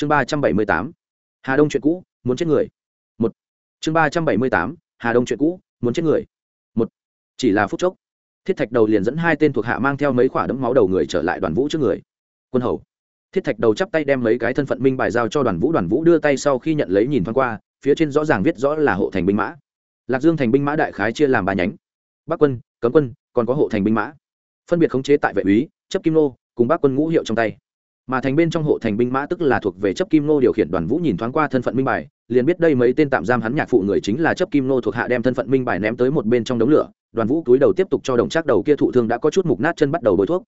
chương ba trăm bảy mươi tám, hà đông chuyện cũ, muốn chết người. Một. Chương ba trăm bảy mươi tám, hà đông chuyện cũ, muốn chết người. Một. Chỉ là phút chốc, thiết thạch đầu liền dẫn hai tên thuộc hạ mang theo mấy khoả đấm máu đầu người trở lại đoàn vũ trước người. Quân hầu. Thiết thạch đầu chắp tay đem mấy cái thân phận minh bài giao cho đoàn vũ đoàn vũ đưa tay sau khi nhận lấy nhìn thoáng qua, phía trên rõ ràng viết rõ là hộ thành binh mã. Lạc dương thành binh mã đại khái chia làm ba nhánh. Bắc quân, cấm quân, còn có hộ thành binh mã. Phân biệt khống chế tại vệ úy, chấp kim nô, cùng bác quân ngũ hiệu trong tay mà thành bên trong hộ thành binh mã tức là thuộc về chấp kim nô điều khiển đoàn vũ nhìn thoáng qua thân phận minh bài, liền biết đây mấy tên tạm giam hắn nhạc phụ người chính là chấp kim nô thuộc hạ đem thân phận minh bài ném tới một bên trong đống lửa. Đoàn vũ túi đầu tiếp tục cho đồng trác đầu kia thụ thương đã có chút mục nát chân bắt đầu bôi thuốc.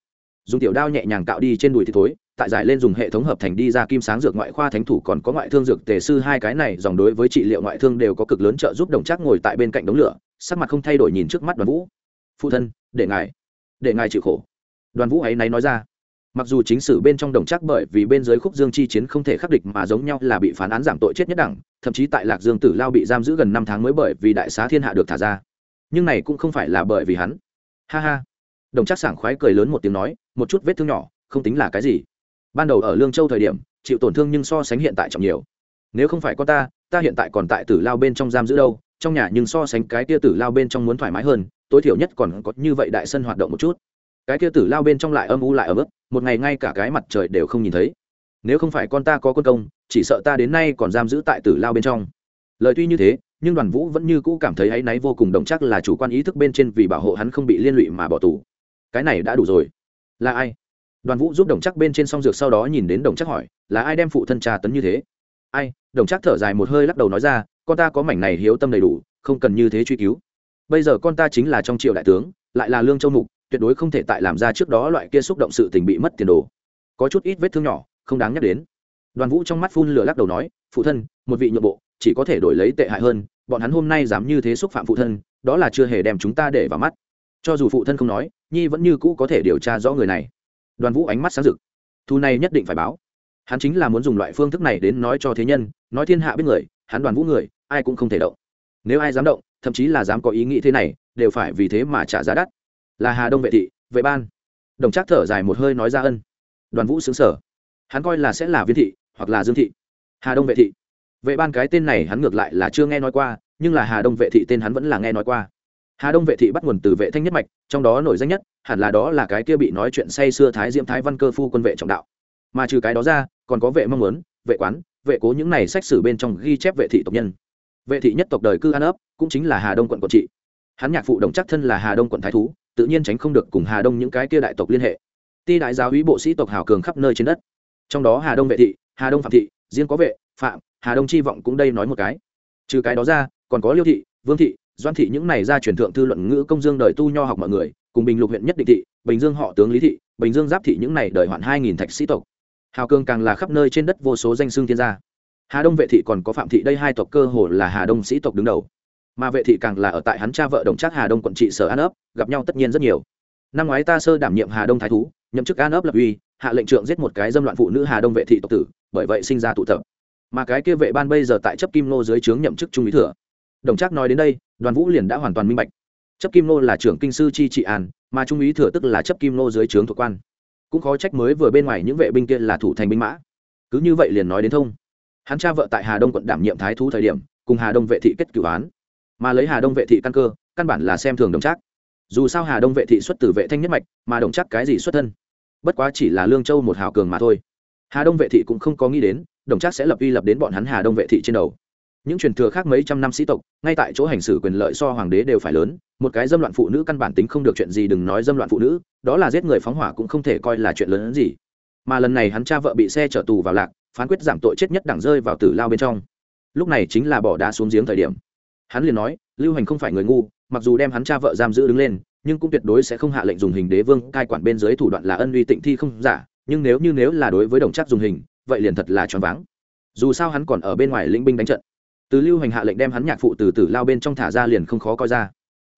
Dùng tiểu đao nhẹ nhàng cạo đi trên đùi thì thối, tại giải lên dùng hệ thống hợp thành đi ra kim sáng dược ngoại khoa thánh thủ còn có ngoại thương dược tề sư hai cái này, dòng đối với trị liệu ngoại thương đều có cực lớn trợ giúp đồng trác ngồi tại bên cạnh đống lửa, sắc mặt không thay đổi nhìn trước mắt đoàn vũ. Phụ thân, để ngài để ngài chịu khổ. Đoàn vũ ấy náy nói ra mặc dù chính sử bên trong đồng chắc bởi vì bên dưới khúc dương chi chiến không thể khắc địch mà giống nhau là bị phán án giảm tội chết nhất đẳng, thậm chí tại lạc dương tử lao bị giam giữ gần năm tháng mới bởi vì đại xá thiên hạ được thả ra. Nhưng này cũng không phải là bởi vì hắn. Ha ha. Đồng chắc sảng khoái cười lớn một tiếng nói, một chút vết thương nhỏ, không tính là cái gì. Ban đầu ở lương châu thời điểm, chịu tổn thương nhưng so sánh hiện tại trọng nhiều. Nếu không phải con ta ta hiện tại còn tại tử lao bên trong giam giữ đâu, trong nhà nhưng so sánh cái tia tử lao bên trong muốn thoải mái hơn, tối thiểu nhất còn có như vậy đại sân hoạt động một chút. Cái tia tử lao bên trong lại âm u lại ở mức một ngày ngay cả cái mặt trời đều không nhìn thấy. Nếu không phải con ta có quân công, chỉ sợ ta đến nay còn giam giữ tại tử lao bên trong. Lời tuy như thế, nhưng đoàn vũ vẫn như cũ cảm thấy áy náy vô cùng đồng chắc là chủ quan ý thức bên trên vì bảo hộ hắn không bị liên lụy mà bỏ tù. Cái này đã đủ rồi. Là ai? Đoàn vũ giúp đồng chắc bên trên song dược sau đó nhìn đến đồng chắc hỏi, là ai đem phụ thân trà tấn như thế? Ai? Đồng chắc thở dài một hơi lắc đầu nói ra, con ta có mảnh này hiếu tâm đầy đủ, không cần như thế truy cứu. Bây giờ con ta chính là trong triệu đại tướng, lại là lương châu mục tuyệt đối không thể tại làm ra trước đó loại kia xúc động sự tình bị mất tiền đồ. Có chút ít vết thương nhỏ, không đáng nhắc đến. Đoàn vũ trong mắt phun lửa lắc đầu nói, phụ thân, một vị nhượng bộ, chỉ có thể đổi lấy tệ hại hơn, bọn hắn hôm nay dám như thế xúc phạm phụ thân, đó là chưa hề đem chúng ta để vào mắt. Cho dù phụ thân không nói, nhi vẫn như cũ có thể điều tra rõ người này. Đoàn vũ ánh mắt sáng rực. Thu này nhất định phải báo. Hắn chính là muốn dùng loại phương thức này đến nói cho thế nhân, nói thiên hạ biết người, hắn đoàn vũ người, ai cũng không thể động. Nếu ai dám động, thậm chí là dám có ý nghĩ thế này, đều phải vì thế mà trả giá đắt là hà đông vệ thị, vệ ban. Đồng trác thở dài một hơi nói ra ân. Đoàn vũ xứng sở hắn coi là sẽ là viên thị, hoặc là dương thị. Hà đông vệ thị. Vệ ban cái tên này hắn ngược lại là chưa nghe nói qua, nhưng là hà đông vệ thị tên hắn vẫn là nghe nói qua. Hà đông vệ thị bắt nguồn từ vệ thanh nhất mạch, trong đó nổi danh nhất, hẳn là đó là cái kia bị nói chuyện say xưa thái diễm thái văn cơ phu quân vệ trọng đạo. Mà trừ cái đó ra, còn có vệ mong muốn, vệ quán, vệ cố những này sách sử bên trong ghi chép vệ thị tộc nhân. Vệ thị nhất tộc đời cư an ấp, cũng chính là hà đông quận quận trị. Hắn nhạc phụ đồng chắc thân là hà đông quận thái thú tự nhiên tránh không được cùng hà đông những cái kia đại tộc liên hệ. Ti đại giáo hí bộ sĩ tộc hào cường khắp nơi trên đất. Trong đó hà đông vệ thị, hà đông phạm thị, riêng có vệ, phạm, hà đông chi vọng cũng đây nói một cái. Trừ cái đó ra, còn có liêu thị, vương thị doan thị những này ra truyền thượng thư luận ngữ công dương đời tu nho học mọi người, cùng bình lục huyện nhất định thị, bình dương họ tướng lý thị, bình dương giáp thị những này đời hoạn hai nghìn thạch sĩ tộc. Hào cường càng là khắp nơi trên đất vô số danh xương thiên gia. Hà đông vệ thị còn có phạm thị đây hai tộc cơ hồ là hà đông sĩ tộc đứng đầu mà vệ thị càng là ở tại hắn cha vợ đồng trác hà đông quận trị sở an ấp, gặp nhau tất nhiên rất nhiều. Năm ngoái ta sơ đảm nhiệm hà đông thái thú, nhậm chức an ấp lập uy, hạ lệnh trượng giết một cái dâm loạn phụ nữ hà đông vệ thị tộc tử, bởi vậy sinh ra tụ tập. Mà cái kia vệ ban bây giờ tại chấp kim nô dưới trướng nhậm chức trung ý thừa. Đồng trác nói đến đây, đoàn vũ liền đã hoàn toàn minh bạch. Chấp kim nô là trưởng kinh sư chi trị an, mà trung ý thừa tức là chấp kim nô dưới trướng thuộc quan. Cũng khó trách mới vừa bên ngoài những vệ binh kia là thủ thành binh mã. Cứ như vậy liền nói đến thông. Hắn cha vợ tại hà đông quận đảm nhiệm thái thú thời điểm, cùng hà đông vệ thị kết cửu án mà lấy hà đông vệ thị căn cơ, căn bản là xem thường đồng trác. Dù sao hà đông vệ thị xuất từ vệ thanh nhất mạch, mà đồng trác cái gì xuất thân? Bất quá chỉ là lương châu một hào cường mà thôi. Hà đông vệ thị cũng không có nghĩ đến, đồng trác sẽ lập uy lập đến bọn hắn hà đông vệ thị trên đầu. Những truyền thừa khác mấy trăm năm sĩ tộc, ngay tại chỗ hành xử quyền lợi so hoàng đế đều phải lớn, một cái dâm loạn phụ nữ căn bản tính không được chuyện gì đừng nói dâm loạn phụ nữ, đó là giết người phóng hỏa cũng không thể coi là chuyện lớn hơn gì. Mà lần này hắn cha vợ bị xe chở tù vào lạc, phán quyết giảm tội chết nhất đẳng rơi vào tử lao bên trong. Lúc này chính là bỏ đá xuống giếng thời điểm hắn liền nói, lưu hành không phải người ngu, mặc dù đem hắn cha vợ giam giữ đứng lên, nhưng cũng tuyệt đối sẽ không hạ lệnh dùng hình đế vương, cai quản bên dưới thủ đoạn là ân uy tịnh thi không giả, nhưng nếu như nếu là đối với đồng chắc dùng hình, vậy liền thật là choáng váng. Dù sao hắn còn ở bên ngoài lĩnh binh đánh trận. Từ lưu hành hạ lệnh đem hắn nhạc phụ từ từ lao bên trong thả ra liền không khó coi ra.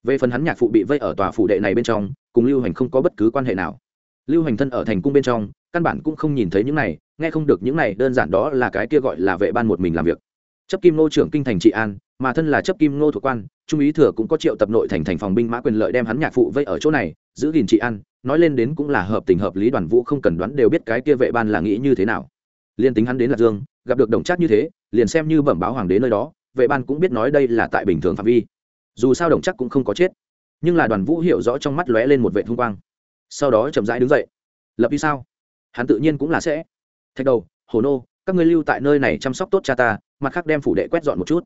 Về phần hắn nhạc phụ bị vây ở tòa phủ đệ này bên trong, cùng lưu hành không có bất cứ quan hệ nào. Lưu hành thân ở thành cung bên trong, căn bản cũng không nhìn thấy những này, nghe không được những này, đơn giản đó là cái kia gọi là vệ ban một mình làm việc. Chấp kim nô trưởng kinh thành trị an mà thân là chấp kim nô thuộc quan, trung ý thừa cũng có triệu tập nội thành thành phòng binh mã quyền lợi đem hắn nhạc phụ vây ở chỗ này, giữ gìn trị an, nói lên đến cũng là hợp tình hợp lý đoàn vũ không cần đoán đều biết cái kia vệ ban là nghĩ như thế nào. Liền tính hắn đến lạc dương, gặp được đồng chắc như thế, liền xem như bẩm báo hoàng đế nơi đó, vệ ban cũng biết nói đây là tại bình thường phạm vi. Dù sao đồng chắc cũng không có chết, nhưng là đoàn vũ hiểu rõ trong mắt lóe lên một vệ thung quang. Sau đó chậm rãi đứng dậy. Lập đi sao? Hắn tự nhiên cũng là sẽ. Thạch đầu hồ nô, các ngươi lưu tại nơi này chăm sóc tốt cha ta, mặt khác đem phủ đệ quét dọn một chút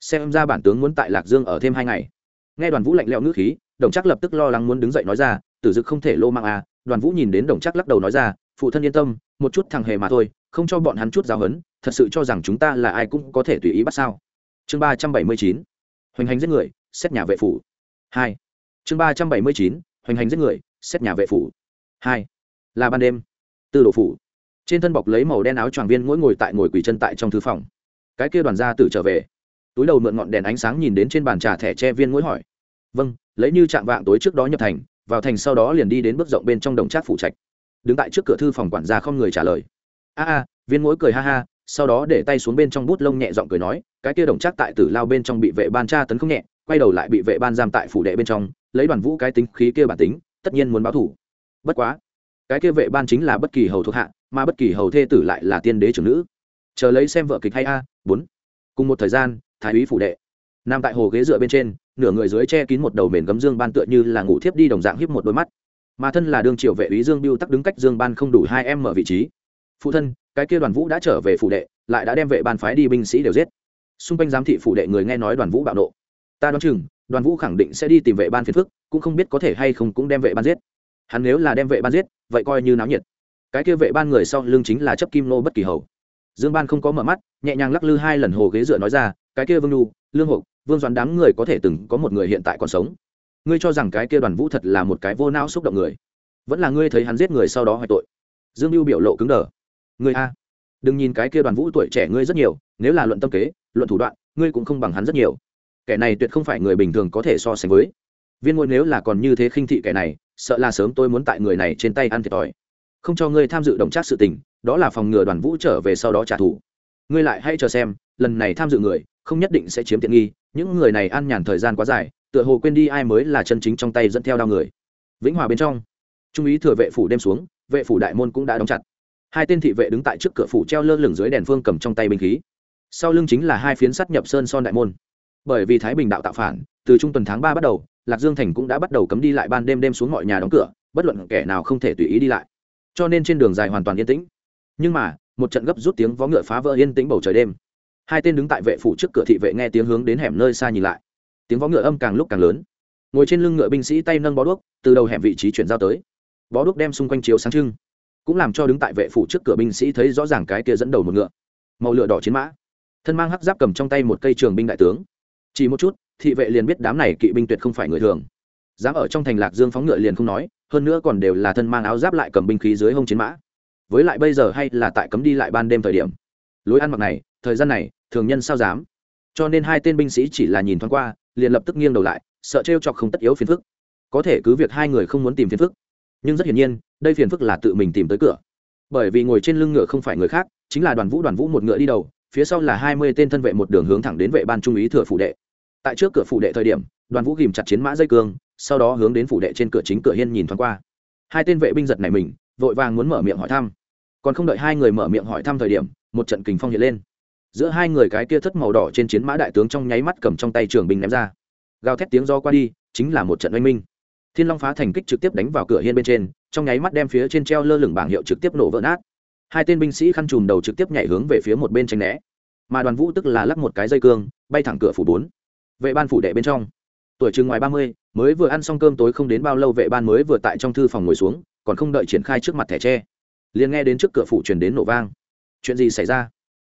xem ra bản tướng muốn tại lạc dương ở thêm hai ngày. Nghe đoàn vũ lạnh lẽo ngữ khí, đồng chắc lập tức lo lắng muốn đứng dậy nói ra, tử dực không thể lô mang à? Đoàn vũ nhìn đến đồng chắc lắc đầu nói ra, phụ thân yên tâm, một chút thằng hề mà thôi, không cho bọn hắn chút giáo hấn, thật sự cho rằng chúng ta là ai cũng có thể tùy ý bắt sao. Chương ba trăm bảy mươi chín, hoành hành giết người, xét nhà vệ phủ. Hai. Chương ba trăm bảy mươi chín, hoành hành giết người, xét nhà vệ phủ. Hai. Là ban đêm. Tư đồ phủ. Trên thân bọc lấy màu đen áo choàng viên mỗi ngồi tại ngồi quỳ chân tại trong thư phòng. Cái kia đoàn gia tử trở về túi đầu mượn ngọn đèn ánh sáng nhìn đến trên bàn trà thẻ tre viên mũi hỏi. Vâng lấy như chạm vạng tối trước đó nhập thành, vào thành sau đó liền đi đến bước rộng bên trong đồng trác phủ trạch. Đứng tại trước cửa thư phòng quản gia không người trả lời. A a, viên mũi cười ha ha, sau đó để tay xuống bên trong bút lông nhẹ giọng cười nói, cái kia đồng trác tại tử lao bên trong bị vệ ban tra tấn không nhẹ, quay đầu lại bị vệ ban giam tại phủ đệ bên trong, lấy đoàn vũ cái tính khí kia bản tính, tất nhiên muốn báo thủ. Bất quá, cái kia vệ ban chính là bất kỳ hầu thuộc hạ, mà bất kỳ hầu thê tử lại là tiên đế trưởng nữ. Chờ lấy xem vợ kịch hay a, bốn. Cùng một thời gian thái úy phủ đệ. Nằm tại hồ ghế dựa bên trên, nửa người dưới che kín một đầu mền gấm dương ban tựa như là ngủ thiếp đi đồng dạng hiếp một đôi mắt. Mà thân là đương triều vệ úy dương biêu tắc đứng cách dương ban không đủ hai em mở vị trí. Phụ thân, cái kia đoàn vũ đã trở về phủ đệ, lại đã đem vệ ban phái đi binh sĩ đều giết. Xung quanh giám thị phủ đệ người nghe nói đoàn vũ bạo nộ. Ta đoán chừng, đoàn vũ khẳng định sẽ đi tìm vệ ban phiền phức, cũng không biết có thể hay không cũng đem vệ ban giết. Hắn nếu là đem vệ ban giết, vậy coi như náo nhiệt. Cái kia vệ ban người sau lưng chính là chấp kim nô bất kỳ hầu. Dương ban không có mở mắt, nhẹ nhàng lắc lư hai lần hồ ghế dựa nói ra cái kia vương nhu, lương hộp vương doãn đám người có thể từng có một người hiện tại còn sống. Ngươi cho rằng cái kia đoàn vũ thật là một cái vô não xúc động người. Vẫn là ngươi thấy hắn giết người sau đó hoại tội. Dương mưu biểu lộ cứng đờ. Ngươi a, đừng nhìn cái kia đoàn vũ tuổi trẻ ngươi rất nhiều, nếu là luận tâm kế, luận thủ đoạn, ngươi cũng không bằng hắn rất nhiều. Kẻ này tuyệt không phải người bình thường có thể so sánh với. Viên ngôi nếu là còn như thế khinh thị kẻ này, sợ là sớm tôi muốn tại người này trên tay ăn thiệt thòi. Không cho ngươi tham dự đồng trác sự tình, đó là phòng ngừa đoàn vũ trở về sau đó trả thù. Ngươi lại hãy chờ xem lần này tham dự người, không nhất định sẽ chiếm tiện nghi, những người này ăn nhàn thời gian quá dài, tựa hồ quên đi ai mới là chân chính trong tay dẫn theo đao người. Vĩnh hòa bên trong, trung úy thừa vệ phủ đem xuống, vệ phủ đại môn cũng đã đóng chặt. Hai tên thị vệ đứng tại trước cửa phủ treo lơ lửng dưới đèn phương cầm trong tay binh khí. Sau lưng chính là hai phiến sắt nhập sơn son đại môn. Bởi vì thái bình đạo tạo phản, từ trung tuần tháng ba bắt đầu, lạc dương thành cũng đã bắt đầu cấm đi lại ban đêm đêm xuống mọi nhà đóng cửa, bất luận kẻ nào không thể tùy ý đi lại. Cho nên trên đường dài hoàn toàn yên tĩnh. Nhưng mà, một trận gấp rút tiếng vó ngựa phá vỡ yên tĩnh bầu trời đêm hai tên đứng tại vệ phủ trước cửa thị vệ nghe tiếng hướng đến hẻm nơi xa nhìn lại. Tiếng vó ngựa âm càng lúc càng lớn. Ngồi trên lưng ngựa binh sĩ tay nâng bó đuốc, từ đầu hẻm vị trí chuyển giao tới. Bó đuốc đem xung quanh chiếu sáng trưng, cũng làm cho đứng tại vệ phủ trước cửa binh sĩ thấy rõ ràng cái kia dẫn đầu một ngựa. Màu lửa đỏ chiến mã. Thân mang hắc giáp cầm trong tay một cây trường binh đại tướng. Chỉ một chút, thị vệ liền biết đám này kỵ binh tuyệt không phải người thường. Dám ở trong thành lạc dương phóng ngựa liền không nói, hơn nữa còn đều là thân mang áo giáp lại cầm binh khí dưới hông chiến mã. Với lại bây giờ hay là tại cấm đi lại ban đêm thời điểm. Lối ăn mặc này thời gian này, thường nhân sao dám? Cho nên hai tên binh sĩ chỉ là nhìn thoáng qua, liền lập tức nghiêng đầu lại, sợ t chọc không tất yếu phiền phức. Có thể cứ việc hai người không muốn tìm phiền phức, nhưng rất hiển nhiên, đây phiền phức là tự mình tìm tới cửa. Bởi vì ngồi trên lưng ngựa không phải người khác, chính là đoàn vũ đoàn vũ một ngựa đi đầu, phía sau là hai mươi tên thân vệ một đường hướng thẳng đến vệ ban trung úy thừa phủ đệ. Tại trước cửa phủ đệ thời điểm, đoàn vũ ghìm chặt chiến mã dây cương, sau đó hướng đến phủ đệ trên cửa chính cửa hiên nhìn thoáng qua. Hai tên vệ binh giật này mình, vội vàng muốn mở miệng hỏi thăm. Còn không đợi hai người mở miệng hỏi thăm thời điểm, một trận kình phong hiện lên giữa hai người cái kia thất màu đỏ trên chiến mã đại tướng trong nháy mắt cầm trong tay trường binh ném ra. Gào thét tiếng do qua đi, chính là một trận oanh minh. Thiên long phá thành kích trực tiếp đánh vào cửa hiên bên trên, trong nháy mắt đem phía trên treo lơ lửng bảng hiệu trực tiếp nổ vỡ nát. Hai tên binh sĩ khăn chùm đầu trực tiếp nhảy hướng về phía một bên tranh né. Mà đoàn vũ tức là lắp một cái dây cương, bay thẳng cửa phủ bốn. Vệ ban phủ đệ bên trong. Tuổi chừng ngoài ba mươi, mới vừa ăn xong cơm tối không đến bao lâu vệ ban mới vừa tại trong thư phòng ngồi xuống, còn không đợi triển khai trước mặt thẻ tre. Liền nghe đến trước cửa phủ truyền đến nổ vang. Chuyện gì xảy ra?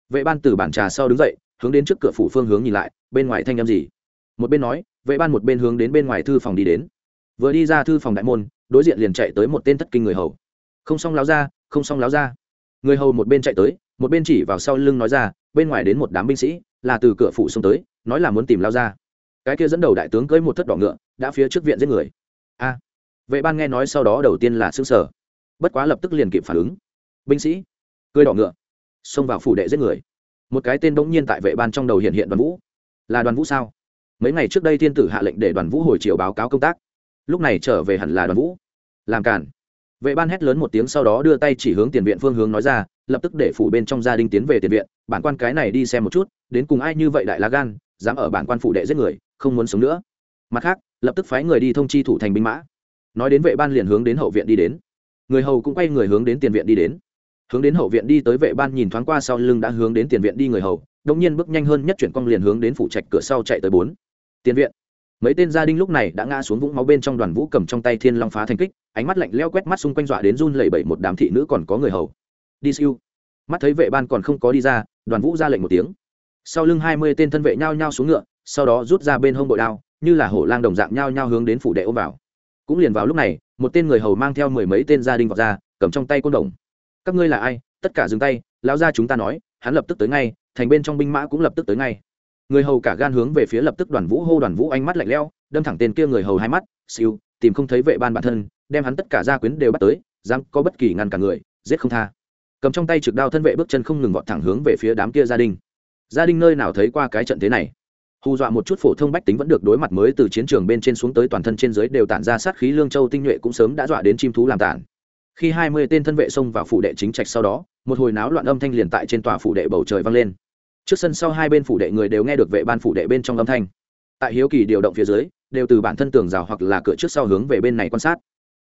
Vệ ban từ bản trà sau đứng dậy, hướng đến trước cửa phủ phương hướng nhìn lại, bên ngoài thanh â m gì? Một bên nói, vệ ban một bên hướng đến bên ngoài thư phòng đi đến. Vừa đi ra thư phòng đại môn, đối diện liền chạy tới một tên thất kinh người hầu. Không xong láo ra, không xong láo ra. Người hầu một bên chạy tới, một bên chỉ vào sau lưng nói ra, bên ngoài đến một đám binh sĩ, là từ cửa phủ xông tới, nói là muốn tìm lao ra. Cái kia dẫn đầu đại tướng cưới một thất đỏ ngựa, đã phía trước viện giết người. A. Vệ ban nghe nói sau đó đầu tiên là xương sở bất quá lập tức liền kịp phản ứng. Binh sĩ cưới đỏ ngựa xông vào phủ đệ giết người. Một cái tên bỗng nhiên tại vệ ban trong đầu hiện hiện đoàn vũ. Là đoàn vũ sao? Mấy ngày trước đây thiên tử hạ lệnh để đoàn vũ hồi chiều báo cáo công tác. Lúc này trở về hẳn là đoàn vũ. Làm cản. Vệ ban hét lớn một tiếng sau đó đưa tay chỉ hướng tiền viện phương hướng nói ra, lập tức để phủ bên trong gia đình tiến về tiền viện, bản quan cái này đi xem một chút, đến cùng ai như vậy đại lá gan, dám ở bản quan phủ đệ giết người, không muốn sống nữa. Mặt khác, lập tức phái người đi thông chi thủ thành binh mã. Nói đến vệ ban liền hướng đến hậu viện đi đến. Người hầu cũng quay người hướng đến tiền viện đi đến hướng đến hậu viện đi tới vệ ban nhìn thoáng qua sau lưng đã hướng đến tiền viện đi người hầu đông nhiên bước nhanh hơn nhất chuyển cong liền hướng đến phủ trạch cửa sau chạy tới bốn. Tiền viện. Mấy tên gia đình lúc này đã ngã xuống vũng máu bên trong đoàn vũ cầm trong tay thiên long phá thành kích, ánh mắt lạnh leo quét mắt xung quanh dọa đến run lẩy bẩy một đám thị nữ còn có người hầu. Đi siêu. Mắt thấy vệ ban còn không có đi ra, đoàn vũ ra lệnh một tiếng. Sau lưng hai mươi tên thân vệ nhao nhao xuống ngựa, sau đó rút ra bên hông bội đao, như là hổ lang đồng dạng nhao nhao hướng đến phủ đệ ôm vào. Cũng liền vào lúc này, một tên người hầu mang theo mười mấy tên gia đình vào ra, cầm trong tay côn đồng các ngươi là ai? Tất cả dừng tay. Lão gia chúng ta nói, hắn lập tức tới ngay, thành bên trong binh mã cũng lập tức tới ngay. Người hầu cả gan hướng về phía lập tức đoàn vũ hô đoàn vũ ánh mắt lạnh leo đâm thẳng tên kia người hầu hai mắt, siêu, tìm không thấy vệ ban bản thân, đem hắn tất cả gia quyến đều bắt tới, dám có bất kỳ ngăn cả người, giết không tha. Cầm trong tay trực đao thân vệ bước chân không ngừng vọt thẳng hướng về phía đám kia gia đình. Gia đình nơi nào thấy qua cái trận thế này? Hù dọa một chút phổ thông bách tính vẫn được đối mặt mới từ chiến trường bên trên xuống tới toàn thân trên dưới đều tản ra sát khí lương châu tinh nhuệ cũng sớm đã dọa đến chim thú làm tản khi hai mươi tên thân vệ xông vào phủ đệ chính trạch sau đó, một hồi náo loạn âm thanh liền tại trên tòa phủ đệ bầu trời vang lên. Trước sân sau hai bên phủ đệ người đều nghe được vệ ban phủ đệ bên trong âm thanh. Tại hiếu kỳ điều động phía dưới, đều từ bản thân tường rào hoặc là cửa trước sau hướng về bên này quan sát.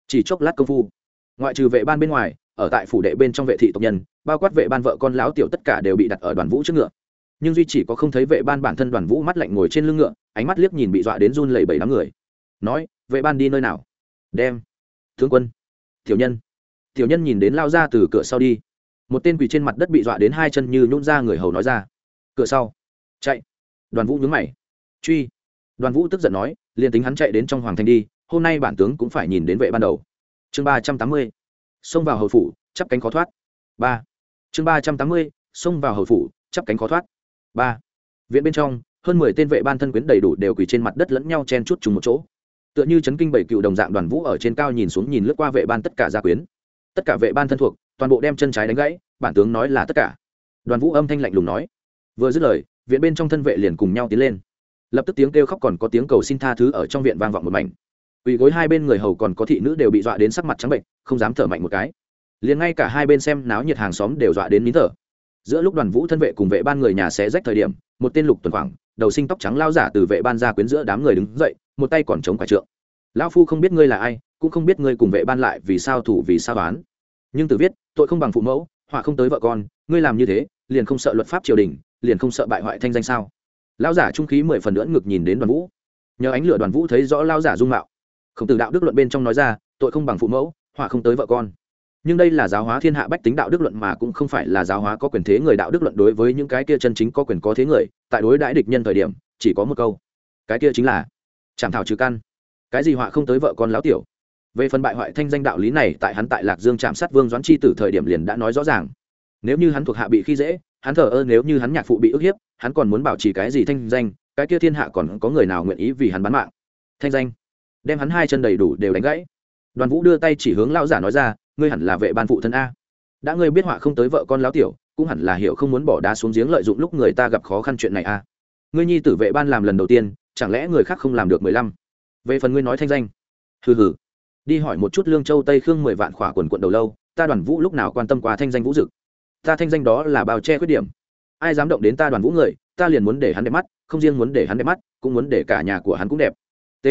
Chỉ chốc lát công phu, ngoại trừ vệ ban bên ngoài, ở tại phủ đệ bên trong vệ thị tộc nhân, bao quát vệ ban vợ con láo tiểu tất cả đều bị đặt ở đoàn vũ trước ngựa. Nhưng duy chỉ có không thấy vệ ban bản thân đoàn vũ mắt lạnh ngồi trên lưng ngựa, ánh mắt liếc nhìn bị dọa đến run lẩy bẩy đám người. Nói, vệ ban đi nơi nào? Đem thương quân. Tiểu nhân tiểu nhân nhìn đến lao ra từ cửa sau đi. Một tên quỳ trên mặt đất bị dọa đến hai chân như nhún ra người hầu nói ra. Cửa sau. Chạy. Đoàn vũ nhướng mày. Truy. Đoàn vũ tức giận nói, liền tính hắn chạy đến trong hoàng thành đi, hôm nay bản tướng cũng phải nhìn đến vệ ban đầu. Chương ba trăm tám mươi. Xông vào hầu phủ, chắp cánh khó thoát. Ba. Chương ba trăm tám mươi. Xông vào hầu phủ, chắp cánh khó thoát. Ba. Viện bên trong, hơn mười tên vệ ban thân quyến đầy đủ đều quỳ trên mặt đất lẫn nhau chen chút trùng một chỗ. Tựa như chấn kinh bảy cựu đồng dạng, đoàn vũ ở trên cao nhìn xuống nhìn lướt qua vệ ban tất cả gia quyến tất cả vệ ban thân thuộc, toàn bộ đem chân trái đánh gãy, bản tướng nói là tất cả. Đoàn vũ âm thanh lạnh lùng nói. Vừa dứt lời, viện bên trong thân vệ liền cùng nhau tiến lên. Lập tức tiếng kêu khóc còn có tiếng cầu xin tha thứ ở trong viện vang vọng một mảnh. Ủy gối hai bên người hầu còn có thị nữ đều bị dọa đến sắc mặt trắng bệnh không dám thở mạnh một cái. Liền ngay cả hai bên xem náo nhiệt hàng xóm đều dọa đến nín thở. Giữa lúc đoàn vũ thân vệ cùng vệ ban người nhà sẽ rách thời điểm, một tên lục tuần khoảng, đầu sinh tóc trắng lao giả từ vệ ban ra quyến giữa đám người đứng dậy, một tay còn chống quả trượng. Lão phu không biết ngươi là ai cũng không biết ngươi cùng vệ ban lại vì sao thủ vì sao đoán nhưng từ viết, tội không bằng phụ mẫu, họa không tới vợ con, ngươi làm như thế, liền không sợ luật pháp triều đình, liền không sợ bại hoại thanh danh sao? Lão giả trung khí mười phần nữa ngực nhìn đến đoàn vũ. Nhờ ánh lửa đoàn vũ thấy rõ lão giả dung mạo. Khổng tử đạo đức luận bên trong nói ra, tội không bằng phụ mẫu, họa không tới vợ con. Nhưng đây là giáo hóa thiên hạ bách tính đạo đức luận mà cũng không phải là giáo hóa có quyền thế người đạo đức luận đối với những cái kia chân chính có quyền có thế người, tại đối đãi địch nhân thời điểm, chỉ có một câu. Cái kia chính là, chảm thảo trừ căn. Cái gì họa không tới vợ con lão tiểu? Về phần bại hoại thanh danh đạo lý này, tại hắn tại lạc dương chạm sát vương doãn chi từ thời điểm liền đã nói rõ ràng. Nếu như hắn thuộc hạ bị khi dễ, hắn thờ ơ, nếu như hắn nhạc phụ bị ức hiếp, hắn còn muốn bảo trì cái gì thanh danh, cái kia thiên hạ còn có người nào nguyện ý vì hắn bán mạng? Thanh danh. Đem hắn hai chân đầy đủ đều đánh gãy. Đoàn vũ đưa tay chỉ hướng lão giả nói ra, ngươi hẳn là vệ ban phụ thân a. Đã ngươi biết họa không tới vợ con lão tiểu, cũng hẳn là hiểu không muốn bỏ đá xuống giếng lợi dụng lúc người ta gặp khó khăn chuyện này a. Ngươi nhi tử vệ ban làm lần đầu tiên, chẳng lẽ người khác không làm được mười lăm? Về phần ngươi nói thanh danh. Hừ hừ đi hỏi một chút lương châu tây khương mười vạn khỏa quần quận đầu lâu, ta đoàn vũ lúc nào quan tâm qua thanh danh vũ dực? Ta thanh danh đó là bao che khuyết điểm. Ai dám động đến ta đoàn vũ người, ta liền muốn để hắn đẹp mắt, không riêng muốn để hắn đẹp mắt, cũng muốn để cả nhà của hắn cũng đẹp. T.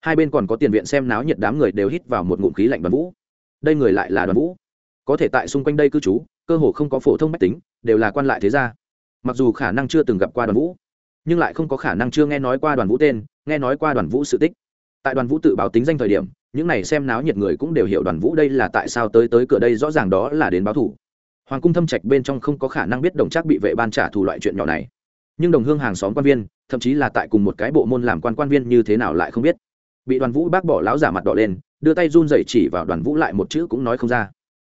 Hai bên còn có tiền viện xem náo nhiệt đám người đều hít vào một ngụm khí lạnh đoàn vũ. Đây người lại là đoàn vũ. Có thể tại xung quanh đây cư trú, cơ hồ không có phổ thông mách tính, đều là quan lại thế gia. Mặc dù khả năng chưa từng gặp qua đoàn vũ, nhưng lại không có khả năng chưa nghe nói qua đoàn vũ tên, nghe nói qua đoàn vũ sự tích. Tại đoàn vũ tự báo tính danh thời điểm những này xem náo nhiệt người cũng đều hiểu đoàn vũ đây là tại sao tới tới cửa đây rõ ràng đó là đến báo thủ. Hoàng cung thâm trạch bên trong không có khả năng biết đồng trác bị vệ ban trả thù loại chuyện nhỏ này. Nhưng đồng hương hàng xóm quan viên, thậm chí là tại cùng một cái bộ môn làm quan quan viên như thế nào lại không biết. Bị đoàn vũ bác bỏ lão giả mặt đỏ lên, đưa tay run dậy chỉ vào đoàn vũ lại một chữ cũng nói không ra.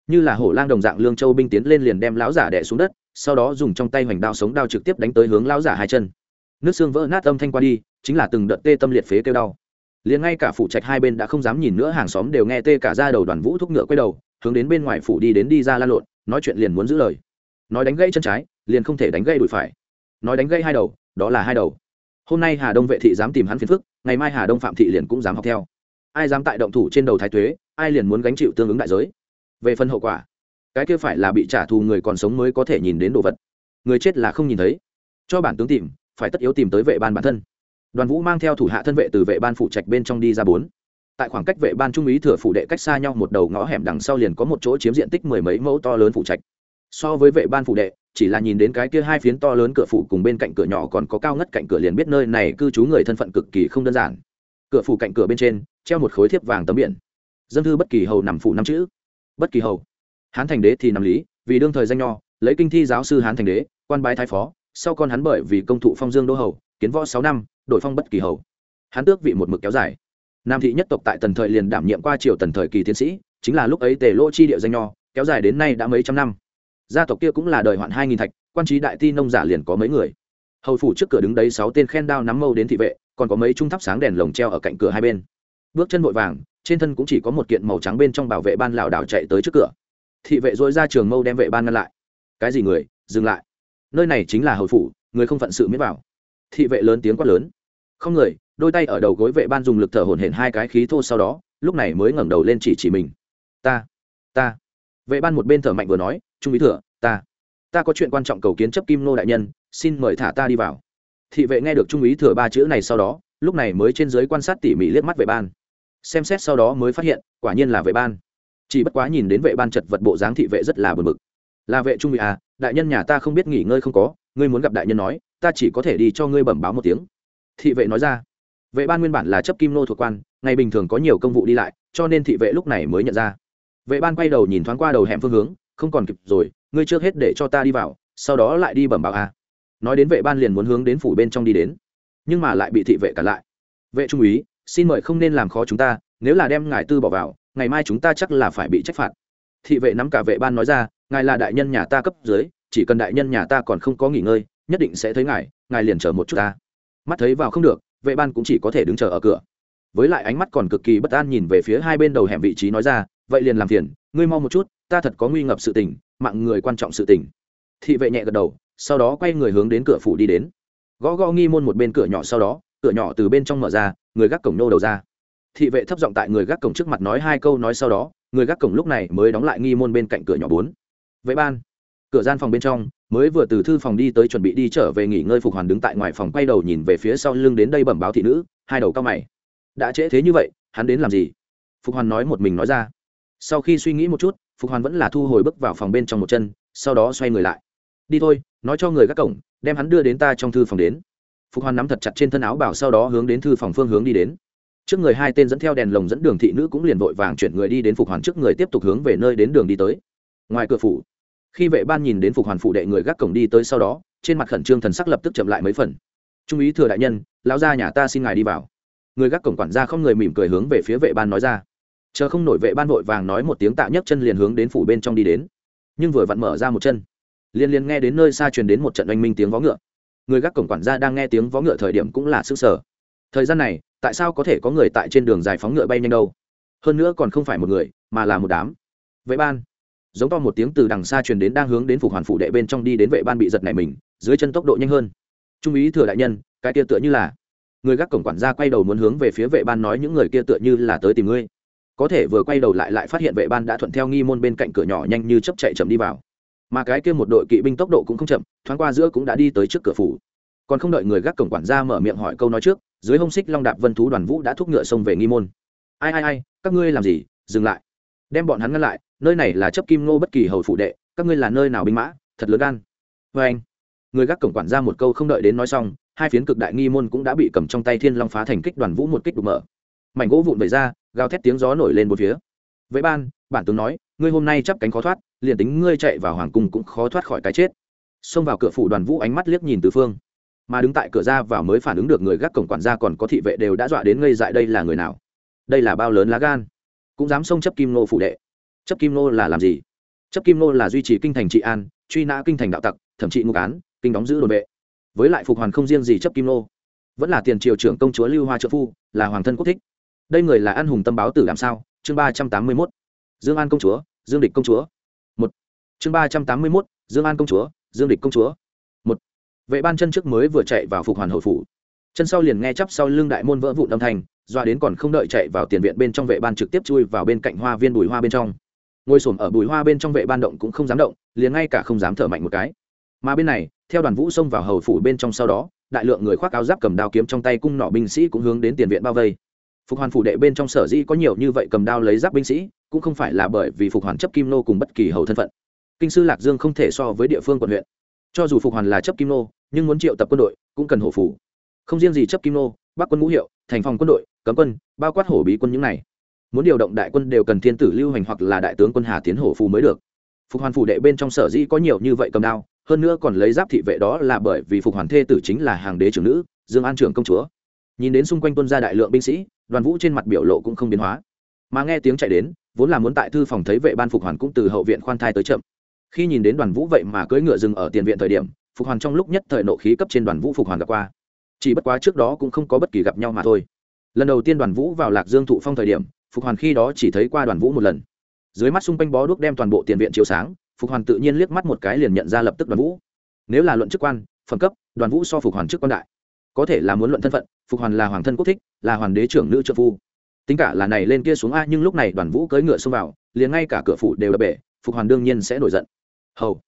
Như là hổ lang đồng dạng lương châu binh tiến lên liền đem lão giả đẻ xuống đất, sau đó dùng trong tay hoành đao sống đao trực tiếp đánh tới hướng lão giả hai chân. Nước xương vỡ nát âm thanh qua đi, chính là từng đợt tê tâm liệt phế kêu đau liền ngay cả phủ trạch hai bên đã không dám nhìn nữa, hàng xóm đều nghe tê cả ra đầu đoàn vũ thúc ngựa quay đầu, hướng đến bên ngoài phủ đi đến đi ra lan lộn, nói chuyện liền muốn giữ lời. Nói đánh gãy chân trái, liền không thể đánh gãy đùi phải. Nói đánh gãy hai đầu, đó là hai đầu. Hôm nay hà đông vệ thị dám tìm hắn phiền phức, ngày mai hà đông phạm thị liền cũng dám học theo. Ai dám tại động thủ trên đầu thái tuế ai liền muốn gánh chịu tương ứng đại giới. Về phần hậu quả, cái kia phải là bị trả thù người còn sống mới có thể nhìn đến đồ vật. Người chết là không nhìn thấy. Cho bản tướng tìm, phải tất yếu tìm tới vệ ban bản thân đoàn vũ mang theo thủ hạ thân vệ từ vệ ban phụ trạch bên trong đi ra bốn. Tại khoảng cách vệ ban trung úy thừa phụ đệ cách xa nhau một đầu ngõ hẻm đằng sau liền có một chỗ chiếm diện tích mười mấy mẫu to lớn phụ trạch. So với vệ ban phụ đệ, chỉ là nhìn đến cái kia hai phiến to lớn cửa phụ cùng bên cạnh cửa nhỏ còn có cao ngất cạnh cửa liền biết nơi này cư trú người thân phận cực kỳ không đơn giản. Cửa phủ cạnh cửa bên trên, treo một khối thiếp vàng tấm biển. Dân thư bất kỳ hầu nằm phủ năm chữ. Bất kỳ hầu. Hán thành đế thì nằm lý, vì đương thời danh nho, lấy kinh thi giáo sư hán thành đế, quan bái thái phó, sau con hắn bởi vì công thụ phong dương đô hầu, kiến võ sáu năm đổi phong bất kỳ hầu. Hắn tước vị một mực kéo dài. Nam thị nhất tộc tại tần thời liền đảm nhiệm qua triều tần thời kỳ tiến sĩ, chính là lúc ấy tề lỗ chi địa danh nho, kéo dài đến nay đã mấy trăm năm. Gia tộc kia cũng là đời hoạn hai nghìn thạch, quan trí đại ti nông giả liền có mấy người. Hầu phủ trước cửa đứng đấy sáu tên khen đao nắm mâu đến thị vệ, còn có mấy trung thắp sáng đèn lồng treo ở cạnh cửa hai bên. Bước chân vội vàng, trên thân cũng chỉ có một kiện màu trắng bên trong bảo vệ ban lảo đảo chạy tới trước cửa. Thị vệ dội ra trường mâu đem vệ ban ngăn lại. Cái gì người? Dừng lại. Nơi này chính là hầu phủ, người không phận sự miết vào. Thị vệ lớn tiếng quát lớn không người, đôi tay ở đầu gối vệ ban dùng lực thở hổn hển hai cái khí thô sau đó, lúc này mới ngẩng đầu lên chỉ chỉ mình. Ta ta. Vệ ban một bên thở mạnh vừa nói, trung ý thừa ta. Ta có chuyện quan trọng cầu kiến chấp kim nô đại nhân, xin mời thả ta đi vào. Thị vệ nghe được trung ý thừa ba chữ này sau đó, lúc này mới trên giới quan sát tỉ mỉ liếc mắt vệ ban. Xem xét sau đó mới phát hiện, quả nhiên là vệ ban. Chỉ bất quá nhìn đến vệ ban chật vật bộ dáng thị vệ rất là bờ mực là vệ trung ý à đại nhân nhà ta không biết nghỉ ngơi không có, ngươi muốn gặp đại nhân nói, ta chỉ có thể đi cho ngươi bẩm báo một tiếng thị vệ nói ra. Vệ ban nguyên bản là chấp kim nô thuộc quan, ngày bình thường có nhiều công vụ đi lại, cho nên thị vệ lúc này mới nhận ra. Vệ ban quay đầu nhìn thoáng qua đầu hẻm phương hướng, không còn kịp rồi, ngươi trước hết để cho ta đi vào, sau đó lại đi bẩm báo a. Nói đến vệ ban liền muốn hướng đến phủ bên trong đi đến, nhưng mà lại bị thị vệ cản lại. Vệ trung úy, xin mời không nên làm khó chúng ta, nếu là đem ngài tư bỏ vào, ngày mai chúng ta chắc là phải bị trách phạt. Thị vệ nắm cả vệ ban nói ra, ngài là đại nhân nhà ta cấp dưới, chỉ cần đại nhân nhà ta còn không có nghỉ ngơi, nhất định sẽ thấy ngài ngài liền chờ một chút ta mắt thấy vào không được, vệ ban cũng chỉ có thể đứng chờ ở cửa. Với lại ánh mắt còn cực kỳ bất an nhìn về phía hai bên đầu hẻm vị trí nói ra, vậy liền làm phiền, ngươi mau một chút, ta thật có nguy ngập sự tình, mạng người quan trọng sự tình. Thị vệ nhẹ gật đầu, sau đó quay người hướng đến cửa phủ đi đến. Gõ gõ nghi môn một bên cửa nhỏ sau đó, cửa nhỏ từ bên trong mở ra, người gác cổng nô đầu ra. Thị vệ thấp giọng tại người gác cổng trước mặt nói hai câu nói sau đó, người gác cổng lúc này mới đóng lại nghi môn bên cạnh cửa nhỏ bốn. Vệ ban cửa gian phòng bên trong, mới vừa từ thư phòng đi tới chuẩn bị đi trở về nghỉ ngơi phục hoàn đứng tại ngoài phòng quay đầu nhìn về phía sau lưng đến đây bẩm báo thị nữ, hai đầu cao mày. Đã trễ thế như vậy, hắn đến làm gì? Phục hoàn nói một mình nói ra. Sau khi suy nghĩ một chút, phục hoàn vẫn là thu hồi bước vào phòng bên trong một chân, sau đó xoay người lại. Đi thôi, nói cho người gác cổng, đem hắn đưa đến ta trong thư phòng đến. Phục hoàn nắm thật chặt trên thân áo bảo sau đó hướng đến thư phòng phương hướng đi đến. Trước người hai tên dẫn theo đèn lồng dẫn đường thị nữ cũng liền vội vàng chuyển người đi đến phục hoàn trước người tiếp tục hướng về nơi đến đường đi tới. Ngoài cửa phủ khi vệ ban nhìn đến phục hoàn phụ đệ người gác cổng đi tới sau đó, trên mặt khẩn trương thần sắc lập tức chậm lại mấy phần. Trung ý thừa đại nhân, lão gia nhà ta xin ngài đi vào. Người gác cổng quản gia không người mỉm cười hướng về phía vệ ban nói ra. Chờ không nổi vệ ban vội vàng nói một tiếng tạ nhấc chân liền hướng đến phủ bên trong đi đến. Nhưng vừa vặn mở ra một chân liên liên nghe đến nơi xa truyền đến một trận oanh minh tiếng vó ngựa. Người gác cổng quản gia đang nghe tiếng vó ngựa thời điểm cũng là sức sở thời gian này, tại sao có thể có người tại trên đường giải phóng ngựa bay nhanh đâu? Hơn nữa còn không phải một người, mà là một đám. Vệ ban giống to một tiếng từ đằng xa truyền đến đang hướng đến phục hoàn phụ đệ bên trong đi đến vệ ban bị giật này mình, dưới chân tốc độ nhanh hơn. Trung ý thừa đại nhân, cái kia tựa như là người gác cổng quản gia quay đầu muốn hướng về phía vệ ban nói những người kia tựa như là tới tìm ngươi. Có thể vừa quay đầu lại lại phát hiện vệ ban đã thuận theo nghi môn bên cạnh cửa nhỏ nhanh như chấp chạy chậm đi vào. Mà cái kia một đội kỵ binh tốc độ cũng không chậm, thoáng qua giữa cũng đã đi tới trước cửa phủ. Còn không đợi người gác cổng quản gia mở miệng hỏi câu nói trước, dưới hông xích long đạp vân thú đoàn vũ đã thúc ngựa xông về nghi môn. Ai ai ai, các ngươi làm gì? Dừng lại. Đem bọn hắn ngăn lại nơi này là chấp kim ngô bất kỳ hầu phụ đệ, các ngươi là nơi nào binh mã, thật lớn gan. Vê anh, người gác cổng quản ra một câu không đợi đến nói xong, hai phiến cực đại nghi môn cũng đã bị cầm trong tay thiên long phá thành kích đoàn vũ một kích đục mở. Mảnh gỗ vụn vẩy ra, gào thét tiếng gió nổi lên một phía. Vậy ban, bản tướng nói, ngươi hôm nay chắp cánh khó thoát, liền tính ngươi chạy vào hoàng cung cũng khó thoát khỏi cái chết. Xông vào cửa phủ đoàn vũ ánh mắt liếc nhìn từ phương. Mà đứng tại cửa ra vào mới phản ứng được người gác cổng quản gia còn có thị vệ đều đã dọa đến ngây dại đây là người nào? Đây là bao lớn lá gan? Cũng dám xông chấp kim nô phủ đệ chấp kim nô là làm gì? Chấp kim nô là duy trì kinh thành trị an, truy nã kinh thành đạo tặc, thẩm trị ngục án, kinh đóng giữ đồn vệ. Với lại phục hoàn không riêng gì chấp kim nô, vẫn là tiền triều trưởng công chúa lưu hoa trợ phu, là hoàng thân quốc thích. Đây người là an hùng tâm báo tử làm sao? Chương ba trăm tám mươi mốt. Dương an công chúa, dương địch công chúa. Một. Chương ba trăm tám mươi mốt, dương an công chúa, dương địch công chúa. Một. Vệ ban chân trước mới vừa chạy vào phục hoàn hội phủ. Chân sau liền nghe chắp sau lưng đại môn vỡ vụn âm thanh, doa đến còn không đợi chạy vào tiền viện bên trong vệ ban trực tiếp chui vào bên cạnh hoa viên bùi hoa bên trong ngồi xổm ở bùi hoa bên trong vệ ban động cũng không dám động, liền ngay cả không dám thở mạnh một cái. Mà bên này, theo đoàn vũ xông vào hầu phủ bên trong sau đó, đại lượng người khoác áo giáp cầm đao kiếm trong tay cung nọ binh sĩ cũng hướng đến tiền viện bao vây. Phục hoàn phủ đệ bên trong sở di có nhiều như vậy cầm đao lấy giáp binh sĩ, cũng không phải là bởi vì phục hoàn chấp kim nô cùng bất kỳ hầu thân phận. Kinh sư lạc dương không thể so với địa phương quận huyện. Cho dù phục hoàn là chấp kim nô, nhưng muốn triệu tập quân đội, cũng cần hổ phủ. Không riêng gì chấp kim nô, bắc quân ngũ hiệu, thành phòng quân đội, cấm quân, bao quát hổ bí quân những này muốn điều động đại quân đều cần thiên tử lưu hành hoặc là đại tướng quân hà tiến hổ phù mới được. Phục hoàn phủ đệ bên trong sở dĩ có nhiều như vậy cầm đao, hơn nữa còn lấy giáp thị vệ đó là bởi vì phục hoàn thê tử chính là hàng đế trưởng nữ, dương an trưởng công chúa. Nhìn đến xung quanh tuân ra đại lượng binh sĩ, đoàn vũ trên mặt biểu lộ cũng không biến hóa. Mà nghe tiếng chạy đến, vốn là muốn tại thư phòng thấy vệ ban phục hoàn cũng từ hậu viện khoan thai tới chậm. Khi nhìn đến đoàn vũ vậy mà cưỡi ngựa dừng ở tiền viện thời điểm, phục hoàn trong lúc nhất thời nộ khí cấp trên đoàn vũ phục hoàn gặp qua. Chỉ bất quá trước đó cũng không có bất kỳ gặp nhau mà thôi. Lần đầu tiên đoàn vũ vào lạc dương thụ phong thời điểm phục hoàn khi đó chỉ thấy qua đoàn vũ một lần. Dưới mắt xung quanh bó đuốc đem toàn bộ tiền viện chiếu sáng, phục hoàn tự nhiên liếc mắt một cái liền nhận ra lập tức đoàn vũ. Nếu là luận chức quan, phẩm cấp, đoàn vũ so phục hoàn chức quan đại. Có thể là muốn luận thân phận, phục hoàn là hoàng thân quốc thích, là hoàng đế trưởng nữ trợ phu. Tính cả là này lên kia xuống a, nhưng lúc này đoàn vũ cưỡi ngựa xông vào, liền ngay cả cửa phủ đều đập bể, phục hoàn đương nhiên sẽ nổi giận. Hầu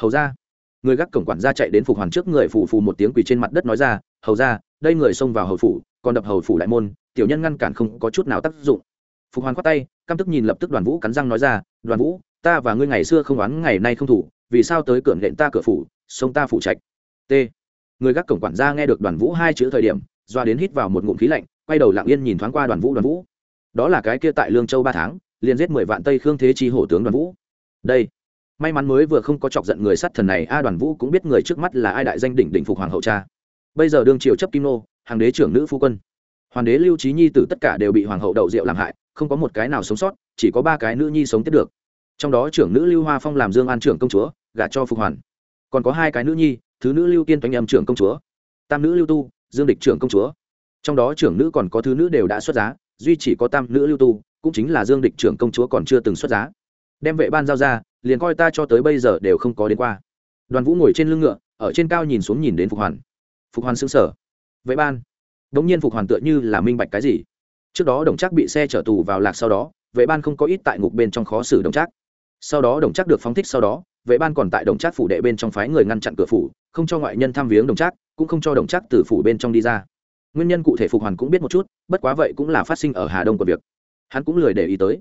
hầu ra người gác cổng quản gia chạy đến phục hoàn trước người phủ phù một tiếng quỳ trên mặt đất nói ra, hầu ra đây người xông vào hầu phủ, còn đập hầu phủ đại môn, tiểu nhân ngăn cản không có chút nào tác dụng phục hoàn khoát tay, căm tức nhìn lập tức đoàn vũ cắn răng nói ra, đoàn vũ, ta và ngươi ngày xưa không oán, ngày nay không thủ, vì sao tới cửa lệnh ta cửa phủ, sông ta phủ trạch? T. Người gác cổng quản gia nghe được đoàn vũ hai chữ thời điểm, doa đến hít vào một ngụm khí lạnh, quay đầu lặng yên nhìn thoáng qua đoàn vũ đoàn vũ, đó là cái kia tại lương châu ba tháng, liền giết mười vạn tây khương thế chi hổ tướng đoàn vũ. Đây, may mắn mới vừa không có chọc giận người sát thần này, a đoàn vũ cũng biết người trước mắt là ai đại danh đỉnh đỉnh phục hoàng hậu cha. Bây giờ đương triều chấp kim nô, hàng đế trưởng nữ phu quân. Hoàng đế lưu trí nhi tử tất cả đều bị hoàng hậu đậu rượu làm hại không có một cái nào sống sót, chỉ có ba cái nữ nhi sống tiếp được. Trong đó trưởng nữ lưu hoa phong làm dương an trưởng công chúa, gả cho phục hoàn. Còn có hai cái nữ nhi, thứ nữ lưu kiên toanh âm trưởng công chúa, tam nữ lưu tu, dương địch trưởng công chúa. Trong đó trưởng nữ còn có thứ nữ đều đã xuất giá, duy chỉ có tam nữ lưu tu, cũng chính là dương địch trưởng công chúa còn chưa từng xuất giá. Đem vệ ban giao ra, liền coi ta cho tới bây giờ đều không có đến qua. Đoàn vũ ngồi trên lưng ngựa, ở trên cao nhìn xuống nhìn đến phục hoàn. Phục hoàn xứng sở vệ ban. Đ ỗ n g nhiên phục hoàn tựa như là minh bạch cái gì trước đó đồng trác bị xe chở tù vào lạc sau đó, vệ ban không có ít tại ngục bên trong khó xử đồng trác. Sau đó đồng trác được phóng thích sau đó, vệ ban còn tại đồng trác phủ đệ bên trong phái người ngăn chặn cửa phủ, không cho ngoại nhân thăm viếng đồng trác, cũng không cho đồng trác từ phủ bên trong đi ra. Nguyên nhân cụ thể phục hoàn cũng biết một chút, bất quá vậy cũng là phát sinh ở hà đông của việc. Hắn cũng lười để ý tới.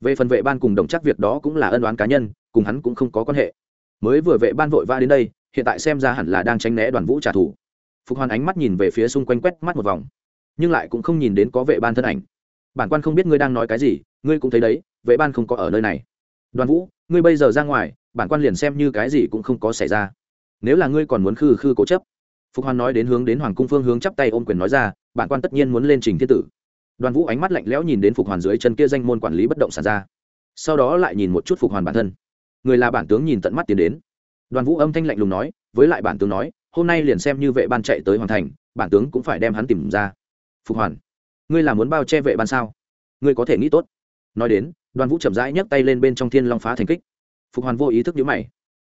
Về phần vệ ban cùng đồng trác việc đó cũng là ân đoán cá nhân, cùng hắn cũng không có quan hệ. Mới vừa vệ ban vội va đến đây, hiện tại xem ra hẳn là đang tránh né đoàn vũ trả thù. Phục hoàn ánh mắt nhìn về phía xung quanh quét mắt một vòng nhưng lại cũng không nhìn đến có vệ ban thân ảnh. Bản quan không biết ngươi đang nói cái gì, ngươi cũng thấy đấy, vệ ban không có ở nơi này. Đoàn vũ, ngươi bây giờ ra ngoài, bản quan liền xem như cái gì cũng không có xảy ra. Nếu là ngươi còn muốn khư khư cố chấp. Phục hoàn nói đến hướng đến hoàng cung phương hướng chắp tay ôm quyền nói ra, bản quan tất nhiên muốn lên trình thiên tử. Đoàn vũ ánh mắt lạnh lẽo nhìn đến phục hoàn dưới chân kia danh môn quản lý bất động sản ra. Sau đó lại nhìn một chút phục hoàn bản thân. Người là bản tướng nhìn tận mắt tiến đến. Đoàn vũ âm thanh lạnh lùng nói, với lại bản tướng nói, hôm nay liền xem như vệ ban chạy tới hoàng thành, bản tướng cũng phải đem hắn tìm ra phục hoàn, ngươi là muốn bao che vệ ban sao? Ngươi có thể nghĩ tốt. Nói đến, đoàn vũ chậm rãi nhấc tay lên bên trong thiên long phá thành kích. Phục hoàn vô ý thức nhữ mày.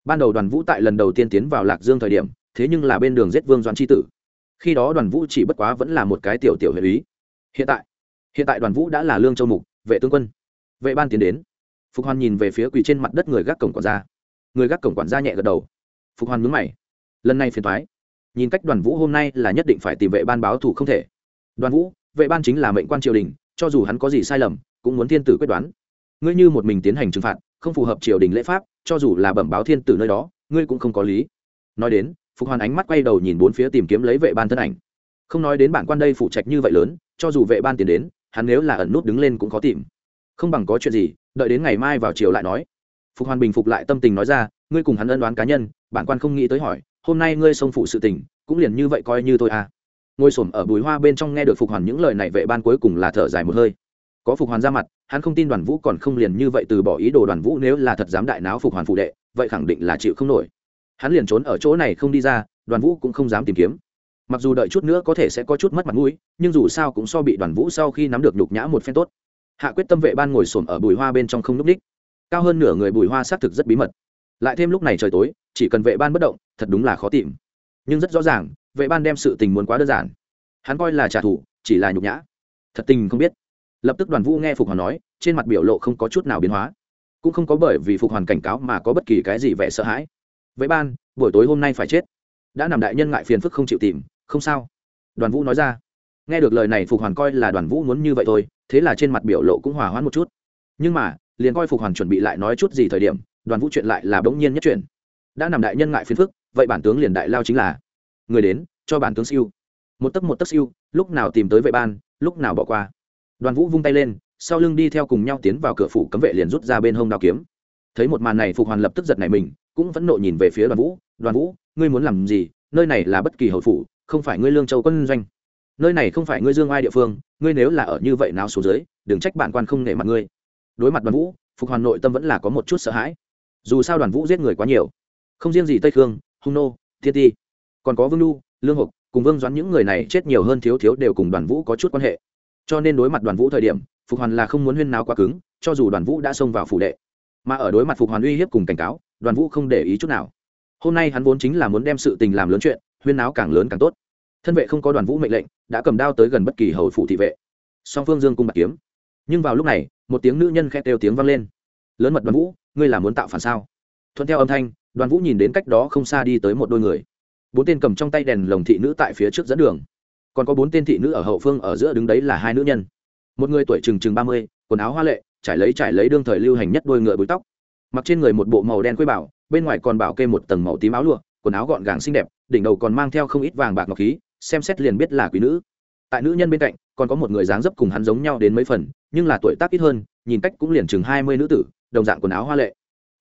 Ban đầu đoàn vũ tại lần đầu tiên tiến vào lạc dương thời điểm, thế nhưng là bên đường giết vương doãn tri tử. Khi đó đoàn vũ chỉ bất quá vẫn là một cái tiểu tiểu huyện ý hiện tại hiện tại đoàn vũ đã là lương châu mục, vệ tướng quân. Vệ ban tiến đến. Phục hoàn nhìn về phía quỳ trên mặt đất người gác cổng quản gia. Người gác cổng quản gia nhẹ gật đầu. Phục hoàn mướn mày. Lần này phiền thoái nhìn cách đoàn vũ hôm nay là nhất định phải tìm vệ ban báo thù không thể đoàn vũ, vệ ban chính là mệnh quan triều đình, cho dù hắn có gì sai lầm, cũng muốn thiên tử quyết đoán. Ngươi như một mình tiến hành trừng phạt, không phù hợp triều đình lễ pháp, cho dù là bẩm báo thiên tử nơi đó, ngươi cũng không có lý. Nói đến, phục hoàn ánh mắt quay đầu nhìn bốn phía tìm kiếm lấy vệ ban thân ảnh. Không nói đến bản quan đây phụ trách như vậy lớn, cho dù vệ ban tiền đến, hắn nếu là ẩn nút đứng lên cũng khó tìm. Không bằng có chuyện gì, đợi đến ngày mai vào chiều lại nói. Phục hoàn bình phục lại tâm tình nói ra, ngươi cùng hắn ân đoán cá nhân, bản quan không nghĩ tới hỏi, hôm nay ngươi xông phụ sự tình, cũng liền như vậy coi như tôi à ngồi s ở bùi hoa bên trong nghe được phục hoàn những lời này vệ ban cuối cùng là thở dài một hơi. Có phục hoàn ra mặt, hắn không tin đoàn vũ còn không liền như vậy từ bỏ ý đồ đoàn vũ nếu là thật dám đại náo phục hoàn phụ đệ, vậy khẳng định là chịu không nổi. Hắn liền trốn ở chỗ này không đi ra, đoàn vũ cũng không dám tìm kiếm. Mặc dù đợi chút nữa có thể sẽ có chút mất mặt mũi, nhưng dù sao cũng so bị đoàn vũ sau khi nắm được nhục nhã một phen tốt. Hạ quyết tâm vệ ban ngồi xổm ở bùi hoa bên trong không n ú c ních. Cao hơn nửa người bùi hoa xác thực rất bí mật. Lại thêm lúc này trời tối, chỉ cần vệ ban bất động, thật đúng là khó tìm. Nhưng rất rõ ràng vệ ban đem sự tình muốn quá đơn giản. Hắn coi là trả thù, chỉ là nhục nhã. Thật tình không biết. Lập tức đoàn vũ nghe phục hoàn nói, trên mặt biểu lộ không có chút nào biến hóa. Cũng không có bởi vì phục hoàn cảnh cáo mà có bất kỳ cái gì vẻ sợ hãi. Vệ ban, buổi tối hôm nay phải chết. Đã nằm đại nhân ngại phiền phức không chịu tìm, không sao. Đoàn vũ nói ra. Nghe được lời này phục hoàn coi là đoàn vũ muốn như vậy thôi, thế là trên mặt biểu lộ cũng hòa hoãn một chút. Nhưng mà, liền coi phục hoàn chuẩn bị lại nói chút gì thời điểm, đoàn vũ chuyện lại là bỗng nhiên nhất chuyện đã nằm đại nhân ngại phiền phức, vậy bản tướng liền đại lao chính là người đến, cho bản tướng siêu. Một tấc một tấc siêu, lúc nào tìm tới vệ ban, lúc nào bỏ qua. Đoàn vũ vung tay lên, sau lưng đi theo cùng nhau tiến vào cửa phủ cấm vệ liền rút ra bên hông đao kiếm. Thấy một màn này, phục hoàn lập tức giật này mình, cũng vẫn nộ nhìn về phía đoàn vũ. Đoàn vũ, ngươi muốn làm gì? Nơi này là bất kỳ hậu phủ, không phải ngươi lương châu quân doanh. Nơi này không phải ngươi dương ai địa phương, ngươi nếu là ở như vậy nào xuống dưới, đừng trách bản quan không nể mặt ngươi. Đối mặt đoàn vũ, phục hoàn nội tâm vẫn là có một chút sợ hãi. Dù sao đoàn vũ giết người quá nhiều. Không riêng gì tây khương, hung nô, thiên ti còn có vương lu lương hục, cùng vương doãn những người này chết nhiều hơn thiếu thiếu đều cùng đoàn vũ có chút quan hệ. Cho nên đối mặt đoàn vũ thời điểm, phục hoàn là không muốn huyên náo quá cứng, cho dù đoàn vũ đã xông vào phủ đệ. Mà ở đối mặt phục hoàn uy hiếp cùng cảnh cáo, đoàn vũ không để ý chút nào. Hôm nay hắn vốn chính là muốn đem sự tình làm lớn chuyện, huyên náo càng lớn càng tốt. Thân vệ không có đoàn vũ mệnh lệnh, đã cầm đao tới gần bất kỳ hầu phủ thị vệ. Song phương dương cung bạc kiếm. Nhưng vào lúc này, một tiếng nữ nhân khe têu tiếng vang lên. Lớn mật đoàn vũ, ngươi là muốn tạo phản sao? Thuận theo âm thanh, đoàn vũ nhìn đến cách đó không xa đi tới một đôi người bốn tên cầm trong tay đèn lồng thị nữ tại phía trước dẫn đường. Còn có bốn tên thị nữ ở hậu phương ở giữa đứng đấy là hai nữ nhân. Một người tuổi chừng chừng ba mươi, quần áo hoa lệ, trải lấy trải lấy đương thời lưu hành nhất đôi ngựa búi tóc. Mặc trên người một bộ màu đen quê bảo, bên ngoài còn bảo kê một tầng màu tím áo lụa, quần áo gọn gàng xinh đẹp, đỉnh đầu còn mang theo không ít vàng bạc ngọc khí, xem xét liền biết là quý nữ. Tại nữ nhân bên cạnh, còn có một người dáng dấp cùng hắn giống nhau đến mấy phần, nhưng là tuổi tác ít hơn, nhìn cách cũng liền chừng hai mươi nữ tử, đồng dạng quần áo hoa lệ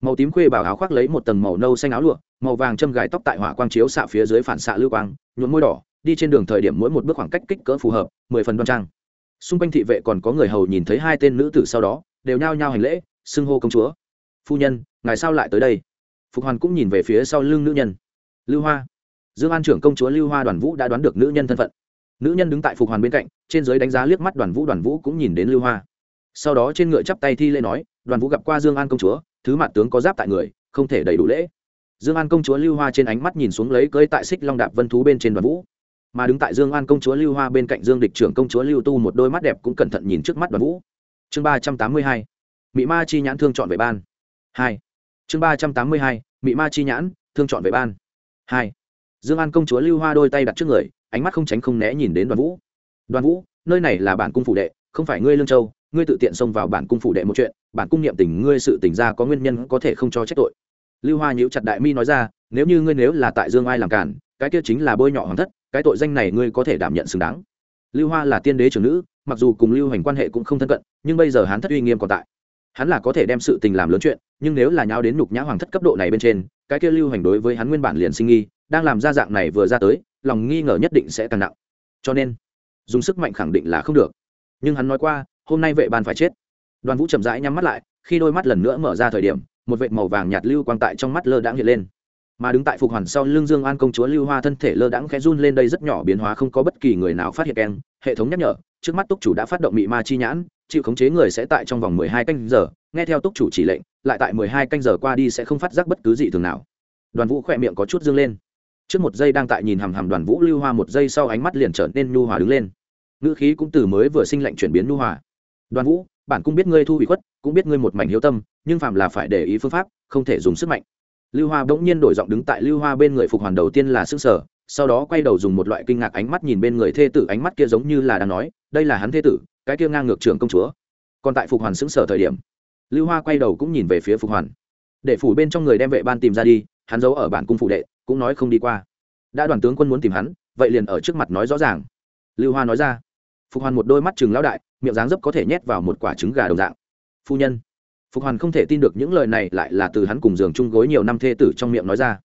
màu tím khuê bảo áo khoác lấy một tầng màu nâu xanh áo lụa, màu vàng châm gài tóc tại hỏa quang chiếu xạ phía dưới phản xạ lưu quang, nhuộm môi đỏ, đi trên đường thời điểm mỗi một bước khoảng cách kích cỡ phù hợp, mười phần đoan trang. Xung quanh thị vệ còn có người hầu nhìn thấy hai tên nữ tử sau đó, đều nhao nhao hành lễ, xưng hô công chúa. Phu nhân, ngài sao lại tới đây? Phục hoàn cũng nhìn về phía sau lưng nữ nhân. Lưu hoa. Dương an trưởng công chúa lưu hoa đoàn vũ đã đoán được nữ nhân thân phận. Nữ nhân đứng tại phục hoàn bên cạnh, trên giới đánh giá liếc mắt đoàn vũ đoàn vũ cũng nhìn đến lưu hoa sau đó trên ngựa chắp tay thi lễ nói, đoàn vũ gặp qua dương an công chúa, thứ mặt tướng có giáp tại người, không thể đầy đủ lễ. Dương an công chúa lưu hoa trên ánh mắt nhìn xuống lấy cơi tại xích long đạp vân thú bên trên đoàn vũ. Mà đứng tại dương an công chúa lưu hoa bên cạnh dương địch trưởng công chúa lưu tu một đôi mắt đẹp cũng cẩn thận nhìn trước mắt đoàn vũ. Chương ba trăm tám mươi hai, mị ma chi nhãn thương chọn về ban. Hai, chương ba trăm tám mươi hai, mị ma chi nhãn thương chọn về ban. Hai, dương an công chúa lưu hoa đôi tay đặt trước người, ánh mắt không tránh không né nhìn đến đoàn vũ. Đoàn vũ, nơi này là bản cung phủ đệ, không phải ngươi lương châu ngươi tự tiện xông vào bản cung phủ đệ một chuyện, bản cung niệm tình ngươi sự tình ra có nguyên nhân có thể không cho trách tội. Lưu hoa nhíu chặt đại mi nói ra, nếu như ngươi nếu là tại dương ai làm cản, cái kia chính là bôi nhọ hoàng thất, cái tội danh này ngươi có thể đảm nhận xứng đáng. Lưu hoa là tiên đế trưởng nữ, mặc dù cùng lưu hành quan hệ cũng không thân cận, nhưng bây giờ hắn thất uy nghiêm còn tại. Hắn là có thể đem sự tình làm lớn chuyện, nhưng nếu là nháo đến nhục nhã hoàng thất cấp độ này bên trên, cái kia lưu hành đối với hắn nguyên bản liền sinh nghi, đang làm ra dạng này vừa ra tới, lòng nghi ngờ nhất định sẽ càng nặng. Cho nên, dùng sức mạnh khẳng định là không được. Nhưng hắn nói qua hôm nay vệ ban phải chết. Đoàn vũ chậm rãi nhắm mắt lại, khi đôi mắt lần nữa mở ra thời điểm, một vệt màu vàng nhạt lưu quang tại trong mắt lơ đãng hiện lên. Mà đứng tại phục hoàn sau lưng dương an công chúa lưu hoa thân thể lơ đãng khẽ run lên đây rất nhỏ biến hóa không có bất kỳ người nào phát hiện keng, hệ thống nhắc nhở, trước mắt túc chủ đã phát động mị ma chi nhãn, chịu khống chế người sẽ tại trong vòng mười hai canh giờ, nghe theo túc chủ chỉ lệnh, lại tại mười hai canh giờ qua đi sẽ không phát giác bất cứ gì thường nào. Đoàn vũ khỏe miệng có chút dương lên. Trước một giây đang tại nhìn hằm hằm đoàn vũ lưu hoa một giây sau ánh mắt liền trở nên nhu hòa đứng lên. Ngữ khí cũng từ mới vừa sinh lệnh chuyển biến nhu hòa đoàn vũ, bản cũng biết ngươi thu bị khuất, cũng biết ngươi một mảnh hiếu tâm, nhưng phạm là phải để ý phương pháp, không thể dùng sức mạnh. Lưu hoa bỗng nhiên đổi giọng đứng tại lưu hoa bên người phục hoàn đầu tiên là sức sở, sau đó quay đầu dùng một loại kinh ngạc ánh mắt nhìn bên người thê tử, ánh mắt kia giống như là đang nói, đây là hắn thê tử, cái kia ngang ngược trưởng công chúa. Còn tại phục hoàn xứng sở thời điểm, lưu hoa quay đầu cũng nhìn về phía phục hoàn. Để phủ bên trong người đem vệ ban tìm ra đi, hắn giấu ở bản cung phụ đệ, cũng nói không đi qua. Đã đoàn tướng quân muốn tìm hắn, vậy liền ở trước mặt nói rõ ràng. Lưu hoa nói ra. Phục hoàn một đôi mắt chừng lão đại miệng dáng dấp có thể nhét vào một quả trứng gà đồng dạng. Phu nhân. Phục hoàn không thể tin được những lời này lại là từ hắn cùng giường chung gối nhiều năm thê tử trong miệng nói ra.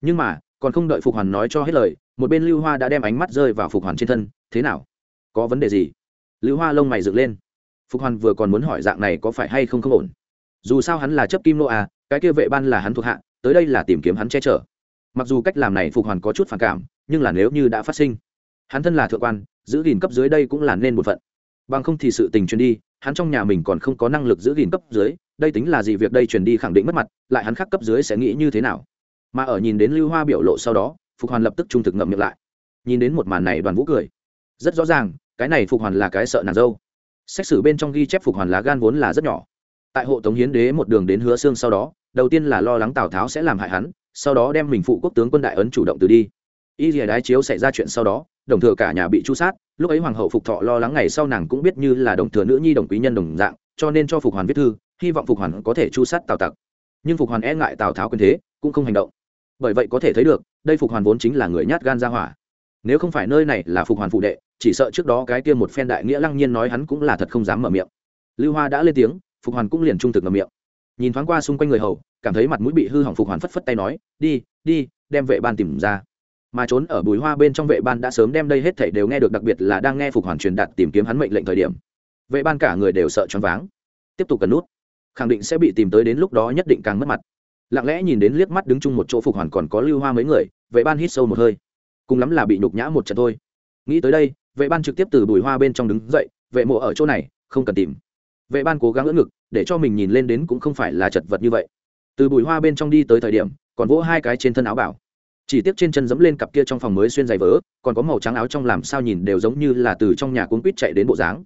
Nhưng mà, còn không đợi phục hoàn nói cho hết lời, một bên lưu hoa đã đem ánh mắt rơi vào phục hoàn trên thân. Thế nào? Có vấn đề gì? Lưu hoa lông mày dựng lên. Phục hoàn vừa còn muốn hỏi dạng này có phải hay không không ổn? Dù sao hắn là chấp kim nô à cái kia vệ ban là hắn thuộc hạ, tới đây là tìm kiếm hắn che chở. Mặc dù cách làm này phục hoàn có chút phản cảm, nhưng là nếu như đã phát sinh, hắn thân là thượng quan, giữ gìn cấp dưới đây cũng là nên một phận bằng không thì sự tình truyền đi, hắn trong nhà mình còn không có năng lực giữ gìn cấp dưới, đây tính là gì việc đây truyền đi khẳng định mất mặt, lại hắn khác cấp dưới sẽ nghĩ như thế nào? Mà ở nhìn đến lưu hoa biểu lộ sau đó, phục hoàn lập tức trung thực ngậm miệng lại. Nhìn đến một màn này đoàn vũ cười. Rất rõ ràng, cái này phục hoàn là cái sợ nàng dâu. Xét xử bên trong ghi chép phục hoàn lá gan vốn là rất nhỏ. Tại hộ tống hiến đế một đường đến hứa xương sau đó, đầu tiên là lo lắng tào tháo sẽ làm hại hắn, sau đó đem mình phụ quốc tướng quân đại ấn chủ động từ đi y rìa đái chiếu xảy ra chuyện sau đó, đồng thừa cả nhà bị chu sát, lúc ấy hoàng hậu phục thọ lo lắng ngày sau nàng cũng biết như là đồng thừa nữ nhi đồng quý nhân đồng dạng, cho nên cho phục hoàn viết thư, hy vọng phục hoàn có thể chu sát tào tặc. Nhưng phục hoàn e ngại tào tháo quyền thế, cũng không hành động. Bởi vậy có thể thấy được, đây phục hoàn vốn chính là người nhát gan ra hỏa. Nếu không phải nơi này là phục hoàn phụ đệ, chỉ sợ trước đó cái kia một phen đại nghĩa lăng nhiên nói hắn cũng là thật không dám mở miệng. Lưu hoa đã lên tiếng, phục hoàn cũng liền trung thực ngậm miệng. Nhìn thoáng qua xung quanh người hầu, cảm thấy mặt mũi bị hư hỏng phục hoàn phất phất tay nói, đi đi, đem vệ ban tìm ra mà trốn ở bùi hoa bên trong vệ ban đã sớm đem đây hết thảy đều nghe được, đặc biệt là đang nghe phục hoàn truyền đạt tìm kiếm hắn mệnh lệnh thời điểm. Vệ ban cả người đều sợ choáng váng. Tiếp tục cần nút. Khẳng định sẽ bị tìm tới đến lúc đó nhất định càng mất mặt. Lặng lẽ nhìn đến liếc mắt đứng chung một chỗ phục hoàn còn có lưu hoa mấy người, vệ ban hít sâu một hơi. Cùng lắm là bị nhục nhã một trận thôi. Nghĩ tới đây, vệ ban trực tiếp từ bùi hoa bên trong đứng dậy, vệ mộ ở chỗ này, không cần tìm. Vệ ban cố gắng ưỡn ngực, để cho mình nhìn lên đến cũng không phải là chật vật như vậy. Từ bùi hoa bên trong đi tới thời điểm, còn vỗ hai cái trên thân áo bảo chỉ tiếc trên chân dẫm lên cặp kia trong phòng mới xuyên giày vớ, còn có màu trắng áo trong làm sao nhìn đều giống như là từ trong nhà cuốn quýt chạy đến bộ dáng.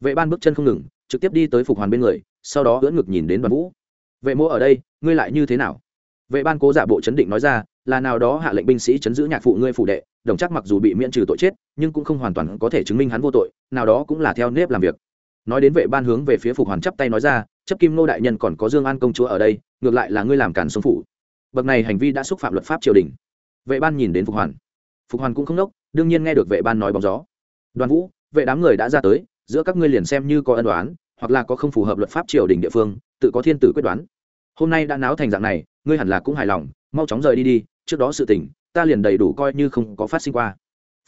Vệ ban bước chân không ngừng, trực tiếp đi tới phục hoàn bên người, sau đó ưỡn ngực nhìn đến đoàn vũ. Vệ mô ở đây, ngươi lại như thế nào? Vệ ban cố giả bộ chấn định nói ra, là nào đó hạ lệnh binh sĩ chấn giữ nhạc phụ ngươi phụ đệ, đồng chắc mặc dù bị miễn trừ tội chết, nhưng cũng không hoàn toàn có thể chứng minh hắn vô tội, nào đó cũng là theo nếp làm việc. Nói đến vệ ban hướng về phía phục hoàn chắp tay nói ra, chấp kim nô đại nhân còn có dương an công chúa ở đây, ngược lại là ngươi làm cản sông phủ. Bậc này hành vi đã xúc phạm luật pháp triều đình vệ ban nhìn đến phục hoàn. Phục hoàn cũng không đốc đương nhiên nghe được vệ ban nói bóng gió. Đoàn vũ, vệ đám người đã ra tới, giữa các ngươi liền xem như có ân đoán, hoặc là có không phù hợp luật pháp triều đình địa phương, tự có thiên tử quyết đoán. Hôm nay đã náo thành dạng này, ngươi hẳn là cũng hài lòng, mau chóng rời đi đi, trước đó sự tình, ta liền đầy đủ coi như không có phát sinh qua.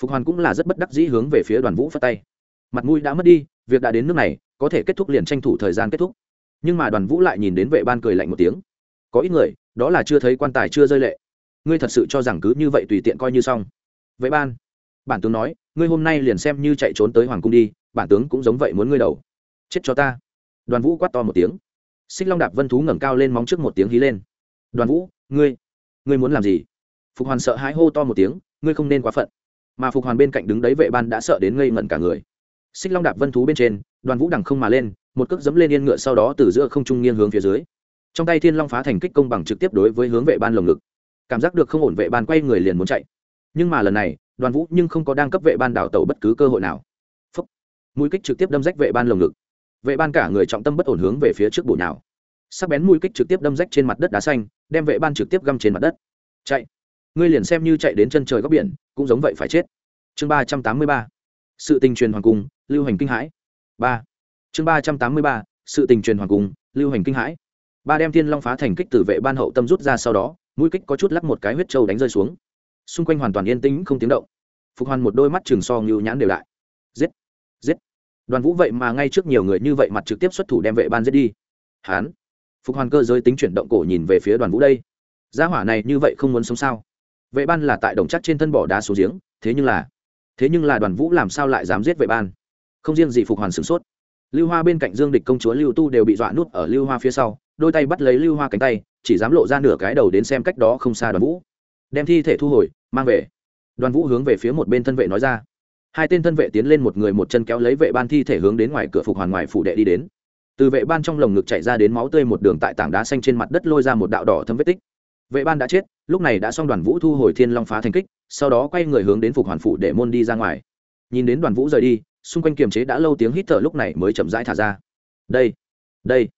Phục hoàn cũng là rất bất đắc dĩ hướng về phía đoàn vũ phất tay. Mặt mũi đã mất đi, việc đã đến nước này, có thể kết thúc liền tranh thủ thời gian kết thúc. Nhưng mà đoàn vũ lại nhìn đến vệ ban cười lạnh một tiếng. Có ít người, đó là chưa thấy quan tài chưa rơi lệ ngươi thật sự cho rằng cứ như vậy tùy tiện coi như xong. Vệ ban, bản tướng nói, ngươi hôm nay liền xem như chạy trốn tới hoàng cung đi, bản tướng cũng giống vậy muốn ngươi đầu. Chết cho ta. Đoàn vũ quát to một tiếng. Xích long đạp vân thú ngẩng cao lên móng trước một tiếng hí lên. Đoàn vũ, ngươi ngươi muốn làm gì? Phục hoàn sợ hãi hô to một tiếng, ngươi không nên quá phận. Mà phục hoàn bên cạnh đứng đấy vệ ban đã sợ đến ngây ngẩn cả người. Xích long đạp vân thú bên trên, đoàn vũ đằng không mà lên, một cước dẫm lên yên ngựa sau đó từ giữa không trung nghiêng hướng phía dưới. Trong tay thiên long phá thành kích công bằng trực tiếp đối với hướng vệ ban lồng ngực cảm giác được không ổn vệ ban quay người liền muốn chạy. Nhưng mà lần này, đoàn vũ nhưng không có đang cấp vệ ban đảo tàu bất cứ cơ hội nào. Phúc. mũi kích trực tiếp đâm rách vệ ban lồng ngực. Vệ ban cả người trọng tâm bất ổn hướng về phía trước bổ nào sắc bén mũi kích trực tiếp đâm rách trên mặt đất đá xanh, đem vệ ban trực tiếp găm trên mặt đất. Chạy. Ngươi liền xem như chạy đến chân trời góc biển, cũng giống vậy phải chết. Chương ba trăm tám mươi ba. Sự tình truyền hoàng cung, lưu hành kinh hãi. Ba. Chương ba trăm tám mươi ba. Sự tình truyền hoàng cung, lưu hành kinh hãi. Ba đem thiên long phá thành kích từ vệ ban hậu tâm rút ra sau đó mũi kích có chút lắc một cái huyết trâu đánh rơi xuống. Xung quanh hoàn toàn yên tĩnh, không tiếng động. Phục hoàn một đôi mắt chừng so ngưu nhãn đều lại. Giết! Giết! Đoàn vũ vậy mà ngay trước nhiều người như vậy mặt trực tiếp xuất thủ đem vệ ban giết đi. Hán! Phục hoàn cơ giới tính chuyển động cổ nhìn về phía đoàn vũ đây. Gia hỏa này như vậy không muốn sống sao? Vệ ban là tại đồng chắc trên thân bỏ đá xuống giếng, thế nhưng là thế nhưng là đoàn vũ làm sao lại dám giết vệ ban? Không riêng gì phục hoàn sửng sốt. Lưu hoa bên cạnh dương địch công chúa lưu tu đều bị dọa nút ở lưu hoa phía sau, đôi tay bắt lấy lưu hoa cánh tay chỉ dám lộ ra nửa cái đầu đến xem cách đó không xa đoàn vũ. Đem thi thể thu hồi, mang về. Đoàn vũ hướng về phía một bên thân vệ nói ra. Hai tên thân vệ tiến lên một người một chân kéo lấy vệ ban thi thể hướng đến ngoài cửa phục hoàn ngoài phủ đệ đi đến. Từ vệ ban trong lồng ngực chạy ra đến máu tươi một đường tại tảng đá xanh trên mặt đất lôi ra một đạo đỏ thấm vết tích. Vệ ban đã chết, lúc này đã xong đoàn vũ thu hồi thiên long phá thành kích, sau đó quay người hướng đến phục hoàn phủ để môn đi ra ngoài. Nhìn đến đoàn vũ rời đi, xung quanh kiềm chế đã lâu tiếng hít thở lúc này mới chậm rãi thả ra. Đây đây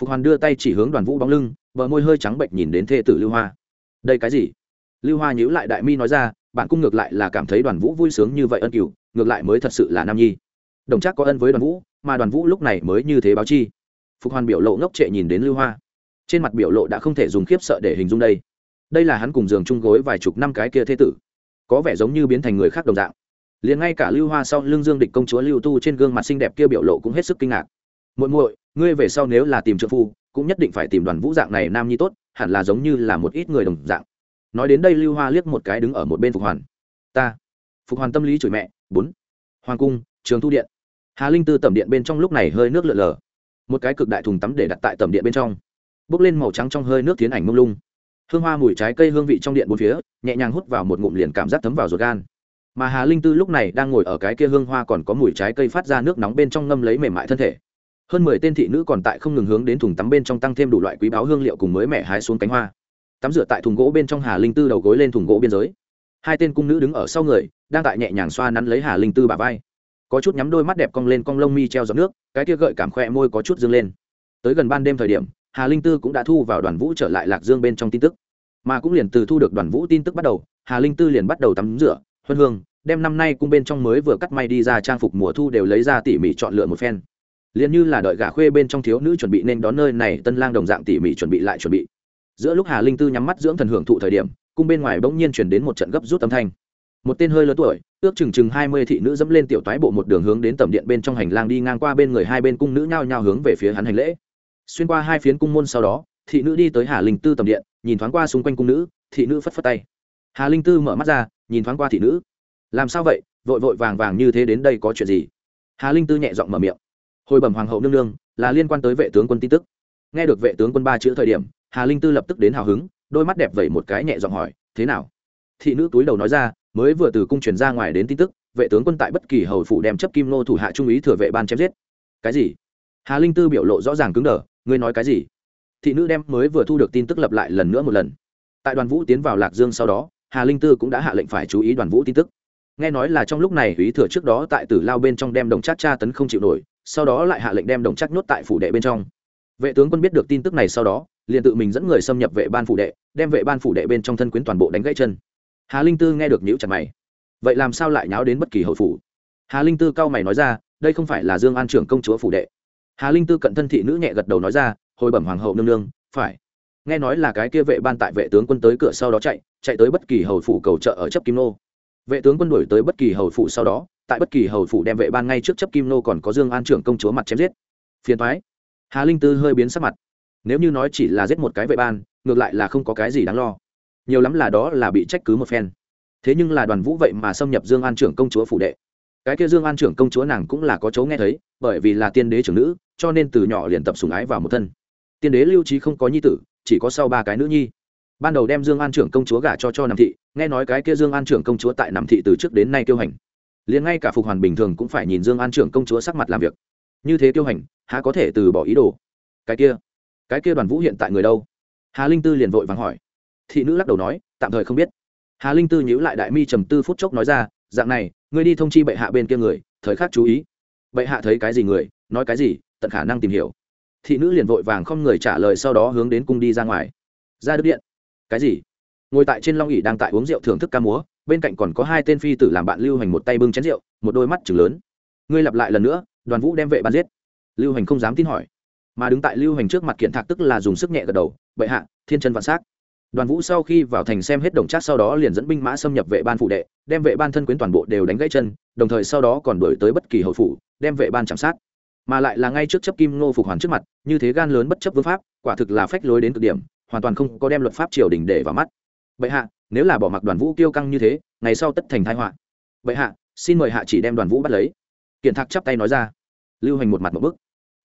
phục hoàn đưa tay chỉ hướng đoàn vũ bóng lưng, bờ môi hơi trắng bệnh nhìn đến thê tử lưu hoa. Đây cái gì? Lưu hoa nhíu lại đại mi nói ra, bạn cung ngược lại là cảm thấy đoàn vũ vui sướng như vậy ân cửu, ngược lại mới thật sự là nam nhi. Đồng chắc có ân với đoàn vũ, mà đoàn vũ lúc này mới như thế báo chi. Phục hoàn biểu lộ ngốc trệ nhìn đến lưu hoa. Trên mặt biểu lộ đã không thể dùng khiếp sợ để hình dung đây. Đây là hắn cùng giường chung gối vài chục năm cái kia thế tử. Có vẻ giống như biến thành người khác đồng dạng. Liền ngay cả lưu hoa sau lưng dương địch công chúa lưu tu trên gương mặt xinh đẹp kia biểu lộ cũng hết sức kinh ngạc. Muội muội ngươi về sau nếu là tìm trợ phu, cũng nhất định phải tìm đoàn vũ dạng này nam nhi tốt, hẳn là giống như là một ít người đồng dạng. Nói đến đây lưu hoa liếc một cái đứng ở một bên phục hoàn. Ta. Phục hoàn tâm lý chửi mẹ. Bốn. Hoàng cung, trường thu điện. Hà linh tư tẩm điện bên trong lúc này hơi nước lượn lờ. Một cái cực đại thùng tắm để đặt tại tẩm điện bên trong. Bốc lên màu trắng trong hơi nước tiến ảnh mông lung. Hương hoa mùi trái cây hương vị trong điện bốn phía, nhẹ nhàng hút vào một ngụm liền cảm giác thấm vào ruột gan. Mà hà linh tư lúc này đang ngồi ở cái kia hương hoa còn có mùi trái cây phát ra nước nóng bên trong ngâm lấy mềm mại thân thể hơn mười tên thị nữ còn tại không ngừng hướng đến thùng tắm bên trong tăng thêm đủ loại quý báo hương liệu cùng mới mẻ hái xuống cánh hoa. Tắm rửa tại thùng gỗ bên trong hà linh tư đầu gối lên thùng gỗ biên giới. Hai tên cung nữ đứng ở sau người, đang tại nhẹ nhàng xoa nắn lấy hà linh tư bà vai. Có chút nhắm đôi mắt đẹp cong lên cong lông mi treo giọt nước, cái kia gợi cảm khoe môi có chút dâng lên. Tới gần ban đêm thời điểm, hà linh tư cũng đã thu vào đoàn vũ trở lại lạc dương bên trong tin tức. Mà cũng liền từ thu được đoàn vũ tin tức bắt đầu, hà linh tư liền bắt đầu tắm rửa, huân hương, đem năm nay cung bên trong mới vừa cắt may đi ra trang phục mùa thu đều lấy ra tỉ mỉ chọn lựa một phen liền như là đợi gà khuê bên trong thiếu nữ chuẩn bị nên đón nơi này, tân lang đồng dạng tỉ mỉ chuẩn bị lại chuẩn bị. Giữa lúc hà linh tư nhắm mắt dưỡng thần hưởng thụ thời điểm, cung bên ngoài bỗng nhiên chuyển đến một trận gấp rút âm thanh. Một tên hơi lớn tuổi, ước chừng chừng hai mươi thị nữ dẫm lên tiểu toái bộ một đường hướng đến tầm điện bên trong hành lang đi ngang qua bên người hai bên cung nữ nhao nhao hướng về phía hắn hành lễ. Xuyên qua hai phiến cung môn sau đó, thị nữ đi tới hà linh tư tầm điện, nhìn thoáng qua xung quanh cung nữ, thị nữ phất phất tay. Hà linh tư mở mắt ra, nhìn thoáng qua thị nữ. Làm sao vậy? Vội vội vàng vàng như thế đến đây có chuyện gì? Hà linh tư nhẹ giọng mở miệng hồi bẩm hoàng hậu nương nương, là liên quan tới vệ tướng quân tin tức. Nghe được vệ tướng quân ba chữ thời điểm, hà linh tư lập tức đến hào hứng, đôi mắt đẹp vẩy một cái nhẹ giọng hỏi, thế nào? Thị nữ túi đầu nói ra, mới vừa từ cung truyền ra ngoài đến tin tức, vệ tướng quân tại bất kỳ hầu phủ đem chấp kim nô thủ hạ trung úy thừa vệ ban chém giết. Cái gì? Hà linh tư biểu lộ rõ ràng cứng đờ, ngươi nói cái gì? Thị nữ đem mới vừa thu được tin tức lập lại lần nữa một lần. Tại đoàn vũ tiến vào lạc dương sau đó, hà linh tư cũng đã hạ lệnh phải chú ý đoàn vũ tin tức. Nghe nói là trong lúc này, ý thừa trước đó tại tử lao bên trong đem đồng chát tra tấn không chịu nổi sau đó lại hạ lệnh đem đồng chắc nhốt tại phủ đệ bên trong. Vệ tướng quân biết được tin tức này sau đó, liền tự mình dẫn người xâm nhập vệ ban phủ đệ, đem vệ ban phủ đệ bên trong thân quyến toàn bộ đánh gãy chân. Hà linh tư nghe được nhữ chặt mày. Vậy làm sao lại nháo đến bất kỳ hậu phủ? Hà linh tư cao mày nói ra, đây không phải là dương an trưởng công chúa phủ đệ. Hà linh tư cận thân thị nữ nhẹ gật đầu nói ra, hồi bẩm hoàng hậu nương nương, phải. Nghe nói là cái kia vệ ban tại vệ tướng quân tới cửa sau đó chạy chạy tới bất kỳ hầu phủ cầu trợ ở chấp kim nô vệ tướng quân đuổi tới bất kỳ hầu phủ sau đó, tại bất kỳ hầu phủ đem vệ ban ngay trước chấp kim nô còn có dương an trưởng công chúa mặt chém giết. Phiền thoái hà linh tư hơi biến sắc mặt. Nếu như nói chỉ là giết một cái vệ ban, ngược lại là không có cái gì đáng lo. Nhiều lắm là đó là bị trách cứ một phen. Thế nhưng là đoàn vũ vậy mà xâm nhập dương an trưởng công chúa phủ đệ. Cái kia dương an trưởng công chúa nàng cũng là có chấu nghe thấy, bởi vì là tiên đế trưởng nữ, cho nên từ nhỏ liền tập sùng ái vào một thân. Tiên đế lưu trí không có nhi tử, chỉ có sau ba cái nữ nhi ban đầu đem dương an trưởng công chúa gả cho cho nằm thị, nghe nói cái kia dương an trưởng công chúa tại nằm thị từ trước đến nay tiêu hành. Liền ngay cả phục hoàn bình thường cũng phải nhìn dương an trưởng công chúa sắc mặt làm việc. Như thế tiêu hành, há có thể từ bỏ ý đồ? Cái kia cái kia đoàn vũ hiện tại người đâu? Hà linh tư liền vội vàng hỏi. Thị nữ lắc đầu nói, tạm thời không biết. Hà linh tư nhíu lại đại mi trầm tư phút chốc nói ra, dạng này, ngươi đi thông chi bệ hạ bên kia người, thời khắc chú ý. Bệ hạ thấy cái gì người, nói cái gì, tận khả năng tìm hiểu. Thị nữ liền vội vàng không người trả lời sau đó hướng đến cung đi ra ngoài. Ra đức điện cái gì? Ngồi tại trên long ỉ đang tại uống rượu thưởng thức ca múa, bên cạnh còn có hai tên phi tử làm bạn lưu hành một tay bưng chén rượu, một đôi mắt chừng lớn. Ngươi lặp lại lần nữa, đoàn vũ đem vệ ban giết. Lưu hành không dám tin hỏi. Mà đứng tại lưu hành trước mặt kiện thạc tức là dùng sức nhẹ gật đầu, bệ hạ, thiên chân vạn s á c đoàn vũ sau khi vào thành xem hết đồng trác sau đó liền dẫn binh mã xâm nhập vệ ban phụ đệ, đem vệ ban thân quyến toàn bộ đều đánh gãy chân, đồng thời sau đó còn đổi tới bất kỳ hậu phủ, đem vệ ban chạm sát. Mà lại là ngay trước chấp kim ngô phục hoàn trước mặt, như thế gan lớn bất chấp vương pháp, quả thực là phách lối đến cực điểm hoàn toàn không có đem luật pháp triều đình để vào mắt. Bệ hạ, nếu là bỏ mặc đoàn vũ kiêu căng như thế, ngày sau tất thành thái họa. Bệ hạ, xin mời hạ chỉ đem đoàn vũ bắt lấy. Kiện thạc chắp tay nói ra. Lưu hành một mặt một bức.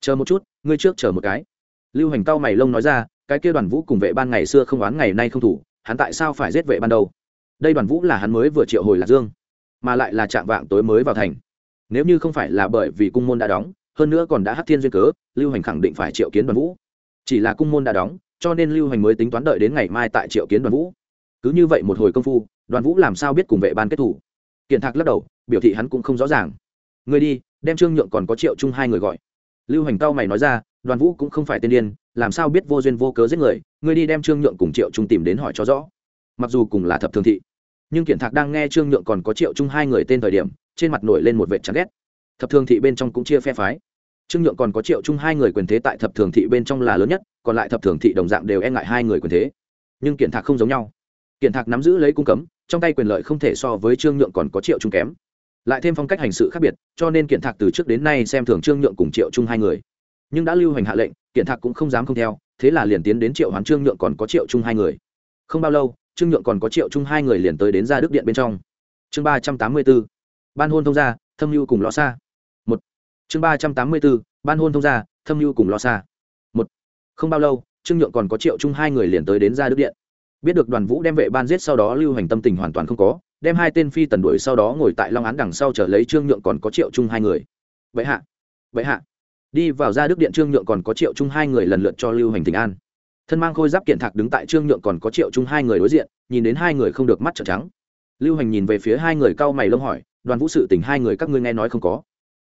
Chờ một chút, ngươi trước chờ một cái. Lưu hành cau mày lông nói ra, cái kia đoàn vũ cùng vệ ban ngày xưa không oán ngày nay không thủ, hắn tại sao phải giết vệ ban đầu đây đoàn vũ là hắn mới vừa triệu hồi lạc dương, mà lại là trạng vạng tối mới vào thành. Nếu như không phải là bởi vì cung môn đã đóng, hơn nữa còn đã hát thiên duyên cớ, lưu hành khẳng định phải triệu kiến đoàn vũ. Chỉ là cung môn đã đóng cho nên lưu hành mới tính toán đợi đến ngày mai tại triệu kiến đoàn vũ. Cứ như vậy một hồi công phu, đoàn vũ làm sao biết cùng vệ ban kết thủ? Kiện thạc lắc đầu, biểu thị hắn cũng không rõ ràng. Người đi, đem trương nhượng còn có triệu chung hai người gọi. Lưu hành cao mày nói ra, đoàn vũ cũng không phải tên điên, làm sao biết vô duyên vô cớ giết người người đi đem trương nhượng cùng triệu trung tìm đến hỏi cho rõ. Mặc dù cùng là thập thường thị, nhưng kiện thạc đang nghe trương nhượng còn có triệu trung hai người tên thời điểm, trên mặt nổi lên một vệ chán ghét. Thập thường thị bên trong cũng chia phe phái trương nhượng còn có triệu trung hai người quyền thế tại thập thường thị bên trong là lớn nhất, còn lại thập thường thị đồng dạng đều e ngại hai người quyền thế. Nhưng kiện thạc không giống nhau. Kiện thạc nắm giữ lấy cung cấm, trong tay quyền lợi không thể so với trương nhượng còn có triệu trung kém. Lại thêm phong cách hành sự khác biệt, cho nên kiện thạc từ trước đến nay xem thường trương nhượng cùng triệu trung hai người. Nhưng đã lưu hành hạ lệnh, kiện thạc cũng không dám không theo, thế là liền tiến đến triệu hoán trương nhượng còn có triệu trung hai người. Không bao lâu, trương nhượng còn có triệu trung hai người liền tới đến ra đức điện bên trong. Chương ba trăm tám mươi b ố ban hôn thông gia, thâm mưu cùng lõ xa chương ba trăm tám mươi bốn, ban hôn thông gia thâm mưu cùng lo xa. Một không bao lâu trương nhượng còn có triệu trung hai người liền tới đến ra đức điện. Biết được đoàn vũ đem vệ ban giết sau đó lưu hành tâm tình hoàn toàn không có đem hai tên phi tần đuổi sau đó ngồi tại long án đằng sau trở lấy trương nhượng còn có triệu chung hai người. Vậy hạ vậy hạ. Đi vào ra đức điện trương nhượng còn có triệu chung hai người lần lượt cho lưu hành tình an. Thân mang khôi giáp kiện thạc đứng tại trương nhượng còn có triệu chung hai người đối diện nhìn đến hai người không được mắt trợn trắng. Lưu hành nhìn về phía hai người cau mày lông hỏi đoàn vũ sự tình hai người các ngươi nghe nói không có?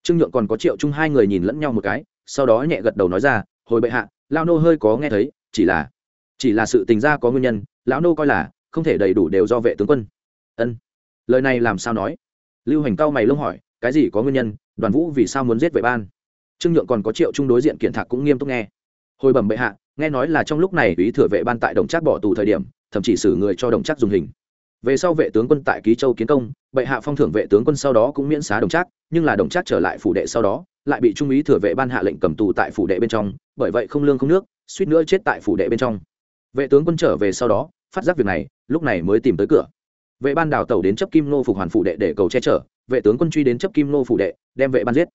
Trương nhượng còn có triệu chung hai người nhìn lẫn nhau một cái, sau đó nhẹ gật đầu nói ra, hồi bệ hạ lao nô hơi có nghe thấy, chỉ là chỉ là sự tình ra có nguyên nhân, lão nô coi là không thể đầy đủ đều do vệ tướng quân. Ân. Lời này làm sao nói? Lưu hành cao mày lông hỏi, cái gì có nguyên nhân? Đoàn vũ vì sao muốn giết vệ ban? Trương nhượng còn có triệu chung đối diện kiện thạc cũng nghiêm túc nghe. Hồi bẩm bệ hạ, nghe nói là trong lúc này ý thừa vệ ban tại đồng trác bỏ tù thời điểm, thậm chí xử người cho đồng trác dùng hình về sau vệ tướng quân tại ký châu kiến công, bệ hạ phong thưởng vệ tướng quân sau đó cũng miễn xá đồng trác, nhưng là đồng trác trở lại phủ đệ sau đó, lại bị trung ý thừa vệ ban hạ lệnh cầm tù tại phủ đệ bên trong, bởi vậy không lương không nước, suýt nữa chết tại phủ đệ bên trong. Vệ tướng quân trở về sau đó, phát giác việc này, lúc này mới tìm tới cửa. Vệ ban đào tẩu đến chấp kim nô phục hoàn phủ đệ để cầu che chở, vệ tướng quân truy đến chấp kim nô phủ đệ, đem vệ ban giết.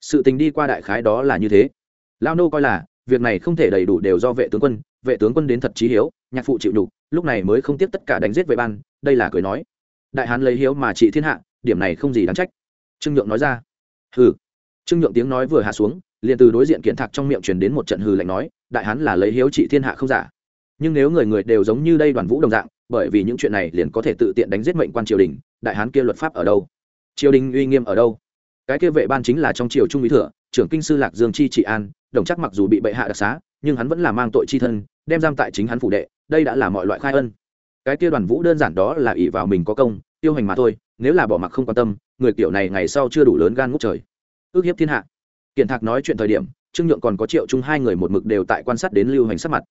Sự tình đi qua đại khái đó là như thế. Lao nô coi là việc này không thể đầy đủ đều do vệ tướng quân, vệ tướng quân đến thật trí hiếu, nhạc phụ chịu đủ lúc này mới không tiếp tất cả đánh giết vệ ban đây là cười nói. Đại hán lấy hiếu mà trị thiên hạ, điểm này không gì đáng trách. Trương nhượng nói ra. Hừ. Trương nhượng tiếng nói vừa hạ xuống, liền từ đối diện kiện thạc trong miệng truyền đến một trận hừ lạnh nói, đại hán là lấy hiếu trị thiên hạ không giả. Nhưng nếu người người đều giống như đây đoàn vũ đồng dạng, bởi vì những chuyện này liền có thể tự tiện đánh giết mệnh quan triều đình, đại hán kia luật pháp ở đâu? Triều đình uy nghiêm ở đâu? Cái kia vệ ban chính là trong triều trung ý thừa, trưởng kinh sư lạc dương chi trị an đồng chắc mặc dù bị bệ hạ đặc xá, nhưng hắn vẫn là mang tội chi thân, đem giam tại chính hắn phủ đệ, đây đã là mọi loại khai ân. Cái kia đoàn vũ đơn giản đó là ỷ vào mình có công, tiêu hành mà thôi, nếu là bỏ mặc không quan tâm, người kiểu này ngày sau chưa đủ lớn gan ngút trời. Ước hiếp thiên hạ. Kiện thạc nói chuyện thời điểm, trương nhượng còn có triệu chung hai người một mực đều tại quan sát đến lưu hành sắc mặt.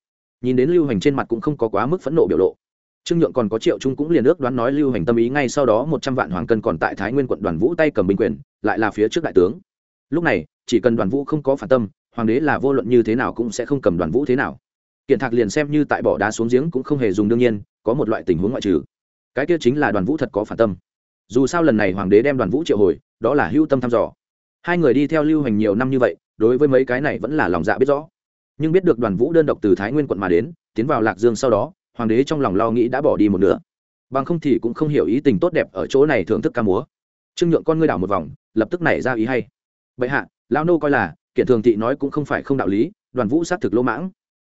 Nhìn đến lưu hành trên mặt cũng không có quá mức phẫn nộ biểu lộ. Trương nhượng còn có triệu chung cũng liền ước đoán nói lưu hành tâm ý ngay sau đó một trăm vạn hoàng cân còn tại thái nguyên quận đoàn vũ tay cầm binh quyền, lại là phía trước đại tướng. Lúc này, chỉ cần đoàn vũ không có phản tâm hoàng đế là vô luận như thế nào cũng sẽ không cầm đoàn vũ thế nào. Kiện thạc liền xem như tại bỏ đá xuống giếng cũng không hề dùng đương nhiên, có một loại tình huống ngoại trừ. Cái kia chính là đoàn vũ thật có phản tâm. Dù sao lần này hoàng đế đem đoàn vũ triệu hồi, đó là hưu tâm thăm dò. Hai người đi theo lưu hành nhiều năm như vậy, đối với mấy cái này vẫn là lòng dạ biết rõ. Nhưng biết được đoàn vũ đơn độc từ thái nguyên quận mà đến, tiến vào lạc dương sau đó, hoàng đế trong lòng lo nghĩ đã bỏ đi một nửa. Bằng không thì cũng không hiểu ý tình tốt đẹp ở chỗ này thưởng thức ca múa. Trương nhượng con ngươi đảo một vòng, lập tức nảy ra ý hay. Vậy hạ lao nô coi là kiện thường thị nói cũng không phải không đạo lý, đoàn vũ xác thực lỗ mãng.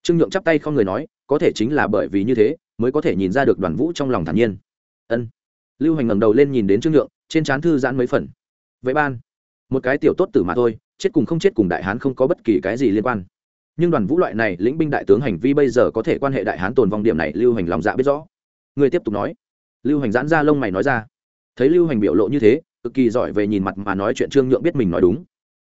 Trương nhượng chắp tay không người nói, có thể chính là bởi vì như thế, mới có thể nhìn ra được đoàn vũ trong lòng thản nhiên. Ân. Lưu hành ngẩng đầu lên nhìn đến trương nhượng, trên trán thư giãn mấy phần. Vậy ban. Một cái tiểu tốt tử mà thôi, chết cùng không chết cùng đại hán không có bất kỳ cái gì liên quan. Nhưng đoàn vũ loại này lĩnh binh đại tướng hành vi bây giờ có thể quan hệ đại hán tồn vong điểm này lưu hành lòng dạ biết rõ. Người tiếp tục nói. Lưu hành giãn ra lông mày nói ra. Thấy lưu hành biểu lộ như thế, cực kỳ giỏi về nhìn mặt mà nói chuyện trương nhượng biết mình nói đúng.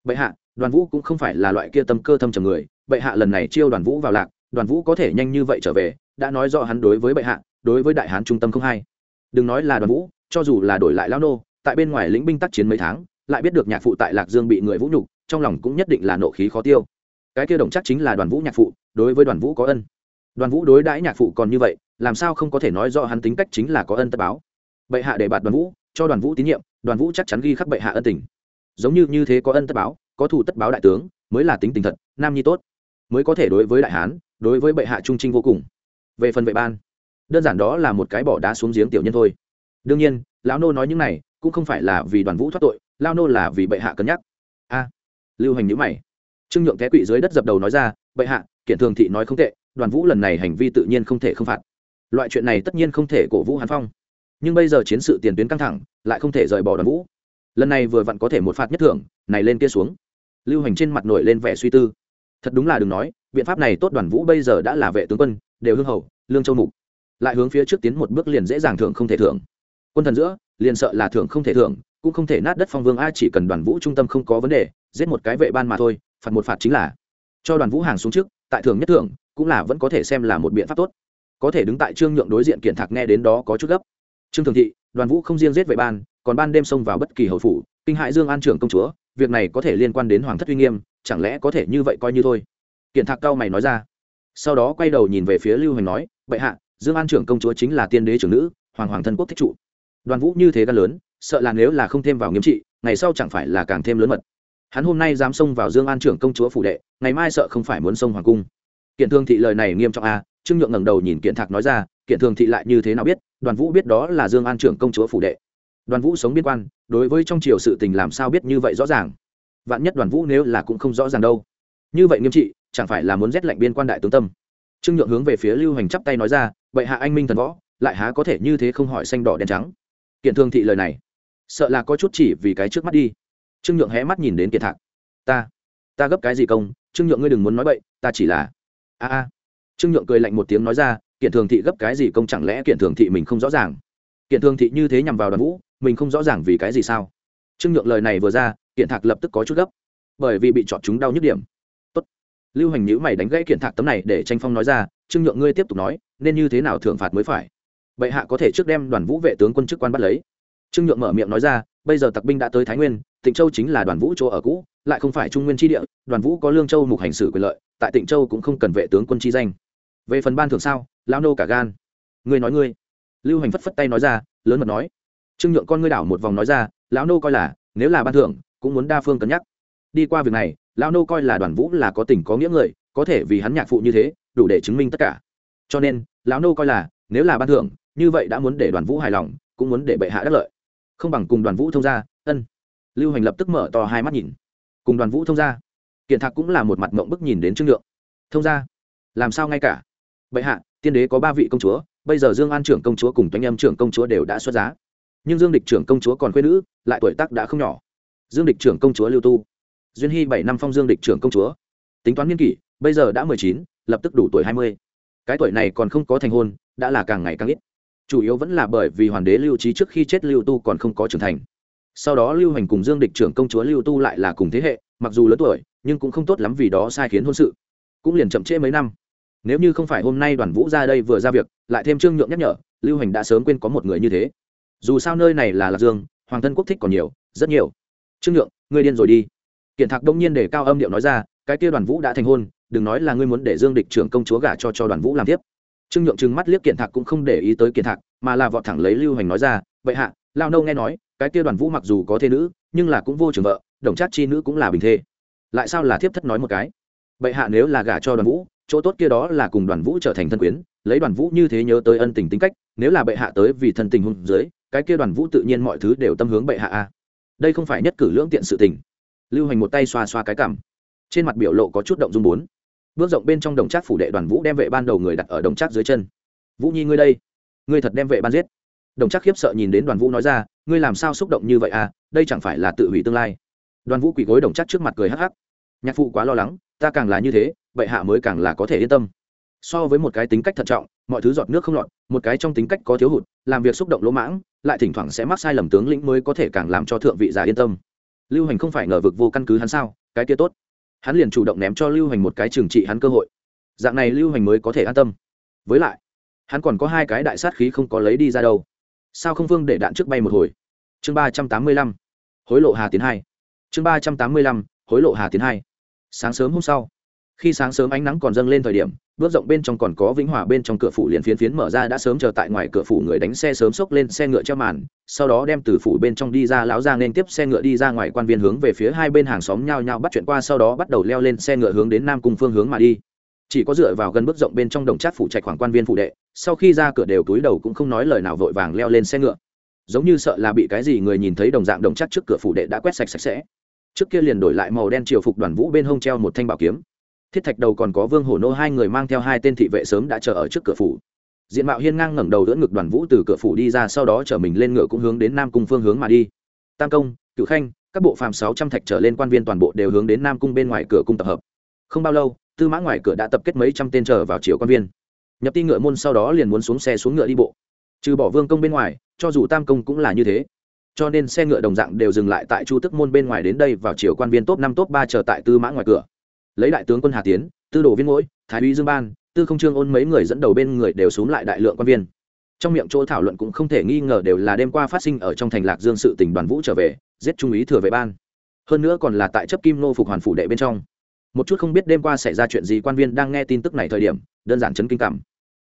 Bệ hạ đoàn vũ cũng không phải là loại kia tâm cơ thâm trầm người, bệ hạ lần này chiêu đoàn vũ vào lạc, đoàn vũ có thể nhanh như vậy trở về, đã nói rõ hắn đối với bệ hạ, đối với đại hán trung tâm không hay. Đừng nói là đoàn vũ, cho dù là đổi lại lao nô, tại bên ngoài lĩnh binh tác chiến mấy tháng, lại biết được nhạc phụ tại lạc dương bị người vũ nhục, trong lòng cũng nhất định là nộ khí khó tiêu. Cái kia đồng chắc chính là đoàn vũ nhạc phụ, đối với đoàn vũ có ân. Đoàn vũ đối đãi nhạc phụ còn như vậy, làm sao không có thể nói rõ hắn tính cách chính là có ân tất báo. Bệ hạ để bạt đoàn vũ, cho đoàn vũ tín nhiệm, đoàn vũ chắc chắn ghi khắc bệ hạ ân tình. Giống như như thế có ân tất báo có thủ tất báo đại tướng, mới là tính tình thật, nam nhi tốt. Mới có thể đối với đại hán, đối với bệ hạ trung trinh vô cùng. Về phần vệ ban, đơn giản đó là một cái bỏ đá xuống giếng tiểu nhân thôi. Đương nhiên, lão nô nói những này cũng không phải là vì đoàn vũ thoát tội lao nô là vì bệ hạ cân nhắc. A, lưu hành nhữ mày. Trương nhượng té quỵ dưới đất dập đầu nói ra, bệ hạ, kiện thường thị nói không tệ, đoàn vũ lần này hành vi tự nhiên không thể không phạt. Loại chuyện này tất nhiên không thể cổ vũ hàn phong. Nhưng bây giờ chiến sự tiền tuyến căng thẳng, lại không thể rời bỏ đoàn vũ. Lần này vừa vặn có thể một phạt nhất thưởng, này lên kia xuống lưu hành trên mặt nổi lên vẻ suy tư. Thật đúng là đừng nói, biện pháp này tốt đoàn vũ bây giờ đã là vệ tướng quân, đều hương hầu, lương châu mục. Lại hướng phía trước tiến một bước liền dễ dàng thưởng không thể thưởng. Quân thần giữa, liền sợ là thưởng không thể thưởng, cũng không thể nát đất phong vương a chỉ cần đoàn vũ trung tâm không có vấn đề, giết một cái vệ ban mà thôi, phạt một phạt chính là. Cho đoàn vũ hàng xuống trước, tại thưởng nhất thưởng, cũng là vẫn có thể xem là một biện pháp tốt. Có thể đứng tại trương nhượng đối diện kiện thạc nghe đến đó có chút gấp. Trương thường thị, đoàn vũ không riêng giết vệ ban, còn ban đêm xông vào bất kỳ hầu phủ, kinh hại dương an trưởng công chúa việc này có thể liên quan đến hoàng thất uy nghiêm, chẳng lẽ có thể như vậy coi như thôi? Kiện thạc cao mày nói ra. Sau đó quay đầu nhìn về phía lưu hành nói, bệ hạ, dương an trưởng công chúa chính là tiên đế trưởng nữ, hoàng hoàng thân quốc thích trụ. Đoàn vũ như thế gan lớn, sợ là nếu là không thêm vào nghiêm trị, ngày sau chẳng phải là càng thêm lớn mật. Hắn hôm nay dám xông vào dương an trưởng công chúa phủ đệ, ngày mai sợ không phải muốn xông hoàng cung. Kiện thương thị lời này nghiêm trọng a trương nhượng ngẩng đầu nhìn kiện thạc nói ra, kiện Thương thị lại như thế nào biết? Đoàn vũ biết đó là dương an trưởng công chúa phủ đệ đoàn vũ sống biên quan, đối với trong triều sự tình làm sao biết như vậy rõ ràng? Vạn nhất đoàn vũ nếu là cũng không rõ ràng đâu. Như vậy nghiêm trị, chẳng phải là muốn rét lạnh biên quan đại tướng tâm? Trương nhượng hướng về phía lưu hành chắp tay nói ra vậy hạ anh minh thần võ, lại há có thể như thế không hỏi xanh đỏ đen trắng? Kiện thường thị lời này, sợ là có chút chỉ vì cái trước mắt đi. Trương nhượng hé mắt nhìn đến kiệt thạc. Ta ta gấp cái gì công? Trương nhượng ngươi đừng muốn nói vậy ta chỉ là a a. Trương nhượng cười lạnh một tiếng nói ra, kiện thường thị gấp cái gì công? Chẳng lẽ kiện thường thị mình không rõ ràng? Kiện thường thị như thế nhằm vào đoàn vũ, mình không rõ ràng vì cái gì sao? Trương nhượng lời này vừa ra, kiện thạc lập tức có chút gấp. Bởi vì bị chọn chúng đau nhức điểm. Tốt. lưu hành nhữ mày đánh gãy kiện thạc tấm này để tranh phong nói ra, trương nhượng ngươi tiếp tục nói, nên như thế nào thưởng phạt mới phải? Bệ hạ có thể trước đem đoàn vũ vệ tướng quân chức quan bắt lấy. Trương nhượng mở miệng nói ra, bây giờ tặc binh đã tới thái nguyên, tịnh châu chính là đoàn vũ chỗ ở cũ, lại không phải trung nguyên tri địa, đoàn vũ có lương châu mục hành xử quyền lợi, tại tịnh châu cũng không cần vệ tướng quân chi danh. Về phần ban thường sao lao nô cả gan. Ngươi nói ngươi lưu hành phất phất tay nói ra, lớn mật nói. Trương nhượng con ngươi đảo một vòng nói ra, lão nô coi là, nếu là ban thưởng, cũng muốn đa phương cân nhắc. Đi qua việc này, lão nô coi là đoàn vũ là có tình có nghĩa người, có thể vì hắn nhạc phụ như thế, đủ để chứng minh tất cả. Cho nên, lão nô coi là, nếu là ban thưởng, như vậy đã muốn để đoàn vũ hài lòng, cũng muốn để bệ hạ đắc lợi. Không bằng cùng đoàn vũ thông gia, ân. Lưu hành lập tức mở to hai mắt nhìn. Cùng đoàn vũ thông gia. Kiện thạc cũng là một mặt mộng bức nhìn đến trương nhượng. Thông gia? Làm sao ngay cả? Bệ hạ, tiên đế có ba vị công chúa bây giờ dương an trưởng công chúa cùng toanh âm trưởng công chúa đều đã xuất giá. Nhưng dương địch trưởng công chúa còn quê nữ, lại tuổi tác đã không nhỏ. Dương địch trưởng công chúa lưu tu. Duyên hy bảy năm phong dương địch trưởng công chúa. Tính toán niên kỷ, bây giờ đã mười chín, lập tức đủ tuổi hai mươi. Cái tuổi này còn không có thành hôn, đã là càng ngày càng ít. Chủ yếu vẫn là bởi vì hoàng đế lưu trí trước khi chết lưu tu còn không có trưởng thành. Sau đó lưu hành cùng dương địch trưởng công chúa lưu tu lại là cùng thế hệ, mặc dù lớn tuổi, nhưng cũng không tốt lắm vì đó sai khiến hôn sự. Cũng liền chậm trễ mấy năm nếu như không phải hôm nay đoàn vũ ra đây vừa ra việc, lại thêm trương nhượng nhắc nhở, lưu hành đã sớm quên có một người như thế. Dù sao nơi này là lạc dương, hoàng thân quốc thích còn nhiều, rất nhiều. Trương nhượng, ngươi điên rồi đi. Kiện thạc đông nhiên để cao âm điệu nói ra, cái kia đoàn vũ đã thành hôn, đừng nói là ngươi muốn để dương địch trưởng công chúa gả cho cho đoàn vũ làm tiếp. Trương nhượng trừng mắt liếc kiện thạc cũng không để ý tới kiện thạc, mà là vọt thẳng lấy lưu hành nói ra, vậy hạ, lao nâu nghe nói, cái kia đoàn vũ mặc dù có thê nữ, nhưng là cũng vô trường vợ, đồng chát chi nữ cũng là bình thê. Lại sao là thiếp thất nói một cái? Vậy hạ nếu là gả cho đoàn vũ chỗ tốt kia đó là cùng đoàn vũ trở thành thân quyến, lấy đoàn vũ như thế nhớ tới ân tình tính cách, nếu là bệ hạ tới vì thân tình hôn dưới, cái kia đoàn vũ tự nhiên mọi thứ đều tâm hướng bệ hạ a. Đây không phải nhất cử lưỡng tiện sự tình. Lưu hành một tay xoa xoa cái cảm trên mặt biểu lộ có chút động dung bốn. Bước rộng bên trong đồng trác phủ đệ đoàn vũ đem vệ ban đầu người đặt ở đồng trác dưới chân. Vũ nhi ngươi đây, ngươi thật đem vệ ban giết. Đồng trác khiếp sợ nhìn đến đoàn vũ nói ra, ngươi làm sao xúc động như vậy à đây chẳng phải là tự hủy tương lai. Đoàn vũ quỳ gối đồng trác trước mặt cười hắc hắc. Nhạc phụ quá lo lắng, ta càng là như thế bệ hạ mới càng là có thể yên tâm. So với một cái tính cách thận trọng, mọi thứ giọt nước không lọt, một cái trong tính cách có thiếu hụt, làm việc xúc động lỗ mãng, lại thỉnh thoảng sẽ mắc sai lầm tướng lĩnh mới có thể càng làm cho thượng vị già yên tâm. Lưu hành không phải ngờ vực vô căn cứ hắn sao, cái kia tốt. Hắn liền chủ động ném cho lưu hành một cái trừng trị hắn cơ hội. Dạng này lưu hành mới có thể an tâm. Với lại, hắn còn có hai cái đại sát khí không có lấy đi ra đâu. Sao không vương để đạn trước bay một hồi? Chương ba trăm tám mươi lăm. Hối lộ hà tiến hai. Chương ba trăm tám mươi lăm, hối lộ hà tiến hai. Sáng sớm hôm sau khi sáng sớm ánh nắng còn dâng lên thời điểm, bước rộng bên trong còn có vĩnh hòa bên trong cửa phủ liền phiến phiến mở ra đã sớm chờ tại ngoài cửa phủ người đánh xe sớm xốc lên xe ngựa treo màn, sau đó đem từ phủ bên trong đi ra lão ra nên tiếp xe ngựa đi ra ngoài quan viên hướng về phía hai bên hàng xóm nhau nhau bắt chuyện qua, sau đó bắt đầu leo lên xe ngựa hướng đến nam cung phương hướng mà đi. Chỉ có dựa vào gần bước rộng bên trong đồng trát phủ trạch khoảng quan viên phụ đệ, sau khi ra cửa đều túi đầu cũng không nói lời nào vội vàng leo lên xe ngựa. Giống như sợ là bị cái gì người nhìn thấy đồng dạng đồng trát trước cửa phủ đệ đã quét sạch sạch sẽ. Trước kia liền đổi lại màu đen triều phục đoàn vũ bên hông treo một thanh bảo kiếm thiết thạch đầu còn có vương hổ nô, hai người mang theo hai tên thị vệ sớm đã chờ ở trước cửa phủ. Diện mạo hiên ngang ngẩng đầu đỡ ngực đoàn vũ từ cửa phủ đi ra, sau đó chở mình lên ngựa cũng hướng đến nam cung phương hướng mà đi. Tam công cựu khanh, các bộ phàm sáu trăm thạch trở lên quan viên toàn bộ đều hướng đến nam cung bên ngoài cửa cung tập hợp. Không bao lâu, tư mã ngoài cửa đã tập kết mấy trăm tên chờ vào chiều quan viên. Nhập ti ngựa môn sau đó liền muốn xuống xe xuống ngựa đi bộ. Trừ bỏ vương công bên ngoài, cho dù tam công cũng là như thế. Cho nên xe ngựa đồng dạng đều dừng lại tại chu tức môn bên ngoài đến đây vào chiều quan viên top năm, top ba chờ tại tư mã ngoài cửa lấy đại tướng quân hà tiến, tư đồ viên mỗi thái úy dương ban, tư không trương ôn mấy người dẫn đầu bên người đều xuống lại đại lượng quan viên. Trong miệng chỗ thảo luận cũng không thể nghi ngờ đều là đêm qua phát sinh ở trong thành lạc dương sự tỉnh đoàn vũ trở về, giết trung úy thừa vệ ban. Hơn nữa còn là tại chấp kim nô phục hoàn phủ đệ bên trong. Một chút không biết đêm qua xảy ra chuyện gì quan viên đang nghe tin tức này thời điểm, đơn giản chấn kinh cảm.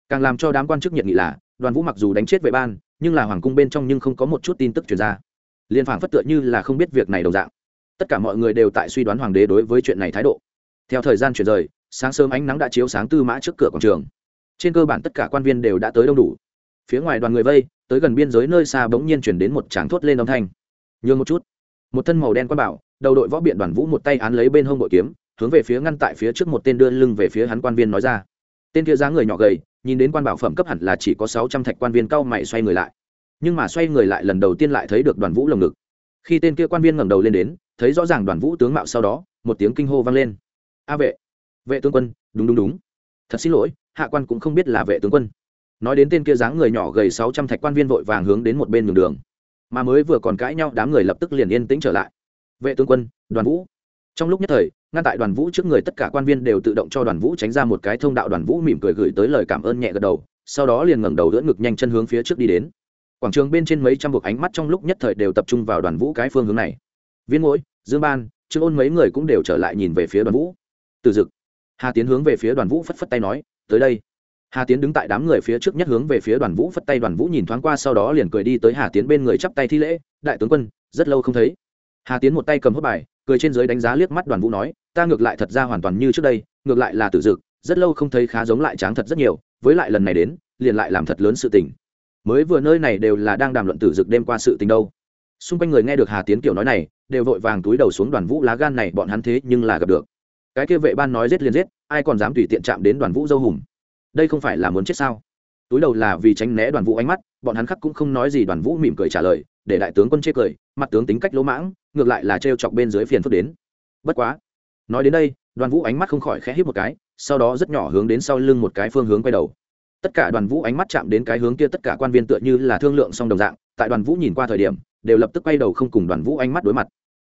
Càng làm cho đám quan chức nhiệt nghị là, đoàn vũ mặc dù đánh chết vệ ban, nhưng là hoàng cung bên trong nhưng không có một chút tin tức chuyển ra. Liên phản phất tựa như là không biết việc này đồng dạng. Tất cả mọi người đều tại suy đoán hoàng đế đối với chuyện này thái độ theo thời gian chuyển rời, sáng sớm ánh nắng đã chiếu sáng tư mã trước cửa quảng trường. Trên cơ bản tất cả quan viên đều đã tới đông đủ. Phía ngoài đoàn người vây, tới gần biên giới nơi xa bỗng nhiên chuyển đến một tràng thốt lên âm thanh. Nhường một chút. Một thân màu đen quan bảo, đầu đội võ biện đoàn vũ một tay án lấy bên hông bội kiếm, hướng về phía ngăn tại phía trước một tên đưa lưng về phía hắn quan viên nói ra. Tên kia dáng người nhỏ gầy, nhìn đến quan bảo phẩm cấp hẳn là chỉ có sáu trăm thạch quan viên cao mày xoay người lại. Nhưng mà xoay người lại lần đầu tiên lại thấy được đoàn vũ lồng ngực. Khi tên kia quan viên ngẩng đầu lên đến, thấy rõ ràng đoàn vũ tướng mạo sau đó, một tiếng kinh hô vang lên a vệ. Vệ tướng quân, đúng đúng đúng. Thật xin lỗi, hạ quan cũng không biết là vệ tướng quân. Nói đến tên kia dáng người nhỏ gầy sáu trăm thạch quan viên vội vàng hướng đến một bên đường đường. Mà mới vừa còn cãi nhau, đám người lập tức liền yên tĩnh trở lại. Vệ tướng quân, đoàn vũ. Trong lúc nhất thời, ngăn tại đoàn vũ trước người tất cả quan viên đều tự động cho đoàn vũ tránh ra một cái thông đạo. Đoàn vũ mỉm cười gửi tới lời cảm ơn nhẹ gật đầu, sau đó liền ngẩng đầu đỡ ngực nhanh chân hướng phía trước đi đến. Quảng trường bên trên mấy trăm buộc ánh mắt trong lúc nhất thời đều tập trung vào đoàn vũ cái phương hướng này. Viên mỗi dương ban, trương ôn mấy người cũng đều trở lại nhìn về phía đoàn vũ từ dực. Hà tiến hướng về phía đoàn vũ phất phất tay nói, tới đây. Hà tiến đứng tại đám người phía trước nhất hướng về phía đoàn vũ phất tay, đoàn vũ nhìn thoáng qua sau đó liền cười đi tới hà tiến bên người chắp tay thi lễ, đại tướng quân, rất lâu không thấy. Hà tiến một tay cầm hốt bài, cười trên dưới đánh giá liếc mắt đoàn vũ nói, ta ngược lại thật ra hoàn toàn như trước đây, ngược lại là tử dực, rất lâu không thấy khá giống lại tráng thật rất nhiều, với lại lần này đến, liền lại làm thật lớn sự tình. Mới vừa nơi này đều là đang đàm luận tử dực đêm qua sự tình đâu. Xung quanh người nghe được hà tiến kiểu nói này, đều vội vàng túi đầu xuống đoàn vũ lá gan này, bọn hắn thế nhưng là gặp được cái kia vệ ban nói giết liền giết, ai còn dám tùy tiện chạm đến đoàn vũ dâu hùng? Đây không phải là muốn chết sao? Túi đầu là vì tránh né đoàn vũ ánh mắt, bọn hắn khắc cũng không nói gì đoàn vũ mỉm cười trả lời, để đại tướng quân chê cười, mặt tướng tính cách lỗ mãng, ngược lại là trêu chọc bên dưới phiền phức đến. Bất quá, nói đến đây, đoàn vũ ánh mắt không khỏi khẽ hít một cái, sau đó rất nhỏ hướng đến sau lưng một cái phương hướng quay đầu. Tất cả đoàn vũ ánh mắt chạm đến cái hướng kia tất cả quan viên tựa như là thương lượng song đồng dạng, tại đoàn vũ nhìn qua thời điểm, đều lập tức quay đầu không cùng đoàn vũ ánh mắt đối mặt.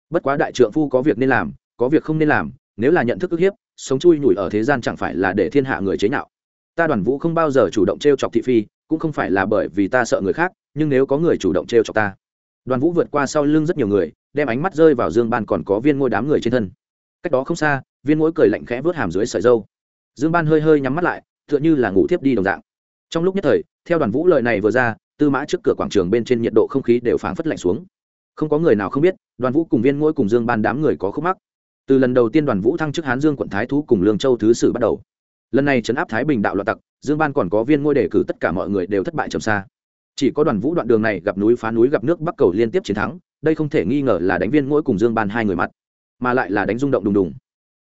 Bất quá đại trượng phu có việc nên làm, có việc không nên làm nếu là nhận thức ức hiếp, sống chui nhủi ở thế gian chẳng phải là để thiên hạ người chế nhạo. Ta đoàn vũ không bao giờ chủ động t r e o chọc thị phi, cũng không phải là bởi vì ta sợ người khác, nhưng nếu có người chủ động t r e o chọc ta, đoàn vũ vượt qua sau lưng rất nhiều người, đem ánh mắt rơi vào dương ban còn có viên ngôi đám người trên thân. Cách đó không xa, viên mỗi cười lạnh khẽ vớt hàm dưới sợi dâu. Dương ban hơi hơi nhắm mắt lại, tựa như là ngủ thiếp đi đồng dạng. Trong lúc nhất thời, theo đoàn vũ lời này vừa ra, tư mã trước cửa quảng trường bên trên nhiệt độ không khí đều phảng phất lạnh xuống. Không có người nào không biết, đoàn vũ cùng viên ngôi cùng dương ban đám người có khúc mắc từ lần đầu tiên đoàn vũ thăng chức hán dương quận thái thú cùng lương châu thứ sử bắt đầu. Lần này trấn áp thái bình đạo loạn tặc, dương ban còn có viên ngôi đề cử tất cả mọi người đều thất bại trầm xa. Chỉ có đoàn vũ đoạn đường này gặp núi phá núi gặp nước bắc cầu liên tiếp chiến thắng, đây không thể nghi ngờ là đánh viên ngôi cùng dương ban hai người mặt, mà lại là đánh rung động đùng đùng.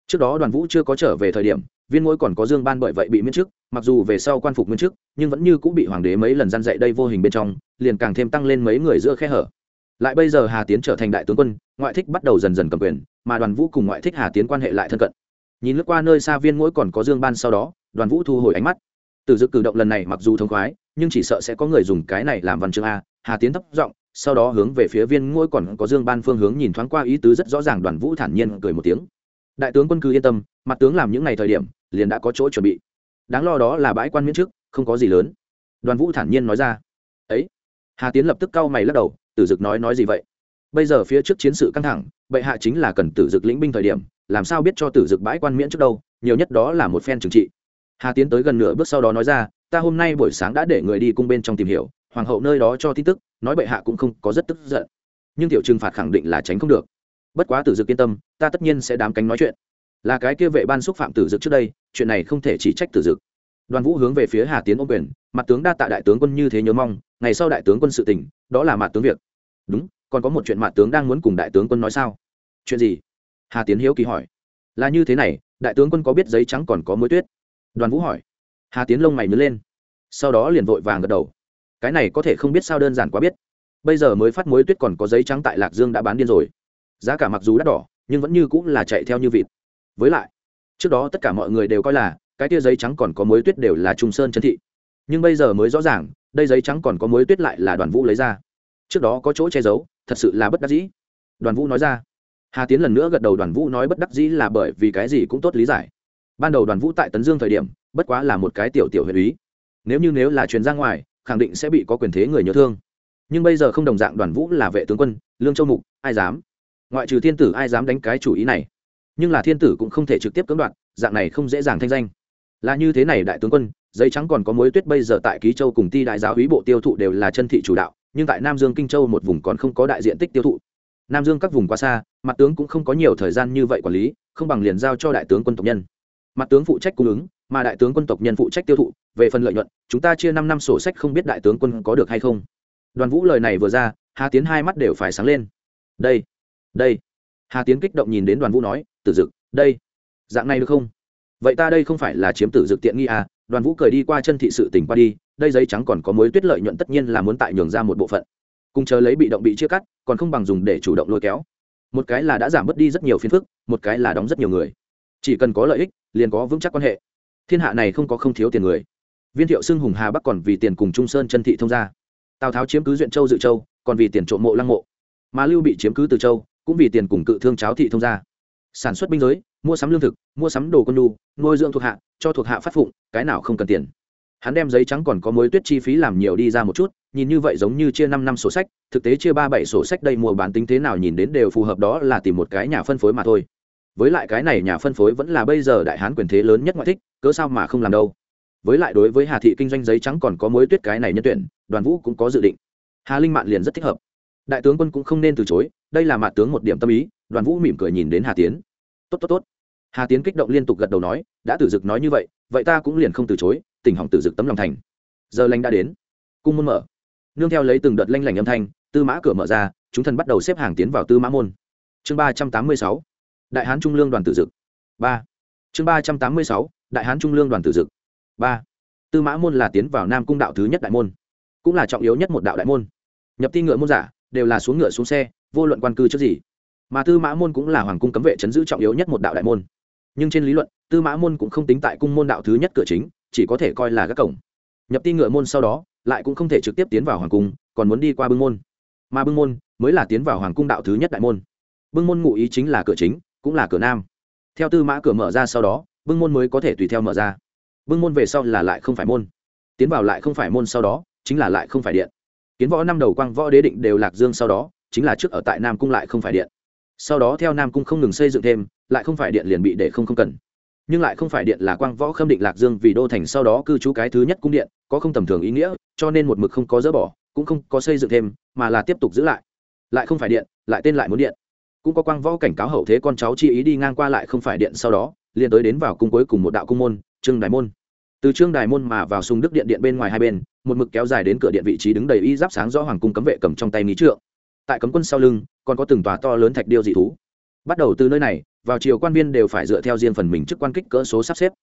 Trước đó đoàn vũ chưa có trở về thời điểm, viên ngôi còn có dương ban bởi vậy bị miễn chức mặc dù về sau quan phục miễn chức nhưng vẫn như cũng bị hoàng đế mấy lần gian dạy đây vô hình bên trong, liền càng thêm tăng lên mấy người giữa khe hở lại bây giờ hà tiến trở thành đại tướng quân, ngoại thích bắt đầu dần dần cầm quyền, mà đoàn vũ cùng ngoại thích hà tiến quan hệ lại thân cận. Nhìn lướt qua nơi xa viên mỗi còn có dương ban sau đó, đoàn vũ thu hồi ánh mắt. Từ dự cử động lần này mặc dù thông khoái, nhưng chỉ sợ sẽ có người dùng cái này làm văn chương a, hà tiến thấp giọng, sau đó hướng về phía viên ngôi còn có dương ban phương hướng nhìn thoáng qua ý tứ rất rõ ràng đoàn vũ thản nhiên cười một tiếng. Đại tướng quân cứ yên tâm, mặt tướng làm những ngày thời điểm, liền đã có chỗ chuẩn bị. Đáng lo đó là bãi quan miễn trước, không có gì lớn. Đoàn vũ thản nhiên nói ra. Ấy. Hà tiến lập tức cau mày lắc đầu tử dực nói nói gì vậy? Bây giờ phía trước chiến sự căng thẳng, bệ hạ chính là cần tử dực lĩnh binh thời điểm, làm sao biết cho tử dực bãi quan miễn trước đâu, nhiều nhất đó là một phen trừng trị. Hà tiến tới gần nửa bước sau đó nói ra, ta hôm nay buổi sáng đã để người đi cung bên trong tìm hiểu, hoàng hậu nơi đó cho tin tức, nói bệ hạ cũng không có rất tức giận. Nhưng tiểu trừng phạt khẳng định là tránh không được. Bất quá tử dực yên tâm, ta tất nhiên sẽ đám cánh nói chuyện. Là cái kia vệ ban xúc phạm tử dực trước đây, chuyện này không thể chỉ trách tử dực. Đoàn vũ hướng về phía hà tiến ô quyền, mặt tướng đa tạ đại tướng quân như thế nhớ mong, ngày sau đại tướng quân sự tỉnh đó là mặt tướng việc. Đúng, còn có một chuyện mặt tướng đang muốn cùng đại tướng quân nói sao? Chuyện gì? Hà tiến hiếu kỳ hỏi. Là như thế này, đại tướng quân có biết giấy trắng còn có mối tuyết? Đoàn vũ hỏi. Hà tiến lông mày nhớ lên. Sau đó liền vội vàng gật đầu. Cái này có thể không biết sao đơn giản quá biết. Bây giờ mới phát mối tuyết còn có giấy trắng tại lạc dương đã bán điên rồi. Giá cả mặc dù đắt đỏ, nhưng vẫn như cũng là chạy theo như vịt. Với lại, trước đó tất cả mọi người đều coi là, cái tia giấy trắng còn có mối tuyết đều là trung sơn chân thị nhưng bây giờ mới rõ ràng, đây giấy trắng còn có mối tuyết lại là đoàn vũ lấy ra. Trước đó có chỗ che giấu, thật sự là bất đắc dĩ. Đoàn vũ nói ra. Hà tiến lần nữa gật đầu, đoàn vũ nói bất đắc dĩ là bởi vì cái gì cũng tốt lý giải. Ban đầu đoàn vũ tại tấn dương thời điểm, bất quá là một cái tiểu tiểu huyện ý. Nếu như nếu là truyền ra ngoài, khẳng định sẽ bị có quyền thế người nhớ thương. Nhưng bây giờ không đồng dạng, đoàn vũ là vệ tướng quân, lương châu mục, ai dám? Ngoại trừ thiên tử, ai dám đánh cái chủ ý này? Nhưng là thiên tử cũng không thể trực tiếp cưỡng đoạt, dạng này không dễ dàng thanh danh. Là như thế này, đại tướng quân giấy trắng còn có muối tuyết bây giờ tại ký châu cùng ti đại giáo hí bộ tiêu thụ đều là chân thị chủ đạo, nhưng tại nam dương kinh châu một vùng còn không có đại diện tích tiêu thụ. Nam dương các vùng quá xa, mặt tướng cũng không có nhiều thời gian như vậy quản lý, không bằng liền giao cho đại tướng quân tộc nhân. Mặt tướng phụ trách cung ứng, mà đại tướng quân tộc nhân phụ trách tiêu thụ, về phần lợi nhuận, chúng ta chia năm năm sổ sách không biết đại tướng quân có được hay không. Đoàn vũ lời này vừa ra, hà tiến hai mắt đều phải sáng lên. Đây đây. Hà tiến kích động nhìn đến đoàn vũ nói, tử dực, đây. Dạng này được không? Vậy ta đây không phải là chiếm tử dực tiện nghi à đoàn vũ cười đi qua chân thị sự tỉnh qua đi, đây giấy trắng còn có mối tuyết lợi nhuận tất nhiên là muốn tại nhường ra một bộ phận. Cùng chờ lấy bị động bị chia cắt, còn không bằng dùng để chủ động lôi kéo. Một cái là đã giảm bớt đi rất nhiều phiền phức, một cái là đóng rất nhiều người. Chỉ cần có lợi ích, liền có vững chắc quan hệ. Thiên hạ này không có không thiếu tiền người. Viên thiệu xưng hùng hà bắc còn vì tiền cùng trung sơn chân thị thông gia. Tào tháo chiếm cứ duyện châu dự châu, còn vì tiền trộm mộ lăng mộ. Mà lưu bị chiếm cứ từ châu, cũng vì tiền cùng cự thương cháo thị thông gia sản xuất binh giới, mua sắm lương thực, mua sắm đồ quân nhu, nuôi dưỡng thuộc hạ, cho thuộc hạ phát phụng, cái nào không cần tiền. Hắn đem giấy trắng còn có mối tuyết chi phí làm nhiều đi ra một chút, nhìn như vậy giống như chia năm năm sổ sách, thực tế chia ba bảy sổ sách đây mua bán tính thế nào nhìn đến đều phù hợp đó là tìm một cái nhà phân phối mà thôi. Với lại cái này nhà phân phối vẫn là bây giờ đại hán quyền thế lớn nhất ngoại thích, cớ sao mà không làm đâu. Với lại đối với hà thị kinh doanh giấy trắng còn có mối tuyết cái này nhân tuyển, đoàn vũ cũng có dự định. Hà linh mạn liền rất thích hợp. Đại tướng quân cũng không nên từ chối, đây là mạ tướng một điểm tâm ý, đoàn vũ mỉm cười nhìn đến hà tiến tốt tốt tốt. Hà tiến kích động liên tục gật đầu nói, đã tử dực nói như vậy vậy ta cũng liền không từ chối tỉnh hỏng tử dực tấm lòng thành. Giờ lanh đã đến. Cung môn mở. Nương theo lấy từng đợt lanh lảnh âm thanh, tư mã cửa mở ra, chúng thần bắt đầu xếp hàng tiến vào tư mã môn. Chương ba trăm tám mươi sáu. Đại hán trung lương đoàn tử dực. Ba. Chương ba trăm tám mươi sáu. Đại hán trung lương đoàn tử dực. Ba. Tư mã môn là tiến vào nam cung đạo thứ nhất đại môn, cũng là trọng yếu nhất một đạo đại môn. Nhập ti ngựa môn giả, đều là xuống ngựa xuống xe, vô luận quan cư trước gì mà tư mã môn cũng là hoàng cung cấm vệ chấn giữ trọng yếu nhất một đạo đại môn nhưng trên lý luận tư mã môn cũng không tính tại cung môn đạo thứ nhất cửa chính chỉ có thể coi là các cổng nhập ti ngựa môn sau đó lại cũng không thể trực tiếp tiến vào hoàng cung còn muốn đi qua bưng môn mà bưng môn mới là tiến vào hoàng cung đạo thứ nhất đại môn bưng môn ngụ ý chính là cửa chính cũng là cửa nam theo tư mã cửa mở ra sau đó bưng môn mới có thể tùy theo mở ra bưng môn về sau là lại không phải môn tiến vào lại không phải môn sau đó chính là lại không phải điện kiến võ năm đầu quang võ đế định đều lạc dương sau đó chính là trước ở tại nam cung lại không phải điện sau đó theo nam cung không ngừng xây dựng thêm, lại không phải điện liền bị để không không cần. Nhưng lại không phải điện là quang võ khâm định lạc dương vì đô thành sau đó cư trú cái thứ nhất cung điện, có không tầm thường ý nghĩa, cho nên một mực không có dỡ bỏ, cũng không có xây dựng thêm, mà là tiếp tục giữ lại. Lại không phải điện, lại tên lại muốn điện. Cũng có quang võ cảnh cáo hậu thế con cháu chi ý đi ngang qua lại không phải điện sau đó, liền tới đến vào cung cuối cùng một đạo cung môn, trương đài môn. Từ trương đài môn mà vào sung đức điện điện bên ngoài hai bên, một mực kéo dài đến cửa điện vị trí đứng đầy y giáp sáng rõ hoàng cung cấm vệ cầm trong tay nghĩ trượng tại cấm quân sau lưng, còn có từng tòa to lớn thạch điêu dị thú. Bắt đầu từ nơi này, vào chiều quan viên đều phải dựa theo riêng phần mình chức quan kích cỡ số sắp xếp.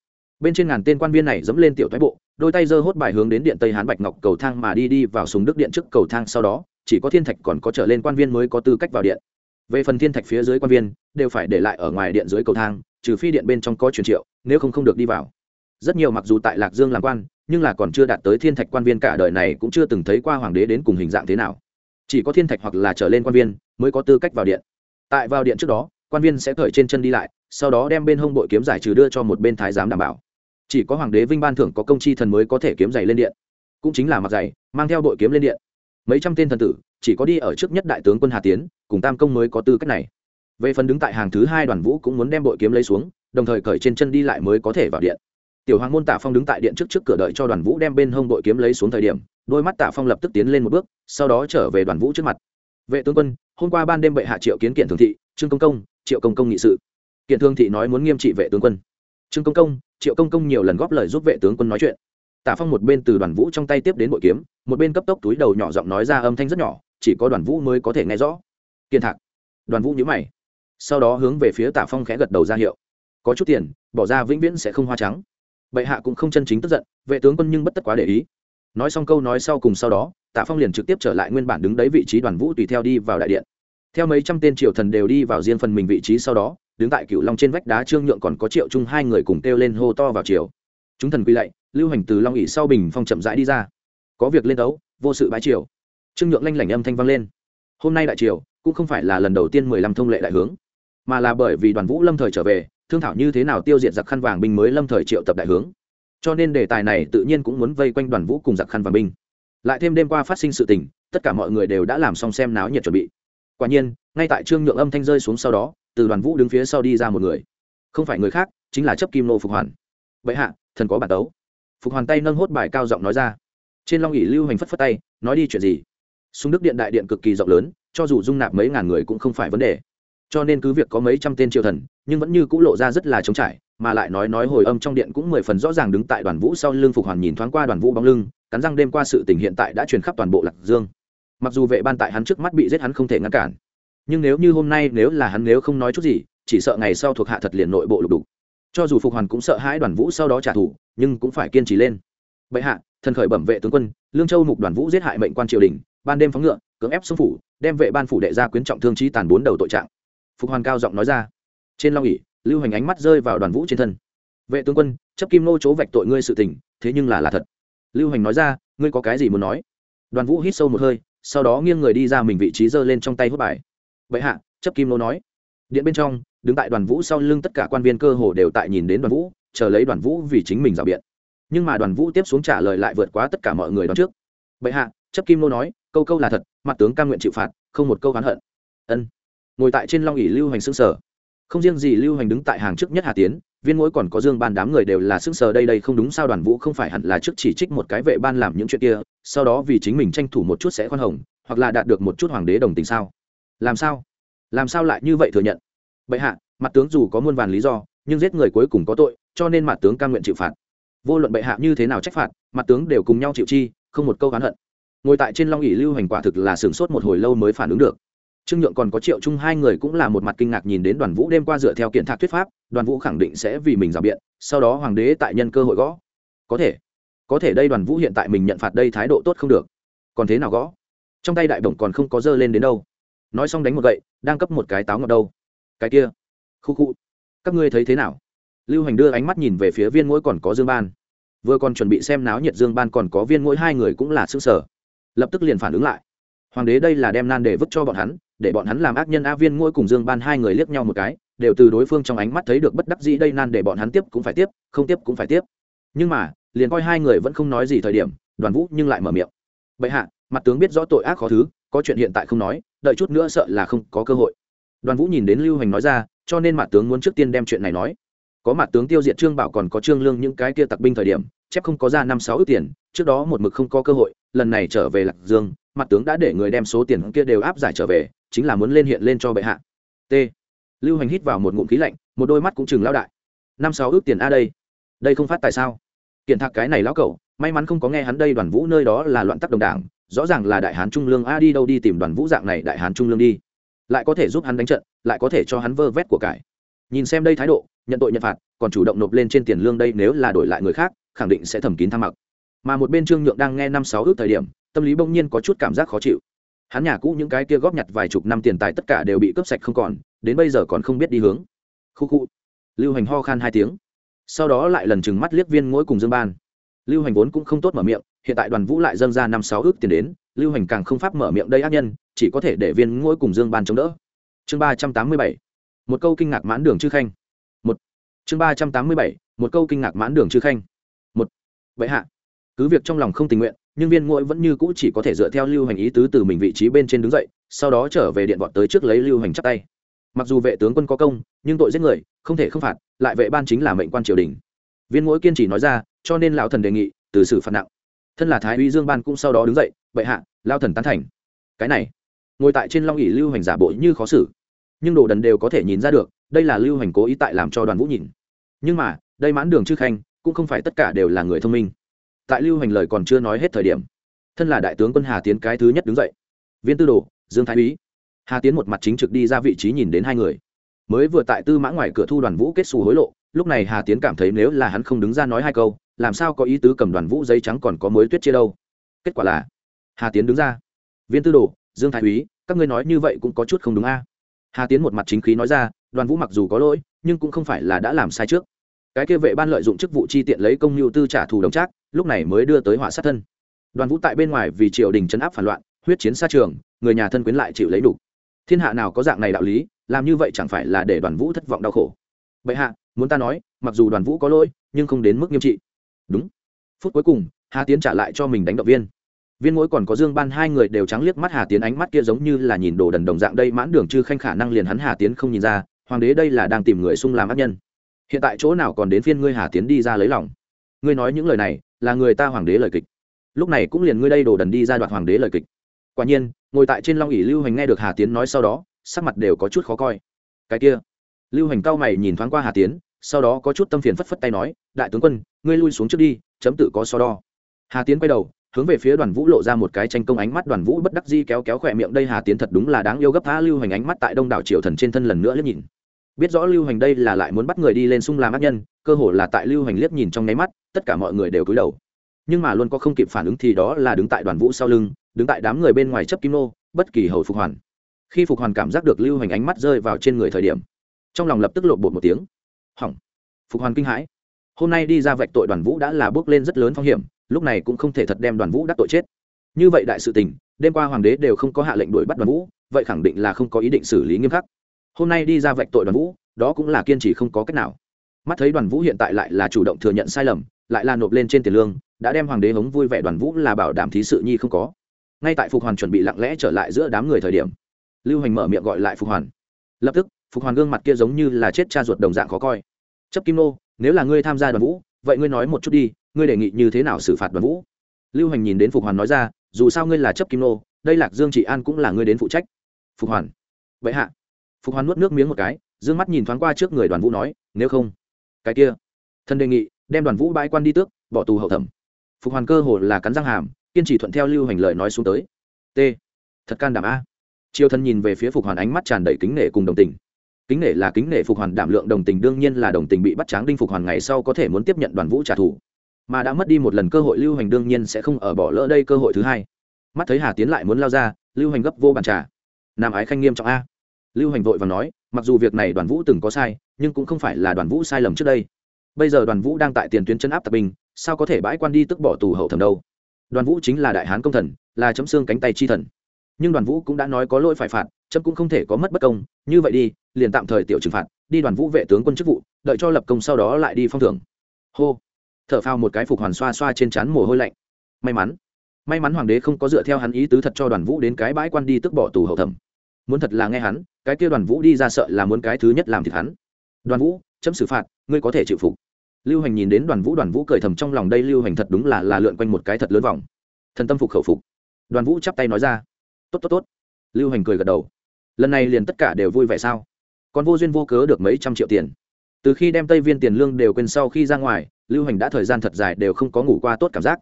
Bên trên ngàn tên quan viên này dẫm lên tiểu thoái bộ, đôi tay giơ hốt bài hướng đến điện tây hán bạch ngọc cầu thang mà đi đi vào súng đức điện trước cầu thang sau đó, chỉ có thiên thạch còn có trở lên quan viên mới có tư cách vào điện. Về phần thiên thạch phía dưới quan viên, đều phải để lại ở ngoài điện dưới cầu thang, trừ phi điện bên trong có truyền triệu, nếu không không được đi vào. Rất nhiều mặc dù tại lạc dương làm quan, nhưng là còn chưa đạt tới thiên thạch quan viên cả đời này cũng chưa từng thấy qua hoàng đế đến cùng hình dạng thế nào chỉ có thiên thạch hoặc là trở lên quan viên mới có tư cách vào điện. Tại vào điện trước đó, quan viên sẽ cởi trên chân đi lại, sau đó đem bên hông bội kiếm giải trừ đưa cho một bên thái giám đảm bảo. Chỉ có hoàng đế vinh ban thưởng có công chi thần mới có thể kiếm giày lên điện. Cũng chính là mặc giày, mang theo bội kiếm lên điện. Mấy trăm tên thần tử, chỉ có đi ở trước nhất đại tướng quân hà tiến, cùng tam công mới có tư cách này. Về phần đứng tại hàng thứ hai đoàn vũ cũng muốn đem bội kiếm lấy xuống, đồng thời cởi trên chân đi lại mới có thể vào điện. Tiểu hoàng môn tạ phong đứng tại điện trước trước cửa đợi cho đoàn vũ đem bên hông bội kiếm lấy xuống thời điểm đôi mắt tạ phong lập tức tiến lên một bước, sau đó trở về đoàn vũ trước mặt. Vệ tướng quân, hôm qua ban đêm bệ hạ triệu kiến kiện thường thị, trương công công, triệu công công nghị sự. Kiện thương thị nói muốn nghiêm trị vệ tướng quân. Trương công công, triệu công công nhiều lần góp lời giúp vệ tướng quân nói chuyện. Tạ phong một bên từ đoàn vũ trong tay tiếp đến bội kiếm, một bên cấp tốc túi đầu nhỏ giọng nói ra âm thanh rất nhỏ, chỉ có đoàn vũ mới có thể nghe rõ. Kiên thạc. Đoàn vũ nhữ mày. Sau đó hướng về phía tạ phong khẽ gật đầu ra hiệu. Có chút tiền, bỏ ra vĩnh viễn sẽ không hoa trắng. Bệ hạ cũng không chân chính tức giận, vệ tướng quân nhưng bất tất quá để ý nói xong câu nói sau cùng sau đó, tạ phong liền trực tiếp trở lại nguyên bản đứng đấy vị trí đoàn vũ tùy theo đi vào đại điện. Theo mấy trăm tên triều thần đều đi vào riêng phần mình vị trí sau đó, đứng tại cựu long trên vách đá trương nhượng còn có triệu chung hai người cùng kêu lên hô to vào triều chúng thần quy lạy, lưu hành từ long ỉ sau bình phong chậm rãi đi ra. Có việc lên đấu, vô sự bãi triều. Trương nhượng lanh lảnh âm thanh vang lên. Hôm nay đại triều, cũng không phải là lần đầu tiên mười lăm thông lệ đại hướng, mà là bởi vì đoàn vũ lâm thời trở về, thương thảo như thế nào tiêu diệt giặc khăn vàng binh mới lâm thời triệu tập đại hướng cho nên đề tài này tự nhiên cũng muốn vây quanh đoàn vũ cùng giặc khăn và binh. Lại thêm đêm qua phát sinh sự tình, tất cả mọi người đều đã làm xong xem náo nhiệt chuẩn bị. Quả nhiên, ngay tại trương nhượng âm thanh rơi xuống sau đó, từ đoàn vũ đứng phía sau đi ra một người. Không phải người khác, chính là chấp kim nô phục hoàn. Vậy hạ, thần có bản tấu. Phục hoàn tay nâng hốt bài cao giọng nói ra. Trên long ỉ lưu hành phất phất tay, nói đi chuyện gì? Súng đức điện đại điện cực kỳ rộng lớn, cho dù dung nạp mấy ngàn người cũng không phải vấn đề. Cho nên cứ việc có mấy trăm tên triều thần, nhưng vẫn như c ũ lộ ra rất là trống trải mà lại nói nói hồi âm trong điện cũng mười phần rõ ràng đứng tại đoàn vũ sau lưng phục hoàn nhìn thoáng qua đoàn vũ bóng lưng, cắn răng đêm qua sự tình hiện tại đã truyền khắp toàn bộ lạc dương. Mặc dù vệ ban tại hắn trước mắt bị giết hắn không thể ngăn cản, nhưng nếu như hôm nay nếu là hắn nếu không nói chút gì, chỉ sợ ngày sau thuộc hạ thật liền nội bộ lục đục. Cho dù phục hoàn cũng sợ hãi đoàn vũ sau đó trả thù, nhưng cũng phải kiên trì lên. Bệ hạ, thần khởi bẩm vệ tướng quân, lương châu mục đoàn vũ giết hại mệnh quan triều đình, ban đêm phóng ngựa, cưỡng ép xuống phủ, đem vệ ban phủ đệ ra quyến trọng thương trí tàn bốn đầu tội trạng. Phục hoàn cao giọng nói ra. Trên long ỉ lưu hành ánh mắt rơi vào đoàn vũ trên thân. Vệ tướng quân, chấp kim nô chỗ vạch tội ngươi sự tình, thế nhưng là là thật. Lưu hành nói ra, ngươi có cái gì muốn nói? Đoàn vũ hít sâu một hơi, sau đó nghiêng người đi ra mình vị trí giơ lên trong tay hút bài. Vậy hạ, chấp kim nô nói. Điện bên trong, đứng tại đoàn vũ sau lưng tất cả quan viên cơ hồ đều tại nhìn đến đoàn vũ, chờ lấy đoàn vũ vì chính mình rào biện. Nhưng mà đoàn vũ tiếp xuống trả lời lại vượt quá tất cả mọi người đón trước. Bệ hạ, chấp kim nô nói, câu câu là thật, mặt tướng cam nguyện chịu phạt, không một câu oán hận. Ân. Ngồi tại trên long ỉ lưu hành xương sở không riêng gì lưu hành đứng tại hàng trước nhất hà tiến, viên mỗi còn có dương ban đám người đều là xưng sở đây đây không đúng sao đoàn vũ không phải hẳn là trước chỉ trích một cái vệ ban làm những chuyện kia, sau đó vì chính mình tranh thủ một chút sẽ khoan hồng, hoặc là đạt được một chút hoàng đế đồng tình sao? Làm sao? Làm sao lại như vậy thừa nhận? Bệ hạ, mặt tướng dù có muôn vàn lý do, nhưng giết người cuối cùng có tội, cho nên mặt tướng cam nguyện chịu phạt. Vô luận bệ hạ như thế nào trách phạt, mặt tướng đều cùng nhau chịu chi, không một câu oán hận. Ngồi tại trên long ỉ lưu hành quả thực là sửng sốt một hồi lâu mới phản ứng được trương nhượng còn có triệu chung hai người cũng là một mặt kinh ngạc nhìn đến đoàn vũ đêm qua dựa theo kiện thạc thuyết pháp, đoàn vũ khẳng định sẽ vì mình rào biện, sau đó hoàng đế tại nhân cơ hội gõ. Có thể có thể đây đoàn vũ hiện tại mình nhận phạt đây thái độ tốt không được. Còn thế nào gõ? Trong tay đại bổng còn không có dơ lên đến đâu. Nói xong đánh một gậy, đang cấp một cái táo ngọt đâu. Cái kia, khu khu, các ngươi thấy thế nào? Lưu hành đưa ánh mắt nhìn về phía viên mỗi còn có dương ban. Vừa còn chuẩn bị xem náo nhiệt dương ban còn có viên mỗi hai người cũng là xương sở lập tức liền phản ứng lại hoàng đế đây là đem nan để vứt cho bọn hắn, để bọn hắn làm ác nhân a viên ngôi cùng dương ban hai người liếc nhau một cái, đều từ đối phương trong ánh mắt thấy được bất đắc dĩ đây nan để bọn hắn tiếp cũng phải tiếp, không tiếp cũng phải tiếp. Nhưng mà, liền coi hai người vẫn không nói gì thời điểm, đoàn vũ nhưng lại mở miệng. Bệ hạ, mặt tướng biết rõ tội ác khó thứ, có chuyện hiện tại không nói, đợi chút nữa sợ là không có cơ hội. Đoàn vũ nhìn đến lưu hành nói ra, cho nên mặt tướng muốn trước tiên đem chuyện này nói. Có mặt tướng tiêu diệt trương bảo còn có trương lương những cái kia tặc binh thời điểm, chép không có ra năm sáu ước tiền, trước đó một mực không có cơ hội lần này trở về lạc dương, mặt tướng đã để người đem số tiền kia đều áp giải trở về, chính là muốn lên hiện lên cho bệ hạ. T. Lưu hành hít vào một ngụm khí lạnh, một đôi mắt cũng chừng lao đại. Năm sáu ước tiền a đây. Đây không phát tại sao? Kiện thạc cái này lão cẩu, may mắn không có nghe hắn đây đoàn vũ nơi đó là loạn tắc đồng đảng, rõ ràng là đại hán trung lương a đi đâu đi tìm đoàn vũ dạng này đại hán trung lương đi. Lại có thể giúp hắn đánh trận, lại có thể cho hắn vơ vét của cải. Nhìn xem đây thái độ, nhận tội nhận phạt, còn chủ động nộp lên trên tiền lương đây nếu là đổi lại người khác, khẳng định sẽ thầm kín tham mặc mà một bên trương nhượng đang nghe năm sáu ước thời điểm, tâm lý bỗng nhiên có chút cảm giác khó chịu. Hắn nhà cũ những cái kia góp nhặt vài chục năm tiền tài tất cả đều bị cướp sạch không còn, đến bây giờ còn không biết đi hướng. Khu khu. Lưu hành ho khan hai tiếng. Sau đó lại lần chừng mắt liếc viên ngỗi cùng dương ban. Lưu hành vốn cũng không tốt mở miệng, hiện tại đoàn vũ lại dâng ra năm sáu ước tiền đến, lưu hành càng không pháp mở miệng đây ác nhân, chỉ có thể để viên ngỗi cùng dương ban chống đỡ. Chương ba trăm tám mươi bảy. Một câu kinh ngạc mãn đường chư khanh. Một. Chương ba trăm tám mươi bảy. Một câu kinh ngạc mãn đường chư khanh. Một. Vậy hạ cứ việc trong lòng không tình nguyện, nhưng viên ngỗi vẫn như cũ chỉ có thể dựa theo lưu hành ý tứ từ mình vị trí bên trên đứng dậy, sau đó trở về điện vọt tới trước lấy lưu hành chắc tay. Mặc dù vệ tướng quân có công, nhưng tội giết người, không thể không phạt, lại vệ ban chính là mệnh quan triều đình. Viên ngỗi kiên trì nói ra, cho nên lão thần đề nghị, từ xử phạt nặng. Thân là thái uy dương ban cũng sau đó đứng dậy, bệ hạ lao thần tán thành. Cái này, ngồi tại trên long ỉ lưu hành giả bộ như khó xử. Nhưng đồ đần đều có thể nhìn ra được, đây là lưu hành cố ý tại làm cho đoàn vũ nhìn. Nhưng mà, đây mãn đường chư khanh, cũng không phải tất cả đều là người thông minh tại lưu hành lời còn chưa nói hết thời điểm, thân là đại tướng quân hà tiến cái thứ nhất đứng dậy. Viên tư đồ, dương thái úy. Hà tiến một mặt chính trực đi ra vị trí nhìn đến hai người. Mới vừa tại tư mã ngoài cửa thu đoàn vũ kết xù hối lộ, lúc này hà tiến cảm thấy nếu là hắn không đứng ra nói hai câu, làm sao có ý tứ cầm đoàn vũ giấy trắng còn có mối tuyết chia đâu? Kết quả là, hà tiến đứng ra. Viên tư đồ, dương thái úy, các ngươi nói như vậy cũng có chút không đúng a. Hà tiến một mặt chính khí nói ra, đoàn vũ mặc dù có lỗi, nhưng cũng không phải là đã làm sai trước. Cái kia vệ ban lợi dụng chức vụ chi tiện lấy công nhu tư trả thù đồng trác lúc này mới đưa tới họa sát thân. Đoàn vũ tại bên ngoài vì triều đình chấn áp phản loạn, huyết chiến xa trường, người nhà thân quyến lại chịu lấy đủ. Thiên hạ nào có dạng này đạo lý, làm như vậy chẳng phải là để đoàn vũ thất vọng đau khổ. Bệ hạ, muốn ta nói, mặc dù đoàn vũ có lỗi, nhưng không đến mức nghiêm trị. Đúng. Phút cuối cùng, hà tiến trả lại cho mình đánh động viên. Viên mỗi còn có dương ban hai người đều trắng liếc mắt hà tiến, ánh mắt kia giống như là nhìn đồ đần đồng dạng đây mãn đường chư khanh khả năng liền hắn hà tiến không nhìn ra, hoàng đế đây là đang tìm người xung làm ác nhân. Hiện tại chỗ nào còn đến phiên ngươi hà tiến đi ra lấy lòng. Ngươi nói những lời này là người ta hoàng đế lời kịch. Lúc này cũng liền ngươi đây đồ đần đi ra đoạt hoàng đế lời kịch. Quả nhiên, ngồi tại trên long ỉ lưu hành nghe được hà tiến nói sau đó, sắc mặt đều có chút khó coi. Cái kia, lưu hành cao mày nhìn thoáng qua hà tiến, sau đó có chút tâm phiền phất phất tay nói, đại tướng quân, ngươi lui xuống trước đi, chấm tự có so đo. Hà tiến quay đầu, hướng về phía đoàn vũ lộ ra một cái tranh công ánh mắt, đoàn vũ bất đắc di kéo kéo khỏe miệng, đây hà tiến thật đúng là đáng yêu gấp tha. Lưu hành ánh mắt tại đông đảo triều thần trên thân lần nữa liếc nhìn biết rõ lưu hành đây là lại muốn bắt người đi lên sung làm ác nhân, cơ hồ là tại lưu hành liếc nhìn trong nháy mắt, tất cả mọi người đều cúi đầu. Nhưng mà luôn có không kịp phản ứng thì đó là đứng tại đoàn vũ sau lưng, đứng tại đám người bên ngoài chấp kim nô, bất kỳ hầu phục hoàn. Khi phục hoàn cảm giác được lưu hành ánh mắt rơi vào trên người thời điểm, trong lòng lập tức lộn bột một tiếng. Hỏng. Phục hoàn kinh hãi. Hôm nay đi ra vạch tội đoàn vũ đã là bước lên rất lớn phong hiểm, lúc này cũng không thể thật đem đoàn vũ đắc tội chết. Như vậy đại sự tình, đêm qua hoàng đế đều không có hạ lệnh đuổi bắt đoàn vũ, vậy khẳng định là không có ý định xử lý nghiêm khắc hôm nay đi ra vạch tội đoàn vũ, đó cũng là kiên trì không có cách nào. Mắt thấy đoàn vũ hiện tại lại là chủ động thừa nhận sai lầm, lại là nộp lên trên tiền lương, đã đem hoàng đế hống vui vẻ đoàn vũ là bảo đảm thí sự nhi không có. Ngay tại phục hoàn chuẩn bị lặng lẽ trở lại giữa đám người thời điểm, lưu hành mở miệng gọi lại phục hoàn. Lập tức, phục hoàn gương mặt kia giống như là chết cha ruột đồng dạng khó coi. Chấp kim nô, nếu là ngươi tham gia đoàn vũ, vậy ngươi nói một chút đi, ngươi đề nghị như thế nào xử phạt đoàn vũ? Lưu hành nhìn đến phục hoàn nói ra, dù sao ngươi là chấp kim nô, đây lạc dương trị an cũng là ngươi đến phụ trách. Phục hoàn. Vậy hạ phục hoàn nuốt nước miếng một cái d ư ơ n g mắt nhìn thoáng qua trước người đoàn vũ nói, nếu không, cái kia. Thân đề nghị, đem đoàn vũ bãi quan đi tước, bỏ tù hậu thẩm. Phục hoàn cơ hồ là cắn răng hàm, kiên trì thuận theo lưu hành lời nói xuống tới. T, thật can đảm a. Triều thân nhìn về phía phục hoàn ánh mắt tràn đầy kính nể cùng đồng tình. Kính nể là kính nể phục hoàn đảm lượng đồng tình đương nhiên là đồng tình bị bắt tráng đinh phục hoàn ngày sau có thể muốn tiếp nhận đoàn vũ trả thù. Mà đã mất đi một lần cơ hội lưu hành đương nhiên sẽ không ở bỏ lỡ đây cơ hội thứ hai. Mắt thấy hà tiến lại muốn lao ra, lưu hành gấp vô bàn trà. Nam ái khanh nghiêm trọng a lưu hành vội và nói, mặc dù việc này đoàn vũ từng có sai, nhưng cũng không phải là đoàn vũ sai lầm trước đây. Bây giờ đoàn vũ đang tại tiền tuyến chân áp tập binh, sao có thể bãi quan đi tức bỏ tù hậu thẩm đâu? Đoàn vũ chính là đại hán công thần, là chấm xương cánh tay chi thần. Nhưng đoàn vũ cũng đã nói có lỗi phải phạt, chấm cũng không thể có mất bất công. Như vậy đi, liền tạm thời tiểu trừng phạt, đi đoàn vũ vệ tướng quân chức vụ, đợi cho lập công sau đó lại đi phong thưởng. Hô! Thở phao một cái phục hoàn xoa xoa trên trán mồ hôi lạnh. May mắn. May mắn hoàng đế không có dựa theo hắn ý tứ thật cho đoàn vũ đến cái bãi quan đi tức bỏ tù hậu thẩm. Muốn thật là nghe hắn cái kia đoàn vũ đi ra sợ là muốn cái thứ nhất làm thịt hắn. Đoàn vũ, chấm xử phạt, ngươi có thể chịu phục. Lưu hành nhìn đến đoàn vũ đoàn vũ cười thầm trong lòng đây lưu hành thật đúng là là lượn quanh một cái thật lớn vòng. Thần tâm phục khẩu phục. Đoàn vũ chắp tay nói ra. Tốt tốt tốt. Lưu hành cười gật đầu. Lần này liền tất cả đều vui vẻ sao? Còn vô duyên vô cớ được mấy trăm triệu tiền. Từ khi đem tây viên tiền lương đều quên sau khi ra ngoài, lưu hành đã thời gian thật dài đều không có ngủ qua tốt cảm giác.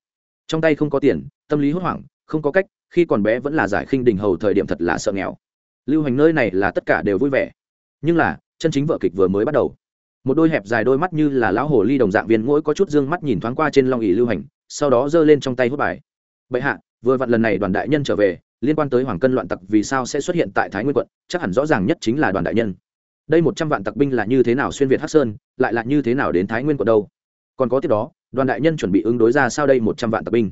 Trong tay không có tiền, tâm lý hốt hoảng, không có cách, khi còn bé vẫn là giải khinh đình hầu thời điểm thật là sợ nghèo lưu hành nơi này là tất cả đều vui vẻ. Nhưng là, chân chính vợ kịch vừa mới bắt đầu. Một đôi hẹp dài đôi mắt như là lão hồ ly đồng dạng viên mỗi có chút d ư ơ n g mắt nhìn thoáng qua trên long ỉ lưu hành, sau đó giơ lên trong tay hút bài. Bệ hạ, vừa vặn lần này đoàn đại nhân trở về, liên quan tới hoàng cân loạn tặc vì sao sẽ xuất hiện tại thái nguyên quận, chắc hẳn rõ ràng nhất chính là đoàn đại nhân. Đây một trăm vạn tặc binh là như thế nào xuyên việt hắc sơn, lại là như thế nào đến thái nguyên quận đâu? Còn có tiếp đó, đoàn đại nhân chuẩn bị ứng đối ra sao đây một trăm vạn tặc binh?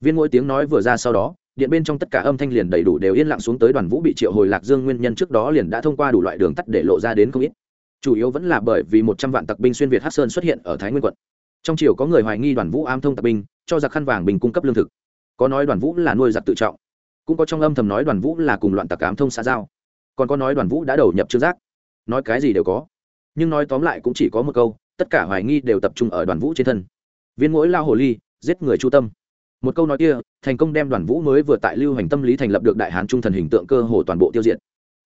Viên mỗi tiếng nói vừa ra sau đó điện bên trong tất cả âm thanh liền đầy đủ đều yên lặng xuống tới đoàn vũ bị triệu hồi lạc dương nguyên nhân trước đó liền đã thông qua đủ loại đường tắt để lộ ra đến không ít. Chủ yếu vẫn là bởi vì một trăm vạn tặc binh xuyên việt hát sơn xuất hiện ở thái nguyên quận. Trong triều có người hoài nghi đoàn vũ am thông tặc binh, cho giặc khăn vàng bình cung cấp lương thực. Có nói đoàn vũ là nuôi giặc tự trọng, cũng có trong âm thầm nói đoàn vũ là cùng loạn tặc ám thông xã giao. Còn có nói đoàn vũ đã đầu nhập trương giác, nói cái gì đều có. Nhưng nói tóm lại cũng chỉ có một câu, tất cả hoài nghi đều tập trung ở đoàn vũ trên thân. Viên mỗi lao hồ ly, giết người chu tâm một câu nói kia, thành công đem đoàn vũ mới vừa tại lưu hành tâm lý thành lập được đại hán trung thần hình tượng cơ hồ toàn bộ tiêu diệt.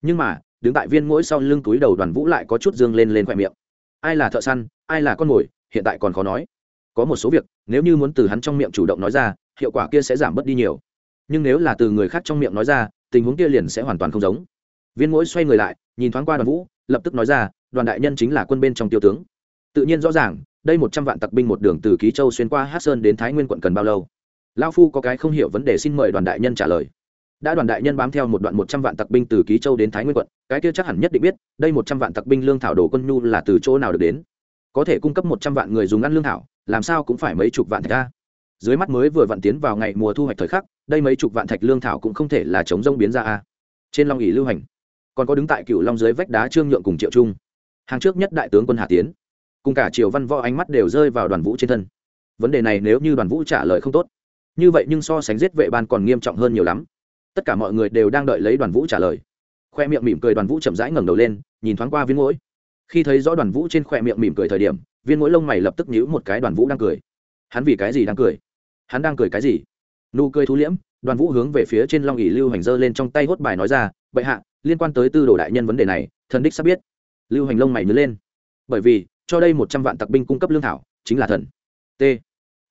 Nhưng mà, đứng tại viên mỗi sau lưng túi đầu đoàn vũ lại có chút dương lên lên khoe miệng. Ai là thợ săn, ai là con mồi, hiện tại còn khó nói. Có một số việc, nếu như muốn từ hắn trong miệng chủ động nói ra, hiệu quả kia sẽ giảm bớt đi nhiều. Nhưng nếu là từ người khác trong miệng nói ra, tình huống kia liền sẽ hoàn toàn không giống. Viên mỗi xoay người lại, nhìn thoáng qua đoàn vũ, lập tức nói ra, đoàn đại nhân chính là quân bên trong tiêu tướng. Tự nhiên rõ ràng, đây một trăm vạn tặc binh một đường từ ký châu xuyên qua hát sơn đến thái nguyên quận cần bao lâu lao phu có cái không hiểu vấn đề xin mời đoàn đại nhân trả lời. Đã đoàn đại nhân bám theo một đoạn một trăm vạn tặc binh từ ký châu đến thái nguyên quận, cái kia chắc hẳn nhất định biết, đây một trăm vạn tặc binh lương thảo đồ quân nhu là từ chỗ nào được đến. Có thể cung cấp một trăm vạn người dùng ăn lương thảo, làm sao cũng phải mấy chục vạn thạch ra dưới mắt mới vừa vặn tiến vào ngày mùa thu hoạch thời khắc, đây mấy chục vạn thạch lương thảo cũng không thể là chống rông biến ra a. Trên long ỉ lưu hành, còn có đứng tại cựu long dưới vách đá trương nhượng cùng triệu trung. Hàng trước nhất đại tướng quân hà tiến, cùng cả triều văn võ ánh mắt đều rơi vào đoàn vũ trên thân. Vấn đề này nếu như đoàn vũ trả lời không tốt như vậy nhưng so sánh giết vệ ban còn nghiêm trọng hơn nhiều lắm. Tất cả mọi người đều đang đợi lấy đoàn vũ trả lời. Khoe miệng mỉm cười đoàn vũ chậm rãi ngẩng đầu lên, nhìn thoáng qua viên mũi khi thấy rõ đoàn vũ trên khoe miệng mỉm cười thời điểm, viên mũi lông mày lập tức nhíu một cái đoàn vũ đang cười. Hắn vì cái gì đang cười? Hắn đang cười cái gì? Nụ cười thú liễm, đoàn vũ hướng về phía trên long ỉ lưu hành dơ lên trong tay hốt bài nói ra, bệ hạ, liên quan tới tư đồ đại nhân vấn đề này, thần đích sắp biết. Lưu hành lông mày nhớ lên. Bởi vì, cho đây một trăm vạn tặc binh cung cấp lương thảo, chính là thần. T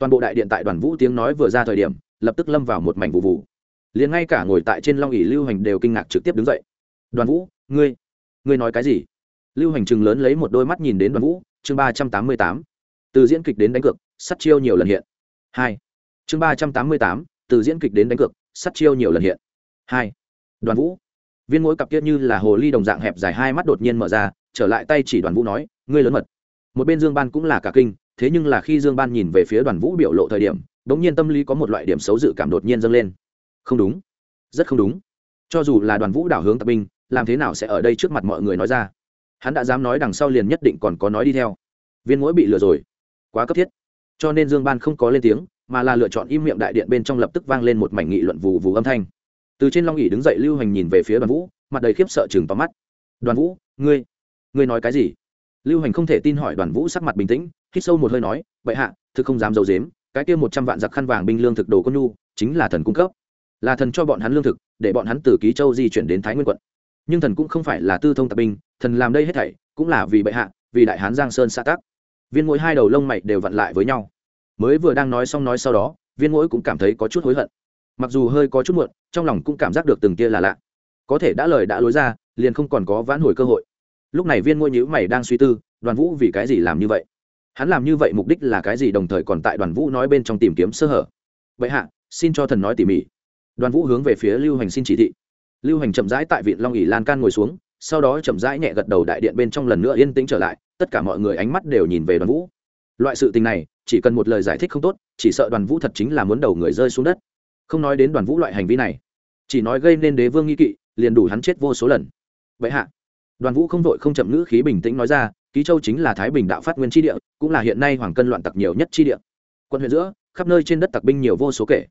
toàn bộ đại điện tại đoàn vũ tiếng nói vừa ra thời điểm, lập tức lâm vào một mảnh vụ vụ. Liền ngay cả ngồi tại trên long ỉ lưu hành đều kinh ngạc trực tiếp đứng dậy. Đoàn vũ, ngươi ngươi nói cái gì? Lưu hành chừng lớn lấy một đôi mắt nhìn đến đoàn vũ, chương ba trăm tám mươi tám. Từ diễn kịch đến đánh cược, sắt chiêu nhiều lần hiện. Hai. Chương ba trăm tám mươi tám, từ diễn kịch đến đánh cược, sắt chiêu nhiều lần hiện. Hai. Đoàn vũ. Viên mỗi cặp kia như là hồ ly đồng dạng hẹp dài hai mắt đột nhiên mở ra, trở lại tay chỉ đoàn vũ nói, ngươi lớn mật. Một bên dương ban cũng là cả kinh thế nhưng là khi dương ban nhìn về phía đoàn vũ biểu lộ thời điểm đ n g nhiên tâm lý có một loại điểm xấu dự cảm đột nhiên dâng lên. Không đúng. Rất không đúng. Cho dù là đoàn vũ đảo hướng tập binh, làm thế nào sẽ ở đây trước mặt mọi người nói ra? Hắn đã dám nói đằng sau liền nhất định còn có nói đi theo. Viên mũi bị lừa rồi. Quá cấp thiết. Cho nên dương ban không có lên tiếng, mà là lựa chọn im miệng đại điện bên trong lập tức vang lên một mảnh nghị luận vù vù âm thanh. Từ trên long ỉ đứng dậy lưu hành nhìn về phía đoàn vũ, mặt đầy khiếp sợ chừng tóm mắt. Đoàn vũ, ngươi ngươi nói cái gì? Lưu hành không thể tin hỏi đoàn vũ sắc mặt bình tĩnh hít sâu một hơi nói vậy hạ, thực không dám d i ấ u dếm cái kia một trăm vạn giặc khăn vàng binh lương thực đồ con nhu, chính là thần cung cấp. Là thần cho bọn hắn lương thực, để bọn hắn từ ký châu di chuyển đến thái nguyên quận. Nhưng thần cũng không phải là tư thông tạp binh, thần làm đây hết thảy, cũng là vì bệ hạ, vì đại hán giang sơn xã tắc. Viên mỗi hai đầu lông mày đều vặn lại với nhau. Mới vừa đang nói xong nói sau đó, viên mỗi cũng cảm thấy có chút hối hận. Mặc dù hơi có chút muộn, trong lòng cũng cảm giác được từng kia là lạ. Có thể đã lời đã lối ra, liền không còn có vãn hồi cơ hội. Lúc này viên ngôi nhữ mày đang suy tư, đoàn vũ vì cái gì làm như vậy? Hắn làm như vậy mục đích là cái gì đồng thời còn tại đoàn vũ nói bên trong tìm kiếm sơ hở? Vậy hạ, xin cho thần nói tỉ mỉ. Đoàn vũ hướng về phía lưu hành xin chỉ thị. Lưu hành chậm rãi tại viện long ỉ lan can ngồi xuống, sau đó chậm rãi nhẹ gật đầu đại điện bên trong lần nữa yên tĩnh trở lại, tất cả mọi người ánh mắt đều nhìn về đoàn vũ. Loại sự tình này, chỉ cần một lời giải thích không tốt, chỉ sợ đoàn vũ thật chính là muốn đầu người rơi xuống đất. Không nói đến đoàn vũ loại hành vi này, chỉ nói gây nên đế vương nghi kỵ, liền đủ hắn chết vô số lần. Vậy hạ đoàn vũ không vội không chậm ngữ khí bình tĩnh nói ra, ký châu chính là thái bình đạo phát nguyên tri địa, cũng là hiện nay hoàng cân loạn tặc nhiều nhất tri địa. Quân huyện giữa, khắp nơi trên đất tặc binh nhiều vô số kể.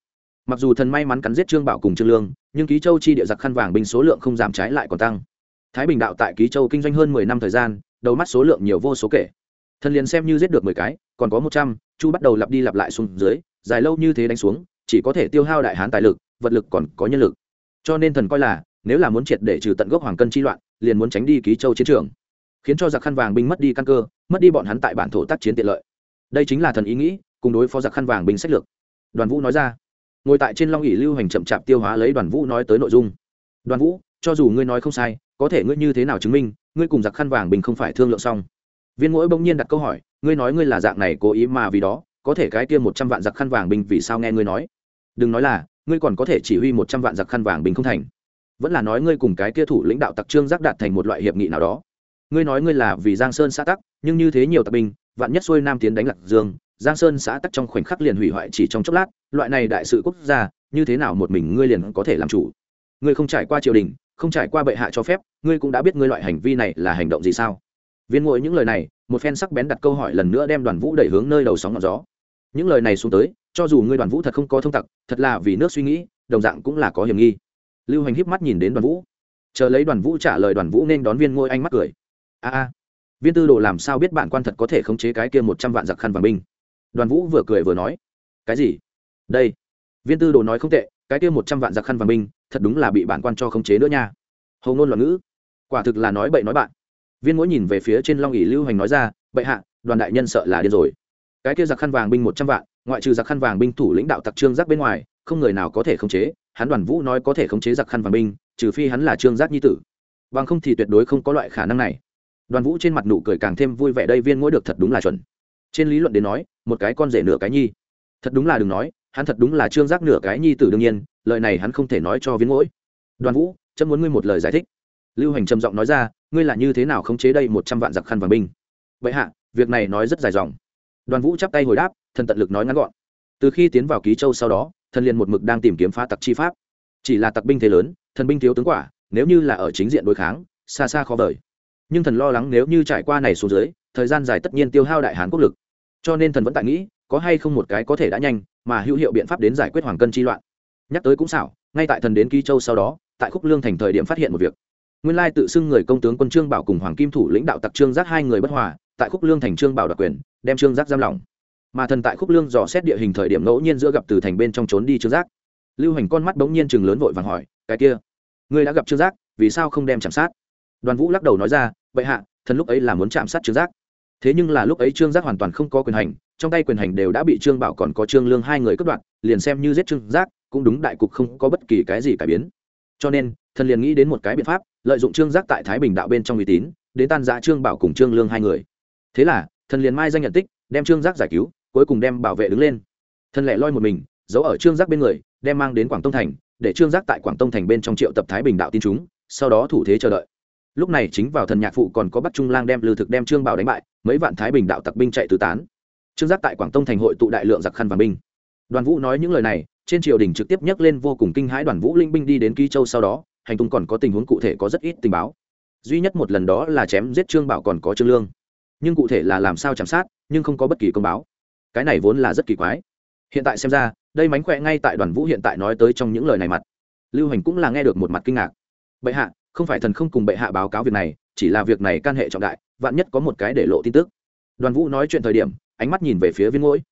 Mặc dù thần may mắn cắn giết trương bảo cùng trương lương, nhưng ký châu chi địa giặc khăn vàng binh số lượng không giảm trái lại còn tăng. Thái bình đạo tại ký châu kinh doanh hơn mười năm thời gian, đầu mắt số lượng nhiều vô số kể. Thần liền xem như giết được mười cái, còn có một trăm, chu bắt đầu lặp đi lặp lại xuống dưới, dài lâu như thế đánh xuống, chỉ có thể tiêu hao đại hán tài lực, vật lực còn có nhân lực. Cho nên thần coi là, nếu là muốn triệt để trừ tận gốc hoàng cân chi loạn liền muốn tránh đi ký châu chiến trường, khiến cho giặc khăn vàng binh mất đi căn cơ, mất đi bọn hắn tại bản thổ tác chiến tiện lợi. Đây chính là thần ý nghĩ, cùng đối phó giặc khăn vàng binh sách lược. Đoàn vũ nói ra. Ngồi tại trên long ỉ lưu hành chậm chạp tiêu hóa lấy đoàn vũ nói tới nội dung. Đoàn vũ, cho dù ngươi nói không sai, có thể ngươi như thế nào chứng minh, ngươi cùng giặc khăn vàng bình không phải thương lượng xong? Viên mỗi bỗng nhiên đặt câu hỏi, ngươi nói ngươi là dạng này cố ý mà vì đó, có thể cái kia một trăm vạn giặc khăn vàng bình vì sao nghe ngươi nói? Đừng nói là, ngươi còn có thể chỉ huy một trăm vạn giặc khăn vàng bình không thành vẫn là nói ngươi cùng cái kia thủ lãnh đạo tặc trương giác đạt thành một loại hiệp nghị nào đó. Ngươi nói ngươi là vì giang sơn xã tắc, nhưng như thế nhiều tặc binh, vạn nhất xuôi nam tiến đánh lạc dương, giang sơn xã tắc trong khoảnh khắc liền hủy hoại chỉ trong chốc lát, loại này đại sự quốc gia, như thế nào một mình ngươi liền có thể làm chủ? Ngươi không trải qua triều đình, không trải qua bệ hạ cho phép, ngươi cũng đã biết ngươi loại hành vi này là hành động gì sao? Viên ngội những lời này, một phen sắc bén đặt câu hỏi lần nữa đem đoàn vũ đẩy hướng nơi đầu sóng ngọn gió. Những lời này xuống tới, cho dù ngươi đoàn vũ thật không có thông tặc, thật là vì nước suy nghĩ, đồng dạng cũng là có hiểm nghi lưu hành híp mắt nhìn đến đoàn vũ. Chờ lấy đoàn vũ trả lời, đoàn vũ nên đón viên ngôi anh mắt cười. A a, viên tư đồ làm sao biết bạn quan thật có thể khống chế cái kia một trăm vạn giặc khăn vàng binh? Đoàn vũ vừa cười vừa nói. Cái gì? Đây. Viên tư đồ nói không tệ, cái kia một trăm vạn giặc khăn vàng binh, thật đúng là bị bản quan cho khống chế nữa nha. Hầu ngôn loạn ngữ. Quả thực là nói bậy nói bạn. Viên mỗi nhìn về phía trên long ỉ lưu hành nói ra bậy hạ, đoàn đại nhân sợ là điên rồi. Cái kia giặc khăn vàng binh một trăm vạn, ngoại trừ giặc khăn vàng binh thủ lãnh đạo tặc trương giác bên ngoài, không người nào có thể khống chế hắn đoàn vũ nói có thể khống chế giặc khăn vàng binh, trừ phi hắn là trương giác nhi tử. Bằng không thì tuyệt đối không có loại khả năng này. Đoàn vũ trên mặt nụ cười càng thêm vui vẻ, đây viên ngỗi được thật đúng là chuẩn. Trên lý luận đến nói, một cái con rể nửa cái nhi. Thật đúng là đừng nói, hắn thật đúng là trương giác nửa cái nhi tử đương nhiên, lời này hắn không thể nói cho viên ngỗi đoàn vũ, chấm muốn ngươi một lời giải thích. Lưu hành trầm giọng nói ra, ngươi là như thế nào khống chế đây một trăm vạn giặc khăn vàng binh? Vậy hạ, việc này nói rất dài dòng. Đoàn vũ chắp tay hồi đáp, thần tận lực nói ngắn gọn. Từ khi tiến vào ký châu sau đó thần liền một mực đang tìm kiếm phá tặc chi pháp. Chỉ là tặc binh thế lớn, thần binh thiếu tướng quả, nếu như là ở chính diện đối kháng, xa xa khó vời. Nhưng thần lo lắng nếu như trải qua này xuống dưới, thời gian dài tất nhiên tiêu hao đại hán quốc lực. Cho nên thần vẫn tại nghĩ, có hay không một cái có thể đã nhanh, mà hữu hiệu biện pháp đến giải quyết hoàng cân chi loạn. Nhắc tới cũng xảo, ngay tại thần đến ký châu sau đó, tại khúc lương thành thời điểm phát hiện một việc. Nguyên lai tự xưng người công tướng quân trương bảo cùng hoàng kim thủ lãnh đạo tặc trương giác hai người bất hòa, tại khúc lương thành trương bảo đặc quyền, đem trương giác giam lỏng mà thần tại khúc lương dò xét địa hình thời điểm ngẫu nhiên giữa gặp từ thành bên trong trốn đi trương giác. Lưu hành con mắt bỗng nhiên chừng lớn vội vàng hỏi, cái kia, ngươi đã gặp trương giác, vì sao không đem chạm sát? Đoàn vũ lắc đầu nói ra, vậy hạ, thần lúc ấy là muốn chạm sát trương giác. Thế nhưng là lúc ấy trương giác hoàn toàn không có quyền hành, trong tay quyền hành đều đã bị trương bảo còn có trương lương hai người cướp đoạt, liền xem như giết trương giác, cũng đúng đại cục không có bất kỳ cái gì cải biến. Cho nên, thần liền nghĩ đến một cái biện pháp, lợi dụng trương giác tại thái bình đạo bên trong uy tín, đến tan giã trương bảo cùng trương lương hai người. Thế là, thần liền mai danh nhận tích, đem trương giác giải cứu cuối cùng đem bảo vệ đứng lên. Thân lẻ loi một mình, giấu ở trương giác bên người, đem mang đến quảng tông thành, để trương giác tại quảng tông thành bên trong triệu tập thái bình đạo tin chúng, sau đó thủ thế chờ đợi. Lúc này chính vào thần nhạc phụ còn có bắt trung lang đem lư thực đem trương bảo đánh bại, mấy vạn thái bình đạo tặc binh chạy tứ tán. Trương giác tại quảng tông thành hội tụ đại lượng giặc khăn và binh. Đoàn vũ nói những lời này, trên triều đình trực tiếp nhắc lên vô cùng kinh hãi đoàn vũ linh binh đi đến ký châu sau đó, hành tung còn có tình huống cụ thể có rất ít tình báo. Duy nhất một lần đó là chém giết trương bảo còn có trương lương. Nhưng cụ thể là làm sao chạm sát, nhưng không có bất kỳ công báo cái này vốn là rất kỳ quái. Hiện tại xem ra, đây mánh khỏe ngay tại đoàn vũ hiện tại nói tới trong những lời này mặt. Lưu hành cũng là nghe được một mặt kinh ngạc. Bệ hạ, không phải thần không cùng bệ hạ báo cáo việc này, chỉ là việc này can hệ trọng đại, vạn nhất có một cái để lộ tin tức. Đoàn vũ nói chuyện thời điểm, ánh mắt nhìn về phía viên ngỗi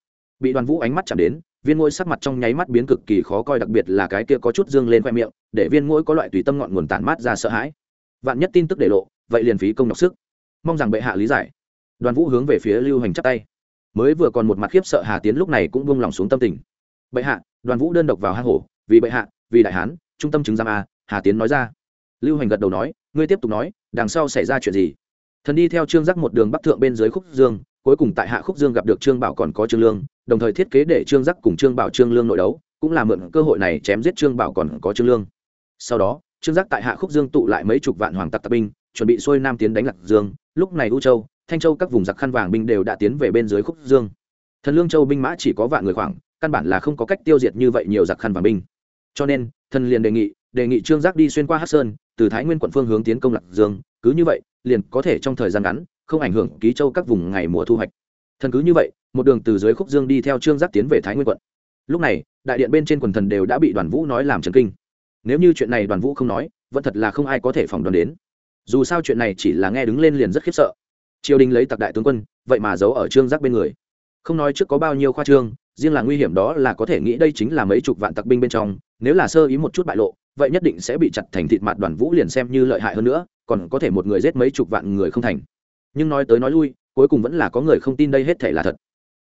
bị đoàn vũ ánh mắt chạm đến, viên ngỗi sắc mặt trong nháy mắt biến cực kỳ khó coi, đặc biệt là cái kia có chút dương lên khoe miệng, để viên ngỗi có loại tùy tâm ngọn nguồn tản mát ra sợ hãi. Vạn nhất tin tức để lộ, vậy liền phí công nhọc sức. Mong rằng bệ hạ lý giải. Đoàn vũ hướng về phía lưu hành chắp tay mới vừa còn một mặt khiếp sợ hà tiến lúc này cũng buông lòng xuống tâm tình. Bệ hạ, đoàn vũ đơn độc vào hang hổ, vì bệ hạ, vì đại hán, trung tâm chứng giam a, hà tiến nói ra. Lưu hành gật đầu nói, ngươi tiếp tục nói, đằng sau xảy ra chuyện gì? Thần đi theo trương giác một đường bắc thượng bên dưới khúc dương, cuối cùng tại hạ khúc dương gặp được trương bảo còn có trương lương, đồng thời thiết kế để trương giác cùng trương bảo trương lương nội đấu, cũng là mượn cơ hội này chém giết trương bảo còn có trương lương. Sau đó, trương giác tại hạ khúc dương tụ lại mấy chục vạn hoàng tặc tặc binh, chuẩn bị xuôi nam tiến đánh lạc dương, lúc này u châu thanh châu các vùng giặc khăn vàng binh đều đã tiến về bên dưới khúc dương. Thần lương châu binh mã chỉ có vạn người khoảng, căn bản là không có cách tiêu diệt như vậy nhiều giặc khăn vàng binh. Cho nên, thần liền đề nghị đề nghị trương giác đi xuyên qua hát sơn, từ thái nguyên quận phương hướng tiến công lạc dương, cứ như vậy, liền có thể trong thời gian ngắn, không ảnh hưởng ký châu các vùng ngày mùa thu hoạch. Thần cứ như vậy, một đường từ dưới khúc dương đi theo trương giác tiến về thái nguyên quận. Lúc này, đại điện bên trên quần thần đều đã bị đoàn vũ nói làm trần kinh. Nếu như chuyện này đoàn vũ không nói, vẫn thật là không ai có thể phòng đoán đến. Dù sao chuyện này chỉ là nghe đứng lên liền rất khiếp sợ triều đình lấy tặc đại tướng quân, vậy mà giấu ở trương giác bên người. Không nói trước có bao nhiêu khoa trương, riêng là nguy hiểm đó là có thể nghĩ đây chính là mấy chục vạn tặc binh bên trong, nếu là sơ ý một chút bại lộ, vậy nhất định sẽ bị chặt thành thịt mặt đoàn vũ liền xem như lợi hại hơn nữa, còn có thể một người giết mấy chục vạn người không thành. Nhưng nói tới nói lui, cuối cùng vẫn là có người không tin đây hết thể là thật.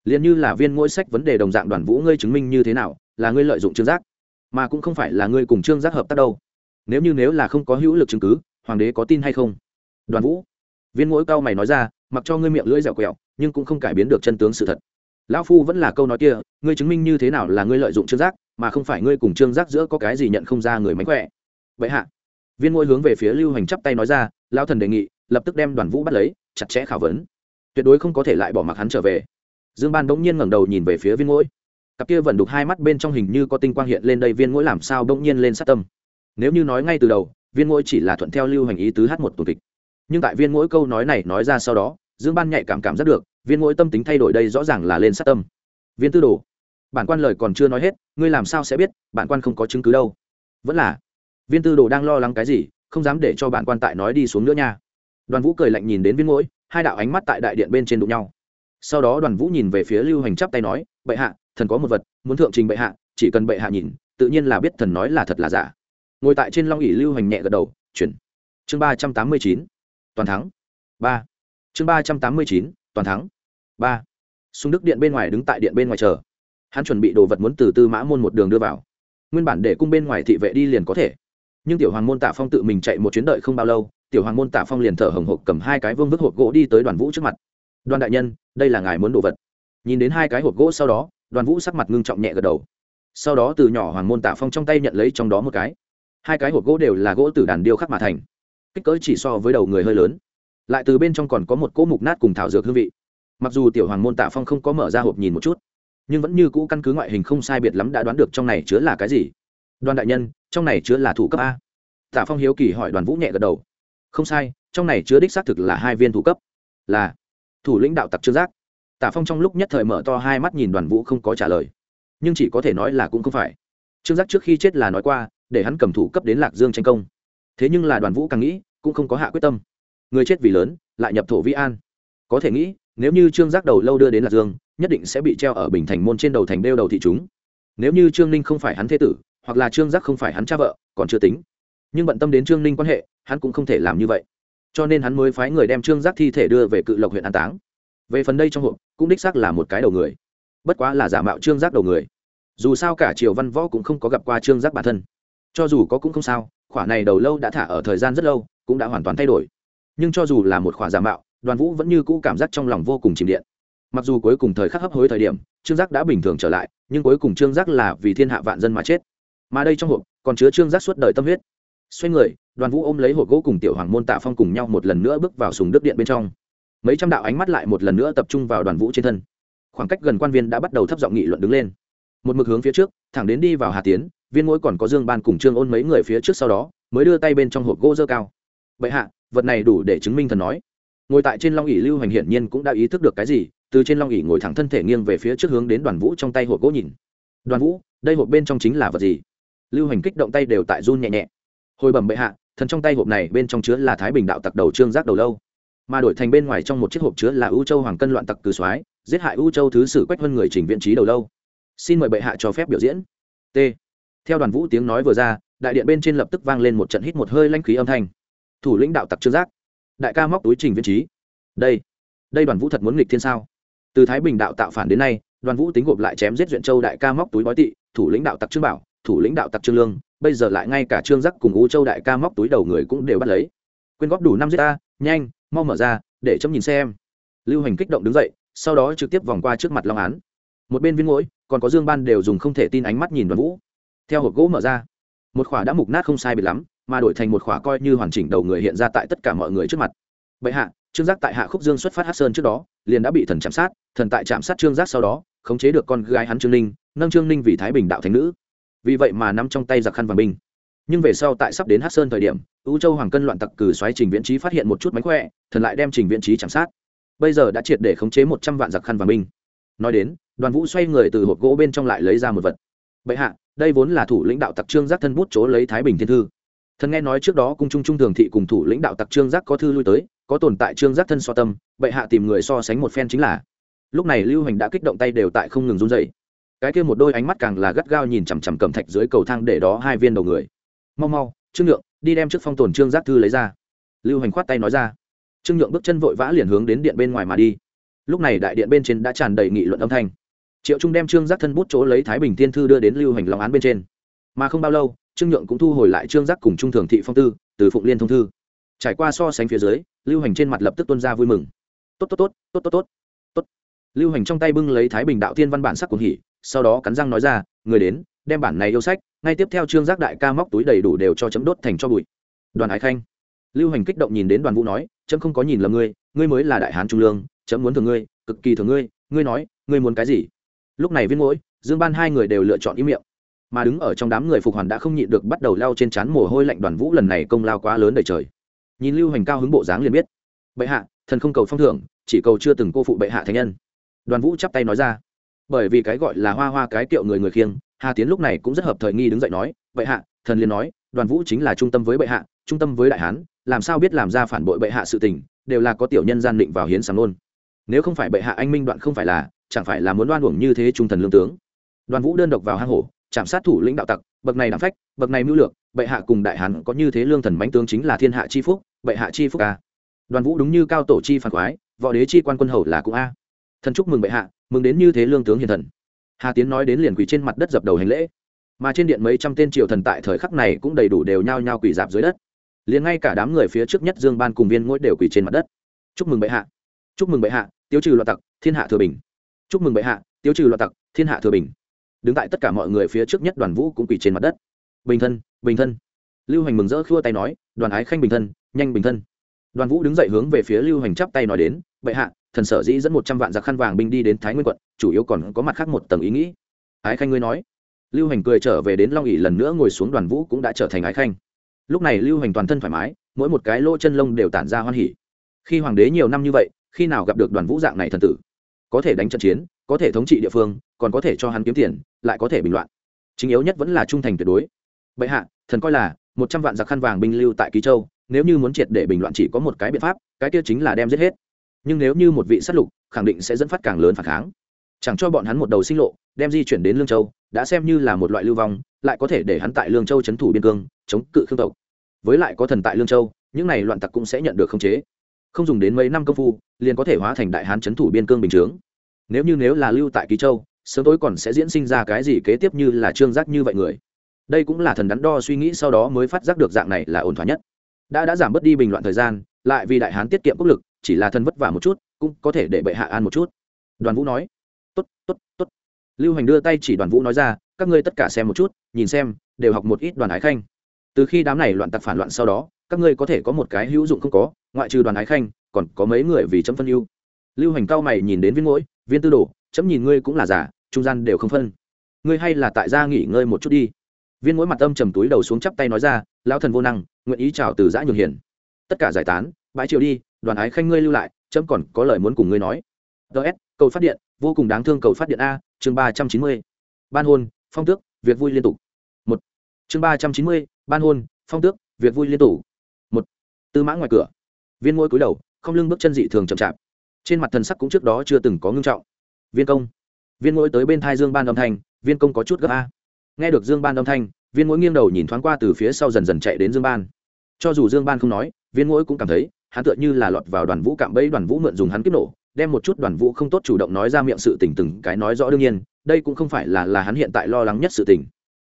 Liền như là viên ngôi sách vấn đề đồng dạng đoàn vũ ngươi chứng minh như thế nào, là ngươi lợi dụng trương giác, mà cũng không phải là ngươi cùng trương giác hợp tác đâu. Nếu như nếu là không có hữu lực chứng cứ, hoàng đế có tin hay không? Đoàn vũ viên mỗi cao mày nói ra, mặc cho ngươi miệng lưỡi dẻo quẹo, nhưng cũng không cải biến được chân tướng sự thật. Lão phu vẫn là câu nói kia, ngươi chứng minh như thế nào là ngươi lợi dụng trương giác, mà không phải ngươi cùng trương giác giữa có cái gì nhận không ra người mánh khỏe. Vậy hạ. Viên ngôi hướng về phía lưu hành chắp tay nói ra lao thần đề nghị, lập tức đem đoàn vũ bắt lấy, chặt chẽ khảo vấn. Tuyệt đối không có thể lại bỏ mặc hắn trở về. Dương ban bỗng nhiên ngẩng đầu nhìn về phía viên ngôi cặp kia vẫn đục hai mắt bên trong hình như có tinh quang hiện lên đây, viên ngôi làm sao bỗng nhiên lên sát tâm. Nếu như nói ngay từ đầu, viên ngôi chỉ là thuận theo lưu hành ý tứ hát một tù kịch nhưng tại viên mỗi câu nói này nói ra sau đó, dương ban nhạy cảm cảm giác được, viên mỗi tâm tính thay đổi đây rõ ràng là lên sát tâm. Viên tư đồ, bản quan lời còn chưa nói hết, ngươi làm sao sẽ biết, bản quan không có chứng cứ đâu. Vẫn là, viên tư đồ đang lo lắng cái gì, không dám để cho bản quan tại nói đi xuống nữa nha. Đoàn vũ cười lạnh nhìn đến viên mỗi, hai đạo ánh mắt tại đại điện bên trên đụng nhau. Sau đó đoàn vũ nhìn về phía lưu hành chắp tay nói, bệ hạ, thần có một vật, muốn thượng trình bệ hạ, chỉ cần bệ hạ nhìn, tự nhiên là biết thần nói là thật là giả. Ngồi tại trên long ỉ lưu hành nhẹ gật đầu, chuyển. Chương ba trăm tám mươi chín toàn thắng. Ba. Chương ba trăm tám mươi chín, toàn thắng. Ba. Súng đức điện bên ngoài đứng tại điện bên ngoài chờ. Hắn chuẩn bị đồ vật muốn từ tư mã môn một đường đưa vào. Nguyên bản để cung bên ngoài thị vệ đi liền có thể. Nhưng tiểu hoàng môn tạ phong tự mình chạy một chuyến đợi không bao lâu, tiểu hoàng môn tạ phong liền thở hồng hộc cầm hai cái vương vức hộp gỗ đi tới đoàn vũ trước mặt. Đoàn đại nhân, đây là ngài muốn đồ vật. Nhìn đến hai cái hộp gỗ sau đó, đoàn vũ sắc mặt ngưng trọng nhẹ gật đầu. Sau đó từ nhỏ hoàng môn tạ phong trong tay nhận lấy trong đó một cái. Hai cái hộp gỗ đều là gỗ từ đàn điêu khắc mà thành kích cỡ chỉ so với đầu người hơi lớn. Lại từ bên trong còn có một cỗ mục nát cùng thảo dược hương vị. Mặc dù tiểu hoàng môn tạ phong không có mở ra hộp nhìn một chút, nhưng vẫn như cũ căn cứ ngoại hình không sai biệt lắm đã đoán được trong này chứa là cái gì. Đoàn đại nhân, trong này chứa là thủ cấp a. Tạ phong hiếu kỳ hỏi đoàn vũ nhẹ gật đầu. Không sai, trong này chứa đích xác thực là hai viên thủ cấp. Là. Thủ lĩnh đạo tặc trương giác. Tạ phong trong lúc nhất thời mở to hai mắt nhìn đoàn vũ không có trả lời. Nhưng chỉ có thể nói là cũng không phải. Trương giác trước khi chết là nói qua, để hắn cầm thủ cấp đến lạc dương tranh công. Thế nhưng là đoàn vũ càng nghĩ cũng không có hạ quyết tâm. Người chết vì lớn, lại nhập thổ vi an. Có thể nghĩ, nếu như trương giác đầu lâu đưa đến lạc dương, nhất định sẽ bị treo ở bình thành môn trên đầu thành đeo đầu thị chúng. Nếu như trương ninh không phải hắn thế tử, hoặc là trương giác không phải hắn cha vợ, còn chưa tính. Nhưng bận tâm đến trương ninh quan hệ, hắn cũng không thể làm như vậy. Cho nên hắn mới phái người đem trương giác thi thể đưa về cự lộc huyện an táng. Về phần đây trong hộp, cũng đích xác là một cái đầu người. Bất quá là giả mạo trương giác đầu người. Dù sao cả triều văn võ cũng không có gặp qua trương giác bản thân. Cho dù có cũng không sao, khỏa này đầu lâu đã thả ở thời gian rất lâu cũng đã hoàn toàn thay đổi. Nhưng cho dù là một khỏa giả mạo, đoàn vũ vẫn như cũ cảm giác trong lòng vô cùng chìm điện. Mặc dù cuối cùng thời khắc hấp hối thời điểm, trương giác đã bình thường trở lại, nhưng cuối cùng trương giác là vì thiên hạ vạn dân mà chết. Mà đây trong hộp, còn chứa trương giác suốt đời tâm huyết. Xoay người, đoàn vũ ôm lấy hộp gỗ cùng tiểu hoàng môn tạ phong cùng nhau một lần nữa bước vào sùng đức điện bên trong. Mấy trăm đạo ánh mắt lại một lần nữa tập trung vào đoàn vũ trên thân. Khoảng cách gần quan viên đã bắt đầu thấp giọng nghị luận đứng lên. Một mực hướng phía trước, thẳng đến đi vào hà tiến, viên mỗi còn có dương ban cùng trương ôn mấy người phía trước sau đó, mới đưa tay bên trong hộp gỗ dơ cao vậy hạ, vật này đủ để chứng minh thần nói. Ngồi tại trên long ỉ lưu hành hiển nhiên cũng đã ý thức được cái gì, từ trên long ỉ ngồi thẳng thân thể nghiêng về phía trước hướng đến đoàn vũ trong tay hộp gỗ nhìn. Đoàn vũ, đây hộp bên trong chính là vật gì? Lưu hành kích động tay đều tại run nhẹ nhẹ. Hồi bẩm bệ hạ, thần trong tay hộp này bên trong chứa là thái bình đạo tặc đầu trương giác đầu lâu. Mà đổi thành bên ngoài trong một chiếc hộp chứa là ưu châu hoàng cân loạn tặc cử soái, giết hại ưu châu thứ sử quách hơn người trình viện trí đầu lâu. Xin mời bệ hạ cho phép biểu diễn. T. Theo đoàn vũ tiếng nói vừa ra, đại điện bên trên lập tức vang lên một trận hít một hơi lanh khí âm thanh thủ lĩnh đạo tặc trương giác. Đại ca móc túi trình viên trí. Đây đây đoàn vũ thật muốn nghịch thiên sao? Từ thái bình đạo tạo phản đến nay, đoàn vũ tính gộp lại chém giết duyện châu đại ca móc túi bói tị, thủ lĩnh đạo tặc trương bảo, thủ lĩnh đạo tặc trương lương, bây giờ lại ngay cả trương giác cùng u châu đại ca móc túi đầu người cũng đều bắt lấy. Quyên góp đủ năm giết ta, nhanh, mau mở ra, để chấm nhìn xem. Lưu hành kích động đứng dậy, sau đó trực tiếp vòng qua trước mặt long án một bên viên ngỗi còn có dương ban đều dùng không thể tin ánh mắt nhìn đoàn vũ. Theo hộp gỗ mở ra, một khỏa đã mục nát không sai biệt lắm mà đổi thành một khỏa coi như hoàn chỉnh đầu người hiện ra tại tất cả mọi người trước mặt. Bệ hạ, trương giác tại hạ khúc dương xuất phát hát sơn trước đó, liền đã bị thần chạm sát, thần tại chạm sát trương giác sau đó, khống chế được con gái hắn trương ninh, nâng trương ninh vì thái bình đạo thành nữ. Vì vậy mà nắm trong tay giặc khăn vàng binh. Nhưng về sau tại sắp đến hát sơn thời điểm, u châu hoàng cân loạn tặc cử xoáy trình viễn trí phát hiện một chút mánh khỏe, thần lại đem trình viễn trí chạm sát. Bây giờ đã triệt để khống chế một trăm vạn giặc khăn vàng binh. Nói đến, đoàn vũ xoay người từ hộp gỗ bên trong lại lấy ra một vật. Bệ hạ, đây vốn là thủ lãnh đạo tặc trương giác thân bút chỗ lấy thái bình thiên thư thần nghe nói trước đó cung trung trung thường thị cùng thủ lãnh đạo tặc trương giác có thư lui tới, có tồn tại trương giác thân so tâm, bệ hạ tìm người so sánh một phen chính là. Lúc này lưu hành đã kích động tay đều tại không ngừng run dậy cái kia một đôi ánh mắt càng là gắt gao nhìn chằm chằm cầm thạch dưới cầu thang để đó hai viên đầu người. Mau mau, trương nhượng, đi đem trước phong tồn trương giác thư lấy ra. Lưu hành khoát tay nói ra. Trương nhượng bước chân vội vã liền hướng đến điện bên ngoài mà đi. Lúc này đại điện bên trên đã tràn đầy nghị luận âm thanh. Triệu trung đem trương giác thân bút chỗ lấy thái bình thiên thư đưa đến lưu hành long án bên trên. Mà không bao lâu trương nhượng cũng thu hồi lại trương giác cùng trung thường thị phong tư, từ phụng liên thông thư. Trải qua so sánh phía dưới, lưu hành trên mặt lập tức tuân ra vui mừng. Tốt tốt tốt tốt tốt tốt tốt. Lưu hành trong tay bưng lấy thái bình đạo thiên văn bản sắc cuồng hỉ, sau đó cắn răng nói ra, người đến, đem bản này yêu sách, ngay tiếp theo trương giác đại ca móc túi đầy đủ đều cho chấm đốt thành cho bụi. Đoàn ái khanh. Lưu hành kích động nhìn đến đoàn vũ nói, chấm không có nhìn lầm ngươi ngươi mới là đại hán trung lương, chấm muốn thường ngươi, cực kỳ thường ngươi ngươi nói, ngươi muốn cái gì? Lúc này viên mỗi dương ban hai người đều lựa chọn ý miệng mà đứng ở trong đám người phục hoàn đã không nhịn được bắt đầu lao trên trán mồ hôi lạnh đoàn vũ lần này công lao quá lớn đầy trời. Nhìn lưu hành cao hứng bộ dáng liền biết. Bệ hạ, thần không cầu phong thưởng, chỉ cầu chưa từng cô phụ bệ hạ thánh nhân. Đoàn vũ chắp tay nói ra. Bởi vì cái gọi là hoa hoa cái kiệu người người khiêng, hà tiến lúc này cũng rất hợp thời nghi đứng dậy nói, bệ hạ, thần liền nói, đoàn vũ chính là trung tâm với bệ hạ, trung tâm với đại hán, làm sao biết làm ra phản bội bệ hạ sự tình, đều là có tiểu nhân gian định vào hiến sàng luôn. Nếu không phải bệ hạ anh minh đoạn không phải là, chẳng phải là muốn đoan uổng như thế trung thần lương tướng. Đoàn vũ đơn độc vào hang hổ chạm sát thủ lĩnh đạo tặc, bậc này đảm phách, bậc này mưu lược, bệ hạ cùng đại hán có như thế lương thần bánh tướng chính là thiên hạ chi phúc, bệ hạ chi phúc a. Đoàn vũ đúng như cao tổ chi phản khoái, võ đế chi quan quân hầu là cũng a. Thần chúc mừng bệ hạ, mừng đến như thế lương tướng hiền thần. Hà tiến nói đến liền quỳ trên mặt đất dập đầu hành lễ. Mà trên điện mấy trăm tên triều thần tại thời khắc này cũng đầy đủ đều nhao nhao quỳ dạp dưới đất. Liền ngay cả đám người phía trước nhất dương ban cùng viên ngỗi đều quỳ trên mặt đất. Chúc mừng bệ hạ. Chúc mừng bệ hạ, tiêu trừ loạn tặc, thiên hạ thừa bình. Chúc mừng bệ hạ, tiêu trừ loạn tặc, thiên hạ thừa bình đứng tại tất cả mọi người phía trước nhất đoàn vũ cũng quỳ trên mặt đất. Bình thân bình thân. Lưu hành mừng rỡ khua tay nói, đoàn ái khanh bình thân, nhanh bình thân. Đoàn vũ đứng dậy hướng về phía lưu hành chắp tay nói đến, bệ hạ, thần sở dĩ dẫn một trăm vạn giặc khăn vàng binh đi đến thái nguyên quận, chủ yếu còn có mặt khác một tầng ý nghĩ. Ái khanh ngươi nói. Lưu hành cười trở về đến long ỉ lần nữa ngồi xuống đoàn vũ cũng đã trở thành ái khanh. Lúc này lưu hành toàn thân thoải mái, mỗi một cái lỗ chân lông đều tản ra hoan hỉ. Khi hoàng đế nhiều năm như vậy, khi nào gặp được đoàn vũ dạng này thần tử? Có thể đánh trận chiến, có thể thống trị địa phương, còn có thể cho hắn kiếm tiền, lại có thể bình loạn. Chính yếu nhất vẫn là trung thành tuyệt đối. Bệ hạ, thần coi là một trăm vạn giặc khăn vàng binh lưu tại ký châu, nếu như muốn triệt để bình loạn chỉ có một cái biện pháp, cái kia chính là đem giết hết. Nhưng nếu như một vị sát lục, khẳng định sẽ dẫn phát càng lớn phản kháng. Chẳng cho bọn hắn một đầu sinh lộ, đem di chuyển đến lương châu, đã xem như là một loại lưu vong, lại có thể để hắn tại lương châu c h ấ n thủ biên cương, chống cự khương tộc. Với lại có thần tại lương châu, những này loạn tặc cũng sẽ nhận được khống chế không dùng đến mấy năm công phu, liền có thể hóa thành đại hán c thủ biên cương bình chướng. Nếu như nếu là lưu tại ký châu, sớm tối còn sẽ diễn sinh ra cái gì kế tiếp như là trương giác như vậy người. Đây cũng là thần đắn đo suy nghĩ sau đó mới phát giác được dạng này là ổn thỏa nhất. Đã đã giảm bớt đi bình loạn thời gian, lại vì đại hán tiết kiệm quốc lực, chỉ là thần vất vả một chút, cũng có thể để bệ hạ an một chút. Đoàn vũ nói, tốt tốt tốt. Lưu hành đưa tay chỉ đoàn vũ nói ra, các ngươi tất cả xem một chút, nhìn xem, đều học một ít đoàn ái khanh. Từ khi đám này loạn tặc phản loạn sau đó các ngươi có thể có một cái hữu dụng không có, ngoại trừ đoàn ái khanh, còn có mấy người vì chấm phân ưu. Lưu hành cao mày nhìn đến viên mỗi viên tư đồ, chấm nhìn ngươi cũng là giả, trung gian đều không phân. Ngươi hay là tại gia nghỉ ngơi một chút đi. Viên mỗi mặt âm trầm túi đầu xuống chắp tay nói ra, lão thần vô năng, nguyện ý chào từ giã nhường hiền. Tất cả giải tán, bãi triều đi, đoàn ái khanh ngươi lưu lại, chấm còn có lời muốn cùng ngươi nói. Ts cầu phát điện, vô cùng đáng thương cầu phát điện a, chương ba trăm chín mươi. Ban hôn, phong tước, việc vui liên tục. Một. Chương ba trăm chín mươi, ban hôn, phong tước, việc vui liên tục tư mã ngoài cửa. Viên ngôi cúi đầu, không lưng bước chân dị thường chậm chạp. Trên mặt thần sắc cũng trước đó chưa từng có ngưng trọng. Viên công. Viên ngôi tới bên thai dương ban âm thanh, viên công có chút gấp a. Nghe được dương ban âm thanh, viên ngôi nghiêng đầu nhìn thoáng qua từ phía sau dần dần chạy đến dương ban. Cho dù dương ban không nói, viên ngôi cũng cảm thấy, hắn tựa như là lọt vào đoàn vũ cạm bẫy, đoàn vũ mượn dùng hắn kích nổ, đem một chút đoàn vũ không tốt chủ động nói ra miệng sự tình từng cái nói rõ đương nhiên, đây cũng không phải là là hắn hiện tại lo lắng nhất sự tình.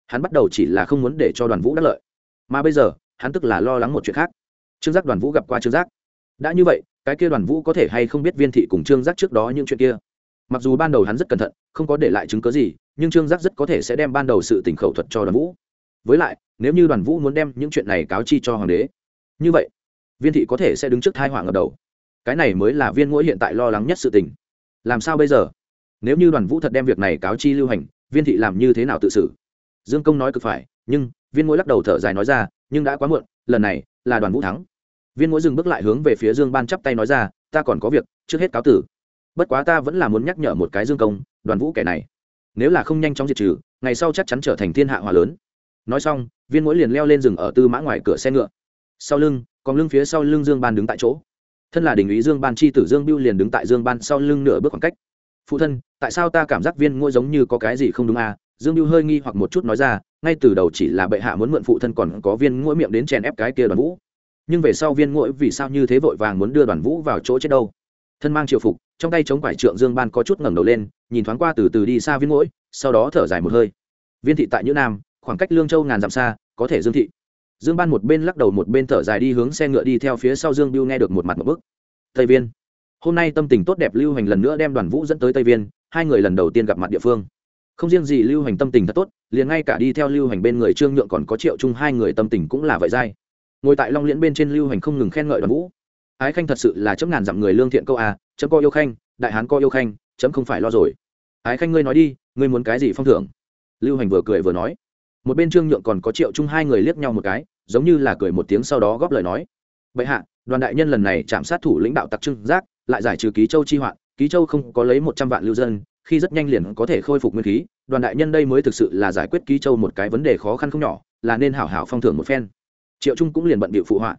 Hắn bắt đầu chỉ là không muốn để cho đoàn vũ đắc lợi. Mà bây giờ, hắn tức là lo lắng một chuyện khác trương giác đoàn vũ gặp qua trương giác. Đã như vậy, cái kia đoàn vũ có thể hay không biết viên thị cùng trương giác trước đó những chuyện kia? Mặc dù ban đầu hắn rất cẩn thận, không có để lại chứng cớ gì, nhưng trương giác rất có thể sẽ đem ban đầu sự tình khẩu thuật cho đoàn vũ. Với lại, nếu như đoàn vũ muốn đem những chuyện này cáo chi cho hoàng đế, như vậy, viên thị có thể sẽ đứng trước thai họa ở đầu. Cái này mới là viên mũi hiện tại lo lắng nhất sự tình. Làm sao bây giờ? Nếu như đoàn vũ thật đem việc này cáo chi lưu hành, viên thị làm như thế nào tự xử? Dương công nói cực phải, nhưng viên mũi lắc đầu thở dài nói ra, nhưng đã quá muộn, lần này là đoàn vũ thắng viên mỗi dừng bước lại hướng về phía dương ban chắp tay nói ra, ta còn có việc, trước hết cáo tử. Bất quá ta vẫn là muốn nhắc nhở một cái dương công, đoàn vũ kẻ này. Nếu là không nhanh chóng diệt trừ, ngày sau chắc chắn trở thành thiên hạ hòa lớn. Nói xong, viên mỗi liền leo lên rừng ở tư mã ngoài cửa xe ngựa. Sau lưng, còn lưng phía sau lưng dương ban đứng tại chỗ. Thân là đình ý dương ban chi tử dương biêu liền đứng tại dương ban sau lưng nửa bước khoảng cách. Phụ thân, tại sao ta cảm giác viên ngôi giống như có cái gì không đúng à? Dương biêu hơi nghi hoặc một chút nói ra, ngay từ đầu chỉ là bệ hạ muốn mượn phụ thân còn có viên ngôi miệng đến chèn ép cái kia đoàn vũ nhưng về sau viên ngỗi vì sao như thế vội vàng muốn đưa đoàn vũ vào chỗ chết đâu? Thân mang triều phục, trong tay chống quải trượng dương ban có chút ngẩng đầu lên, nhìn thoáng qua từ từ đi xa viên ngỗi, sau đó thở dài một hơi. Viên thị tại nhữ nam, khoảng cách lương châu ngàn dặm xa, có thể dương thị. Dương ban một bên lắc đầu một bên thở dài đi hướng xe ngựa đi theo phía sau dương biêu nghe được một mặt một bức. Tây viên, hôm nay tâm tình tốt đẹp lưu hành lần nữa đem đoàn vũ dẫn tới tây viên, hai người lần đầu tiên gặp mặt địa phương. Không riêng gì lưu hành tâm tình thật tốt, liền ngay cả đi theo lưu hành bên người trương nhượng còn có triệu chung hai người tâm tình cũng là vậy dai ngồi tại long liễn bên trên lưu hành không ngừng khen ngợi đoàn vũ. Ái khanh thật sự là chấm ngàn dặm người lương thiện câu à chấm co yêu khanh, đại hán co yêu khanh, chấm không phải lo rồi. Ái khanh ngươi nói đi, ngươi muốn cái gì phong thưởng? Lưu hành vừa cười vừa nói. Một bên trương nhượng còn có triệu chung hai người liếc nhau một cái, giống như là cười một tiếng sau đó góp lời nói. Bệ hạ, đoàn đại nhân lần này chạm sát thủ lãnh đạo tặc trưng giác, lại giải trừ ký châu chi hoạn, ký châu không có lấy một trăm vạn lưu dân, khi rất nhanh liền có thể khôi phục nguyên khí, đoàn đại nhân đây mới thực sự là giải quyết ký châu một cái vấn đề khó khăn không nhỏ, là nên hảo hảo phong thưởng một phen triệu trung cũng liền bận bịu phụ họa.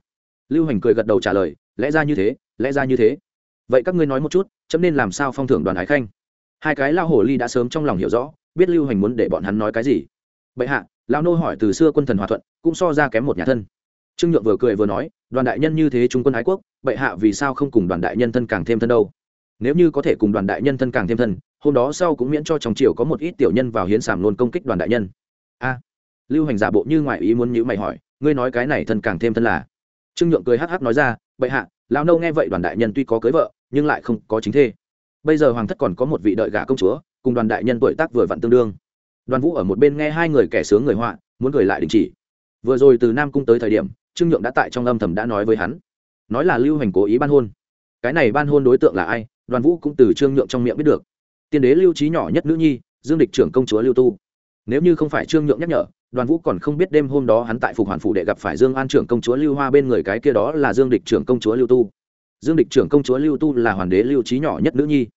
Lưu hành cười gật đầu trả lời, lẽ ra như thế, lẽ ra như thế. Vậy các ngươi nói một chút, chấm nên làm sao phong thưởng đoàn ái khanh? Hai cái lao hồ ly đã sớm trong lòng hiểu rõ, biết lưu hành muốn để bọn hắn nói cái gì. Bệ hạ, lão nô hỏi từ xưa quân thần hòa thuận, cũng so ra kém một nhà thân. Trương nhượng vừa cười vừa nói, đoàn đại nhân như thế trung quân ái quốc, bệ hạ vì sao không cùng đoàn đại nhân thân càng thêm thân đâu? Nếu như có thể cùng đoàn đại nhân thân càng thêm thân, hôm đó sau cũng miễn cho trong triều có một ít tiểu nhân vào hiến sàm luôn công kích đoàn đại nhân. A lưu hành giả bộ như ngoại ý muốn nhữ mày hỏi, ngươi nói cái này thân càng thêm thân là? Trương nhượng cười hắc hắc nói ra, bệ hạ, lão nâu nghe vậy đoàn đại nhân tuy có cưới vợ, nhưng lại không có chính thê. Bây giờ hoàng thất còn có một vị đợi gả công chúa, cùng đoàn đại nhân tuổi tác vừa vặn tương đương. Đoàn vũ ở một bên nghe hai người kẻ sướng người họa, muốn cười lại đình chỉ. Vừa rồi từ nam cung tới thời điểm, trương nhượng đã tại trong âm thầm đã nói với hắn. Nói là lưu hành cố ý ban hôn. Cái này ban hôn đối tượng là ai, đoàn vũ cũng từ trương nhượng trong miệng biết được. Tiên đế lưu trí nhỏ nhất nữ nhi, dương địch trưởng công chúa lưu tu. Nếu như không phải trương nhượng nhắc nhở đoàn vũ còn không biết đêm hôm đó hắn tại phục hoàn phụ đệ gặp phải dương an trưởng công chúa lưu hoa bên người cái kia đó là dương địch trưởng công chúa lưu tu. Dương địch trưởng công chúa lưu tu là hoàn đế lưu trí nhỏ nhất nữ nhi.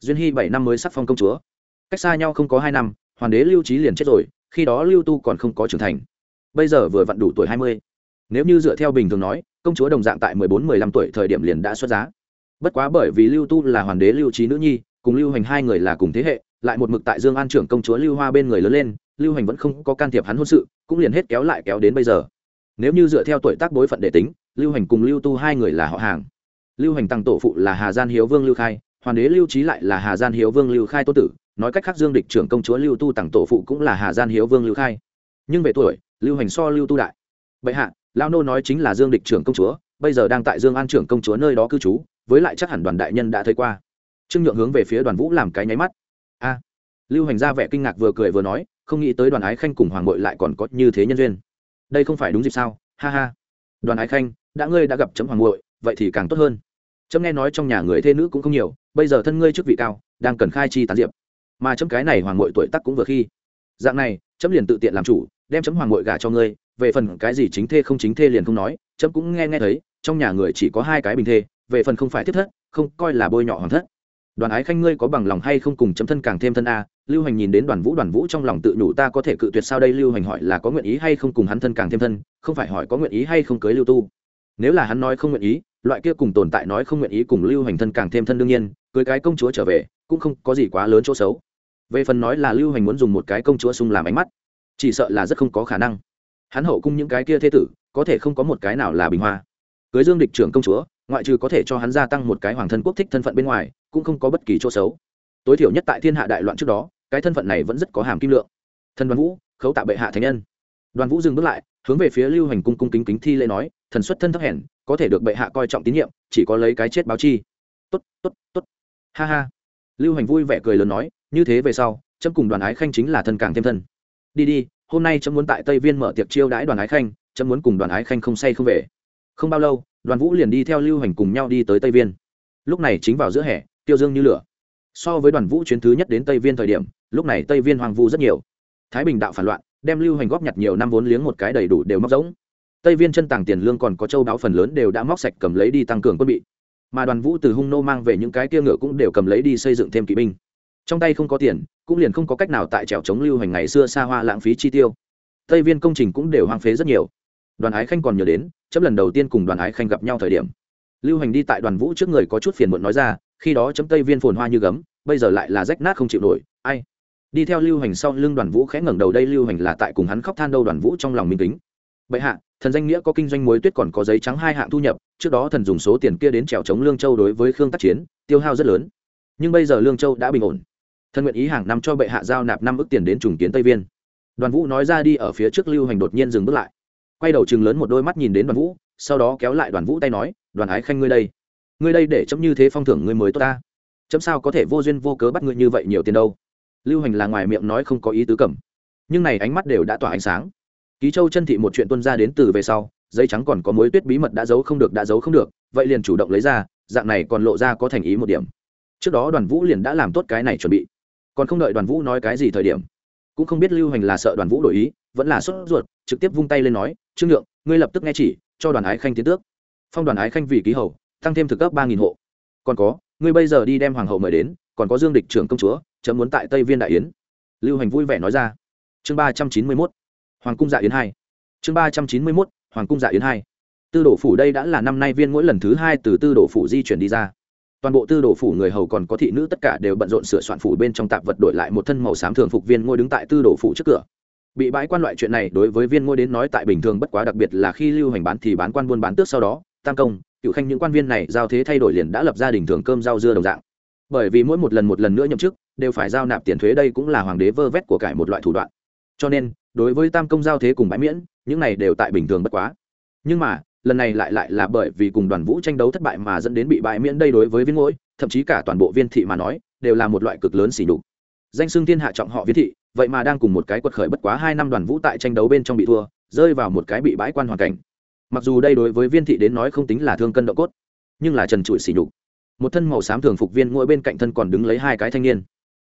Duyên hy bảy năm mới sắc phong công chúa. Cách xa nhau không có hai năm, hoàn đế lưu trí liền chết rồi, khi đó lưu tu còn không có trưởng thành. Bây giờ vừa vặn đủ tuổi hai mươi. Nếu như dựa theo bình thường nói, công chúa đồng dạng tại mười bốn, mười lăm tuổi thời điểm liền đã xuất giá. Bất quá bởi vì lưu tu là hoàn đế lưu trí nữ nhi, cùng lưu hành hai người là cùng thế hệ, lại một mực tại dương an trưởng công chúa lưu hoa bên người lớn lên lưu hành vẫn không có can thiệp hắn hôn sự, cũng liền hết kéo lại kéo đến bây giờ. Nếu như dựa theo tuổi tác bối phận để tính, lưu hành cùng lưu tu hai người là họ hàng. Lưu hành tăng tổ phụ là hà gian hiếu vương lưu khai hoàng đế lưu trí lại là hà gian hiếu vương lưu khai tô tử, nói cách khác dương địch trưởng công chúa lưu tu tăng tổ phụ cũng là hà gian hiếu vương lưu khai. Nhưng về tuổi, lưu hành so lưu tu đại. Bệ hạ lao nô nói chính là dương địch trưởng công chúa, bây giờ đang tại dương an trưởng công chúa nơi đó cư trú, với lại chắc hẳn đoàn đại nhân đã thấy qua. Trương nhượng hướng về phía đoàn vũ làm cái nháy mắt. A. Lưu hành ra vẻ kinh ngạc vừa cười vừa nói không nghĩ tới đoàn ái khanh cùng hoàng bội lại còn có như thế nhân duyên. Đây không phải đúng dịp sao? Ha ha. Đoàn ái khanh, đã ngươi đã gặp chấm hoàng bội vậy thì càng tốt hơn. Chấm nghe nói trong nhà người thê nữ cũng không nhiều, bây giờ thân ngươi chức vị cao, đang cần khai chi tán diệp. Mà chấm cái này hoàng bội tuổi tắc cũng vừa khi. Dạng này, chấm liền tự tiện làm chủ, đem chấm hoàng bội gả cho ngươi, về phần cái gì chính thê không chính thê liền không nói, chấm cũng nghe nghe thấy, trong nhà người chỉ có hai cái bình thê, về phần không phải thiết thất, không coi là bôi nhọ hoàng thất đoàn ái khanh ngươi có bằng lòng hay không cùng chấm thân càng thêm thân a? Lưu hành nhìn đến đoàn vũ đoàn vũ trong lòng tự nhủ ta có thể cự tuyệt sao đây? Lưu hành hỏi là có nguyện ý hay không cùng hắn thân càng thêm thân, không phải hỏi có nguyện ý hay không cưới lưu tu. Nếu là hắn nói không nguyện ý, loại kia cùng tồn tại nói không nguyện ý cùng lưu hành thân càng thêm thân đương nhiên, cưới cái công chúa trở về, cũng không có gì quá lớn chỗ xấu. Về phần nói là lưu hành muốn dùng một cái công chúa sung làm ánh mắt, chỉ sợ là rất không có khả năng. Hắn hậu cung những cái kia thế tử, có thể không có một cái nào là bình hoa. Cưới dương địch trưởng công chúa ngoại trừ có thể cho hắn gia tăng một cái hoàng thân quốc thích thân phận bên ngoài, cũng không có bất kỳ chỗ xấu. Tối thiểu nhất tại thiên hạ đại loạn trước đó, cái thân phận này vẫn rất có hàm kim lượng. Thần đoàn vũ, khấu tạ bệ hạ thánh nhân. Đoàn vũ dừng bước lại, hướng về phía lưu hành cung cung kính kính thi lễ nói, thần xuất thân thấp hèn, có thể được bệ hạ coi trọng tín nhiệm, chỉ có lấy cái chết báo chi. Tốt tốt tốt. Ha ha. Lưu hành vui vẻ cười lớn nói, như thế về sau, chấm cùng đoàn ái khanh chính là thân càng thêm thân. Đi đi, hôm nay chấm muốn tại tây viên mở tiệc chiêu đãi đoàn ái khanh, chấm muốn cùng đoàn ái khanh không say không về không bao lâu, đoàn vũ liền đi theo lưu hành cùng nhau đi tới tây viên. Lúc này chính vào giữa hè, tiêu dương như lửa. So với đoàn vũ chuyến thứ nhất đến tây viên thời điểm, lúc này tây viên hoàng vu rất nhiều. Thái bình đạo phản loạn, đem lưu hành góp nhặt nhiều năm vốn liếng một cái đầy đủ đều móc rỗng. Tây viên chân tàng tiền lương còn có châu đáo phần lớn đều đã móc sạch cầm lấy đi tăng cường quân bị. Mà đoàn vũ từ hung nô mang về những cái kia ngựa cũng đều cầm lấy đi xây dựng thêm kỵ binh. Trong tay không có tiền, cũng liền không có cách nào tại trèo chống lưu hành ngày xưa xa hoa lãng phí chi tiêu. Tây viên công trình cũng đều hoang phế rất nhiều. Đoàn ái khanh còn nhớ đến chấm lần đầu tiên cùng đoàn ái khanh gặp nhau thời điểm. Lưu hành đi tại đoàn vũ trước người có chút phiền muộn nói ra, khi đó chấm tây viên phồn hoa như gấm, bây giờ lại là rách nát không chịu nổi, ai? Đi theo lưu hành sau lưng đoàn vũ khẽ ngẩng đầu đây lưu hành là tại cùng hắn khóc than đâu đoàn vũ trong lòng minh kính. Bệ hạ, thần danh nghĩa có kinh doanh muối tuyết còn có giấy trắng hai hạng thu nhập, trước đó thần dùng số tiền kia đến trèo chống lương châu đối với khương tác chiến, tiêu hao rất lớn. Nhưng bây giờ lương châu đã bình ổn. Thần nguyện ý hàng năm cho bệ hạ giao nạp năm ước tiền đến trùng kiến tây viên. Đoàn vũ nói ra đi ở phía trước lưu hành đột nhiên dừng bước lại quay đầu chừng lớn một đôi mắt nhìn đến đoàn vũ, sau đó kéo lại đoàn vũ tay nói, đoàn ái khanh ngươi đây ngươi đây để chấm như thế phong thưởng ngươi mới tốt ta. Chấm sao có thể vô duyên vô cớ bắt ngươi như vậy nhiều tiền đâu? Lưu hành là ngoài miệng nói không có ý tứ cầm. Nhưng này ánh mắt đều đã tỏa ánh sáng. Ký châu chân thị một chuyện tuân ra đến từ về sau, giấy trắng còn có mối tuyết bí mật đã giấu không được, đã giấu không được, vậy liền chủ động lấy ra, dạng này còn lộ ra có thành ý một điểm. Trước đó đoàn vũ liền đã làm tốt cái này chuẩn bị. Còn không đợi đoàn vũ nói cái gì thời điểm, cũng không biết lưu hành là sợ đoàn vũ đổi ý vẫn là sốt ruột, trực tiếp vung tay lên nói, trương nhượng, ngươi lập tức nghe chỉ, cho đoàn ái khanh tiến tước. Phong đoàn ái khanh vì ký hầu, tăng thêm thực cấp ba nghìn hộ. Còn có, ngươi bây giờ đi đem hoàng hậu mời đến, còn có dương địch trưởng công chúa, chấm muốn tại tây viên đại yến. Lưu hành vui vẻ nói ra. Chương ba trăm chín mươi mốt, hoàng cung dạ yến hai. Chương ba trăm chín mươi mốt, hoàng cung dạ yến hai. Tư đổ phủ đây đã là năm nay viên mỗi lần thứ hai từ tư đổ phủ di chuyển đi ra. Toàn bộ tư đồ phủ người hầu còn có thị nữ tất cả đều bận rộn sửa soạn phủ bên trong tạp vật đổi lại một thân màu xám thường phục viên ngồi đứng tại tư đồ phủ trước cửa bị bãi quan loại chuyện này đối với viên ngôi đến nói tại bình thường bất quá đặc biệt là khi lưu hành bán thì bán quan buôn bán tước sau đó, tam công, cựu khanh những quan viên này giao thế thay đổi liền đã lập gia đình thường cơm rau dưa đồng dạng. Bởi vì mỗi một lần một lần nữa nhậm chức, đều phải giao nạp tiền thuế đây cũng là hoàng đế vơ vét của cải một loại thủ đoạn. Cho nên, đối với tam công giao thế cùng bãi miễn, những này đều tại bình thường bất quá. Nhưng mà, lần này lại lại là bởi vì cùng đoàn vũ tranh đấu thất bại mà dẫn đến bị bãi miễn đây đối với viên ngỗi thậm chí cả toàn bộ viên thị mà nói, đều là một loại cực lớn xỉ nhục. Danh xưng thiên hạ trọng họ viên thị vậy mà đang cùng một cái quật khởi bất quá hai năm đoàn vũ tại tranh đấu bên trong bị thua, rơi vào một cái bị bãi quan hoàn cảnh. Mặc dù đây đối với viên thị đến nói không tính là thương cân độ cốt, nhưng là trần trụi xỉ nhục. Một thân màu xám thường phục viên ngồi bên cạnh thân còn đứng lấy hai cái thanh niên.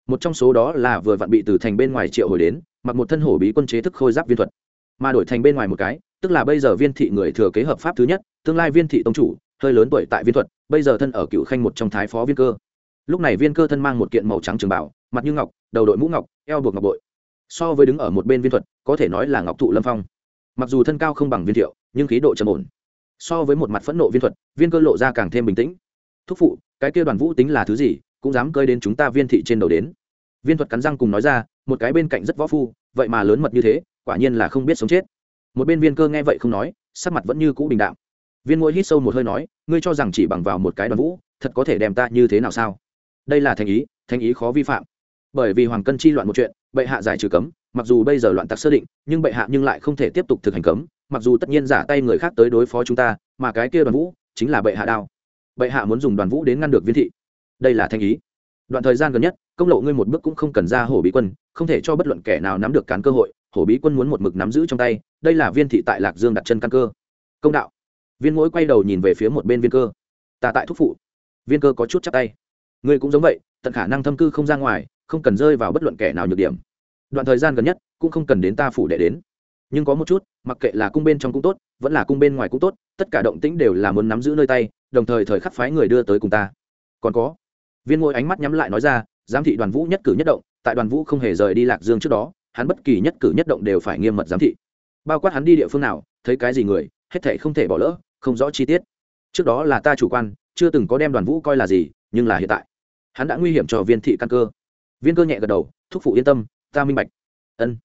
Một trong số đó là vừa vặn bị từ thành bên ngoài triệu hồi đến, mặc một thân hổ bí quân chế thức khôi giáp viên thuật. Mà đổi thành bên ngoài một cái, tức là bây giờ viên thị người thừa kế hợp pháp thứ nhất, tương lai viên thị tông chủ, hơi lớn tuổi tại viên thuật, bây giờ thân ở cựu khanh một trong thái phó viên cơ. Lúc này viên cơ thân mang một kiện màu trắng trường bảo mặt như ngọc, đầu đội mũ ngọc, eo buộc ngọc bội. So với đứng ở một bên viên thuật, có thể nói là ngọc thụ lâm phong. Mặc dù thân cao không bằng viên thiệu, nhưng khí độ trầm ổn. So với một mặt phẫn nộ viên thuật, viên cơ lộ ra càng thêm bình tĩnh. Thúc phụ, cái kia đoàn vũ tính là thứ gì, cũng dám cơi đến chúng ta viên thị trên đầu đến. Viên thuật cắn răng cùng nói ra, một cái bên cạnh rất võ phu, vậy mà lớn mật như thế, quả nhiên là không biết sống chết. Một bên viên cơ nghe vậy không nói, sắc mặt vẫn như cũ bình đạm. Viên ngôi hít sâu một hơi nói, ngươi cho rằng chỉ bằng vào một cái đoàn vũ, thật có thể đem ta như thế nào sao? Đây là thành ý thành ý khó vi phạm bởi vì hoàng cân chi loạn một chuyện, bệ hạ giải trừ cấm, mặc dù bây giờ loạn tặc sơ định, nhưng bệ hạ nhưng lại không thể tiếp tục thực hành cấm, mặc dù tất nhiên giả tay người khác tới đối phó chúng ta, mà cái kia đoàn vũ chính là bệ hạ đao. Bệ hạ muốn dùng đoàn vũ đến ngăn được viên thị. Đây là thanh ý. Đoạn thời gian gần nhất, công lộ ngươi một bước cũng không cần ra hổ bí quân, không thể cho bất luận kẻ nào nắm được cán cơ hội, hổ bí quân muốn một mực nắm giữ trong tay, đây là viên thị tại lạc dương đặt chân căn cơ. Công đạo. Viên mỗi quay đầu nhìn về phía một bên viên cơ. Ta tại thúc phụ. Viên cơ có chút chắc tay. Ngươi cũng giống vậy, tận khả năng thâm cư không ra ngoài không cần rơi vào bất luận kẻ nào nhược điểm. Đoạn thời gian gần nhất cũng không cần đến ta phủ để đến. Nhưng có một chút, mặc kệ là cung bên trong cũng tốt, vẫn là cung bên ngoài cũng tốt, tất cả động tĩnh đều là muốn nắm giữ nơi tay, đồng thời thời khắc phái người đưa tới cùng ta. Còn có, viên ngôi ánh mắt nhắm lại nói ra, giám thị đoàn vũ nhất cử nhất động, tại đoàn vũ không hề rời đi lạc dương trước đó, hắn bất kỳ nhất cử nhất động đều phải nghiêm mật giám thị. Bao quát hắn đi địa phương nào, thấy cái gì người, hết thể không thể bỏ lỡ, không rõ chi tiết. Trước đó là ta chủ quan, chưa từng có đem đoàn vũ coi là gì, nhưng là hiện tại, hắn đã nguy hiểm cho viên thị căn cơ viên cơ nhẹ gật đầu, thúc phụ yên tâm, ta minh bạch. Ân.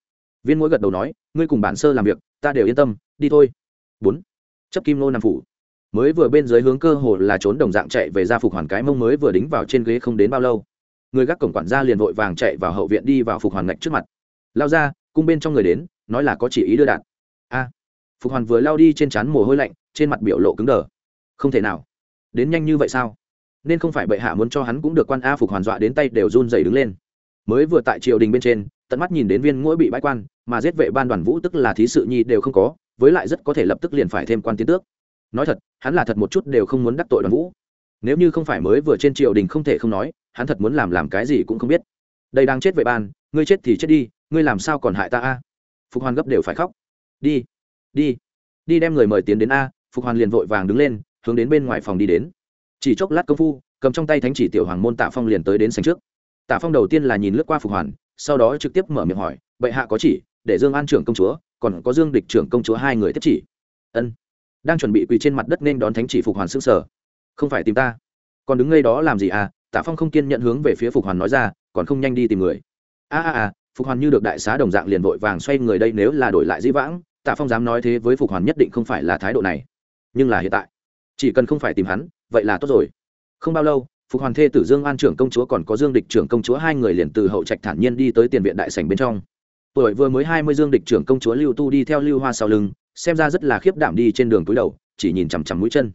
Viên mỗi gật đầu nói, ngươi cùng bản sơ làm việc, ta đều yên tâm, đi thôi. Bốn. Chấp kim nô nam phủ. Mới vừa bên dưới hướng cơ hồ là trốn đồng dạng chạy về ra phục hoàn cái mông mới vừa đính vào trên ghế không đến bao lâu. Người gác cổng quản gia liền vội vàng chạy vào hậu viện đi vào phục hoàn ngạch trước mặt. Lao ra, cung bên trong người đến, nói là có chỉ ý đưa đạn. A. Phục hoàn vừa lao đi trên trán mồ hôi lạnh, trên mặt biểu lộ cứng đờ. Không thể nào. Đến nhanh như vậy sao? Nên không phải bệ hạ muốn cho hắn cũng được quan a phục hoàn dọa đến tay đều run dày đứng lên mới vừa tại triều đình bên trên, tận mắt nhìn đến viên ngũi bị bãi quan, mà giết vệ ban đoàn vũ tức là thí sự nhi đều không có, với lại rất có thể lập tức liền phải thêm quan tiến tước. Nói thật, hắn là thật một chút đều không muốn đắc tội đoàn vũ. Nếu như không phải mới vừa trên triều đình không thể không nói, hắn thật muốn làm làm cái gì cũng không biết. Đây đang chết vệ ban, ngươi chết thì chết đi, ngươi làm sao còn hại ta a? Phục hoàn gấp đều phải khóc. Đi đi đi đem người mời tiến đến a, phục hoàn liền vội vàng đứng lên, hướng đến bên ngoài phòng đi đến. Chỉ chốc lát công phu, cầm trong tay thánh chỉ tiểu hoàng môn tạ phong liền tới đến sành trước. Tả phong đầu tiên là nhìn lướt qua phục hoàn, sau đó trực tiếp mở miệng hỏi, bệ hạ có chỉ, để dương an trưởng công chúa, còn có dương địch trưởng công chúa hai người tiếp chỉ. Ân. Đang chuẩn bị quỳ trên mặt đất nên đón thánh chỉ phục hoàn s ư sở không phải tìm ta. Còn đứng ngay đó làm gì à? Tả phong không kiên nhận hướng về phía phục hoàn nói ra, còn không nhanh đi tìm người. A a a, phục hoàn như được đại xá đồng dạng liền vội vàng xoay người đây nếu là đổi lại dĩ vãng tạ phong dám nói thế với phục hoàn nhất định không phải là thái độ này. Nhưng là hiện tại, chỉ cần không phải tìm hắn, vậy là tốt rồi. Không bao lâu phục hoàn thê tử dương an trưởng công chúa còn có dương địch trưởng công chúa, hai người liền từ hậu trạch thản nhiên đi tới tiền viện đại sảnh bên trong. Tuổi vừa mới hai mươi, dương địch trưởng công chúa lưu tu đi theo lưu hoa sau lưng, xem ra rất là khiếp đảm đi trên đường túi đầu, chỉ nhìn chằm chằm mũi chân.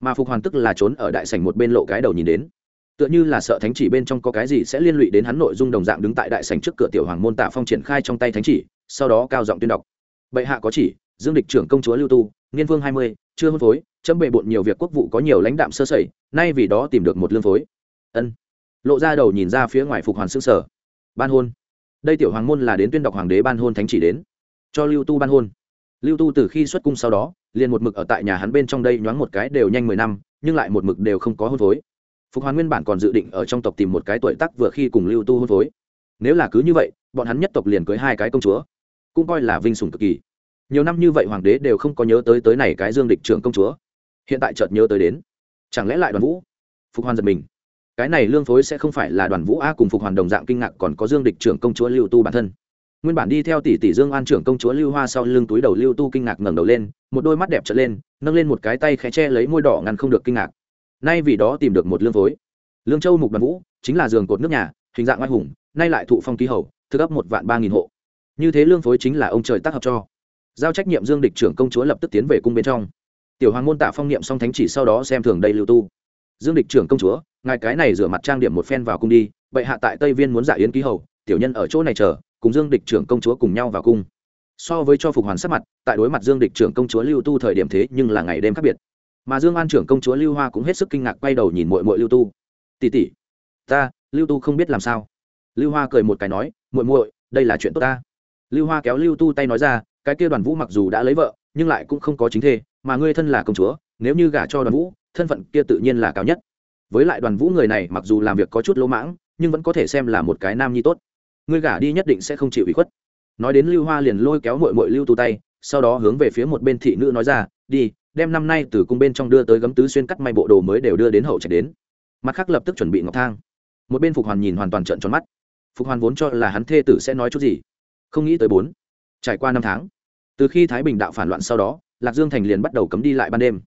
Mà phục hoàn tức là trốn ở đại sảnh một bên lộ cái đầu nhìn đến. Tựa như là sợ thánh chỉ bên trong có cái gì sẽ liên lụy đến hắn nội dung đồng dạng đứng tại đại sảnh trước cửa tiểu hoàng môn tạ phong triển khai trong tay thánh chỉ, sau đó cao giọng tuyên đọc. Bệ hạ có chỉ, dương địch trưởng công chúa lưu tu, niên vương hai mươi, chưa hôn phối chấm bệ bộn nhiều việc quốc vụ có nhiều lãnh đạm sơ sẩy, nay vì đó tìm được một lương phối. Ân. Lộ ra đầu nhìn ra phía ngoài phục hoàn xương sở. Ban hôn. Đây tiểu hoàng môn là đến tuyên đọc hoàng đế ban hôn thánh chỉ đến. Cho lưu tu ban hôn. Lưu tu từ khi xuất cung sau đó, liền một mực ở tại nhà hắn bên trong đây nhoáng một cái đều nhanh mười năm, nhưng lại một mực đều không có hôn phối. Phục hoàn nguyên bản còn dự định ở trong tộc tìm một cái tuổi tắc vừa khi cùng lưu tu hôn phối. Nếu là cứ như vậy, bọn hắn nhất tộc liền cưới hai cái công chúa. Cũng coi là vinh sủng cực kỳ. Nhiều năm như vậy hoàng đế đều không có nhớ tới tới này cái dương địch trưởng công chúa hiện tại chợt nhớ tới đến. Chẳng lẽ lại đoàn vũ? Phục hoàn giật mình. Cái này lương phối sẽ không phải là đoàn vũ a cùng phục hoàn đồng dạng kinh ngạc còn có dương địch trưởng công chúa lưu tu bản thân. Nguyên bản đi theo tỷ tỷ dương an trưởng công chúa lưu hoa sau lưng túi đầu lưu tu kinh ngạc ngẩng đầu lên, một đôi mắt đẹp trở lên, nâng lên một cái tay khẽ che lấy môi đỏ ngăn không được kinh ngạc. Nay vì đó tìm được một lương phối. Lương châu mục đoàn vũ, chính là giường cột nước nhà, hình dạng oai hùng, nay lại thụ phong ký hầu thức ấp một vạn ba nghìn hộ. Như thế lương phối chính là ông trời tác hợp cho. Giao trách nhiệm dương địch trưởng công chúa lập tức tiến về cung bên trong tiểu hoàng môn tạ phong niệm xong thánh chỉ sau đó xem thường đây lưu tu. Dương địch trưởng công chúa, ngài cái này rửa mặt trang điểm một phen vào cung đi, bệ hạ tại tây viên muốn giả yến ký hầu, tiểu nhân ở chỗ này chờ, cùng dương địch trưởng công chúa cùng nhau vào cung. So với cho phục hoàn sắc mặt, tại đối mặt dương địch trưởng công chúa lưu tu thời điểm thế nhưng là ngày đêm khác biệt. Mà dương an trưởng công chúa lưu hoa cũng hết sức kinh ngạc quay đầu nhìn mội mội lưu tu. Tỉ tỉ ta, lưu tu không biết làm sao. Lưu hoa cười một cái nói, muội muội, đây là chuyện tốt ta. Lưu hoa kéo lưu tu tay nói ra, cái kia đoàn vũ mặc dù đã lấy vợ, nhưng lại cũng không có chính thê mà ngươi thân là công chúa, nếu như gả cho đoàn vũ, thân phận kia tự nhiên là cao nhất. Với lại đoàn vũ người này mặc dù làm việc có chút lỗ mãng, nhưng vẫn có thể xem là một cái nam nhi tốt. Ngươi gả đi nhất định sẽ không chịu ủy khuất. Nói đến lưu hoa liền lôi kéo mội mội lưu tu tay, sau đó hướng về phía một bên thị nữ nói ra, đi, đem năm nay từ cung bên trong đưa tới gấm tứ xuyên cắt may bộ đồ mới đều đưa đến hậu trạch đến. Mặt khác lập tức chuẩn bị ngọc thang. Một bên phục hoàn nhìn hoàn toàn trận tròn mắt. Phục hoàn vốn cho là hắn thê tử sẽ nói chút gì. Không nghĩ tới bốn. Trải qua năm tháng, từ khi thái bình đạo phản loạn sau đó lạc dương thành liền bắt đầu cấm đi lại ban đêm.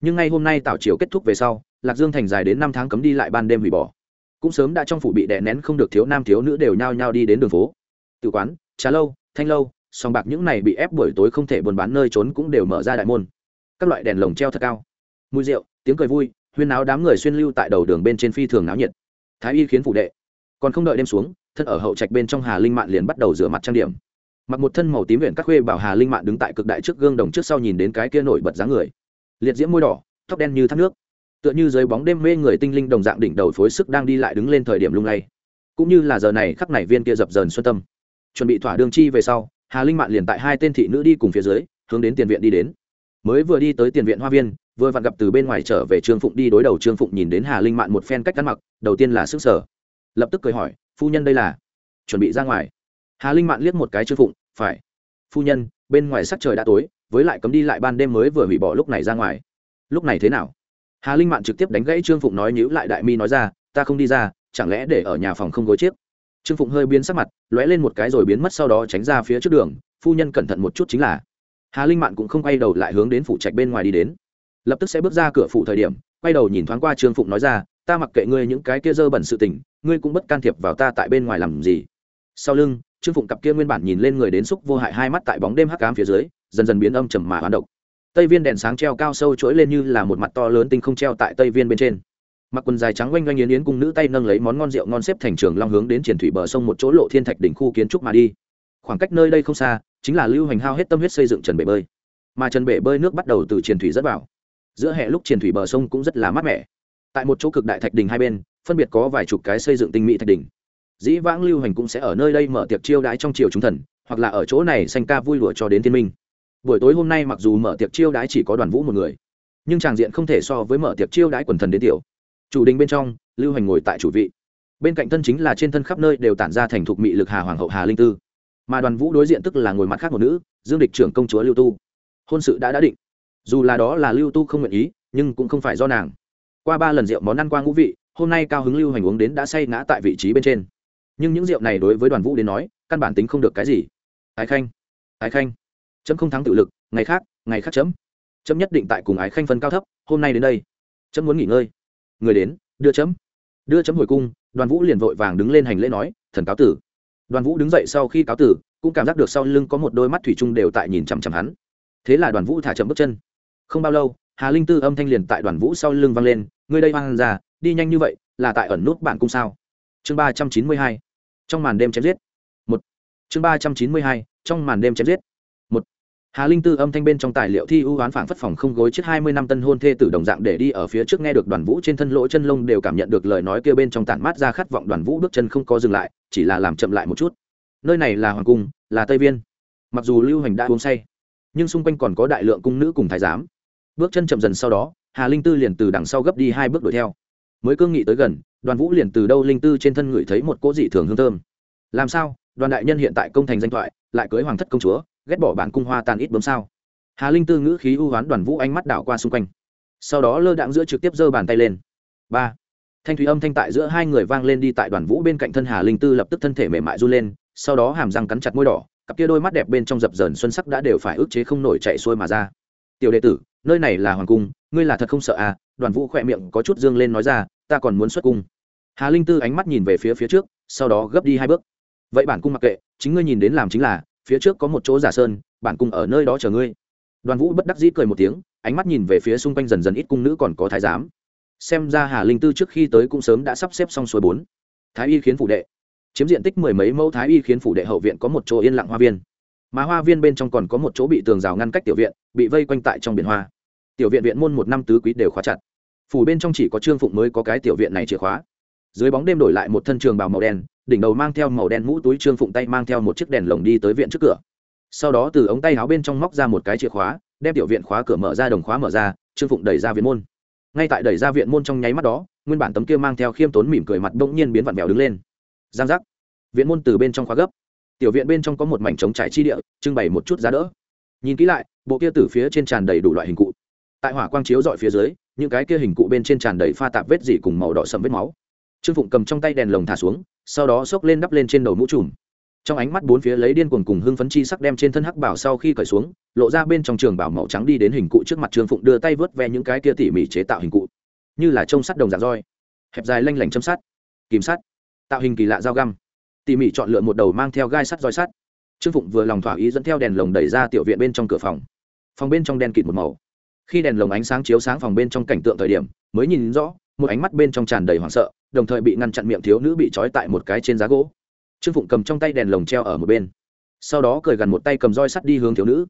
Nhưng ngay hôm nay tảo triều kết thúc về sau, lạc dương thành dài đến năm tháng cấm đi lại ban đêm hủy bỏ. Cũng sớm đã trong phủ bị đè nén không được thiếu nam thiếu nữ đều nhao nhao đi đến đường phố. Tự quán, trà lâu, thanh lâu, sòng bạc những này bị ép buổi tối không thể buôn bán nơi trốn cũng đều mở ra đại môn. Các loại đèn lồng treo thật cao. Mùi rượu, tiếng cười vui, huyên náo đám người xuyên lưu tại đầu đường bên trên phi thường náo nhiệt. Thái y khiến phủ đệ. Còn không đợi đêm xuống, thân ở hậu trạch bên trong hà linh mạn liền bắt đầu rửa mặt trang điểm mặc một thân màu tím viện các khuê bảo hà linh mạn đứng tại cực đại trước gương đồng trước sau nhìn đến cái kia nổi bật dáng người. Liệt diễm môi đỏ, tóc đen như thác nước. Tựa như dưới bóng đêm mê người tinh linh đồng dạng đỉnh đầu phối sức đang đi lại đứng lên thời điểm lung lay. Cũng như là giờ này khắc này viên kia dập dờn xuân tâm. Chuẩn bị thỏa đương chi về sau, hà linh mạn liền tại hai tên thị nữ đi cùng phía dưới, hướng đến tiền viện đi đến. Mới vừa đi tới tiền viện hoa viên, vừa vặn gặp từ bên ngoài trở về trương phụng đi đối đầu trương phụng nhìn đến hà linh mạn một phen cách ăn mặc, đầu tiên là sức sở lập tức cười hỏi, phu nhân đây là? Chuẩn bị ra ngoài. Hà linh mạn liếc một cái trương phụng phải. Phu nhân, bên ngoài sắc trời đã tối, với lại cấm đi lại ban đêm mới vừa hủy bỏ lúc này ra ngoài. Lúc này thế nào? Hà linh mạn trực tiếp đánh gãy trương phụng nói nhữ lại đại mi nói ra, ta không đi ra, chẳng lẽ để ở nhà phòng không gối chiếc? Trương phụng hơi biến sắc mặt, lóe lên một cái rồi biến mất sau đó tránh ra phía trước đường, phu nhân cẩn thận một chút chính là. Hà linh mạn cũng không quay đầu lại hướng đến phủ trạch bên ngoài đi đến. Lập tức sẽ bước ra cửa phủ thời điểm, quay đầu nhìn thoáng qua trương phụng nói ra, ta mặc kệ ngươi những cái kia dơ bẩn sự tình, ngươi cũng bất can thiệp vào ta tại bên ngoài làm gì. Sau lưng trương phụng cặp kia nguyên bản nhìn lên người đến xúc vô hại hai mắt tại bóng đêm hắc ám phía dưới, dần dần biến âm trầm mà hoán độc. Tây viên đèn sáng treo cao sâu chuỗi lên như là một mặt to lớn tinh không treo tại tây viên bên trên. Mặc quần dài trắng oanh oanh yến yến cùng nữ tay nâng lấy món ngon rượu ngon xếp thành trường long hướng đến triển thủy bờ sông một chỗ lộ thiên thạch đỉnh khu kiến trúc mà đi. Khoảng cách nơi đây không xa, chính là lưu hành hao hết tâm huyết xây dựng trần bể bơi. Mà trần bể bơi nước bắt đầu từ triển thủy rất vào. Giữa hệ lúc triển thủy bờ sông cũng rất là mát mẻ. Tại một chỗ cực đại thạch đỉnh hai bên, phân biệt có vài chục cái xây dựng tinh mỹ thạch đỉnh dĩ vãng lưu hành cũng sẽ ở nơi đây mở tiệc chiêu đãi trong triều chúng thần, hoặc là ở chỗ này xanh ca vui lụa cho đến thiên minh. Buổi tối hôm nay mặc dù mở tiệc chiêu đãi chỉ có đoàn vũ một người, nhưng tràng diện không thể so với mở tiệc chiêu đãi quần thần đến tiểu. Chủ đình bên trong, lưu hành ngồi tại chủ vị. Bên cạnh thân chính là trên thân khắp nơi đều tản ra thành thục mị lực hà hoàng hậu hà linh tư. Mà đoàn vũ đối diện tức là ngồi mặt khác một nữ, dương địch trưởng công chúa lưu tu. Hôn sự đã đã định. Dù là đó là lưu tu không nguyện ý, nhưng cũng không phải do nàng. Qua ba lần rượu món ăn qua ngũ vị, hôm nay cao hứng lưu hành uống đến đã say ngã tại vị trí bên trên nhưng những rượu này đối với đoàn vũ đến nói, căn bản tính không được cái gì. Ái khanh ái khanh. Chấm không thắng tự lực, ngày khác ngày khác chấm. Chấm nhất định tại cùng ái khanh phân cao thấp, hôm nay đến đây. Chấm muốn nghỉ ngơi. Người đến, đưa chấm. Đưa chấm hồi cung, đoàn vũ liền vội vàng đứng lên hành lễ nói, thần cáo tử. Đoàn vũ đứng dậy sau khi cáo tử, cũng cảm giác được sau lưng có một đôi mắt thủy chung đều tại nhìn chằm chằm hắn. Thế là đoàn vũ thả chậm bước chân. Không bao lâu, hà linh tư âm thanh liền tại đoàn vũ sau lưng vang lên, ngươi đây hoang ra, đi nhanh như vậy, là tại ẩn nút bản cung sao? Chương ba trăm chín mươi hai trong màn đêm chém giết. Một. Chương ba trăm chín mươi hai, trong màn đêm chém giết. Một. Hà linh tư âm thanh bên trong tài liệu thi ưu oán phảng phất phòng không gối trước hai mươi năm tân hôn thê tử đồng dạng để đi ở phía trước nghe được đoàn vũ trên thân lỗ chân lông đều cảm nhận được lời nói kia bên trong tản mát ra khát vọng đoàn vũ bước chân không có dừng lại, chỉ là làm chậm lại một chút. Nơi này là hoàng cung, là tây viên. Mặc dù lưu hành đã uống say, nhưng xung quanh còn có đại lượng cung nữ cùng thái giám. Bước chân chậm dần sau đó, hà linh tư liền từ đằng sau gấp đi hai bước đuổi theo. Mới cương nghị tới gần đoàn vũ liền từ đâu linh tư trên thân ngửi thấy một cỗ dị thường hương thơm. Làm sao? Đoàn đại nhân hiện tại công thành danh thoại, lại cưới hoàng thất công chúa, ghét bỏ bản cung hoa tàn ít bấm sao? Hà linh tư ngữ khí ưu hoán đoàn vũ ánh mắt đảo qua xung quanh. Sau đó lơ đạn giữa trực tiếp giơ bàn tay lên. Ba. Thanh thủy âm thanh tại giữa hai người vang lên đi tại đoàn vũ bên cạnh thân hà linh tư lập tức thân thể mềm mại run lên, sau đó hàm răng cắn chặt môi đỏ, cặp kia đôi mắt đẹp bên trong dập dờn xuân sắc đã đều phải ức chế không nổi chạy xuôi mà ra. Tiểu đệ tử, nơi này là hoàng cung, ngươi là thật không sợ à? Đoàn vũ khỏe miệng có chút dương lên nói ra ta còn muốn xuất cung. Hà linh tư ánh mắt nhìn về phía phía trước, sau đó gấp đi hai bước. Vậy bản cung mặc kệ, chính ngươi nhìn đến làm chính là, phía trước có một chỗ giả sơn, bản cung ở nơi đó chờ ngươi. Đoàn vũ bất đắc dĩ cười một tiếng, ánh mắt nhìn về phía xung quanh dần dần ít cung nữ còn có thái giám. Xem ra hà linh tư trước khi tới cũng sớm đã sắp xếp xong suối bốn. Thái y khiến phủ đệ. Chiếm diện tích mười mấy mẫu thái y khiến phủ đệ hậu viện có một chỗ yên lặng hoa viên. Mà hoa viên bên trong còn có một chỗ bị tường rào ngăn cách tiểu viện, bị vây quanh tại trong biển hoa. Tiểu viện viện môn một năm tứ quý đều khóa chặt phủ bên trong chỉ có trương phụng mới có cái tiểu viện này chìa khóa. Dưới bóng đêm đổi lại một thân trường bào màu đen, đỉnh đầu mang theo màu đen mũ túi trương phụng tay mang theo một chiếc đèn lồng đi tới viện trước cửa. Sau đó từ ống tay áo bên trong móc ra một cái chìa khóa, đem tiểu viện khóa cửa mở ra, đồng khóa mở ra, trương phụng đẩy ra viện môn. Ngay tại đẩy ra viện môn trong nháy mắt đó, nguyên bản tấm kia mang theo khiêm tốn mỉm cười mặt bỗng nhiên biến vặn vẹo đứng lên. Giang giác. Viện môn từ bên trong khóa gấp. Tiểu viện bên trong có một mảnh trống trải chi địa, trưng bày một chút giá đỡ. Nhìn kỹ lại, bộ kia từ phía trên tràn đầy đủ loại hình cụ tại hỏa quang chiếu dọi phía dưới, những cái kia hình cụ bên trên tràn đầy pha tạp vết dỉ cùng màu đỏ sầm vết máu. Trương phụng cầm trong tay đèn lồng thả xuống, sau đó xốc lên đắp lên trên đầu mũ trùm. Trong ánh mắt bốn phía lấy điên cuồng cùng hưng phấn chi sắc đem trên thân hắc bảo sau khi cởi xuống, lộ ra bên trong trường bảo màu trắng đi đến hình cụ trước mặt trương phụng đưa tay vớt ve những cái kia tỉ mỉ chế tạo hình cụ. Như là trông sắt đồng dạng roi. Hẹp dài lanh lảnh châm sắt, kìm sắt, tạo hình kỳ lạ dao găm. Tỉ mỉ chọn lựa một đầu mang theo gai sắt roi sắt. Trương phụng vừa lòng thỏa ý dẫn theo đèn lồng đẩy ra tiểu viện bên trong cửa phòng. Phòng bên trong đen kịt một màu khi đèn lồng ánh sáng chiếu sáng phòng bên trong cảnh tượng thời điểm, mới nhìn rõ, một ánh mắt bên trong tràn đầy hoảng sợ, đồng thời bị ngăn chặn miệng thiếu nữ bị trói tại một cái trên giá gỗ. Trương phụng cầm trong tay đèn lồng treo ở một bên. Sau đó cười gần một tay cầm roi sắt đi hướng thiếu nữ.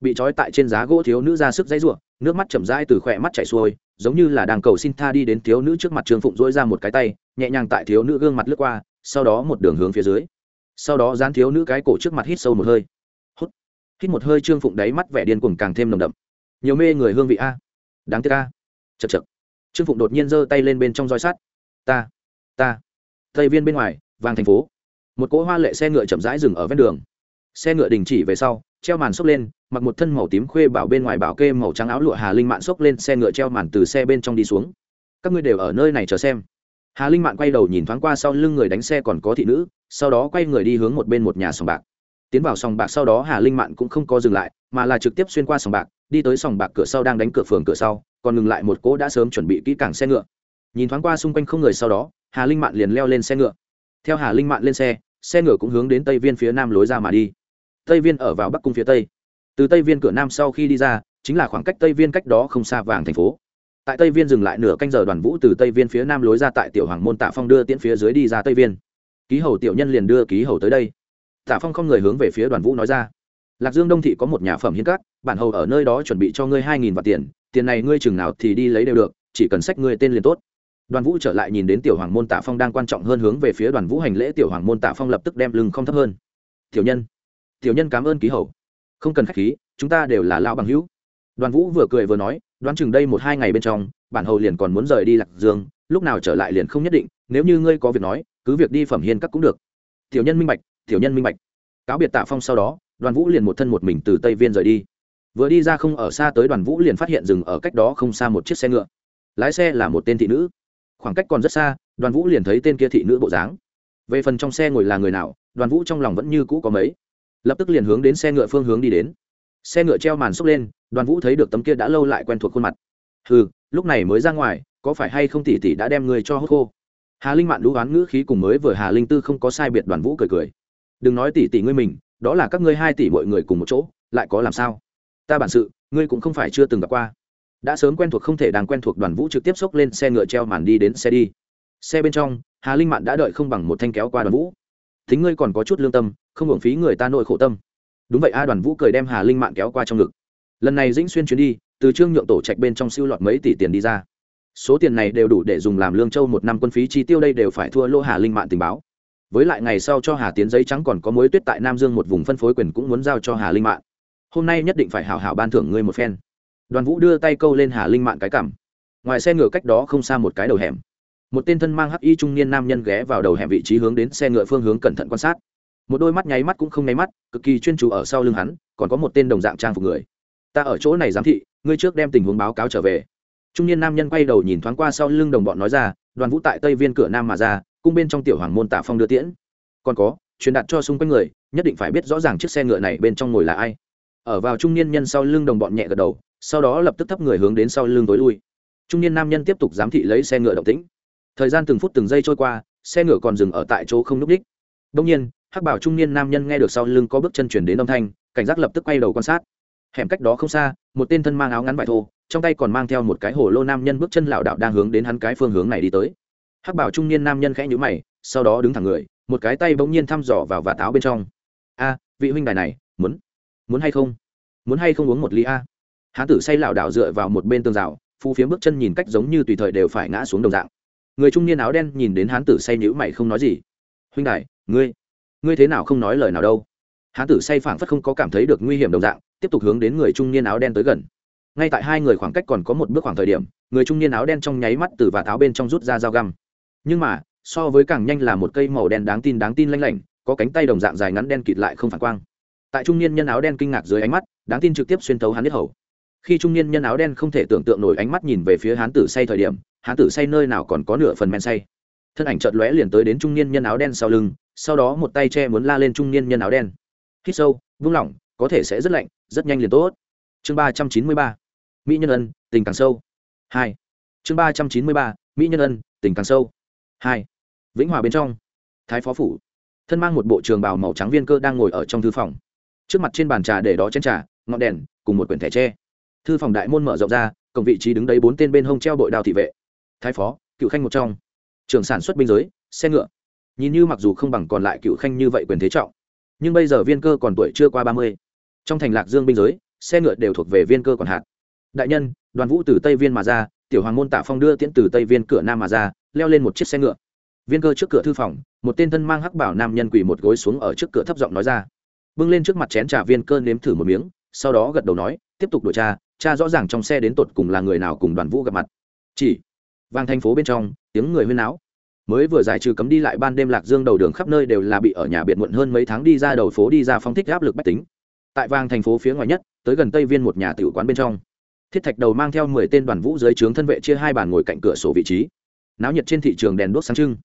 Bị trói tại trên giá gỗ thiếu nữ ra sức dãy ruộng, nước mắt chậm rãi từ khỏe mắt chảy xuôi, giống như là đang cầu xin tha đi đến thiếu nữ trước mặt trương phụng dỗi ra một cái tay, nhẹ nhàng tại thiếu nữ gương mặt lướt qua, sau đó một đường hướng phía dưới. Sau đó dán thiếu nữ cái cổ trước mặt hít sâu một hơi. Hút. Hít một hơi trương phụng đáy mắt vẻ điên cuồng càng thêm nồng đậm nhiều mê người hương vị a. Đáng tiếc a. Chật chật trương phụng đột nhiên giơ tay lên bên trong roi sắt. Ta ta. Tây viên bên ngoài, vàng thành phố. Một cỗ hoa lệ xe ngựa chậm rãi dừng ở ven đường. Xe ngựa đình chỉ về sau, treo màn xốc lên, mặc một thân màu tím khuê bảo bên ngoài bảo kê màu trắng áo lụa hà linh mạn xốc lên, xe ngựa treo màn từ xe bên trong đi xuống. Các ngươi đều ở nơi này chờ xem. Hà linh mạn quay đầu nhìn thoáng qua sau lưng người đánh xe còn có thị nữ, sau đó quay người đi hướng một bên một nhà sòng bạc. Tiến vào sòng bạc sau đó hà linh mạn cũng không có dừng lại, mà là trực tiếp xuyên qua sòng bạc đi tới sòng bạc cửa sau đang đánh cửa phường cửa sau, còn ngừng lại một cỗ đã sớm chuẩn bị kỹ càng xe ngựa. Nhìn thoáng qua xung quanh không người sau đó, hà linh mạn liền leo lên xe ngựa. Theo hà linh mạn lên xe xe ngựa cũng hướng đến tây viên phía nam lối ra mà đi. Tây viên ở vào bắc cung phía tây. Từ tây viên cửa nam sau khi đi ra, chính là khoảng cách tây viên cách đó không xa vàng thành phố. Tại tây viên dừng lại nửa canh giờ đoàn vũ từ tây viên phía nam lối ra tại tiểu hoàng môn tạ phong đưa tiễn phía dưới đi ra tây viên. Ký hầu tiểu nhân liền đưa ký hầu tới đây. Tạ phong không người hướng về phía đoàn vũ nói ra lạc dương đông thị có một nhà phẩm hiến cát, bản hầu ở nơi đó chuẩn bị cho ngươi hai nghìn vạn tiền tiền này ngươi chừng nào thì đi lấy đều được, chỉ cần sách ngươi tên liền tốt. Đoàn vũ trở lại nhìn đến tiểu hoàng môn tạ phong đang quan trọng hơn hướng về phía đoàn vũ hành lễ, tiểu hoàng môn tạ phong lập tức đem lưng không thấp hơn. Tiểu nhân tiểu nhân cảm ơn ký hầu. Không cần khách khí, chúng ta đều là lao bằng hữu. Đoàn vũ vừa cười vừa nói, đoán chừng đây một hai ngày bên trong, bản hầu liền còn muốn rời đi lạc dương, lúc nào trở lại liền không nhất định, nếu như ngươi có việc nói, cứ việc đi phẩm hiên các cũng được. Tiểu nhân minh bạch, tiểu nhân minh bạch. Cáo biệt tạ phong sau đó đoàn vũ liền một thân một mình từ tây viên rời đi. Vừa đi ra không ở xa tới đoàn vũ liền phát hiện dừng ở cách đó không xa một chiếc xe ngựa. Lái xe là một tên thị nữ. Khoảng cách còn rất xa, đoàn vũ liền thấy tên kia thị nữ bộ dáng. Về phần trong xe ngồi là người nào, đoàn vũ trong lòng vẫn như cũ có mấy. Lập tức liền hướng đến xe ngựa phương hướng đi đến. Xe ngựa treo màn xốc lên, đoàn vũ thấy được tấm kia đã lâu lại quen thuộc khuôn mặt. Hừ, lúc này mới ra ngoài, có phải hay không tỷ tỷ đã đem người cho hốt khô? Hà linh mạn lũ oán ngữ khí cùng mới vừa hà linh tư không có sai biệt đoàn vũ cười cười. Đừng nói tỷ tỷ ngươi mình đó là các ngươi hai tỷ mọi người cùng một chỗ, lại có làm sao? Ta bản sự, ngươi cũng không phải chưa từng gặp qua. Đã sớm quen thuộc không thể đang quen thuộc đoàn vũ trực tiếp xốc lên xe ngựa treo màn đi đến xe đi. Xe bên trong, hà linh mạn đã đợi không bằng một thanh kéo qua đoàn vũ. Thính ngươi còn có chút lương tâm, không hưởng phí người ta nội khổ tâm. Đúng vậy a, đoàn vũ cười đem hà linh mạn kéo qua trong ngực. Lần này dĩnh xuyên chuyến đi, từ trương nhượng tổ trạch bên trong siêu lọt mấy tỷ tiền đi ra. Số tiền này đều đủ để dùng làm lương châu một năm quân phí chi tiêu đây đều phải thua lô hà linh mạn tình báo với lại ngày sau cho hà tiến giấy trắng còn có mối tuyết tại nam dương một vùng phân phối quyền cũng muốn giao cho hà linh mạn. Hôm nay nhất định phải hảo hảo ban thưởng ngươi một phen. Đoàn vũ đưa tay câu lên hà linh mạn cái cảm ngoài xe ngựa cách đó không xa một cái đầu hẻm. Một tên thân mang hắc y trung niên nam nhân ghé vào đầu hẻm vị trí hướng đến xe ngựa phương hướng cẩn thận quan sát. Một đôi mắt nháy mắt cũng không nháy mắt, cực kỳ chuyên chú ở sau lưng hắn, còn có một tên đồng dạng trang phục người. Ta ở chỗ này giám thị, ngươi trước đem tình huống báo cáo trở về. Trung niên nam nhân quay đầu nhìn thoáng qua sau lưng đồng bọn nói ra, đoàn vũ tại tây viên cửa nam mà ra cung bên trong tiểu hoàng môn tạ phong đưa tiễn. Còn có, truyền đạt cho xung quanh người, nhất định phải biết rõ ràng chiếc xe ngựa này bên trong ngồi là ai. Ở vào trung niên nhân sau lưng đồng bọn nhẹ gật đầu, sau đó lập tức thấp người hướng đến sau lưng tối lui. Trung niên nam nhân tiếp tục giám thị lấy xe ngựa động tĩnh. Thời gian từng phút từng giây trôi qua, xe ngựa còn dừng ở tại chỗ không n ú c đích. Đông nhiên, hắc bảo trung niên nam nhân nghe được sau lưng có bước chân chuyển đến âm thanh, cảnh giác lập tức quay đầu quan sát. Hẻm cách đó không xa, một tên thân mang áo ngắn vải thô, trong tay còn mang theo một cái hồ lô nam nhân bước chân lảo đạo đang hướng đến hắn cái phương hướng này đi tới hắc bảo trung niên nam nhân khẽ nhữ mày, sau đó đứng thẳng người, một cái tay bỗng nhiên thăm dò vào và táo bên trong. A, vị huynh đài này, muốn muốn hay không? Muốn hay không uống một ly a? Hán tử say lảo đảo dựa vào một bên tường rào, phu phiếm bước chân nhìn cách giống như tùy thời đều phải ngã xuống đồng dạng. Người trung niên áo đen nhìn đến hán tử say nhữ mày không nói gì. Huynh đài, ngươi ngươi thế nào không nói lời nào đâu? Hán tử say phảng phất không có cảm thấy được nguy hiểm đồng dạng, tiếp tục hướng đến người trung niên áo đen tới gần. Ngay tại hai người khoảng cách còn có một bước khoảng thời điểm, người trung niên áo đen trong nháy mắt từ và tháo bên trong rút ra dao găm nhưng mà, so với càng nhanh là một cây màu đen đáng tin đáng tin lanh lảnh, có cánh tay đồng dạng dài ngắn đen kịt lại không phản quang. Tại trung niên nhân áo đen kinh ngạc dưới ánh mắt, đáng tin trực tiếp xuyên thấu hắn biết hầu. Khi trung niên nhân áo đen không thể tưởng tượng nổi ánh mắt nhìn về phía hán tử say thời điểm, hán tử say nơi nào còn có nửa phần men say. Thân ảnh chợt lóe liền tới đến trung niên nhân áo đen sau lưng, sau đó một tay che muốn la lên trung niên nhân áo đen. Hít sâu, vung lỏng, có thể sẽ rất lạnh, rất nhanh liền tốt. Chương ba trăm chín mươi ba, mỹ nhân ân, tình càng sâu. Hai. Chương ba trăm chín mươi ba, mỹ nhân ân, tình càng sâu hai. Vĩnh hòa bên trong. Thái phó phủ. Thân mang một bộ trường bào màu trắng viên cơ đang ngồi ở trong thư phòng. Trước mặt trên bàn trà để đó chén trà, ngọn đèn, cùng một quyển thẻ tre. Thư phòng đại môn mở rộng ra, cổng vị trí đứng đấy bốn tên bên hông treo bội đào thị vệ. Thái phó, cựu khanh một trong. Trường sản xuất biên giới, xe ngựa. Nhìn như mặc dù không bằng còn lại cựu khanh như vậy quyền thế trọng, nhưng bây giờ viên cơ còn tuổi chưa qua ba mươi. Trong thành lạc dương biên giới, xe ngựa đều thuộc về viên cơ còn hạt. Đại nhân, đoàn vũ từ tây viên mà ra, tiểu hoàng môn tạ phong đưa tiễn từ tây viên cửa nam mà ra leo lên một chiếc xe ngựa. Viên cơ trước cửa thư phòng, một tên thân mang hắc bảo nam nhân quỳ một gối xuống ở trước cửa thấp giọng nói ra. Bưng lên trước mặt chén trà viên cơ nếm thử một miếng, sau đó gật đầu nói, tiếp tục đổi cha cha rõ ràng trong xe đến tột cùng là người nào cùng đoàn vũ gặp mặt. Chỉ, vang thành phố bên trong, tiếng người huyên náo. Mới vừa giải trừ cấm đi lại ban đêm lạc dương đầu đường khắp nơi đều là bị ở nhà biệt muộn hơn mấy tháng đi ra đầu phố đi ra phóng thích áp lực bách tính. Tại vang thành phố phía ngoài nhất, tới gần tây viên một nhà tiểu quán bên trong. Thiết thạch đầu mang theo mười tên đoàn vũ dưới trướng thân vệ chia hai bàn ngồi cạnh cửa sổ vị trí náo nhiệt trên thị trường đèn đốt sáng trưng.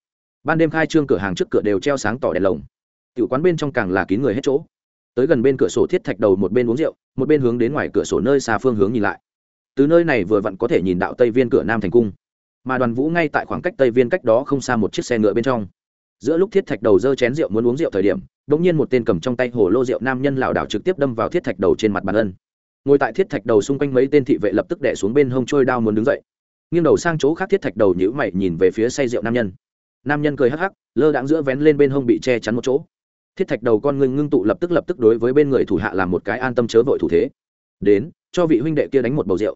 Ban đêm khai trương cửa hàng trước cửa đều treo sáng tỏ đèn lồng. Tiểu quán bên trong càng là kín người hết chỗ. Tới gần bên cửa sổ thiết thạch đầu một bên uống rượu, một bên hướng đến ngoài cửa sổ nơi xa phương hướng nhìn lại. Từ nơi này vừa vặn có thể nhìn đạo tây viên cửa nam thành cung. Mà đoàn vũ ngay tại khoảng cách tây viên cách đó không xa một chiếc xe ngựa bên trong. Giữa lúc thiết thạch đầu giơ chén rượu muốn uống rượu thời điểm đ ỗ n g nhiên một tên cầm trong tay hồ lô rượu nam nhân lảo đảo trực tiếp đâm vào thiết thạch đầu trên mặt bàn ân. Ngồi tại thiết thạch đầu xung quanh mấy tên thị vệ lập tức đẻ xuống bên hông trôi đao muốn đứng dậy nghiêng đầu sang chỗ khác thiết thạch đầu nhữ mày nhìn về phía say rượu nam nhân. Nam nhân cười hắc hắc, lơ đãng giữa vén lên bên hông bị che chắn một chỗ. Thiết thạch đầu con ngưng ngưng tụ lập tức lập tức đối với bên người thủ hạ làm một cái an tâm chớ vội thủ thế. Đến, cho vị huynh đệ kia đánh một bầu rượu.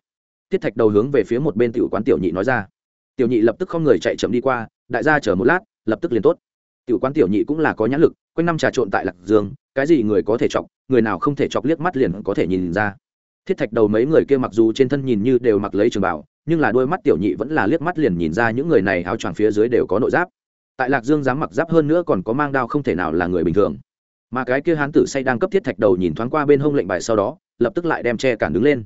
Thiết thạch đầu hướng về phía một bên tiểu quán tiểu nhị nói ra. Tiểu nhị lập tức không người chạy chậm đi qua, đại gia chờ một lát, lập tức liền tốt. Tiểu quán tiểu nhị cũng là có nhãn lực, quanh năm trà trộn tại lạc dương, cái gì người có thể chọc, người nào không thể chọc liếc mắt liền có thể nhìn ra. Thiết thạch đầu mấy người kia mặc dù trên thân nhìn như đều mặc lấy trường bảo nhưng là đôi mắt tiểu nhị vẫn là liếc mắt liền nhìn ra những người này áo choàng phía dưới đều có nội giáp. Tại lạc dương dám mặc giáp hơn nữa còn có mang đao không thể nào là người bình thường. Mà cái kia hán tử say đang cấp thiết thạch đầu nhìn thoáng qua bên hông lệnh bài sau đó, lập tức lại đem che cản đứng lên.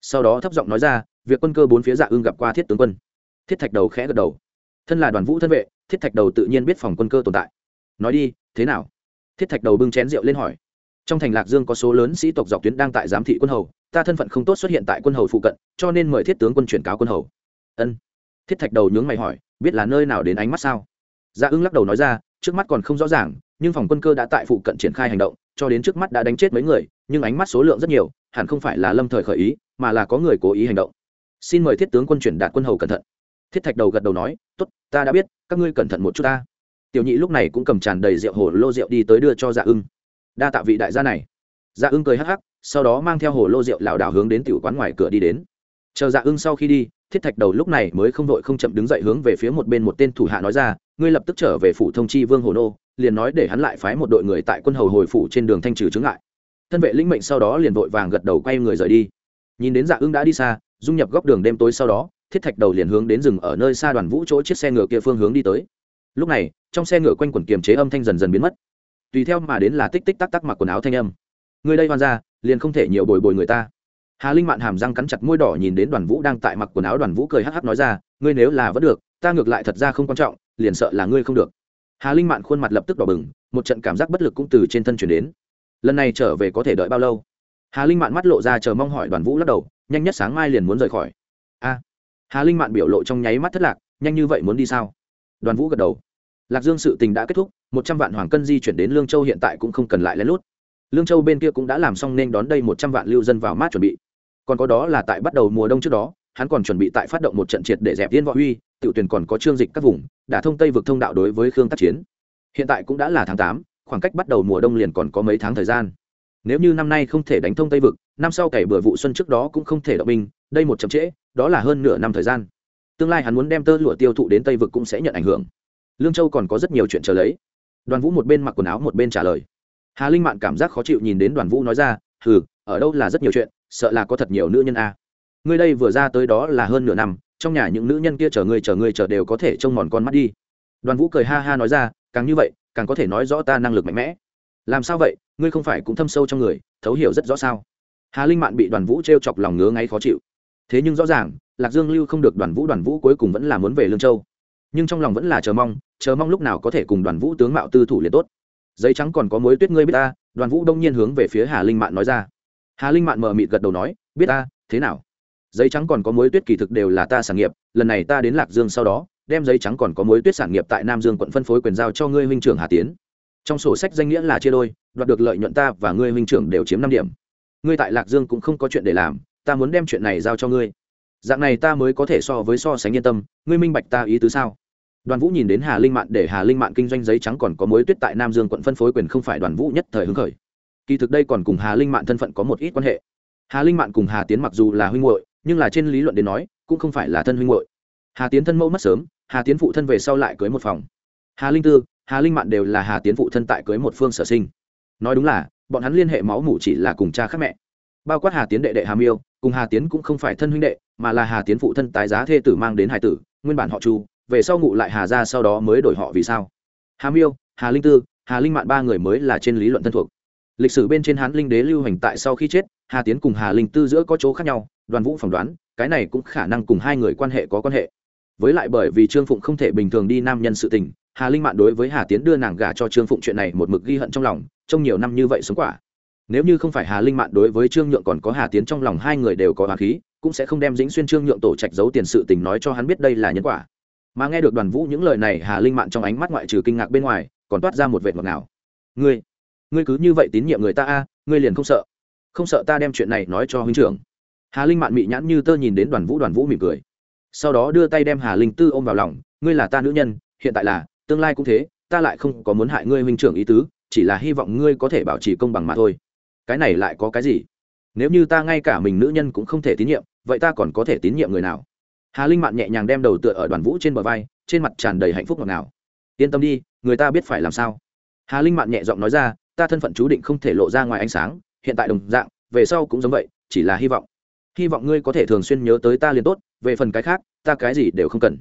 Sau đó thấp giọng nói ra, việc quân cơ bốn phía dạ ưng gặp qua thiết tướng quân. Thiết thạch đầu khẽ gật đầu. Thân là đoàn vũ thân vệ, thiết thạch đầu tự nhiên biết phòng quân cơ tồn tại. Nói đi, thế nào? Thiết thạch đầu bưng chén rượu lên hỏi. Trong thành lạc dương có số lớn sĩ tộc dọc tuyến đang tại giám thị quân hầu ta thân phận không tốt xuất hiện tại quân hầu phụ cận, cho nên mời thiết tướng quân chuyển cáo quân hầu. Ân. Thiết thạch đầu nhướng mày hỏi, biết là nơi nào đến ánh mắt sao? Dạ ưng lắc đầu nói ra, trước mắt còn không rõ ràng, nhưng phòng quân cơ đã tại phụ cận triển khai hành động, cho đến trước mắt đã đánh chết mấy người, nhưng ánh mắt số lượng rất nhiều, hẳn không phải là lâm thời khởi ý, mà là có người cố ý hành động. Xin mời thiết tướng quân chuyển đạt quân hầu cẩn thận. Thiết thạch đầu gật đầu nói t ố t ta đã biết, các ngươi cẩn thận một chút ta. Tiểu nhị lúc này cũng cầm tràn đầy rượu hồ lô rượu đi tới đưa cho dạ ưng. Đa tạ vị đại gia này. Dạ ưng cười hắc hắc sau đó mang theo hồ lô rượu lảo đảo hướng đến tiểu quán ngoài cửa đi đến. Chờ dạ ưng sau khi đi, thiết thạch đầu lúc này mới không đội không chậm đứng dậy hướng về phía một bên một tên thủ hạ nói ra, ngươi lập tức trở về phủ thông chi vương hồ nô, liền nói để hắn lại phái một đội người tại quân hầu hồi phủ trên đường thanh trừ chướng ngại. Thân vệ lĩnh mệnh sau đó liền vội vàng gật đầu quay người rời đi. Nhìn đến dạ ưng đã đi xa, dung nhập góc đường đêm tối sau đó, thiết thạch đầu liền hướng đến rừng ở nơi xa đoàn vũ chỗ chiếc xe ngựa kia phương hướng đi tới. Lúc này, trong xe ngựa quanh quẩn kiềm chế âm thanh dần dần biến mất. Tùy theo mà đến là tích tích tắc tắc mặc quần áo thanh âm. Người đây hoàn ra liền không thể nhiều bồi bồi người ta. Hà linh mạn hàm răng cắn chặt môi đỏ nhìn đến đoàn vũ đang tại mặc quần áo, đoàn vũ cười hắc hắc nói ra, ngươi nếu là vẫn được, ta ngược lại thật ra không quan trọng, liền sợ là ngươi không được. Hà linh mạn khuôn mặt lập tức đỏ bừng, một trận cảm giác bất lực cũng từ trên thân chuyển đến. Lần này trở về có thể đợi bao lâu? Hà linh mạn mắt lộ ra chờ mong hỏi đoàn vũ lắc đầu, nhanh nhất sáng mai liền muốn rời khỏi. A. Hà linh mạn biểu lộ trong nháy mắt thất lạc, nhanh như vậy muốn đi sao? Đoàn vũ gật đầu. Lạc dương sự tình đã kết thúc, một trăm vạn hoàng cân di chuyển đến lương châu hiện tại cũng không cần lại lén lút lương châu bên kia cũng đã làm xong nên đón đây một trăm vạn lưu dân vào mát chuẩn bị. Còn có đó là tại bắt đầu mùa đông trước đó, hắn còn chuẩn bị tại phát động một trận triệt để dẹp viên võ huy, tiểu tuyển còn có chương dịch các vùng, đã thông tây vực thông đạo đối với khương tác chiến. Hiện tại cũng đã là tháng tám, khoảng cách bắt đầu mùa đông liền còn có mấy tháng thời gian. Nếu như năm nay không thể đánh thông tây vực, năm sau cày bừa vụ xuân trước đó cũng không thể động binh, đây một chậm trễ, đó là hơn nửa năm thời gian. Tương lai hắn muốn đem tơ lụa tiêu thụ đến tây vực cũng sẽ nhận ảnh hưởng. Lương châu còn có rất nhiều chuyện chờ lấy. Đoàn vũ một bên mặc quần áo một bên trả lời hà linh mạn cảm giác khó chịu nhìn đến đoàn vũ nói ra, hừ, ở đâu là rất nhiều chuyện, sợ là có thật nhiều nữ nhân a. À. ngươi đây vừa ra tới đó là hơn nửa năm, trong nhà những nữ nhân kia chờ ngươi chờ ngươi, chờ đều có thể trông mòn con mắt đi. Đoàn vũ cười ha ha nói ra, càng như vậy, càng có thể nói rõ ta năng lực mạnh mẽ. Làm sao vậy? Ngươi không phải cũng thâm sâu trong người, thấu hiểu rất rõ sao? Hà linh mạn bị đoàn vũ t r e o chọc lòng ngứa ngáy khó chịu. Thế nhưng rõ ràng, lạc dương lưu không được đoàn vũ đoàn vũ cuối cùng vẫn là muốn về lương châu. Nhưng trong lòng vẫn là chờ mong chờ mong lúc nào có thể cùng đoàn vũ tướng mạo tư thủ liền tốt giấy trắng còn có mối tuyết ngươi biết ta? Đoàn vũ đông nhiên hướng về phía hà linh mạn nói ra. Hà linh mạn mờ mịt gật đầu nói, biết ta, thế nào? Giấy trắng còn có mối tuyết kỳ thực đều là ta sản nghiệp, lần này ta đến lạc dương sau đó, đem giấy trắng còn có mối tuyết sản nghiệp tại nam dương quận phân phối quyền giao cho ngươi huynh trưởng hà tiến. Trong sổ sách danh nghĩa là chia đôi, đoạt được lợi nhuận ta và ngươi huynh trưởng đều chiếm năm điểm. Ngươi tại lạc dương cũng không có chuyện để làm, ta muốn đem chuyện này giao cho ngươi. Dạng này ta mới có thể so với so sánh yên tâm, ngươi minh bạch ta ý tứ sao? Đoàn vũ nhìn đến hà linh mạn để hà linh mạn kinh doanh giấy trắng còn có mối tuyết tại nam dương quận phân phối quyền không phải đoàn vũ nhất thời hứng khởi. Kỳ thực đây còn cùng hà linh mạn thân phận có một ít quan hệ. Hà linh mạn cùng hà tiến mặc dù là huynh hội nhưng là trên lý luận đến nói, cũng không phải là thân huynh hội hà tiến thân mẫu mất sớm, hà tiến phụ thân về sau lại cưới một phòng. Hà linh tư, hà linh mạn đều là hà tiến phụ thân tại cưới một phương sở sinh. Nói đúng là, bọn hắn liên hệ máu mủ chỉ là cùng cha khác mẹ. Bao quát hà tiến đệ đệ hà miêu, cùng hà tiến cũng không phải thân huynh đệ, mà là hà tiến phụ thân tái giá thê tử mang đến hải tử, nguyên bản họ chu về sau ngụ lại hà ra sau đó mới đổi họ vì sao? Hà miêu, hà linh tư, hà linh mạn ba người mới là trên lý luận thân thuộc. Lịch sử bên trên hán linh đế lưu hành tại sau khi chết, hà tiến cùng hà linh tư giữa có chỗ khác nhau, đoàn vũ phỏng đoán, cái này cũng khả năng cùng hai người quan hệ có quan hệ. Với lại bởi vì trương phụng không thể bình thường đi nam nhân sự tình, hà linh mạn đối với hà tiến đưa nàng gả cho trương phụng chuyện này một mực ghi hận trong lòng trong nhiều năm như vậy sống quả. Nếu như không phải hà linh mạn đối với trương nhượng còn có hà tiến trong lòng hai người đều có hà khí, cũng sẽ không đem dĩnh xuyên trương nhượng tổ trạch giấu tiền sự tình nói cho hắn biết đây là nhân quả mà nghe được đoàn vũ những lời này hà linh mạn trong ánh mắt ngoại trừ kinh ngạc bên ngoài, còn toát ra một vệt ngọt nào ngươi ngươi cứ như vậy tín nhiệm người ta a, ngươi liền không sợ không sợ ta đem chuyện này nói cho huynh trưởng. Hà linh mạn mị nhãn như tơ nhìn đến đoàn vũ đoàn vũ mỉm cười. Sau đó đưa tay đem hà linh tư ôm vào lòng, ngươi là ta nữ nhân, hiện tại là, tương lai cũng thế, ta lại không có muốn hại ngươi huynh trưởng ý tứ, chỉ là hy vọng ngươi có thể bảo trì công bằng mà thôi. Cái này lại có cái gì? Nếu như ta ngay cả mình nữ nhân cũng không thể tín nhiệm, vậy ta còn có thể tín nhiệm người nào? Hà linh mạn nhẹ nhàng đem đầu tựa ở đoàn vũ trên bờ vai, trên mặt tràn đầy hạnh phúc ngọt ngào. Yên tâm đi, người ta biết phải làm sao. Hà linh mạn nhẹ giọng nói ra, ta thân phận chú định không thể lộ ra ngoài ánh sáng, hiện tại đồng dạng, về sau cũng giống vậy, chỉ là hy vọng. Hy vọng ngươi có thể thường xuyên nhớ tới ta liền tốt, về phần cái khác, ta cái gì đều không cần.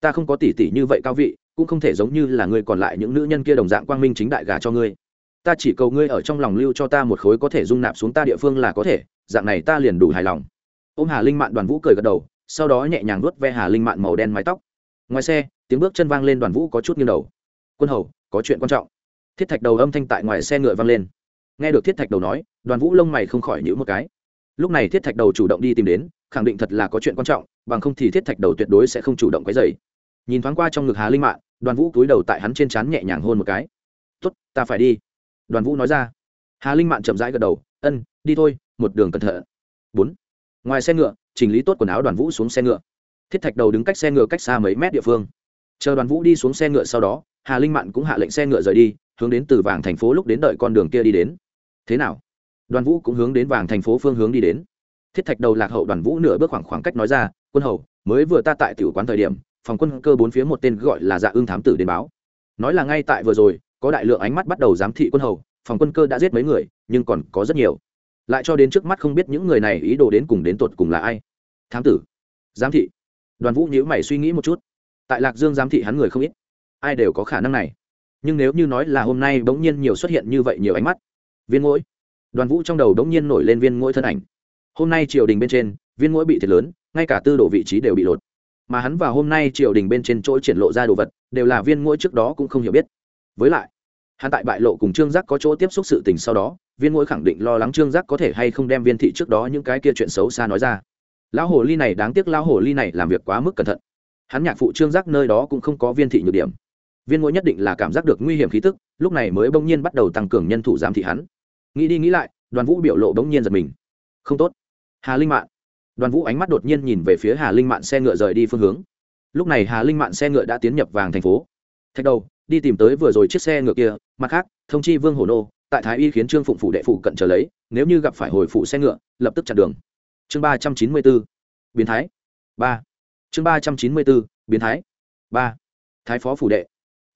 Ta không có tỉ tỉ như vậy cao vị, cũng không thể giống như là ngươi còn lại những nữ nhân kia đồng dạng quang minh chính đại gà cho ngươi. Ta chỉ cầu ngươi ở trong lòng lưu cho ta một khối có thể dung nạp xuống ta địa phương là có thể, dạng này ta liền đủ hài lòng. Ô m hà linh mạn đoàn vũ cười gật đầu sau đó nhẹ nhàng nuốt ve hà linh mạn màu đen mái tóc. Ngoài xe, tiếng bước chân vang lên đoàn vũ có chút nghiêng đầu. Quân hầu, có chuyện quan trọng. Thiết thạch đầu âm thanh tại ngoài xe ngựa vang lên. Nghe được thiết thạch đầu nói, đoàn vũ lông mày không khỏi nhữ một cái. Lúc này thiết thạch đầu chủ động đi tìm đến, khẳng định thật là có chuyện quan trọng, bằng không thì thiết thạch đầu tuyệt đối sẽ không chủ động cái dày nhìn thoáng qua trong ngực hà linh mạn, đoàn vũ cúi đầu tại hắn trên trán nhẹ nhàng hôn một cái. Tốt, ta phải đi. Đoàn vũ nói ra. Hà linh mạn chậm rãi gật đầu, ân, đi thôi, một đường cẩn thận. Bốn ngoài xe ngựa, chỉnh lý tốt quần áo đoàn vũ xuống xe ngựa. Thiết thạch đầu đứng cách xe ngựa cách xa mấy mét địa phương. Chờ đoàn vũ đi xuống xe ngựa sau đó, hà linh mạn cũng hạ lệnh xe ngựa rời đi, hướng đến từ vàng thành phố lúc đến đợi con đường kia đi đến. Thế nào? Đoàn vũ cũng hướng đến vàng thành phố phương hướng đi đến. Thiết thạch đầu lạc hậu đoàn vũ nửa bước khoảng khoảng cách nói ra, quân hầu, mới vừa ta tại tiểu quán thời điểm, phòng quân cơ bốn phía một tên gọi là dạ ương thám tử đến báo. Nói là ngay tại vừa rồi, có đại lượng ánh mắt bắt đầu giám thị quân hầu, phòng quân cơ đã giết mấy người, nhưng còn có rất nhiều lại cho đến trước mắt không biết những người này ý đồ đến cùng đến tột cùng là ai. Thám tử, giám thị. Đoàn vũ nhữ mày suy nghĩ một chút. Tại lạc dương giám thị hắn người không ít. Ai đều có khả năng này. Nhưng nếu như nói là hôm nay bỗng nhiên nhiều xuất hiện như vậy nhiều ánh mắt. Viên mũi đoàn vũ trong đầu bỗng nhiên nổi lên viên mũi thân ảnh. Hôm nay triều đình bên trên, viên mũi bị thiệt lớn, ngay cả tư đồ vị trí đều bị lột. Mà hắn vào hôm nay triều đình bên trên chỗ triển lộ ra đồ vật, đều là viên mũi trước đó cũng không hiểu biết. Với lại hắn tại bại lộ cùng trương giác có chỗ tiếp xúc sự tình sau đó, viên mũi khẳng định lo lắng trương giác có thể hay không đem viên thị trước đó những cái kia chuyện xấu xa nói ra. Lão hồ ly này đáng tiếc, lão hồ ly này làm việc quá mức cẩn thận. Hắn nhạc phụ trương giác nơi đó cũng không có viên thị nhược điểm. Viên mũi nhất định là cảm giác được nguy hiểm khí tức, lúc này mới bỗng nhiên bắt đầu tăng cường nhân thủ giám thị hắn. Nghĩ đi nghĩ lại, đoàn vũ biểu lộ bỗng nhiên giật mình. Không tốt. Hà linh mạn. Đoàn vũ ánh mắt đột nhiên nhìn về phía hà linh mạn xe ngựa rời đi phương hướng. Lúc này hà linh mạn xe ngựa đã tiến nhập vàng thành phố. Thạch đầu đi tìm tới vừa rồi chiếc xe ngựa kia, mặt khác, thông chi vương hồ nô, tại thái y khiến trương phụng phủ đệ phụ cận trở lấy, nếu như gặp phải hồi phụ xe ngựa, lập tức chặn đường. Chương ba trăm chín mươi bốn, biến thái. Ba. Chương ba trăm chín mươi bốn, biến thái. Ba. Thái phó phủ đệ.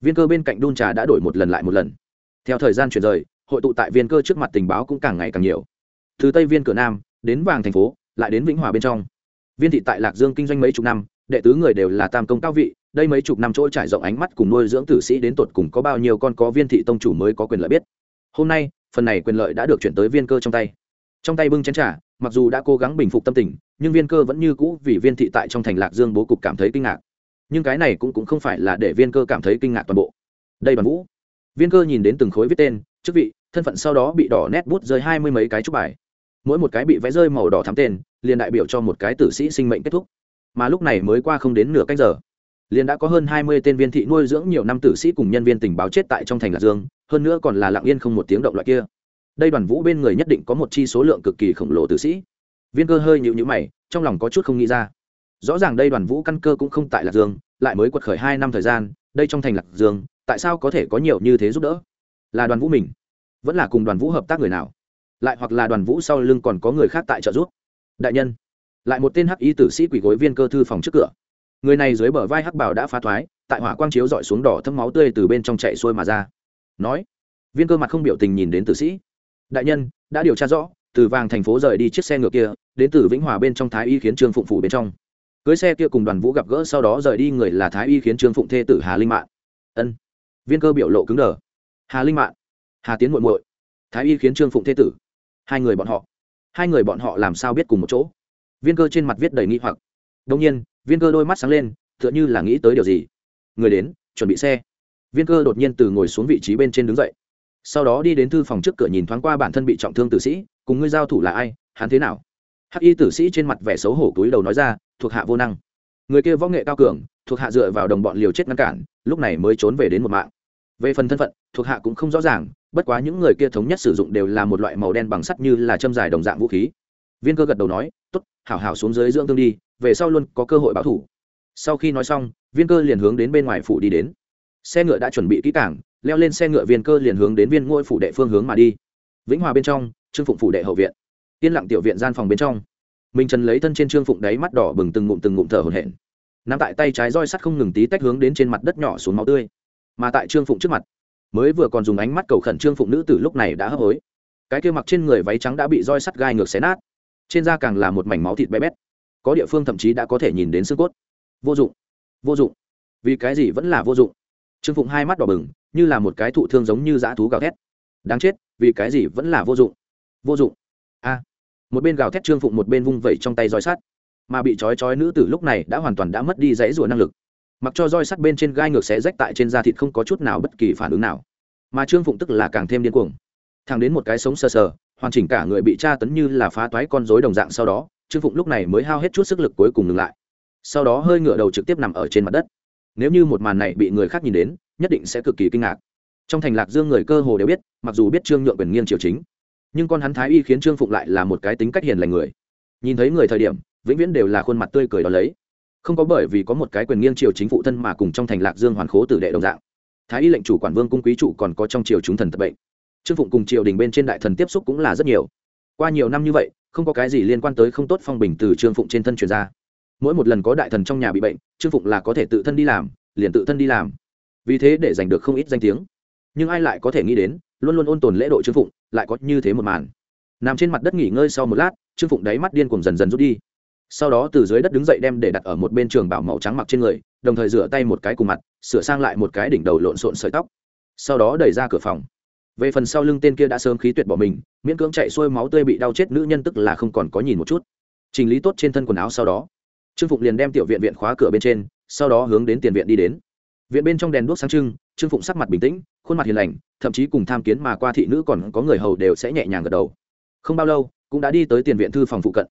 Viên cơ bên cạnh đun trà đã đổi một lần lại một lần. Theo thời gian chuyển rời, hội tụ tại viên cơ trước mặt tình báo cũng càng ngày càng nhiều. Từ tây viên cửa nam, đến vàng thành phố, lại đến vĩnh hòa bên trong. Viên thị tại lạc dương kinh doanh mấy chục năm, đệ tứ người đều là tam công cao vị đây mấy chục năm chỗ trải rộng ánh mắt cùng nuôi dưỡng tử sĩ đến tột cùng có bao nhiêu con có viên thị tông chủ mới có quyền lợi biết. Hôm nay phần này quyền lợi đã được chuyển tới viên cơ trong tay. Trong tay bưng chén trả mặc dù đã cố gắng bình phục tâm tình nhưng viên cơ vẫn như cũ vì viên thị tại trong thành lạc dương bố cục cảm thấy kinh ngạc. Nhưng cái này cũng, cũng không phải là để viên cơ cảm thấy kinh ngạc toàn bộ. Đây đoàn vũ. Viên cơ nhìn đến từng khối viết tên chức vị thân phận sau đó bị đỏ nét bút rơi hai mươi mấy cái chúc bài. Mỗi một cái bị vẽ rơi màu đỏ thắm tên liền đại biểu cho một cái tử sĩ sinh mệnh kết thúc. Mà lúc này mới qua không đến nửa cách giờ liền đã có hơn hai mươi tên viên thị nuôi dưỡng nhiều năm tử sĩ cùng nhân viên tình báo chết tại trong thành lạc dương, hơn nữa còn là lặng yên không một tiếng động loại kia. Đây đoàn vũ bên người nhất định có một chi số lượng cực kỳ khổng lồ tử sĩ. Viên cơ hơi nhịu nhữ mày, trong lòng có chút không nghĩ ra. Rõ ràng đây đoàn vũ căn cơ cũng không tại lạc dương, lại mới quật khởi hai năm thời gian, đây trong thành lạc dương, tại sao có thể có nhiều như thế giúp đỡ? Là đoàn vũ mình, vẫn là cùng đoàn vũ hợp tác người nào? Lại hoặc là đoàn vũ sau lưng còn có người khác tại trợ giúp? Đại nhân, lại một tên hắc y tử sĩ quỷ gối viên cơ thư phòng trước cửa người này dưới bờ vai hắc bảo đã phá thoái, tại hỏa quang chiếu dọi xuống đỏ thấm máu tươi từ bên trong chạy xuôi mà ra. Nói, viên cơ mặt không biểu tình nhìn đến tử sĩ. Đại nhân, đã điều tra rõ, từ vàng thành phố rời đi chiếc xe ngựa kia, đến từ vĩnh hòa bên trong thái y khiến trương phụng phủ bên trong. Cưới xe kia cùng đoàn vũ gặp gỡ sau đó rời đi người là thái y khiến trương phụng thê tử hà linh mạng ân. Viên cơ biểu lộ cứng đờ. Hà linh mạng hà tiến muội muội. Thái y khiến trương phụng thê tử. Hai người bọn họ. Hai người bọn họ làm sao biết cùng một chỗ? Viên cơ trên mặt viết đầy nghi hoặc. Đông nhiên viên cơ đôi mắt sáng lên, tựa như là nghĩ tới điều gì. Người đến, chuẩn bị xe. Viên cơ đột nhiên từ ngồi xuống vị trí bên trên đứng dậy. Sau đó đi đến thư phòng trước cửa nhìn thoáng qua bản thân bị trọng thương tử sĩ, cùng ngươi giao thủ là ai, hắn thế nào? Hắc y tử sĩ trên mặt vẻ xấu hổ cúi đầu nói ra, thuộc hạ vô năng. Người kia võ nghệ cao cường, thuộc hạ dựa vào đồng bọn liều chết ngăn cản, lúc này mới trốn về đến một mạng. Về phần thân phận, thuộc hạ cũng không rõ ràng, bất quá những người kia thống nhất sử dụng đều là một loại màu đen bằng sắt như là châm dài đồng dạng vũ khí. Viên cơ gật đầu nói t ố t hảo hảo xuống dưới dưỡng thương đi về sau luôn có cơ hội báo thủ. Sau khi nói xong, viên cơ liền hướng đến bên ngoài phủ đi đến. Xe ngựa đã chuẩn bị kỹ cảng leo lên xe ngựa viên cơ liền hướng đến viên ngôi phủ đệ phương hướng mà đi. Vĩnh hòa bên trong, trương phụng phủ đệ hậu viện. Yên lặng tiểu viện gian phòng bên trong. Minh trần lấy thân trên trương phụng đáy mắt đỏ bừng từng ngụm từng ngụm thở hổn hển. Nắm tại tay trái roi sắt không ngừng tí tách hướng đến trên mặt đất nhỏ xuống máu tươi. Mà tại trương phụng trước mặt, mới vừa còn dùng ánh mắt cầu khẩn trương phụng nữ từ lúc này đã hấp hối. Cái kia mặc trên người váy trắng đã bị roi sắt gai ngược xé nát. Trên da càng là một mảnh máu thịt bé bét có địa phương thậm chí đã có thể nhìn đến xương cốt. Vô dụng vô dụng. Vì cái gì vẫn là vô dụng? Trương phụng hai mắt đỏ bừng, như là một cái thụ thương giống như dã thú gào thét. Đáng chết, vì cái gì vẫn là vô dụng? Vô dụng. A. Một bên gào thét trương phụng một bên vung vẩy trong tay roi sắt. Mà bị trói trói nữ tử lúc này đã hoàn toàn đã mất đi dãy rùa năng lực. Mặc cho roi sắt bên trên gai ngược xé rách tại trên da thịt không có chút nào bất kỳ phản ứng nào. Mà trương phụng tức là càng thêm điên cuồng. Thẳng đến một cái sống sờ sờ, hoàn chỉnh cả người bị tra tấn như là phá toái con rối đồng dạng sau đó trương phụng lúc này mới hao hết chút sức lực cuối cùng ngừng lại. Sau đó hơi ngựa đầu trực tiếp nằm ở trên mặt đất. Nếu như một màn này bị người khác nhìn đến, nhất định sẽ cực kỳ kinh ngạc. Trong thành lạc dương người cơ hồ đều biết, mặc dù biết trương nhượng quyền nghiêng triều chính, nhưng con hắn thái y khiến trương phụng lại là một cái tính cách hiền lành người. Nhìn thấy người thời điểm, vĩnh viễn đều là khuôn mặt tươi cười đó lấy. Không có bởi vì có một cái quyền nghiêng triều chính phụ thân mà cùng trong thành lạc dương hoàn khố tử đệ đồng dạng. Thái y lệnh chủ quản vương cung quý chủ còn có trong triều chúng thần tập bệnh. Trương phụng cùng triều đình bên trên đại thần tiếp xúc cũng là rất nhiều. Qua nhiều năm như vậy không có cái gì liên quan tới không tốt phong bình từ trương phụng trên thân truyền ra. Mỗi một lần có đại thần trong nhà bị bệnh, trương phụng là có thể tự thân đi làm, liền tự thân đi làm. Vì thế để giành được không ít danh tiếng. Nhưng ai lại có thể nghĩ đến, luôn luôn ôn tồn lễ độ trương phụng, lại có như thế một màn. Nằm trên mặt đất nghỉ ngơi sau một lát, trương phụng đáy mắt điên cùng dần dần rút đi. Sau đó từ dưới đất đứng dậy đem để đặt ở một bên trường bảo màu trắng mặc trên người, đồng thời rửa tay một cái cùng mặt, sửa sang lại một cái đỉnh đầu lộn xộn sợi tóc. Sau đó đẩy ra cửa phòng về phần sau lưng tên kia đã sớm khí tuyệt bỏ mình, miễn cưỡng chạy xuôi máu tươi bị đau chết nữ nhân tức là không còn có nhìn một chút. Chỉnh lý tốt trên thân quần áo sau đó. Trương phụng liền đem tiểu viện viện khóa cửa bên trên, sau đó hướng đến tiền viện đi đến. Viện bên trong đèn đuốc sáng trưng, trương phụng sắc mặt bình tĩnh, khuôn mặt hiền lành, thậm chí cùng tham kiến mà qua thị nữ còn có người hầu đều sẽ nhẹ nhàng gật đầu. Không bao lâu, cũng đã đi tới tiền viện thư phòng phụ cận.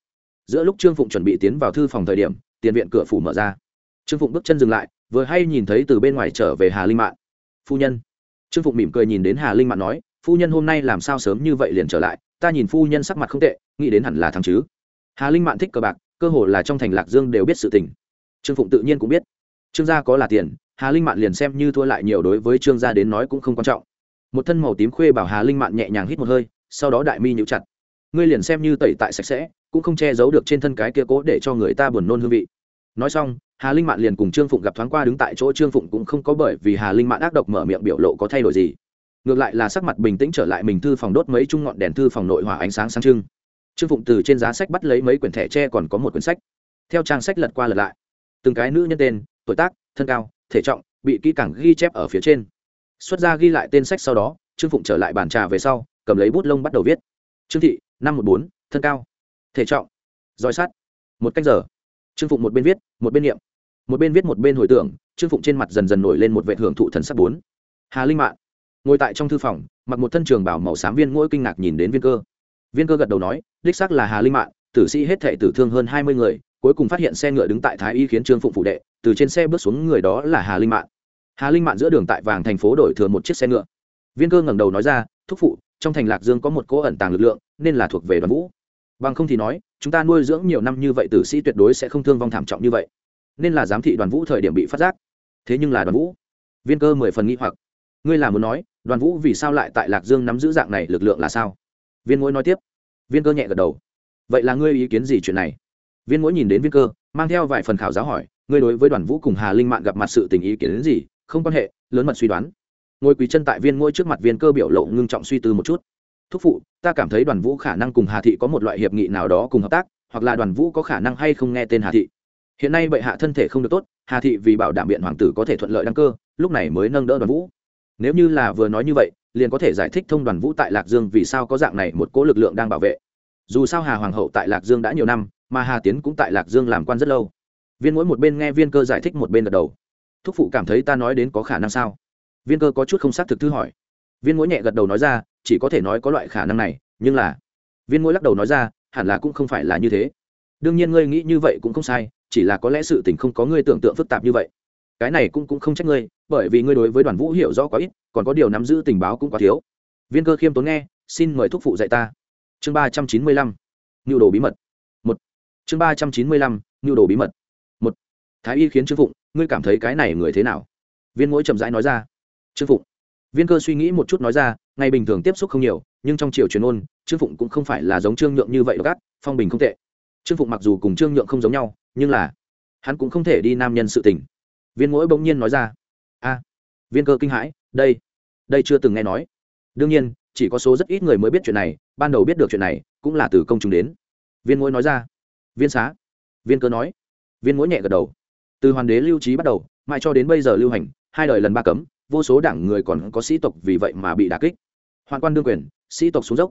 Giữa lúc trương phụng chuẩn bị tiến vào thư phòng thời điểm, tiền viện cửa phủ mở ra. Trương phụng bước chân dừng lại, vừa hay nhìn thấy từ bên ngoài trở về hà linh mạng phu nhân trương phụng mỉm cười nhìn đến hà linh mạn nói, phu nhân hôm nay làm sao sớm như vậy liền trở lại? Ta nhìn phu nhân sắc mặt không tệ, nghĩ đến hẳn là thắng chứ. Hà linh mạn thích cờ bạc, cơ hồ là trong thành lạc dương đều biết sự tình. Trương phụng tự nhiên cũng biết. Trương gia có là tiền, hà linh mạn liền xem như thua lại nhiều đối với trương gia đến nói cũng không quan trọng. Một thân màu tím khuê bảo hà linh mạn nhẹ nhàng hít một hơi, sau đó đại mi nhũ chặt. Ngươi liền xem như tẩy tại sạch sẽ, cũng không che giấu được trên thân cái kia cố để cho người ta buồn nôn hương vị nói xong, hà linh mạn liền cùng trương phụng gặp thoáng qua đứng tại chỗ, trương phụng cũng không có bởi vì hà linh mạn ác độc mở miệng biểu lộ có thay đổi gì. Ngược lại là sắc mặt bình tĩnh trở lại mình thư phòng đốt mấy chung ngọn đèn thư phòng nội hòa ánh sáng sáng trưng. Trương phụng từ trên giá sách bắt lấy mấy quyển thẻ tre còn có một quyển sách. Theo trang sách lật qua lật lại. Từng cái nữ nhân tên, tuổi tác, thân cao, thể trọng, bị kỹ càng ghi chép ở phía trên. Xuất ra ghi lại tên sách sau đó, trương phụng trở lại bàn trà về sau, cầm lấy bút lông bắt đầu viết. Trương thị, năm một bốn, thân cao, thể trọng roi sắt. Một cách giờ trương phụng một bên viết, một bên niệm. Một bên viết một bên hồi tưởng, trương phụng trên mặt dần dần nổi lên một vệ hưởng thụ thần sắc bốn. Hà linh mạng ngồi tại trong thư phòng, mặc một thân trường bảo màu xám viên ngỗi kinh ngạc nhìn đến viên cơ. Viên cơ gật đầu nói, đích xác là hà linh mạng tử sĩ hết thệ tử thương hơn hai mươi người, cuối cùng phát hiện xe ngựa đứng tại thái y khiến trương phụng phụ đệ, từ trên xe bước xuống người đó là hà linh mạng hà linh mạng giữa đường tại vàng thành phố đổi thừa một chiếc xe ngựa. Viên cơ ngẩng đầu nói ra, thúc phụ, trong thành lạc dương có một cỗ ẩn tàng lực lượng, nên là thuộc về đoàn vũ. Bằng không thì nói chúng ta nuôi dưỡng nhiều năm như vậy tử sĩ tuyệt đối sẽ không thương vong thảm trọng như vậy. Nên là giám thị đoàn vũ thời điểm bị phát giác. Thế nhưng là đoàn vũ, viên cơ mười phần nghi hoặc. Ngươi là muốn nói, đoàn vũ vì sao lại tại lạc dương nắm giữ dạng này lực lượng là sao? Viên mũi nói tiếp. Viên cơ nhẹ gật đầu. Vậy là ngươi ý kiến gì chuyện này? Viên mũi nhìn đến viên cơ, mang theo vài phần khảo giáo hỏi, ngươi đối với đoàn vũ cùng hà linh mạng gặp mặt sự tình ý kiến đến gì? Không quan hệ, lớn mật suy đoán. Ngồi quý chân tại viên mũi trước mặt viên cơ biểu lộ ngưng trọng suy tư một chút thúc phụ, ta cảm thấy đoàn vũ khả năng cùng hà thị có một loại hiệp nghị nào đó cùng hợp tác, hoặc là đoàn vũ có khả năng hay không nghe tên hà thị. Hiện nay bệ hạ thân thể không được tốt, hà thị vì bảo đảm biện hoàng tử có thể thuận lợi đăng cơ, lúc này mới nâng đỡ đoàn vũ. Nếu như là vừa nói như vậy, liền có thể giải thích thông đoàn vũ tại lạc dương vì sao có dạng này một cỗ lực lượng đang bảo vệ. Dù sao hà hoàng hậu tại lạc dương đã nhiều năm, mà hà tiến cũng tại lạc dương làm quan rất lâu. Viên mỗi một bên nghe viên cơ giải thích một bên gật đầu. Thúc phụ cảm thấy ta nói đến có khả năng sao? Viên cơ có chút không xác thực thư hỏi viên mỗi nhẹ gật đầu nói ra, chỉ có thể nói có loại khả năng này, nhưng là, viên mỗi lắc đầu nói ra, hẳn là cũng không phải là như thế. Đương nhiên ngươi nghĩ như vậy cũng không sai, chỉ là có lẽ sự tình không có ngươi tưởng tượng phức tạp như vậy. Cái này cũng cũng không trách ngươi, bởi vì ngươi đối với đoàn vũ hiểu rõ quá ít, còn có điều nắm giữ tình báo cũng quá thiếu. Viên cơ khiêm tốn nghe, xin mời thúc phụ dạy ta. Chương ba trăm chín mươi lăm nhu đồ bí mật. Một. Chương ba trăm chín mươi lăm nhu đồ bí mật. Một. Thái y khiến trương phụng, ngươi cảm thấy cái này người thế nào? Viên mỗi chậm rãi nói ra. Trương phụng viên cơ suy nghĩ một chút nói ra, ngày bình thường tiếp xúc không nhiều, nhưng trong triều truyền ôn, trương phụng cũng không phải là giống trương nhượng như vậy gắt phong bình không tệ. Trương phụng mặc dù cùng trương nhượng không giống nhau, nhưng là hắn cũng không thể đi nam nhân sự tình. Viên mỗi bỗng nhiên nói ra, a, viên cơ kinh hãi, đây đây chưa từng nghe nói. Đương nhiên, chỉ có số rất ít người mới biết chuyện này, ban đầu biết được chuyện này, cũng là từ công chúng đến. Viên mỗi nói ra, viên xá. Viên cơ nói. Viên mỗi nhẹ gật đầu. Từ hoàng đế lưu trí bắt đầu, mãi cho đến bây giờ lưu hành, hai đời lần ba cấm vô số đảng người còn có sĩ tộc vì vậy mà bị đả kích. Hoàn quan đương quyền, sĩ tộc xuống dốc.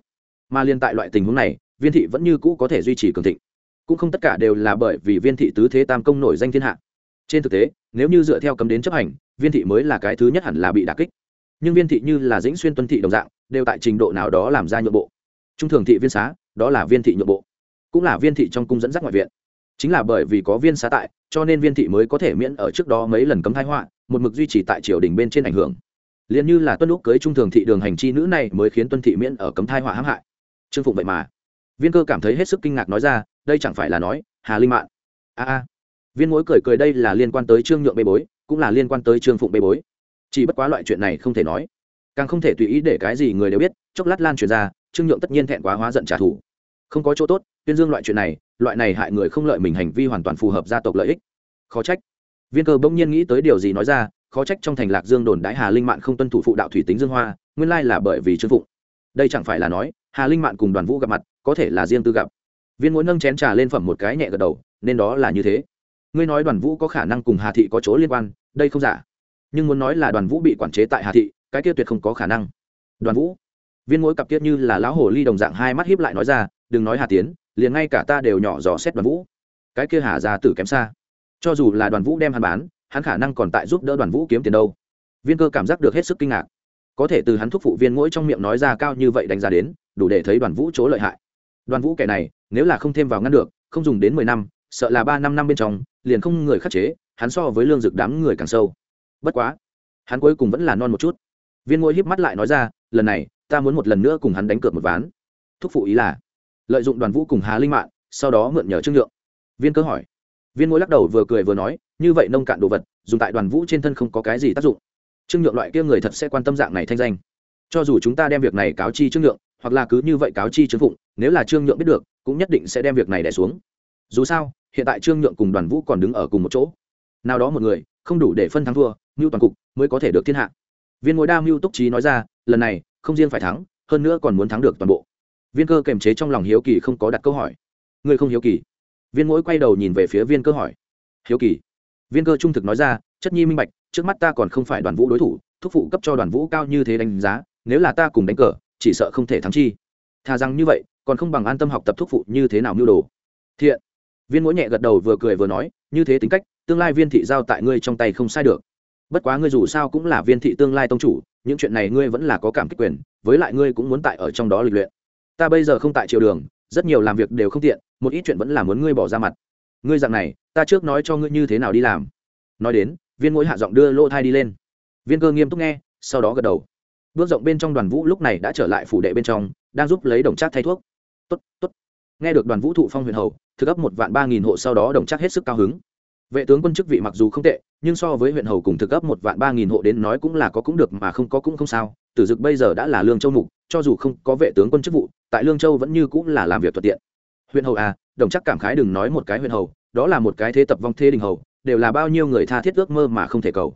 Mà liên tại loại tình huống này, viên thị vẫn như cũ có thể duy trì cường thịnh. Cũng không tất cả đều là bởi vì viên thị tứ thế tam công nổi danh thiên hạ. Trên thực tế, nếu như dựa theo cấm đến chấp hành, viên thị mới là cái thứ nhất hẳn là bị đả kích. Nhưng viên thị như là dĩnh xuyên tuân thị đồng dạng, đều tại trình độ nào đó làm ra nhượng bộ. Trung thường thị viên xá, đó là viên thị nhượng bộ. Cũng là viên thị trong cung dẫn dắt ngoại viện. Chính là bởi vì có viên xá tại cho nên viên thị mới có thể miễn ở trước đó mấy lần cấm thái họa, một mực duy trì tại triều đình bên trên ảnh hưởng. Liền như là tuân lúc cưới trung thường thị đường hành chi nữ này mới khiến tuân thị miễn ở cấm thai họa hãm hại. Trương phụng vậy mà. Viên cơ cảm thấy hết sức kinh ngạc nói ra, đây chẳng phải là nói, hà linh mạng a a. Viên mối cười cười đây là liên quan tới trương nhượng bê bối, cũng là liên quan tới trương phụng bê bối. Chỉ bất quá loại chuyện này không thể nói. Càng không thể tùy ý để cái gì người đều biết, chốc lát lan truyền ra, trương nhượng tất nhiên thẹn quá hóa giận trả thù. Không có chỗ tốt, tuyên dương loại chuyện này loại này hại người không lợi mình hành vi hoàn toàn phù hợp gia tộc lợi ích. Khó trách. Viên cơ bỗng nhiên nghĩ tới điều gì nói ra, khó trách trong thành lạc dương đồn đái hà linh mạn không tuân thủ phụ đạo thủy tính dương hoa, nguyên lai là bởi vì trương phụng. Đây chẳng phải là nói, hà linh mạn cùng đoàn vũ gặp mặt, có thể là riêng tư gặp. Viên mỗi nâng chén trà lên phẩm một cái nhẹ gật đầu, nên đó là như thế. Ngươi nói đoàn vũ có khả năng cùng hà thị có chỗ liên quan, đây không giả. Nhưng muốn nói là đoàn vũ bị quản chế tại hà thị, cái kia tuyệt không có khả năng. Đoàn vũ. Viên mỗi cặp kia như là lão hồ ly đồng dạng hai mắt hiếp lại nói ra, đừng nói hà tiến liền ngay cả ta đều nhỏ dò xét đoàn vũ. Cái kia hà ra tử kém xa. Cho dù là đoàn vũ đem hắn bán, hắn khả năng còn tại giúp đỡ đoàn vũ kiếm tiền đâu. Viên cơ cảm giác được hết sức kinh ngạc. Có thể từ hắn thúc phụ viên mỗi trong miệng nói ra cao như vậy đánh giá đến, đủ để thấy đoàn vũ chỗ lợi hại. Đoàn vũ kẻ này, nếu là không thêm vào ngăn được, không dùng đến mười năm, sợ là ba năm năm bên trong, liền không người khắc chế, hắn so với lương dực đám người càng sâu. Bất quá, hắn cuối cùng vẫn là non một chút. Viên ngôi híp mắt lại nói ra, lần này, ta muốn một lần nữa cùng hắn đánh cược một ván. Thúc phụ ý là lợi dụng đoàn vũ cùng hà linh mạng sau đó mượn nhờ trương nhượng. Viên cơ hỏi. Viên ngôi lắc đầu vừa cười vừa nói, như vậy nông cạn đồ vật, dùng tại đoàn vũ trên thân không có cái gì tác dụng. Trương nhượng loại kia người thật sẽ quan tâm dạng này thanh danh. Cho dù chúng ta đem việc này cáo chi trương nhượng, hoặc là cứ như vậy cáo chi trương phụng, nếu là trương nhượng biết được, cũng nhất định sẽ đem việc này đẻ xuống. Dù sao, hiện tại trương nhượng cùng đoàn vũ còn đứng ở cùng một chỗ. Nào đó một người, không đủ để phân thắng thua, mưu toàn cục, mới có thể được thiên hạ. Viên ngôi đa mưu túc trí nói ra, lần này, không riêng phải thắng, hơn nữa còn muốn thắng được toàn bộ viên cơ kềm chế trong lòng hiếu kỳ không có đặt câu hỏi. Ngươi không hiếu kỳ? Viên mỗi quay đầu nhìn về phía viên cơ hỏi. Hiếu kỳ? Viên cơ trung thực nói ra, chất nhi minh bạch, trước mắt ta còn không phải đoàn vũ đối thủ, thúc phụ cấp cho đoàn vũ cao như thế đánh giá, nếu là ta cùng đánh cờ, chỉ sợ không thể thắng chi. Thà rằng như vậy, còn không bằng an tâm học tập thúc phụ như thế nào mưu đồ. Thiện. Viên mỗi nhẹ gật đầu vừa cười vừa nói, như thế tính cách, tương lai viên thị giao tại ngươi trong tay không sai được. Bất quá ngươi dù sao cũng là viên thị tương lai tông chủ, những chuyện này ngươi vẫn là có cảm kích quyền, với lại ngươi cũng muốn tại ở trong đó lịch luyện ta bây giờ không tại triều đường, rất nhiều làm việc đều không tiện, một ít chuyện vẫn là muốn ngươi bỏ ra mặt. Ngươi dạng này, ta trước nói cho ngươi như thế nào đi làm. Nói đến, viên mỗi hạ giọng đưa lỗ thai đi lên. Viên cơ nghiêm túc nghe, sau đó gật đầu. Bước rộng bên trong đoàn vũ lúc này đã trở lại phủ đệ bên trong, đang giúp lấy đồng trác thay thuốc. Tốt tốt. Nghe được đoàn vũ thụ phong huyền hầu, thực ấp một vạn ba nghìn hộ sau đó đồng trác hết sức cao hứng. Vệ tướng quân chức vị mặc dù không tệ, nhưng so với huyện hầu cùng thực ấp một vạn ba nghìn hộ đến nói cũng là có cũng được mà không có cũng không sao. Tử dực bây giờ đã là lương châu mục, cho dù không có vệ tướng quân chức vụ tại lương châu vẫn như cũng là làm việc thuận tiện. Huyện hầu à đồng chắc cảm khái đừng nói một cái huyện hầu, đó là một cái thế tập vong thế đình hầu, đều là bao nhiêu người tha thiết ước mơ mà không thể cầu.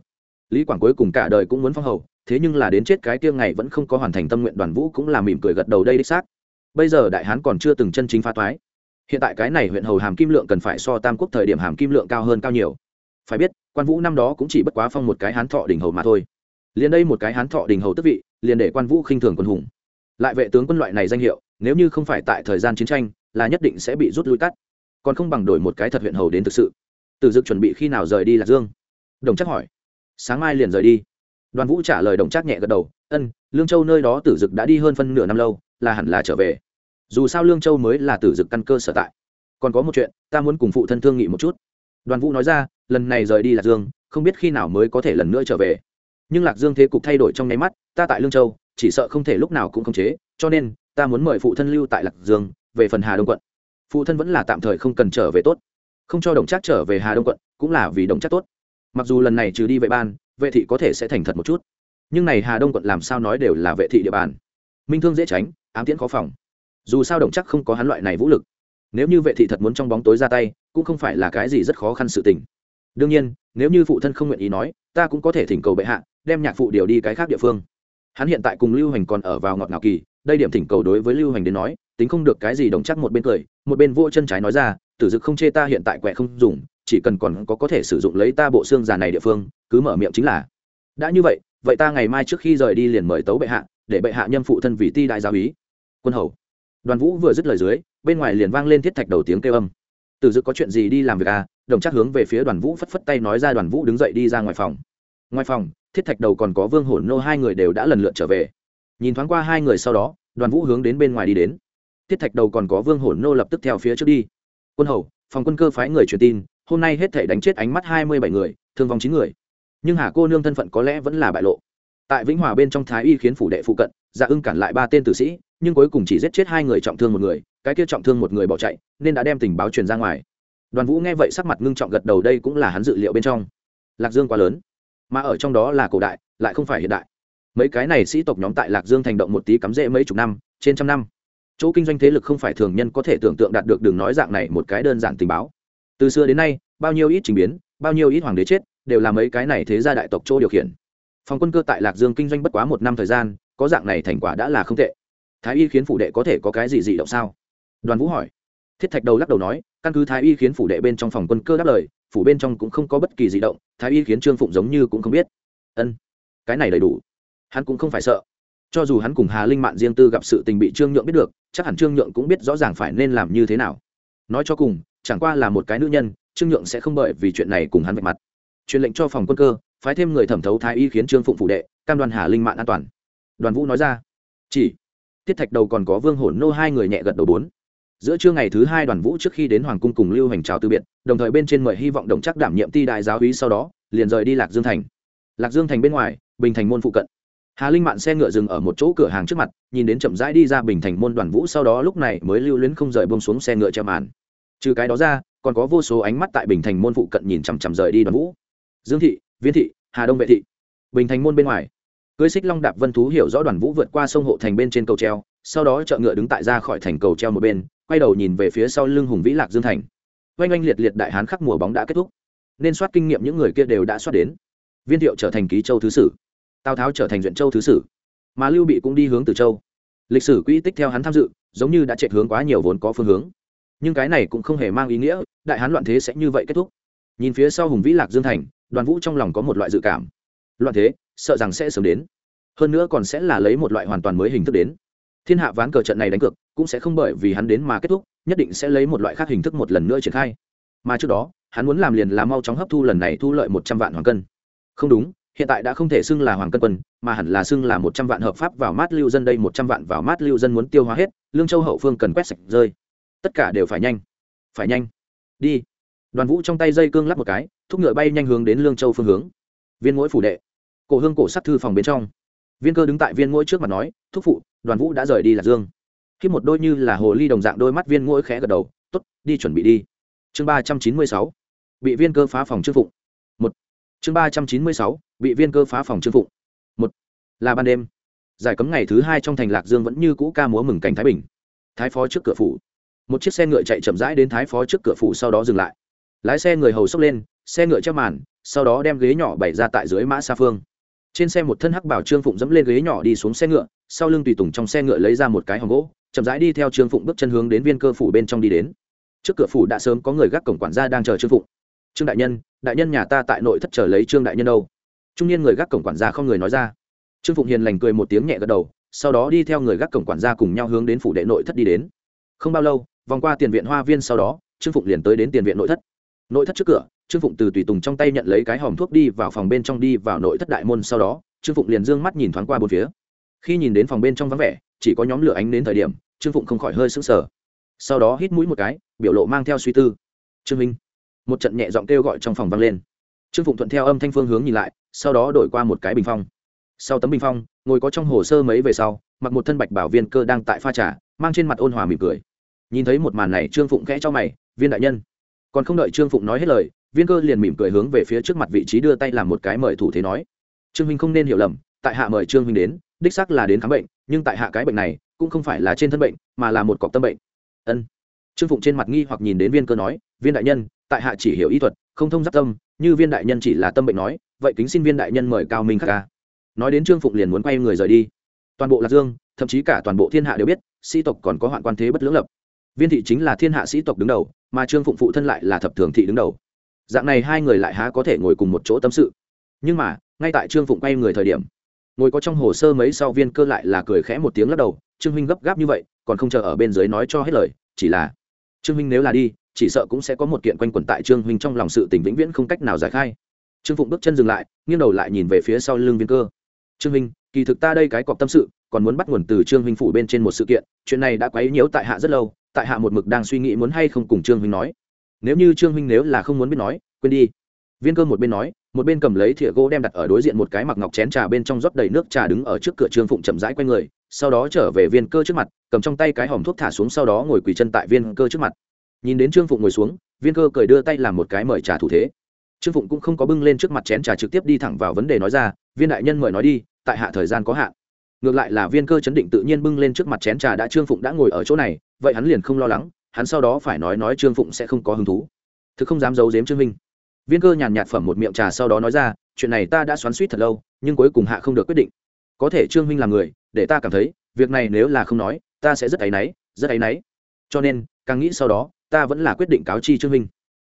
Lý quảng cuối cùng cả đời cũng muốn phong hầu, thế nhưng là đến chết cái kia ngày vẫn không có hoàn thành tâm nguyện đoàn vũ cũng là mỉm cười gật đầu đây đích xác. Bây giờ đại hán còn chưa từng chân chính phá toái. Hiện tại cái này huyện hầu hàm kim lượng cần phải so tam quốc thời điểm hàm kim lượng cao hơn cao nhiều. Phải biết, quan vũ năm đó cũng chỉ bất quá phong một cái hán thọ đình hầu mà thôi. Liền đây một cái hán thọ đình hầu tức vị, liền để quan vũ khinh thường quân hùng. Lại vệ tướng quân loại này danh hiệu nếu như không phải tại thời gian chiến tranh, là nhất định sẽ bị rút lui cắt. Còn không bằng đổi một cái thật huyện hầu đến thực sự. Từ dực chuẩn bị khi nào rời đi lạc dương? Đồng chắc hỏi. Sáng mai liền rời đi. Đoàn vũ trả lời đồng chắc nhẹ gật đầu, ân, lương châu nơi đó tử dực đã đi hơn phân nửa năm lâu, là hẳn là trở về. Dù sao lương châu mới là tử dực căn cơ sở tại. Còn có một chuyện, ta muốn cùng phụ thân thương nghị một chút. Đoàn vũ nói ra, lần này rời đi lạc dương, không biết khi nào mới có thể lần nữa trở về. Nhưng lạc dương thế cục thay đổi trong nháy mắt, ta tại lương châu, chỉ sợ không thể lúc nào cũng khống chế, cho nên ta muốn mời phụ thân lưu tại lạc dương, về phần hà đông quận. Phụ thân vẫn là tạm thời không cần trở về tốt. Không cho đồng trác trở về hà đông quận, cũng là vì đồng trác tốt. Mặc dù lần này trừ đi vệ ban, vệ thị có thể sẽ thành thật một chút. Nhưng này hà đông quận làm sao nói đều là vệ thị địa bàn. Minh thương dễ tránh, ám tiễn khó phòng. Dù sao đồng chắc không có hắn loại này vũ lực. Nếu như vệ thị thật muốn trong bóng tối ra tay, cũng không phải là cái gì rất khó khăn sự tình. Đương nhiên, nếu như phụ thân không nguyện ý nói, ta cũng có thể thỉnh cầu bệ hạ, đem nhạc phụ điều đi cái khác địa phương. Hắn hiện tại cùng lưu hành còn ở vào ngọt ngào kỳ đây điểm thỉnh cầu đối với lưu hành đến nói, tính không được cái gì đồng chắc một bên cười, một bên vô chân trái nói ra, tử dực không chê ta hiện tại quẹ không dùng, chỉ cần còn có có thể sử dụng lấy ta bộ xương già này địa phương, cứ mở miệng chính là. Đã như vậy vậy ta ngày mai trước khi rời đi liền mời tấu bệ hạ, để bệ hạ nhâm phụ thân vì ti đại giáo ý quân hầu. Đoàn vũ vừa dứt lời dưới, bên ngoài liền vang lên thiết thạch đầu tiếng kêu âm. Tử dực có chuyện gì đi làm việc à? Đồng chắc hướng về phía đoàn vũ phất phất tay nói ra, đoàn vũ đứng dậy đi ra ngoài phòng. Ngoài phòng, thiết thạch đầu còn có vương hổn nô hai người đều đã lần lượt trở về nhìn thoáng qua hai người sau đó, đoàn vũ hướng đến bên ngoài đi đến. Thiết thạch đầu còn có vương hổn nô lập tức theo phía trước đi. Quân hầu, phòng quân cơ phái người truyền tin, hôm nay hết thể đánh chết ánh mắt hai mươi bảy người, thương vong chín người. Nhưng hà cô nương thân phận có lẽ vẫn là bại lộ. Tại vĩnh hòa bên trong thái y khiến phủ đệ phụ cận dạ ưng cản lại ba tên tử sĩ, nhưng cuối cùng chỉ giết chết hai người trọng thương một người, cái kia trọng thương một người bỏ chạy, nên đã đem tình báo truyền ra ngoài. Đoàn vũ nghe vậy sắc mặt ngưng trọng gật đầu, đây cũng là hắn dự liệu bên trong. Lạc dương quá lớn, mà ở trong đó là cổ đại, lại không phải hiện đại mấy cái này sĩ tộc nhóm tại lạc dương thành động một tí cắm rễ mấy chục năm, trên trăm năm. Chỗ kinh doanh thế lực không phải thường nhân có thể tưởng tượng đạt được đường nói dạng này một cái đơn giản tình báo. Từ xưa đến nay, bao nhiêu ít trình biến, bao nhiêu ít hoàng đế chết, đều là mấy cái này thế gia đại tộc chỗ điều khiển. Phòng quân cơ tại lạc dương kinh doanh bất quá một năm thời gian, có dạng này thành quả đã là không tệ. Thái y khiến phủ đệ có thể có cái gì dị động sao? Đoàn vũ hỏi. Thiết thạch đầu lắc đầu nói, căn cứ thái y khiến phủ đệ bên trong phòng quân cơ đáp lời, phủ bên trong cũng không có bất kỳ dị động, thái y khiến trương phụng giống như cũng không biết. Ân, cái này đầy đủ hắn cũng không phải sợ. Cho dù hắn cùng hà linh mạn riêng tư gặp sự tình bị trương nhượng biết được, chắc hẳn trương nhượng cũng biết rõ ràng phải nên làm như thế nào. Nói cho cùng, chẳng qua là một cái nữ nhân, trương nhượng sẽ không bởi vì chuyện này cùng hắn vạch mặt. Truyền lệnh cho phòng quân cơ, phái thêm người thẩm thấu thái y khiến trương phụng phủ đệ, cam đoàn hà linh mạn an toàn. Đoàn vũ nói ra. Chỉ. Tiết thạch đầu còn có vương hổn nô hai người nhẹ gật đầu bốn. Giữa trưa ngày thứ hai đoàn vũ trước khi đến hoàng cung cùng lưu hành trào từ biệt, đồng thời bên trên mời hy vọng đồng chắc đảm nhiệm ti đại giáo hí sau đó, liền rời đi lạc dương thành. Lạc dương thành bên ngoài, bình thành môn phụ cận hà linh mạn xe ngựa dừng ở một chỗ cửa hàng trước mặt, nhìn đến chậm rãi đi ra bình thành môn đoàn vũ sau đó lúc này mới lưu luyến không rời bông xuống xe ngựa che màn. Trừ cái đó ra, còn có vô số ánh mắt tại bình thành môn phụ cận nhìn chằm chằm rời đi đoàn vũ. Dương thị, viên thị, hà đông vệ thị. Bình thành môn bên ngoài. Cưới xích long đạp vân thú hiểu rõ đoàn vũ vượt qua sông hộ thành bên trên cầu treo, sau đó chợ ngựa đứng tại ra khỏi thành cầu treo một bên, quay đầu nhìn về phía sau lưng hùng vĩ lạc dương thành. Oanh oanh liệt liệt đại hán khắc mùa bóng đã kết thúc. Nên soát kinh nghiệm những người kia đều đã soát đến. Viên thiệu trở thành ký châu thứ sử tào tháo trở thành duyện châu thứ sử mà lưu bị cũng đi hướng từ châu lịch sử quỹ tích theo hắn tham dự giống như đã chạy hướng quá nhiều vốn có phương hướng nhưng cái này cũng không hề mang ý nghĩa đại hán loạn thế sẽ như vậy kết thúc nhìn phía sau hùng vĩ lạc dương thành đoàn vũ trong lòng có một loại dự cảm loạn thế sợ rằng sẽ sớm đến hơn nữa còn sẽ là lấy một loại hoàn toàn mới hình thức đến thiên hạ ván cờ trận này đánh cược cũng sẽ không bởi vì hắn đến mà kết thúc nhất định sẽ lấy một loại khác hình thức một lần nữa triển khai mà trước đó hắn muốn làm liền là mau chóng hấp thu lần này thu lợi một trăm vạn hoàng cân không đúng hiện tại đã không thể xưng là hoàng cân quân, mà hẳn là xưng là một trăm vạn hợp pháp vào mát lưu dân đây, một trăm vạn vào mát lưu dân muốn tiêu hóa hết, lương châu hậu phương cần quét sạch rơi. Tất cả đều phải nhanh. Phải nhanh. Đi. Đoàn vũ trong tay dây cương lắp một cái, thúc ngựa bay nhanh hướng đến lương châu phương hướng. Viên mỗi phủ đệ. Cổ hương cổ sắc thư phòng bên trong. Viên cơ đứng tại viên mỗi trước mặt nói, thúc phụ, đoàn vũ đã rời đi lạc dương. Khi một đôi như là hồ ly đồng dạng đôi mắt viên mỗi khẽ gật đầu t ố t đi chuẩn bị đi. Chương ba trăm chín mươi sáu. Bị viên cơ phá phòng trương phụng chương ba trăm chín mươi sáu, bị viên cơ phá phòng trương phụng. Một, là ban đêm. Giải cấm ngày thứ hai trong thành lạc dương vẫn như cũ ca múa mừng cảnh thái bình. Thái phó trước cửa phủ. Một chiếc xe ngựa chạy chậm rãi đến thái phó trước cửa phủ sau đó dừng lại. Lái xe người hầu xốc lên, xe ngựa treo màn, sau đó đem ghế nhỏ bày ra tại dưới mã xa phương. Trên xe một thân hắc bảo trương phụng dẫm lên ghế nhỏ đi xuống xe ngựa, sau lưng tùy tùng trong xe ngựa lấy ra một cái hòm gỗ, chậm rãi đi theo trương phụng bước chân hướng đến viên cơ phủ bên trong đi đến. Trước cửa phủ đã sớm có người gác cổng quản gia đang chờ trương phụng trương đại nhân đại nhân nhà ta tại nội thất chờ lấy trương đại nhân đâu? Trung niên người gác cổng quản gia không người nói ra. Trương phụng hiền lành cười một tiếng nhẹ gật đầu, sau đó đi theo người gác cổng quản gia cùng nhau hướng đến phủ đệ nội thất đi đến. Không bao lâu, vòng qua tiền viện hoa viên sau đó, trương phụng liền tới đến tiền viện nội thất. Nội thất trước cửa, trương phụng từ tùy tùng trong tay nhận lấy cái hòm thuốc đi vào phòng bên trong đi vào nội thất đại môn sau đó, trương phụng liền d ư ơ n g mắt nhìn thoáng qua bốn phía. Khi nhìn đến phòng bên trong vắng vẻ, chỉ có nhóm lửa ánh đến thời điểm, trương phụng không khỏi hơi sững sờ. Sau đó hít mũi một cái, biểu lộ mang theo suy tư. Trương minh một trận nhẹ giọng kêu gọi trong phòng vang lên. Trương phụng thuận theo âm thanh phương hướng nhìn lại, sau đó đổi qua một cái bình phong. Sau tấm bình phong, ngồi có trong hồ sơ mấy về sau, mặc một thân bạch bảo viên cơ đang tại pha trà, mang trên mặt ôn hòa mỉm cười. Nhìn thấy một màn này, trương phụng khẽ cho mày, viên đại nhân. Còn không đợi trương phụng nói hết lời, viên cơ liền mỉm cười hướng về phía trước mặt vị trí đưa tay làm một cái mời thủ thế nói. Trương minh không nên hiểu lầm, tại hạ mời trương minh đến, đích xác là đến khám bệnh, nhưng tại hạ cái bệnh này, cũng không phải là trên thân bệnh, mà là một cọc tâm bệnh. Ân. Trương phụng trên mặt nghi hoặc nhìn đến viên cơ nói viên đại nhân, tại hạ chỉ hiểu y thuật, không thông giáp tâm, như viên đại nhân chỉ là tâm bệnh nói, vậy kính xin viên đại nhân mời cao minh khắc ca. Nói đến trương phụng liền muốn quay người rời đi. Toàn bộ lạc dương, thậm chí cả toàn bộ thiên hạ đều biết, sĩ tộc còn có hoạn quan thế bất lưỡng lập. Viên thị chính là thiên hạ sĩ tộc đứng đầu, mà trương phụng phụ thân lại là thập thường thị đứng đầu. Dạng này hai người lại há có thể ngồi cùng một chỗ tâm sự. Nhưng mà, ngay tại trương phụng quay người thời điểm, ngồi có trong hồ sơ mấy sau viên cơ lại là cười khẽ một tiếng lắc đầu, trương huynh gấp gáp như vậy, còn không chờ ở bên dưới nói cho hết lời, chỉ là, trương huynh nếu là đi chỉ sợ cũng sẽ có một kiện quanh quẩn tại trương huynh trong lòng sự tình vĩnh viễn không cách nào giải khai. Trương phụng bước chân dừng lại, nghiêng đầu lại nhìn về phía sau lưng viên cơ. Trương huynh, kỳ thực ta đây cái cọp tâm sự, còn muốn bắt nguồn từ trương huynh phủ bên trên một sự kiện, chuyện này đã quấy nhiễu tại hạ rất lâu, tại hạ một mực đang suy nghĩ muốn hay không cùng trương huynh nói. Nếu như trương huynh nếu là không muốn biết nói, quên đi. Viên cơ một bên nói, một bên cầm lấy thìa gỗ đem đặt ở đối diện một cái mặc ngọc chén trà bên trong rót đầy nước trà đứng ở trước cửa trương phụng chậm rãi q u a y người, sau đó trở về viên cơ trước mặt, cầm trong tay cái hòm thuốc thả xuống sau đó ngồi quỳ chân tại viên cơ trước mặt nhìn đến trương phụng ngồi xuống, viên cơ cười đưa tay làm một cái mời trà thủ thế. Trương phụng cũng không có bưng lên trước mặt chén trà trực tiếp đi thẳng vào vấn đề nói ra, viên đại nhân mời nói đi, tại hạ thời gian có hạn. Ngược lại là viên cơ chấn định tự nhiên bưng lên trước mặt chén trà đã trương phụng đã ngồi ở chỗ này, vậy hắn liền không lo lắng, hắn sau đó phải nói nói trương phụng sẽ không có hứng thú. Thực không dám giấu giếm trương minh. Viên cơ nhàn nhạt phẩm một miệng trà sau đó nói ra, chuyện này ta đã xoắn suýt thật lâu, nhưng cuối cùng hạ không được quyết định. Có thể trương minh là người, để ta cảm thấy, việc này nếu là không nói, ta sẽ rất áy náy, rất áy náy. Cho nên, càng nghĩ sau đó ta vẫn là quyết định cáo chi trương minh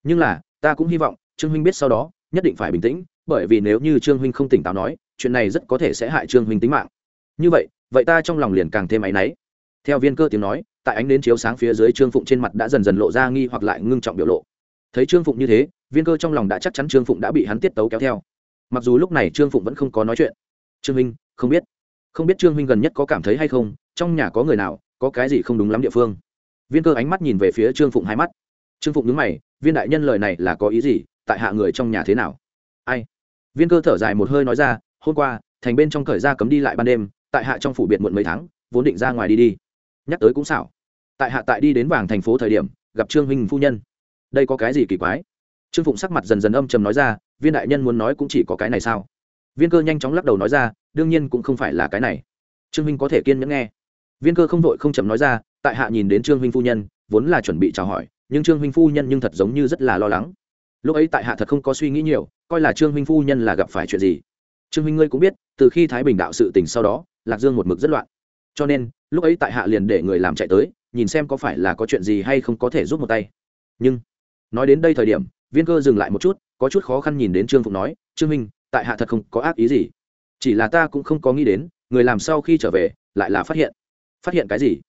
nhưng là, ta cũng hy vọng, trương minh biết sau đó, nhất định phải bình tĩnh, bởi vì nếu như trương minh không tỉnh táo nói, chuyện này rất có thể sẽ hại trương minh tính mạng. Như vậy vậy ta trong lòng liền càng thêm áy náy. Theo viên cơ tiếng nói, tại ánh đến chiếu sáng phía dưới trương phụng trên mặt đã dần dần lộ ra nghi hoặc lại ngưng trọng biểu lộ. Thấy trương phụng như thế, viên cơ trong lòng đã chắc chắn trương phụng đã bị hắn tiết tấu kéo theo. Mặc dù lúc này trương phụng vẫn không có nói chuyện. Trương minh không biết. Không biết trương minh gần nhất có cảm thấy hay không? Trong nhà có người nào, có cái gì không đúng lắm địa phương? Viên cơ ánh mắt nhìn về phía trương phụng hai mắt. Trương phụng nhớ mày, viên đại nhân lời này là có ý gì? Tại hạ người trong nhà thế nào? Ai? Viên cơ thở dài một hơi nói ra, hôm qua, thành bên trong thời gian cấm đi lại ban đêm, tại hạ trong phủ biệt muộn mấy tháng, vốn định ra ngoài đi đi. Nhắc tới cũng xảo. Tại hạ tại đi đến vàng thành phố thời điểm, gặp trương huynh phu nhân. Đây có cái gì kỳ quái? Trương phụng sắc mặt dần dần âm trầm nói ra, viên đại nhân muốn nói cũng chỉ có cái này sao? Viên cơ nhanh chóng lắc đầu nói ra, đương nhiên cũng không phải là cái này. Trương huynh có thể kiên nhẫn nghe viên cơ không vội không chậm nói ra, tại hạ nhìn đến trương huynh phu nhân, vốn là chuẩn bị chào hỏi, nhưng trương huynh phu nhân nhưng thật giống như rất là lo lắng. Lúc ấy tại hạ thật không có suy nghĩ nhiều, coi là trương huynh phu nhân là gặp phải chuyện gì. Trương huynh ngươi cũng biết, từ khi thái bình đạo sự tình sau đó, lạc dương một mực rất loạn. Cho nên, lúc ấy tại hạ liền để người làm chạy tới, nhìn xem có phải là có chuyện gì hay không có thể giúp một tay. Nhưng, nói đến đây thời điểm, viên cơ dừng lại một chút, có chút khó khăn nhìn đến trương phụng nói, trương minh tại hạ thật không có ác ý gì. Chỉ là ta cũng không có nghĩ đến, người làm sau khi trở về, lại là phát hiện phát hiện cái gì?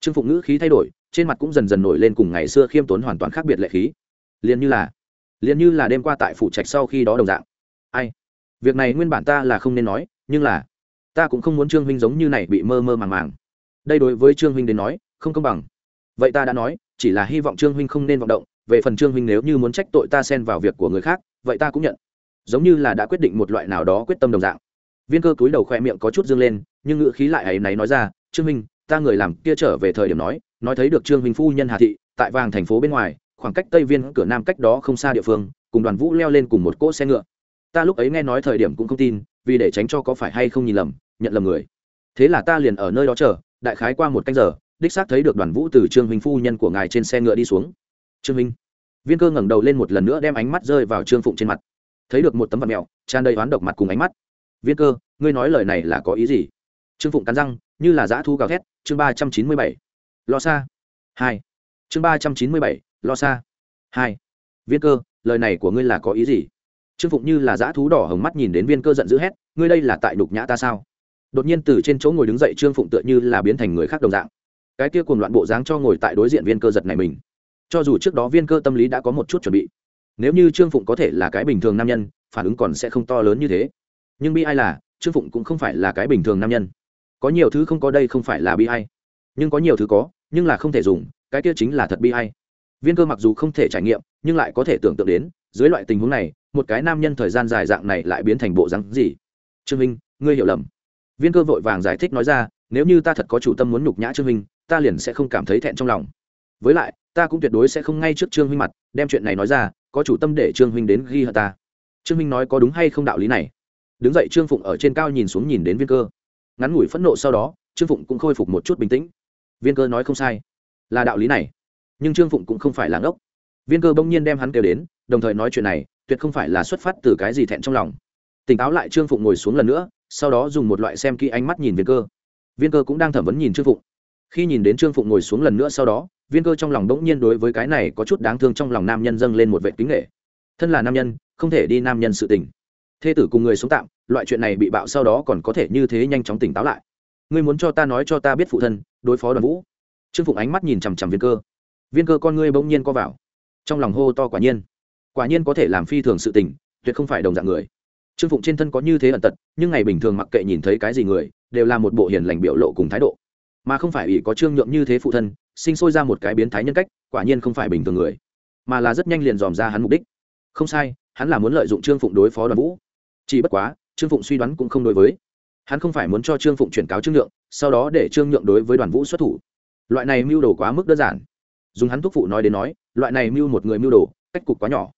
Trương phụng ngữ khí thay đổi, trên mặt cũng dần dần nổi lên cùng ngày xưa khiêm tốn hoàn toàn khác biệt lệ khí. Liền như là, liền như là đêm qua tại phủ trạch sau khi đó đồng dạng. Ai? Việc này nguyên bản ta là không nên nói, nhưng là, ta cũng không muốn trương huynh giống như này bị mơ mơ màng màng. Đây đối với trương huynh đến nói, không công bằng. Vậy ta đã nói, chỉ là hy vọng trương huynh không nên vọng động, về phần trương huynh nếu như muốn trách tội ta xen vào việc của người khác, vậy ta cũng nhận. Giống như là đã quyết định một loại nào đó quyết tâm đồng dạng. Viên cơ cúi đầu khoe miệng có chút dương lên, nhưng ngữ khí lại ấy náy nói ra, trương huynh ta người làm kia trở về thời điểm nói nói thấy được trương minh phu nhân hà thị, tại vàng thành phố bên ngoài, khoảng cách tây viên, cửa nam cách đó không xa địa phương, cùng đoàn vũ leo lên cùng một cỗ xe ngựa. Ta lúc ấy nghe nói thời điểm cũng không tin, vì để tránh cho có phải hay không nhìn lầm, nhận lầm người. Thế là ta liền ở nơi đó chờ, đại khái qua một canh giờ, đích xác thấy được đoàn vũ từ trương minh phu nhân của ngài trên xe ngựa đi xuống. Trương Minh. viên cơ ngẩng đầu lên một lần nữa đem ánh mắt rơi vào trương phụng trên mặt. Thấy được một tấm vật mẹo, tràn đầy oán độc mặt cùng ánh mắt. Viên cơ, ngươi nói lời này là có ý gì? Trương phụng cắn răng, như là dã thu gào thét, chương ba trăm chín mươi bảy, lo xa. Hai. Chương ba trăm chín mươi bảy, lo xa. Hai. Viên cơ, lời này của ngươi là có ý gì? Trương phụng như là dã thú đỏ hồng mắt nhìn đến viên cơ giận dữ hét, ngươi đây là tại đục nhã ta sao? Đột nhiên từ trên chỗ ngồi đứng dậy, trương phụng tựa như là biến thành người khác đồng dạng. Cái kia cùng loạn bộ dáng cho ngồi tại đối diện viên cơ giật này mình. Cho dù trước đó viên cơ tâm lý đã có một chút chuẩn bị, nếu như trương phụng có thể là cái bình thường nam nhân, phản ứng còn sẽ không to lớn như thế. Nhưng bi ai là, trương phụng cũng không phải là cái bình thường nam nhân có nhiều thứ không có đây không phải là bi ai. Nhưng có nhiều thứ có, nhưng là không thể dùng, cái kia chính là thật bi ai. Viên cơ mặc dù không thể trải nghiệm, nhưng lại có thể tưởng tượng đến, dưới loại tình huống này, một cái nam nhân thời gian dài dạng này lại biến thành bộ rắn gì? Trương minh ngươi hiểu lầm. Viên cơ vội vàng giải thích nói ra, nếu như ta thật có chủ tâm muốn nhục nhã trương minh ta liền sẽ không cảm thấy thẹn trong lòng. Với lại, ta cũng tuyệt đối sẽ không ngay trước trương huynh mặt, đem chuyện này nói ra, có chủ tâm để trương huynh đến ghi hận ta. Trương huynh nói có đúng hay không đạo lý này? Đứng dậy trương phụng ở trên cao nhìn xuống nhìn đến viên cơ ngắn ngủi phẫn nộ sau đó, trương phụng cũng khôi phục một chút bình tĩnh. Viên cơ nói không sai. Là đạo lý này. Nhưng trương phụng cũng không phải là ngốc. Viên cơ bỗng nhiên đem hắn kêu đến, đồng thời nói chuyện này, tuyệt không phải là xuất phát từ cái gì thẹn trong lòng. Tỉnh táo lại trương phụng ngồi xuống lần nữa, sau đó dùng một loại xem kỹ ánh mắt nhìn viên cơ. Viên cơ cũng đang thẩm vấn nhìn trương phụng. Khi nhìn đến trương phụng ngồi xuống lần nữa sau đó, viên cơ trong lòng đ ỗ n g nhiên đối với cái này có chút đáng thương trong lòng nam nhân dâng lên một vệ kính nghệ thân là nam nhân, không thể đi nam nhân sự tình. Thê tử cùng người sống tạm loại chuyện này bị bạo sau đó còn có thể như thế nhanh chóng tỉnh táo lại. Ngươi muốn cho ta nói cho ta biết phụ thân, đối phó đoàn vũ. Trương phụng ánh mắt nhìn chằm chằm viên cơ. Viên cơ con ngươi bỗng nhiên co vào. Trong lòng hô to quả nhiên. Quả nhiên có thể làm phi thường sự tình, tuyệt không phải đồng dạng người. Trương phụng trên thân có như thế ẩn tật, nhưng ngày bình thường mặc kệ nhìn thấy cái gì người, đều là một bộ hiền lành biểu lộ cùng thái độ. Mà không phải ủy có trương nhượng như thế phụ thân, sinh sôi ra một cái biến thái nhân cách, quả nhiên không phải bình thường người. Mà là rất nhanh liền dòm ra hắn mục đích. Không sai, hắn là muốn lợi dụng trương phụng đối phó đoàn vũ. Chỉ bất quá trương phụng suy đoán cũng không đối với. Hắn không phải muốn cho trương phụng chuyển cáo trương nhượng, sau đó để trương nhượng đối với đoàn vũ xuất thủ. Loại này mưu đồ quá mức đơn giản. Dùng hắn thúc phụ nói đến nói, loại này mưu một người mưu đồ, cách cục quá nhỏ.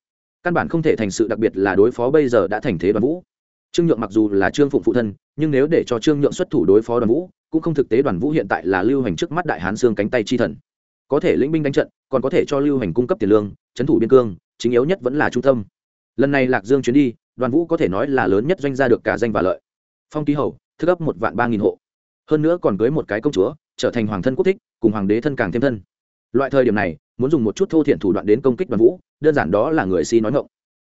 Căn bản không thể thành sự đặc biệt là đối phó bây giờ đã thành thế đoàn vũ. Trương nhượng mặc dù là trương phụng phụ thân, nhưng nếu để cho trương nhượng xuất thủ đối phó đoàn vũ, cũng không thực tế đoàn vũ hiện tại là lưu hành trước mắt đại hán xương cánh tay chi thần. Có thể lĩnh binh đánh trận, còn có thể cho lưu hành cung cấp tiền lương, trấn thủ biên cương, chính yếu nhất vẫn là trung tâm. Lần này lạc dương chuyến đi đoàn vũ có thể nói là lớn nhất doanh gia được cả danh và lợi. Phong ký hầu, thức ấp một vạn ba nghìn hộ. Hơn nữa còn cưới một cái công chúa, trở thành hoàng thân quốc thích, cùng hoàng đế thân càng thêm thân. Loại thời điểm này, muốn dùng một chút thô thiện thủ đoạn đến công kích đoàn vũ, đơn giản đó là người si nói ngộng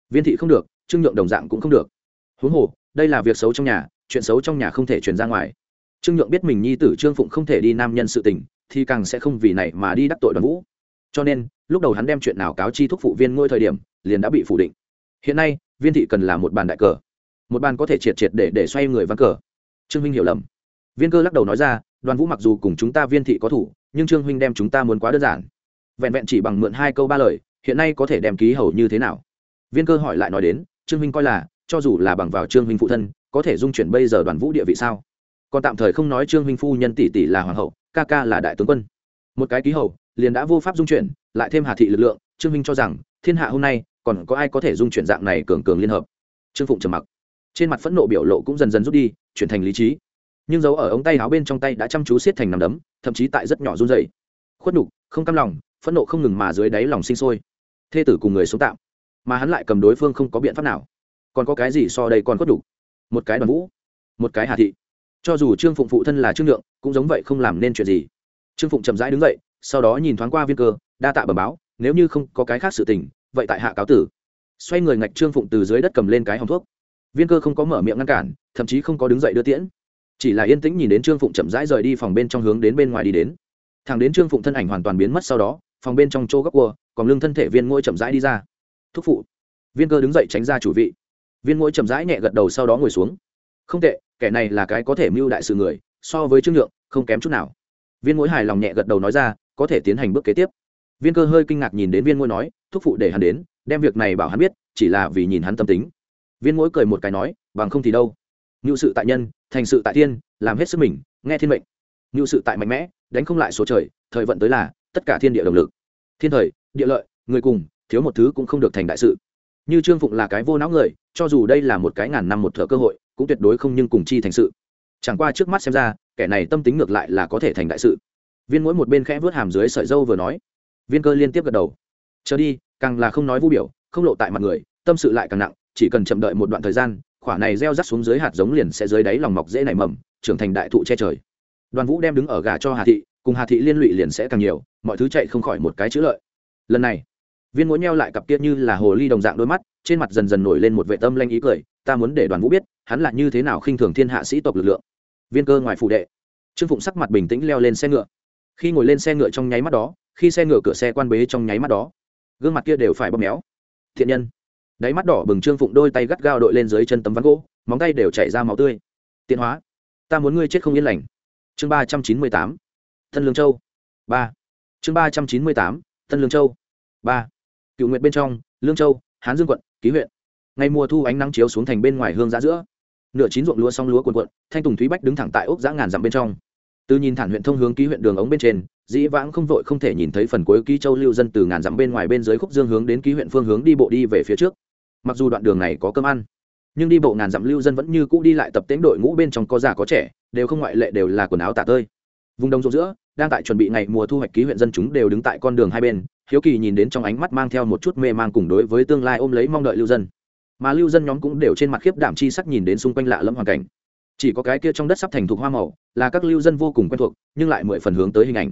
viên thị không được, trương nhượng đồng dạng cũng không được. Huống hồ, đây là việc xấu trong nhà, chuyện xấu trong nhà không thể truyền ra ngoài. Trương nhượng biết mình nhi tử trương phụng không thể đi nam nhân sự tình, thì càng sẽ không vì này mà đi đắc tội đoàn vũ. Cho nên, lúc đầu hắn đem chuyện nào cáo chi thúc phụ viên ngôi thời điểm, liền đã bị phủ định. Hiện nay viên thị cần là một bàn đại cờ. Một bàn có thể triệt triệt để để xoay người ván cờ. Trương huynh hiểu lầm. Viên cơ lắc đầu nói ra, đoàn vũ mặc dù cùng chúng ta viên thị có thủ, nhưng trương huynh đem chúng ta muốn quá đơn giản. Vẹn vẹn chỉ bằng mượn hai câu ba lời, hiện nay có thể đem ký hầu như thế nào? Viên cơ hỏi lại nói đến, trương huynh coi là, cho dù là bằng vào trương huynh phụ thân, có thể dung chuyển bây giờ đoàn vũ địa vị sao? Còn tạm thời không nói trương huynh phu nhân tỷ tỷ là hoàng hậu, ca ca là đại tướng quân. Một cái ký hầu, liền đã vô pháp dung chuyển, lại thêm hà thị lực lượng, trương huynh cho rằng, thiên hạ hôm nay còn có ai có thể dung chuyển dạng này cường cường liên hợp? Trương phụng trầm mặc. Trên mặt phẫn nộ biểu lộ cũng dần dần rút đi, chuyển thành lý trí. Nhưng dấu ở ống tay áo bên trong tay đã chăm chú siết thành nằm đấm, thậm chí tại rất nhỏ run dày khuất nhục, không cam lòng, phẫn nộ không ngừng mà dưới đáy lòng sinh sôi. Thê tử cùng người sống tạm, mà hắn lại cầm đối phương không có biện pháp nào. Còn có cái gì so đây còn khuất nhục? Một cái đoàn vũ, một cái hà thị. Cho dù trương phụng phụ thân là trương lượng, cũng giống vậy không làm nên chuyện gì. Trương phụng chậm rãi đứng dậy, sau đó nhìn thoáng qua viên cơ, đa tạ bẩm báo, nếu như không có cái khác sự tình vậy tại hạ cáo tử. Xoay người ngạch trương phụng từ dưới đất cầm lên cái hòng thuốc. Viên cơ không có mở miệng ngăn cản, thậm chí không có đứng dậy đưa tiễn. Chỉ là yên tĩnh nhìn đến trương phụng chậm rãi rời đi phòng bên trong hướng đến bên ngoài đi đến. Thằng đến trương phụng thân ảnh hoàn toàn biến mất sau đó, phòng bên trong chỗ góc cua, còn lưng thân thể viên ngôi chậm rãi đi ra. Thúc phụ. Viên cơ đứng dậy tránh ra chủ vị. Viên ngôi chậm rãi nhẹ gật đầu sau đó ngồi xuống. Không tệ, kẻ này là cái có thể mưu đại sự người, so với trương nhượng, không kém chút nào. Viên ngôi hài lòng nhẹ gật đầu nói ra, có thể tiến hành bước kế tiếp viên cơ hơi kinh ngạc nhìn đến viên Ngôi nói, thúc phụ để hắn đến, đem việc này bảo hắn biết, chỉ là vì nhìn hắn tâm tính. Viên mỗi cười một cái nói, bằng không thì đâu. Ngự sự tại nhân, thành sự tại thiên, làm hết sức mình, nghe thiên mệnh. Ngự sự tại mạnh mẽ, đánh không lại số trời, thời vận tới là, tất cả thiên địa động lực. Thiên thời, địa lợi, người cùng, thiếu một thứ cũng không được thành đại sự. Như trương phụng là cái vô não người, cho dù đây là một cái ngàn năm một thợ cơ hội, cũng tuyệt đối không nhưng cùng chi thành sự. Chẳng qua trước mắt xem ra, kẻ này tâm tính ngược lại là có thể thành đại sự. Viên mỗi một bên khẽ vớt hàm dưới sợi dâu vừa nói viên cơ liên tiếp gật đầu. Chờ đi, càng là không nói vu biểu, không lộ tại mặt người, tâm sự lại càng nặng, chỉ cần chậm đợi một đoạn thời gian, khỏa này gieo rắc xuống dưới hạt giống liền sẽ dưới đáy lòng mọc dễ nảy mầm, trưởng thành đại thụ che trời. Đoàn vũ đem đứng ở gà cho hà thị, cùng hà thị liên lụy liền sẽ càng nhiều, mọi thứ chạy không khỏi một cái chữ lợi. Lần này, viên mũi neo lại cặp kia như là hồ ly đồng dạng đôi mắt, trên mặt dần dần nổi lên một vệ tâm lanh ý cười, ta muốn để đoàn vũ biết, hắn là như thế nào khinh thường thiên hạ sĩ tộc lực lượng. Viên cơ ngoài phụ đệ, trương phụng sắc mặt bình tĩnh leo lên xe ngựa. Khi ngồi lên xe ngựa trong nháy mắt đó khi xe ngựa cửa xe quan bế trong nháy mắt đó gương mặt kia đều phải bóp méo. Thiện nhân. Đáy mắt đỏ bừng trương phụng đôi tay gắt gao đội lên dưới chân tấm ván gỗ móng tay đều chảy ra máu tươi. Tiện hóa. Ta muốn ngươi chết không yên lành. Chương ba trăm chín mươi tám. Thân lương châu. Ba. Chương ba trăm chín mươi tám. Thân lương châu. Ba. Cựu nguyện bên trong lương châu hán dương quận ký huyện. Ngày mùa thu ánh nắng chiếu xuống thành bên ngoài hương giã giữa. Nửa chín ruộng lúa xong lúa cuộn cuộn, thanh tùng thúy bách đứng thẳng tại ốc giã ngàn dặm bên trong. Từ nhìn thẳng huyện thông hướng ký huyện đường ống bên trên dĩ vãng không vội không thể nhìn thấy phần cuối ký châu lưu dân từ ngàn dặm bên ngoài bên dưới khúc dương hướng đến ký huyện phương hướng đi bộ đi về phía trước. Mặc dù đoạn đường này có cơm ăn, nhưng đi bộ ngàn dặm lưu dân vẫn như cũ đi lại tập tễnh đội ngũ bên trong có già có trẻ, đều không ngoại lệ đều là quần áo tả tơi. Vùng đông rộ giữa, đang tại chuẩn bị ngày mùa thu hoạch ký huyện dân chúng đều đứng tại con đường hai bên, hiếu kỳ nhìn đến trong ánh mắt mang theo một chút mê mang cùng đối với tương lai ôm lấy mong đợi lưu dân. Mà lưu dân nhóm cũng đều trên mặt khiếp đảm chi sắc nhìn đến xung quanh lạ lẫm hoàn cảnh. Chỉ có cái kia trong đất sắp thành thuộc hoa màu, là các lưu dân vô cùng quen thuộc, nhưng lại mười phần hướng tới hình ảnh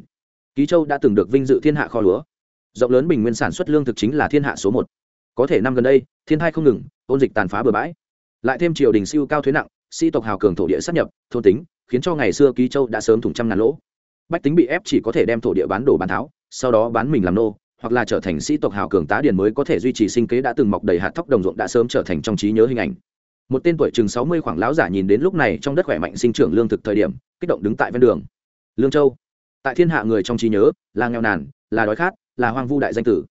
ký châu đã từng được vinh dự thiên hạ kho lúa. Rộng lớn bình nguyên sản xuất lương thực chính là thiên hạ số một. Có thể năm gần đây, thiên thai không ngừng, ôn dịch tàn phá bừa bãi. Lại thêm triều đình siêu cao thuế nặng, sĩ tộc hào cường thổ địa sắp nhập, thôn tính, khiến cho ngày xưa ký châu đã sớm thủng trăm ngàn lỗ. Bách tính bị ép chỉ có thể đem thổ địa bán đồ bán tháo, sau đó bán mình làm nô, hoặc là trở thành sĩ tộc hào cường tá điền mới có thể duy trì sinh kế đã từng mọc đầy hạt thóc đồng ruộng đã sớm trở thành trong trí nhớ hình ảnh. Một tên tuổi chừng sáu mươi khoảng láo giả nhìn đến lúc này trong đất khỏe mạnh sinh trưởng lương thực thời điểm, kích động đứng tại ven đường. Lương châu tại thiên hạ người trong trí nhớ, là nghèo nàn, là đói khát, là hoang vu đại danh tử.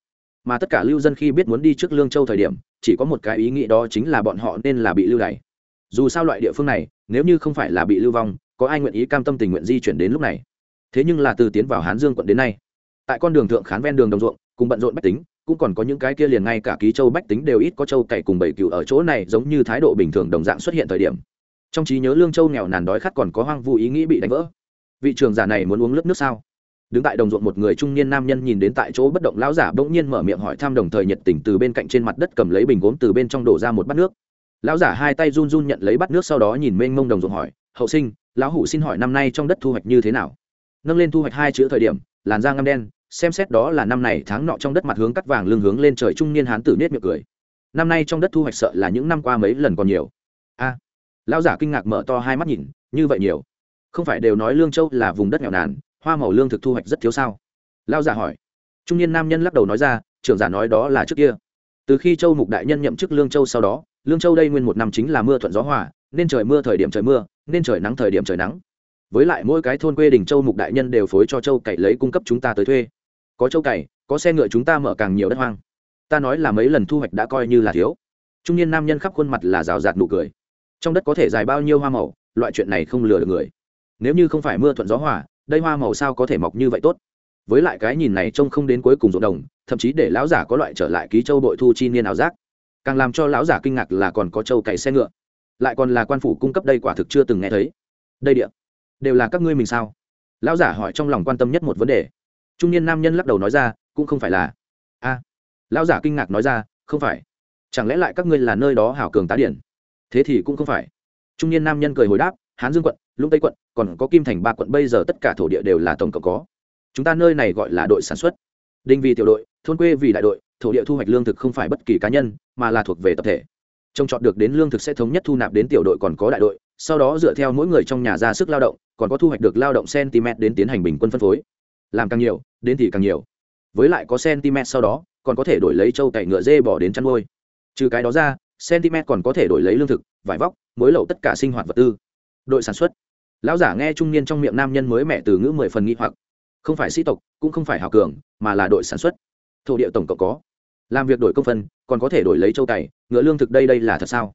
Mà tất cả lưu dân khi biết muốn đi trước lương châu thời điểm, chỉ có một cái ý nghĩ đó chính là bọn họ nên là bị lưu đày. Dù sao loại địa phương này, nếu như không phải là bị lưu vong, có ai nguyện ý cam tâm tình nguyện di chuyển đến lúc này? Thế nhưng là từ tiến vào hán dương quận đến nay, tại con đường thượng khán ven đường đồng ruộng, cùng bận rộn bách tính, cũng còn có những cái kia liền ngay cả ký châu bách tính đều ít có châu cày cùng bảy cựu ở chỗ này giống như thái độ bình thường đồng dạng xuất hiện thời điểm. Trong trí nhớ lương châu nghèo nàn đói khát còn có hoang vu ý nghĩ bị đánh vỡ vị trường giả này muốn uống lớp nước sao? Đứng tại đồng ruộng một người trung niên nam nhân nhìn đến tại chỗ bất động lão giả bỗng nhiên mở miệng hỏi thăm đồng thời nhiệt tình từ bên cạnh trên mặt đất cầm lấy bình gốm từ bên trong đổ ra một bát nước. Lão giả hai tay run run nhận lấy bát nước sau đó nhìn mênh mông đồng ruộng hỏi, hậu sinh, lão hủ xin hỏi năm nay trong đất thu hoạch như thế nào? Nâng lên thu hoạch hai chữ thời điểm, làn da ngâm đen, xem xét đó là năm này tháng nọ trong đất mặt hướng cắt vàng lưng hướng lên trời trung niên hán tử nết miệng cười. Năm nay trong đất thu hoạch sợ là những năm qua mấy lần còn nhiều. A, lão giả kinh ngạc mở to hai mắt nhìn, như vậy nhiều không phải đều nói lương châu là vùng đất nghèo nàn, hoa màu lương thực thu hoạch rất thiếu sao? Lao giả hỏi. Trung niên nam nhân lắc đầu nói ra, trưởng giả nói đó là trước kia. Từ khi châu mục đại nhân nhậm chức lương châu sau đó, lương châu đây nguyên một năm chính là mưa thuận gió hòa, nên trời mưa thời điểm trời mưa, nên trời nắng thời điểm trời nắng. Với lại mỗi cái thôn quê đình châu mục đại nhân đều phối cho châu cày lấy cung cấp chúng ta tới thuê. Có châu cày, có xe ngựa chúng ta mở càng nhiều đất hoang. Ta nói là mấy lần thu hoạch đã coi như là thiếu. Trung niên nam nhân khắp khuôn mặt là rào rạt nụ cười. Trong đất có thể dài bao nhiêu hoa màu, loại chuyện này không lừa được người nếu như không phải mưa thuận gió hòa, đây hoa màu sao có thể mọc như vậy tốt? Với lại cái nhìn này trông không đến cuối cùng ruộng đồng, thậm chí để lão giả có loại trở lại ký châu bội thu chi niên ảo giác. Càng làm cho lão giả kinh ngạc là còn có châu cày xe ngựa. Lại còn là quan phủ cung cấp đây quả thực chưa từng nghe thấy. Đây địa, đều là các ngươi mình sao? Lão giả hỏi trong lòng quan tâm nhất một vấn đề. Trung niên nam nhân lắc đầu nói ra, cũng không phải là. A, lão giả kinh ngạc nói ra, không phải. Chẳng lẽ lại các ngươi là nơi đó hảo cường tá điển? Thế thì cũng không phải. Trung niên nam nhân cười hồi đáp, hán dương quận lũng tây quận, còn có kim thành ba quận, bây giờ tất cả thổ địa đều là tổng cộng có. Chúng ta nơi này gọi là đội sản xuất. Đinh vì tiểu đội, thôn quê vì đại đội, thổ địa thu hoạch lương thực không phải bất kỳ cá nhân, mà là thuộc về tập thể. Trông chọn được đến lương thực sẽ thống nhất thu nạp đến tiểu đội còn có đại đội, sau đó dựa theo mỗi người trong nhà ra sức lao động, còn có thu hoạch được lao động cm đến tiến hành bình quân phân phối. Làm càng nhiều, đến thì càng nhiều. Với lại có cm sau đó, còn có thể đổi lấy trâu cày ngựa dê bỏ đến chăn nuôi. Trừ cái đó ra cm còn có thể đổi lấy lương thực, vải vóc mối lậu tất cả sinh hoạt vật tư đội sản xuất. Lão giả nghe trung niên trong miệng nam nhân mới mẹ từ ngữ mười phần nghi hoặc. Không phải sĩ tộc, cũng không phải hào cường, mà là đội sản xuất. Thổ địa tổng cộng có. Làm việc đổi công phân, còn có thể đổi lấy châu cày ngựa lương thực đây đây là thật sao?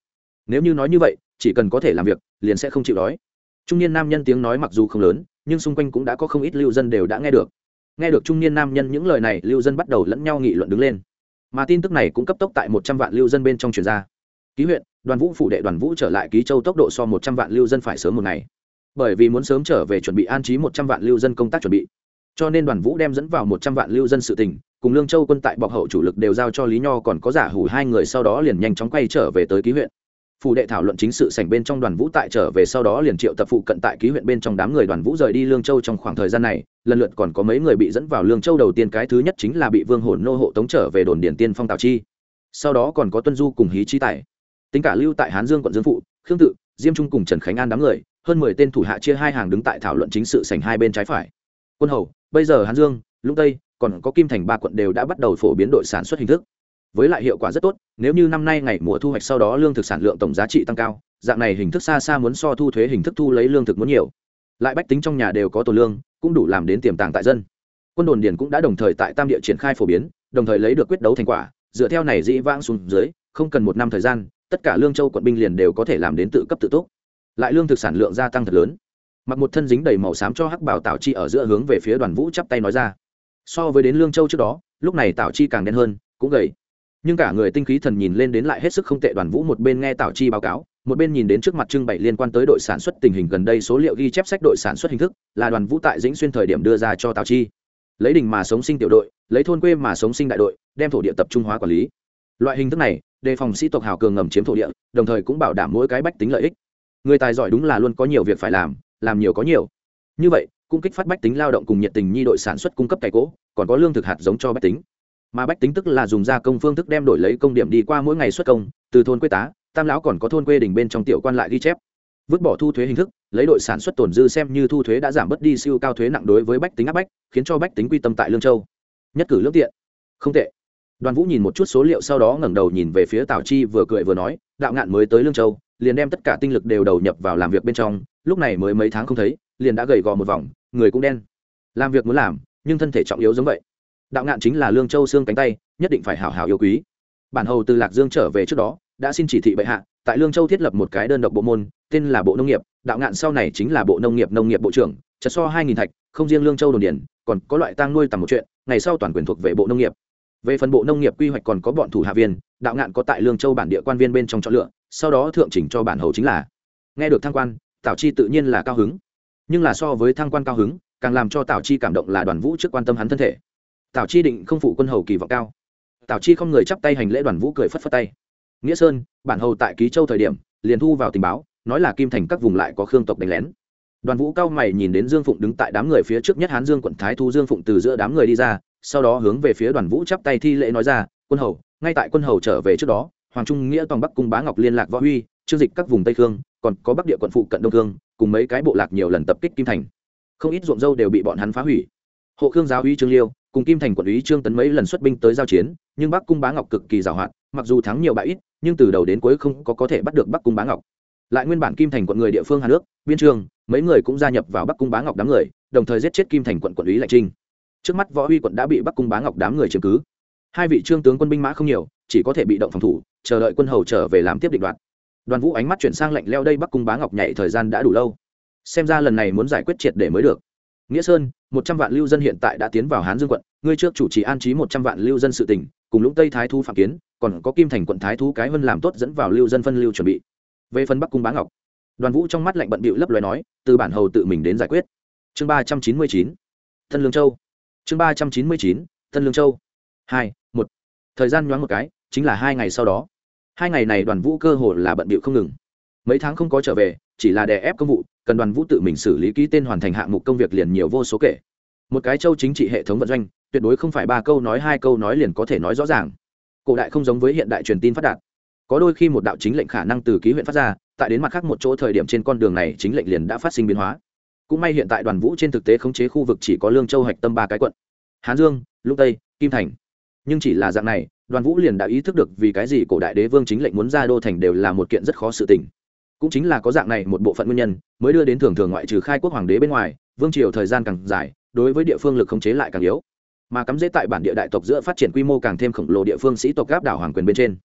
Nếu như nói như vậy, chỉ cần có thể làm việc, liền sẽ không chịu đói. Trung niên nam nhân tiếng nói mặc dù không lớn, nhưng xung quanh cũng đã có không ít lưu dân đều đã nghe được. Nghe được trung niên nam nhân những lời này, lưu dân bắt đầu lẫn nhau nghị luận đứng lên. Mà tin tức này cũng cấp tốc tại một trăm vạn lưu dân bên trong truyền ra. Ký huyện đoàn vũ phủ đệ đoàn vũ trở lại ký châu tốc độ so một trăm vạn lưu dân phải sớm một ngày. Bởi vì muốn sớm trở về chuẩn bị an trí một trăm vạn lưu dân công tác chuẩn bị. Cho nên đoàn vũ đem dẫn vào một trăm vạn lưu dân sự tình cùng lương châu quân tại bọc hậu chủ lực đều giao cho lý nho còn có giả hủ hai người sau đó liền nhanh chóng quay trở về tới ký huyện. Phủ đệ thảo luận chính sự sảnh bên trong đoàn vũ tại trở về sau đó liền triệu tập phụ cận tại ký huyện bên trong đám người đoàn vũ rời đi lương châu trong khoảng thời gian này, lần lượt còn có mấy người bị dẫn vào lương châu đầu tiên cái thứ nhất chính là bị vương hồn nô hộ tống trở về đồn điển tiên phong tào chi. Sau đó còn có tuân du cùng hí chi tài tính cả lưu tại hán dương quận dương phụ, khương tự, diêm trung cùng trần khánh an đám người, hơn mười tên thủ hạ chia hai hàng đứng tại thảo luận chính sự sảnh hai bên trái phải. Quân hầu, bây giờ hán dương, lũng tây, còn có kim thành ba quận đều đã bắt đầu phổ biến đội sản xuất hình thức. Với lại hiệu quả rất tốt, nếu như năm nay ngày mùa thu hoạch sau đó lương thực sản lượng tổng giá trị tăng cao, dạng này hình thức xa xa muốn so thu thuế hình thức thu lấy lương thực muốn nhiều. Lại bách tính trong nhà đều có tổ lương, cũng đủ làm đến tiềm tàng tại dân. Quân đồn điền cũng đã đồng thời tại tam địa triển khai phổ biến, đồng thời lấy được quyết đấu thành quả, dựa theo này dĩ vãng xuống dưới, không cần một năm thời gian tất cả lương châu quận binh liền đều có thể làm đến tự cấp tự túc. Lại lương thực sản lượng gia tăng thật lớn. Mặc một thân dính đầy màu xám cho hắc bảo tảo chi ở giữa hướng về phía đoàn vũ chắp tay nói ra. So với đến lương châu trước đó, lúc này tảo chi càng đen hơn, cũng gầy. Nhưng cả người tinh khí thần nhìn lên đến lại hết sức không tệ, đoàn vũ một bên nghe tảo chi báo cáo, một bên nhìn đến trước mặt trưng bày liên quan tới đội sản xuất tình hình gần đây số liệu ghi chép sách đội sản xuất hình thức, là đoàn vũ tại dĩnh xuyên thời điểm đưa ra cho tảo chi. Lấy đình mà sống sinh tiểu đội, lấy thôn quê mà sống sinh đại đội, đem thổ địa tập trung hóa quản lý loại hình thức này, đề phòng sĩ tộc hào cường ngầm chiếm thổ địa, đồng thời cũng bảo đảm mỗi cái bách tính lợi ích. Người tài giỏi đúng là luôn có nhiều việc phải làm làm nhiều có nhiều. Như vậy, cũng kích phát bách tính lao động cùng nhiệt tình nhi đội sản xuất cung cấp cày cỗ, còn có lương thực hạt giống cho bách tính. Mà bách tính tức là dùng gia công phương thức đem đổi lấy công điểm đi qua mỗi ngày xuất công, từ thôn quê tá, tam lão còn có thôn quê đỉnh bên trong tiểu quan lại ghi chép. Vứt bỏ thu thuế hình thức, lấy đội sản xuất tồn dư xem như thu thuế đã giảm bớt đi siêu cao thuế nặng đối với bách tính áp bách, khiến cho bách tính quy tâm tại lương châu. Nhất cử lương tiện. Không tệ đoàn vũ nhìn một chút số liệu sau đó ngẩng đầu nhìn về phía tào chi vừa cười vừa nói, đạo ngạn mới tới lương châu, liền đem tất cả tinh lực đều đầu nhập vào làm việc bên trong, lúc này mới mấy tháng không thấy, liền đã gầy gò một vòng, người cũng đen. Làm việc muốn làm, nhưng thân thể trọng yếu giống vậy. Đạo ngạn chính là lương châu xương cánh tay, nhất định phải hảo hảo yêu quý. Bản hầu từ lạc dương trở về trước đó, đã xin chỉ thị bệ hạ, tại lương châu thiết lập một cái đơn độc bộ môn, tên là bộ nông nghiệp. Đạo ngạn sau này chính là bộ nông nghiệp nông nghiệp bộ trưởng, chật so hai nghìn thạch, không riêng lương châu đồn điển còn có loại tang nuôi tầm một chuyện, ngày sau toàn quyền thuộc về bộ nông nghiệp về phần bộ nông nghiệp quy hoạch còn có bọn thủ hạ viên, đạo ngạn có tại lương châu bản địa quan viên bên trong chọn lựa, sau đó thượng chỉnh cho bản hầu chính là. Nghe được thăng quan, tảo chi tự nhiên là cao hứng. Nhưng là so với thăng quan cao hứng, càng làm cho tảo chi cảm động là đoàn vũ trước quan tâm hắn thân thể. Tảo chi định không phụ quân hầu kỳ vọng cao. Tảo chi không người chắp tay hành lễ đoàn vũ cười phất phất tay. Nghĩa sơn, bản hầu tại ký châu thời điểm, liền thu vào tình báo, nói là kim thành các vùng lại có khương tộc đánh lén. Đoàn vũ cao mày nhìn đến dương phụng đứng tại đám người phía trước nhất hán dương quận thái thu dương phụng từ giữa đám người đi ra sau đó hướng về phía đoàn vũ chắp tay thi lễ nói ra, quân hầu, ngay tại quân hầu trở về trước đó, hoàng trung nghĩa toàn bắc cung bá ngọc liên lạc võ huy chương dịch các vùng tây khương, còn có bắc địa quận phụ cận đông khương, cùng mấy cái bộ lạc nhiều lần tập kích kim thành. Không ít ruộng dâu đều bị bọn hắn phá hủy. Hộ khương giáo uy trương liêu, cùng kim thành quận ủy trương tấn mấy lần xuất binh tới giao chiến, nhưng bắc cung bá ngọc cực kỳ giàu hạn, mặc dù thắng nhiều bại ít, nhưng từ đầu đến cuối không có có thể bắt được bắc cung bá ngọc. Lại nguyên bản kim thành quận người địa phương hà nước biên trường mấy người cũng gia nhập vào bắc cung bá ngọc đám người, đồng thời giết chết kim thành quận quận lý lạnh trinh trước mắt võ huy quận đã bị bắc cung bá ngọc đám người chiếm cứ. Hai vị trương tướng quân binh mã không nhiều, chỉ có thể bị động phòng thủ, chờ đợi quân hầu trở về làm tiếp định đoạt. Đoàn vũ ánh mắt chuyển sang lạnh leo đây bắc cung bá ngọc nhảy thời gian đã đủ lâu. Xem ra lần này muốn giải quyết triệt để mới được. Nghĩa sơn, một trăm vạn lưu dân hiện tại đã tiến vào hán dương quận, ngươi trước chủ trì an trí một trăm vạn lưu dân sự tỉnh, cùng lũng tây thái thu phạm kiến, còn có kim thành quận thái thu cái vân làm tốt dẫn vào lưu dân phân lưu chuẩn bị. Về phần bắc cung bá ngọc, đoàn vũ trong mắt lạnh bận bịu lấp loài nói, từ bản hầu tự mình đến giải quyết. Chương ba trăm chín mươi chín, thân lương châu chương ba trăm chín mươi chín thân lương châu. Hai, một. Thời gian nhoáng một cái, chính là hai ngày sau đó. Hai ngày này đoàn vũ cơ hồ là bận bịu không ngừng. Mấy tháng không có trở về, chỉ là đè ép công vụ, cần đoàn vũ tự mình xử lý ký tên hoàn thành hạng mục công việc liền nhiều vô số kể. Một cái châu chính trị hệ thống vận doanh, tuyệt đối không phải ba câu nói, hai câu nói liền có thể nói rõ ràng. Cổ đại không giống với hiện đại truyền tin phát đạt. Có đôi khi một đạo chính lệnh khả năng từ ký huyện phát ra, tại đến mặt khác một chỗ thời điểm trên con đường này chính lệnh liền đã phát sinh biến hóa cũng may hiện tại đoàn vũ trên thực tế khống chế khu vực chỉ có lương châu hạch tâm ba cái quận. Hán dương lúc tây, kim thành. Nhưng chỉ là dạng này, đoàn vũ liền đã ý thức được vì cái gì cổ đại đế vương chính lệnh muốn ra đô thành đều là một kiện rất khó sự tình. Cũng chính là có dạng này một bộ phận nguyên nhân, mới đưa đến thường thường ngoại trừ khai quốc hoàng đế bên ngoài, vương triều thời gian càng dài, đối với địa phương lực khống chế lại càng yếu. Mà cắm dễ tại bản địa đại tộc giữa phát triển quy mô càng thêm khổng lồ địa phương sĩ tộc gáp đảo hoàng quyền bên trên.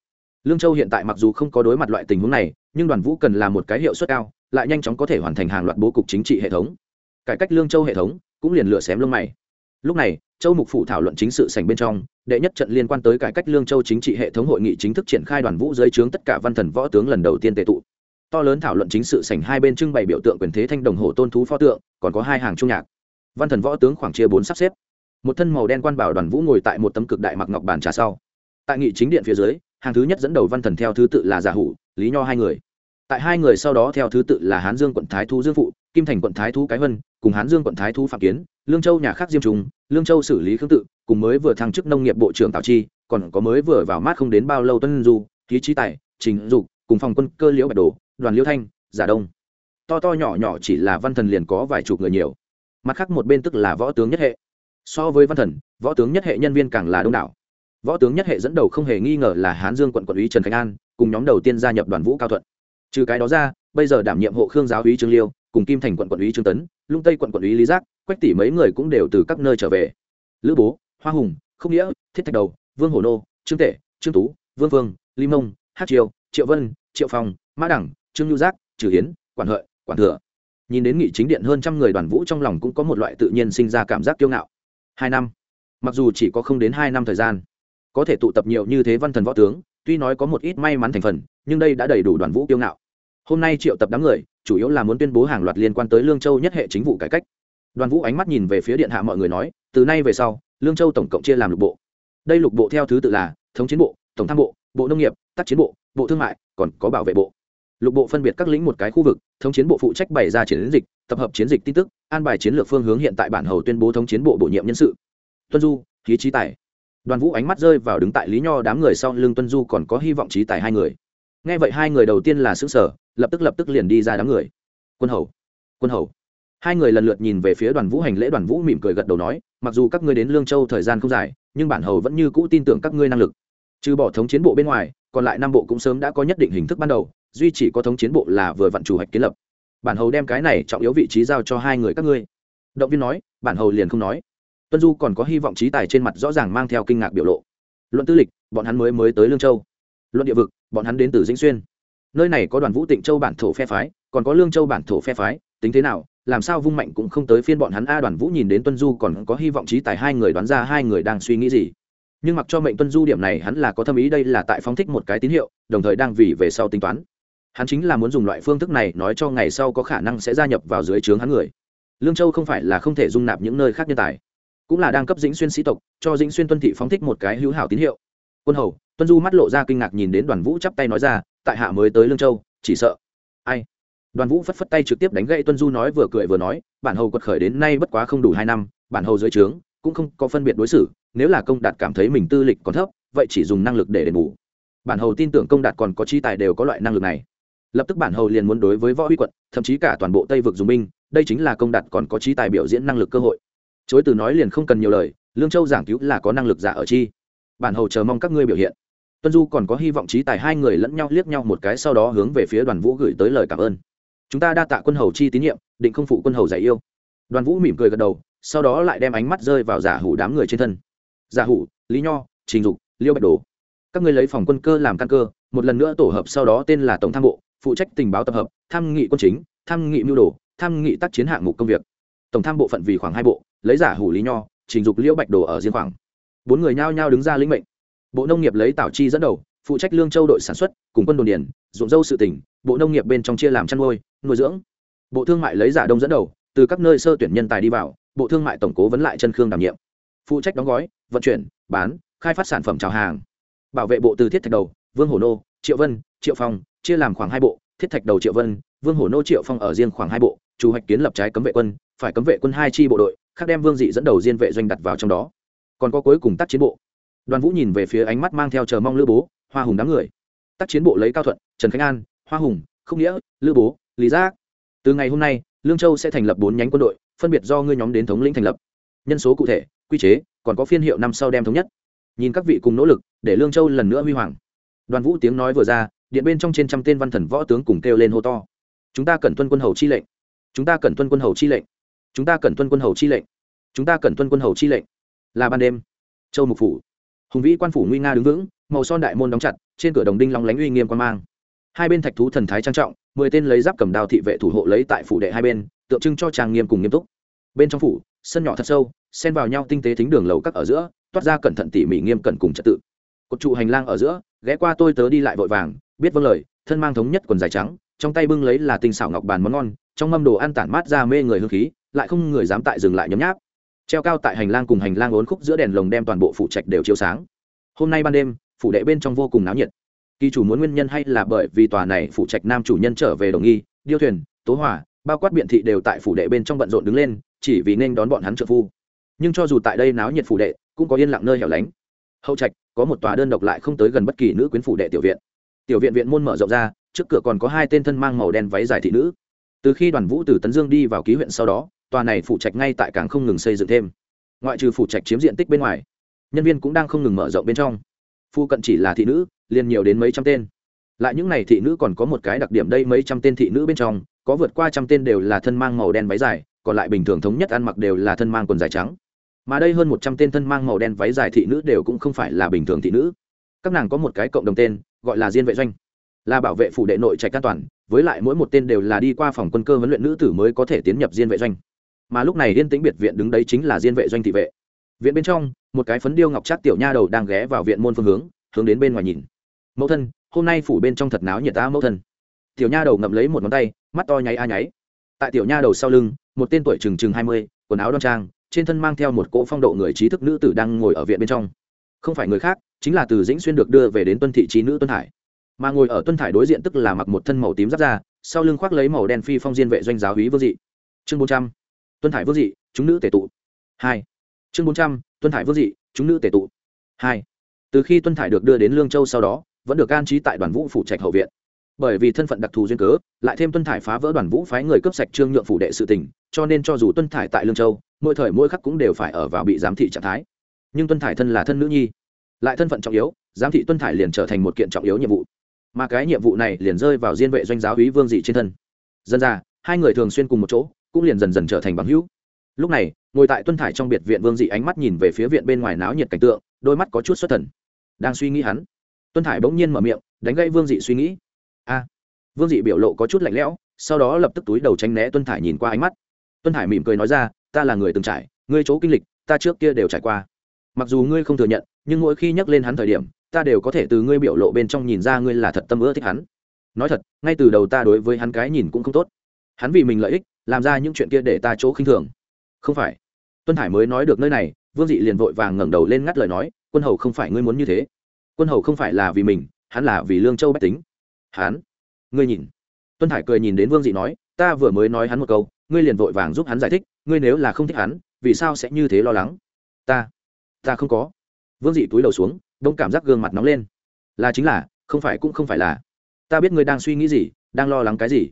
Lương châu hiện tại mặc dù không có đối mặt loại tình huống này nhưng đoàn vũ cần là một cái hiệu suất cao, lại nhanh chóng có thể hoàn thành hàng loạt bố cục chính trị hệ thống. Cải cách lương châu hệ thống cũng liền lựa xém lông mày. Lúc này, châu mục phụ thảo luận chính sự sành bên trong, đệ nhất trận liên quan tới cải cách lương châu chính trị hệ thống hội nghị chính thức triển khai đoàn vũ dưới trướng tất cả văn thần võ tướng lần đầu tiên tệ tụ. To lớn thảo luận chính sự sành hai bên trưng bày biểu tượng quyền thế thanh đồng hồ tôn thú pho tượng, còn có hai hàng trung nhạc. Văn thần võ tướng khoảng chia bốn sắp xếp. Một thân màu đen quan bảo đoàn vũ ngồi tại một tấm cực đại mặc ngọc bàn trà sau. Tại nghị chính điện phía dưới, hàng thứ nhất dẫn đầu văn thần theo thứ tự là giả hủ lý nho hai người. Tại hai người sau đó theo thứ tự là hán dương quận thái thu dương phụ, kim thành quận thái thu cái vân, cùng hán dương quận thái thu phạm kiến, lương châu nhà khác diêm trùng lương châu xử lý khương tự, cùng mới vừa thăng chức nông nghiệp bộ trưởng tào chi, còn có mới vừa vào mát không đến bao lâu tuân du, ký trí tài, trình dục cùng phòng quân cơ liễu bạch đồ, đoàn liễu thanh, giả đông. To to nhỏ nhỏ chỉ là văn thần liền có vài chục người nhiều. Mặt khác một bên tức là võ tướng nhất hệ. So với văn thần, võ tướng nhất hệ nhân viên càng là đông đảo. Võ tướng nhất hệ dẫn đầu không hề nghi ngờ là hán dương quận quận ủy trần khánh an cùng nhóm đầu tiên gia nhập đoàn vũ cao thuận. Trừ cái đó ra, bây giờ đảm nhiệm hộ khương giáo úy trương liêu, cùng kim thành quận quận úy trương tấn, lung tây quận quận úy lý giác, quách tỷ mấy người cũng đều từ các nơi trở về. Lữ bố, hoa hùng không nghĩa, thiết thạch đầu, vương hổ nô, trương tể, trương tú, vương vương lim mông, hát triều, triệu vân, triệu phong, mã đẳng, trương nhu giác, trừ hiến, quản hợi, quản thừa. Nhìn đến nghị chính điện hơn trăm người đoàn vũ trong lòng cũng có một loại tự nhiên sinh ra cảm giác kiêu ngạo. Hai năm. Mặc dù chỉ có không đến hai năm thời gian, có thể tụ tập nhiều như thế văn thần võ tướng tuy nói có một ít may mắn thành phần, nhưng đây đã đầy đủ đoàn vũ kiêu ngạo. Hôm nay triệu tập đám người, chủ yếu là muốn tuyên bố hàng loạt liên quan tới lương châu nhất hệ chính vụ cải cách. Đoàn vũ ánh mắt nhìn về phía điện hạ mọi người nói, từ nay về sau, lương châu tổng cộng chia làm lục bộ. Đây lục bộ theo thứ tự là thống chiến bộ, tổng tham bộ bộ nông nghiệp, tác chiến bộ bộ thương mại, còn có bảo vệ bộ. Lục bộ phân biệt các lĩnh một cái khu vực, thống chiến bộ phụ trách bày ra chiến dịch, tập hợp chiến dịch tin tức, an bài chiến lược phương hướng hiện tại bản hầu tuyên bố thống chiến bộ bổ nhiệm nhân sự. Tuân du khí trí tài đoàn vũ ánh mắt rơi vào đứng tại lý nho đám người sau lưng tuân du còn có hy vọng trí tài hai người. Nghe vậy hai người đầu tiên là xứ sở lập tức lập tức liền đi ra đám người. Quân hầu quân hầu. Hai người lần lượt nhìn về phía đoàn vũ hành lễ, đoàn vũ mỉm cười gật đầu nói, mặc dù các ngươi đến lương châu thời gian không dài, nhưng bản hầu vẫn như cũ tin tưởng các ngươi năng lực. Trừ bỏ thống chiến bộ bên ngoài, còn lại năm bộ cũng sớm đã có nhất định hình thức ban đầu, duy chỉ có thống chiến bộ là vừa vặn chủ hạch kiến lập. Bản hầu đem cái này trọng yếu vị trí giao cho hai người các ngươi. Động viên nói, bản hầu liền không nói tuân du còn có hy vọng trí tài trên mặt rõ ràng mang theo kinh ngạc biểu lộ. Luận tư lịch, bọn hắn mới mới tới lương châu. Luận địa vực, bọn hắn đến từ dĩnh xuyên. Nơi này có đoàn vũ tịnh châu bản thổ phe phái, còn có lương châu bản thổ phe phái, tính thế nào, làm sao vung mạnh cũng không tới phiên bọn hắn. A đoàn vũ nhìn đến tuân du còn có hy vọng trí tài, hai người đoán ra hai người đang suy nghĩ gì. Nhưng mặc cho mệnh tuân du điểm này, hắn là có thâm ý, đây là tại phóng thích một cái tín hiệu, đồng thời đang vì về sau tính toán. Hắn chính là muốn dùng loại phương thức này nói cho ngày sau có khả năng sẽ gia nhập vào dưới trướng hắn người. Lương châu không phải là không thể dung nạp những nơi khác nhân tài cũng là đang cấp dĩnh xuyên sĩ tộc, cho dĩnh xuyên tuân thị phóng thích một cái hữu hảo tín hiệu. Quân hầu, tuân du mắt lộ ra kinh ngạc nhìn đến đoàn vũ chắp tay nói ra, tại hạ mới tới lương châu, chỉ sợ. Ai? Đoàn vũ phất phất tay trực tiếp đánh gậy tuân du nói vừa cười vừa nói, bản hầu quật khởi đến nay bất quá không đủ hai năm, bản hầu dưới trướng, cũng không có phân biệt đối xử, nếu là công đạt cảm thấy mình tư lịch còn thấp, vậy chỉ dùng năng lực để đền bù. Bản hầu tin tưởng công đạt còn có chi tài đều có loại năng lực này. Lập tức bản hầu liền muốn đối với võ huy quận, thậm chí cả toàn bộ tây vực dùng binh, đây chính là công đạt còn có trí tài biểu diễn năng lực cơ hội chối từ nói liền không cần nhiều lời, lương châu giảng cứu là có năng lực giả ở chi. Bản hầu chờ mong các ngươi biểu hiện. Tuân du còn có hy vọng trí tài hai người lẫn nhau liếc nhau một cái sau đó hướng về phía đoàn vũ gửi tới lời cảm ơn. Chúng ta đa tạ quân hầu chi tín nhiệm, định không phụ quân hầu giải yêu. Đoàn vũ mỉm cười gật đầu, sau đó lại đem ánh mắt rơi vào giả hủ đám người trên thân. Giả hủ, lý nho, trình dục, liêu bạch đồ. Các ngươi lấy phòng quân cơ làm căn cơ, một lần nữa tổ hợp sau đó tên là tổng tham bộ, phụ trách tình báo tập hợp, tham nghị quân chính, tham nghị mưu đồ, tham nghị tác chiến hạng mục công việc. Tổng tham bộ phận vì khoảng hai bộ lấy giả hủ lý nho, trình dục liễu bạch đồ ở riêng khoảng. Bốn người nhao nhao đứng ra lĩnh mệnh. Bộ nông nghiệp lấy tảo chi dẫn đầu, phụ trách lương châu đội sản xuất, cùng quân đồn điền, ruộng dâu sự tỉnh, bộ nông nghiệp bên trong chia làm chăn nuôi nuôi dưỡng. Bộ thương mại lấy giả đông dẫn đầu, từ các nơi sơ tuyển nhân tài đi vào, bộ thương mại tổng cố vấn lại chân khương đảm nhiệm. Phụ trách đóng gói, vận chuyển, bán, khai phát sản phẩm trào hàng. Bảo vệ bộ từ thiết thạch đầu, vương hổ nô, triệu vân, triệu phong, chia làm khoảng hai bộ, thiết thạch đầu triệu vân, vương hổ nô triệu phong ở riêng khoảng hai bộ, chủ hoạch kiến lập trái cấm vệ quân, phải cấm vệ quân hai chi bộ đội khác đem vương dị dẫn đầu diên vệ doanh đặt vào trong đó. Còn có cuối cùng tác chiến bộ. Đoàn vũ nhìn về phía ánh mắt mang theo chờ mong lữ bố, hoa hùng đám người. Tác chiến bộ lấy cao thuận, trần khánh an, hoa hùng không nghĩa, lữ bố, lý giác. Từ ngày hôm nay, lương châu sẽ thành lập bốn nhánh quân đội, phân biệt do ngươi nhóm đến thống lĩnh thành lập. Nhân số cụ thể, quy chế, còn có phiên hiệu năm sau đem thống nhất. Nhìn các vị cùng nỗ lực, để lương châu lần nữa huy hoàng. Đoàn vũ tiếng nói vừa ra, điện bên trong trên trăm tên văn thần võ tướng cùng kêu lên hô to. Chúng ta cần tuân quân hầu chi lệnh. Chúng ta cần tuân quân hầu chi lệnh chúng ta cần tuân quân hầu chi lệnh. Chúng ta cần tuân quân hầu chi lệnh. Là ban đêm. Châu mục phủ. Hùng vĩ quan phủ nguy nga đứng vững, màu son đại môn đóng chặt, trên cửa đồng đinh long lánh uy nghiêm quan mang. Hai bên thạch thú thần thái trang trọng, mười tên lấy giáp cầm đào thị vệ thủ hộ lấy tại phủ đệ hai bên, tượng trưng cho tràng nghiêm cùng nghiêm túc. Bên trong phủ, sân nhỏ thật sâu, xen vào nhau tinh tế thính đường lầu các ở giữa, toát ra cẩn thận tỉ mỉ nghiêm cẩn cùng trật tự. Cột trụ hành lang ở giữa, ghé qua tôi tớ đi lại vội vàng, biết vâng lời, thân mang thống nhất quần dài trắng, trong tay bưng lấy là tinh xảo ngọc bàn món ngon, trong mâm đồ ăn tản mát ra mê người hương khí lại không người dám tại dừng lại nhấm nháp. Treo cao tại hành lang cùng hành lang ốn khúc giữa đèn lồng đem toàn bộ phủ trạch đều chiếu sáng. Hôm nay ban đêm, phủ đệ bên trong vô cùng náo nhiệt. Kỳ chủ muốn nguyên nhân hay là bởi vì tòa này phủ trạch nam chủ nhân trở về đồng nghi, điêu thuyền, tố hỏa, bao quát biện thị đều tại phủ đệ bên trong bận rộn đứng lên, chỉ vì nên đón bọn hắn trợ phu. Nhưng cho dù tại đây náo nhiệt phủ đệ, cũng có yên lặng nơi hẻo lánh. Hậu trạch, có một tòa đơn độc lại không tới gần bất kỳ nữ quyến phủ đệ tiểu viện. Tiểu viện viện môn mở rộng ra, trước cửa còn có hai tên thân mang màu đen váy dài thị nữ. Từ khi đoàn vũ từ tấn dương đi vào ký huyện sau đó tòa này phủ trạch ngay tại càng không ngừng xây dựng thêm. Ngoại trừ phủ trạch chiếm diện tích bên ngoài, nhân viên cũng đang không ngừng mở rộng bên trong. Phu cận chỉ là thị nữ, liền nhiều đến mấy trăm tên. Lại những n à y thị nữ còn có một cái đặc điểm đây, mấy trăm tên thị nữ bên trong, có vượt qua trăm tên đều là thân mang màu đen váy dài, còn lại bình thường thống nhất ăn mặc đều là thân mang quần dài trắng. Mà đây hơn một trăm tên thân mang màu đen váy dài thị nữ đều cũng không phải là bình thường thị nữ. Các nàng có một cái cộng đồng tên, gọi là diên vệ doanh. Là bảo vệ phủ đệ nội trạch an toàn, với lại mỗi một tên đều là đi qua phòng quân cơ huấn luyện nữ tử mới có thể tiến nhập diên vệ doanh mà lúc này yên tĩnh biệt viện đứng đấy chính là diên vệ doanh thị vệ. Viện bên trong, một cái phấn điêu ngọc trác tiểu nha đầu đang ghé vào viện môn phương hướng hướng đến bên ngoài nhìn. Mẫu thân, hôm nay phủ bên trong thật náo nhiệt ta, mẫu thân. Tiểu nha đầu ngậm lấy một ngón tay, mắt to nháy a nháy. Tại tiểu nha đầu sau lưng, một tên tuổi chừng chừng hai mươi, quần áo đoan trang, trên thân mang theo một cỗ phong độ người trí thức nữ tử đang ngồi ở viện bên trong. Không phải người khác, chính là từ dĩnh xuyên được đưa về đến tuân thị trí nữ tuân hải. Mà ngồi ở tuân hải đối diện tức là mặc một thân màu tím giáp ra sau lưng khoác lấy màu đen phi phong diên vệ doanh giáo hí vương dị. Chương bốn trăm tuân thải vương dị, chúng nữ tể tụ. Hai. Chương bốn trăm, tuân thải vương dị, chúng nữ tể tụ. Hai. Từ khi tuân thải được đưa đến lương châu sau đó, vẫn được an trí tại đoàn vũ phủ trạch hậu viện. Bởi vì thân phận đặc thù duyên cớ, lại thêm tuân thải phá vỡ đoàn vũ phái người cấp sạch trương nhượng phủ đệ sự tình, cho nên cho dù tuân thải tại lương châu, mỗi thời mỗi khắc cũng đều phải ở vào bị giám thị trạng thái. Nhưng tuân thải thân là thân nữ nhi, lại thân phận trọng yếu, giám thị tuân thải liền trở thành một kiện trọng yếu nhiệm vụ. Mà cái nhiệm vụ này liền rơi vào diên vệ doanh giáo hí vương dị trên thân. Dân ra hai người thường xuyên cùng một chỗ cũng liền dần dần trở thành bằng hữu. Lúc này, ngồi tại tuân thải trong biệt viện vương dị ánh mắt nhìn về phía viện bên ngoài náo nhiệt cảnh tượng, đôi mắt có chút xuất thần. Đang suy nghĩ hắn, tuân thải bỗng nhiên mở miệng, đánh gãy vương dị suy nghĩ. A, vương dị biểu lộ có chút lạnh lẽo, sau đó lập tức túi đầu tránh né tuân thải nhìn qua ánh mắt. Tuân thải mỉm cười nói ra, ta là người từng trải, ngươi chỗ kinh lịch, ta trước kia đều trải qua. Mặc dù ngươi không thừa nhận, nhưng mỗi khi nhắc lên hắn thời điểm, ta đều có thể từ ngươi biểu lộ bên trong nhìn ra ngươi là thật tâm ưa thích hắn. Nói thật, ngay từ đầu ta đối với hắn cái nhìn cũng không tốt hắn vì mình lợi ích, làm ra những chuyện kia để ta chỗ khinh thường. Không phải. Tuân hải mới nói được nơi này, vương dị liền vội vàng ngẩng đầu lên ngắt lời nói, quân hầu không phải ngươi muốn như thế. Quân hầu không phải là vì mình, hắn là vì lương châu bách tính. Hắn? Ngươi nhìn. Tuân hải cười nhìn đến vương dị nói, ta vừa mới nói hắn một câu, ngươi liền vội vàng giúp hắn giải thích, ngươi nếu là không thích hắn, vì sao sẽ như thế lo lắng? Ta ta không có. Vương dị túi đầu xuống đông cảm giác gương mặt nóng lên. Là chính là, không phải cũng không phải là. Ta biết ngươi đang suy nghĩ gì, đang lo lắng cái gì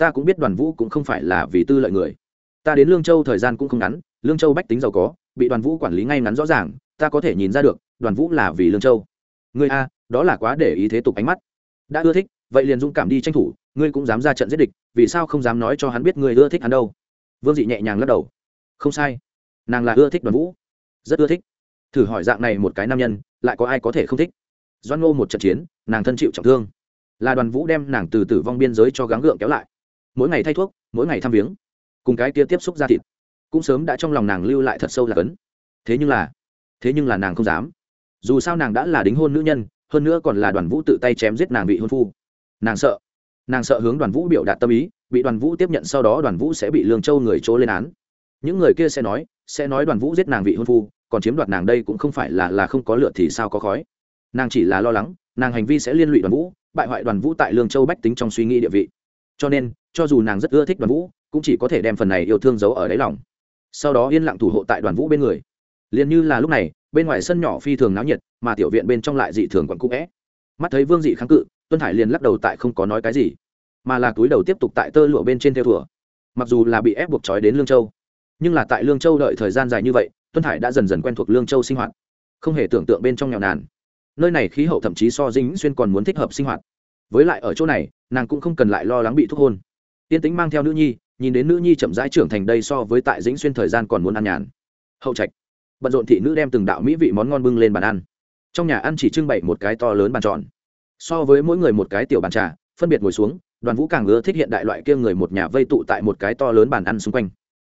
ta cũng biết đoàn vũ cũng không phải là vì tư lợi người. Ta đến lương châu thời gian cũng không ngắn, lương châu bách tính giàu có, bị đoàn vũ quản lý ngay ngắn rõ ràng, ta có thể nhìn ra được, đoàn vũ là vì lương châu. Người a, đó là quá để ý thế tục ánh mắt. Đã ưa thích, vậy liền dũng cảm đi tranh thủ, ngươi cũng dám ra trận giết địch, vì sao không dám nói cho hắn biết ngươi ưa thích hắn đâu? Vương dị nhẹ nhàng lắc đầu. Không sai, nàng là ưa thích đoàn vũ. Rất ưa thích. Thử hỏi dạng này một cái nam nhân, lại có ai có thể không thích? Doan ngô một trận chiến, nàng thân chịu trọng thương. Là đoàn vũ đem nàng từ tử vong biên giới cho gắng gượng kéo lại mỗi ngày thay thuốc, mỗi ngày thăm viếng, cùng cái kia tiếp xúc ra thịt. Cũng sớm đã trong lòng nàng lưu lại thật sâu là cấn thế nhưng là, thế nhưng là nàng không dám. Dù sao nàng đã là đính hôn nữ nhân, hơn nữa còn là đoàn vũ tự tay chém giết nàng vị hôn phu. Nàng sợ nàng sợ hướng đoàn vũ biểu đạt tâm ý, bị đoàn vũ tiếp nhận sau đó đoàn vũ sẽ bị lương châu người chỗ lên án. Những người kia sẽ nói sẽ nói đoàn vũ giết nàng vị hôn phu, còn chiếm đoạt nàng đây cũng không phải là là không có lựa thì sao có khói. Nàng chỉ là lo lắng, nàng hành vi sẽ liên lụy đoàn vũ, bại hoại đoàn vũ tại lương châu bách tính trong suy nghĩ địa vị. Cho nên cho dù nàng rất ưa thích đoàn vũ, cũng chỉ có thể đem phần này yêu thương giấu ở đáy lòng. Sau đó yên lặng thủ hộ tại đoàn vũ bên người. Liền như là lúc này, bên ngoài sân nhỏ phi thường náo nhiệt, mà tiểu viện bên trong lại dị thường còn cũ vẽ. Mắt thấy vương dị kháng cự, tuân hải liền lắc đầu tại không có nói cái gì, mà là túi đầu tiếp tục tại tơ lụa bên trên theo thùa mặc dù là bị ép buộc trói đến lương châu, nhưng là tại lương châu đợi thời gian dài như vậy, tuân hải đã dần dần quen thuộc lương châu sinh hoạt. Không hề tưởng tượng bên trong nghèo nàn. Nơi này khí hậu thậm chí so dinh xuyên còn muốn thích hợp sinh hoạt. Với lại ở chỗ này, nàng cũng không cần lại lo lắng bị thúc hôn tiên tính mang theo nữ nhi, nhìn đến nữ nhi chậm rãi trưởng thành đây so với tại dĩnh xuyên thời gian còn muốn ăn nhàn. Hậu trạch, bận rộn thị nữ đem từng đạo mỹ vị món ngon bưng lên bàn ăn. Trong nhà ăn chỉ trưng bày một cái to lớn bàn tròn. So với mỗi người một cái tiểu bàn trà, phân biệt ngồi xuống, đoàn vũ càng ưa thích hiện đại loại kia người một nhà vây tụ tại một cái to lớn bàn ăn xung quanh.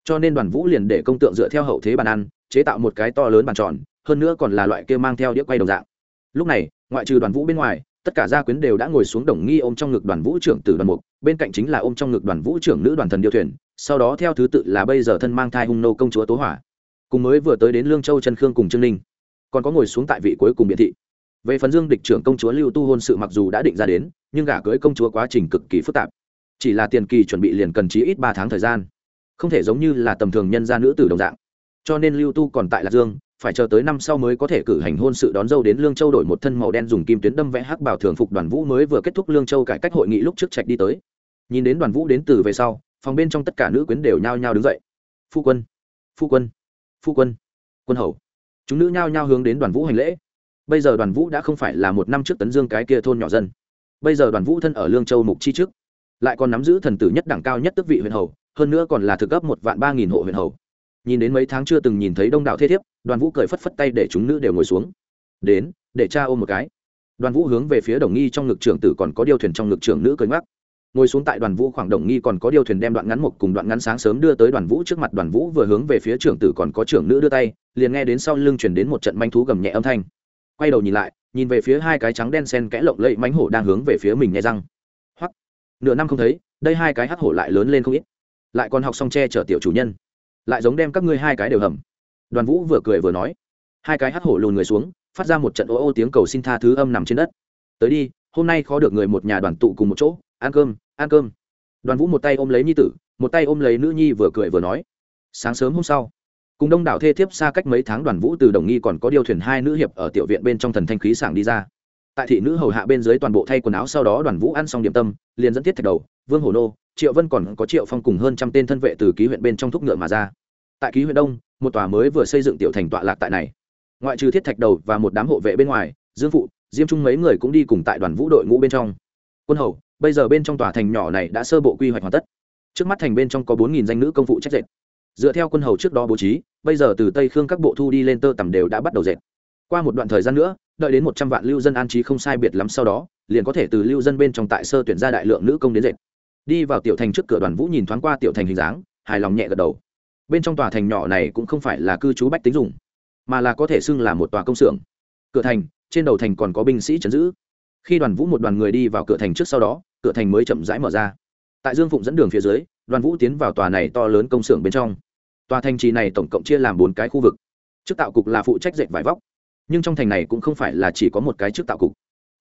Cho nên đoàn vũ liền để công tượng dựa theo hậu thế bàn ăn, chế tạo một cái to lớn bàn tròn, hơn nữa còn là loại kia mang theo đĩa quay đồng dạng. Lúc này, ngoại trừ đoàn vũ bên ngoài tất cả gia quyến đều đã ngồi xuống đồng nghi ôm trong ngực đoàn vũ trưởng từ đoàn mục, bên cạnh chính là ôm trong ngực đoàn vũ trưởng nữ đoàn thần điêu thuyền, sau đó theo thứ tự là bây giờ thân mang thai hung nô công chúa tố hỏa. Cùng mới vừa tới đến lương châu trần khương cùng trương ninh. Còn có ngồi xuống tại vị cuối cùng biện thị. Về phần dương địch trưởng công chúa lưu tu hôn sự mặc dù đã định ra đến, nhưng gả cưới công chúa quá trình cực kỳ phức tạp. Chỉ là tiền kỳ chuẩn bị liền cần chí ít ba tháng thời gian. Không thể giống như là tầm thường nhân gia nữ tử đồng dạng. Cho nên lưu tu còn tại lạc dương phải chờ tới năm sau mới có thể cử hành hôn sự đón dâu đến lương châu đổi một thân màu đen dùng kim tuyến đâm vẽ hắc bảo thường phục đoàn vũ mới vừa kết thúc lương châu cải cách hội nghị lúc trước trạch đi tới. Nhìn đến đoàn vũ đến từ về sau, phòng bên trong tất cả nữ quyến đều nhao nhao đứng dậy. Phu quân phu quân phu quân quân hầu. Chúng nữ nhao nhao hướng đến đoàn vũ hành lễ. Bây giờ đoàn vũ đã không phải là một năm trước tấn dương cái kia thôn nhỏ dân. Bây giờ đoàn vũ thân ở lương châu mục chi trước, lại còn nắm giữ thần tử nhất đẳng cao nhất tức vị huyện hầu, hơn nữa còn là thực cấp một vạn ba nghìn hộ huyện hầu. Nhìn đến mấy tháng chưa từng nhìn thấy đông đảo thế thiếp đoàn vũ cười phất phất tay để chúng nữ đều ngồi xuống. Đến, để cha ôm một cái. Đoàn vũ hướng về phía đồng nghi trong ngực trưởng tử còn có điêu thuyền trong ngực trưởng nữ cười ngoắc. Ngồi xuống tại đoàn vũ khoảng đồng nghi còn có điêu thuyền đem đoạn ngắn một cùng đoạn ngắn sáng sớm đưa tới đoàn vũ trước mặt. Đoàn vũ vừa hướng về phía trưởng tử còn có trưởng nữ đưa tay, liền nghe đến sau lưng chuyển đến một trận manh thú gầm nhẹ âm thanh. Quay đầu nhìn lại, nhìn về phía hai cái trắng đen sen kẽ lộng lẫy mánh hổ đang hướng về phía mình nghe răng. Hoặc nửa năm không thấy, đây hai cái hắc hổ lại lớn lên không ít. Lại còn học xong che chở tiểu chủ nhân. Lại giống đem các ngươi hai cái đều hầm đoàn vũ vừa cười vừa nói. Hai cái hắc hổ lùn người xuống, phát ra một trận ô ô tiếng cầu xin tha thứ âm nằm trên đất. Tới đi, hôm nay khó được người một nhà đoàn tụ cùng một chỗ, ăn cơm ăn cơm. Đoàn vũ một tay ôm lấy nhi tử, một tay ôm lấy nữ nhi vừa cười vừa nói. Sáng sớm hôm sau, cùng đông đảo thê thiếp xa cách mấy tháng đoàn vũ từ đồng nghi còn có điều thuyền hai nữ hiệp ở tiểu viện bên trong thần thanh khí sảng đi ra. Tại thị nữ hầu hạ bên dưới toàn bộ thay quần áo sau đó đoàn vũ ăn xong điểm tâm, liền dẫn tiết thạch đầu, vương hồ nô, triệu vân còn có triệu phong cùng hơn trăm tên thân vệ từ ký huyện bên trong thúc ngựa mà ra tại ký huyện đông, một tòa mới vừa xây dựng tiểu thành tọa lạc tại này. Ngoại trừ thiết thạch đầu và một đám hộ vệ bên ngoài, dương phụ, diêm trung mấy người cũng đi cùng tại đoàn vũ đội ngũ bên trong. Quân hầu, bây giờ bên trong tòa thành nhỏ này đã sơ bộ quy hoạch hoàn tất. Trước mắt thành bên trong có bốn nghìn danh nữ công vụ trách dệt. Dựa theo quân hầu trước đó bố trí, bây giờ từ tây khương các bộ thu đi lên tơ tầm đều đã bắt đầu dệt. Qua một đoạn thời gian nữa, đợi đến một trăm vạn lưu dân an trí không sai biệt lắm sau đó, liền có thể từ lưu dân bên trong tại sơ tuyển ra đại lượng nữ công đến dệt. Đi vào tiểu thành trước cửa đoàn vũ nhìn thoáng qua tiểu thành hình dáng, hài lòng nhẹ gật đầu bên trong tòa thành nhỏ này cũng không phải là cư trú bách tính dùng, mà là có thể xưng là một tòa công xưởng. Cửa thành, trên đầu thành còn có binh sĩ chấn giữ. Khi đoàn vũ một đoàn người đi vào cửa thành trước sau đó, cửa thành mới chậm rãi mở ra. Tại dương phụng dẫn đường phía dưới, đoàn vũ tiến vào tòa này to lớn công xưởng bên trong. Tòa thành trì này tổng cộng chia làm bốn cái khu vực. Chức tạo cục là phụ trách dệt vải vóc, nhưng trong thành này cũng không phải là chỉ có một cái chức tạo cục.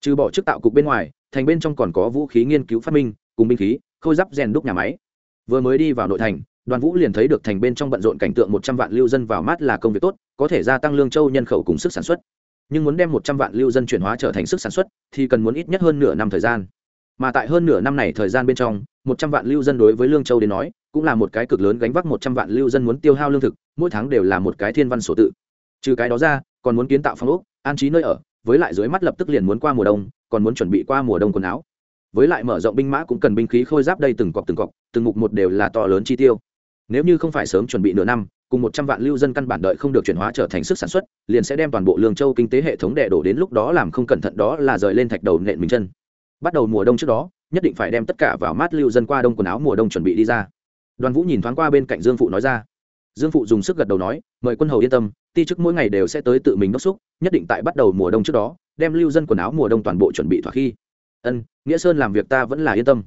Trừ bỏ chức tạo cục bên ngoài, thành bên trong còn có vũ khí nghiên cứu phát minh, cùng binh khí, khôi giáp rèn đúc nhà máy. Vừa mới đi vào nội thành đoàn vũ liền thấy được thành bên trong bận rộn cảnh tượng một trăm vạn lưu dân vào mát là công việc tốt, có thể gia tăng lương châu nhân khẩu cùng sức sản xuất. Nhưng muốn đem một trăm vạn lưu dân chuyển hóa trở thành sức sản xuất thì cần muốn ít nhất hơn nửa năm thời gian. Mà tại hơn nửa năm này thời gian bên trong, một trăm vạn lưu dân đối với lương châu đến nói, cũng là một cái cực lớn gánh vác một trăm vạn lưu dân muốn tiêu hao lương thực, mỗi tháng đều là một cái thiên văn sổ tự. Trừ cái đó ra, còn muốn kiến tạo phong ốc, an trí nơi ở, với lại dưới mắt lập tức liền muốn qua mùa đông, còn muốn chuẩn bị qua mùa đông quần áo. Với lại mở rộng binh mã cũng cần binh khí khôi giáp đây từng cọc từng cọc, từng mục một đều là to lớn chi tiêu nếu như không phải sớm chuẩn bị nửa năm, cùng một trăm vạn lưu dân căn bản đợi không được chuyển hóa trở thành sức sản xuất, liền sẽ đem toàn bộ lương châu kinh tế hệ thống đệ đổ đến lúc đó làm không cẩn thận đó là rời lên thạch đầu nện mình chân. Bắt đầu mùa đông trước đó, nhất định phải đem tất cả vào mát lưu dân qua đông quần áo mùa đông chuẩn bị đi ra. Đoàn vũ nhìn thoáng qua bên cạnh dương phụ nói ra. Dương phụ dùng sức gật đầu nói, mời quân hầu yên tâm, ti chức mỗi ngày đều sẽ tới tự mình đốc xúc, nhất định tại bắt đầu mùa đông trước đó, đem lưu dân quần áo mùa đông toàn bộ chuẩn bị thỏa khi. Ân, nghĩa sơn làm việc ta vẫn là yên tâm.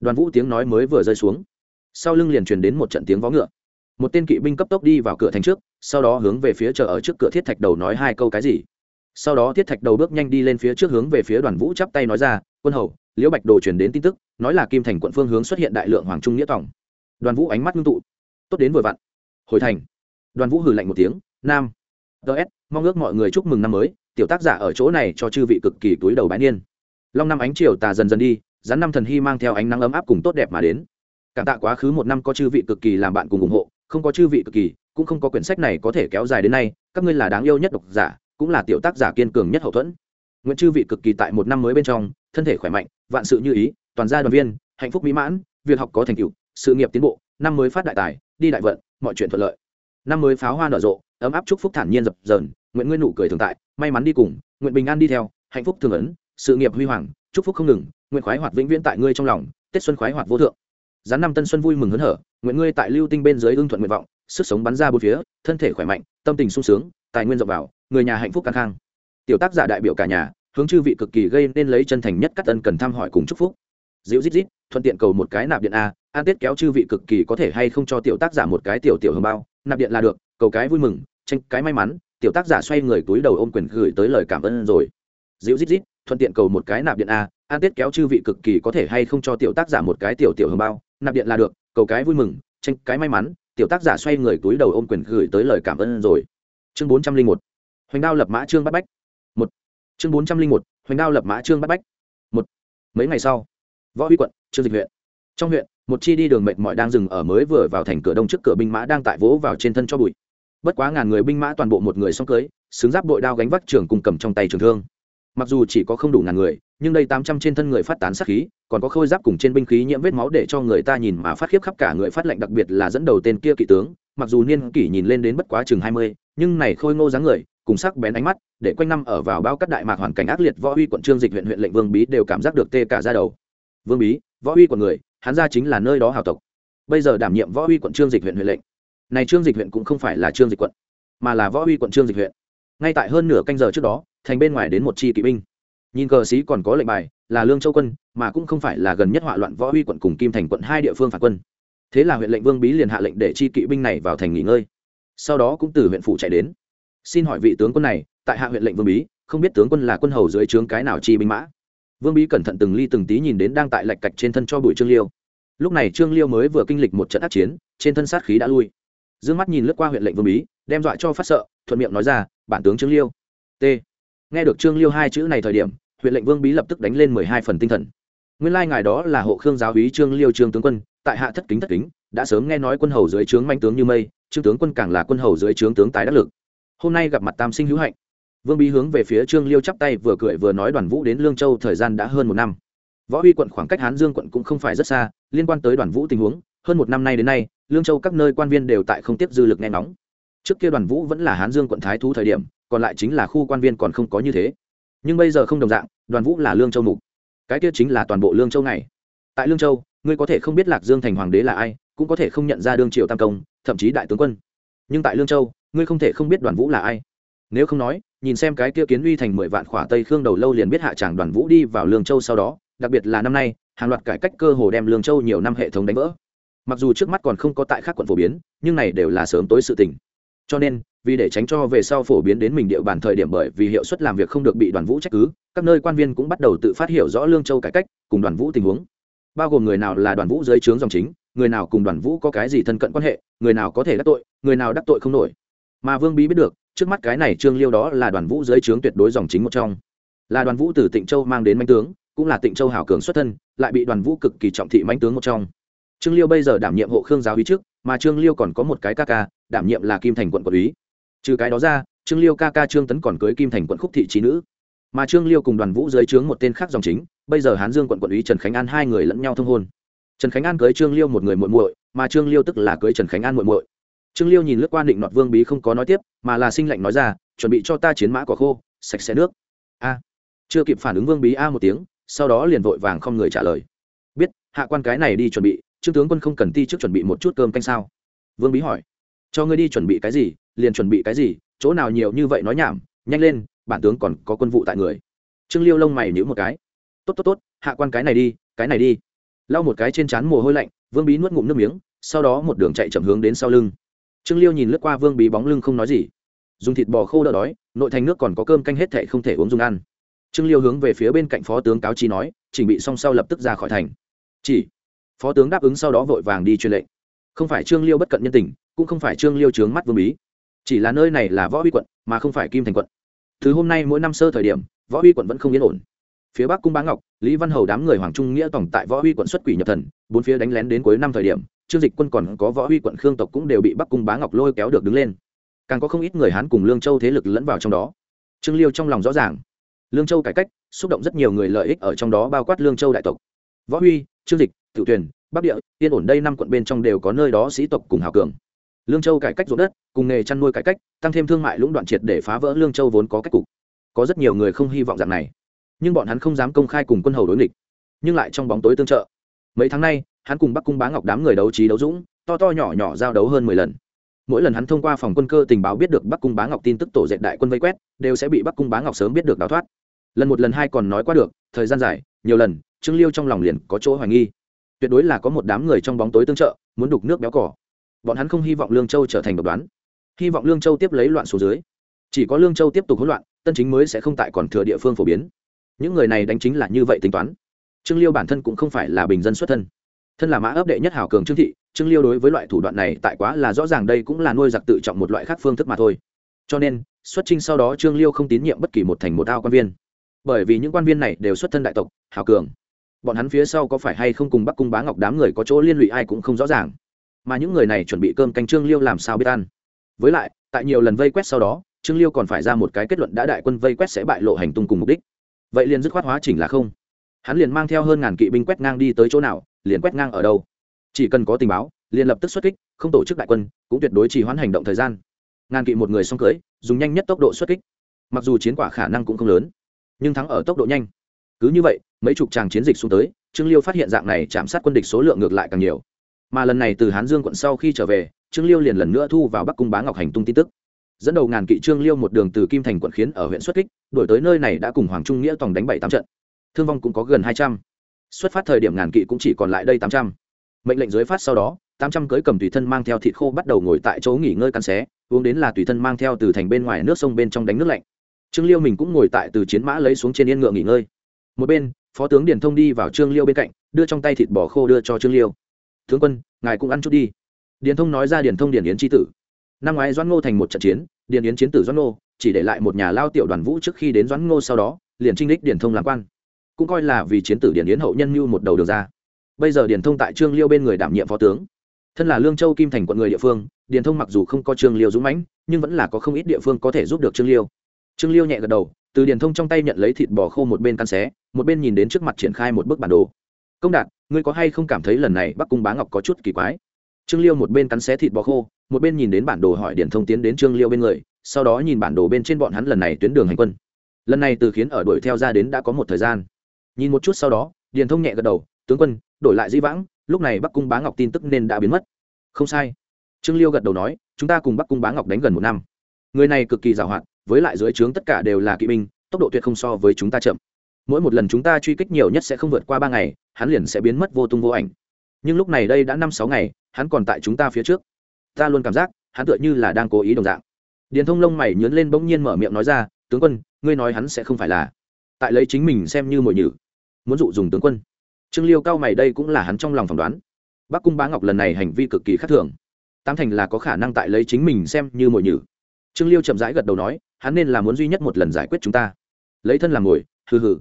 Đoàn vũ tiếng nói mới vừa rơi xuống sau lưng liền truyền đến một trận tiếng vó ngựa. Một tên kỵ binh cấp tốc đi vào cửa thành trước, sau đó hướng về phía chờ ở trước cửa thiết thạch đầu nói hai câu cái gì. Sau đó thiết thạch đầu bước nhanh đi lên phía trước hướng về phía đoàn vũ chắp tay nói ra, quân hầu, liễu bạch đồ truyền đến tin tức, nói là kim thành quận phương hướng xuất hiện đại lượng hoàng trung nghĩa tòng. Đoàn vũ ánh mắt ngưng tụ. Tốt đến vừa vặn. Hồi thành. Đoàn vũ hừ lạnh một tiếng, nam ts mong ước mọi người chúc mừng năm mới, tiểu tác giả ở chỗ này cho chư vị cực kỳ túi đầu bãi niên. Long năm ánh chiều tà dần dần đi, rắn năm thần hy mang theo ánh nắng ấm áp cùng tốt đẹp mà đến cảm tạ quá khứ một năm có chư vị cực kỳ làm bạn cùng ủng hộ, không có chư vị cực kỳ, cũng không có quyển sách này có thể kéo dài đến nay, các ngươi là đáng yêu nhất độc giả, cũng là tiểu tác giả kiên cường nhất hậu thuẫn. Nguyễn chư vị cực kỳ tại một năm mới bên trong, thân thể khỏe mạnh, vạn sự như ý, toàn gia đoàn viên, hạnh phúc mỹ mãn, việc học có thành tựu, sự nghiệp tiến bộ, năm mới phát đại tài, đi đại vận, mọi chuyện thuận lợi. Năm mới pháo hoa nở rộ, ấm áp chúc phúc thản nhiên dập dờn, nguyện ngươi nụ cười thường tại, may mắn đi cùng, nguyện bình an đi theo, hạnh phúc thường ấn, sự nghiệp huy hoàng, chúc phúc không ngừng, nguyện khoái hoạt vĩnh viễn tại ngươi trong lòng, tết xuân khoái hoạt vô thượng gián năm tân xuân vui mừng hớn hở, nguyện ngươi tại lưu tinh bên dưới ưng thuận nguyện vọng, sức sống bắn ra bốn phía, thân thể khỏe mạnh, tâm tình sung sướng, tài nguyên rộng vào, người nhà hạnh phúc căng khang. Tiểu tác giả đại biểu cả nhà, hướng chư vị cực kỳ gây nên lấy chân thành nhất các ân cần thăm hỏi cùng chúc phúc. Diễu rít rít thuận tiện cầu một cái nạp điện a, an tết kéo chư vị cực kỳ có thể hay không cho tiểu tác giả một cái tiểu tiểu hương bao, nạp điện là được, cầu cái vui mừng, tranh cái may mắn, tiểu tác giả xoay người túi đầu ôm quyền gửi tới lời cảm ơn rồi. Diễu rít rít thuận tiện cầu một cái nạp điện a, an tết kéo chư vị cực kỳ có thể hay không cho tiểu tác giả một cái tiểu tiểu hương bao nạp điện là được, cầu cái vui mừng, tranh cái may mắn, tiểu tác giả xoay người túi đầu ôm quyền gửi tới lời cảm ơn rồi. Chương bốn trăm linh một, hoành đao lập mã trương bắt bách. Một. Chương bốn trăm linh một, hoành đao lập mã trương bắt bách. Một. Mấy ngày sau, võ huy quận, trương dịch huyện. Trong huyện, một chi đi đường mệt mỏi đang dừng ở mới vừa vào thành cửa đông trước cửa binh mã đang tại vỗ vào trên thân cho bụi. Bất quá ngàn người binh mã toàn bộ một người xong cưới, xứng giáp bội đao gánh vác trường cùng cầm trong tay trường thương. Mặc dù chỉ có không đủ ngàn người, nhưng đây tám trăm trên thân người phát tán sát khí còn có khôi giáp cùng trên binh khí nhiễm vết máu để cho người ta nhìn mà phát khiếp khắp cả người phát lệnh đặc biệt là dẫn đầu tên kia kỵ tướng, mặc dù niên kỷ nhìn lên đến bất quá chừng hai mươi, nhưng này khôi ngô dáng người, cùng sắc bén ánh mắt, để quanh năm ở vào bao cắt đại mạc hoàn cảnh ác liệt võ uy quận trương dịch huyện huyện lệnh vương bí đều cảm giác được tê cả ra đầu. Vương bí, võ uy quận người, hắn ra chính là nơi đó hào tộc. Bây giờ đảm nhiệm võ uy quận trương dịch huyện huyện lệnh. Này trương dịch huyện cũng không phải là trương dịch quận, mà là võ uy quận trương dịch huyện. Ngay tại hơn nửa canh giờ trước đó, thành bên ngoài đến một chi kỵ binh nhìn cờ sĩ còn có lệnh bài, là lương châu quân, mà cũng không phải là gần nhất họa loạn võ huy quận cùng kim thành quận hai địa phương phản quân. Thế là huyện lệnh vương bí liền hạ lệnh để chi kỵ binh này vào thành nghỉ ngơi. Sau đó cũng từ huyện phủ chạy đến. Xin hỏi vị tướng quân này, tại hạ huyện lệnh vương bí, không biết tướng quân là quân hầu dưới trướng cái nào chi binh mã? Vương bí cẩn thận từng ly từng tí nhìn đến đang tại lạch cạch trên thân cho bụi trương liêu. Lúc này trương liêu mới vừa kinh lịch một trận ác chiến, trên thân sát khí đã lui. D ư ơ n g mắt nhìn lướt qua huyện lệnh vương bí, đem dọa cho phát sợ, thuận miệng nói ra, bản tướng trương liêu. T. Nghe được trương liêu hai chữ này thời điểm huyện lệnh vương bí lập tức đánh lên mười hai phần tinh thần. Nguyên lai ngài đó là hộ khương giáo úy trương liêu trương tướng quân, tại hạ thất kính thất kính, đã sớm nghe nói quân hầu dưới trướng manh tướng như mây, trương tướng quân càng là quân hầu dưới trướng tướng tài đắc lực. Hôm nay gặp mặt tam sinh hữu hạnh. Vương bí hướng về phía trương liêu chắp tay vừa cười vừa nói đoàn vũ đến lương châu thời gian đã hơn một năm. Võ huy quận khoảng cách hán dương quận cũng không phải rất xa, liên quan tới đoàn vũ tình huống, hơn một năm nay đến nay, lương châu các nơi quan viên đều tại không tiếp dư lực nghe nóng trước kia đoàn vũ vẫn là hán dương quận thái thú thời điểm, còn lại chính là khu quan viên còn không có như thế nhưng bây giờ không đồng dạng, đoàn vũ là lương châu mục. Cái kia chính là toàn bộ lương châu này. Tại lương châu, ngươi có thể không biết lạc dương thành hoàng đế là ai, cũng có thể không nhận ra đương triệu tam công, thậm chí đại tướng quân. Nhưng tại lương châu, ngươi không thể không biết đoàn vũ là ai. Nếu không nói, nhìn xem cái kia kiến uy thành mười vạn khỏa tây khương đầu lâu liền biết hạ tràng đoàn vũ đi vào lương châu sau đó, đặc biệt là năm nay, hàng loạt cải cách cơ hồ đem lương châu nhiều năm hệ thống đánh vỡ. Mặc dù trước mắt còn không có tại khác quận phổ biến, nhưng này đều là sớm tối sự tình cho nên, vì để tránh cho về sau phổ biến đến mình địa bàn thời điểm bởi vì hiệu suất làm việc không được bị đoàn vũ trách cứ, các nơi quan viên cũng bắt đầu tự phát hiểu rõ lương châu cải cách, cùng đoàn vũ tình huống. Bao gồm người nào là đoàn vũ dưới trướng dòng chính, người nào cùng đoàn vũ có cái gì thân cận quan hệ, người nào có thể đắc tội, người nào đắc tội không nổi. Mà vương bí biết được, trước mắt cái này trương liêu đó là đoàn vũ dưới trướng tuyệt đối dòng chính một trong. Là đoàn vũ từ tịnh châu mang đến manh tướng, cũng là tịnh châu hảo cường xuất thân, lại bị đoàn vũ cực kỳ trọng thị manh tướng một trong. Trương liêu bây giờ đảm nhiệm hộ khương giáo ý trước, mà trương liêu còn có một cái ca ca đảm nhiệm là kim thành quận quản lý. Trừ cái đó ra, trương liêu ca ca trương tấn còn cưới kim thành quận khúc thị trí nữ. Mà trương liêu cùng đoàn vũ dưới trướng một tên khác dòng chính, bây giờ hán dương quận quận lý trần khánh an hai người lẫn nhau thông hôn. Trần khánh an cưới trương liêu một người muội muội, mà trương liêu tức là cưới trần khánh an muội muội. Trương liêu nhìn lướt qua định nọt vương bí không có nói tiếp, mà là sinh lệnh nói ra, chuẩn bị cho ta chiến mã quả khô, sạch sẽ nước. A. Chưa kịp phản ứng vương bí a một tiếng, sau đó liền vội vàng không người trả lời. Biết, hạ quan cái này đi chuẩn bị, trương tướng quân không cần ti trước chuẩn bị một chút cơm canh sao? Vương bí hỏi cho ngươi đi chuẩn bị cái gì, liền chuẩn bị cái gì, chỗ nào nhiều như vậy nói nhảm, nhanh lên, bản tướng còn có quân vụ tại người. Trương liêu lông mày nhữ một cái. Tốt tốt tốt, hạ quan cái này đi, cái này đi. Lau một cái trên trán mồ hôi lạnh, vương bí nuốt ngụm nước miếng, sau đó một đường chạy chậm hướng đến sau lưng. Trương liêu nhìn lướt qua vương bí bóng lưng không nói gì. Dùng thịt bò khô đỡ đói, nội thành nước còn có cơm canh hết thệ không thể uống dùng ăn. Trương liêu hướng về phía bên cạnh phó tướng cáo chi nói, chỉnh bị xong sau lập tức ra khỏi thành. Chỉ. Phó tướng đáp ứng sau đó vội vàng đi truyền lệnh. Không phải trương liêu bất cận nhân tình cũng không phải trương liêu trướng mắt vương bí. Chỉ là nơi này là võ huy quận, mà không phải kim thành quận. Thứ hôm nay mỗi năm sơ thời điểm, võ huy quận vẫn không yên ổn. Phía bắc cung bá ngọc, lý văn hầu đám người hoàng trung nghĩa tổng tại võ huy quận xuất quỷ nhập thần, bốn phía đánh lén đến cuối năm thời điểm, trương dịch quân còn có võ huy quận khương tộc cũng đều bị bắc cung bá ngọc lôi kéo được đứng lên. Càng có không ít người hán cùng lương châu thế lực lẫn vào trong đó. Trương liêu trong lòng rõ ràng, lương châu cải cách, xúc động rất nhiều người lợi ích ở trong đó bao quát lương châu đại tộc. Võ huy, trương dịch tự tuyển bắc địa, yên ổn đây năm quận bên trong đều có nơi đó sĩ tộc cùng hào cường lương châu cải cách ruộng đất, cùng nghề chăn nuôi cải cách, tăng thêm thương mại lũng đoạn triệt để phá vỡ lương châu vốn có cách cục. Có rất nhiều người không hy vọng dạng này. Nhưng bọn hắn không dám công khai cùng quân hầu đối nghịch. Nhưng lại trong bóng tối tương trợ. Mấy tháng nay, hắn cùng bắc cung bá ngọc đám người đấu trí đấu dũng, to to nhỏ nhỏ giao đấu hơn mười lần. Mỗi lần hắn thông qua phòng quân cơ tình báo biết được bắc cung bá ngọc tin tức tổ dệt đại quân vây quét, đều sẽ bị bắc cung bá ngọc sớm biết được đào thoát. Lần một lần hai còn nói qua được, thời gian dài, nhiều lần, trương liêu trong lòng liền có chỗ hoài nghi. Tuyệt đối là có một đám người trong bóng tối tương trợ, muốn đục nước béo cỏ bọn hắn không hy vọng lương châu trở thành độc đoán hy vọng lương châu tiếp lấy loạn số dưới chỉ có lương châu tiếp tục hỗn loạn tân chính mới sẽ không tại còn thừa địa phương phổ biến những người này đánh chính là như vậy tính toán trương liêu bản thân cũng không phải là bình dân xuất thân thân là mã ấp đệ nhất hảo cường trương thị trương liêu đối với loại thủ đoạn này tại quá là rõ ràng đây cũng là nuôi giặc tự trọng một loại khác phương thức mà thôi cho nên xuất trình sau đó trương liêu không tín nhiệm bất kỳ một thành một ao quan viên bởi vì những quan viên này đều xuất thân đại tộc hảo cường bọn hắn phía sau có phải hay không cùng bắc cung bá ngọc đám người có chỗ liên lụy ai cũng không rõ ràng mà những người này chuẩn bị cơm canh trương liêu làm sao biết ăn. Với lại, tại nhiều lần vây quét sau đó, trương liêu còn phải ra một cái kết luận đã đại quân vây quét sẽ bại lộ hành tung cùng mục đích. Vậy liền dứt khoát hóa chỉnh là không. Hắn liền mang theo hơn ngàn kỵ binh quét ngang đi tới chỗ nào, liền quét ngang ở đâu. Chỉ cần có tình báo, liền lập tức xuất kích, không tổ chức đại quân, cũng tuyệt đối chỉ hoãn hành động thời gian. Ngàn kỵ một người xong cưới, dùng nhanh nhất tốc độ xuất kích. Mặc dù chiến quả khả năng cũng không lớn, nhưng thắng ở tốc độ nhanh. Cứ như vậy, mấy chục tràng chiến dịch xuống tới, trương liêu phát hiện dạng này chạm sát quân địch số lượng ngược lại càng nhiều mà lần này từ hán dương quận sau khi trở về, trương liêu liền lần nữa thu vào bắc cung bá ngọc hành tung tin tức. Dẫn đầu ngàn kỵ trương liêu một đường từ kim thành quận khiến ở huyện xuất kích đổi tới nơi này đã cùng hoàng trung nghĩa tổng đánh bảy tám trận. Thương vong cũng có gần hai trăm. Xuất phát thời điểm ngàn kỵ cũng chỉ còn lại đây tám trăm. Mệnh lệnh dưới phát sau đó, tám trăm cưới cầm tùy thân mang theo thịt khô bắt đầu ngồi tại chỗ nghỉ ngơi cắn xé, uống đến là tùy thân mang theo từ thành bên ngoài nước sông bên trong đánh nước lạnh. Trương liêu mình cũng ngồi tại từ chiến mã lấy xuống trên yên ngựa nghỉ ngơi. Một bên, phó tướng điền thông đi vào trương liêu bên cạnh, đưa trong tay thịt bò khô đưa cho trương liêu tướng quân, ngài cũng ăn chút đi. Điền thông nói ra điền thông điền yến tri tử. Năm ngoái doãn ngô thành một trận chiến, điền yến chiến tử doãn ngô, chỉ để lại một nhà lao tiểu đoàn vũ trước khi đến doãn ngô sau đó, liền trinh đích điền thông làm quan. Cũng coi là vì chiến tử điền yến hậu nhân như một đầu đường ra. Bây giờ điền thông tại trương liêu bên người đảm nhiệm phó tướng. Thân là lương châu kim thành quận người địa phương, điền thông mặc dù không có trương liêu dũng mãnh, nhưng vẫn là có không ít địa phương có thể giúp được trương liêu. Trương liêu nhẹ gật đầu, từ điền thông trong tay nhận lấy thịt bò khô một bên căn xé, một bên nhìn đến trước mặt triển khai một bức bản đồ. Công đạt ngươi có hay không cảm thấy lần này bắc cung bá ngọc có chút kỳ quái? Trương liêu một bên cắn xé thịt bò khô, một bên nhìn đến bản đồ hỏi điện thông tiến đến trương liêu bên người, sau đó nhìn bản đồ bên trên bọn hắn lần này tuyến đường hành quân. Lần này từ khiến ở đuổi theo ra đến đã có một thời gian. Nhìn một chút sau đó, điền thông nhẹ gật đầu, tướng quân, đổi lại di vãng, lúc này bắc cung bá ngọc tin tức nên đã biến mất. Không sai. Trương liêu gật đầu nói, chúng ta cùng bắc cung bá ngọc đánh gần một năm. Người này cực kỳ giàu hạn, với lại dưới trướng tất cả đều là kỵ binh, tốc độ tuyệt không so với chúng ta chậm mỗi một lần chúng ta truy kích nhiều nhất sẽ không vượt qua ba ngày, hắn liền sẽ biến mất vô tung vô ảnh. Nhưng lúc này đây đã năm sáu ngày, hắn còn tại chúng ta phía trước. Ta luôn cảm giác, hắn tựa như là đang cố ý đồng dạng. Điền thông lông mày nhớn lên bỗng nhiên mở miệng nói ra, tướng quân, ngươi nói hắn sẽ không phải là tại lấy chính mình xem như mồi nhử, muốn dụ dùng tướng quân. Trương liêu cao mày đây cũng là hắn trong lòng phỏng đoán. Bắc cung bá ngọc lần này hành vi cực kỳ khác thường. Tám thành là có khả năng tại lấy chính mình xem như mồi nhử. Trương liêu chậm rãi gật đầu nói, hắn nên là muốn duy nhất một lần giải quyết chúng ta. Lấy thân làm mồi, hừ hừ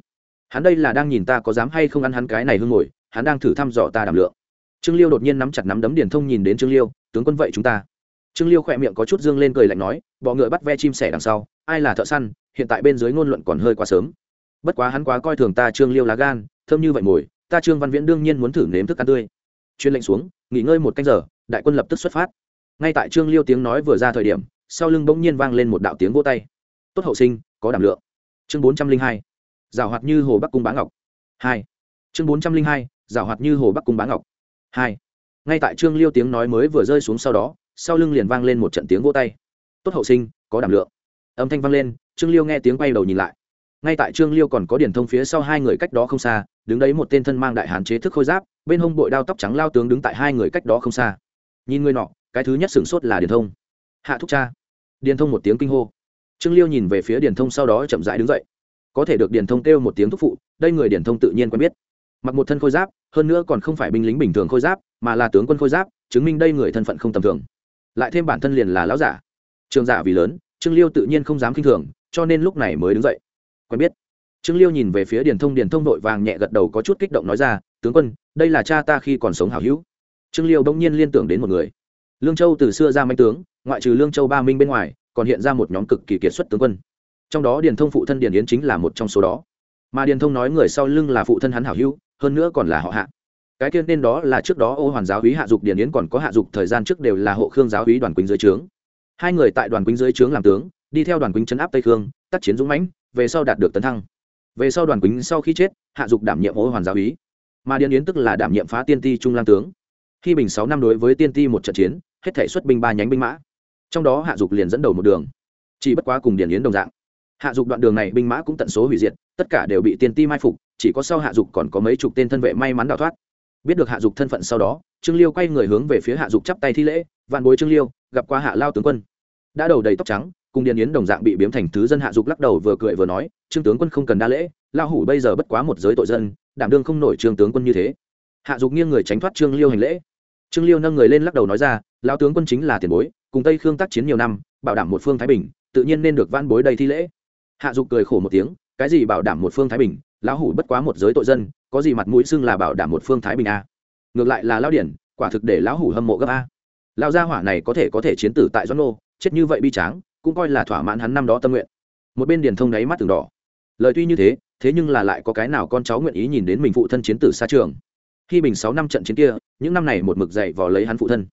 hắn đây là đang nhìn ta có dám hay không ăn hắn cái này hương ngồi, hắn đang thử thăm dò ta đảm lượng. Trương liêu đột nhiên nắm chặt nắm đấm điền thông nhìn đến trương liêu, tướng quân vậy chúng ta. Trương liêu khỏe miệng có chút dương lên cười lạnh nói, bọ ngựa bắt ve chim sẻ đằng sau, ai là thợ săn, hiện tại bên dưới ngôn luận còn hơi quá sớm. Bất quá hắn quá coi thường ta trương liêu lá gan, thơm như vậy mồi, ta trương văn viễn đương nhiên muốn thử nếm thức ăn tươi. Chuyên lệnh xuống, nghỉ ngơi một canh giờ, đại quân lập tức xuất phát. Ngay tại trương liêu tiếng nói vừa ra thời điểm, sau lưng bỗng nhiên vang lên một đạo tiếng vô tay. Tốt hậu sinh, có đảm lượng. Chương bốn trăm linh hai giảo hoạt như hồ bắc cung bá ngọc. Hai. Chương bốn trăm linh hai, giảo hoạt như hồ bắc cung bá ngọc. Hai. Ngay tại trương liêu tiếng nói mới vừa rơi xuống sau đó, sau lưng liền vang lên một trận tiếng vô tay. Tốt hậu sinh, có đảm lượng. Âm thanh vang lên, trương liêu nghe tiếng quay đầu nhìn lại. Ngay tại trương liêu còn có điển thông phía sau hai người cách đó không xa, đứng đấy một tên thân mang đại hán chế thức khôi giáp, bên hông bội đao tóc trắng lao tướng đứng tại hai người cách đó không xa. Nhìn người nọ, cái thứ nhất sửng sốt là điển thông. Hạ thúc cha. Điển thông một tiếng kinh hô. Trương liêu nhìn về phía điển thông sau đó chậm rãi đứng dậy có thể được điển thông kêu một tiếng thúc phụ, đây người điển thông tự nhiên quen biết. Mặc một thân khôi giáp, hơn nữa còn không phải binh lính bình thường khôi giáp, mà là tướng quân khôi giáp, chứng minh đây người thân phận không tầm thường. Lại thêm bản thân liền là lão giả. Trường giả vì lớn, trương liêu tự nhiên không dám k i n h thường, cho nên lúc này mới đứng dậy. Quen biết. Trương liêu nhìn về phía điền thông điền thông nội vàng nhẹ gật đầu có chút kích động nói ra, tướng quân, đây là cha ta khi còn sống hảo hữu. Trương liêu bỗng nhiên liên tưởng đến một người. Lương châu từ xưa ra manh tướng, ngoại trừ lương châu ba minh bên ngoài, còn hiện ra một nhóm cực kỳ kiệt xuất tướng quân trong đó điền thông phụ thân điền yến chính là một trong số đó. Mà điền thông nói người sau lưng là phụ thân hắn hảo hữu, hơn nữa còn là họ hạ. Cái tiên nên đó là trước đó ô hoàn giáo húy hạ dục điền yến còn có hạ dục thời gian trước đều là hộ khương giáo húy đoàn quýnh dưới trướng. Hai người tại đoàn quýnh dưới trướng làm tướng, đi theo đoàn quýnh chấn áp tây khương, tác chiến dũng mãnh, về sau đạt được tấn thăng. Về sau đoàn quýnh sau khi chết, hạ dục đảm nhiệm ô hoàn giáo húy mà điền yến tức là đảm nhiệm phá tiên ti trung lang tướng. Khi bình sáu năm đối với tiên ti một trận chiến, hết thể xuất binh ba nhánh binh mã. Trong đó hạ dục liền dẫn đầu một đường. Chỉ bất quá cùng điền yến đồng dạng hạ dục đoạn đường này binh mã cũng tận số hủy diệt, tất cả đều bị tiên ti mai phục, chỉ có sau hạ dục còn có mấy chục tên thân vệ may mắn đào thoát. Biết được hạ dục thân phận sau đó, trương liêu quay người hướng về phía hạ dục chắp tay thi lễ, vạn bối trương liêu, gặp qua hạ lao tướng quân. Đã đầu đầy tóc trắng, cùng điền yến đồng dạng bị biếm thành thứ dân hạ dục lắc đầu vừa cười vừa nói, trương tướng quân không cần đa lễ, lao hủ bây giờ bất quá một giới tội dân, đảm đương không nổi trương tướng quân như thế. Hạ dục nghiêng người tránh thoát trương liêu hành lễ. Trương liêu nâng người lên lắc đầu nói ra, lao tướng quân chính là tiền bối, cùng tây khương tác chiến nhiều năm, bảo đảm một phương thái bình, tự nhiên nên được van bối đầy thi lễ hạ dục cười khổ một tiếng, cái gì bảo đảm một phương thái bình, lão hủ bất quá một giới tội dân, có gì mặt mũi xưng là bảo đảm một phương thái bình a? Ngược lại là lão điển, quả thực để lão hủ hâm mộ gấp a. Lão gia hỏa này có thể có thể chiến tử tại doãn nô, chết như vậy bi tráng, cũng coi là thỏa mãn hắn năm đó tâm nguyện. Một bên điền thông đáy mắt từng đỏ. Lời tuy như thế thế nhưng là lại có cái nào con cháu nguyện ý nhìn đến mình phụ thân chiến tử xa trường. Khi bình sáu năm trận chiến kia, những năm này một mực dậy vò lấy hắn phụ thân.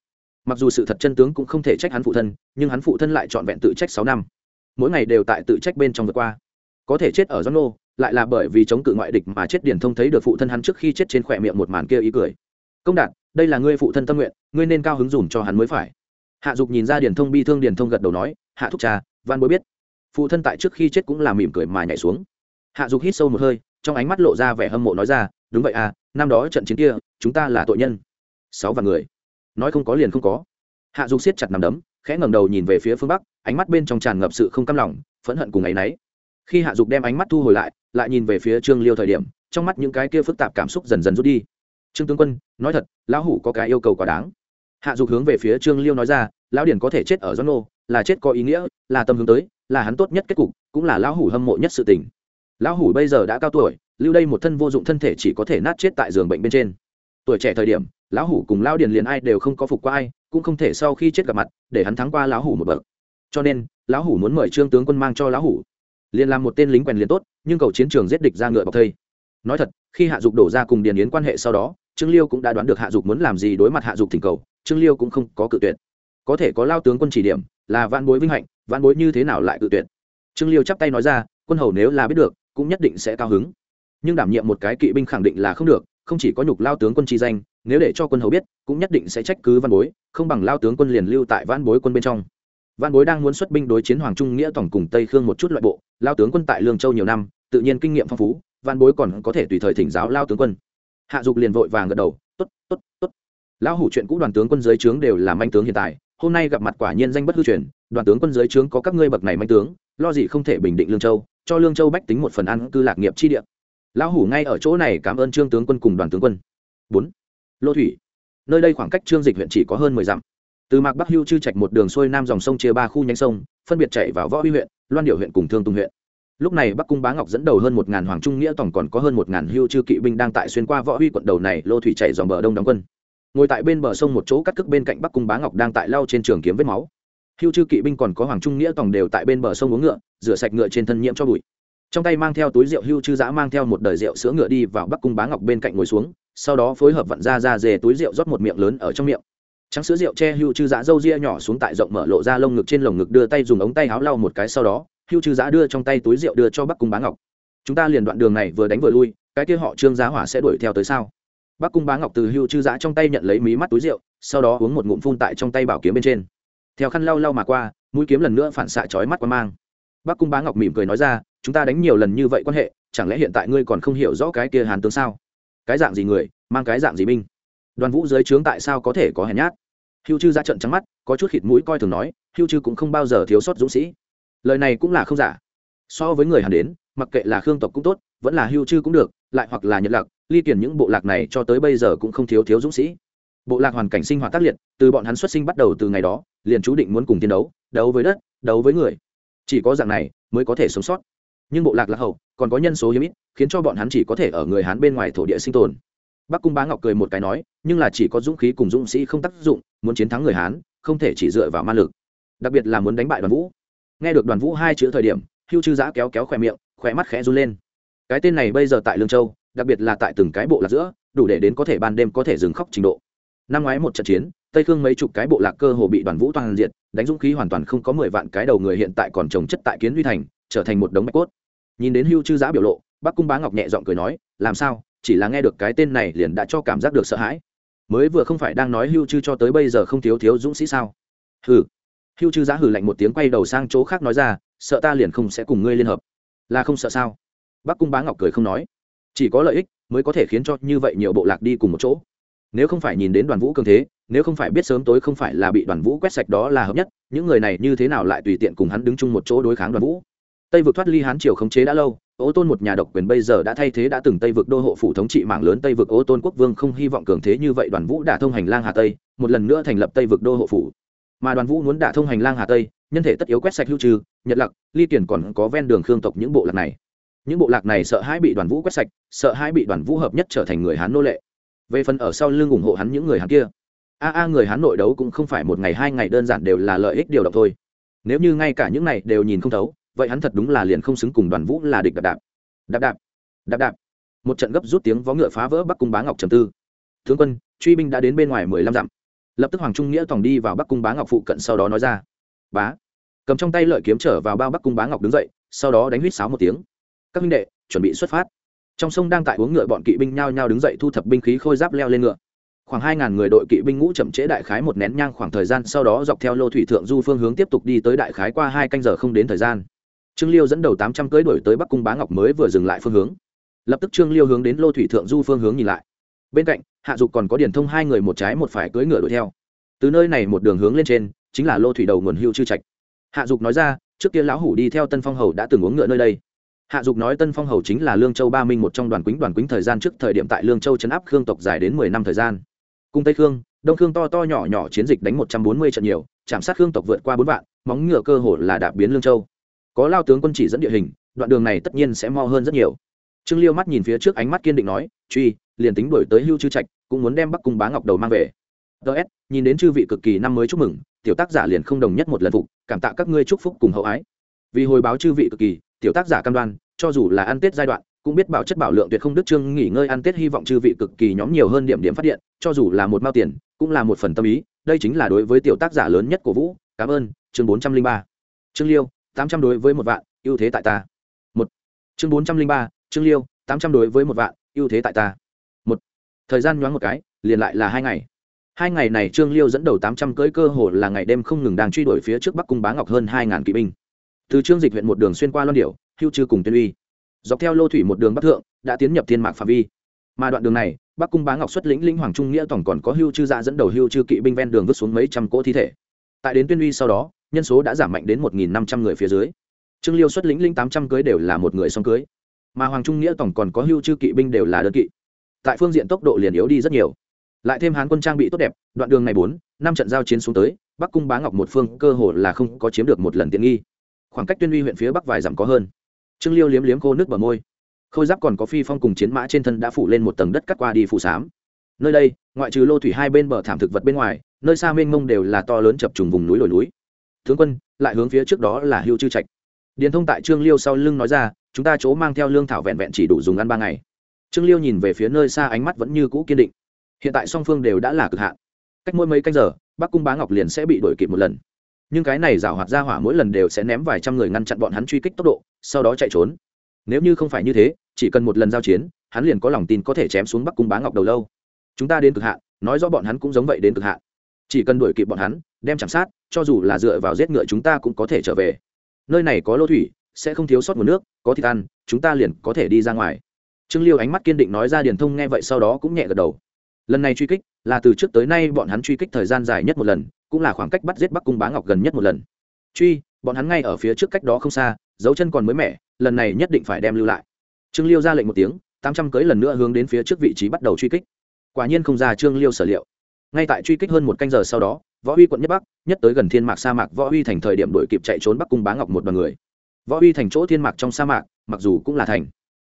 Mặc dù sự thật chân tướng cũng không thể trách hắn phụ thân, nhưng hắn phụ thân lại trọn vẹn tự trách sáu năm mỗi ngày đều tại tự trách bên trong vượt qua. Có thể chết ở Gió nô lại là bởi vì chống cự ngoại địch mà chết điển thông thấy được phụ thân hắn trước khi chết trên khỏe miệng một màn kia ý cười. Công đạt đây là ngươi phụ thân tâm nguyện ngươi nên cao hứng dùm cho hắn mới phải. Hạ dục nhìn ra điển thông bi thương điển thông gật đầu nói hạ thúc trà, văn bối biết phụ thân tại trước khi chết cũng là mỉm cười mà nhảy xuống. Hạ dục hít sâu một hơi trong ánh mắt lộ ra vẻ hâm mộ nói ra đúng vậy à năm đó trận chiến kia chúng ta là tội nhân. Sáu vạn người. Nói không có liền không có. Hạ dục siết chặt nằm đấm khẽ ngẩng đầu nhìn về phía phương bắc, ánh mắt bên trong tràn ngập sự không căm lòng, phẫn hận cùng ấ y n ấ y khi hạ dục đem ánh mắt thu hồi lại lại nhìn về phía trương liêu thời điểm, trong mắt những cái kia phức tạp cảm xúc dần dần rút đi. Trương tướng quân, nói thật, lão hủ có cái yêu cầu quá đáng. Hạ dục hướng về phía trương liêu nói ra, lão điển có thể chết ở doan nô, là chết có ý nghĩa, là tâm hướng tới, là hắn tốt nhất kết cục, cũng là lão hủ hâm mộ nhất sự tình. Lão hủ bây giờ đã cao tuổi, lưu đây một thân vô dụng thân thể chỉ có thể nát chết tại giường bệnh bên trên. Tuổi trẻ thời điểm, lão hủ cùng lão điển liền ai đều không có phục qua ai cũng không thể sau khi chết gặp mặt, để hắn thắng qua lão hủ một bậc. Cho nên, lão hủ muốn mời trương tướng quân mang cho lão hủ. Liền làm một tên lính quèn liền tốt, nhưng cầu chiến trường giết địch ra ngựa bọc thây. Nói thật, khi hạ dục đổ ra cùng điền yến quan hệ sau đó, trương liêu cũng đã đoán được hạ dục muốn làm gì đối mặt hạ dục thỉnh cầu, trương liêu cũng không có cự tuyệt. Có thể có lao tướng quân chỉ điểm, là vạn bối vinh hạnh vạn bối như thế nào lại cự tuyệt? Trương liêu chắp tay nói ra, quân hầu nếu là biết được, cũng nhất định sẽ cao hứng. Nhưng đảm nhiệm một cái kỵ binh khẳng định là không được, không chỉ có nhục lao tướng quân chi danh nếu để cho quân hầu biết, cũng nhất định sẽ trách cứ văn bối, không bằng lao tướng quân liền lưu tại văn bối quân bên trong. Văn bối đang muốn xuất binh đối chiến hoàng trung nghĩa tổng cùng tây khương một chút loại bộ, lao tướng quân tại lương châu nhiều năm, tự nhiên kinh nghiệm phong phú, văn bối còn có thể tùy thời thỉnh giáo lao tướng quân. Hạ dục liền vội vàng gật đầu t ố t t ố t t ố t lão hủ chuyện cũ đoàn tướng quân giới trướng đều là manh tướng hiện tại, hôm nay gặp mặt quả nhiên danh bất hư truyền, đoàn tướng quân giới trướng có các ngươi bậc này manh tướng, lo gì không thể bình định lương châu, cho lương châu bách tính một phần ăn cư lạc nghiệp chi địa. Lão hủ ngay ở chỗ này cảm ơn trương tướng quân cùng đoàn tướng quân. Bốn lô thủy. Nơi đây khoảng cách trương dịch huyện chỉ có hơn mười dặm. Từ mạc bắc hưu chư trạch một đường xuôi nam dòng sông chia ba khu nhánh sông, phân biệt chạy vào võ huy huyện, loan điệu huyện cùng thương tùng huyện. Lúc này bắc cung bá ngọc dẫn đầu hơn một ngàn hoàng trung nghĩa tổng còn có hơn một ngàn hưu chư kỵ binh đang tại xuyên qua võ huy quận đầu này, lô thủy chạy dòng bờ đông đóng quân. Ngồi tại bên bờ sông một chỗ cắt cức bên cạnh bắc cung bá ngọc đang tại lau trên trường kiếm vết máu. Hưu chư kỵ binh còn có hoàng trung nghĩa tổng đều tại bên bờ sông uống ngựa, rửa sạch ngựa trên thân nhiễm cho bụi. Trong tay mang theo túi rượu, hưu chư giã mang theo một đời rượu sữa ngựa đi vào bắc cung bá ngọc bên cạnh ngồi xuống sau đó phối hợp vặn ra ra dề túi rượu rót một miệng lớn ở trong miệng. Trắng sữa rượu che hưu chư giã râu ria nhỏ xuống tại rộng mở lộ ra lông ngực trên lồng ngực đưa tay dùng ống tay háo lau một cái sau đó, hưu chư giã đưa trong tay túi rượu đưa cho bắc cung bá ngọc. Chúng ta liền đoạn đường này vừa đánh vừa lui, cái kia họ trương giá hỏa sẽ đuổi theo tới sao? Bắc cung bá ngọc từ hưu chư giã trong tay nhận lấy mí mắt túi rượu, sau đó uống một ngụm phun tại trong tay bảo kiếm bên trên. Theo khăn lau lau mà qua, mũi kiếm lần nữa phản xạ chói mắt qua mang. Bắc cung bá ngọc mỉm cười nói ra, chúng ta đánh nhiều lần như vậy quan hệ, chẳng lẽ hiện tại ngươi còn không hiểu rõ cái kia hàn tướng sao? Cái dạng gì người, mang cái dạng gì binh? Đoàn vũ dưới trướng tại sao có thể có hèn nhát? Hưu chư ra trận trắng mắt, có chút khịt mũi coi thường nói, hưu chư cũng không bao giờ thiếu sót dũng sĩ. Lời này cũng là không giả. So với người hàn đến, mặc kệ là khương tộc cũng tốt, vẫn là hưu chư cũng được, lại hoặc là nhật lạc, ly kiển những bộ lạc này cho tới bây giờ cũng không thiếu thiếu dũng sĩ. Bộ lạc hoàn cảnh sinh hoạt tác liệt, từ bọn hắn xuất sinh bắt đầu từ ngày đó, liền chú định muốn cùng chiến đấu đấu với đất, đấu với người. Chỉ có dạng này mới có thể sống sót nhưng bộ lạc lạc hậu còn có nhân số hiếm ít, khiến cho bọn hắn chỉ có thể ở người hán bên ngoài thổ địa sinh tồn. Bắc cung bá ngọc cười một cái nói, nhưng là chỉ có dũng khí cùng dũng sĩ không tác dụng, muốn chiến thắng người hán, không thể chỉ dựa vào ma lực. Đặc biệt là muốn đánh bại đoàn vũ. Nghe được đoàn vũ hai chữ thời điểm, hưu chư giã kéo kéo khỏe miệng khỏe mắt khẽ run lên. Cái tên này bây giờ tại lương châu, đặc biệt là tại từng cái bộ lạc giữa, đủ để đến có thể ban đêm có thể dừng khóc trình độ. Năm ngoái một trận chiến, tây khương mấy chục cái bộ lạc cơ hồ bị đoàn vũ toàn diện đánh dũng khí hoàn toàn không có mười vạn cái đầu người hiện tại còn trồng chất tại kiến huy thành, trở thành một đống bạch cốt nhìn đến hưu chư giã biểu lộ bác cung bá ngọc nhẹ giọng cười nói, làm sao? Chỉ là nghe được cái tên này liền đã cho cảm giác được sợ hãi. Mới vừa không phải đang nói hưu chư cho tới bây giờ không thiếu thiếu dũng sĩ sao? Hừ. Hưu chư giã hừ lạnh một tiếng quay đầu sang chỗ khác nói ra, sợ ta liền không sẽ cùng ngươi liên hợp. Là không sợ sao? Bác cung bá ngọc cười không nói. Chỉ có lợi ích mới có thể khiến cho như vậy nhiều bộ lạc đi cùng một chỗ. Nếu không phải nhìn đến đoàn vũ cường thế, nếu không phải biết sớm tối không phải là bị đoàn vũ quét sạch đó là hợp nhất, những người này như thế nào lại tùy tiện cùng hắn đứng chung một chỗ đối kháng đoàn vũ? Tây vực thoát ly hán triều khống chế đã lâu, ô tôn một nhà độc quyền bây giờ đã thay thế đã từng tây vực đô hộ phủ thống trị mạng lớn tây vực ô tôn quốc vương không hy vọng cường thế như vậy đoàn vũ đã thông hành lang hà tây, một lần nữa thành lập tây vực đô hộ phủ. Mà đoàn vũ muốn đả thông hành lang hà tây, nhân thể tất yếu quét sạch hữu trừ, nhật lặc, ly kiển còn có ven đường khương tộc những bộ lạc này. Những bộ lạc này sợ hãi bị đoàn vũ quét sạch, sợ hãi bị đoàn vũ hợp nhất trở thành người hán nô lệ. Về phần ở sau lưng ủng hộ hắn những người hán kia, a a, người hán nội đấu cũng không phải một ngày hai ngày đơn giản đều là lợi ích điều động thôi. Nếu như ngay cả những này đều nhìn không thấu vậy hắn thật đúng là liền không xứng cùng đoàn vũ là địch đạp đạp. Đạp đạp đạp đạp. Một trận gấp rút tiếng vó ngựa phá vỡ bắc cung bá ngọc trầm tư. Tướng quân, truy binh đã đến bên ngoài mười lăm dặm. Lập tức hoàng trung nghĩa tòng đi vào bắc cung bá ngọc phụ cận sau đó nói ra. Bá. Cầm trong tay lợi kiếm trở vào bao bắc cung bá ngọc đứng dậy, sau đó đánh huýt sáo một tiếng. Các minh đệ, chuẩn bị xuất phát. Trong sông đang tại uống ngựa bọn kỵ binh nhao nhao đứng dậy thu thập binh khí khôi giáp leo lên ngựa. Khoảng hai ngàn người đội kỵ binh ngũ chậm trễ đại khái một nén nhang khoảng thời gian sau đó dọc theo lô thủy thượng du phương hướng tiếp tục đi tới đại khái qua hai canh giờ không đến thời gian trương liêu dẫn đầu tám trăm cưỡi đổi tới bắc cung bá ngọc mới vừa dừng lại phương hướng. Lập tức trương liêu hướng đến lô thủy thượng du phương hướng nhìn lại. Bên cạnh, hạ dục còn có điển thông hai người một trái một phải cưỡi ngựa đuổi theo. Từ nơi này một đường hướng lên trên, chính là lô thủy đầu nguồn hưu chư trạch. Hạ dục nói ra, trước kia lão hủ đi theo tân phong hầu đã từng uống ngựa nơi đây. Hạ dục nói, tân phong hầu chính là lương châu ba minh một trong đoàn quýnh đoàn quýnh thời gian trước thời điểm tại lương châu chấn áp khương tộc dài đến mười năm thời gian. Cung tây khương, đông khương to to nhỏ nhỏ chiến dịch đánh một trăm bốn mươi trận nhiều, chạm sát khương tộc vượt qua bốn vạn, móng ngựa cơ hồ là đạp biến lương châu có lao tướng quân chỉ dẫn địa hình, đoạn đường này tất nhiên sẽ mo hơn rất nhiều. Trương liêu mắt nhìn phía trước ánh mắt kiên định nói, truy, liền tính đổi tới hưu chư trạch, cũng muốn đem bắc cung bá ngọc đầu mang về. Ts nhìn đến chư vị cực kỳ năm mới chúc mừng, tiểu tác giả liền không đồng nhất một lần phục, cảm tạ các ngươi chúc phúc cùng hậu ái. Vì hồi báo chư vị cực kỳ, tiểu tác giả cam đoan, cho dù là ăn tết giai đoạn, cũng biết bảo chất bảo lượng tuyệt không đức trương nghỉ ngơi ăn tết hy vọng chư vị cực kỳ nhóm nhiều hơn điểm điểm phát điện, cho dù là một mao tiền, cũng là một phần tâm ý, đây chính là đối với tiểu tác giả lớn nhất của vũ. Cảm ơn, chương bốn trăm linh ba. Trương liêu tám trăm đối với một vạn, ưu thế tại ta. Một. Chương bốn trăm linh ba, trương liêu, tám trăm đối với một vạn, ưu thế tại ta. Một. Thời gian nhoáng một cái, liền lại là hai ngày. Hai ngày này trương liêu dẫn đầu tám trăm cưỡi cơ hồ là ngày đêm không ngừng đang truy đuổi phía trước bắc cung bá ngọc hơn hai ngàn kỵ binh. Từ trương dịch huyện một đường xuyên qua loan điểu, hưu trư cùng tuyên uy. Dọc theo lô thủy một đường bắc thượng, đã tiến nhập thiên mạc phạm vi. Mà đoạn đường này, bắc cung bá ngọc xuất lĩnh linh hoàng trung nghĩa tổng còn có hưu chư dạ dẫn đầu hưu chư kỵ binh ven đường vứt xuống mấy trăm cỗ thi thể tại đến tuyên uy sau đó, nhân số đã giảm mạnh đến một nghìn năm trăm người phía dưới. Trương liêu xuất lĩnh linh tám trăm cưới đều là một người song cưới. Mà hoàng trung nghĩa tổng còn có hưu chư kỵ binh đều là đơn kỵ. Tại phương diện tốc độ liền yếu đi rất nhiều. Lại thêm hán quân trang bị tốt đẹp, đoạn đường này bốn, năm trận giao chiến xuống tới, bắc cung bá ngọc một phương cơ hồ là không có chiếm được một lần tiện nghi. Khoảng cách tuyên uy huyện phía bắc vài dặm có hơn. Trương liêu liếm liếm khô nước bờ môi. Khôi giáp còn có phi phong cùng chiến mã trên thân đã phủ lên một tầng đất cắt qua đi phủ xám nơi đây, ngoại trừ lô thủy hai bên bờ thảm thực vật bên ngoài, nơi xa mênh mông đều là to lớn chập trùng vùng núi lồi núi. Tướng quân, lại hướng phía trước đó là hưu chư trạch. Điền thông tại trương liêu sau lưng nói ra, chúng ta chỗ mang theo lương thảo vẹn vẹn chỉ đủ dùng ăn ba ngày. Trương liêu nhìn về phía nơi xa ánh mắt vẫn như cũ kiên định. Hiện tại song phương đều đã là cực hạn. Cách mỗi mấy canh giờ, bắc cung bá ngọc liền sẽ bị đuổi kịp một lần. Nhưng cái này rào hoạt ra hỏa mỗi lần đều sẽ ném vài trăm người ngăn chặn bọn hắn truy kích tốc độ, sau đó chạy trốn. Nếu như không phải như thế, chỉ cần một lần giao chiến, hắn liền có lòng tin có thể chém xuống bắc cung bá ngọc đầu lâu chúng ta đến cực hạn, nói rõ bọn hắn cũng giống vậy đến cực hạn. Chỉ cần đuổi kịp bọn hắn, đem chạm sát, cho dù là dựa vào giết ngựa chúng ta cũng có thể trở về. Nơi này có lô thủy, sẽ không thiếu sót nguồn nước, có thịt ăn, chúng ta liền có thể đi ra ngoài. Trương liêu ánh mắt kiên định nói ra điền thông nghe vậy sau đó cũng nhẹ gật đầu. Lần này truy kích là từ trước tới nay bọn hắn truy kích thời gian dài nhất một lần, cũng là khoảng cách bắt giết bắc cung bá ngọc gần nhất một lần. Truy, bọn hắn ngay ở phía trước cách đó không xa, dấu chân còn mới mẻ, lần này nhất định phải đem lưu lại. Trương liêu ra lệnh một tiếng, tám trăm cưới lần nữa hướng đến phía trước vị trí bắt đầu truy kích quả nhiên không ra trương liêu sở liệu. Ngay tại truy kích hơn một canh giờ sau đó, võ huy quận nhất bắc, nhất tới gần thiên mạc sa mạc, võ huy thành thời điểm đội kịp chạy trốn bắc cung bá ngọc một đ o n người. Võ huy thành chỗ thiên mạc trong sa mạc, mặc dù cũng là thành.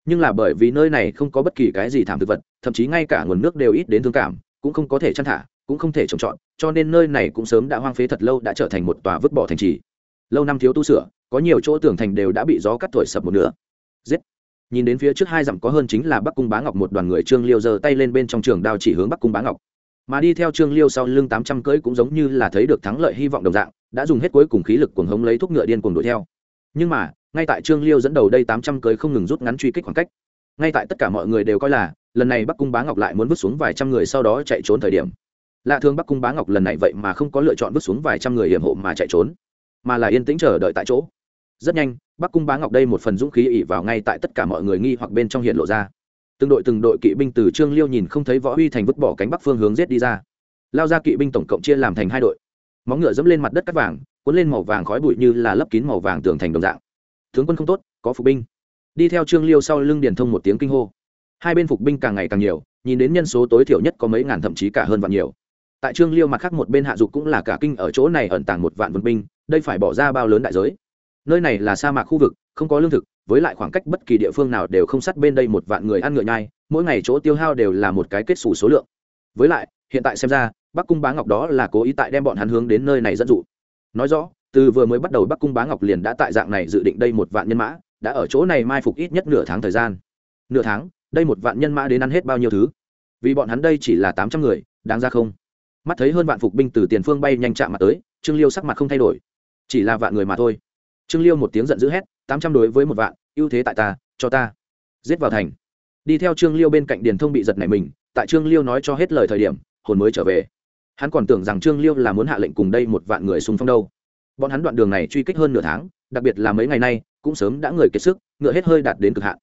Nhưng là bởi vì nơi này không có bất kỳ cái gì thảm thực vật, thậm chí ngay cả nguồn nước đều ít đến thương cảm, cũng không có thể chăn thả, cũng không thể trồng trọt, cho nên nơi này cũng sớm đã hoang phế thật lâu đã trở thành một tòa vứt bỏ thành trì. Lâu năm thiếu tu sửa, có nhiều chỗ tường thành đều đã bị gió cắt thổi sập một nửa. Giết! Nhìn đến phía trước hai dặm có hơn chính là bắc cung bá ngọc, một đoàn người trương liêu giơ tay lên bên trong trường đao chỉ hướng bắc cung bá ngọc. Mà đi theo trương liêu sau lưng tám trăm cưỡi cũng giống như là thấy được thắng lợi hy vọng đồng dạng, đã dùng hết cuối cùng khí lực cuồng hống lấy thuốc ngựa điên cuồng đuổi theo. Nhưng mà, ngay tại trương liêu dẫn đầu đây tám trăm cưỡi không ngừng rút ngắn truy kích khoảng cách. Ngay tại tất cả mọi người đều coi là, lần này bắc cung bá ngọc lại muốn vứt xuống vài trăm người sau đó chạy trốn thời điểm. Lạ thường bắc cung bá ngọc lần này vậy mà không có lựa chọn vứt xuống vài trăm người hiểm hộ mà chạy trốn, mà là yên tĩnh chờ đợi tại chỗ rất nhanh, bắc cung bá ngọc đây một phần dũng khí ỉ vào ngay tại tất cả mọi người nghi hoặc bên trong hiện lộ ra. Từng đội từng đội kỵ binh từ trương liêu nhìn không thấy võ huy thành vứt bỏ cánh bắc phương hướng giết đi ra. Lao ra kỵ binh tổng cộng chia làm thành hai đội. Móng ngựa dẫm lên mặt đất cắt vàng, cuốn lên màu vàng khói bụi như là lấp kín màu vàng tường thành đồng dạng. Tướng quân không tốt, có phục binh. Đi theo trương liêu sau lưng điền thông một tiếng kinh hô. Hai bên phục binh càng ngày càng nhiều, nhìn đến nhân số tối thiểu nhất có mấy ngàn thậm chí cả hơn vạn nhiều. Tại trương liêu mặt khác một bên hạ dục cũng là cả kinh ở chỗ này ẩn tàng một vạn quân binh, đây phải bỏ ra bao lớn đại giới nơi này là sa mạc khu vực, không có lương thực, với lại khoảng cách bất kỳ địa phương nào đều không sát bên đây một vạn người ăn ngựa nhai, mỗi ngày chỗ tiêu hao đều là một cái kết xù số lượng. Với lại, hiện tại xem ra, bắc cung bá ngọc đó là cố ý tại đem bọn hắn hướng đến nơi này dẫn dụ. Nói rõ, từ vừa mới bắt đầu bắc cung bá ngọc liền đã tại dạng này dự định đây một vạn nhân mã, đã ở chỗ này mai phục ít nhất nửa tháng thời gian. Nửa tháng, đây một vạn nhân mã đến ăn hết bao nhiêu thứ? Vì bọn hắn đây chỉ là tám trăm người, đáng ra không? Mắt thấy hơn vạn phục binh từ tiền phương bay nhanh chạm mặt tới, trương liêu sắc mặt không thay đổi. Chỉ là vạn người mà thôi trương liêu một tiếng giận dữ hét, tám trăm đối với một vạn, ưu thế tại ta, cho ta. Giết vào thành. Đi theo trương liêu bên cạnh điền thông bị giật này mình, tại trương liêu nói cho hết lời thời điểm, hồn mới trở về. Hắn còn tưởng rằng trương liêu là muốn hạ lệnh cùng đây một vạn người xung phong đâu. Bọn hắn đoạn đường này truy kích hơn nửa tháng, đặc biệt là mấy ngày nay, cũng sớm đã người kiệt sức, ngựa hết hơi đạt đến cực hạn.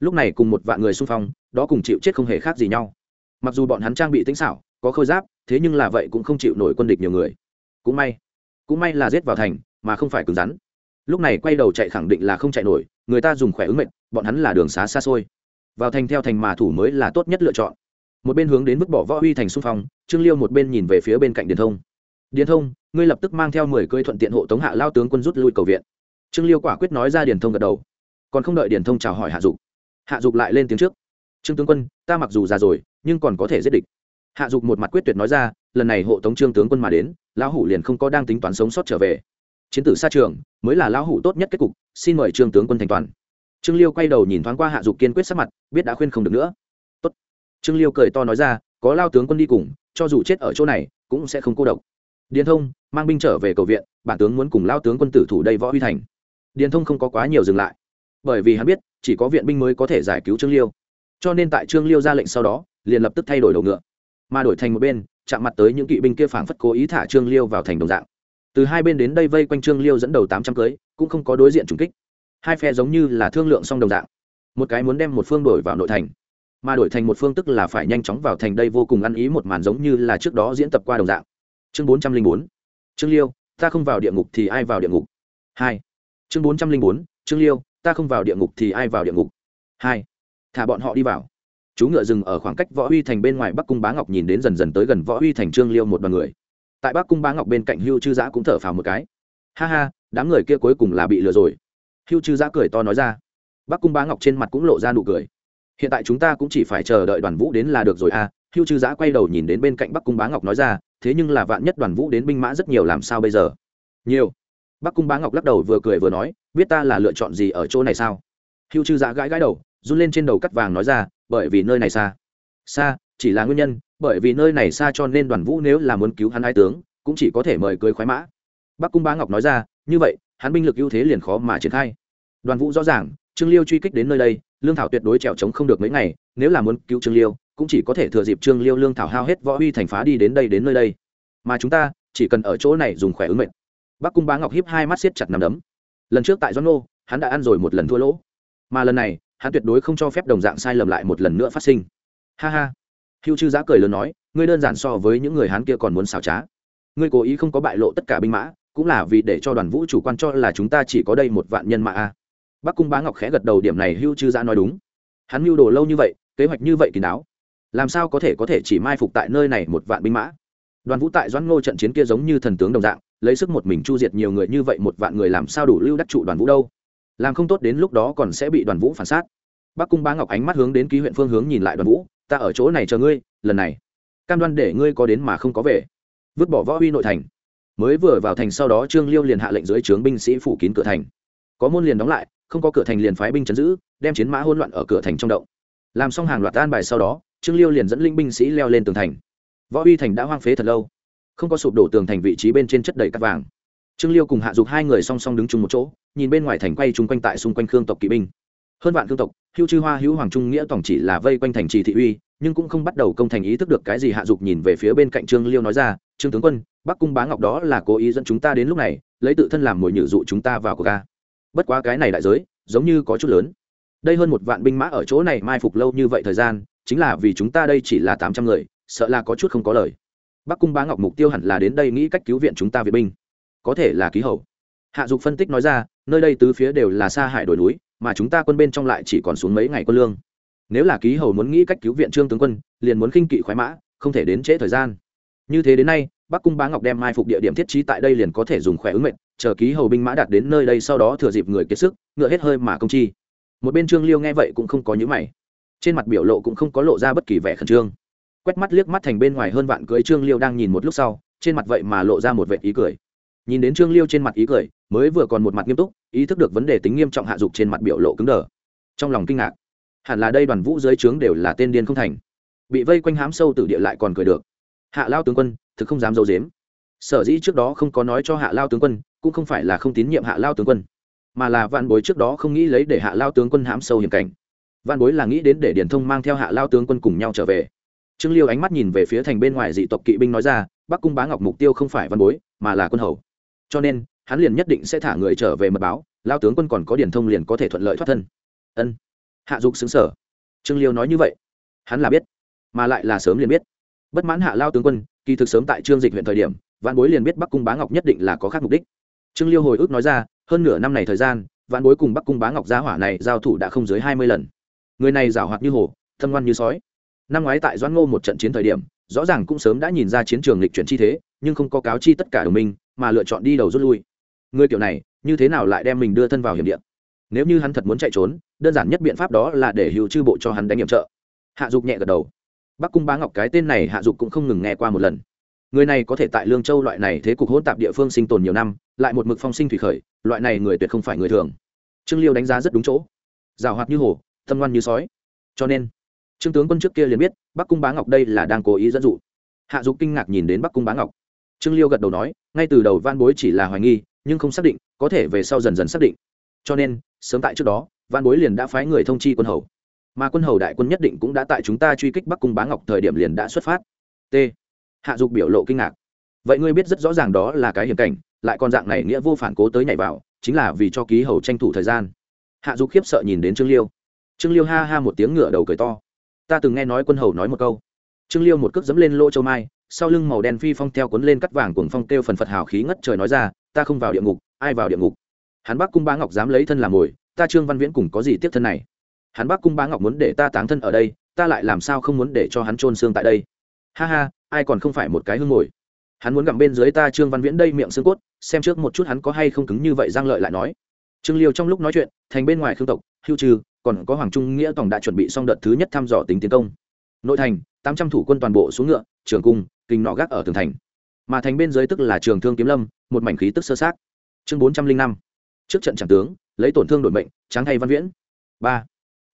Lúc này cùng một vạn người xung phong, đó cùng chịu chết không hề khác gì nhau. Mặc dù bọn hắn trang bị tính xảo, có khôi giáp, thế nhưng là vậy cũng không chịu nổi quân địch nhiều người. Cũng may. Cũng may là giết vào thành, mà không phải cứng rắn lúc này quay đầu chạy khẳng định là không chạy nổi, người ta dùng khỏe ứng mệnh, bọn hắn là đường xá xa xôi. Vào thành theo thành mà thủ mới là tốt nhất lựa chọn. Một bên hướng đến vứt bỏ võ huy thành xung phong, trương liêu một bên nhìn về phía bên cạnh điền thông. Điền thông, ngươi lập tức mang theo mười cơi thuận tiện hộ tống hạ lao tướng quân rút lui cầu viện. Trương liêu quả quyết nói ra điền thông gật đầu. Còn không đợi điền thông chào hỏi hạ dục hạ dục lại lên tiếng trước. Trương tướng quân, ta mặc dù già rồi, nhưng còn có thể giết địch. Hạ dục một mặt quyết tuyệt nói ra, lần này hộ tống trương tướng quân mà đến, lão hủ liền không có đang tính toán sống sót trở về chiến tử xa trường, mới là lão hủ tốt nhất kết cục, xin mời trương tướng quân thành toàn. Trương liêu quay đầu nhìn thoáng qua hạ dục kiên quyết sắc mặt, biết đã khuyên không được nữa. Tốt. trương liêu cười to nói ra, có lao tướng quân đi cùng, cho dù chết ở chỗ này, cũng sẽ không cô độc. Điền thông, mang binh trở về cầu viện, bản tướng muốn cùng lao tướng quân tử thủ đây võ huy thành. Điền thông không có quá nhiều dừng lại. Bởi vì hắn biết, chỉ có viện binh mới có thể giải cứu trương liêu. Cho nên tại trương liêu ra lệnh sau đó, liền lập tức thay đổi đầu ngựa. Mà đổi thành một bên, chạm mặt tới những kỵ binh kia phảng phất cố ý thả trương liêu vào thành đồng dạng từ hai bên đến đây vây quanh trương liêu dẫn đầu tám trăm cưới, cũng không có đối diện trùng kích. Hai phe giống như là thương lượng xong đồng dạng. Một cái muốn đem một phương đổi vào nội thành, mà đổi thành một phương tức là phải nhanh chóng vào thành đây vô cùng ăn ý một màn giống như là trước đó diễn tập qua đồng dạng. Chương bốn trăm linh bốn, trương liêu, ta không vào địa ngục thì ai vào địa ngục? Hai. Chương bốn trăm linh bốn, trương liêu, ta không vào địa ngục thì ai vào địa ngục? Hai. Thả bọn họ đi vào. Chú ngựa dừng ở khoảng cách võ uy thành bên ngoài bắc cung bá ngọc nhìn đến dần dần tới gần võ uy thành trương liêu một đoàn người tại bắc cung bá ngọc bên cạnh hưu chư giã cũng thở phào một cái. Ha ha, đám người kia cuối cùng là bị lừa rồi. Hưu chư giã cười to nói ra. Bắc cung bá ngọc trên mặt cũng lộ ra nụ cười. Hiện tại chúng ta cũng chỉ phải chờ đợi đoàn vũ đến là được rồi à hưu chư giã quay đầu nhìn đến bên cạnh bắc cung bá ngọc nói ra, thế nhưng là vạn nhất đoàn vũ đến binh mã rất nhiều làm sao bây giờ? Nhiều. Bắc cung bá ngọc lắc đầu vừa cười vừa nói, biết ta là lựa chọn gì ở chỗ này sao? Hưu chư giã gãi gãi đầu, run lên trên đầu cắt vàng nói ra, bởi vì nơi này xa. Xa, chỉ là nguyên nhân bởi vì nơi này xa cho nên đoàn vũ nếu là muốn cứu hắn hai tướng, cũng chỉ có thể mời cưới khoái mã. Bắc cung bá ngọc nói ra, như vậy, hắn binh lực ưu thế liền khó mà triển khai. Đoàn vũ rõ ràng, trương liêu truy kích đến nơi đây, lương thảo tuyệt đối trèo trống không được mấy ngày, nếu là muốn cứu trương liêu, cũng chỉ có thể thừa dịp trương liêu lương thảo hao hết võ uy thành phá đi đến đây đến nơi đây. Mà chúng ta, chỉ cần ở chỗ này dùng khỏe ứng mệnh. Bắc cung bá ngọc hiếp hai mắt siết chặt nằm đấm. Lần trước tại doan nô, hắn đã ăn rồi một lần thua lỗ. Mà lần này, hắn tuyệt đối không cho phép đồng dạng sai lầm lại một lần nữa phát sinh. Ha ha hưu chư giã cười lớn nói, ngươi đơn giản so với những người Hán kia còn muốn xảo trá. Ngươi cố ý không có bại lộ tất cả binh mã, cũng là vì để cho đoàn vũ chủ quan cho là chúng ta chỉ có đây một vạn nhân mã a. Bắc cung bá ngọc khẽ gật đầu điểm này, hưu chư giã nói đúng. Hắn mưu đồ lâu như vậy, kế hoạch như vậy kín đáo làm sao có thể có thể chỉ mai phục tại nơi này một vạn binh mã? Đoàn vũ tại doãn ngô trận chiến kia giống như thần tướng đồng dạng, lấy sức một mình chu diệt nhiều người như vậy một vạn người làm sao đủ lưu đắc trụ đoàn vũ đâu? Làm không tốt đến lúc đó còn sẽ bị đoàn vũ phản sát. Bắc cung bá ngọc ánh mắt hướng đến ký huyện phương hướng nhìn lại đoàn vũ ta ở chỗ này chờ ngươi, lần này. Cam đoan để ngươi có đến mà không có về. Vứt bỏ võ uy nội thành. Mới vừa vào thành sau đó trương liêu liền hạ lệnh dưới trướng binh sĩ phủ kín cửa thành. Có môn liền đóng lại, không có cửa thành liền phái binh chấn giữ, đem chiến mã hỗn loạn ở cửa thành trong động. Làm xong hàng loạt tan bài sau đó, trương liêu liền dẫn linh binh sĩ leo lên tường thành. Võ uy thành đã hoang phế thật lâu. Không có sụp đổ tường thành vị trí bên trên chất đầy cắt vàng. Trương liêu cùng hạ dục hai người song song đứng chung một chỗ, nhìn bên ngoài thành quay chung quanh tại xung quanh khương tộc kỵ binh hơn vạn thương tộc, hưu chư hoa, hữu hoàng trung nghĩa tổng chỉ là vây quanh thành trì thị uy, nhưng cũng không bắt đầu công thành ý thức được cái gì hạ dục nhìn về phía bên cạnh trương liêu nói ra, trương tướng quân, bắc cung bá ngọc đó là cố ý dẫn chúng ta đến lúc này, lấy tự thân làm mồi nhử dụ chúng ta vào cuộc ca bất quá cái này đại giới, giống như có chút lớn. Đây hơn một vạn binh mã ở chỗ này mai phục lâu như vậy thời gian, chính là vì chúng ta đây chỉ là tám trăm người, sợ là có chút không có lời. Bắc cung bá ngọc mục tiêu hẳn là đến đây nghĩ cách cứu viện chúng ta viện binh. Có thể là ký hậu. hạ dục phân tích nói ra, nơi đây tứ phía đều là xa hải đồi núi mà chúng ta quân bên trong lại chỉ còn xuống mấy ngày quân lương. Nếu là ký hầu muốn nghĩ cách cứu viện trương tướng quân, liền muốn khinh kỵ khoái mã, không thể đến trễ thời gian. Như thế đến nay, bắc cung bá ngọc đem mai phục địa điểm thiết trí tại đây liền có thể dùng khỏe ứng mệnh, chờ ký hầu binh mã đạt đến nơi đây sau đó thừa dịp người kiệt sức, ngựa hết hơi mà công chi. Một bên trương liêu nghe vậy cũng không có nhữ mày. Trên mặt biểu lộ cũng không có lộ ra bất kỳ vẻ khẩn trương. Quét mắt liếc mắt thành bên ngoài hơn vạn cưới trương liêu đang nhìn một lúc sau, trên mặt vậy mà lộ ra một vệ ý cười nhìn đến trương liêu trên mặt ý cười, mới vừa còn một mặt nghiêm túc, ý thức được vấn đề tính nghiêm trọng hạ dục trên mặt biểu lộ cứng đờ. Trong lòng kinh ngạc. Hẳn là đây đoàn vũ dưới trướng đều là tên điên không thành. Bị vây quanh hám sâu tự địa lại còn cười được. Hạ lao tướng quân, thực không dám d i ấ u dếm sở dĩ trước đó không có nói cho hạ lao tướng quân, cũng không phải là không tín nhiệm hạ lao tướng quân, mà là vạn bối trước đó không nghĩ lấy để hạ lao tướng quân hãm sâu hiểm cảnh. Vạn bối là nghĩ đến để điển thông mang theo hạ lao tướng quân cùng nhau trở về. Trương liêu ánh mắt nhìn về phía thành bên ngoài dị tộc kỵ binh nói ra, bắc cung bá ngọc mục tiêu không phải văn bối, mà là quân hầu cho nên, hắn liền nhất định sẽ thả người trở về mật báo, lao tướng quân còn có điển thông liền có thể thuận lợi thoát thân. Ân. Hạ dục xứng sở trương liêu nói như vậy, hắn là biết, mà lại là sớm liền biết. Bất mãn hạ lao tướng quân, kỳ thực sớm tại trương dịch huyện thời điểm văn bối liền biết bắc cung bá ngọc nhất định là có khác mục đích. Trương liêu hồi ức nói ra, hơn nửa năm này thời gian văn bối cùng bắc cung bá ngọc giá hỏa này giao thủ đã không dưới hai mươi lần. Người này giảo hoạt như hồ thâm ngoan như sói. Năm ngoái tại doãn ngô một trận chiến thời điểm, rõ ràng cũng sớm đã nhìn ra chiến trường lịch chuyển chi thế, nhưng không có cáo chi tất cả đồng minh mà lựa chọn đi đầu rút lui. Người kiểu này, như thế nào lại đem mình đưa thân vào hiểm điện nếu như hắn thật muốn chạy trốn, đơn giản nhất biện pháp đó là để hữu chư bộ cho hắn đánh nhiệm trợ. Hạ dục nhẹ gật đầu. Bắc cung bá ngọc cái tên này hạ dục cũng không ngừng nghe qua một lần. Người này có thể tại lương châu loại này thế cục hỗn tạp địa phương sinh tồn nhiều năm, lại một mực phong sinh thủy khởi, loại này người tuyệt không phải người thường. Trương liêu đánh giá rất đúng chỗ. Rào hoạt như hồ, tâm ngoan như sói. Cho nên, trương tướng quân trước kia liền biết bắc cung bá ngọc đây là đang cố ý dẫn dụ. Hạ dục kinh ngạc nhìn đến bắc cung bá ngọc. Trương liêu gật đầu nói ngay từ đầu van bối chỉ là hoài nghi, nhưng không xác định, có thể về sau dần dần xác định. Cho nên, sớm tại trước đó, van bối liền đã phái người thông chi quân hầu. Mà quân hầu đại quân nhất định cũng đã tại chúng ta truy kích bắc cung bá ngọc thời điểm liền đã xuất phát. T. Hạ dục biểu lộ kinh ngạc. Vậy ngươi biết rất rõ ràng đó là cái hiểm cảnh, lại còn dạng này nghĩa vô phản cố tới nhảy vào, chính là vì cho ký hầu tranh thủ thời gian. Hạ dục khiếp sợ nhìn đến trương liêu. Trương liêu ha ha một tiếng ngựa đầu cười to. Ta từng nghe nói quân hầu nói một câu. Trương liêu một cước dẫm lên lỗ châu mai sau lưng màu đen phi phong theo cuốn lên cắt vàng cuồng phong kêu phần phật hào khí ngất trời nói ra, ta không vào địa ngục, ai vào địa ngục? Hắn bắc cung bá ngọc dám lấy thân làm mồi, ta trương văn viễn cùng có gì tiếp thân này? Hắn bắc cung bá ngọc muốn để ta táng thân ở đây, ta lại làm sao không muốn để cho hắn trôn xương tại đây? Ha ha, ai còn không phải một cái hương mồi? Hắn muốn gặm bên dưới ta trương văn viễn đây miệng xương cốt, xem trước một chút hắn có hay không cứng như vậy giang lợi lại nói. Trương liêu trong lúc nói chuyện, thành bên ngoài khương tộc, hưu trừ, còn có hoàng trung nghĩa tổng đã chuẩn bị xong đợt thứ nhất thăm dò tính tiến công. Nội thành, tám trăm thủ quân toàn bộ xuống ngựa, trường cung kình nọ gác ở tường thành. Mà thành bên dưới tức là trường thương kiếm lâm, một mảnh khí tức sơ sát chương bốn trăm linh năm. Trước trận tràng tướng, lấy tổn thương đổi mệnh, tráng thay văn viễn. Ba.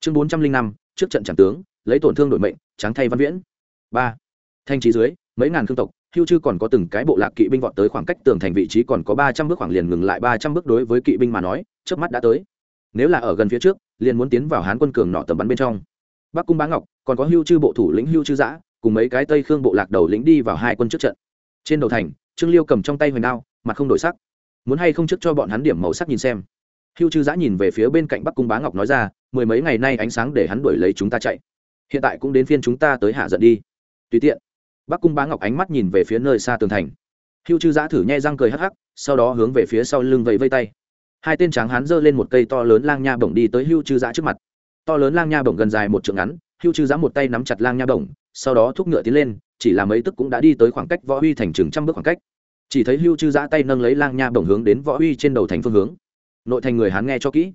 Chương bốn trăm linh năm. Trước trận tràng tướng, lấy tổn thương đổi mệnh, tráng thay văn viễn. Ba. Thanh trí dưới, mấy ngàn thương tộc, hưu chư còn có từng cái bộ lạc kỵ binh vọt tới khoảng cách tường thành vị trí còn có ba trăm bước khoảng liền ngừng lại ba trăm bước đối với kỵ binh mà nói trước mắt đã tới. Nếu là ở gần phía trước, liền muốn tiến vào hán quân cường nọ tầm bắn bên trong. Bắc cung bá ngọc, còn có hưu chư bộ thủ lĩnh hưu chư giã cùng mấy cái tây khương bộ lạc đầu lĩnh đi vào hai quân trước trận. Trên đầu thành, trương liêu cầm trong tay hoành đao, mặt không đổi sắc. Muốn hay không trước cho bọn hắn điểm màu sắc nhìn xem. Hưu chư giã nhìn về phía bên cạnh bắc cung bá ngọc nói ra, mười mấy ngày nay ánh sáng để hắn đuổi lấy chúng ta chạy. Hiện tại cũng đến phiên chúng ta tới hạ giận đi. Tùy tiện, bắc cung bá ngọc ánh mắt nhìn về phía nơi xa tường thành. Hưu chư giã thử nhai răng cười hắc hắc, sau đó hướng về phía sau lưng vẫy vây tay. Hai tên tráng hắn giơ lên một cây to lớn lang nha bổng đi tới hưu chư giã trước mặt. To lớn lang nha bổng gần dài một trượng ngắn hưu chư giã một tay nắm chặt lang nha Đồng, sau đó thúc ngựa tiến lên chỉ là mấy tức cũng đã đi tới khoảng cách võ huy thành chừng trăm bước khoảng cách. Chỉ thấy hưu chư giã tay nâng lấy lang nha bổng hướng đến võ huy trên đầu thành phương hướng. Nội thành người hán nghe cho kỹ.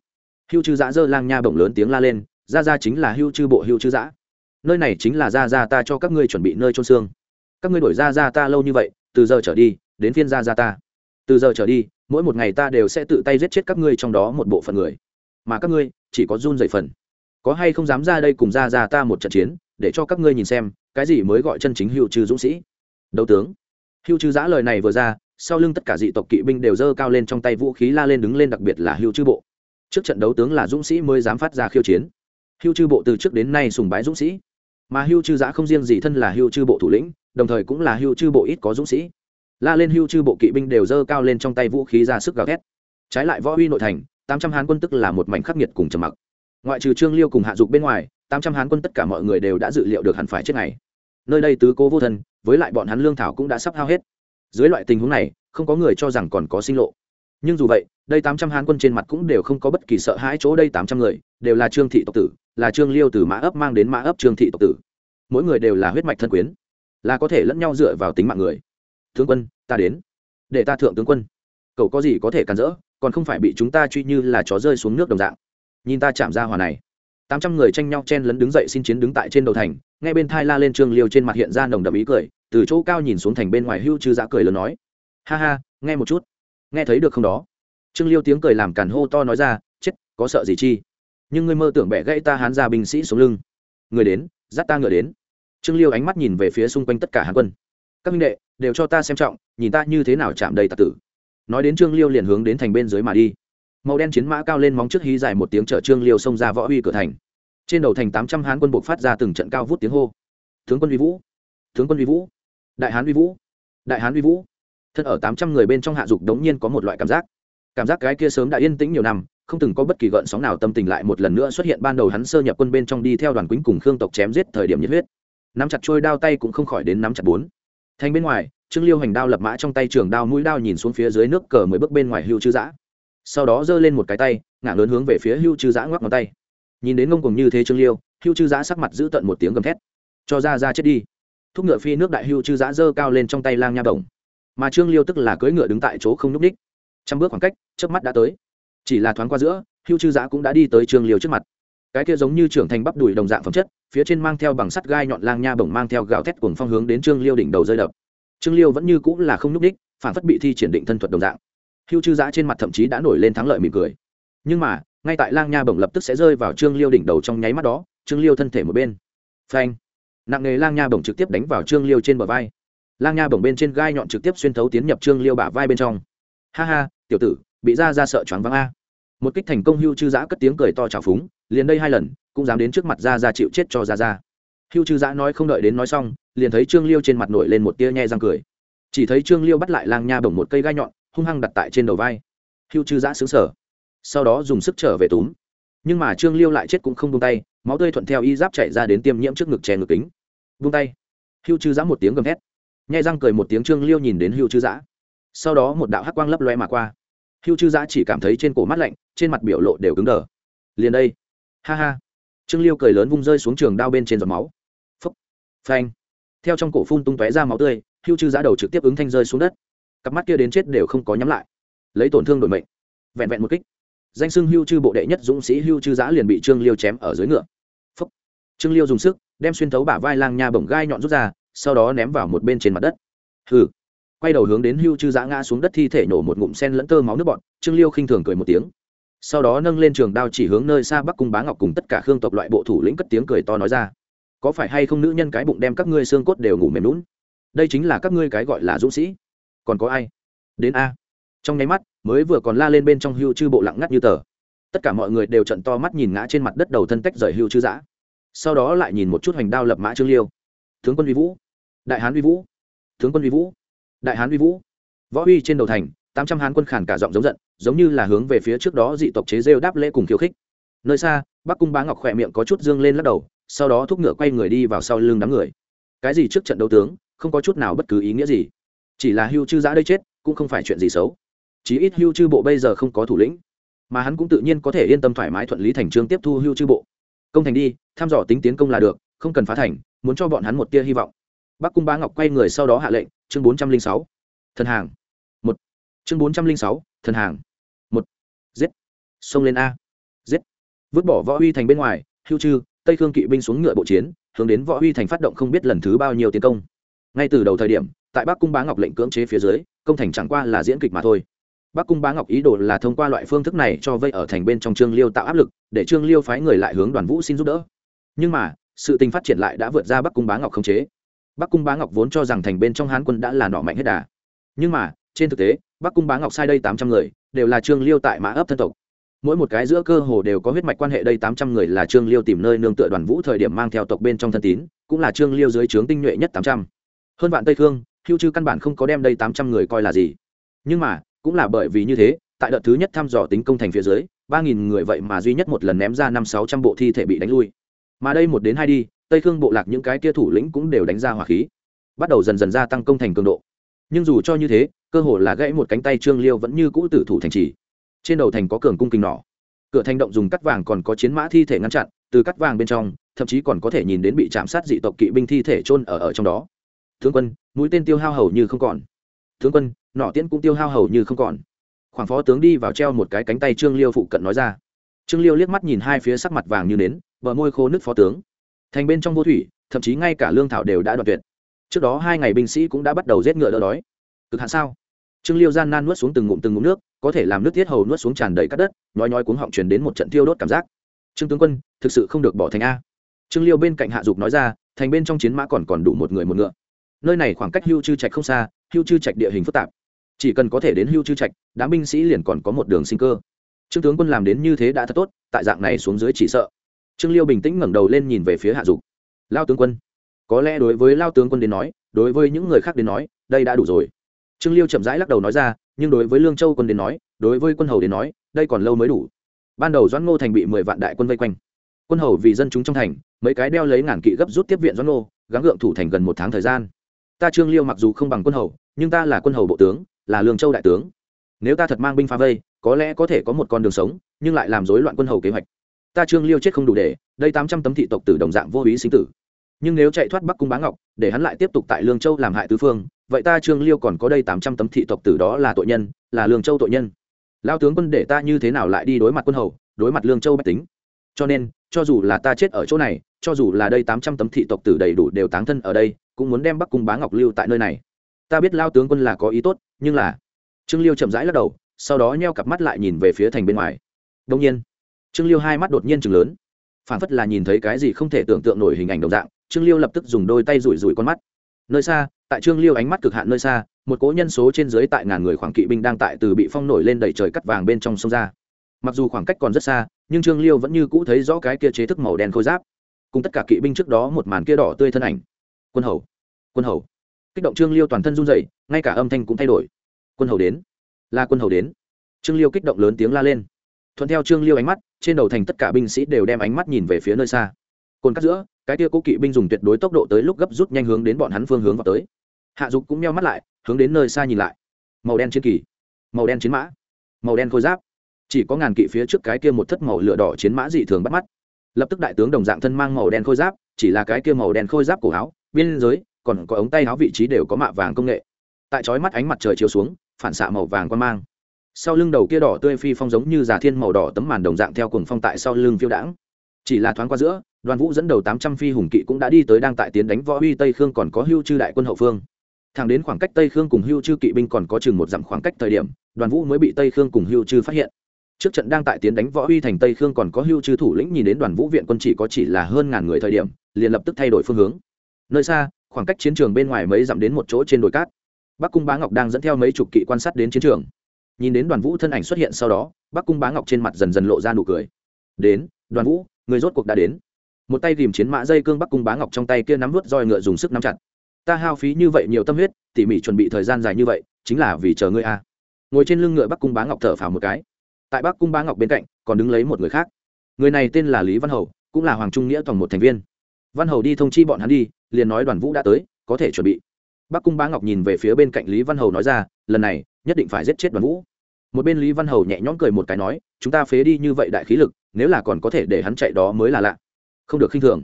Hưu chư giã giơ lang nha bổng lớn tiếng la lên ra ra chính là hưu chư bộ hưu chư giã. Nơi này chính là ra ra ta cho các ngươi chuẩn bị nơi trôn xương. Các ngươi đổi ra ra ta lâu như vậy từ giờ trở đi đến phiên gia gia ta. Từ giờ trở đi mỗi một ngày ta đều sẽ tự tay giết chết các ngươi trong đó một bộ phận người. Mà các ngươi chỉ có run dậy phần có hay không dám ra đây cùng gia gia ta một trận chiến, để cho các ngươi nhìn xem, cái gì mới gọi chân chính hữu trừ dũng sĩ? Đấu tướng. Hữu trừ giã lời này vừa ra, sau lưng tất cả dị tộc kỵ binh đều giơ cao lên trong tay vũ khí la lên đứng lên đặc biệt là hữu Trư bộ. Trước trận đấu tướng là dũng sĩ mới dám phát ra khiêu chiến. Hữu Trư bộ từ trước đến nay sùng bái dũng sĩ. Mà Hưu Trư giã không riêng gì thân là Hưu Trư bộ thủ lĩnh, đồng thời cũng là Hưu Trư bộ ít có dũng sĩ. La lên Hưu Trư bộ kỵ binh đều giơ cao lên trong tay vũ khí ra sức gào thét. Trái lại võ huy nội thành, tám trăm hán quân tức là một mảnh khắc nghiệt cùng trầm mặc ngoại trừ trương liêu cùng hạ dục bên ngoài, tám trăm hán quân tất cả mọi người đều đã dự liệu được hẳn phải chết này nơi đây tứ cố vô thân, với lại bọn hắn lương thảo cũng đã sắp hao hết. Dưới loại tình huống này, không có người cho rằng còn có sinh lộ. Nhưng dù vậy, đây tám trăm hán quân trên mặt cũng đều không có bất kỳ sợ hãi chỗ đây tám trăm người, đều là trương thị tộc tử, là trương liêu từ mã ấp mang đến mã ấp trương thị tộc tử. Mỗi người đều là huyết mạch thân quyến, là có thể lẫn nhau dựa vào tính mạng người. Tướng quân, ta đến. Để ta thượng tướng quân. Cậu có gì có thể cản rỡ, còn không phải bị chúng ta truy như là chó rơi xuống nước đồng dạng nhìn ta chạm ra hòa này. Tám trăm người tranh nhau chen lấn đứng dậy xin chiến đứng tại trên đầu thành, nghe bên thai la lên trương liêu trên mặt hiện ra nồng đậm ý cười, từ chỗ cao nhìn xuống thành bên ngoài hưu chư giã cười lớn nói. Ha ha, nghe một chút. Nghe thấy được không đó? Trương liêu tiếng cười làm càn hô to nói ra, chết, có sợ gì chi? Nhưng ngươi mơ tưởng bẻ gãy ta hán ra binh sĩ xuống lưng. Người đến, dắt ta ngựa đến. Trương liêu ánh mắt nhìn về phía xung quanh tất cả hán quân. Các minh đệ, đều cho ta xem trọng, nhìn ta như thế nào chạm đầy tạc tử. Nói đến trương liêu liền hướng đến thành bên dưới mà đi màu đen chiến mã cao lên móng trước hí dài một tiếng chở trương liêu xông ra võ uy cửa thành. Trên đầu thành tám trăm hán quân buộc phát ra từng trận cao vút tiếng hô. Tướng quân uy vũ! Tướng quân uy vũ! Đại hán uy vũ! Đại hán uy vũ! Thân ở tám trăm người bên trong hạ dục đống nhiên có một loại cảm giác. Cảm giác cái kia sớm đã yên tĩnh nhiều năm, không từng có bất kỳ gợn sóng nào tâm tình lại một lần nữa xuất hiện ban đầu hắn sơ nhập quân bên trong đi theo đoàn quýnh cùng khương tộc chém giết thời điểm nhiệt huyết. Nắm chặt trôi đao tay cũng không khỏi đến nắm chặt bốn. Thành bên ngoài, trương liêu hành đao lập mã trong tay trường đao mũi đao nhìn xuống phía dưới nước cờ mười bước bên ngoài hưu chư giã sau đó giơ lên một cái tay ngã lớn hướng về phía hưu chư giã ngoắc ngón tay. Nhìn đến ngông cùng như thế trương liêu, hưu chư giã sắc mặt giữ tận một tiếng gầm thét. Cho ra ra chết đi. Thúc ngựa phi nước đại hưu chư giã giơ cao lên trong tay lang nha bổng. Mà trương liêu tức là cưỡi ngựa đứng tại chỗ không nhúc ních trăm bước khoảng cách trước mắt đã tới. Chỉ là thoáng qua giữa, hưu chư giã cũng đã đi tới trương liêu trước mặt. Cái kia giống như trưởng thành bắp đùi đồng dạng phẩm chất, phía trên mang theo bằng sắt gai nhọn lang nha bổng mang theo gạo thét cùng phong hướng đến trương liêu đỉnh đầu rơi đập. Trương liêu vẫn như cũng là không nhúc đích ních phản phất bị thi triển định thân thuật đồng dạng hưu chư giã trên mặt thậm chí đã nổi lên thắng lợi mỉm cười. Nhưng mà, ngay tại lang nha bổng lập tức sẽ rơi vào trương liêu đỉnh đầu trong nháy mắt đó, trương liêu thân thể một bên. Phanh! Nặng nề lang nha bổng trực tiếp đánh vào trương liêu trên bờ vai. Lang nha bổng bên trên gai nhọn trực tiếp xuyên thấu tiến nhập trương liêu bả vai bên trong. Ha ha, tiểu tử, bị ra ra sợ choáng váng a. Một kích thành công hưu chư giã cất tiếng cười to trào phúng, liền đây hai lần, cũng dám đến trước mặt ra ra chịu chết cho ra ra. Hưu chư giã nói không đợi đến nói xong, liền thấy trương liêu trên mặt nổi lên một tia nhe răng cười. Chỉ thấy trương liêu bắt lại lang nha bổng một cây gai nhọn hung hăng đặt tại trên đầu vai. Hưu chư giã xứng sở sau đó dùng sức trở về túm. Nhưng mà trương liêu lại chết cũng không buông tay, máu tươi thuận theo y giáp chạy ra đến tiêm nhiễm trước ngực chè ngực kính. Buông tay. Hưu chư giã một tiếng gầm hét nhai răng cười một tiếng trương liêu nhìn đến hưu chư giã. Sau đó một đạo hắc quang lấp loe mà qua. Hưu chư giã chỉ cảm thấy trên cổ mắt lạnh, trên mặt biểu lộ đều cứng đờ. Liền đây. Ha ha. Trương liêu cười lớn vung rơi xuống trường đao bên trên giọt máu. Phấp phanh. Theo trong cổ phun tung tóe ra máu tươi, hưu chư giã đầu trực tiếp ứng thanh rơi xuống đất cặp mắt kia đến chết đều không có nhắm lại. Lấy tổn thương đổi mệnh. Vẹn vẹn một kích. Danh sưng hưu chư bộ đệ nhất dũng sĩ hưu chư giã liền bị trương liêu chém ở dưới ngựa. Phúc. Trương liêu dùng sức, đem xuyên thấu bả vai lang nha bổng gai nhọn rút ra, sau đó ném vào một bên trên mặt đất. Hừ. Quay đầu hướng đến hưu chư giã ngã xuống đất thi thể nổ một ngụm sen lẫn tơ máu nước bọn trương liêu khinh thường cười một tiếng. Sau đó nâng lên trường đao chỉ hướng nơi xa bắc cung bá ngọc cùng tất cả khương tộc loại bộ thủ lĩnh cất tiếng cười to nói ra. Có phải hay không nữ nhân cái bụng đem các ngươi xương cốt đều ngủ mềm lún đây chính là các ngươi cái gọi là dũng sĩ còn có ai? Đến a. Trong nháy mắt, mới vừa còn la lên bên trong hưu chư bộ lặng ngắt như tờ. Tất cả mọi người đều trận to mắt nhìn ngã trên mặt đất đầu thân tách rời hưu chư giã. Sau đó lại nhìn một chút hoành đao lập mã trương liêu. Tướng quân vi vũ. Đại hán vi vũ. Tướng quân vi vũ. Đại hán vi vũ. Võ uy trên đầu thành, tám trăm hán quân khản cả giọng giống giận, giống như là hướng về phía trước đó dị tộc chế rêu đáp lễ cùng khiêu khích. Nơi xa, bắc cung bá ngọc khỏe miệng có chút dương lên lắc đầu, sau đó thúc ngựa quay người đi vào sau lưng đám người. Cái gì trước trận đấu tướng, không có chút nào bất cứ ý nghĩa gì chỉ là hưu chư giã đây chết, cũng không phải chuyện gì xấu. Chí ít hưu chư bộ bây giờ không có thủ lĩnh, mà hắn cũng tự nhiên có thể yên tâm thoải mái thuận lý thành trương tiếp thu hưu chư bộ. Công thành đi, thăm dò tính tiến công là được, không cần phá thành, muốn cho bọn hắn một tia hy vọng. Bắc cung bá ngọc quay người sau đó hạ lệnh, chương bốn trăm linh sáu. Thần hàng. Một. Chương bốn trăm linh sáu, thần hàng. Một. Giết. Xông lên a. Giết. Vứt bỏ võ uy thành bên ngoài, hưu chư, tây khương kỵ binh xuống ngựa bộ chiến, hướng đến võ uy thành phát động không biết lần thứ bao nhiêu tiến công. Ngay từ đầu thời điểm tại bắc cung bá ngọc lệnh cưỡng chế phía dưới, công thành chẳng qua là diễn kịch mà thôi. Bắc cung bá ngọc ý đồ là thông qua loại phương thức này cho vây ở thành bên trong trương liêu tạo áp lực, để trương liêu phái người lại hướng đoàn vũ xin giúp đỡ. Nhưng mà, sự tình phát triển lại đã vượt ra bắc cung bá ngọc khống chế. Bắc cung bá ngọc vốn cho rằng thành bên trong hán quân đã là nọ mạnh hết đà. Nhưng mà, trên thực tế, bắc cung bá ngọc sai đây tám trăm người, đều là trương liêu tại mã ấp thân tộc. Mỗi một cái giữa cơ hồ đều có huyết mạch quan hệ đây tám trăm người là trương liêu tìm nơi nương tựa đoàn vũ thời điểm mang theo tộc bên trong thân tín, cũng là trương liêu dưới trướng tinh nhuệ nhất tám trăm. Hơn vạn tây thương hưu chư căn bản không có đem đây tám trăm người coi là gì. Nhưng mà, cũng là bởi vì như thế, tại đợt thứ nhất thăm dò tính công thành phía dưới, ba nghìn người vậy mà duy nhất một lần ném ra năm sáu trăm bộ thi thể bị đánh lui. Mà đây một đến hai đi, tây khương bộ lạc những cái kia thủ lĩnh cũng đều đánh ra hỏa khí. Bắt đầu dần dần gia tăng công thành cường độ. Nhưng dù cho như thế, cơ hồ là gãy một cánh tay trương liêu vẫn như cũ tử thủ thành trì. Trên đầu thành có cường cung kinh nỏ. Cửa thành động dùng cắt vàng còn có chiến mã thi thể ngăn chặn, từ cắt vàng bên trong, thậm chí còn có thể nhìn đến bị chạm sát dị tộc kỵ binh thi thể chôn ở ở trong đó tướng quân, mũi tên tiêu hao hầu như không còn. Tướng quân nọ tiễn cũng tiêu hao hầu như không còn. Khoảng phó tướng đi vào treo một cái cánh tay trương liêu phụ cận nói ra. Trương liêu liếc mắt nhìn hai phía sắc mặt vàng như nến, bờ môi khô nước phó tướng. Thành bên trong vô thủy, thậm chí ngay cả lương thảo đều đã đoạt tuyệt. Trước đó hai ngày binh sĩ cũng đã bắt đầu giết ngựa đỡ đói. Cực hạn sao? Trương liêu gian nan nuốt xuống từng ngụm từng ngụm nước, có thể làm nước thiết hầu nuốt xuống tràn đầy cát đất, nhói nhói cuống họng truyền đến một trận tiêu đốt cảm giác. Trương tướng quân, thực sự không được bỏ thành a. Trương liêu bên cạnh hạ dục nói ra, thành bên trong chiến mã còn còn đủ một người một ngựa nơi này khoảng cách hưu chư trạch không xa, hưu chư trạch địa hình phức tạp. Chỉ cần có thể đến hưu chư trạch, đám binh sĩ liền còn có một đường sinh cơ. Trương tướng quân làm đến như thế đã thật tốt, tại dạng này xuống dưới chỉ sợ. Trương liêu bình tĩnh ngẩng đầu lên nhìn về phía hạ dục. Lao tướng quân, có lẽ đối với lao tướng quân đến nói, đối với những người khác đến nói, đây đã đủ rồi. Trương liêu chậm rãi lắc đầu nói ra, nhưng đối với lương châu quân đến nói, đối với quân hầu đến nói, đây còn lâu mới đủ. Ban đầu doãn ngô thành bị mười vạn đại quân vây quanh. Quân hầu vì dân chúng trong thành, mấy cái đeo lấy ngàn kỵ gấp rút tiếp viện doãn ngô, gắng gượng thủ thành gần một tháng thời gian ta trương liêu mặc dù không bằng quân hầu, nhưng ta là quân hầu bộ tướng, là lương châu đại tướng. Nếu ta thật mang binh phá vây, có lẽ có thể có một con đường sống, nhưng lại làm rối loạn quân hầu kế hoạch. Ta trương liêu chết không đủ để, đây tám trăm tấm thị tộc tử đồng dạng vô ý sinh tử. Nhưng nếu chạy thoát bắc cung bá ngọc, để hắn lại tiếp tục tại lương châu làm hại tứ phương, vậy ta trương liêu còn có đây tám trăm tấm thị tộc tử đó là tội nhân, là lương châu tội nhân. Lao tướng quân để ta như thế nào lại đi đối mặt quân hầu, đối mặt lương châu bách tính? Cho nên, cho dù là ta chết ở chỗ này cho dù là đây tám trăm tấm thị tộc tử đầy đủ đều táng thân ở đây, cũng muốn đem bắc cung bá ngọc lưu tại nơi này. Ta biết lao tướng quân là có ý tốt, nhưng là trương liêu chậm rãi lắc đầu, sau đó nheo cặp mắt lại nhìn về phía thành bên ngoài. Đông nhiên, trương liêu hai mắt đột nhiên chừng lớn. Phản phất là nhìn thấy cái gì không thể tưởng tượng nổi hình ảnh đồng dạng, trương liêu lập tức dùng đôi tay rủi rủi con mắt. Nơi xa, tại trương liêu ánh mắt cực hạn nơi xa, một cố nhân số trên dưới tại ngàn người khoảng kỵ binh đang tại từ bị phong nổi lên đẩy trời cắt vàng bên trong sông ra. Mặc dù khoảng cách còn rất xa, nhưng trương liêu vẫn như cũ thấy rõ cái kia chế thức màu đen khôi giáp cùng tất cả kỵ binh trước đó một màn kia đỏ tươi thân ảnh. Quân hầu quân hầu. Kích động trương liêu toàn thân run dậy ngay cả âm thanh cũng thay đổi. Quân hầu đến, là quân hầu đến. Trương liêu kích động lớn tiếng la lên. Thuận theo trương liêu ánh mắt, trên đầu thành tất cả binh sĩ đều đem ánh mắt nhìn về phía nơi xa. Cồn cắt giữa, cái tia cố kỵ binh dùng tuyệt đối tốc độ tới lúc gấp rút nhanh hướng đến bọn hắn phương hướng vào tới. Hạ dục cũng meo mắt lại, hướng đến nơi xa nhìn lại. Màu đen chiến kỳ, màu đen chiến mã, màu đen khôi giáp. Chỉ có ngàn kỵ phía trước cái kia một thất màu lửa đỏ chiến mã dị thường bắt mắt lập tức đại tướng đồng dạng thân mang màu đen khôi giáp, chỉ là cái kia màu đen khôi giáp cổ áo, biên giới, còn có ống tay áo vị trí đều có mạ vàng công nghệ. Tại chói mắt ánh mặt trời chiếu xuống, phản xạ màu vàng quan mang. Sau lưng đầu kia đỏ tươi phi phong giống như giả thiên màu đỏ tấm màn đồng dạng theo cùng phong tại sau lưng phiêu đãng. Chỉ là thoáng qua giữa, đoàn vũ dẫn đầu tám trăm phi hùng kỵ cũng đã đi tới đang tại tiến đánh võ uy tây khương còn có hưu chư đại quân hậu phương. Thẳng đến khoảng cách tây khương cùng hưu chư kỵ binh còn có chừng một dặm khoảng cách thời điểm, đoàn vũ mới bị tây khương cùng hưu chư phát hiện trước trận đang tại tiến đánh võ uy thành tây khương còn có hưu chư thủ lĩnh nhìn đến đoàn vũ viện quân chỉ có chỉ là hơn ngàn người thời điểm, liền lập tức thay đổi phương hướng. Nơi xa, khoảng cách chiến trường bên ngoài mấy dặm đến một chỗ trên đồi cát. Bắc cung bá ngọc đang dẫn theo mấy chục kỵ quan sát đến chiến trường. Nhìn đến đoàn vũ thân ảnh xuất hiện sau đó, bắc cung bá ngọc trên mặt dần dần lộ ra nụ cười. Đến, đoàn vũ, người rốt cuộc đã đến. Một tay tìm chiến mã dây cương bắc cung bá ngọc trong tay kia nắm vớt roi ngựa dùng sức nắm chặt. Ta hao phí như vậy nhiều tâm huyết, tỉ mỉ chuẩn bị thời gian dài như vậy, chính là vì chờ ngươi a. Ngồi trên lưng ngựa bắc cung bá ngọc thở phào một cái tại bắc cung bá ngọc bên cạnh còn đứng lấy một người khác người này tên là lý văn hầu cũng là hoàng trung nghĩa toàn một thành viên văn hầu đi thông chi bọn hắn đi liền nói đoàn vũ đã tới có thể chuẩn bị bắc cung bá ngọc nhìn về phía bên cạnh lý văn hầu nói ra lần này nhất định phải giết chết đoàn vũ một bên lý văn hầu nhẹ nhõm cười một cái nói chúng ta phế đi như vậy đại khí lực nếu là còn có thể để hắn chạy đó mới là lạ không được khinh thường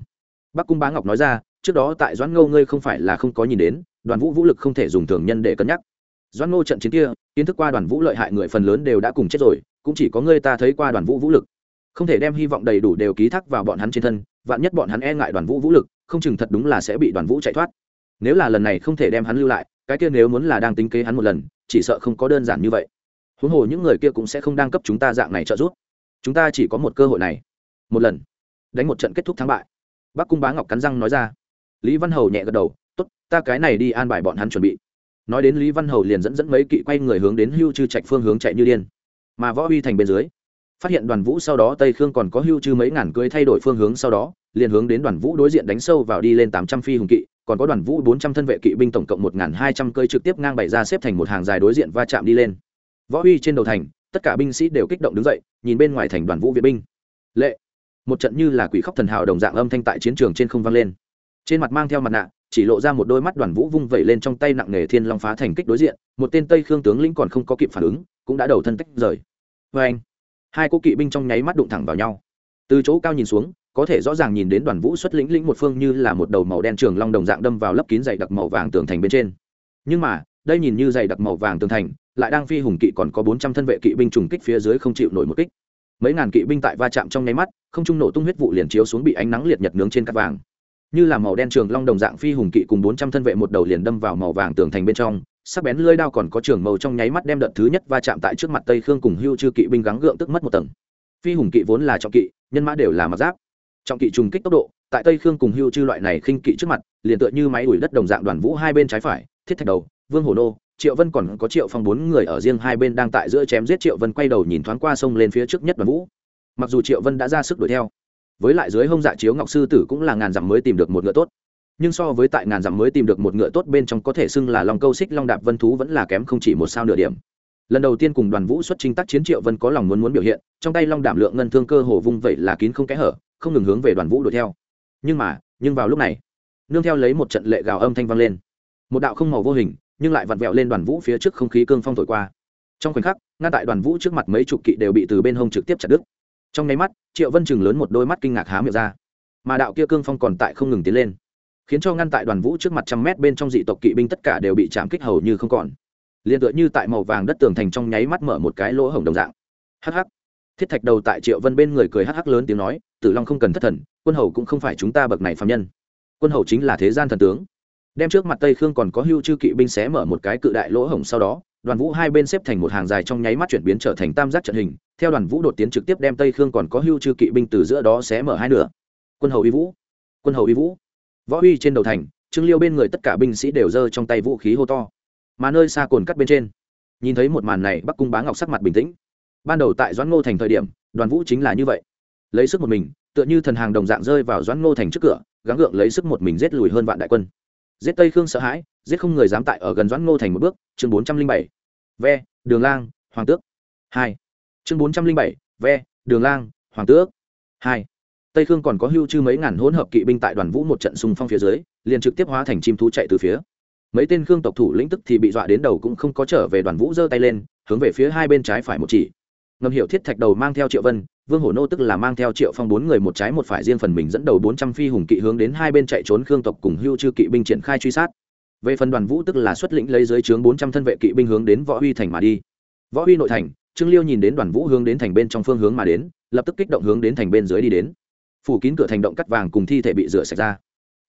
bắc cung bá ngọc nói ra trước đó tại doãn ngô ngươi không phải là không có nhìn đến đoàn vũ vũ lực không thể dùng thường nhân để cân nhắc doãn ngô trận chiến kia kiến thức qua đoàn vũ lợi hại người phần lớn đều đã cùng chết rồi cũng chỉ có ngươi ta thấy qua đoàn vũ vũ lực. Không thể đem hy vọng đầy đủ đều ký thác vào bọn hắn trên thân, vạn nhất bọn hắn e ngại đoàn vũ vũ lực, không chừng thật đúng là sẽ bị đoàn vũ chạy thoát. Nếu là lần này không thể đem hắn lưu lại, cái kia nếu muốn là đang tính kế hắn một lần, chỉ sợ không có đơn giản như vậy. Huống hồ những người kia cũng sẽ không đang cấp chúng ta dạng này trợ giúp. Chúng ta chỉ có một cơ hội này. Một lần. Đánh một trận kết thúc thắng bại. Bác cung bá ngọc cắn răng nói ra. Lý văn hầu nhẹ gật đầu t ố t ta cái này đi an bài bọn hắn chuẩn bị. Nói đến lý văn hầu liền dẫn dẫn mấy kỵ quay người hướng đến hưu chư trạch phương hướng chạy như điên mà võ uy thành bên dưới. Phát hiện đoàn vũ sau đó, tây khương còn có hưu chư mấy ngàn cưới thay đổi phương hướng sau đó, liền hướng đến đoàn vũ đối diện đánh sâu vào đi lên tám trăm phi hùng kỵ, còn có đoàn vũ bốn trăm thân vệ kỵ binh tổng cộng một ngàn hai trăm cơi trực tiếp ngang bày ra xếp thành một hàng dài đối diện va chạm đi lên. Võ uy trên đầu thành, tất cả binh sĩ đều kích động đứng dậy, nhìn bên ngoài thành đoàn vũ viện binh. Lệ! Một trận như là quỷ khóc thần hào đồng dạng âm thanh tại chiến trường trên không vang lên. Trên mặt mang theo mặt nạ, chỉ lộ ra một đôi mắt đoàn vũ vung vẩy lên trong tay nặng nề thiên long phá thành kích đối diện, một tên tây khương tướng lĩnh còn không có kịp phản ứng cũng đã đầu thân tách rời. Vê anh, hai cô kỵ binh trong nháy mắt đụng thẳng vào nhau. Từ chỗ cao nhìn xuống, có thể rõ ràng nhìn đến đoàn vũ xuất lĩnh lĩnh một phương như là một đầu màu đen trường long đồng dạng đâm vào lớp kín dày đặc màu vàng tường thành bên trên. Nhưng mà, đây nhìn như dày đặc màu vàng tường thành, lại đang phi hùng kỵ còn có bốn trăm thân vệ kỵ binh trùng kích phía dưới không chịu nổi một kích. Mấy ngàn kỵ binh tại va chạm trong nháy mắt, không trung nổ tung huyết vụ liền chiếu xuống bị ánh nắng liệt nhật nướng trên cát vàng. Như là màu đen trường long đồng dạng phi hùng kỵ cùng bốn trăm thân vệ một đầu liền đâm vào màu vàng tường thành bên trong sắc bén lưỡi đao còn có trường màu trong nháy mắt đem đợt thứ nhất va chạm tại trước mặt tây khương cùng hưu chư kỵ binh gắng gượng tức mất một tầng. Phi hùng kỵ vốn là trọng kỵ, nhân mã đều là mặc giáp. Trọng kỵ trùng kích tốc độ, tại tây khương cùng hưu chư loại này khinh kỵ trước mặt, liền tựa như máy đuổi đất đồng dạng đoàn vũ hai bên trái phải, thiết thạch đầu, vương hồ nô, triệu vân còn có triệu phong bốn người ở riêng hai bên đang tại giữa chém giết triệu vân quay đầu nhìn thoáng qua sông lên phía trước nhất đoàn vũ. Mặc dù triệu vân đã ra sức đuổi theo, với lại dưới hông dạ chiếu ngọc sư tử cũng là ngàn dặm mới tìm được một ngựa tốt nhưng so với tại ngàn dặm mới tìm được một ngựa tốt bên trong có thể xưng là lòng câu xích long đạp vân thú vẫn là kém không chỉ một sao nửa điểm. Lần đầu tiên cùng đoàn vũ xuất trình tác chiến triệu vân có lòng muốn muốn biểu hiện, trong tay long đảm lượng ngân thương cơ hồ vung vậy là kín không kẽ hở, không ngừng hướng về đoàn vũ đuổi theo. Nhưng mà, nhưng vào lúc này, nương theo lấy một trận lệ gào âm thanh vang lên. Một đạo không màu vô hình, nhưng lại vặn vẹo lên đoàn vũ phía trước không khí cương phong thổi qua. Trong khoảnh khắc, ngăn tại đoàn vũ trước mặt mấy chục kỵ đều bị từ bên hông trực tiếp chặt đứt. Trong nháy mắt, triệu vân chừng lớn một đôi mắt kinh ngạc há miệng ra. Mà đạo kia cương phong còn tại không ngừng tiến lên khiến cho ngăn tại đoàn vũ trước mặt trăm mét bên trong dị tộc kỵ binh tất cả đều bị chạm kích hầu như không còn. Liền tựa như tại màu vàng đất tường thành trong nháy mắt mở một cái lỗ hổng đồng dạng. Hắc hắc. Thiết thạch đầu tại triệu vân bên người cười hắc hắc lớn tiếng nói, tử long không cần thất thần, quân hầu cũng không phải chúng ta bậc này phạm nhân. Quân hầu chính là thế gian thần tướng. Đem trước mặt tây khương còn có hưu chư kỵ binh xé mở một cái cự đại lỗ hổng sau đó, đoàn vũ hai bên xếp thành một hàng dài trong nháy mắt chuyển biến trở thành tam giác trận hình, theo đoàn vũ đột tiến trực tiếp đem tây khương còn có hưu chư kỵ binh từ giữa đó xé mở hai nửa. Quân hầu uy vũ. Quân hầu uy vũ võ uy trên đầu thành, trương liêu bên người tất cả binh sĩ đều giơ trong tay vũ khí hô to. Mà nơi xa cồn cắt bên trên, nhìn thấy một màn này, bắc cung bá ngọc sắc mặt bình tĩnh. Ban đầu tại doãn ngô thành thời điểm, đoàn vũ chính là như vậy. Lấy sức một mình, tựa như thần hàng đồng dạng rơi vào doãn ngô thành trước cửa, gắng gượng lấy sức một mình giết lùi hơn vạn đại quân. Giết tây khương sợ hãi, giết không người dám tại ở gần doãn ngô thành một bước. Chương bốn trăm linh bảy. Ve, đường lang, hoàng tước. Hai. Chương bốn trăm linh bảy. Ve, đường lang, hoàng tước. Hai tây khương còn có hưu chư mấy ngàn hỗn hợp kỵ binh tại đoàn vũ một trận xung phong phía dưới, liền trực tiếp hóa thành chim thú chạy từ phía. Mấy tên khương tộc thủ lĩnh tức thì bị dọa đến đầu cũng không có trở về đoàn vũ giơ tay lên, hướng về phía hai bên trái phải một chỉ. Ngầm hiệu thiết thạch đầu mang theo triệu vân, vương hổ nô tức là mang theo triệu phong bốn người một trái một phải riêng phần mình dẫn đầu bốn trăm phi hùng kỵ hướng đến hai bên chạy trốn khương tộc cùng hưu chư kỵ binh triển khai truy sát. Về phần đoàn vũ tức là xuất lĩnh lấy dưới trướng bốn trăm thân vệ kỵ binh hướng đến võ huy thành mà đi. Võ huy nội thành, trương liêu nhìn đến đoàn vũ hướng đến thành bên trong phương hướng mà đến, lập tức kích động hướng đến thành bên dưới đi đến phủ kín cửa thành động cắt vàng cùng thi thể bị rửa sạch ra.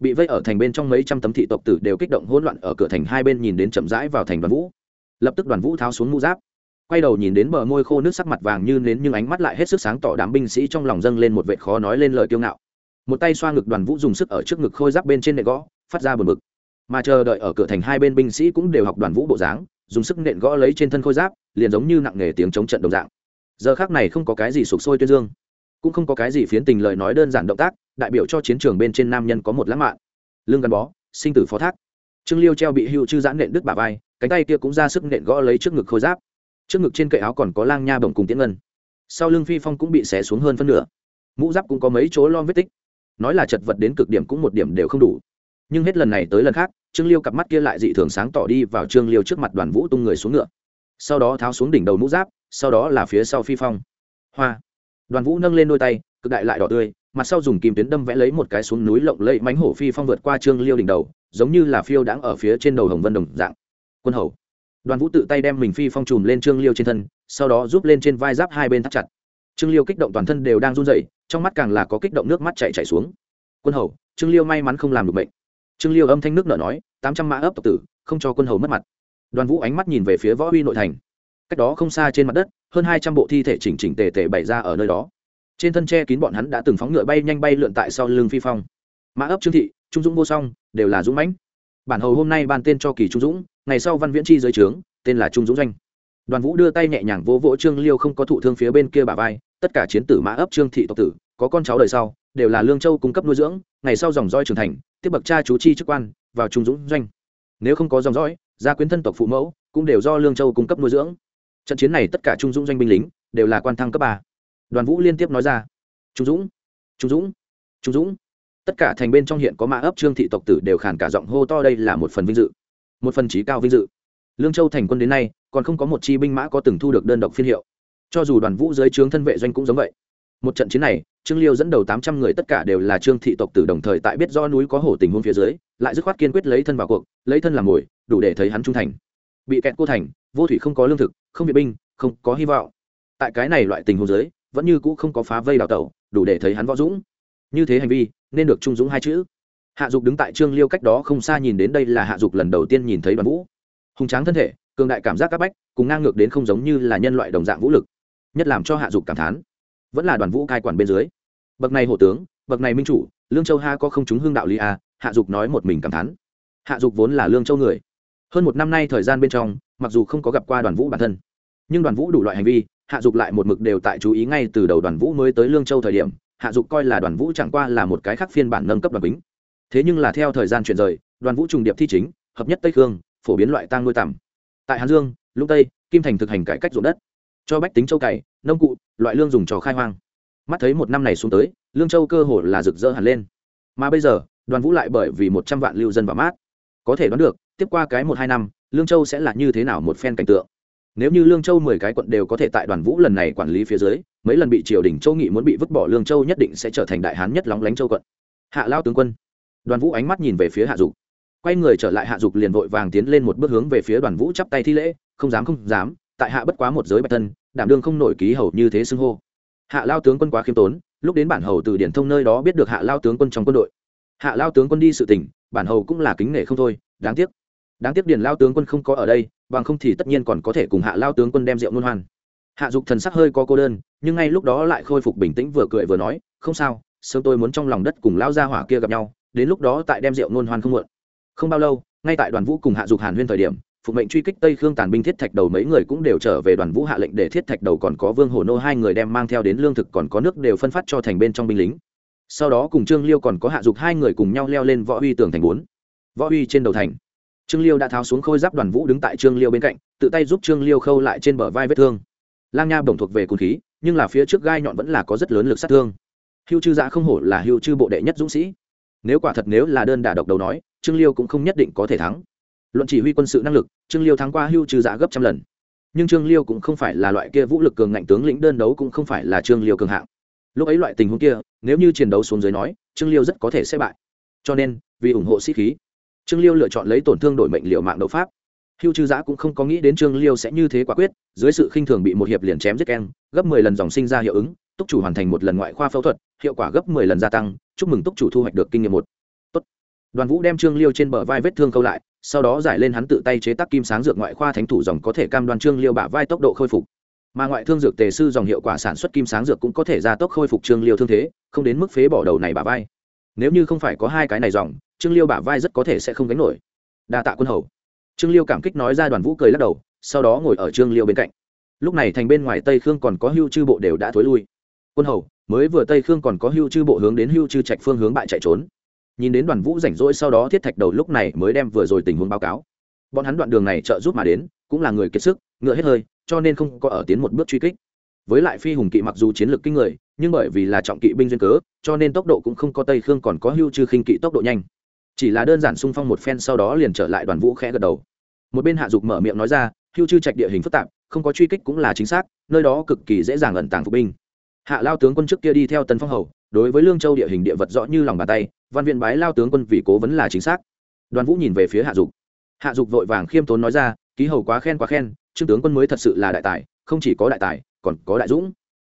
Bị vây ở thành bên trong mấy trăm tấm thị tộc tử đều kích động hỗn loạn ở cửa thành hai bên nhìn đến chậm rãi vào thành đoàn vũ. Lập tức đoàn vũ tháo xuống mũ giáp, quay đầu nhìn đến bờ môi khô nước sắc mặt vàng như nến nhưng ánh mắt lại hết sức sáng tỏ đám binh sĩ trong lòng dâng lên một vệ khó nói lên lời kiêu ngạo. Một tay xoa ngực đoàn vũ dùng sức ở trước ngực khôi giáp bên trên nệ gõ, phát ra bờ mực mà chờ đợi ở cửa thành hai bên binh sĩ cũng đều học đoàn vũ bộ dáng, dùng sức nện gõ lấy trên thân khôi giáp, liền giống như nặng nghề tiếng chống trận đồng dạng. Giờ khác này không có cái gì sụp sôi tuyên dương cũng không có cái gì phiến tình lời nói đơn giản động tác, đại biểu cho chiến trường bên trên nam nhân có một lãng mạn. Lương gắn bó, sinh tử phó thác. Trương liêu treo bị hưu chư giãn nện đứt bà vai, cánh tay kia cũng ra sức nện gõ lấy trước ngực khôi giáp. Trước ngực trên cậy áo còn có lang nha bồng cùng tiễn ngân. Sau lưng phi phong cũng bị xé xuống hơn phân nửa. Mũ giáp cũng có mấy chỗ lon vết tích. Nói là chật vật đến cực điểm cũng một điểm đều không đủ. Nhưng hết lần này tới lần khác, trương liêu cặp mắt kia lại dị thường sáng tỏ đi vào trương liêu trước mặt đoàn vũ tung người xuống ngựa. Sau đó tháo xuống đỉnh đầu mũ giáp, sau đó là phía sau phi phong. Hoa! Đoàn vũ nâng lên đôi tay, cực đại lại đỏ tươi, mặt sau dùng kim tuyến đâm vẽ lấy một cái xuống núi lộng lẫy mánh hổ phi phong vượt qua trương liêu đỉnh đầu, giống như là phiêu đãng ở phía trên đầu hồng vân đồng dạng. Quân hầu. Đoàn vũ tự tay đem mình phi phong trùm lên trương liêu trên thân, sau đó giúp lên trên vai giáp hai bên thắt chặt. Trương liêu kích động toàn thân đều đang run dậy trong mắt càng là có kích động nước mắt chạy chạy xuống. Quân hầu, trương liêu may mắn không làm được bệnh. Trương liêu âm thanh nước nở nói, tám trăm mã ấp tộc tử, không cho quân hầu mất mặt. Đoàn vũ ánh mắt nhìn về phía võ uy nội thành cách đó không xa trên mặt đất, hơn hai trăm bộ thi thể chỉnh chỉnh tề tề bày ra ở nơi đó. Trên thân tre kín bọn hắn đã từng phóng ngựa bay nhanh bay lượn tại sau lưng phi phong. Mã ấp trương thị, trung dũng vô song, đều là dũng mãnh. Bản hầu hôm nay ban tên cho kỳ trung dũng, ngày sau văn viễn chi dưới trướng, tên là trung dũng doanh. Đoàn vũ đưa tay nhẹ nhàng vỗ vỗ trương liêu không có thụ thương phía bên kia bà vai, tất cả chiến tử mã ấp trương thị tộc tử, có con cháu đời sau, đều là lương châu cung cấp nuôi dưỡng, ngày sau dòng roi trưởng thành, tiếp bậc cha chú chi chức quan, vào trung dũng doanh. Nếu không có dòng dõi, gia quyến thân tộc phụ mẫu, cũng đều do lương châu cung cấp nuôi dưỡng trận chiến này tất cả trung dũng doanh binh lính đều là quan thăng cấp ba. Đoàn vũ liên tiếp nói ra, trung dũng trung dũng trung dũng. Tất cả thành bên trong hiện có mã ấp trương thị tộc tử đều khản cả giọng hô to, đây là một phần vinh dự, một phần trí cao vinh dự. Lương châu thành quân đến nay còn không có một chi binh mã có từng thu được đơn độc phiên hiệu. Cho dù đoàn vũ dưới trướng thân vệ doanh cũng giống vậy. Một trận chiến này, trương liêu dẫn đầu tám trăm người tất cả đều là trương thị tộc tử đồng thời tại biết do núi có hổ tình huống phía dưới, lại dứt khoát kiên quyết lấy thân vào cuộc, lấy thân làm mồi, đủ để thấy hắn trung thành. Bị kẹt cô thành, vô thủy không có lương thực không bị binh, không có hy vọng. Tại cái này loại tình huống giới vẫn như cũ không có phá vây đào tẩu, đủ để thấy hắn võ dũng. Như thế hành vi, nên được trung dũng hai chữ. Hạ dục đứng tại trương liêu cách đó không xa nhìn đến đây là hạ dục lần đầu tiên nhìn thấy đoàn vũ. Hùng tráng thân thể, cường đại cảm giác các bách, cùng ngang ngược đến không giống như là nhân loại đồng dạng vũ lực. Nhất làm cho hạ dục cảm thán. Vẫn là đoàn vũ cai quản bên dưới. Bậc này hộ tướng, bậc này minh chủ, lương châu ha có không chúng hương đạo lý a hạ dục nói một mình cảm thán. Hạ dục vốn là lương châu người hơn một năm nay thời gian bên trong, mặc dù không có gặp qua đoàn vũ bản thân, nhưng đoàn vũ đủ loại hành vi, hạ dục lại một mực đều tại chú ý ngay từ đầu đoàn vũ mới tới lương châu thời điểm, hạ dục coi là đoàn vũ chẳng qua là một cái khác phiên bản nâng cấp đoàn bính. Thế nhưng là theo thời gian chuyển rời, đoàn vũ trùng điệp thi chính, hợp nhất tây khương, phổ biến loại tang nuôi tằm. Tại hàn dương lúc tây, kim thành thực hành cải cách ruộng đất. Cho bách tính châu cày, nông cụ, loại lương dùng trò khai hoang. Mắt thấy một năm này xuống tới, lương châu cơ hồ là rực rỡ hẳn lên. Mà bây giờ, đoàn vũ lại bởi vì một trăm vạn lưu dân vào mát. Có thể đoán được tiếp qua cái một hai năm, lương châu sẽ là như thế nào một phen cảnh tượng? Nếu như lương châu mười cái quận đều có thể tại đoàn vũ lần này quản lý phía dưới, mấy lần bị triều đình châu nghị muốn bị vứt bỏ lương châu nhất định sẽ trở thành đại hán nhất lóng lánh châu quận. Hạ lao tướng quân. Đoàn vũ ánh mắt nhìn về phía hạ dục. Quay người trở lại hạ dục liền vội vàng tiến lên một bước hướng về phía đoàn vũ chắp tay thi lễ, không dám không dám, tại hạ bất quá một giới bạch thân, đảm đương không nổi ký hầu như thế xưng hô. Hạ lao tướng quân quá khiêm tốn, lúc đến bản hầu từ điển thông nơi đó biết được hạ lao tướng quân trong quân đội. Hạ lao tướng quân đi sự tỉnh bản hầu cũng là kính nể không thôi, đáng tiếc đáng tiếc điền lao tướng quân không có ở đây, bằng không thì tất nhiên còn có thể cùng hạ lao tướng quân đem rượu nôn hoan. Hạ dục thần sắc hơi có cô đơn, nhưng ngay lúc đó lại khôi phục bình tĩnh vừa cười vừa nói, không sao, sớm tôi muốn trong lòng đất cùng lao ra hỏa kia gặp nhau, đến lúc đó tại đem rượu nôn hoan không muộn. Không bao lâu, ngay tại đoàn vũ cùng hạ dục hàn huyên thời điểm phục mệnh truy kích tây khương tàn binh thiết thạch đầu mấy người cũng đều trở về đoàn vũ hạ lệnh để thiết thạch đầu còn có vương hồ nô hai người đem mang theo đến lương thực còn có nước đều phân phát cho thành bên trong binh lính. Sau đó cùng trương liêu còn có hạ dục hai người cùng nhau leo lên võ uy tường thành bốn. Võ uy trên đầu thành trương liêu đã tháo xuống khôi giáp đoàn vũ đứng tại trương liêu bên cạnh, tự tay giúp trương liêu khâu lại trên bờ vai vết thương. Lang nha bổng thuộc về cùn khí, nhưng là phía trước gai nhọn vẫn là có rất lớn lực sát thương. Hưu chư dạ không hổ là hưu chư bộ đệ nhất dũng sĩ. Nếu quả thật nếu là đơn đả độc đầu nói, trương liêu cũng không nhất định có thể thắng. Luận chỉ huy quân sự năng lực, trương liêu thắng qua hưu trừ dạ gấp trăm lần. Nhưng trương liêu cũng không phải là loại kia vũ lực cường ngạnh tướng lĩnh đơn đấu cũng không phải là trương liêu cường hạng. Lúc ấy loại tình huống kia, nếu như chiến đấu xuống dưới nói, trương liêu rất có thể sẽ bại. Cho nên, vì ủng hộ sĩ khí trương liêu lựa chọn lấy tổn thương đổi mệnh liệu mạng đấu pháp. Hưu trừ giã cũng không có nghĩ đến trương liêu sẽ như thế quả quyết, dưới sự khinh thường bị một hiệp liền chém giết keng, gấp mười lần dòng sinh ra hiệu ứng, túc chủ hoàn thành một lần ngoại khoa phẫu thuật, hiệu quả gấp mười lần gia tăng, chúc mừng túc chủ thu hoạch được kinh nghiệm một. Tốt. đoàn vũ đem trương liêu trên bờ vai vết thương câu lại, sau đó giải lên hắn tự tay chế tác kim sáng dược ngoại khoa thánh thủ dòng có thể cam đoan trương liêu bả vai tốc độ khôi phục. Mà ngoại thương dược tề sư dòng hiệu quả sản xuất kim sáng dược cũng có thể gia tốc khôi phục trương liêu thương thế, không đến mức phế bỏ đầu này bả vai. Nếu như không phải có hai cái này dòng trương liêu bả vai rất có thể sẽ không gánh nổi. Đa tạ quân hầu. Trương liêu cảm kích nói ra đoàn vũ cười lắc đầu, sau đó ngồi ở trương liêu bên cạnh. Lúc này thành bên ngoài tây khương còn có hưu chư bộ đều đã thối lui. Quân hầu, mới vừa tây khương còn có hưu chư bộ hướng đến hưu chư trạch phương hướng bại chạy trốn. Nhìn đến đoàn vũ rảnh rỗi sau đó thiết thạch đầu lúc này mới đem vừa rồi tình huống báo cáo. Bọn hắn đoạn đường này trợ giúp mà đến, cũng là người kiệt sức, ngựa hết hơi, cho nên không có ở tiến một bước truy kích. Với lại phi hùng kỵ mặc dù chiến lược kinh người, nhưng bởi vì là trọng kỵ binh duyên cớ, cho nên tốc độ cũng không có tây khương còn có hưu chư khinh kỵ tốc độ nhanh chỉ là đơn giản xung phong một phen sau đó liền trở lại đoàn vũ khẽ gật đầu. Một bên hạ dục mở miệng nói ra, hưu chư trạch địa hình phức tạp, không có truy kích cũng là chính xác, nơi đó cực kỳ dễ dàng ẩn tàng phục binh. Hạ lao tướng quân trước kia đi theo tần phong hầu, đối với lương châu địa hình địa vật rõ như lòng bàn tay, văn viện bái lao tướng quân vì cố vấn là chính xác. Đoàn vũ nhìn về phía hạ dục. Hạ dục vội vàng khiêm tốn nói ra, ký hầu quá khen quá khen, trương tướng quân mới thật sự là đại tài, không chỉ có đại tài, còn có đại dũng.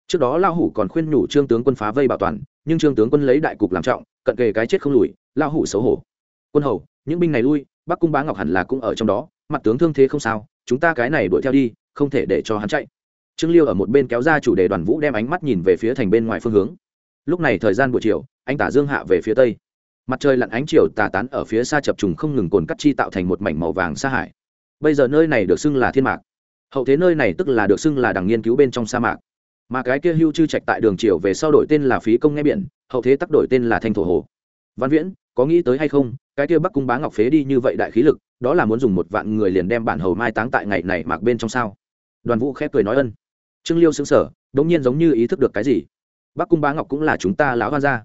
Trước đó lao hủ còn khuyên nhủ trương tướng quân phá vây bảo toàn, nhưng trương tướng quân lấy đại cục làm trọng, cận kề cái chết không lùi, lao hủ xấu hổ quân hầu, những binh này lui, bắc cung bá ngọc hẳn là cũng ở trong đó, mặt tướng thương thế không sao, chúng ta cái này đuổi theo đi, không thể để cho hắn chạy. Trương liêu ở một bên kéo ra chủ đề đoàn vũ đem ánh mắt nhìn về phía thành bên ngoài phương hướng. Lúc này thời gian buổi chiều, anh tả dương hạ về phía tây. Mặt trời lặn ánh chiều tà tán ở phía xa chập trùng không ngừng cồn cắt chi tạo thành một mảnh màu vàng xa hải. Bây giờ nơi này được xưng là thiên mạc. Hậu thế nơi này tức là được xưng là đằng nghiên cứu bên trong sa mạc. Mà cái kia hưu chư trạch tại đường triều về sau đổi tên là phí công nghe biển, hậu thế tắc đổi tên là thanh thổ hồ. Văn viễn có nghĩ tới hay không, cái kia bắc cung bá ngọc phế đi như vậy đại khí lực, đó là muốn dùng một vạn người liền đem bản hầu mai táng tại ngày này mặc bên trong sao? Đoàn vũ khép cười nói ân. Trương liêu xứng sở đống nhiên giống như ý thức được cái gì. Bắc cung bá ngọc cũng là chúng ta lão hoa gia.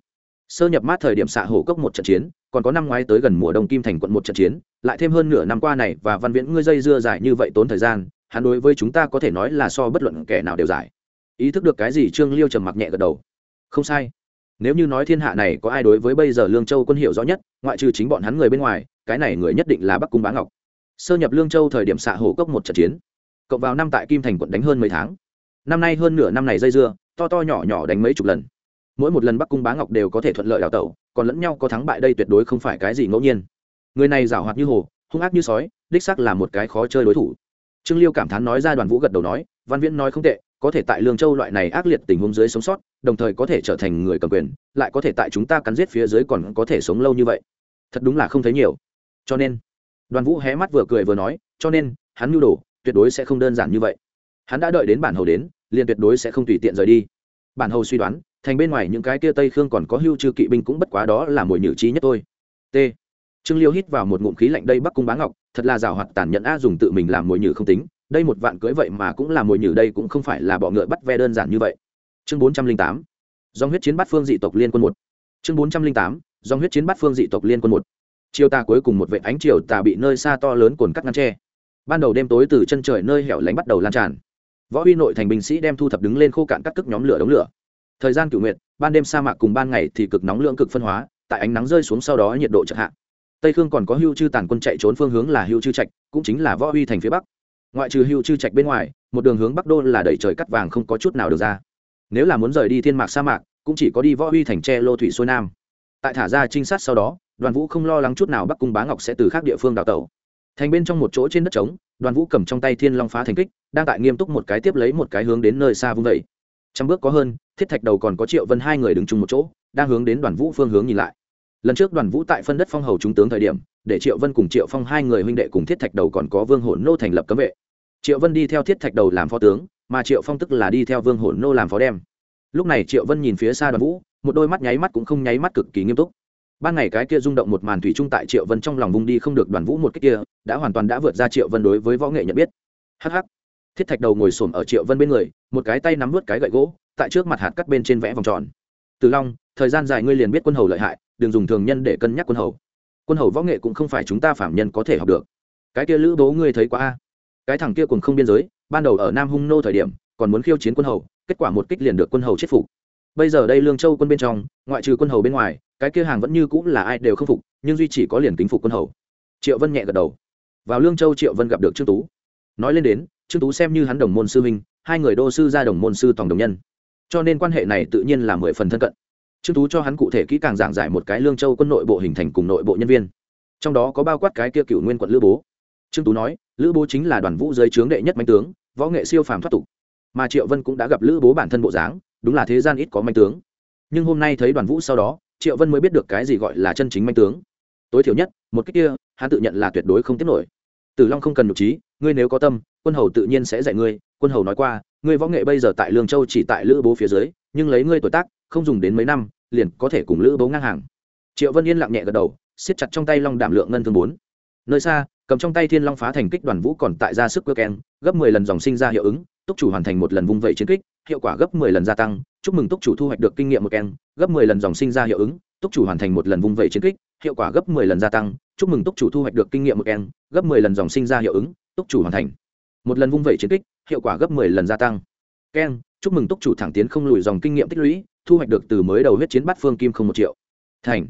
Sơ nhập mát thời điểm xạ hổ cốc một trận chiến, còn có năm ngoái tới gần mùa đông kim thành quận một trận chiến, lại thêm hơn nửa năm qua này và văn viễn ngươi dây dưa dài như vậy tốn thời gian, hắn đối với chúng ta có thể nói là so bất luận kẻ nào đều giải ý thức được cái gì, trương liêu trầm mặc nhẹ gật đầu. Không sai nếu như nói thiên hạ này có ai đối với bây giờ lương châu quân hiệu rõ nhất, ngoại trừ chính bọn hắn người bên ngoài, cái này người nhất định là bắc cung bá ngọc. Sơ nhập lương châu thời điểm xạ hổ cốc một trận chiến. Cộng vào năm tại kim thành quận đánh hơn mấy tháng. Năm nay hơn nửa năm này dây dưa, to to nhỏ nhỏ đánh mấy chục lần. Mỗi một lần bắc cung bá ngọc đều có thể thuận lợi đào tẩu, còn lẫn nhau có thắng bại đây tuyệt đối không phải cái gì ngẫu nhiên. Người này giảo hoạt như hồ, hung ác như sói, đích sắc là một cái khó chơi đối thủ. Trương liêu cảm thán nói ra đoàn vũ gật đầu nói, văn viễn nói không tệ, có thể tại lương châu loại này ác liệt tình huống dưới sống sót đồng thời có thể trở thành người cầm quyền, lại có thể tại chúng ta cắn giết phía dưới còn có thể sống lâu như vậy. Thật đúng là không thấy nhiều. Cho nên, đoàn vũ hé mắt vừa cười vừa nói, cho nên, hắn mưu đồ, tuyệt đối sẽ không đơn giản như vậy. Hắn đã đợi đến bản hầu đến, liền tuyệt đối sẽ không tùy tiện rời đi. Bản hầu suy đoán, thành bên ngoài những cái kia tây khương còn có hưu trừ kỵ binh cũng bất quá đó là mùi nhử trí nhất thôi. T. Trương liêu hít vào một ngụm khí lạnh đây bắc cung bá ngọc, thật là rào hoạt tàn nhẫn a dùng tự mình làm mùi nhử không tính. Đây một vạn cưới vậy mà cũng là mùi nhử đây cũng không phải là bọ ngựa bắt ve đơn giản như vậy chương bốn trăm linh tám do huyết chiến bắt phương dị tộc liên quân một. chương bốn trăm linh tám do huyết chiến bắt phương dị tộc liên quân một. chiều tà cuối cùng một vệ ánh chiều tà bị nơi xa to lớn cồn cắt ngăn tre ban đầu đêm tối từ chân trời nơi hẻo lánh bắt đầu lan tràn. võ huy nội thành binh sĩ đem thu thập đứng lên khô cạn các cức nhóm lửa đống lửa. thời gian cửu nguyệt, ban đêm sa mạc cùng ban ngày thì cực nóng lượng cực phân hóa, tại ánh nắng rơi xuống sau đó nhiệt độ chợt hạ. tây khương còn có hưu chư tàn quân chạy trốn phương hướng là hưu chư trạch, cũng chính là võ huy thành phía bắc. ngoại trừ hưu chư trạch bên ngoài, một đường hướng bắc đô là đẩy trời cắt vàng không có chút nào được ra nếu là muốn rời đi thiên mạc sa mạc, cũng chỉ có đi võ huy thành tre lô thủy xuôi nam. Tại thả ra trinh sát sau đó, đoàn vũ không lo lắng chút nào bắc cung bá ngọc sẽ từ khác địa phương đào tẩu. Thành bên trong một chỗ trên đất trống, đoàn vũ cầm trong tay thiên long phá thành kích, đang tại nghiêm túc một cái tiếp lấy một cái hướng đến nơi xa vung vẩy trăm bước có hơn, thiết thạch đầu còn có triệu vân hai người đứng chung một chỗ, đang hướng đến đoàn vũ phương hướng nhìn lại. Lần trước đoàn vũ tại phân đất phong hầu trung tướng thời điểm, để triệu vân cùng triệu phong hai người huynh đệ cùng thiết thạch đầu còn có vương hổ nô thành lập cấm vệ. Triệu vân đi theo thiết thạch đầu làm phó tướng mà triệu phong tức là đi theo vương hổn nô làm phó đem lúc này triệu vân nhìn phía xa đoàn vũ một đôi mắt nháy mắt cũng không nháy mắt cực kỳ nghiêm túc ban ngày cái kia rung động một màn thủy chung tại triệu vân trong lòng vung đi không được đoàn vũ một cái kia đã hoàn toàn đã vượt ra triệu vân đối với võ nghệ nhận biết hh thiết thạch đầu ngồi xổm ở triệu vân bên người một cái tay nắm vớt cái gậy gỗ tại trước mặt hạt cắt bên trên vẽ vòng tròn từ long thời gian dài ngươi liền biết quân hầu lợi hại đừng dùng thường nhân để cân nhắc quân hầu quân hầu võ nghệ cũng không phải chúng ta phạm nhân có thể học được cái kia lữ bố ngươi thấy quá a cái thằng kia cùng không biên giới, ban đầu ở nam hung nô thời điểm, còn muốn khiêu chiến quân hầu, kết quả một kích liền được quân hầu chết phục. Bây giờ đây lương châu quân bên trong, ngoại trừ quân hầu bên ngoài, cái kia hàng vẫn như cũng là ai đều không phục, nhưng duy chỉ có liền kính phục quân hầu. Triệu vân nhẹ gật đầu. Vào lương châu triệu vân gặp được trương tú. Nói lên đến, trương tú xem như hắn đồng môn sư minh hai người đô sư ra đồng môn sư tòng đồng nhân. Cho nên quan hệ này tự nhiên là mười phần thân cận. Trương tú cho hắn cụ thể kỹ càng giảng giải một cái lương châu quân nội bộ hình thành cùng nội bộ nhân viên. Trong đó có bao quát cái kia cựu nguyên quận lữ bố. Trương tú nói lữ bố chính là đoàn vũ dưới trướng đệ nhất mạnh tướng, võ nghệ siêu phàm thoát tục. Mà triệu vân cũng đã gặp lữ bố bản thân bộ dáng, đúng là thế gian ít có mạnh tướng. Nhưng hôm nay thấy đoàn vũ sau đó, triệu vân mới biết được cái gì gọi là chân chính mạnh tướng. Tối thiểu nhất, một cách kia, hắn tự nhận là tuyệt đối không tiếp nổi. Tử long không cần nhục trí, ngươi nếu có tâm, quân hầu tự nhiên sẽ dạy ngươi. Quân hầu nói qua, ngươi võ nghệ bây giờ tại lương châu chỉ tại lữ bố phía dưới, nhưng lấy ngươi tuổi tác, không dùng đến mấy năm, liền có thể cùng lữ bố ngang hàng. Triệu vân yên lặng nhẹ gật đầu, siết chặt trong tay long đảm lượng ngân thương bốn. Nơi xa cầm trong tay thiên long phá thành kích đoàn vũ còn tại ra sức cơ keng, gấp mười lần dòng sinh ra hiệu ứng, túc chủ hoàn thành một lần vung vẩy chiến kích, hiệu quả gấp mười lần gia tăng, chúc mừng túc chủ thu hoạch được kinh nghiệm một keng, gấp mười lần dòng sinh ra hiệu ứng, túc chủ hoàn thành một lần vung vẩy chiến kích, hiệu quả gấp mười lần gia tăng, chúc mừng túc chủ thu hoạch được kinh nghiệm một keng, gấp mười lần dòng sinh ra hiệu ứng, túc chủ hoàn thành một lần vung vẩy chiến kích, hiệu quả gấp mười lần gia tăng. Keng, chúc mừng túc chủ thẳng tiến không lùi dòng kinh nghiệm tích lũy, thu hoạch được từ mới đầu huyết chiến bát phương kim không một triệu. Thành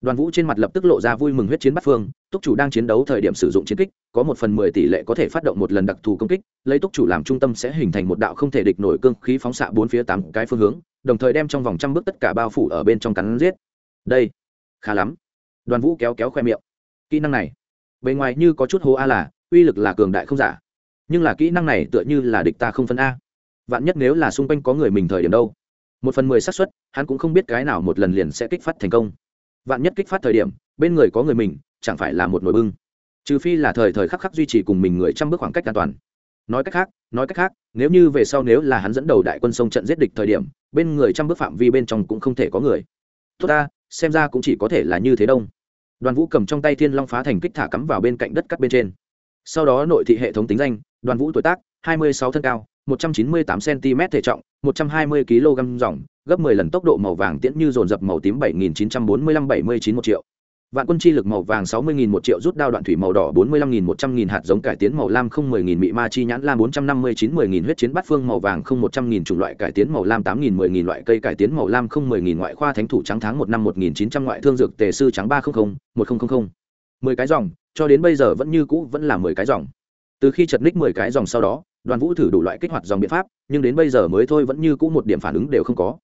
đoàn vũ trên mặt lập tức lộ ra vui mừng huyết chiến bát phương, túc chủ đang chiến đấu thời điểm sử dụng chiến kích, có một phần mười tỷ lệ có thể phát động một lần đặc thù công kích, lấy túc chủ làm trung tâm sẽ hình thành một đạo không thể địch nổi cương khí phóng xạ bốn phía tám cái phương hướng, đồng thời đem trong vòng trăm bước tất cả bao phủ ở bên trong cắn giết. Đây, khá lắm. Đoàn vũ kéo kéo khoe miệng. Kỹ năng này, bề ngoài như có chút hố a là, uy lực là cường đại không giả. Nhưng là kỹ năng này tựa như là địch ta không phân a. Vạn nhất nếu là xung quanh có người mình thời điểm đâu. Một phần mười xác suất, hắn cũng không biết cái nào một lần liền sẽ kích phát thành công vạn nhất kích phát thời điểm, bên người có người mình, chẳng phải là một nồi bưng. Trừ phi là thời thời khắc khắc duy trì cùng mình người trăm bước khoảng cách an toàn. Nói cách khác, nói cách khác, nếu như về sau nếu là hắn dẫn đầu đại quân sông trận giết địch thời điểm, bên người trăm bước phạm vi bên trong cũng không thể có người. Tốt ta, xem ra cũng chỉ có thể là như thế đông. Đoàn vũ cầm trong tay thiên long phá thành kích thả cắm vào bên cạnh đất cắt bên trên. Sau đó nội thị hệ thống tính danh, đoàn vũ tuổi tác, hai mươi sáu thân cao một trăm chín mươi tám cm thể trọng, một trăm hai mươi kg dòng, gấp 10 lần tốc độ màu vàng tiễn như dồn dập màu tím 7945-79 một triệu. Vạn quân chi lực màu vàng 60.000 triệu rút đao đoạn thủy màu đỏ 45.000 100.000 hạt giống cải tiến màu lam không 10.000 mị ma chi nhãn lam 459 10.000 huyết chiến bát phương màu vàng không 100.000 chủng loại cải tiến màu lam 8.000 10.000 loại cây cải tiến màu lam không 10.000 ngoại khoa thánh thủ trắng tháng một năm 1900 ngoại thương dược tề sư trắng 300 1000 10 cái dòng, cho đến bây giờ vẫn như cũ vẫn là 10 cái dòng. Từ khi chật ních 10 cái dòng sau đó đoàn vũ thử đủ loại kích hoạt dòng biện pháp, nhưng đến bây giờ mới thôi vẫn như cũ một điểm phản ứng đều không có.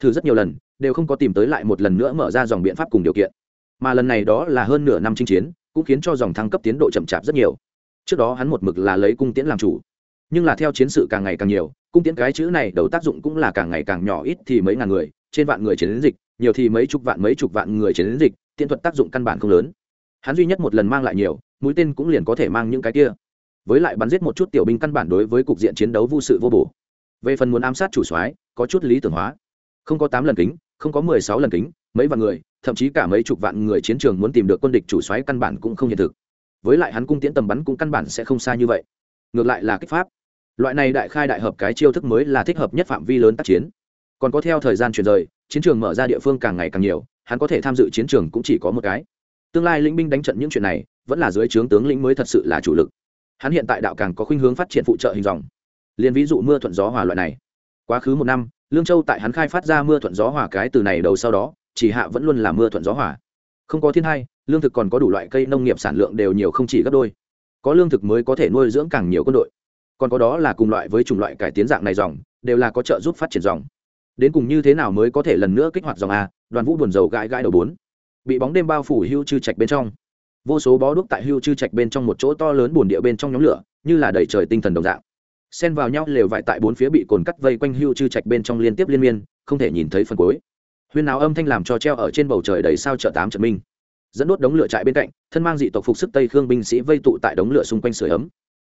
Thử rất nhiều lần, đều không có tìm tới lại một lần nữa mở ra dòng biện pháp cùng điều kiện. Mà lần này đó là hơn nửa năm chinh chiến, cũng khiến cho dòng thăng cấp tiến độ chậm chạp rất nhiều. Trước đó hắn một mực là lấy cung tiễn làm chủ, nhưng là theo chiến sự càng ngày càng nhiều, cung tiễn cái chữ này đầu tác dụng cũng là càng ngày càng nhỏ ít thì mấy ngàn người, trên vạn người chiến đến dịch, nhiều thì mấy chục vạn mấy chục vạn người chiến đến dịch tiện thuật tác dụng căn bản không lớn. Hắn duy nhất một lần mang lại nhiều, mũi tên cũng liền có thể mang những cái kia với lại bắn giết một chút tiểu binh căn bản đối với cục diện chiến đấu vô sự vô bổ. Về phần muốn ám sát chủ soái, có chút lý tưởng hóa. Không có tám lần kính, không có mười sáu lần kính, mấy vạn người, thậm chí cả mấy chục vạn người chiến trường muốn tìm được quân địch chủ soái căn bản cũng không hiện thực. Với lại hắn cung tiễn tầm bắn cũng căn bản sẽ không xa như vậy. Ngược lại là kích pháp. Loại này đại khai đại hợp cái chiêu thức mới là thích hợp nhất phạm vi lớn tác chiến. Còn có theo thời gian chuyển rời, chiến trường mở ra địa phương càng ngày càng nhiều, hắn có thể tham dự chiến trường cũng chỉ có một cái. Tương lai lĩnh binh đánh trận những chuyện này, vẫn là dưới trướng tướng lĩnh mới thật sự là chủ lực hắn hiện tại đạo càng có khuynh hướng phát triển phụ trợ hình dòng. Liền ví dụ mưa thuận gió hòa loại này. Quá khứ một năm, lương châu tại hắn khai phát ra mưa thuận gió hòa cái từ này đầu sau đó, chỉ hạ vẫn luôn là mưa thuận gió hòa. Không có thiên hai, lương thực còn có đủ loại cây nông nghiệp sản lượng đều nhiều không chỉ gấp đôi. Có lương thực mới có thể nuôi dưỡng càng nhiều quân đội. Còn có đó là cùng loại với chủng loại cải tiến dạng này dòng, đều là có trợ giúp phát triển dòng. Đến cùng như thế nào mới có thể lần nữa kích hoạt dòng a, đoàn vũ buồn dầu gãi gãi đầu bốn. Bị bóng đêm bao phủ hưu chư trạch bên trong vô số bó đuốc tại hưu chư trạch bên trong một chỗ to lớn bồn địa bên trong nhóm lửa, như là đầy trời tinh thần đồng dạng. Xen vào nhau lều vải tại bốn phía bị cồn cắt vây quanh hưu chư trạch bên trong liên tiếp liên miên, không thể nhìn thấy phần cuối. Huyên nào âm thanh làm cho treo ở trên bầu trời đầy sao chợ tám trận minh. Dẫn đốt đống lửa trại bên cạnh, thân mang dị tộc phục sức tây khương binh sĩ vây tụ tại đống lửa xung quanh sửa ấm.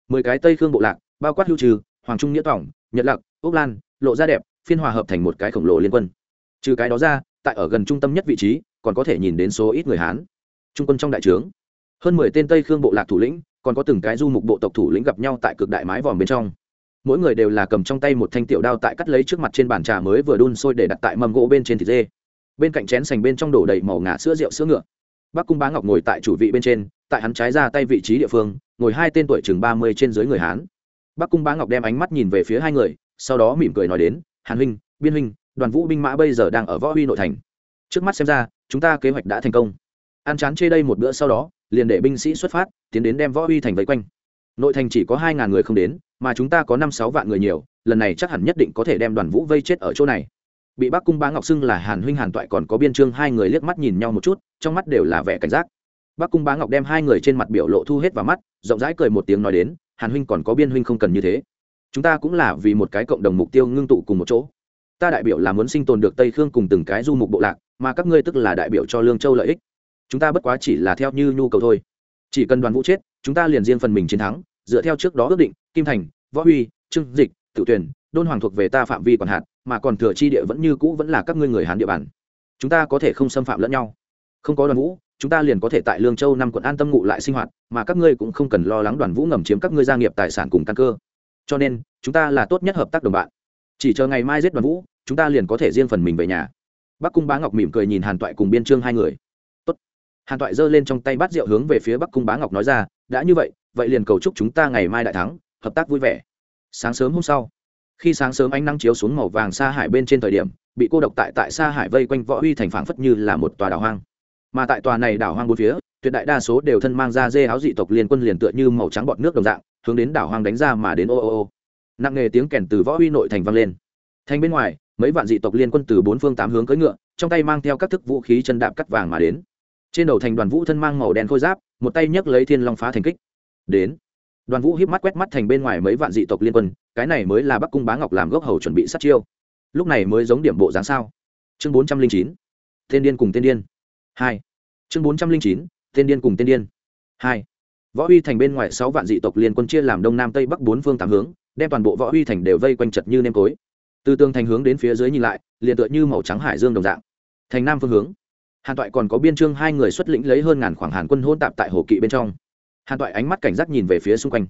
Mười cái tây khương bộ lạc, bao quát hưu trừ, hoàng trung nghĩa tỏng, nhật lạc, úc lan, lộ ra đẹp, phiên hòa hợp thành một cái khổng lồ liên quân. Trừ cái đó ra, tại ở gần trung tâm nhất vị trí, còn có thể nhìn đến số ít người hán. Trung quân trong đại trướng hơn mười tên tây khương bộ lạc thủ lĩnh, còn có từng cái du mục bộ tộc thủ lĩnh gặp nhau tại cực đại mái vòm bên trong. Mỗi người đều là cầm trong tay một thanh tiểu đao tại cắt lấy trước mặt trên bàn trà mới vừa đun sôi để đặt tại mâm gỗ bên trên thịt dê. Bên cạnh chén sành bên trong đổ đầy màu ngà sữa rượu sữa ngựa. Bác cung bá ngọc ngồi tại chủ vị bên trên, tại hắn trái ra tay vị trí địa phương, ngồi hai tên tuổi chừng ba mươi trên dưới người hán. Bác cung bá ngọc đem ánh mắt nhìn về phía hai người, sau đó mỉm cười nói đến, hàn huynh, biên huynh, đoàn vũ binh mã bây giờ đang ở võ huy nội thành. Trước mắt xem ra, chúng ta kế hoạch đã thành công. Ăn chán chê đây một bữa sau đó liền để binh sĩ xuất phát, tiến đến đem võ uy thành vây quanh. Nội thành chỉ có hai ngàn người không đến, mà chúng ta có năm sáu vạn người nhiều, lần này chắc hẳn nhất định có thể đem đoàn vũ vây chết ở chỗ này. Bị bác cung bá ngọc xưng là hàn huynh hàn toại còn có biên trương hai người liếc mắt nhìn nhau một chút, trong mắt đều là vẻ cảnh giác. Bác cung bá ngọc đem hai người trên mặt biểu lộ thu hết vào mắt, rộng rãi cười một tiếng nói đến, hàn huynh còn có biên huynh không cần như thế. Chúng ta cũng là vì một cái cộng đồng mục tiêu ngưng tụ cùng một chỗ. Ta đại biểu là muốn sinh tồn được tây khương cùng từng cái du mục bộ lạc, mà các ngươi tức là đại biểu cho lương châu lợi ích chúng ta bất quá chỉ là theo như nhu cầu thôi. Chỉ cần đoàn vũ chết, chúng ta liền riêng phần mình chiến thắng, dựa theo trước đó ước định, kim thành, võ huy, trương dịch, tự tuyển, đôn hoàng thuộc về ta phạm vi còn hạn, mà còn thừa chi địa vẫn như cũ vẫn là các ngươi người hán địa bàn. Chúng ta có thể không xâm phạm lẫn nhau. Không có đoàn vũ, chúng ta liền có thể tại lương châu năm quận an tâm ngụ lại sinh hoạt, mà các ngươi cũng không cần lo lắng đoàn vũ ngầm chiếm các ngươi gia nghiệp tài sản cùng căn cơ. Cho nên, chúng ta là tốt nhất hợp tác đồng bạn. Chỉ chờ ngày mai giết đoàn vũ, chúng ta liền có thể riêng phần mình về nhà. Bắc cung bá ngọc mỉm cười nhìn hàn toại cùng biên trương hai người hàn toại giơ lên trong tay bát rượu hướng về phía bắc cung bá ngọc nói ra, đã như vậy vậy liền cầu chúc chúng ta ngày mai đại thắng, hợp tác vui vẻ. Sáng sớm hôm sau, khi sáng sớm ánh nắng chiếu xuống màu vàng xa hải bên trên thời điểm, bị cô độc tại tại xa hải vây quanh võ uy thành phảng phất như là một tòa đảo hoang. Mà tại tòa này đảo hoang bốn phía, tuyệt đại đa số đều thân mang ra dê áo dị tộc liên quân liền tựa như màu trắng bọt nước đồng dạng, hướng đến đảo hoang đánh ra mà đến ô ô ô. Nặng nghề tiếng kèn từ võ uy nội thành vang lên. Thành bên ngoài, mấy vạn dị tộc liên quân từ bốn phương tám hướng cưỡi ngựa, trong tay mang theo các thức vũ khí chân đạp cắt vàng mà đến trên đầu thành đoàn vũ thân mang màu đen khôi giáp, một tay nhấc lấy thiên long phá thành kích. Đến. Đoàn vũ hiếp mắt quét mắt thành bên ngoài mấy vạn dị tộc liên quân, cái này mới là bắc cung bá ngọc làm gốc hầu chuẩn bị sát chiêu. Lúc này mới giống điểm bộ dáng sao. Chương bốn trăm linh chín. Tên điên cùng tên điên. Hai. Chương bốn trăm linh chín. Tên điên cùng tên điên. Hai. Võ uy thành bên ngoài sáu vạn dị tộc liên quân chia làm đông nam tây bắc bốn phương tám hướng, đem toàn bộ võ uy thành đều vây quanh chật như nêm cối từ tường thành hướng đến phía dưới nhìn lại, liền tựa như màu trắng hải dương đồng dạng. Thành nam phương hướng hàn toại còn có biên trương hai người xuất lĩnh lấy hơn ngàn khoảng hàn quân hôn tạp tại hồ kỵ bên trong. Hàn toại ánh mắt cảnh giác nhìn về phía xung quanh.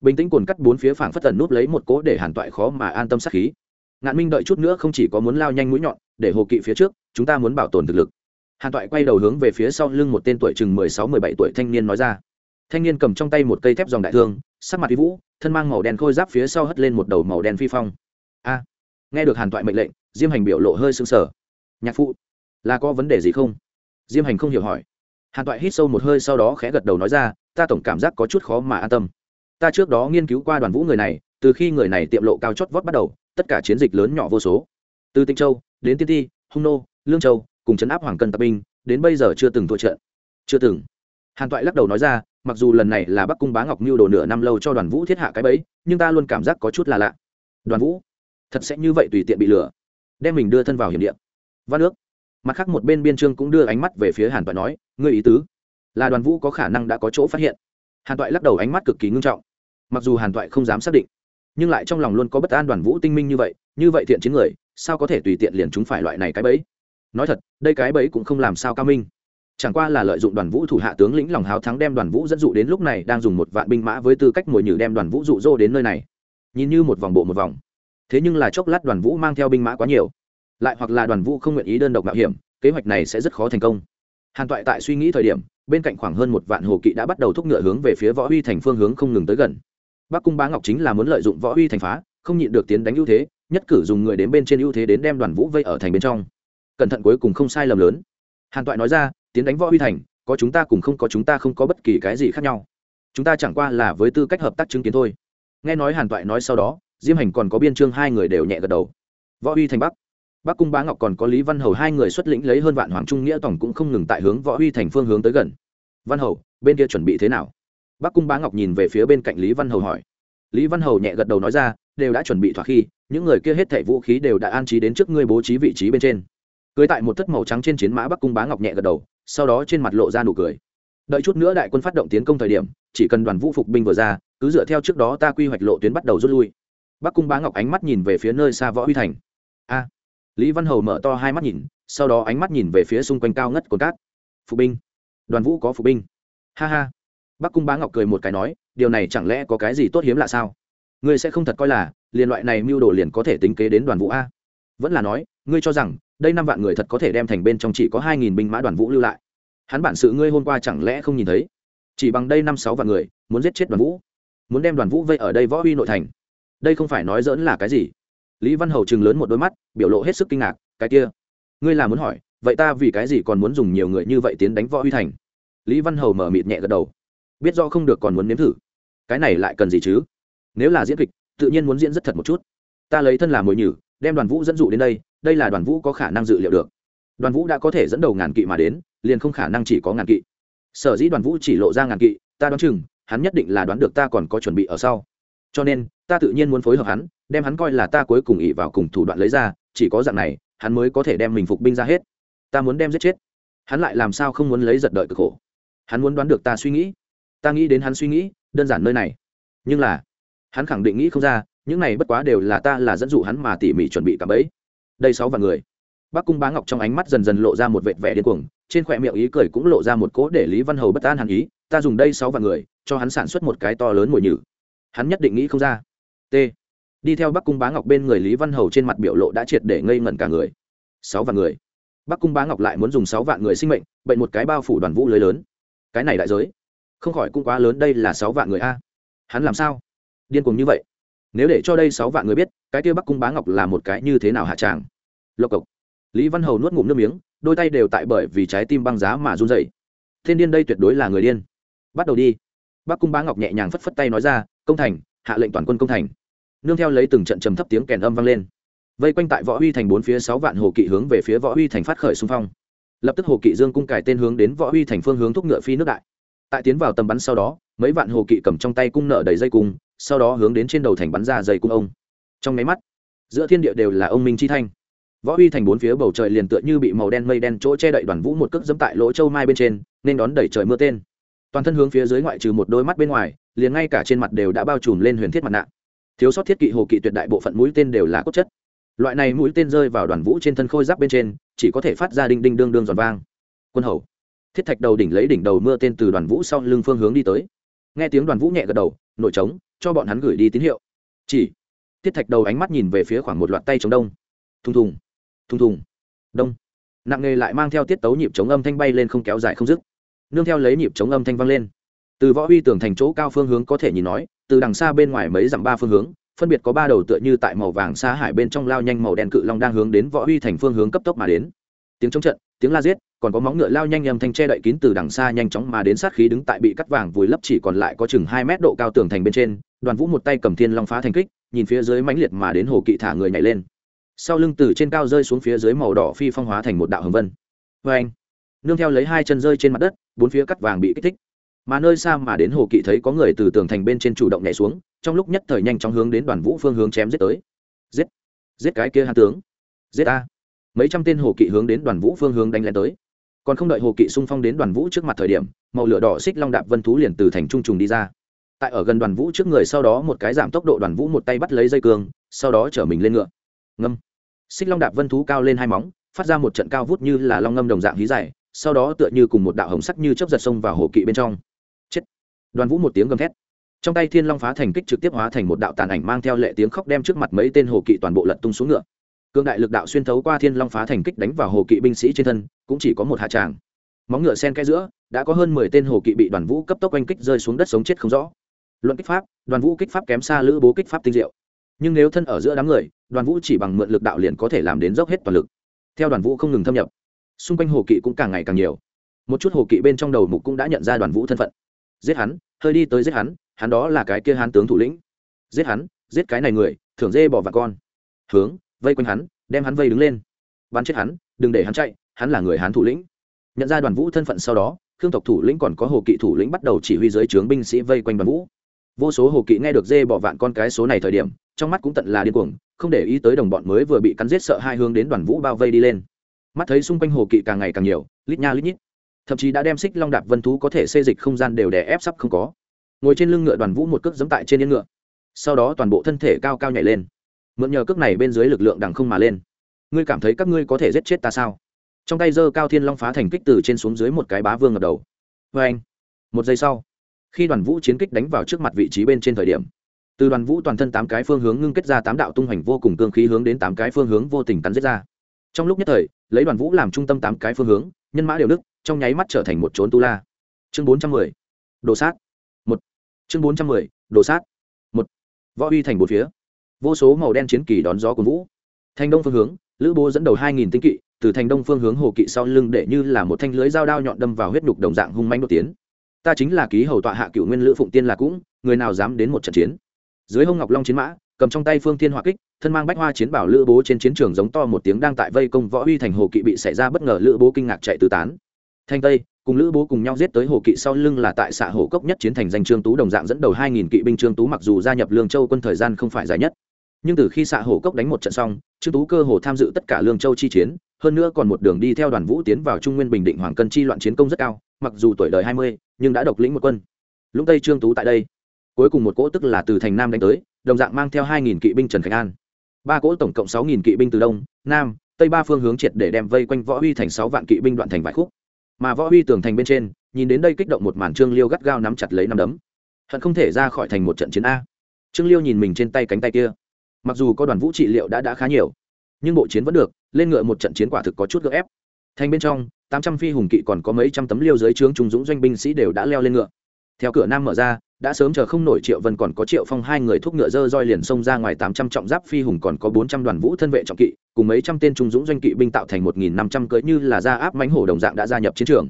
Bình tĩnh cồn cắt bốn phía phảng phất tần nút lấy một cố để hàn toại khó mà an tâm sát khí. Ngạn minh đợi chút nữa không chỉ có muốn lao nhanh mũi nhọn, để hồ kỵ phía trước, chúng ta muốn bảo tồn thực lực. Hàn toại quay đầu hướng về phía sau lưng một tên tuổi chừng mười sáu, mười bảy tuổi thanh niên nói ra. Thanh niên cầm trong tay một cây thép dòng đại thương, sắc mặt vi vũ, thân mang màu đen khôi giáp phía sau hất lên một đầu màu đen phi phong. A. Nghe được hàn toại mệnh lệnh, diêm hành biểu lộ hơi sưng sờ. Nhạc phụ là có vấn đề gì không? Diêm hành không hiểu hỏi. Hàn toại hít sâu một hơi sau đó khẽ gật đầu nói ra, ta tổng cảm giác có chút khó mà an tâm. Ta trước đó nghiên cứu qua đoàn vũ người này, từ khi người này tiệm lộ cao chót vót bắt đầu, tất cả chiến dịch lớn nhỏ vô số. Từ tịnh châu, đến tiên ti, hung nô, lương châu, cùng chấn áp hoàng cân tập binh, đến bây giờ chưa từng thua trận. Chưa từng. Hàn toại lắc đầu nói ra, mặc dù lần này là bắc cung bá ngọc mưu đồ nửa năm lâu cho đoàn vũ thiết hạ cái bẫy, nhưng ta luôn cảm giác có chút là lạ. Đoàn vũ? Thật sẽ như vậy tùy tiện bị lừa. Đem mình đưa thân vào hiểm điện văn ước mặt khác một bên biên trương cũng đưa ánh mắt về phía hàn toại nói, ngươi ý tứ là đoàn vũ có khả năng đã có chỗ phát hiện. Hàn toại lắc đầu ánh mắt cực kỳ ngưng trọng. Mặc dù hàn toại không dám xác định, nhưng lại trong lòng luôn có bất an đoàn vũ tinh minh như vậy như vậy thiện chiến người, sao có thể tùy tiện liền chúng phải loại này cái bẫy? Nói thật, đây cái bẫy cũng không làm sao cao minh. Chẳng qua là lợi dụng đoàn vũ thủ hạ tướng lĩnh lòng háo thắng đem đoàn vũ dẫn dụ đến lúc này đang dùng một vạn binh mã với tư cách mồi nhử đem đoàn vũ dụ dỗ đến nơi này. Nhìn như một vòng bộ một vòng. Thế nhưng là chốc lát đoàn vũ mang theo binh mã quá nhiều lại hoặc là đoàn vũ không nguyện ý đơn độc mạo hiểm, kế hoạch này sẽ rất khó thành công. Hàn toại tại suy nghĩ thời điểm, bên cạnh khoảng hơn một vạn hồ kỵ đã bắt đầu thúc ngựa hướng về phía võ huy thành phương hướng không ngừng tới gần. Bắc cung bá ngọc chính là muốn lợi dụng võ huy thành phá, không nhịn được tiến đánh ưu thế, nhất cử dùng người đến bên trên ưu thế đến đem đoàn vũ vây ở thành bên trong. Cẩn thận cuối cùng không sai lầm lớn. Hàn toại nói ra, tiến đánh võ huy thành, có chúng ta cùng không có chúng ta không có bất kỳ cái gì khác nhau. Chúng ta chẳng qua là với tư cách hợp tác chứng kiến thôi. Nghe nói hàn toại nói sau đó, diêm hành còn có biên trương hai người đều nhẹ gật đầu. Võ huy thành bắc bắc cung bá ngọc còn có lý văn hầu hai người xuất lĩnh lấy hơn vạn hoàng trung nghĩa tổng cũng không ngừng tại hướng võ huy thành phương hướng tới gần. Văn hầu, bên kia chuẩn bị thế nào? Bắc cung bá ngọc nhìn về phía bên cạnh lý văn hầu hỏi. Lý văn hầu nhẹ gật đầu nói ra, đều đã chuẩn bị thỏa khi, những người kia hết thẻ vũ khí đều đã an trí đến trước ngươi bố trí vị trí bên trên. Cưới tại một thất màu trắng trên chiến mã bắc cung bá ngọc nhẹ gật đầu, sau đó trên mặt lộ ra nụ cười. Đợi chút nữa đại quân phát động tiến công thời điểm, chỉ cần đoàn vũ phục binh vừa ra, cứ dựa theo trước đó ta quy hoạch lộ tuyến bắt đầu rút lui. Bắc cung bá ngọc ánh mắt nhìn về phía nơi xa võ huy thành. A lý văn hầu mở to hai mắt nhìn, sau đó ánh mắt nhìn về phía xung quanh cao ngất cồn cát. Phụ binh. Đoàn vũ có phụ binh. Ha ha. Bắc cung bá ngọc cười một cái nói, điều này chẳng lẽ có cái gì tốt hiếm lạ sao? Ngươi sẽ không thật coi là liên loại này mưu đồ liền có thể tính kế đến đoàn vũ a. Vẫn là nói, ngươi cho rằng, đây năm vạn người thật có thể đem thành bên trong chỉ có hai nghìn binh mã đoàn vũ lưu lại. Hắn bản sự ngươi hôm qua chẳng lẽ không nhìn thấy? Chỉ bằng đây năm sáu vạn người, muốn giết chết đoàn vũ. Muốn đem đoàn vũ vây ở đây võ uy nội thành. Đây không phải nói dỡn là cái gì? Lý văn hầu chừng lớn một đôi mắt, biểu lộ hết sức kinh ngạc, cái kia, ngươi là muốn hỏi, vậy ta vì cái gì còn muốn dùng nhiều người như vậy tiến đánh võ huy thành? Lý văn hầu mở mịt nhẹ gật đầu. Biết do không được còn muốn nếm thử. Cái này lại cần gì chứ? Nếu là diễn kịch, tự nhiên muốn diễn rất thật một chút. Ta lấy thân làm mồi nhử, đem đoàn vũ dẫn dụ đến đây đây là đoàn vũ có khả năng dự liệu được. Đoàn vũ đã có thể dẫn đầu ngàn kỵ mà đến, liền không khả năng chỉ có ngàn kỵ. Sở dĩ đoàn vũ chỉ lộ ra ngàn kỵ, ta đoán chừng, hắn nhất định là đoán được ta còn có chuẩn bị ở sau. Cho nên, ta tự nhiên muốn phối hợp hắn đem hắn coi là ta cuối cùng ỉ vào cùng thủ đoạn lấy ra, chỉ có dạng này, hắn mới có thể đem mình phục binh ra hết. Ta muốn đem giết chết. Hắn lại làm sao không muốn lấy giật đợi cực khổ? Hắn muốn đoán được ta suy nghĩ. Ta nghĩ đến hắn suy nghĩ, đơn giản nơi này. Nhưng là, hắn khẳng định nghĩ không ra, những này bất quá đều là ta là dẫn dụ hắn mà tỉ mỉ chuẩn bị cả bẫy. đây sáu vạn người. Bác cung bá ngọc trong ánh mắt dần dần lộ ra một vệt vẻ điên cuồng, trên khỏe miệng ý cười cũng lộ ra một cỗ để lý văn hầu bất an hàn ý, ta dùng đây sáu vạn người, cho hắn sản xuất một cái to lớn mùi nhử. Hắn nhất định nghĩ không ra. T đi theo bắc cung bá ngọc bên người lý văn hầu trên mặt biểu lộ đã triệt để ngây ngẩn cả người. Sáu vạn người. Bắc cung bá ngọc lại muốn dùng sáu vạn người sinh mệnh, bệnh một cái bao phủ đoàn vũ lưới lớn. Cái này đại giới, không khỏi cũng quá lớn, đây là sáu vạn người a. Hắn làm sao? Điên cuồng như vậy? Nếu để cho đây sáu vạn người biết, cái kia bắc cung bá ngọc là một cái như thế nào hạ tràng? Lộc cộc. Lý văn hầu nuốt ngụm nước miếng, đôi tay đều tại bởi vì trái tim băng giá mà run dậy thiên điên đây tuyệt đối là người điên. Bắt đầu đi. Bắc cung bá ngọc nhẹ nhàng phất phất tay nói ra, công thành, hạ lệnh toàn quân công thành nương theo lấy từng trận trầm thấp tiếng kèn âm vang lên. Vây quanh tại võ huy thành bốn phía sáu vạn hồ kỵ hướng về phía võ huy thành phát khởi xung phong. Lập tức hồ kỵ dương cung cải tên hướng đến võ uy thành phương hướng thúc ngựa phi nước đại. Tại tiến vào tầm bắn sau đó, mấy vạn hồ kỵ cầm trong tay cung nợ đầy dây cung, sau đó hướng đến trên đầu thành bắn ra dây cung ông. Trong máy mắt, giữa thiên địa đều là ông minh chi thanh. Võ uy thành bốn phía bầu trời liền tựa như bị màu đen mây đen chỗ che đậy đoàn vũ một cước dẫm tại lỗ châu mai bên trên, nên đón đẩy trời mưa tên. Toàn thân hướng phía dưới ngoại trừ một đôi mắt bên ngoài, liền ngay cả trên mặt đều đã bao trùm lên huyền thiết mặt nạ thiếu sót thiết kỵ hồ kỵ tuyệt đại bộ phận mũi tên đều là cốt chất. Loại này mũi tên rơi vào đoàn vũ trên thân khôi giáp bên trên, chỉ có thể phát ra đinh đinh đương đương giòn vang. Quân hầu. Thiết thạch đầu đỉnh lấy đỉnh đầu mưa tên từ đoàn vũ sau lưng phương hướng đi tới. Nghe tiếng đoàn vũ nhẹ gật đầu, nổi trống, cho bọn hắn gửi đi tín hiệu. Chỉ. Thiết thạch đầu ánh mắt nhìn về phía khoảng một loạt tay chống đông. Thùng thùng. Thùng thùng. Đông. Nặng nề lại mang theo tiết tấu nhịp chống âm thanh bay lên không kéo dài không dứt. Nương theo lấy nhịp chống âm thanh vang lên. Từ võ uy tường thành chỗ cao phương hướng có thể nhìn nói từ đằng xa bên ngoài mấy dặm ba phương hướng, phân biệt có ba đầu tựa như tại màu vàng xa hải bên trong lao nhanh màu đen cự long đang hướng đến võ huy thành phương hướng cấp tốc mà đến. Tiếng chống trận, tiếng la giết, còn có móng ngựa lao nhanh nhầm thanh che đậy kín từ đằng xa nhanh chóng mà đến sát khí đứng tại bị cắt vàng vùi lấp chỉ còn lại có chừng hai mét độ cao tường thành bên trên, đoàn vũ một tay cầm thiên long phá thành kích, nhìn phía dưới mãnh liệt mà đến hồ kỵ thả người nhảy lên. Sau lưng từ trên cao rơi xuống phía dưới màu đỏ phi phong hóa thành một đạo hồng vân. Vê anh nương theo lấy hai chân rơi trên mặt đất, bốn phía cắt vàng bị kích thích mà nơi xa mà đến hồ kỵ thấy có người từ tường thành bên trên chủ động nhảy xuống trong lúc nhất thời nhanh chóng hướng đến đoàn vũ phương hướng chém giết tới. Giết! Giết cái kia hàn tướng! Giết a mấy trăm tên hồ kỵ hướng đến đoàn vũ phương hướng đánh lên tới. Còn không đợi hồ kỵ xung phong đến đoàn vũ trước mặt thời điểm màu lửa đỏ xích long đạp vân thú liền từ thành trung trùng đi ra. Tại ở gần đoàn vũ trước người sau đó một cái giảm tốc độ đoàn vũ một tay bắt lấy dây cường, sau đó chở mình lên ngựa. Ngâm! Xích long đạp vân thú cao lên hai móng phát ra một trận cao vút như là long ngâm đồng dạng hí dài sau đó tựa như cùng một đạo hồng sắc như chớp giật sông vào hồ kỵ bên trong đoàn vũ một tiếng gầm thét. Trong tay thiên long phá thành kích trực tiếp hóa thành một đạo tàn ảnh mang theo lệ tiếng khóc đem trước mặt mấy tên hồ kỵ toàn bộ lật tung xuống ngựa. Cương đại lực đạo xuyên thấu qua thiên long phá thành kích đánh vào hồ kỵ binh sĩ trên thân, cũng chỉ có một hạ tràng. Móng ngựa sen cái giữa, đã có hơn mười tên hồ kỵ bị đoàn vũ cấp tốc oanh kích rơi xuống đất sống chết không rõ. Luận kích pháp, đoàn vũ kích pháp kém xa lữ bố kích pháp tinh diệu. Nhưng nếu thân ở giữa đám người, đoàn vũ chỉ bằng mượn lực đạo liền có thể làm đến dốc hết toàn lực. Theo đoàn vũ không ngừng thâm nhập, xung quanh hồ kỵ cũng càng ngày càng nhiều. Một chút hồ kỵ bên trong đầu mục cũng đã nhận ra đoàn vũ thân phận giết hắn, hơi đi tới giết hắn hắn đó là cái kia hán tướng thủ lĩnh. Giết hắn, giết cái này người, thưởng dê bỏ vặt con. Hướng, vây quanh hắn, đem hắn vây đứng lên. Bắn chết hắn, đừng để hắn chạy, hắn là người hán thủ lĩnh. Nhận ra đoàn vũ thân phận sau đó, khương tộc thủ lĩnh còn có hồ kỵ thủ lĩnh bắt đầu chỉ huy giới trướng binh sĩ vây quanh đoàn vũ. Vô số hồ kỵ nghe được dê bỏ vạn con cái số này thời điểm, trong mắt cũng tận là điên cuồng, không để ý tới đồng bọn mới vừa bị cắn giết sợ hai hướng đến đoàn vũ bao vây đi lên. Mắt thấy xung quanh hồ kỵ càng ngày càng nhiều, lít nha lít nhít thậm chí đã đem xích long đạp vân thú có thể xê dịch không gian đều đè ép sắp không có. Ngồi trên lưng ngựa đoàn vũ một cước giẫm tại trên yên ngựa. Sau đó toàn bộ thân thể cao cao nhảy lên. Mượn nhờ cước này bên dưới lực lượng đằng không mà lên. Ngươi cảm thấy các ngươi có thể giết chết ta sao? Trong tay giơ cao thiên long phá thành kích từ trên xuống dưới một cái bá vương ngập đầu. Vê anh, một giây sau, khi đoàn vũ chiến kích đánh vào trước mặt vị trí bên trên thời điểm, từ đoàn vũ toàn thân tám cái phương hướng ngưng kết ra tám đạo tung hoành vô cùng cương khí hướng đến tám cái phương hướng vô tình cắn giết ra. Trong lúc nhất thời, lấy đoàn vũ làm trung tâm tám cái phương hướng, nhân mã đều đức trong nháy mắt trở thành một trốn tu la. Chương bốn trăm mười, đồ sát. Một. Chương bốn trăm mười, đồ sát. Một. Võ uy thành một phía. Vô số màu đen chiến kỳ đón gió của vũ. Thành đông phương hướng, lữ bố dẫn đầu hai nghìn tinh kỵ, từ thành đông phương hướng hồ kỵ sau lưng để như là một thanh lưới dao đao nhọn đâm vào huyết nhục đồng dạng hung manh đột tiến. Ta chính là ký hầu tọa hạ cựu nguyên lữ phụng tiên là cũng, người nào dám đến một trận chiến? Dưới hông ngọc long chiến mã, cầm trong tay phương thiên hỏa kích, thân mang bách hoa chiến bảo lữ bố trên chiến trường giống to một tiếng đang tại vây công võ uy thành hồ kỵ bị xảy ra bất ngờ lữ bố kinh ngạc chạy tứ tán thanh tây, cùng lữ bố cùng nhau giết tới hồ kỵ sau lưng là tại xã hồ cốc nhất chiến thành danh trương tú đồng dạng dẫn đầu hai nghìn kỵ binh trương tú mặc dù gia nhập lương châu quân thời gian không phải dài nhất. Nhưng từ khi xã hồ cốc đánh một trận xong, trương tú cơ hồ tham dự tất cả lương châu chi chiến, hơn nữa còn một đường đi theo đoàn vũ tiến vào trung nguyên bình định hoàng cân chi loạn chiến công rất cao, mặc dù tuổi đời hai mươi, nhưng đã độc lĩnh một quân. Lũng tây trương tú tại đây. Cuối cùng một cỗ tức là từ thành nam đánh tới, đồng dạng mang theo hai nghìn kỵ binh trần khánh an. Ba cỗ tổng cộng sáu nghìn kỵ binh từ đông, nam, tây ba phương hướng triệt để đem vây quanh võ huy thành sáu vạn kỵ binh đoạn thành vài khúc mà võ huy tường thành bên trên, nhìn đến đây kích động một màn trương liêu gắt gao nắm chặt lấy nắm đấm. Hận không thể ra khỏi thành một trận chiến a. Trương liêu nhìn mình trên tay cánh tay kia. Mặc dù có đoàn vũ trị liệu đã đã khá nhiều, nhưng bộ chiến vẫn được, lên ngựa một trận chiến quả thực có chút gỡ ép. Thành bên trong, tám trăm phi hùng kỵ còn có mấy trăm tấm liêu dưới trướng trung dũng doanh binh sĩ đều đã leo lên ngựa. Theo cửa nam mở ra đã sớm chờ không nổi triệu vân còn có triệu phong hai người thúc ngựa dơ roi liền xông ra ngoài tám trăm trọng giáp phi hùng còn có bốn trăm đoàn vũ thân vệ trọng kỵ, cùng mấy trăm tên trung dũng doanh kỵ binh tạo thành một nghìn năm trăm cưỡi như là da áp mánh hổ đồng dạng đã gia nhập chiến trường.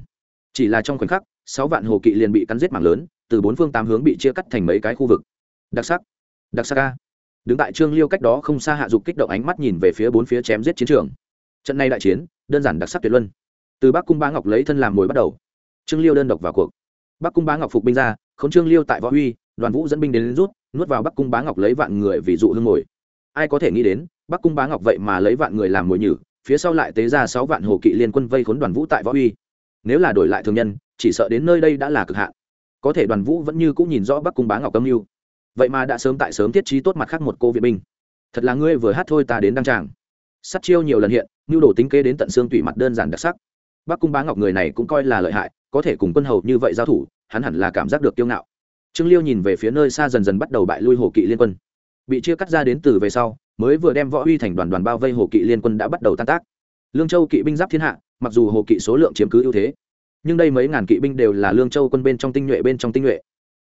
Chỉ là trong khoảnh khắc, sáu vạn hồ kỵ liền bị cắn giết mạng lớn, từ bốn phương tám hướng bị chia cắt thành mấy cái khu vực. Đặc sắc đặc sắc ca đứng tại trương liêu cách đó không xa hạ dục kích động ánh mắt nhìn về phía bốn phía chém giết chiến trường. Trận này đại chiến, đơn giản đặc sắc tuyệt luân. Từ bắc cung bá ngọc lấy thân làm mồi bắt đầu. Trương liêu đơn độc vào cuộc. Bắc cung bá ngọc phục binh ra khốn trương liêu tại võ huy đoàn vũ dẫn binh đến, đến rút nuốt vào bắc cung bá ngọc lấy vạn người vì dụ hương mồi ai có thể nghĩ đến bắc cung bá ngọc vậy mà lấy vạn người làm mồi nhử phía sau lại tế ra sáu vạn hồ kỵ liên quân vây khốn đoàn vũ tại võ huy. Nếu là đổi lại thường nhân chỉ sợ đến nơi đây đã là cực hạn. Có thể đoàn vũ vẫn như cũng nhìn rõ bắc cung bá ngọc âm mưu. Vậy mà đã sớm tại sớm tiết trí tốt mặt khác một cô viện binh. Thật là ngươi vừa hát thôi ta đến đăng tràng. Sắt chiêu nhiều lần hiện nhu đồ tính kế đến tận xương tủy mặt đơn giản đặc sắc. Bắc cung bá ngọc người này cũng coi là lợi hại có thể cùng quân hầu như vậy giao thủ hắn hẳn là cảm giác được kiêu ngạo. Trương liêu nhìn về phía nơi xa dần dần bắt đầu bại lui hồ kỵ liên quân. Bị chia cắt ra đến từ về sau, mới vừa đem võ uy thành đoàn đoàn bao vây hồ kỵ liên quân đã bắt đầu tan tác. Lương châu kỵ binh giáp thiên hạ, mặc dù hồ kỵ số lượng chiếm cứ ưu thế, nhưng đây mấy ngàn kỵ binh đều là lương châu quân bên trong tinh nhuệ bên trong tinh nhuệ.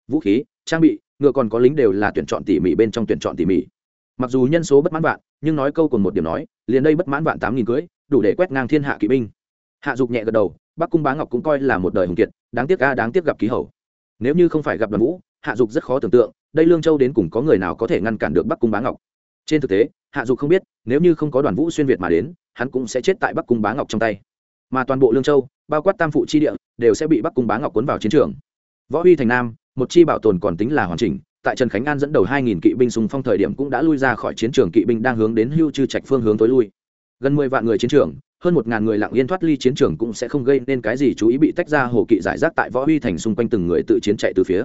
Vũ khí, trang bị, ngựa còn có lính đều là tuyển chọn tỉ mỉ bên trong tuyển chọn tỉ mỉ. Mặc dù nhân số bất mãn vạn, nhưng nói câu còn một điểm nói, liền đây bất mãn vạn tám nghìn cưỡi đủ để quét ngang thiên hạ kỵ binh hạ dục nhẹ gật đầu, bắc cung bá ngọc cũng coi là một đời hùng kiệt, đáng tiếc ca đáng tiếc gặp ký hầu. Nếu như không phải gặp đoàn vũ, hạ dục rất khó tưởng tượng, đây lương châu đến cùng có người nào có thể ngăn cản được bắc cung bá ngọc. Trên thực tế, hạ dục không biết, nếu như không có đoàn vũ xuyên việt mà đến, hắn cũng sẽ chết tại bắc cung bá ngọc trong tay. Mà toàn bộ lương châu, bao quát tam phụ chi địa, đều sẽ bị bắc cung bá ngọc cuốn vào chiến trường. Võ huy thành nam, một chi bảo tồn còn tính là hoàn chỉnh, tại trần khánh an dẫn đầu hai nghìn kỵ binh sùng phong thời điểm cũng đã lui ra khỏi chiến trường, kỵ binh đang hướng đến hưu chư trạch phương hướng tối lui gần mười vạn người chiến trường, hơn một ngàn người lặng yên thoát ly chiến trường cũng sẽ không gây nên cái gì chú ý bị tách ra hồ kỵ giải rác tại võ huy thành xung quanh từng người tự chiến chạy từ phía.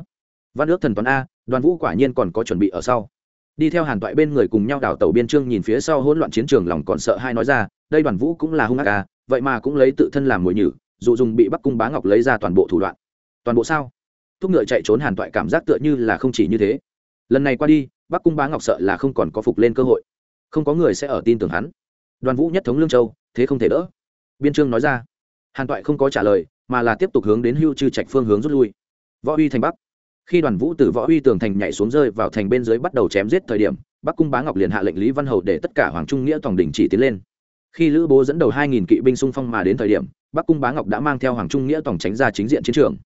Văn ước thần toán a, đoàn vũ quả nhiên còn có chuẩn bị ở sau. Đi theo hàn toại bên người cùng nhau đào tàu biên trương nhìn phía sau hỗn loạn chiến trường lòng còn sợ hai nói ra, đây đoàn vũ cũng là hung ác a, vậy mà cũng lấy tự thân làm mồi nhử, dù dùng bị bắc cung bá ngọc lấy ra toàn bộ thủ đoạn. Toàn bộ sao? Thúc ngựa chạy trốn hàn toại cảm giác tựa như là không chỉ như thế. Lần này qua đi, bắc cung bá ngọc sợ là không còn có phục lên cơ hội. Không có người sẽ ở tin tưởng hắn đoàn vũ nhất thống lương châu, thế không thể đỡ. Biên trương nói ra. Hàn toại không có trả lời, mà là tiếp tục hướng đến hưu chư trạch phương hướng rút lui. Võ uy thành bắc. Khi đoàn vũ từ võ uy tường thành nhảy xuống rơi vào thành bên dưới bắt đầu chém giết thời điểm, bắc cung bá ngọc liền hạ lệnh lý văn hầu để tất cả hoàng trung nghĩa tổng đình chỉ tiến lên. Khi lữ bố dẫn đầu hai nghìn kỵ binh xung phong mà đến thời điểm, bắc cung bá ngọc đã mang theo hoàng trung nghĩa tổng tránh ra chính diện chiến trường.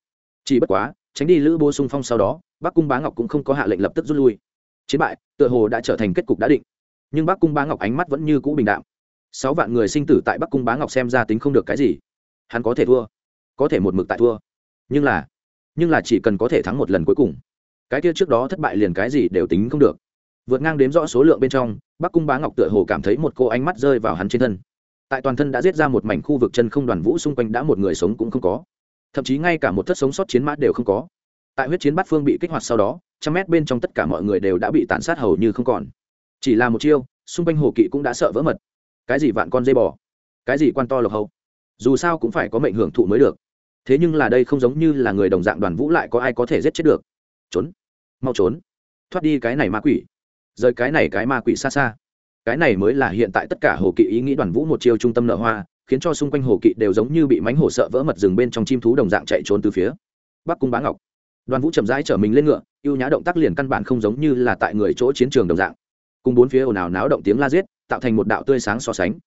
Chỉ bất quá, tránh đi lữ bố xung phong sau đó, bắc cung bá ngọc cũng không có hạ lệnh lập tức rút lui. Chiến bại, tựa hồ đã trở thành kết cục đã định. Nhưng bắc cung bá ngọc ánh mắt vẫn như cũ bình đạm sáu vạn người sinh tử tại bắc cung bá ngọc xem ra tính không được cái gì. Hắn có thể thua, có thể một mực tại thua. Nhưng là nhưng là chỉ cần có thể thắng một lần cuối cùng, cái kia trước đó thất bại liền cái gì đều tính không được. Vượt ngang đếm rõ số lượng bên trong, bắc cung bá ngọc tựa hồ cảm thấy một cô ánh mắt rơi vào hắn trên thân. Tại toàn thân đã giết ra một mảnh khu vực chân không đoàn vũ xung quanh đã một người sống cũng không có. Thậm chí ngay cả một thất sống sót chiến mã đều không có. Tại huyết chiến bát phương bị kích hoạt sau đó, trăm mét bên trong tất cả mọi người đều đã bị tàn sát hầu như không còn. Chỉ là một chiêu, xung quanh hồ kỵ cũng đã sợ vỡ mật cái gì vạn con dây bò? Cái gì quan to lộc hậu dù sao cũng phải có mệnh hưởng thụ mới được. Thế nhưng là đây không giống như là người đồng dạng đoàn vũ lại có ai có thể giết chết được. Trốn. Mau trốn. Thoát đi cái này ma quỷ. Rời cái này cái ma quỷ xa xa. Cái này mới là hiện tại tất cả hồ kỵ ý nghĩ đoàn vũ một chiêu trung tâm nợ hoa, khiến cho xung quanh hồ kỵ đều giống như bị mánh hổ sợ vỡ mật rừng bên trong chim thú đồng dạng chạy trốn từ phía bắc cung bá ngọc. Đoàn vũ chậm rãi chở mình lên ngựa y ê u nhã động tác liền căn bản không giống như là tại người chỗ chiến trường đồng dạng. Cùng bốn phía ồn ào náo động tiếng la giết tạo thành một đạo tươi sáng so sánh.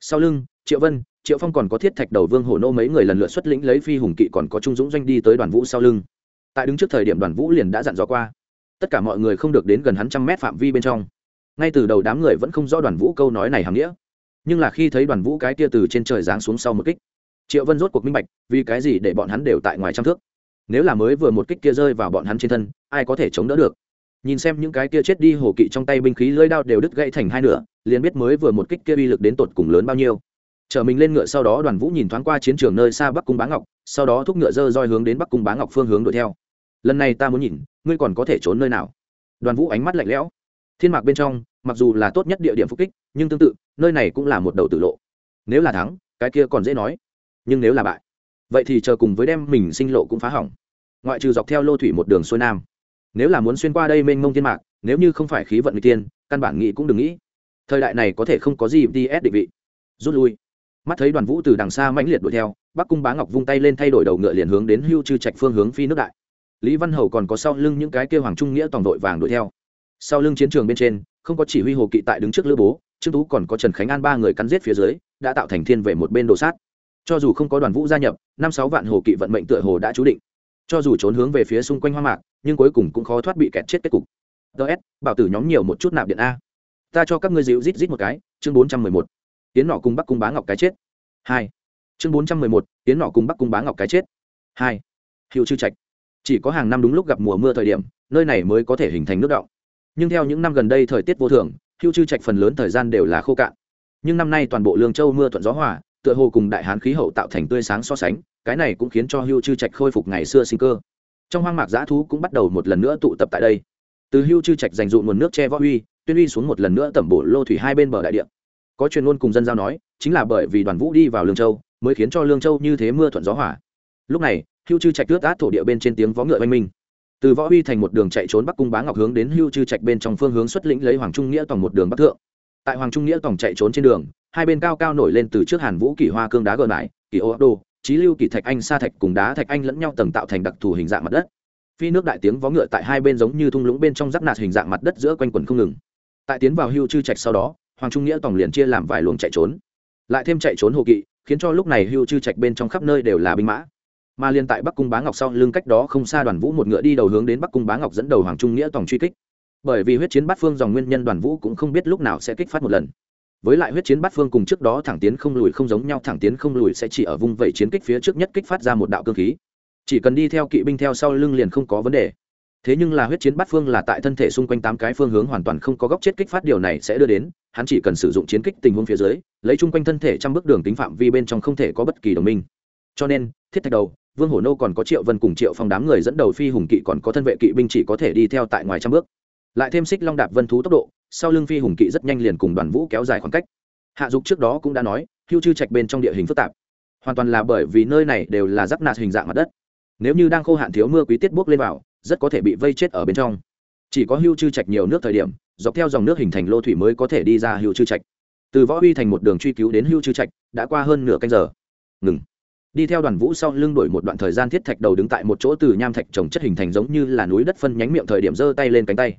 Sau lưng, triệu vân, triệu phong còn có thiết thạch đầu vương hổ nô mấy người lần lượt xuất lĩnh lấy phi hùng kỵ còn có trung dũng doanh đi tới đoàn vũ sau lưng. Tại đứng trước thời điểm đoàn vũ liền đã dặn dò qua. Tất cả mọi người không được đến gần hắn trăm mét phạm vi bên trong. Ngay từ đầu đám người vẫn không rõ đoàn vũ câu nói này hàm nghĩa. Nhưng là khi thấy đoàn vũ cái tia từ trên trời giáng xuống sau một kích, triệu vân rốt cuộc minh bạch, vì cái gì để bọn hắn đều tại ngoài trăm thước. Nếu là mới vừa một kích kia rơi vào bọn hắn trên thân, ai có thể chống đỡ được? Nhìn xem những cái kia chết đi hổ kỵ trong tay binh khí lưỡi đao đều đứt gãy thành hai nửa, liền biết mới vừa một kích kia uy lực đến tột cùng lớn bao nhiêu. Chở mình lên ngựa sau đó đoàn vũ nhìn thoáng qua chiến trường nơi xa bắc cung bá ngọc, sau đó thúc ngựa dơ roi hướng đến bắc cung bá ngọc phương hướng đuổi theo. Lần này ta muốn nhìn, ngươi còn có thể trốn nơi nào? Đoàn vũ ánh mắt lạnh lẽo. Thiên mạc bên trong, mặc dù là tốt nhất địa điểm phục kích, nhưng tương tự, nơi này cũng là một đầu tử lộ. Nếu là thắng, cái kia còn dễ nói. Nhưng nếu là bại, vậy thì chờ cùng với đem mình sinh lộ cũng phá hỏng. Ngoại trừ dọc theo lô thủy một đường xuôi nam nếu là muốn xuyên qua đây mênh mông thiên mạc, nếu như không phải khí vận người tiên căn bản nghĩ cũng đừng nghĩ. Thời đại này có thể không có gì ds định vị. Rút lui. Mắt thấy đoàn vũ từ đằng xa mãnh liệt đuổi theo, bắc cung bá ngọc vung tay lên thay đổi đầu ngựa liền hướng đến hưu chư trạch phương hướng phi nước đại. Lý văn hầu còn có sau lưng những cái kêu hoàng trung nghĩa toàn đội vàng đuổi theo. Sau lưng chiến trường bên trên, không có chỉ huy hồ kỵ tại đứng trước lữ bố, trương tú còn có trần khánh an ba người cắn giết phía dưới, đã tạo thành thiên về một bên đồ sát. Cho dù không có đoàn vũ gia nhập, năm sáu vạn hồ kỵ vận mệnh tựa hồ đã chú định. Cho dù trốn hướng về phía xung quanh hoa mạc nhưng cuối cùng cũng khó thoát bị kẹt chết kết cục. Ts bảo tử nhóm nhiều một chút nạp điện a. Ta cho các ngươi dịu rít rít một cái, chương bốn trăm mười một. Tiến nọ cùng bắc cung bá ngọc cái chết. Hai. Chương bốn trăm mười một, tiến nọ cùng bắc cung bá ngọc cái chết. Hai. Hiệu chư trạch. Chỉ có hàng năm đúng lúc gặp mùa mưa thời điểm, nơi này mới có thể hình thành nước động nhưng theo những năm gần đây thời tiết vô thường hưu chư trạch phần lớn thời gian đều là khô cạn. Nhưng năm nay toàn bộ lương châu mưa thuận gió hòa, tựa hồ cùng đại hán khí hậu tạo thành tươi sáng so sánh, cái này cũng khiến cho hưu chư trạch khôi phục ngày xưa sinh cơ trong hoang mạc giã thú cũng bắt đầu một lần nữa tụ tập tại đây. Từ hưu chư trạch dành dụ nguồn nước che võ uy tuyên uy xuống một lần nữa tẩm bổ lô thủy hai bên bờ đại địa. Có truyền ngôn cùng dân giao nói, chính là bởi vì đoàn vũ đi vào lương châu, mới khiến cho lương châu như thế mưa thuận gió hỏa lúc này, hưu chư trạch tước át thổ địa bên trên tiếng võ ngựa oanh minh. Từ võ uy thành một đường chạy trốn bắc cung bá ngọc hướng đến hưu chư trạch bên trong phương hướng xuất lĩnh lấy hoàng trung nghĩa tổng một đường bắc thượng. Tại hoàng trung nghĩa tổng chạy trốn trên đường, hai bên cao cao nổi lên từ trước hàn vũ kỷ hoa cương đá gờ lại kỷ ô đô trí lưu kỳ thạch anh, sa thạch cùng đá thạch anh lẫn nhau tầng tạo thành đặc thù hình dạng mặt đất. Phi nước đại tiếng vó ngựa tại hai bên giống như thung lũng bên trong rắc nạt hình dạng mặt đất giữa quanh quần không ngừng. Tại tiến vào hưu chư trạch sau đó, hoàng trung nghĩa tổng liền chia làm vài luồng chạy trốn. Lại thêm chạy trốn hồ kỵ, khiến cho lúc này hưu chư trạch bên trong khắp nơi đều là binh mã. Mà liên tại bắc cung bá ngọc sau lưng cách đó không xa đoàn vũ một ngựa đi đầu hướng đến bắc cung bá ngọc dẫn đầu hoàng trung nghĩa tổng truy kích. Bởi vì huyết chiến bát phương dòng nguyên nhân đoàn vũ cũng không biết lúc nào sẽ kích phát một lần với lại huyết chiến bát phương cùng trước đó thẳng tiến không lùi không giống nhau, thẳng tiến không lùi sẽ chỉ ở vùng vẩy chiến kích phía trước nhất kích phát ra một đạo cơ khí. Chỉ cần đi theo kỵ binh theo sau lưng liền không có vấn đề. Thế nhưng là huyết chiến bát phương là tại thân thể xung quanh tám cái phương hướng hoàn toàn không có góc chết kích phát điều này sẽ đưa đến, hắn chỉ cần sử dụng chiến kích tình huống phía dưới, lấy chung quanh thân thể trăm bước đường tính phạm vi bên trong không thể có bất kỳ đồng minh. Cho nên, thiết thạch đầu, vương hổ nô còn có triệu vân cùng triệu phong đám người dẫn đầu phi hùng kỵ còn có thân vệ kỵ binh chỉ có thể đi theo tại ngoài trăm bước. Lại thêm xích long đạp vân thú tốc độ sau lưng phi hùng kỵ rất nhanh liền cùng đoàn vũ kéo dài khoảng cách. Hạ dục trước đó cũng đã nói, hưu chư trạch bên trong địa hình phức tạp. Hoàn toàn là bởi vì nơi này đều là giáp nạt hình dạng mặt đất. Nếu như đang khô hạn thiếu mưa quý tiết bốc lên vào, rất có thể bị vây chết ở bên trong. Chỉ có hưu chư trạch nhiều nước thời điểm, dọc theo dòng nước hình thành lô thủy mới có thể đi ra hưu chư trạch. Từ võ huy thành một đường truy cứu đến hưu chư trạch, đã qua hơn nửa canh giờ. Ngừng. Đi theo đoàn vũ sau lưng đổi một đoạn thời gian thiết thạch đầu đứng tại một chỗ từ nham thạch trồng chất hình thành giống như là núi đất phân nhánh miệng thời điểm giơ tay lên cánh tay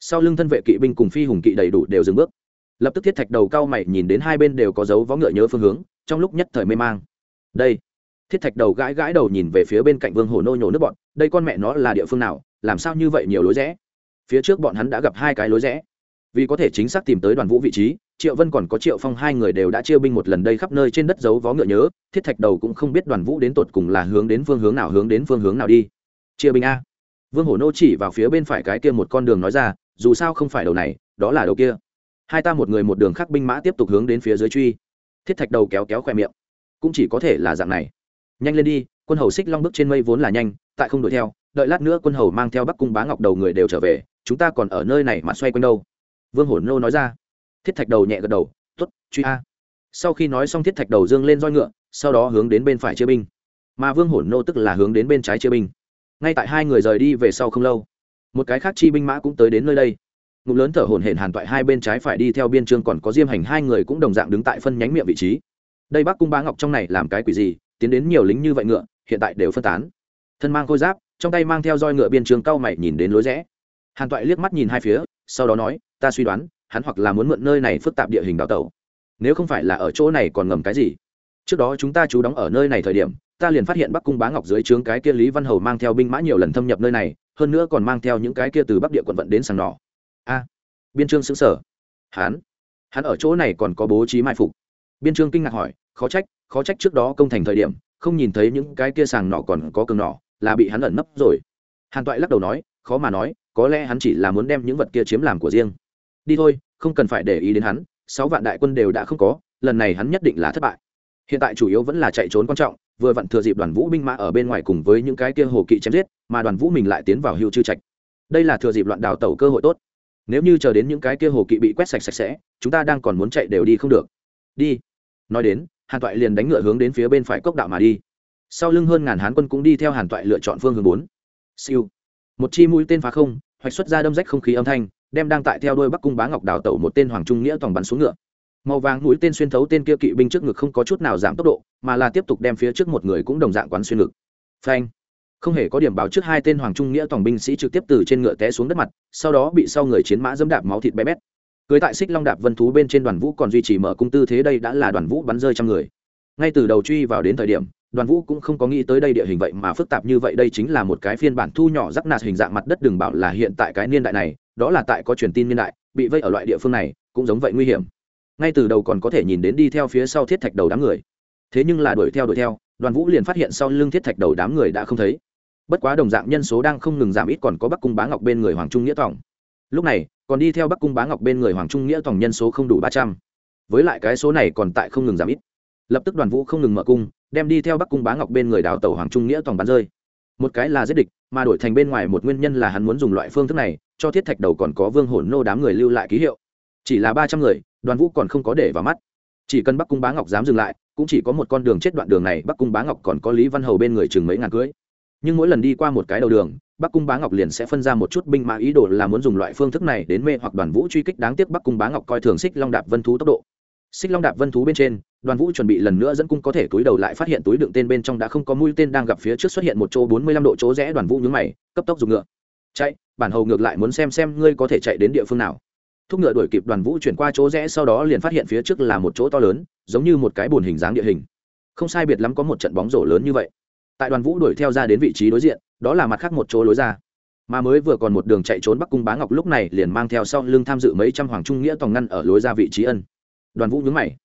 sau lưng thân vệ kỵ binh cùng phi hùng kỵ đầy đủ đều dừng bước. Lập tức thiết thạch đầu cao mày nhìn đến hai bên đều có dấu vó ngựa nhớ phương hướng, trong lúc nhất thời mê mang. Đây, thiết thạch đầu gãi gãi đầu nhìn về phía bên cạnh vương hồ nô nhổ nước bọn, đây con mẹ nó là địa phương nào, làm sao như vậy nhiều lối rẽ? Phía trước bọn hắn đã gặp hai cái lối rẽ. Vì có thể chính xác tìm tới đoàn vũ vị trí, triệu vân còn có triệu phong hai người đều đã chia binh một lần đây khắp nơi trên đất dấu vó ngựa nhớ, thiết thạch đầu cũng không biết đoàn vũ đến tột cùng là hướng đến phương hướng nào, hướng đến phương hướng nào đi. Chia binh a. Vương hổ nô chỉ vào phía bên phải cái kia một con đường nói ra dù sao không phải đầu này, đó là đầu kia. Hai ta một người một đường khác binh mã tiếp tục hướng đến phía dưới truy. Thiết thạch đầu kéo kéo khoe miệng. Cũng chỉ có thể là dạng này. Nhanh lên đi, quân hầu xích long bước trên mây vốn là nhanh, tại không đuổi theo, đợi lát nữa quân hầu mang theo bắc cung bá ngọc đầu người đều trở về, chúng ta còn ở nơi này mà xoay quanh đâu? Vương hổn nô nói ra. Thiết thạch đầu nhẹ gật đầu t ố t truy a. Sau khi nói xong thiết thạch đầu dương lên roi ngựa, sau đó hướng đến bên phải chia binh. Mà vương hổn nô tức là hướng đến bên trái chia binh. Ngay tại hai người rời đi về sau không lâu một cái khác chi binh mã cũng tới đến nơi đây. Ngụm lớn thở hổn hển hàn toại hai bên trái phải đi theo biên trương còn có diêm hành, hai người cũng đồng dạng đứng tại phân nhánh miệng vị trí. Đây bác cung bá ngọc trong này làm cái quỷ gì, tiến đến nhiều lính như vậy ngựa, hiện tại đều phân tán. Thân mang khôi giáp, trong tay mang theo roi ngựa biên trương cao mày nhìn đến lối rẽ. Hàn toại liếc mắt nhìn hai phía, sau đó nói, ta suy đoán, hắn hoặc là muốn mượn nơi này phức tạp địa hình đào tẩu. Nếu không phải là ở chỗ này còn ngầm cái gì? Trước đó chúng ta trú đóng ở nơi này thời điểm, ta liền phát hiện bắc cung bá ngọc dưới trướng cái kia lý văn hầu mang theo binh mã nhiều lần thâm nhập nơi này hơn nữa còn mang theo những cái kia từ bắc địa quận vận đến sàng nỏ. A, biên trương xứng sở hắn hắn ở chỗ này còn có bố trí mai phục. Biên trương kinh ngạc hỏi, khó trách khó trách trước đó công thành thời điểm, không nhìn thấy những cái kia sàng nọ còn có cường nọ là bị hắn ẩn nấp rồi. Hàn toại lắc đầu nói, khó mà nói, có lẽ hắn chỉ là muốn đem những vật kia chiếm làm của riêng. Đi thôi, không cần phải để ý đến hắn, sáu vạn đại quân đều đã không có, lần này hắn nhất định là thất bại. Hiện tại chủ yếu vẫn là chạy trốn quan trọng vừa vặn thừa dịp đoàn vũ binh mã ở bên ngoài cùng với những cái kia hồ kỵ chém giết, mà đoàn vũ mình lại tiến vào hưu chư trạch. Đây là thừa dịp loạn đào tẩu cơ hội tốt. Nếu như chờ đến những cái kia hồ kỵ bị quét sạch sạch sẽ, chúng ta đang còn muốn chạy đều đi không được. Đi. Nói đến, hàn toại liền đánh ngựa hướng đến phía bên phải cốc đạo mà đi. Sau lưng hơn ngàn hán quân cũng đi theo hàn toại lựa chọn phương hướng bốn. Siêu. Một chi mũi tên phá không, hoạch xuất ra đâm rách không khí âm thanh, đem đang tại theo đôi bắc cung bá ngọc đào tẩu một tên hoàng trung nghĩa toàn bắn xuống ngựa màu vàng mũi tên xuyên thấu tên kia kỵ binh trước ngực không có chút nào giảm tốc độ, mà là tiếp tục đem phía trước một người cũng đồng dạng quán xuyên ngực. Phanh. Không hề có điểm báo trước hai tên hoàng trung nghĩa toàn binh sĩ trực tiếp từ trên ngựa té xuống đất mặt, sau đó bị sau người chiến mã dẫm đạp máu thịt bé bét. Cưới tại xích long đạp vân thú bên trên đoàn vũ còn duy trì mở cung tư thế đây đã là đoàn vũ bắn rơi trăm người. Ngay từ đầu truy vào đến thời điểm, đoàn vũ cũng không có nghĩ tới đây địa hình vậy mà phức tạp như vậy, đây chính là một cái phiên bản thu nhỏ rắc nạt hình dạng mặt đất đừng bảo là hiện tại cái niên đại này, đó là tại có truyền tin niên đại, bị vây ở loại địa phương này, cũng giống vậy nguy hiểm ngay từ đầu còn có thể nhìn đến đi theo phía sau thiết thạch đầu đám người. Thế nhưng là đuổi theo đuổi theo, đoàn vũ liền phát hiện sau lưng thiết thạch đầu đám người đã không thấy. Bất quá đồng dạng nhân số đang không ngừng giảm ít còn có bắc cung bá ngọc bên người hoàng trung nghĩa tòng. Lúc này, còn đi theo bắc cung bá ngọc bên người hoàng trung nghĩa tòng nhân số không đủ ba trăm. Với lại cái số này còn tại không ngừng giảm ít. Lập tức đoàn vũ không ngừng mở cung, đem đi theo bắc cung bá ngọc bên người đào tàu hoàng trung nghĩa tòng bắn rơi. Một cái là giết địch, mà đổi thành bên ngoài một nguyên nhân là hắn muốn dùng loại phương thức này, cho thiết thạch đầu còn có vương hổn nô đám người lưu lại ký hiệu. Chỉ là ba trăm người đoàn vũ còn không có để vào mắt. Chỉ cần bắc cung bá ngọc dám dừng lại, cũng chỉ có một con đường chết đoạn đường này, bắc cung bá ngọc còn có lý văn hầu bên người chừng mấy ngàn cưới. Nhưng mỗi lần đi qua một cái đầu đường, bắc cung bá ngọc liền sẽ phân ra một chút binh mã ý đồ là muốn dùng loại phương thức này đến mê hoặc đoàn vũ truy kích đáng tiếc bắc cung bá ngọc coi thường xích long đạp vân thú tốc độ. Xích long đạp vân thú bên trên, đoàn vũ chuẩn bị lần nữa dẫn cung có thể túi đầu lại phát hiện túi đựng tên bên trong đã không có mũi tên đang gặp phía trước xuất hiện một chỗ bốn mươi lăm độ chỗ rẽ đoàn vũ nhướng mày, cấp tốc dùng ngựa. Chạy, bản hầu ngược lại muốn xem xem ngươi có thể chạy đến địa phương nào thúc ngựa đuổi kịp đoàn vũ chuyển qua chỗ rẽ sau đó liền phát hiện phía trước là một chỗ to lớn, giống như một cái bồn hình dáng địa hình. Không sai biệt lắm có một trận bóng rổ lớn như vậy. Tại đoàn vũ đuổi theo ra đến vị trí đối diện, đó là mặt khác một chỗ lối ra. Mà mới vừa còn một đường chạy trốn bắc cung bá ngọc lúc này liền mang theo sau lưng tham dự mấy trăm hoàng trung nghĩa tòng ngăn ở lối ra vị trí ân. Đoàn vũ nhướng mày,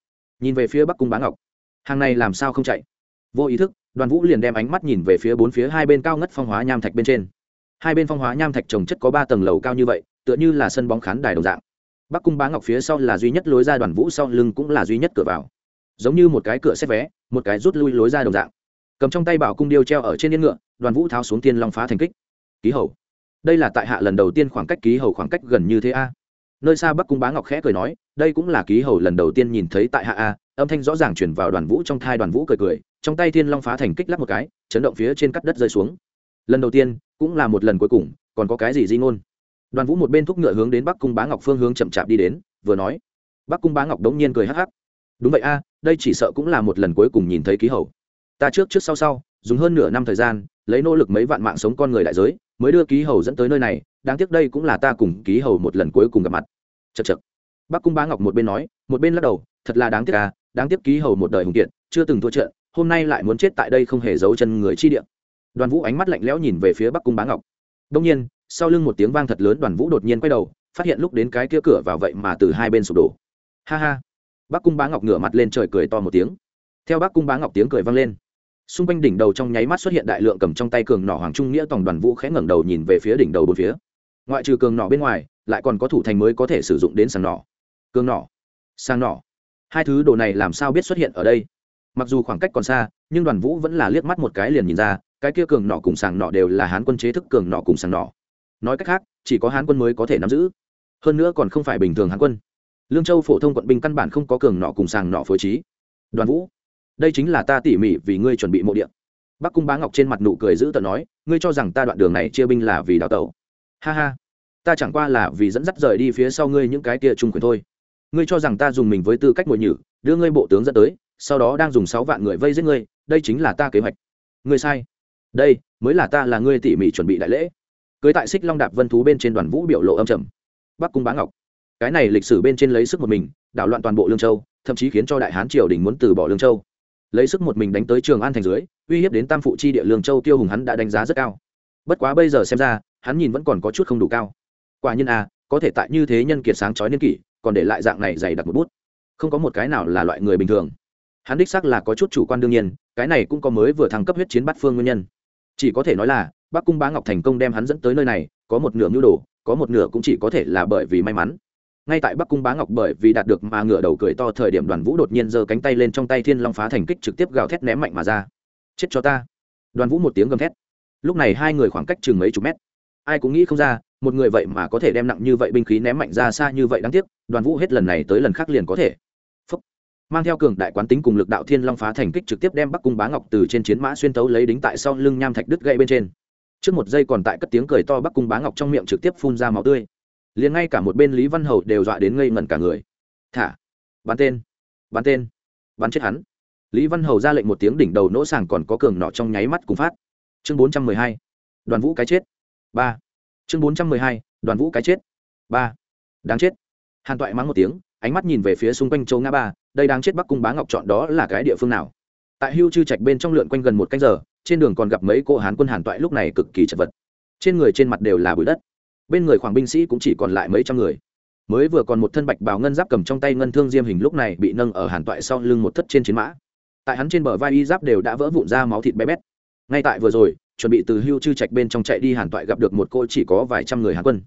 nhìn về phía bắc cung bá ngọc. Hàng này làm sao không chạy? Vô ý thức, đoàn vũ liền đem ánh mắt nhìn về phía bốn phía hai bên cao ngất phong hóa nham thạch bên trên. Hai bên phong hóa nham thạch trồng chất có ba tầng lầu cao như vậy, tựa như là sân bóng khán đài đồng dạng bắc cung bá ngọc phía sau là duy nhất lối ra đoàn vũ, sau lưng cũng là duy nhất cửa vào. Giống như một cái cửa xếp vé, một cái rút lui lối ra đồng dạng. Cầm trong tay bảo cung điêu treo ở trên yên ngựa, đoàn vũ tháo xuống tiên long phá thành kích. Ký hầu. Đây là tại hạ lần đầu tiên khoảng cách ký hầu khoảng cách gần như thế a. Nơi xa bắc cung bá ngọc khẽ cười nói, đây cũng là ký hầu lần đầu tiên nhìn thấy tại hạ a, âm thanh rõ ràng chuyển vào đoàn vũ trong thai đoàn vũ cười cười, trong tay thiên long phá thành kích lắp một cái, chấn động phía trên cắt đất rơi xuống. Lần đầu tiên, cũng là một lần cuối cùng, còn có cái gì di ngôn? Đoàn vũ một bên thúc ngựa hướng đến bắc cung bá ngọc phương hướng chậm chạp đi đến, vừa nói. Bắc cung bá ngọc đống nhiên cười hắc hắc. Đúng vậy a, đây chỉ sợ cũng là một lần cuối cùng nhìn thấy ký hầu. Ta trước trước sau sau, dùng hơn nửa năm thời gian, lấy nỗ lực mấy vạn mạng sống con người đại giới, mới đưa ký hầu dẫn tới nơi này, đáng tiếc đây cũng là ta cùng ký hầu một lần cuối cùng gặp mặt. Chật chật bắc cung bá ngọc một bên nói, một bên lắc đầu, thật là đáng tiếc à đáng tiếc ký hầu một đời hùng kiện chưa từng thua trận, hôm nay lại muốn chết tại đây không hề giấu chân người chi địa. đoàn vũ ánh mắt lạnh lẽo nhìn về phía bắc cung bá ngọc. Đông nhiên sau lưng một tiếng vang thật lớn đoàn vũ đột nhiên quay đầu, phát hiện lúc đến cái kia cửa vào vậy mà từ hai bên sụp đổ. Ha ha. Bắc cung bá ngọc ngửa mặt lên trời cười to một tiếng. Theo bắc cung bá ngọc tiếng cười vang lên, xung quanh đỉnh đầu trong nháy mắt xuất hiện đại lượng cầm trong tay cường nỏ hoàng trung nghĩa tổng đoàn vũ khẽ ngẩng đầu nhìn về phía đỉnh đầu bốn phía. Ngoại trừ cường nỏ bên ngoài, lại còn có thủ thành mới có thể sử dụng đến sàng nỏ. Cường nỏ. Sang nỏ. Hai thứ đồ này làm sao biết xuất hiện ở đây? Mặc dù khoảng cách còn xa, nhưng đoàn vũ vẫn là liếc mắt một cái liền nhìn ra, cái kia cường nỏ cùng sàng nỏ đều là hán quân chế thức cường nỏ cùng sàng nỏ nói cách khác, chỉ có hán quân mới có thể nắm giữ. Hơn nữa còn không phải bình thường hán quân. Lương châu phổ thông quận binh căn bản không có cường nọ cùng sàng nọ phối trí. Đoàn vũ, đây chính là ta tỉ mỉ vì ngươi chuẩn bị mộ điện bắc cung bá ngọc trên mặt nụ cười giữ tờ nói, ngươi cho rằng ta đoạn đường này chia binh là vì đào tẩu. Ha ha, ta chẳng qua là vì dẫn dắt rời đi phía sau ngươi những cái kia trung quyền thôi. Ngươi cho rằng ta dùng mình với tư cách ngồi nhử, đưa ngươi bộ tướng dẫn tới, sau đó đang dùng sáu vạn người vây giết ngươi, đây chính là ta kế hoạch. Ngươi sai. Đây mới là ta là ngươi tỉ mỉ chuẩn bị đại lễ cưới tại xích long đạp vân thú bên trên đoàn vũ biểu lộ âm trầm. Bắc cung bá ngọc. Cái này lịch sử bên trên lấy sức một mình đảo loạn toàn bộ lương châu thậm chí khiến cho đại hán triều đình muốn từ bỏ lương châu. Lấy sức một mình đánh tới trường an thành dưới uy hiếp đến tam phụ chi địa lương châu tiêu hùng hắn đã đánh giá rất cao. Bất quá bây giờ xem ra hắn nhìn vẫn còn có chút không đủ cao. Quả nhiên a à, có thể tại như thế nhân kiệt sáng chói niên kỷ còn để lại dạng này dày đặc một bút. Không có một cái nào là loại người bình thường. Hắn đích xác là có chút chủ quan đương nhiên cái này cũng có mới vừa thăng cấp huyết chiến bắt phương nguyên nhân. Chỉ có thể nói là bắc cung bá ngọc thành công đem hắn dẫn tới nơi này, có một nửa mưu đồ, có một nửa cũng chỉ có thể là bởi vì may mắn. Ngay tại bắc cung bá ngọc bởi vì đạt được mà ngửa đầu cười to thời điểm, đoàn vũ đột nhiên giơ cánh tay lên trong tay thiên long phá thành kích trực tiếp gào thét ném mạnh mà ra. Chết cho ta! Đoàn vũ một tiếng gầm thét. Lúc này hai người khoảng cách chừng mấy chục mét. Ai cũng nghĩ không ra, một người vậy mà có thể đem nặng như vậy binh khí ném mạnh ra xa như vậy đáng tiếc, đoàn vũ hết lần này tới lần khác liền có thể. Phúc. mang theo cường đại quán tính cùng lực đạo thiên long phá thành kích trực tiếp đem bắc cung bá ngọc từ trên chiến mã xuyên tấu lấy đính tại sau lưng nham thạch đứt gãy bên trên trước một giây còn tại cất tiếng cười to bắc cung bá ngọc trong miệng trực tiếp phun ra máu tươi. Liền ngay cả một bên lý văn hầu đều dọa đến ngây ngẩn cả người. Thả, bắn tên bắn tên, bắn chết hắn. Lý văn hầu ra lệnh một tiếng đỉnh đầu nỗ sàng còn có cường nọ trong nháy mắt cùng phát. Chương bốn trăm mười hai, đoàn vũ cái chết. Ba. Chương bốn trăm mười hai, đoàn vũ cái chết. Ba. Đáng chết. Hàn toại mắng một tiếng, ánh mắt nhìn về phía xung quanh châu ngã ba, đây đáng chết bắc cung bá ngọc chọn đó là cái địa phương nào? Tại hưu chư trạch bên trong lượn quanh gần một canh giờ trên đường còn gặp mấy cô hán quân hàn toại lúc này cực kỳ chật vật. Trên người trên mặt đều là bụi đất. Bên người khoảng binh sĩ cũng chỉ còn lại mấy trăm người. Mới vừa còn một thân bạch bào ngân giáp cầm trong tay ngân thương diêm hình lúc này bị nâng ở hàn toại sau lưng một thất trên chiến mã. Tại hắn trên bờ vai y giáp đều đã vỡ vụn ra máu thịt bé bét. Ngay tại vừa rồi, chuẩn bị từ hưu chư trạch bên trong chạy đi hàn toại gặp được một cô chỉ có vài trăm người hàn quân.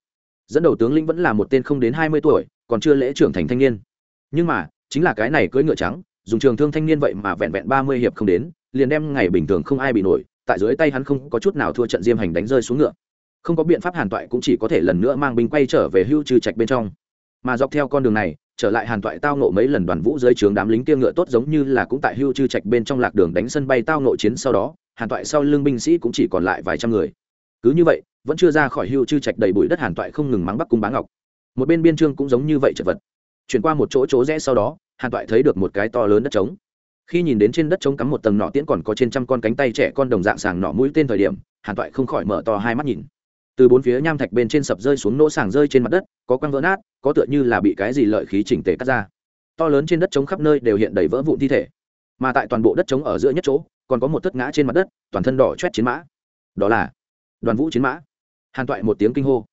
Dẫn đầu tướng lĩnh vẫn là một tên không đến hai mươi tuổi, còn chưa lễ trưởng thành thanh niên. Nhưng mà, chính là cái này cưỡi ngựa trắng, dùng trường thương thanh niên vậy mà vẹn vẹn ba mươi hiệp không đến liền đem ngày bình thường không ai bị nổi, tại dưới tay hắn không có chút nào thua trận diêm hành đánh rơi xuống ngựa. Không có biện pháp hàn toại cũng chỉ có thể lần nữa mang binh quay trở về hưu trừ trạch bên trong. Mà dọc theo con đường này, trở lại hàn toại tao nộ mấy lần đoàn vũ dưới trướng đám lính kia ngựa tốt giống như là cũng tại hưu trừ trạch bên trong lạc đường đánh sân bay tao nộ chiến sau đó, hàn toại sau lưng binh sĩ cũng chỉ còn lại vài trăm người. Cứ như vậy, vẫn chưa ra khỏi hưu trừ trạch đầy bụi đất hàn toại không ngừng mắng bắc cung bá ngọc. Một bên biên trương cũng giống như vậy chật vật. Chuyển qua một chỗ chỗ rẽ sau đó, hàn toại thấy được một cái to lớn đất trống khi nhìn đến trên đất trống cắm một tầng nọ tiễn còn có trên trăm con cánh tay trẻ con đồng dạng sàng nọ mũi tên thời điểm, hàn toại không khỏi mở to hai mắt nhìn. Từ bốn phía nham thạch bên trên sập rơi xuống nỗ sàng rơi trên mặt đất, có quăng vỡ nát, có tựa như là bị cái gì lợi khí chỉnh tề cắt ra. To lớn trên đất trống khắp nơi đều hiện đầy vỡ vụn thi thể. Mà tại toàn bộ đất trống ở giữa nhất chỗ, còn có một thất ngã trên mặt đất, toàn thân đỏ chét chiến mã. Đó là đoàn vũ chiến mã. Hàn toại một tiếng kinh hô.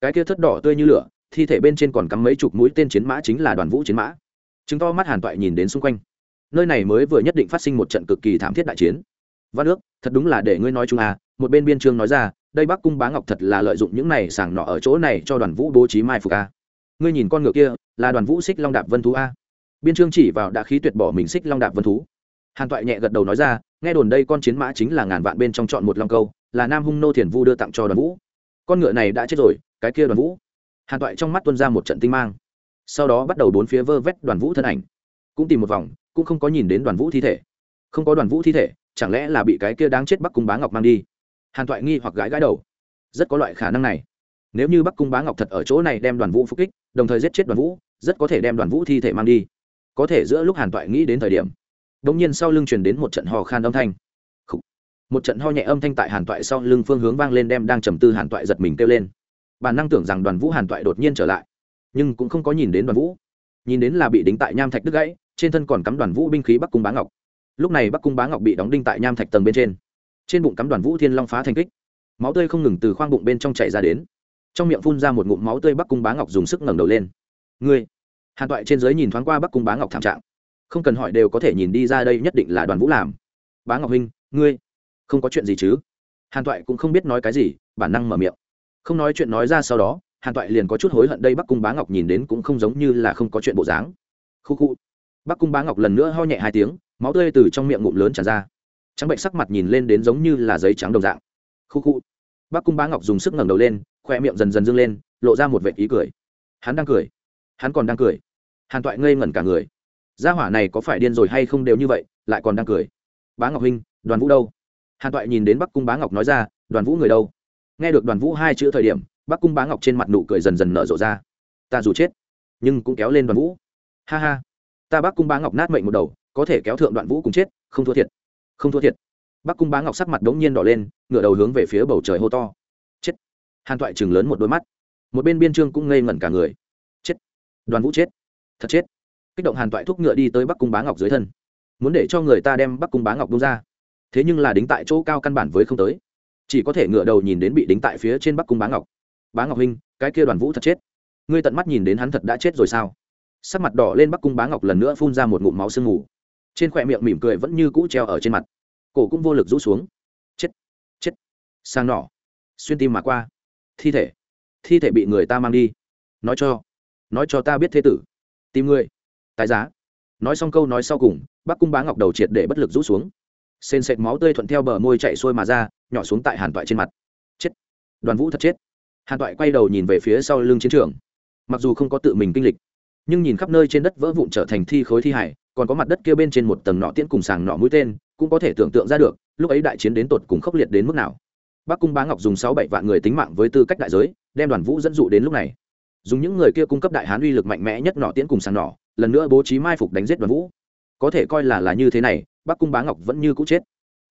Cái kia thất đỏ tươi như lửa, thi thể bên trên còn cắm mấy chục mũi tên chiến mã chính là đoàn vũ chiến mã. Chứng to mắt hàn toại nhìn đến xung quanh nơi này mới vừa nhất định phát sinh một trận cực kỳ thảm thiết đại chiến. Văn ước, thật đúng là để ngươi nói chung à một bên biên trương nói ra, đây bắc cung bá ngọc thật là lợi dụng những này sàng nọ ở chỗ này cho đoàn vũ bố trí mai phục a ngươi nhìn con ngựa kia, là đoàn vũ xích long đạp vân thú a biên trương chỉ vào đã khí tuyệt bỏ mình xích long đạp vân thú. Hàn toại nhẹ gật đầu nói ra, nghe đồn đây con chiến mã chính là ngàn vạn bên trong chọn một long câu, là nam hung nô thiền vu đưa tặng cho đoàn vũ. Con ngựa này đã chết rồi, cái kia đoàn vũ. Hàn toại trong mắt tuân ra một trận tinh mang. Sau đó bắt đầu bốn phía vơ vét đoàn vũ thân ảnh. Cũng tìm một vòng cũng không có nhìn đến đoàn vũ thi thể. Không có đoàn vũ thi thể, chẳng lẽ là bị cái kia đáng chết bắc cung bá ngọc mang đi? Hàn toại nghi hoặc gãi gãi đầu. Rất có loại khả năng này. Nếu như bắc cung bá ngọc thật ở chỗ này đem đoàn vũ phục kích, đồng thời giết chết đoàn vũ, rất có thể đem đoàn vũ thi thể mang đi. Có thể giữa lúc hàn toại nghĩ đến thời điểm đ ỗ n g nhiên sau lưng truyền đến một trận hò khan âm thanh. Một trận ho nhẹ âm thanh tại hàn toại sau lưng phương hướng vang lên đem đang trầm tư hàn toại giật mình kêu lên. Bản năng tưởng rằng đoàn vũ hàn toại đột nhiên trở lại, nhưng cũng không có nhìn đến đoàn vũ. Nhìn đến là bị đính tại nham thạch đứt gãy trên thân còn cắm đoàn vũ binh khí bắc cung bá ngọc. Lúc này bắc cung bá ngọc bị đóng đinh tại nham thạch tầng bên trên. Trên bụng cắm đoàn vũ thiên long phá thành kích. Máu tươi không ngừng từ khoang bụng bên trong chảy ra đến. Trong miệng phun ra một ngụm máu tươi bắc cung bá ngọc dùng sức ngẩng đầu lên. Ngươi, hàn toại trên giới nhìn thoáng qua bắc cung bá ngọc thảm trạng. Không cần hỏi đều có thể nhìn đi ra đây nhất định là đoàn vũ làm. Bá ngọc huynh, ngươi, không có chuyện gì chứ? Hàn toại cũng không biết nói cái gì, bản năng mở miệng. Không nói chuyện nói ra sau đó, hàn toại liền có chút hối hận đây bắc cung bá ngọc nhìn đến cũng không giống như là không có chuyện bộ dáng. Khu khu bắc cung bá ngọc lần nữa ho nhẹ hai tiếng, máu tươi từ trong miệng ngụm lớn tràn ra. Trắng bệnh sắc mặt nhìn lên đến giống như là giấy trắng đồng dạng. Khu khu. Bác cung bá ngọc dùng sức ngẩng đầu lên khoe miệng dần dần dâng lên, lộ ra một vệ ý cười. Hắn đang cười. Hắn còn đang cười. Hàn toại ngây ngẩn cả người. Gia hỏa này có phải điên rồi hay không đều như vậy, lại còn đang cười. Bá ngọc huynh, đoàn vũ đâu? Hàn toại nhìn đến bắc cung bá ngọc nói ra, đoàn vũ người đâu? Nghe được đoàn vũ hai chữ thời điểm, bắc cung bá ngọc trên mặt nụ cười dần dần nở rộ ra. Ta dù chết, nhưng cũng kéo lên đoàn vũ. Ha ha ta bắc cung bá ngọc nát mệnh một đầu, có thể kéo thượng đoạn vũ cùng chết, không thua thiệt. Không thua thiệt. Bắc cung bá ngọc sắc mặt đ ố n g nhiên đỏ lên, ngửa đầu hướng về phía bầu trời hô to. Chết. Hàn toại chừng lớn một đôi mắt. Một bên biên trương cũng ngây ngẩn cả người. Chết. Đoàn vũ chết. Thật chết. Kích động hàn toại thúc ngựa đi tới bắc cung bá ngọc dưới thân. Muốn để cho người ta đem bắc cung bá ngọc bung ra. Thế nhưng là đính tại chỗ cao căn bản với không tới. Chỉ có thể ngựa đầu nhìn đến bị đính tại phía trên bắc cung bá ngọc. Bá ngọc huynh, cái kia đoàn vũ thật chết. Ngươi tận mắt nhìn đến hắn thật đã chết rồi sao? Sắc mặt đỏ lên bắc cung bá ngọc lần nữa phun ra một ngụm máu sương mù. Trên khỏe miệng mỉm cười vẫn như cũ treo ở trên mặt. Cổ cũng vô lực rũ xuống. Chết chết. Sang nỏ. Xuyên tim mà qua. Thi thể. Thi thể bị người ta mang đi. Nói cho nói cho ta biết thế tử. Tìm người. Tái giá. Nói xong câu nói sau cùng, Bắc cung bá ngọc đầu triệt để bất lực rũ xuống. Sền sệt máu tươi thuận theo bờ môi chạy xuôi mà ra, nhỏ xuống tại hàn toại trên mặt. Chết. Đoàn vũ thật chết. Hàn toại quay đầu nhìn về phía sau lưng chiến trường. Mặc dù không có tự mình kinh lịch nhưng nhìn khắp nơi trên đất vỡ vụn trở thành thi khối thi hải còn có mặt đất kia bên trên một tầng nọ tiễn cùng sàng nọ mũi tên, cũng có thể tưởng tượng ra được, lúc ấy đại chiến đến tột cùng khốc liệt đến mức nào. Bắc cung bá ngọc dùng sáu bảy vạn người tính mạng với tư cách đại giới, đem đoàn vũ dẫn dụ đến lúc này. Dùng những người kia cung cấp đại hán uy lực mạnh mẽ nhất nọ tiễn cùng sàng nọ, lần nữa bố trí mai phục đánh giết đoàn vũ. Có thể coi là là như thế này, bắc cung bá ngọc vẫn như cũ chết.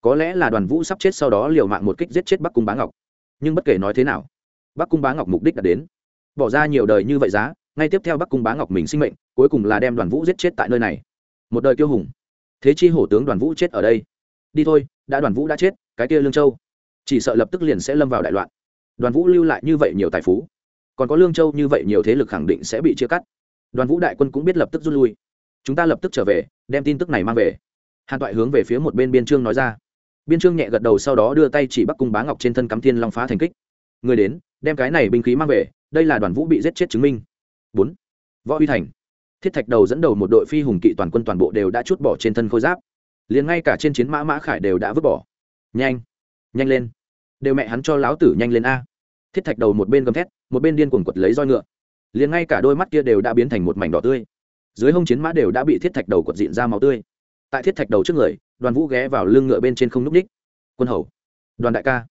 Có lẽ là đoàn vũ sắp chết sau đó liều mạng một kích giết chết bắc cung bá ngọc. Nhưng bất kể nói thế nào, bắc cung bá ngọc mục đích đã đến. Bỏ ra nhiều đời như vậy giá ngay tiếp theo bắc cung bá ngọc mình sinh mệnh, cuối cùng là đem đoàn vũ giết chết tại nơi này. Một đời kiêu hùng. Thế chi hổ tướng đoàn vũ chết ở đây. Đi thôi, đã đoàn vũ đã chết, cái kia lương châu. Chỉ sợ lập tức liền sẽ lâm vào đại loạn. Đoàn vũ lưu lại như vậy nhiều tài phú. Còn có lương châu như vậy nhiều thế lực khẳng định sẽ bị chia cắt. Đoàn vũ đại quân cũng biết lập tức rút lui. Chúng ta lập tức trở về, đem tin tức này mang về. Hàn toại hướng về phía một bên biên trương nói ra. Biên trương nhẹ gật đầu sau đó đưa tay chỉ bắc cung bá ngọc trên thân cắm thiên long phá thành kích. Người đến, đem cái này binh khí mang về, đây là đoàn vũ bị giết chết chứng minh bốn. Võ huy thành. Thiết thạch đầu dẫn đầu một đội phi hùng kỵ toàn quân toàn bộ đều đã chút bỏ trên thân khôi giáp. Liền ngay cả trên chiến mã mã khải đều đã vứt bỏ. Nhanh nhanh lên. Đều mẹ hắn cho láo tử nhanh lên a. Thiết thạch đầu một bên gầm thét, một bên điên cuồng quật lấy roi ngựa. Liền ngay cả đôi mắt kia đều đã biến thành một mảnh đỏ tươi. Dưới hông chiến mã đều đã bị thiết thạch đầu quật diện ra máu tươi. Tại thiết thạch đầu trước người, đoàn vũ ghé vào lưng ngựa bên trên không n ú c ních. Quân hầu, đoàn đại ca.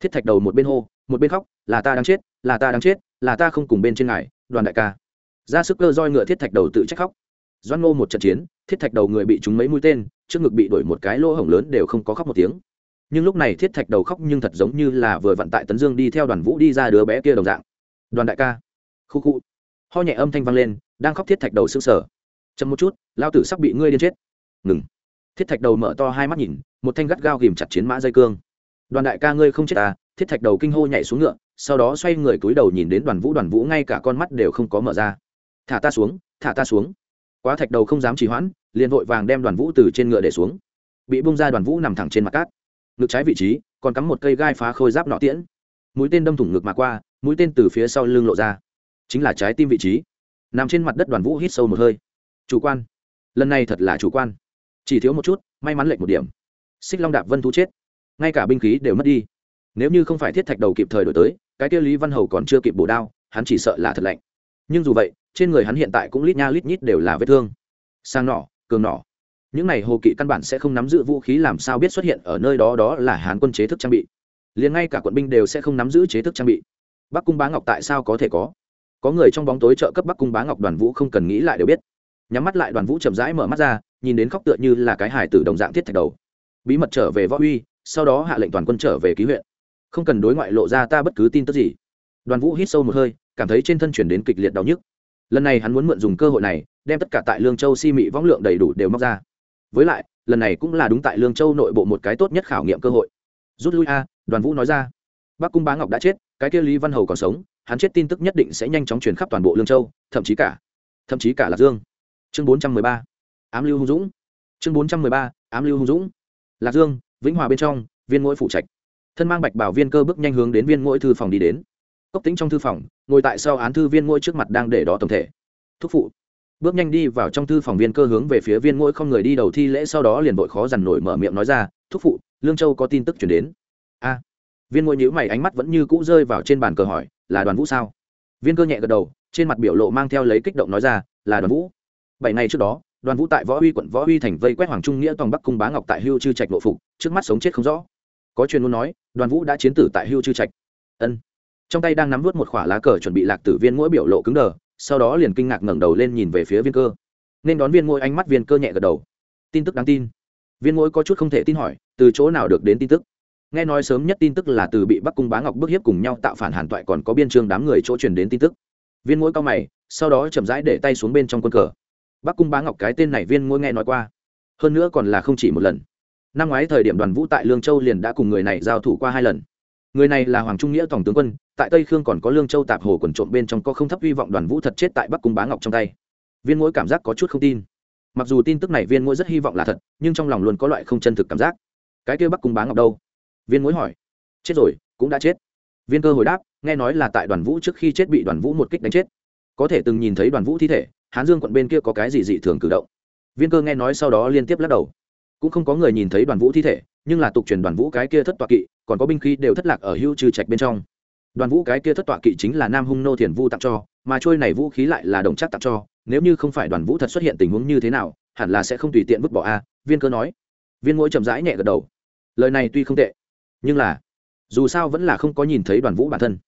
Thiết thạch đầu một bên hô, một bên khóc, là ta đang chết, là ta đang chết, là ta không cùng bên trên ngài, đoàn đại ca ra sức cơ roi ngựa thiết thạch đầu tự trách khóc. Doan ngô một trận chiến, thiết thạch đầu người bị trúng mấy mũi tên, trước ngực bị đổi một cái lỗ hổng lớn đều không có khóc một tiếng. Nhưng lúc này thiết thạch đầu khóc nhưng thật giống như là vừa vận tại tấn dương đi theo đoàn vũ đi ra đứa bé kia đồng dạng. Đoàn đại ca. Khu khu. Ho nhẹ âm thanh vang lên, đang khóc thiết thạch đầu sững sở chậm một chút lao tử sắp bị ngươi điên chết. Ngừng. Thiết thạch đầu mở to hai mắt nhìn, một thanh gắt gao ghìm chặt chiến mã dây cương. Đoàn đại ca ngươi không chết à? Thiết thạch đầu kinh hô nhảy xuống ngựa, sau đó xoay người cúi đầu nhìn đến đoàn vũ đoàn vũ ngay cả con mắt đều không có mở ra thả ta xuống, thả ta xuống. Quá thạch đầu không dám trì hoãn, liền vội vàng đem đoàn vũ từ trên ngựa để xuống. Bị bung ra đoàn vũ nằm thẳng trên mặt cát. Ngực trái vị trí, còn cắm một cây gai phá khôi giáp nọ tiễn. Mũi tên đâm thủng ngực mà qua, mũi tên từ phía sau lưng lộ ra. Chính là trái tim vị trí. Nằm trên mặt đất đoàn vũ hít sâu một hơi. Chủ quan. Lần này thật là chủ quan. Chỉ thiếu một chút, may mắn lệch một điểm. Xích long đạp vân thú chết. Ngay cả binh khí đều mất đi. Nếu như không phải thiết thạch đầu kịp thời đổi tới, cái kia lý văn hầu còn chưa kịp bổ đao, hắn chỉ sợ là thật lạnh. Nhưng dù vậy trên người hắn hiện tại cũng lít nha lít nhít đều là vết thương. Sang nỏ, cường nỏ. Những này hồ kỵ căn bản sẽ không nắm giữ vũ khí, làm sao biết xuất hiện ở nơi đó đó là hán quân chế thức trang bị. Liền ngay cả quận binh đều sẽ không nắm giữ chế thức trang bị. Bắc cung bá ngọc tại sao có thể có? Có người trong bóng tối trợ cấp bắc cung bá ngọc đoàn vũ không cần nghĩ lại đều biết. Nhắm mắt lại đoàn vũ chậm rãi mở mắt ra, nhìn đến khóc tựa như là cái hải tử đồng dạng thiết thạch đầu. Bí mật trở về võ uy, sau đó hạ lệnh toàn quân trở về ký huyện. Không cần đối ngoại lộ ra ta bất cứ tin tức gì. Đoàn vũ hít sâu một hơi, cảm thấy trên thân chuyển đến kịch liệt đau nhức lần này hắn muốn mượn dùng cơ hội này, đem tất cả tại lương châu si mị võng lượng đầy đủ đều móc ra. Với lại, lần này cũng là đúng tại lương châu nội bộ một cái tốt nhất khảo nghiệm cơ hội. Rút lui a, đoàn vũ nói ra. Bắc cung bá ngọc đã chết, cái kia lý văn hầu còn sống, hắn chết tin tức nhất định sẽ nhanh chóng truyền khắp toàn bộ lương châu, thậm chí cả, thậm chí cả lạc dương. Chương bốn trăm mười ba, ám lưu hung dũng. Chương bốn trăm mười ba, ám lưu hung dũng. Lạc dương, vĩnh hòa bên trong, viên mỗi phụ trạch. Thân mang bạch bảo viên cơ bước nhanh hướng đến viên mỗi thư phòng đi đến cốc tính trong thư phòng, ngồi tại sau án thư viên ngôi trước mặt đang để đó tổng thể. Thúc phụ. Bước nhanh đi vào trong thư phòng viên cơ hướng về phía viên ngôi không người đi đầu thi lễ sau đó liền vội khó dằn nổi mở miệng nói ra, thúc phụ, lương châu có tin tức chuyển đến. A. Viên ngôi nhữ mày, ánh mắt vẫn như cũ rơi vào trên bàn cờ hỏi, là đoàn vũ sao? Viên cơ nhẹ gật đầu, trên mặt biểu lộ mang theo lấy kích động nói ra, là đoàn vũ. Bảy ngày trước đó, đoàn vũ tại võ uy quận võ uy thành vây quét hoàng trung nghĩa toàn bắc cung bá ngọc tại hưu chư trạch nội phục, trước mắt sống chết không rõ. Có truyền muốn nói, đoàn vũ đã chiến tử tại hưu chư trạch. Ân trong tay đang nắm vút một khỏa lá cờ chuẩn bị lạc tử viên mỗi biểu lộ cứng đờ, sau đó liền kinh ngạc ngẩng đầu lên nhìn về phía viên cơ. Nên đón viên mỗi ánh mắt viên cơ nhẹ gật đầu. Tin tức đáng tin. Viên mỗi có chút không thể tin hỏi, từ chỗ nào được đến tin tức? Nghe nói sớm nhất tin tức là từ bị bắc cung bá ngọc bức hiếp cùng nhau tạo phản hàn toại còn có biên trương đám người chỗ truyền đến tin tức. Viên mỗi cao mày, sau đó chậm rãi để tay xuống bên trong quân cờ. Bắc cung bá ngọc cái tên này viên mỗi nghe nói qua. Hơn nữa còn là không chỉ một lần. Năm ngoái thời điểm đoàn vũ tại lương châu liền đã cùng người này giao thủ qua hai lần người này là hoàng trung nghĩa tổng tướng quân, tại tây khương còn có lương châu tạp hồ quần trộm bên trong có không thấp hy vọng đoàn vũ thật chết tại bắc cung bá ngọc trong tay. Viên mỗi cảm giác có chút không tin. Mặc dù tin tức này viên mỗi rất hy vọng là thật, nhưng trong lòng luôn có loại không chân thực cảm giác. Cái kia bắc cung bá ngọc đâu? Viên mỗi hỏi. Chết rồi, cũng đã chết. Viên cơ hồi đáp, nghe nói là tại đoàn vũ trước khi chết bị đoàn vũ một kích đánh chết. Có thể từng nhìn thấy đoàn vũ thi thể, hán dương quận bên kia có cái gì dị thường cử động. Viên cơ nghe nói sau đó liên tiếp lắc đầu. Cũng không có người nhìn thấy đoàn vũ thi thể, nhưng là tục truyền đoàn vũ cái kia thất toạc kỵ còn có binh khí đều thất lạc ở hưu trừ trạch bên trong. Đoàn vũ cái kia thất tọa kỵ chính là nam hung nô thiền vu tặng cho, mà trôi này vũ khí lại là đồng chắc tặng cho. Nếu như không phải đoàn vũ thật xuất hiện tình huống như thế nào, hẳn là sẽ không tùy tiện vứt bỏ a, viên cơ nói. Viên mỗi chậm rãi nhẹ gật đầu. Lời này tuy không tệ, nhưng là, dù sao vẫn là không có nhìn thấy đoàn vũ bản thân.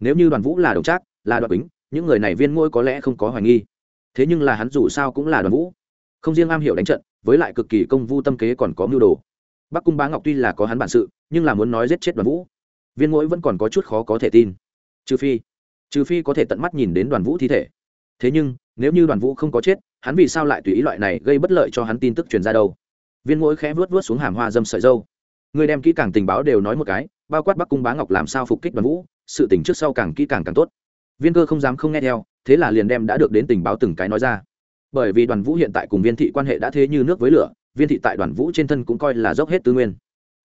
Nếu như đoàn vũ là đồng trác là đoạn bính, những người này viên ngôi có lẽ không có hoài nghi. Thế nhưng là hắn dù sao cũng là đoàn vũ. Không riêng am hiểu đánh trận, với lại cực kỳ công vu tâm kế còn có mưu đồ. Bắc cung bá ngọc tuy là có hắn bản sự nhưng là muốn nói giết chết đoàn vũ, viên mỗi vẫn còn có chút khó có thể tin. Trừ phi trừ phi có thể tận mắt nhìn đến đoàn vũ thi thể. Thế nhưng, nếu như đoàn vũ không có chết, hắn vì sao lại tùy ý loại này gây bất lợi cho hắn tin tức truyền ra đâu? Viên mỗi khẽ vớt vớt xuống hàm hoa dâm sợi dâu. Người đem kỹ càng tình báo đều nói một cái, bao quát bắc cung bá ngọc làm sao phục kích đoàn vũ, sự tình trước sau càng kỹ càng càng tốt. Viên cơ không dám không nghe theo, thế là liền đem đã được đến tình báo từng cái nói ra. Bởi vì đoàn vũ hiện tại cùng viên thị quan hệ đã thế như nước với lửa, viên thị tại đoàn vũ trên thân cũng coi là dốc hết tư nguyên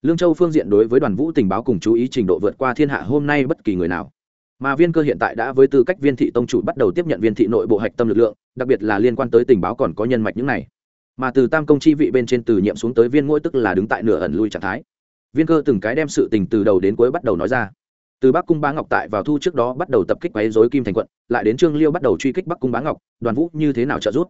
lương châu phương diện đối với đoàn vũ tình báo cùng chú ý trình độ vượt qua thiên hạ hôm nay bất kỳ người nào. Mà viên cơ hiện tại đã với tư cách viên thị tông chủ bắt đầu tiếp nhận viên thị nội bộ hạch tâm lực lượng, đặc biệt là liên quan tới tình báo còn có nhân mạch những này. Mà từ tam công chi vị bên trên từ nhiệm xuống tới viên mỗi tức là đứng tại nửa ẩn lui trạng thái. Viên cơ từng cái đem sự tình từ đầu đến cuối bắt đầu nói ra. Từ bắc cung bá ngọc tại vào thu trước đó bắt đầu tập kích quấy dối kim thành quận, lại đến trương liêu bắt đầu truy kích bắc cung bá ngọc, đoàn vũ như thế nào trợ giúp?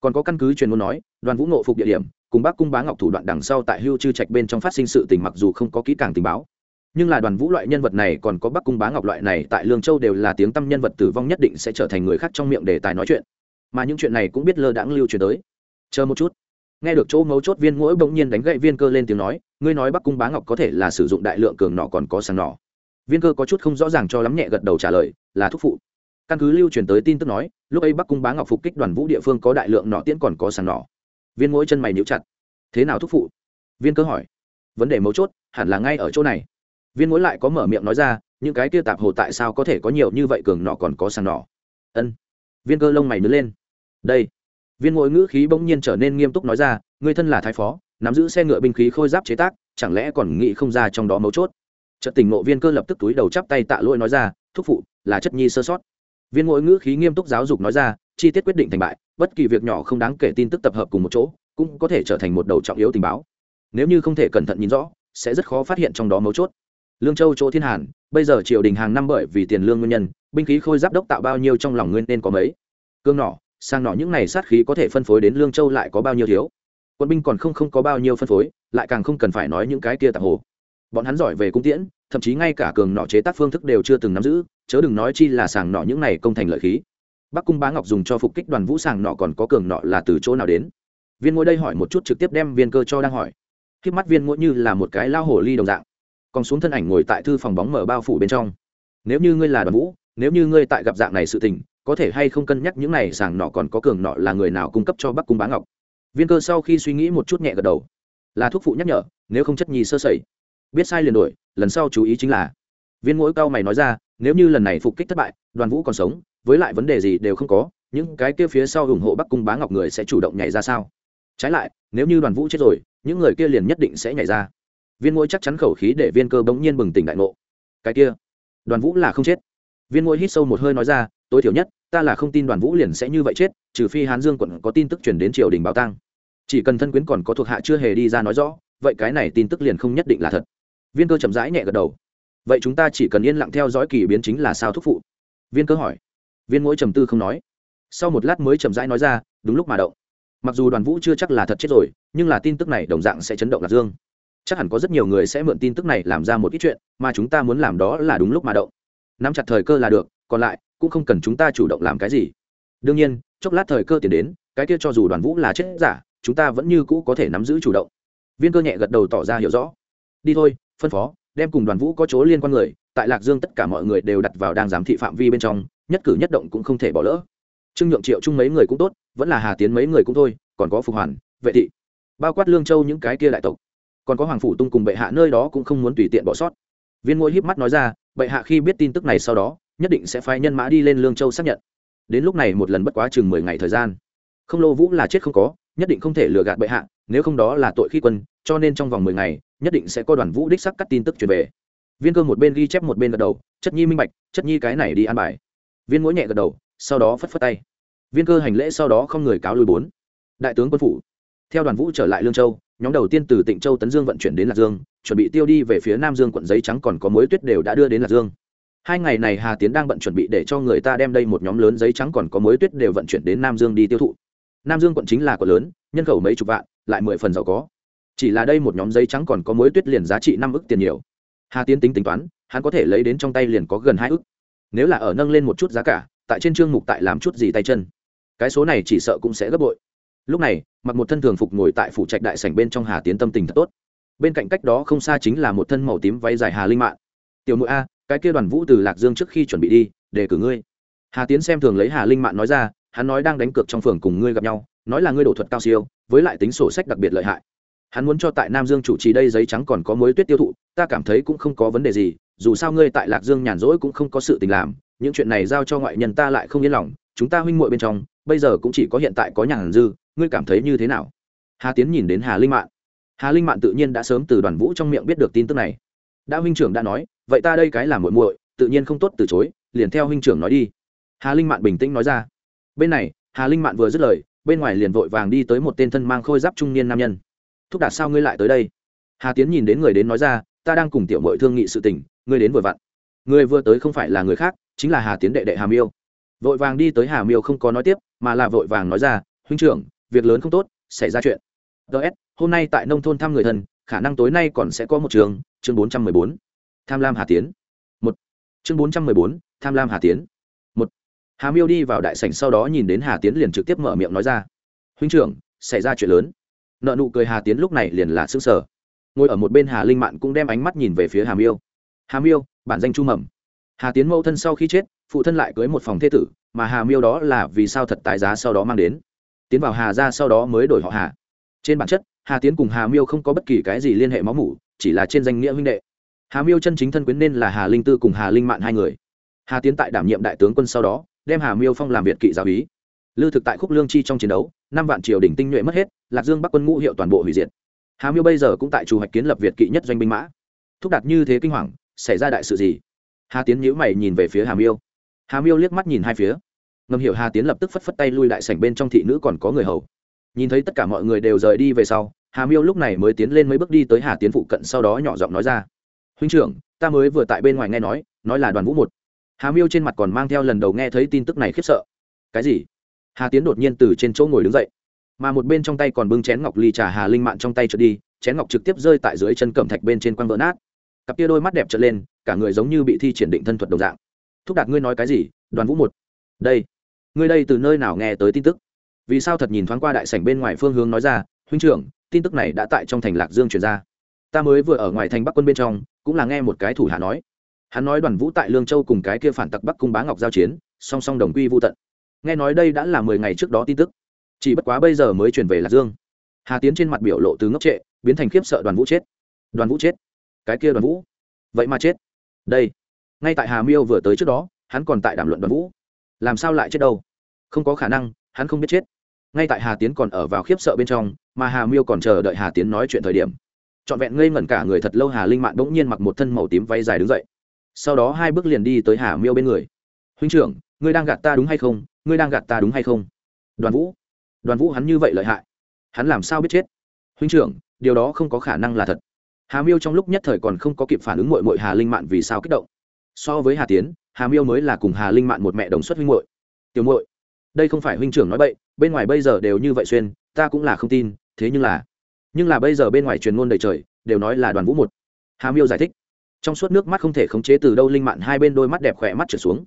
Còn có căn cứ truyền muốn nói, đoàn vũ nộ phục địa điểm cùng bắc cung bá ngọc thủ đoạn đằng sau tại hưu chư trạch bên trong phát sinh sự tình mặc dù không có kỹ càng tình báo. Nhưng là đoàn vũ loại nhân vật này còn có bắc cung bá ngọc loại này, tại lương châu đều là tiếng tăm nhân vật tử vong nhất định sẽ trở thành người khác trong miệng đề tài nói chuyện. Mà những chuyện này cũng biết lơ đãng lưu truyền tới. Chờ một chút. Nghe được chỗ mấu chốt viên mũi bỗng nhiên đánh gậy viên cơ lên tiếng nói, ngươi nói bắc cung bá ngọc có thể là sử dụng đại lượng cường nọ còn có sàng nọ. Viên cơ có chút không rõ ràng cho lắm nhẹ gật đầu trả lời, là thúc phụ. Căn cứ lưu truyền tới tin tức nói, lúc ấy bắc cung bá ngọc phục kích đoàn vũ địa phương có đại lượng nọ tiễn còn có sàng nọ viên mỗi chân mày níu chặt. Thế nào thúc phụ? Viên cơ hỏi. Vấn đề mấu chốt, hẳn là ngay ở chỗ này. Viên mỗi lại có mở miệng nói ra, những cái kia tạp hồ tại sao có thể có nhiều như vậy cường nọ còn có sàng nọ? Ân. Viên cơ lông mày nứt lên. Đây. Viên mỗi ngữ khí bỗng nhiên trở nên nghiêm túc nói ra, người thân là thái phó, nắm giữ xe ngựa binh khí khôi giáp chế tác, chẳng lẽ còn nghĩ không ra trong đó mấu chốt? Trận tình ngộ viên cơ lập tức túi đầu chắp tay tạ lỗi nói ra, thúc phụ, là chất nhi sơ sót. Viên mỗi ngữ khí nghiêm túc giáo dục nói ra chi tiết quyết định thành bại, bất kỳ việc nhỏ không đáng kể tin tức tập hợp cùng một chỗ, cũng có thể trở thành một đầu trọng yếu tình báo. Nếu như không thể cẩn thận nhìn rõ, sẽ rất khó phát hiện trong đó mấu chốt. Lương châu chỗ thiên hàn, bây giờ triều đình hàng năm bởi vì tiền lương nguyên nhân, binh khí khôi giáp đốc tạo bao nhiêu trong lòng nguyên nên có mấy? Cương nỏ, sang nỏ những này sát khí có thể phân phối đến lương châu lại có bao nhiêu thiếu? Quân binh còn không không có bao nhiêu phân phối, lại càng không cần phải nói những cái kia tạp hồ. Bọn hắn giỏi về cung tiễn, thậm chí ngay cả cường nỏ chế tác phương thức đều chưa từng nắm giữ, chớ đừng nói chi là sàng nỏ những này công thành lợi khí bắc cung bá ngọc dùng cho phục kích đoàn vũ sàng nọ còn có cường nọ là từ chỗ nào đến? Viên ngôi đây hỏi một chút trực tiếp đem viên cơ cho đang hỏi. Khi mắt viên ngôi như là một cái lao hồ ly đồng dạng. Còn xuống thân ảnh ngồi tại thư phòng bóng mở bao phủ bên trong. Nếu như ngươi là đoàn vũ, nếu như ngươi tại gặp dạng này sự tình, có thể hay không cân nhắc những này sàng nọ còn có cường nọ là người nào cung cấp cho bắc cung bá ngọc? Viên cơ sau khi suy nghĩ một chút nhẹ gật đầu. Là thuốc phụ nhắc nhở, nếu không chất nhì sơ sẩy. Biết sai liền đổi lần sau chú ý chính là. Viên mỗi cao mày nói ra, nếu như lần này phục kích thất bại, đoàn vũ còn sống với lại vấn đề gì đều không có, những cái kia phía sau ủng hộ bắc cung bá ngọc người sẽ chủ động nhảy ra sao? Trái lại, nếu như đoàn vũ chết rồi, những người kia liền nhất định sẽ nhảy ra. Viên ngôi chắc chắn khẩu khí để viên cơ bỗng nhiên bừng tỉnh đại ngộ. Cái kia, đoàn vũ là không chết. Viên ngôi hít sâu một hơi nói ra, tối thiểu nhất, ta là không tin đoàn vũ liền sẽ như vậy chết, trừ phi hán dương quận có tin tức chuyển đến triều đình báo tăng chỉ cần thân quyến còn có thuộc hạ chưa hề đi ra nói rõ, vậy cái này tin tức liền không nhất định là thật. Viên cơ chậm rãi nhẹ gật đầu. Vậy chúng ta chỉ cần yên lặng theo dõi kỳ biến chính là sao thúc phụ. Viên cơ hỏi viên mỗi trầm tư không nói. Sau một lát mới chậm rãi nói ra, đúng lúc mà động. Mặc dù đoàn vũ chưa chắc là thật chết rồi, nhưng là tin tức này đồng dạng sẽ chấn động lạc dương. Chắc hẳn có rất nhiều người sẽ mượn tin tức này làm ra một ít chuyện, mà chúng ta muốn làm đó là đúng lúc mà động. Nắm chặt thời cơ là được, còn lại, cũng không cần chúng ta chủ động làm cái gì. Đương nhiên, chốc lát thời cơ tiến đến, cái kia cho dù đoàn vũ là chết giả, chúng ta vẫn như cũ có thể nắm giữ chủ động. Viên cơ nhẹ gật đầu tỏ ra hiểu rõ. Đi thôi, phân phó, đem cùng đoàn vũ có chỗ liên quan người, tại lạc dương tất cả mọi người đều đặt vào đang giám thị phạm vi bên trong nhất cử nhất động cũng không thể bỏ lỡ. Trương nhượng triệu chung mấy người cũng tốt, vẫn là hà tiến mấy người cũng thôi, còn có phục hoàn, vệ thị, bao quát lương châu những cái kia đại tộc. Còn có hoàng phủ tung cùng bệ hạ nơi đó cũng không muốn tùy tiện bỏ sót. Viên ngôi híp mắt nói ra, bệ hạ khi biết tin tức này sau đó, nhất định sẽ phái nhân mã đi lên lương châu xác nhận. Đến lúc này một lần bất quá chừng mười ngày thời gian. Không lô vũ là chết không có, nhất định không thể lừa gạt bệ hạ, nếu không đó là tội khi quân, cho nên trong vòng mười ngày, nhất định sẽ có đoàn vũ đích sắc cắt tin tức truyền về. Viên cơ một bên ghi chép một bên gật đầu, chất nhi minh bạch, chất nhi cái này đi ăn bài viên mũi nhẹ gật đầu, sau đó phất phất tay. Viên cơ hành lễ sau đó không người cáo lui bốn. Đại tướng quân phủ. Theo đoàn vũ trở lại lương châu, nhóm đầu tiên từ tịnh châu tấn dương vận chuyển đến lạc dương, chuẩn bị tiêu đi về phía nam dương quận giấy trắng còn có mối tuyết đều đã đưa đến lạc dương. Hai ngày này hà tiến đang bận chuẩn bị để cho người ta đem đây một nhóm lớn giấy trắng còn có mối tuyết đều vận chuyển đến nam dương đi tiêu thụ. Nam dương quận chính là quận lớn, nhân khẩu mấy chục vạn, lại mười phần giàu có. Chỉ là đây một nhóm giấy trắng còn có mối tuyết liền giá trị năm ức tiền nhiều. Hà tiến tính tính toán, hắn có thể lấy đến trong tay liền có gần hai ức nếu là ở nâng lên một chút giá cả, tại trên chương mục tại làm chút gì tay chân. Cái số này chỉ sợ cũng sẽ gấp bội. Lúc này, mặc một thân thường phục ngồi tại phủ trạch đại sảnh bên trong hà tiến tâm tình thật tốt. Bên cạnh cách đó không xa chính là một thân màu tím váy dài hà linh mạng tiểu mũi a, cái kia đoàn vũ từ lạc dương trước khi chuẩn bị đi, để cử ngươi. Hà tiến xem thường lấy hà linh mạng nói ra, hắn nói đang đánh cược trong phường cùng ngươi gặp nhau, nói là ngươi đổ thuật cao siêu, với lại tính sổ sách đặc biệt lợi hại. Hắn muốn cho tại nam dương chủ trì đây giấy trắng còn có mối tuyết tiêu thụ, ta cảm thấy cũng không có vấn đề gì dù sao ngươi tại lạc dương nhàn rỗi cũng không có sự tình làm, những chuyện này giao cho ngoại nhân ta lại không yên lòng, chúng ta huynh muội bên trong, bây giờ cũng chỉ có hiện tại có nhàn dư, ngươi cảm thấy như thế nào? Hà tiến nhìn đến hà linh mạn. Hà linh mạn tự nhiên đã sớm từ đoàn vũ trong miệng biết được tin tức này. Đã huynh trưởng đã nói, vậy ta đây cái là muội muội, tự nhiên không tốt từ chối, liền theo huynh trưởng nói đi. Hà linh mạn bình tĩnh nói ra. Bên này, hà linh mạn vừa dứt lời, bên ngoài liền vội vàng đi tới một tên thân mang khôi giáp trung niên nam nhân. Thúc đạt sao ngươi lại tới đây? Hà tiến nhìn đến người đến nói ra, ta đang cùng tiểu mội thương nghị sự tình ngươi đến vừa vặn. Người vừa tới không phải là người khác, chính là hà tiến đệ đệ hà miêu. Vội vàng đi tới hà miêu không có nói tiếp, mà là vội vàng nói ra, huynh trưởng, việc lớn không tốt, xảy ra chuyện. Ts hôm nay tại nông thôn thăm người thân, khả năng tối nay còn sẽ có một trường, chương bốn trăm mười bốn. Tham lam hà tiến. Một. Chương bốn trăm mười bốn, tham lam hà tiến. Một. Hà miêu đi vào đại sảnh sau đó nhìn đến hà tiến liền trực tiếp mở miệng nói ra, huynh trưởng, xảy ra chuyện lớn. Nợ nụ cười hà tiến lúc này liền là xương sở ngồi ở một bên hà linh mạn cũng đem ánh mắt nhìn về phía hà miêu hà miêu, bản danh chu mầm. Hà tiến mẫu thân sau khi chết, phụ thân lại cưới một phòng thê tử, mà hà miêu đó là vì sao thật tài giá sau đó mang đến. Tiến vào hà ra sau đó mới đổi họ hà. Trên bản chất, hà tiến cùng hà miêu không có bất kỳ cái gì liên hệ máu mủ, chỉ là trên danh nghĩa huynh đệ. Hà miêu chân chính thân quyến nên là hà linh tư cùng hà linh mạn hai người. Hà tiến tại đảm nhiệm đại tướng quân sau đó, đem hà miêu phong làm việt kỵ giáo ý lưu thực tại khúc lương chi trong chiến đấu, năm vạn triều đỉnh tinh nhuệ mất hết, lạc dương bắc quân ngũ hiệu toàn bộ hủy diệt. Hà miêu bây giờ cũng tại chủ hoạch kiến lập việt kỵ nhất doanh binh mã. Thúc đạt như thế kinh hoàng xảy ra đại sự gì? Hà tiến nhíu mày nhìn về phía hà miêu. Hà miêu liếc mắt nhìn hai phía. Ngầm hiểu hà tiến lập tức phất phất tay lui đại sảnh bên trong thị nữ còn có người hầu. Nhìn thấy tất cả mọi người đều rời đi về sau, hà miêu lúc này mới tiến lên mấy bước đi tới hà tiến phụ cận sau đó nhỏ giọng nói ra. Huynh trưởng, ta mới vừa tại bên ngoài nghe nói nói là đoàn vũ một. Hà miêu trên mặt còn mang theo lần đầu nghe thấy tin tức này khiếp sợ. Cái gì? Hà tiến đột nhiên từ trên chỗ ngồi đứng dậy. Mà một bên trong tay còn bưng chén ngọc ly trà hà linh mạn trong tay trượt đi, chén ngọc trực tiếp rơi tại dưới chân cẩm thạch bên trên quăng vỡ nát cặp kia đôi mắt đẹp trở lên, cả người giống như bị thi triển định thân thuật đồng dạng. Thúc đạt, ngươi nói cái gì? Đoàn vũ một. Đây, ngươi đây từ nơi nào nghe tới tin tức? Vì sao thật nhìn thoáng qua đại sảnh bên ngoài phương hướng nói ra, huynh trưởng, tin tức này đã tại trong thành lạc dương truyền ra. Ta mới vừa ở ngoài thành bắc quân bên trong, cũng là nghe một cái thủ hạ nói. Hắn nói đoàn vũ tại lương châu cùng cái kia phản tặc bắc cung bá ngọc giao chiến, song song đồng quy vô tận. Nghe nói đây đã là mười ngày trước đó tin tức. Chỉ bất quá bây giờ mới truyền về lạc dương. Hà tiến trên mặt biểu lộ từ ngốc trệ, biến thành khiếp sợ đoàn vũ chết. Đoàn vũ chết cái kia đoàn vũ. Vậy mà chết. Đây. Ngay tại hà miêu vừa tới trước đó, hắn còn tại đàm luận đoàn vũ. Làm sao lại chết đâu? Không có khả năng, hắn không biết chết. Ngay tại hà tiến còn ở vào khiếp sợ bên trong, mà hà miêu còn chờ đợi hà tiến nói chuyện thời điểm. Trọn vẹn ngây ngẩn cả người thật lâu hà linh mạn bỗng nhiên mặc một thân màu tím váy dài đứng dậy. Sau đó hai bước liền đi tới hà miêu bên người. Huynh trưởng, ngươi đang gạt ta đúng hay không? Ngươi đang gạt ta đúng hay không? Đoàn vũ. Đoàn vũ hắn như vậy lợi hại. Hắn làm sao biết chết? Huynh trưởng, điều đó không có khả năng là thật hà miêu trong lúc nhất thời còn không có kịp phản ứng mội mội hà linh mạn vì sao kích động. So với hà tiến, hà miêu mới là cùng hà linh mạn một mẹ đồng xuất huynh mội tiểu mội đây không phải huynh trưởng nói bậy, bên ngoài bây giờ đều như vậy xuyên, ta cũng là không tin, thế nhưng là nhưng là bây giờ bên ngoài truyền ngôn đầy trời, đều nói là đoàn vũ một. Hà miêu giải thích. Trong suốt nước mắt không thể khống chế từ đâu linh mạn hai bên đôi mắt đẹp khỏe mắt trở xuống.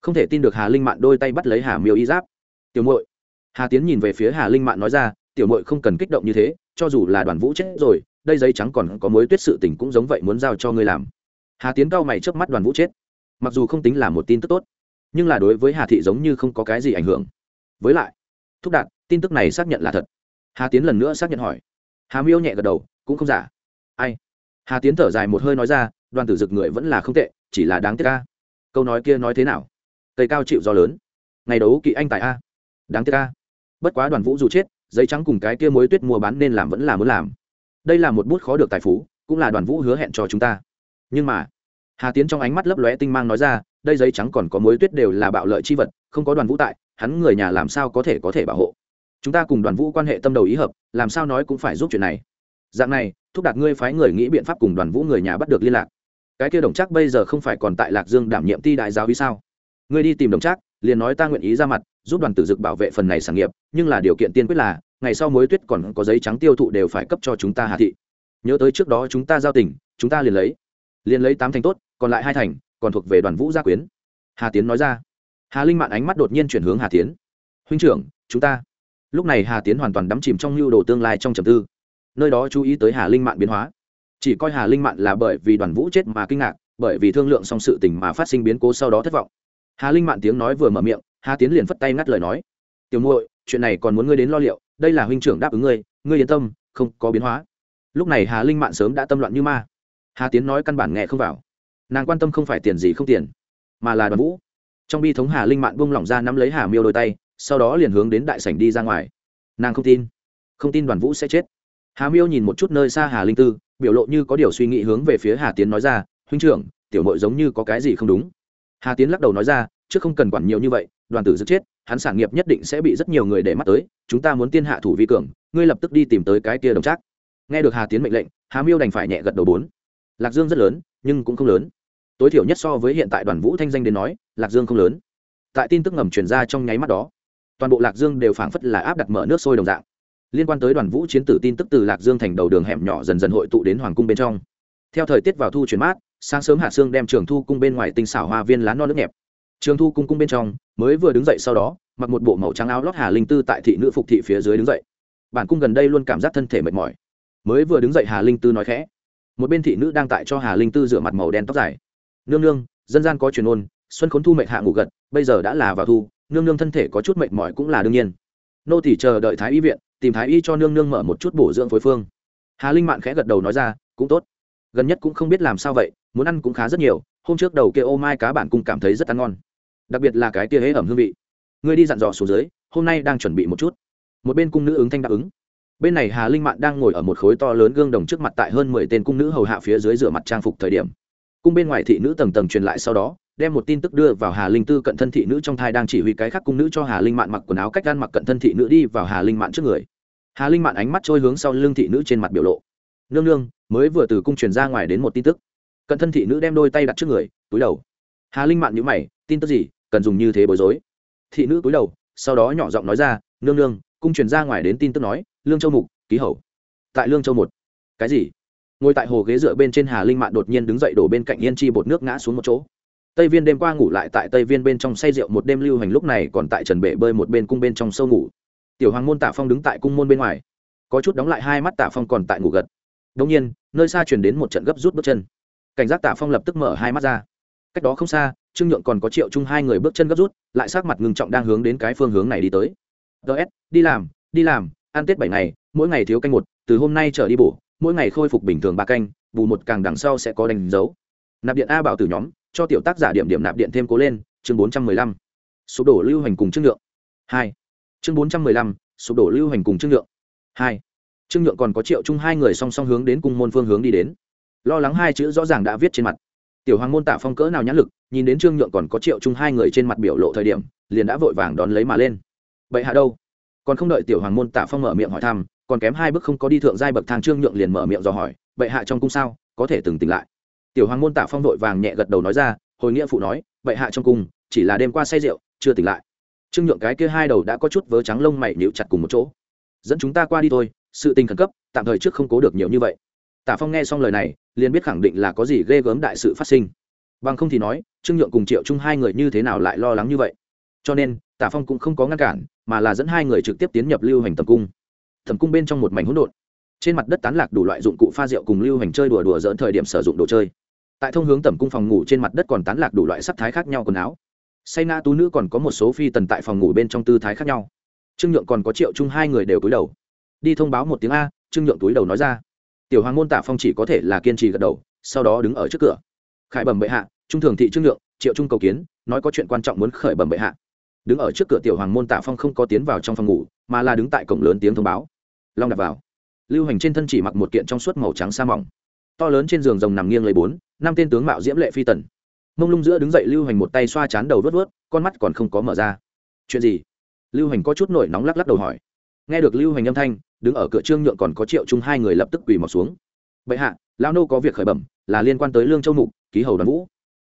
Không thể tin được hà linh mạn đôi tay bắt lấy hà miêu y giáp. Tiểu mội hà tiến nhìn về phía hà linh mạn nói ra, tiểu mội không cần kích động như thế, cho dù là đoàn vũ chết rồi đây giấy trắng còn có mối tuyết sự tình cũng giống vậy muốn giao cho ngươi làm. Hà tiến cao mày trước mắt đoàn vũ chết. Mặc dù không tính là một tin tức tốt, nhưng là đối với hà thị giống như không có cái gì ảnh hưởng. Với lại, thúc đạt, tin tức này xác nhận là thật. Hà tiến lần nữa xác nhận hỏi. Hà miêu nhẹ gật đầu, cũng không giả. Ai? Hà tiến thở dài một hơi nói ra, đoàn tử dực người vẫn là không tệ, chỉ là đáng tiếc ca câu nói kia nói thế nào? Cây cao chịu do lớn. Ngày đấu kỵ anh tại a. Đáng tiếc ca bất quá đoàn vũ dù chết, giấy trắng cùng cái kia mối tuyết mua bán nên làm vẫn là muốn làm đây là một bút khó được tài phú, cũng là đoàn vũ hứa hẹn cho chúng ta. Nhưng mà, hà tiến trong ánh mắt lấp lóe tinh mang nói ra, đây giấy trắng còn có mối tuyết đều là bạo lợi chi vật, không có đoàn vũ tại, hắn người nhà làm sao có thể có thể bảo hộ? Chúng ta cùng đoàn vũ quan hệ tâm đầu ý hợp, làm sao nói cũng phải giúp chuyện này. Dạng này, thúc đạt ngươi phái người nghĩ biện pháp cùng đoàn vũ người nhà bắt được liên lạc. Cái kia đồng chắc bây giờ không phải còn tại lạc dương đảm nhiệm ti đại giáo vì sao? Ngươi đi tìm đồng chắc liền nói ta nguyện ý ra mặt, giúp đoàn tử dực bảo vệ phần này sản nghiệp, nhưng là điều kiện tiên quyết là ngày sau mối tuyết còn có giấy trắng tiêu thụ đều phải cấp cho chúng ta hà thị. Nhớ tới trước đó chúng ta giao tình, chúng ta liền lấy. Liền lấy tám thành tốt, còn lại hai thành, còn thuộc về đoàn vũ gia quyến. Hà tiến nói ra. Hà linh mạn ánh mắt đột nhiên chuyển hướng hà tiến. Huynh trưởng, chúng ta. Lúc này hà tiến hoàn toàn đắm chìm trong lưu đồ tương lai trong trầm tư. Nơi đó chú ý tới hà linh mạn biến hóa. Chỉ coi hà linh mạn là bởi vì đoàn vũ chết mà kinh ngạc, bởi vì thương lượng xong sự tình mà phát sinh biến cố sau đó thất vọng. Hà linh mạn tiếng nói vừa mở miệng, hà tiến liền phất tay ngắt lời nói. Tiểu muội, chuyện này còn muốn ngươi đến lo liệu đây là huynh trưởng đáp ứng ngươi ngươi yên tâm, không có biến hóa. Lúc này hà linh mạn sớm đã tâm loạn như ma. Hà tiến nói căn bản nghe không vào. Nàng quan tâm không phải tiền gì không tiền, mà là đoàn vũ. Trong bi thống hà linh mạn buông lỏng ra nắm lấy hà miêu đôi tay, sau đó liền hướng đến đại sảnh đi ra ngoài. Nàng không tin. Không tin đoàn vũ sẽ chết. Hà miêu nhìn một chút nơi xa hà linh tư, biểu lộ như có điều suy nghĩ hướng về phía hà tiến nói ra, huynh trưởng, tiểu mội giống như có cái gì không đúng? Hà tiến lắc đầu nói ra chứ không cần quản nhiều như vậy, đoàn tử dứt chết, hắn sản nghiệp nhất định sẽ bị rất nhiều người để mắt tới, chúng ta muốn tiên hạ thủ vi cường, ngươi lập tức đi tìm tới cái kia đồng trác. Nghe được hà tiến mệnh lệnh, hà miêu đành phải nhẹ gật đầu bốn. Lạc dương rất lớn, nhưng cũng không lớn. Tối thiểu nhất so với hiện tại đoàn vũ thanh danh đến nói, lạc dương không lớn. Tại tin tức ngầm truyền ra trong nháy mắt đó, toàn bộ lạc dương đều phảng phất là áp đặt mở nước sôi đồng dạng. Liên quan tới đoàn vũ chiến tử tin tức từ lạc dương thành đầu đường hẻm nhỏ dần dần hội tụ đến hoàng cung bên trong. Theo thời tiết vào thu chuyển mát, sáng sớm hạ sương đem trường thu cung bên ngoài tinh xảo hoa viên lá non nước nhẹp trường thu cung cung bên trong, mới vừa đứng dậy sau đó, mặc một bộ màu trắng áo lót hà linh tư tại thị nữ phục thị phía dưới đứng dậy. Bản cung gần đây luôn cảm giác thân thể mệt mỏi. Mới vừa đứng dậy hà linh tư nói khẽ. Một bên thị nữ đang tại cho hà linh tư rửa mặt màu đen tóc dài. Nương nương, dân gian có truyền ôn, xuân khốn thu mệnh hạ ngủ gật, bây giờ đã là vào thu, nương nương thân thể có chút mệt mỏi cũng là đương nhiên. Nô tỷ chờ đợi thái y viện, tìm thái y cho nương nương mở một chút bổ dưỡng phối phương. Hà linh mạn khẽ gật đầu nói ra, cũng tốt. Gần nhất cũng không biết làm sao vậy, muốn ăn cũng khá rất nhiều, hôm trước đầu kia ô mai cá bản cung cảm thấy rất ăn ngon đặc biệt là cái kia hế ẩm hương vị. Ngươi đi dặn dò xuống dưới, hôm nay đang chuẩn bị một chút. Một bên cung nữ ứng thanh đáp ứng. Bên này hà linh mạn đang ngồi ở một khối to lớn gương đồng trước mặt tại hơn mười tên cung nữ hầu hạ phía dưới rửa mặt trang phục thời điểm. Cung bên ngoài thị nữ tầng tầng truyền lại sau đó, đem một tin tức đưa vào hà linh tư cận thân thị nữ trong thai đang chỉ huy cái khác cung nữ cho hà linh mạn mặc quần áo cách gan mặc cận thân thị nữ đi vào hà linh mạn trước người. Hà linh mạn ánh mắt trôi hướng sau lưng thị nữ trên mặt biểu lộ. Nương nương, mới vừa từ cung truyền ra ngoài đến một tin tức. Cận thân thị nữ đem đôi tay đặt trước người, túi đầu. Hà linh mạn nhữ mày, tin tức gì? Cần dùng như thế bối rối. Thị nữ cúi đầu, sau đó nhỏ giọng nói ra, nương nương, cung truyền ra ngoài đến tin tức nói, lương châu mục, ký hầu. Tại lương châu một. Cái gì? Ngồi tại hồ ghế dựa bên trên hà linh mạn đột nhiên đứng dậy đổ bên cạnh yên chi bột nước ngã xuống một chỗ. Tây viên đêm qua ngủ lại tại tây viên bên trong say rượu một đêm lưu hành lúc này còn tại trần bể bơi một bên cung bên trong sâu ngủ. Tiểu hoàng môn tạ phong đứng tại cung môn bên ngoài. Có chút đóng lại hai mắt tạ phong còn tại ngủ gật. Đông nhiên, nơi xa chuyển đến một trận gấp rút bước chân. Cảnh giác tạ phong lập tức mở hai mắt ra. Cách đó không xa trương nhượng còn có triệu chung hai người bước chân gấp rút, lại sát mặt ngừng trọng đang hướng đến cái phương hướng này đi tới. Ts đi làm đi làm, ăn tết bảy ngày, mỗi ngày thiếu canh một, từ hôm nay trở đi bổ, mỗi ngày khôi phục bình thường ba canh, bù một càng đằng sau sẽ có đánh dấu. Nạp điện a bảo từ nhóm, cho tiểu tác giả điểm điểm nạp điện thêm cố lên, chương bốn trăm mười lăm. Sụp đổ lưu hành cùng trương nhượng. Hai. Chương bốn trăm mười lăm, sụp đổ lưu hành cùng trương nhượng. Hai. Trương nhượng còn có triệu chung hai người song song hướng đến cung môn phương hướng đi đến. Lo lắng hai chữ rõ ràng đã viết trên mặt tiểu hoàng môn tạ phong cỡ nào nhãn lực, nhìn đến trương nhượng còn có triệu chung hai người trên mặt biểu lộ thời điểm, liền đã vội vàng đón lấy mà lên. Vậy hạ đâu? Còn không đợi tiểu hoàng môn tạ phong mở miệng hỏi thăm, còn kém hai bước không có đi thượng giai bậc thang trương nhượng liền mở miệng dò hỏi, bệ hạ trong cung sao? Có thể từng tỉnh lại? Tiểu hoàng môn tạ phong vội vàng nhẹ gật đầu nói ra, hồi nghĩa phụ nói, bệ hạ trong cung, chỉ là đêm qua say rượu, chưa tỉnh lại. Trương nhượng cái kia hai đầu đã có chút vớ trắng lông mày níu chặt cùng một chỗ. Dẫn chúng ta qua đi thôi, sự tình khẩn cấp, tạm thời trước không cố được nhiều như vậy. Tả phong nghe xong lời này liền biết khẳng định là có gì ghê gớm đại sự phát sinh. Bằng không thì nói, trương nhượng cùng triệu chung hai người như thế nào lại lo lắng như vậy? Cho nên tạ phong cũng không có ngăn cản, mà là dẫn hai người trực tiếp tiến nhập lưu hành tầm cung. Thẩm cung bên trong một mảnh hỗn độn. Trên mặt đất tán lạc đủ loại dụng cụ pha rượu cùng lưu hành chơi đùa đùa dỡn thời điểm sử dụng đồ chơi. Tại thông hướng tẩm cung phòng ngủ trên mặt đất còn tán lạc đủ loại sắc thái khác nhau quần áo. Say na tú nữ còn có một số phi tần tại phòng ngủ bên trong tư thái khác nhau. Trương nhượng còn có triệu chung hai người đều cúi đầu. Đi thông báo một tiếng a, trương nhượng túi đầu nói ra tiểu hoàng môn tạ phong chỉ có thể là kiên trì gật đầu, sau đó đứng ở trước cửa. Khải bẩm bệ hạ, trung thường thị trương nhượng, triệu trung cầu kiến, nói có chuyện quan trọng muốn khởi bẩm bệ hạ. Đứng ở trước cửa tiểu hoàng môn tạ phong không có tiến vào trong phòng ngủ, mà là đứng tại cổng lớn tiếng thông báo. Long đặt vào. Lưu hành trên thân chỉ mặc một kiện trong suốt màu trắng sa mỏng. To lớn trên giường rồng nằm nghiêng lấy bốn, năm tên tướng mạo diễm lệ phi tần. Mông lung giữa đứng dậy lưu hành một tay xoa chán đầu vớt vớt con mắt còn không có mở ra. Chuyện gì? Lưu hành có chút nổi nóng lắc lắc đầu hỏi. Nghe được lưu hành âm thanh đứng ở cửa trương nhượng còn có triệu chung hai người lập tức quỳ mọc xuống. Bệ hạ lao nô có việc khởi bẩm, là liên quan tới lương châu mục, ký hầu đoàn vũ.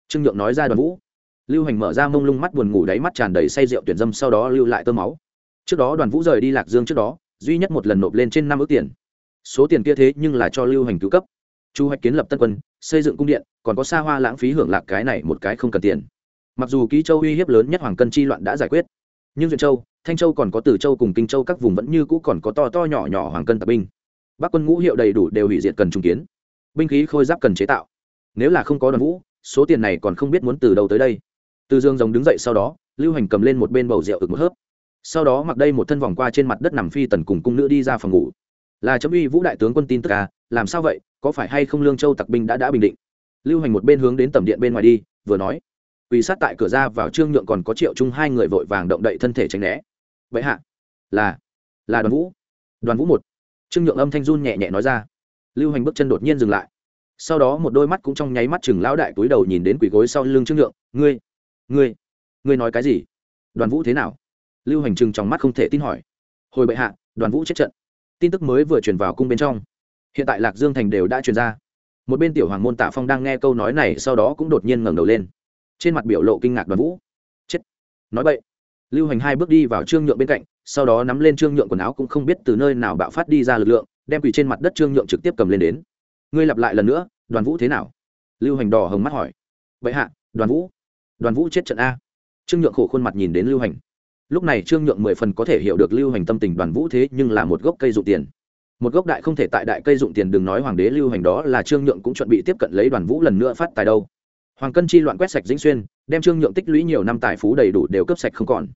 Trương nhượng nói ra đoàn vũ. Lưu hành mở ra mông lung mắt buồn ngủ đáy mắt tràn đầy say rượu tuyển dâm, sau đó lưu lại tơ máu. Trước đó đoàn vũ rời đi lạc dương trước đó, duy nhất một lần nộp lên trên năm ước tiền. Số tiền kia thế nhưng là cho lưu hành cứu cấp. Chu hoạch kiến lập tân quân, xây dựng cung điện, còn có xa hoa lãng phí hưởng lạc cái này một cái không cần tiền. Mặc dù ký châu uy hiếp lớn nhất hoàng cân chi loạn đã giải quyết nhưng duyện châu, thanh châu còn có từ châu cùng kinh châu các vùng vẫn như cũ còn có to to nhỏ nhỏ hoàng cân tập binh. Bắc quân ngũ hiệu đầy đủ đều hủy diệt cần trung kiến. Binh khí khôi giáp cần chế tạo. Nếu là không có đoàn vũ, số tiền này còn không biết muốn từ đâu tới đây. Từ dương rồng đứng dậy sau đó, lưu hành cầm lên một bên bầu rượu ực một hớp. Sau đó mặc đây một thân vòng qua trên mặt đất nằm phi tần cùng cung nữ đi ra phòng ngủ. Là chấm uy vũ đại tướng quân tin tức à làm sao vậy, có phải hay không lương châu tặc binh đã đã bình định? Lưu hành một bên hướng đến tầm điện bên ngoài đi, vừa nói quỳ sát tại cửa ra vào trương nhượng còn có triệu chung hai người vội vàng động đậy thân thể tránh né. Vậy hạ, là là đoàn vũ. Đoàn vũ một. Trương nhượng âm thanh run nhẹ nhẹ nói ra. Lưu hành bước chân đột nhiên dừng lại. Sau đó một đôi mắt cũng trong nháy mắt chừng lão đại túi đầu nhìn đến quỷ gối sau lưng trương nhượng. Ngươi ngươi ngươi nói cái gì? Đoàn vũ thế nào? Lưu hành chừng trong mắt không thể tin hỏi. Hồi bệ hạ, đoàn vũ chết trận. Tin tức mới vừa truyền vào cung bên trong. Hiện tại lạc dương thành đều đã truyền ra. Một bên tiểu hoàng môn tạ phong đang nghe câu nói này, sau đó cũng đột nhiên ngẩng đầu lên trên mặt biểu lộ kinh ngạc đoàn vũ. Chết. Nói vậy lưu hành hai bước đi vào trương nhượng bên cạnh, sau đó nắm lên trương nhượng quần áo cũng không biết từ nơi nào bạo phát đi ra lực lượng, đem quỳ trên mặt đất trương nhượng trực tiếp cầm lên đến. Ngươi lặp lại lần nữa, đoàn vũ thế nào? Lưu hành đỏ hồng mắt hỏi. Vậy hạ, đoàn vũ. Đoàn vũ chết trận a. Trương nhượng khổ khuôn mặt nhìn đến lưu hành. Lúc này trương nhượng mười phần có thể hiểu được lưu hành tâm tình đoàn vũ thế nhưng là một gốc cây dụng tiền. Một gốc đại không thể tại đại cây dụng tiền đừng nói hoàng đế lưu hành đó là trương nhượng cũng chuẩn bị tiếp cận lấy đoàn vũ lần nữa phát tài đâu hoàng cân chi loạn quét sạch dĩnh xuyên, đem trương nhượng tích lũy nhiều năm tài phú đầy đủ đều cấp sạch không còn.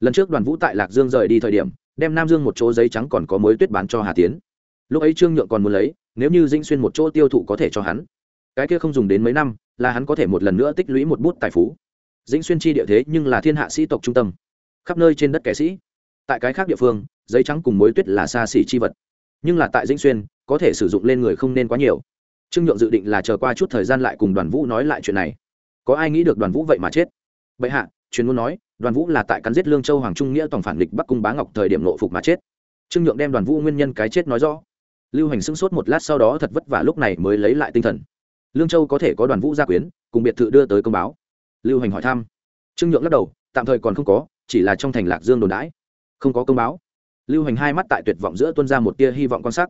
Lần trước đoàn vũ tại lạc dương rời đi thời điểm, đem nam dương một chỗ giấy trắng còn có mối tuyết bán cho hà tiến. Lúc ấy trương nhượng còn muốn lấy, nếu như dĩnh xuyên một chỗ tiêu thụ có thể cho hắn. Cái kia không dùng đến mấy năm, là hắn có thể một lần nữa tích lũy một bút tài phú. Dĩnh xuyên chi địa thế nhưng là thiên hạ sĩ tộc trung tâm. Khắp nơi trên đất kẻ sĩ. Tại cái khác địa phương, giấy trắng cùng mối tuyết là xa xỉ chi vật. Nhưng là tại dĩnh xuyên, có thể sử dụng lên người không nên quá nhiều trương nhượng dự định là chờ qua chút thời gian lại cùng đoàn vũ nói lại chuyện này. Có ai nghĩ được đoàn vũ vậy mà chết? Bệ hạ truyền muốn nói, đoàn vũ là tại cắn giết lương châu hoàng trung nghĩa tổng phản địch bắc cung bá ngọc thời điểm nộ phục mà chết. Trương nhượng đem đoàn vũ nguyên nhân cái chết nói rõ. Lưu hành sững sốt một lát sau đó thật vất vả lúc này mới lấy lại tinh thần. Lương châu có thể có đoàn vũ gia quyến, cùng biệt thự đưa tới công báo. Lưu hành hỏi thăm. Trương nhượng lắc đầu, tạm thời còn không có, chỉ là trong thành lạc dương đồn đãi. Không có công báo. Lưu hành hai mắt tại tuyệt vọng giữa tuân ra một tia hy vọng quan sát.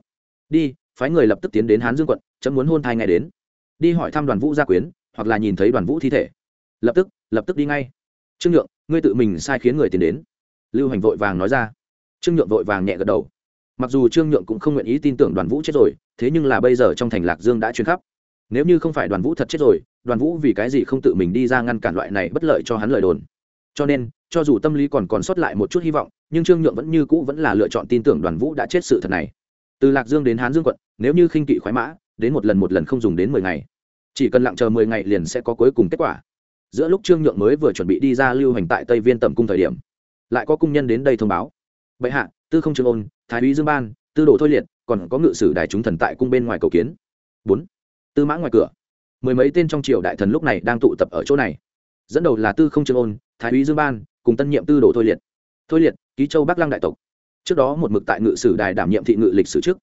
Đi phái người lập tức tiến đến hán dương quận, chấm muốn hôn thai ngày đến. Đi hỏi thăm đoàn vũ gia quyến, hoặc là nhìn thấy đoàn vũ thi thể. Lập tức lập tức đi ngay. Trương nhượng, ngươi tự mình sai khiến người tiến đến. Lưu hành vội vàng nói ra. Trương nhượng vội vàng nhẹ gật đầu. Mặc dù trương nhượng cũng không nguyện ý tin tưởng đoàn vũ chết rồi, thế nhưng là bây giờ trong thành lạc dương đã chuyến khắp. Nếu như không phải đoàn vũ thật chết rồi, đoàn vũ vì cái gì không tự mình đi ra ngăn cản loại này bất lợi cho hắn lời đồn. Cho nên, cho dù tâm lý còn còn sót lại một chút hy vọng, nhưng trương nhượng vẫn như cũ vẫn là lựa chọn tin tưởng đoàn vũ đã chết sự thật này từ lạc dương đến hán dương quận, nếu như khinh kỵ khoái mã, đến một lần một lần không dùng đến mười ngày. Chỉ cần lặng chờ mười ngày liền sẽ có cuối cùng kết quả. Giữa lúc trương nhượng mới vừa chuẩn bị đi ra lưu hành tại tây viên tầm cung thời điểm, lại có cung nhân đến đây thông báo. Bệ hạ, tư không trương ôn, thái úy dương ban, tư đồ thôi liệt, còn có ngự sử đại chúng thần tại cung bên ngoài cầu kiến. Bốn. Tư mã ngoài cửa. Mười mấy tên trong triều đại thần lúc này đang tụ tập ở chỗ này. Dẫn đầu là tư không trương ôn, thái úy dương ban, cùng tân nhiệm tư đồ thôi liệt. Thôi liệt, ký châu bắc lăng đại tộc trước đó một mực tại ngự sử đài đảm nhiệm thị ngự lịch sử trước.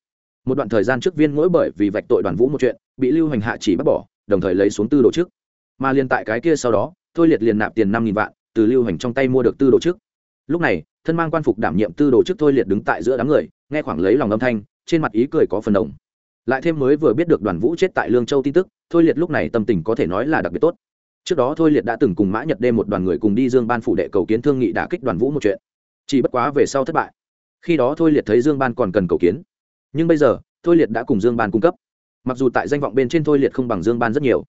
Một đoạn thời gian trước viên mỗi bởi vì vạch tội đoàn vũ một chuyện, bị lưu hành hạ chỉ bắt bỏ, đồng thời lấy xuống tư đồ trước. Mà liền tại cái kia sau đó, thôi liệt liền nạp tiền năm nghìn vạn, từ lưu hành trong tay mua được tư đồ trước. Lúc này, thân mang quan phục đảm nhiệm tư đồ trước thôi liệt đứng tại giữa đám người, nghe khoảng lấy lòng âm thanh, trên mặt ý cười có phần đồng. Lại thêm mới vừa biết được đoàn vũ chết tại lương châu tin tức, thôi liệt lúc này tâm tình có thể nói là đặc biệt tốt. Trước đó thôi liệt đã từng cùng mã nhật đêm một đoàn người cùng đi dương ban phủ đệ cầu kiến thương nghị đã kích đoàn vũ một chuyện. Chỉ bất quá về sau thất bại khi đó thôi liệt thấy dương ban còn cần cầu kiến. Nhưng bây giờ, thôi liệt đã cùng dương ban cung cấp. Mặc dù tại danh vọng bên trên thôi liệt không bằng dương ban rất nhiều,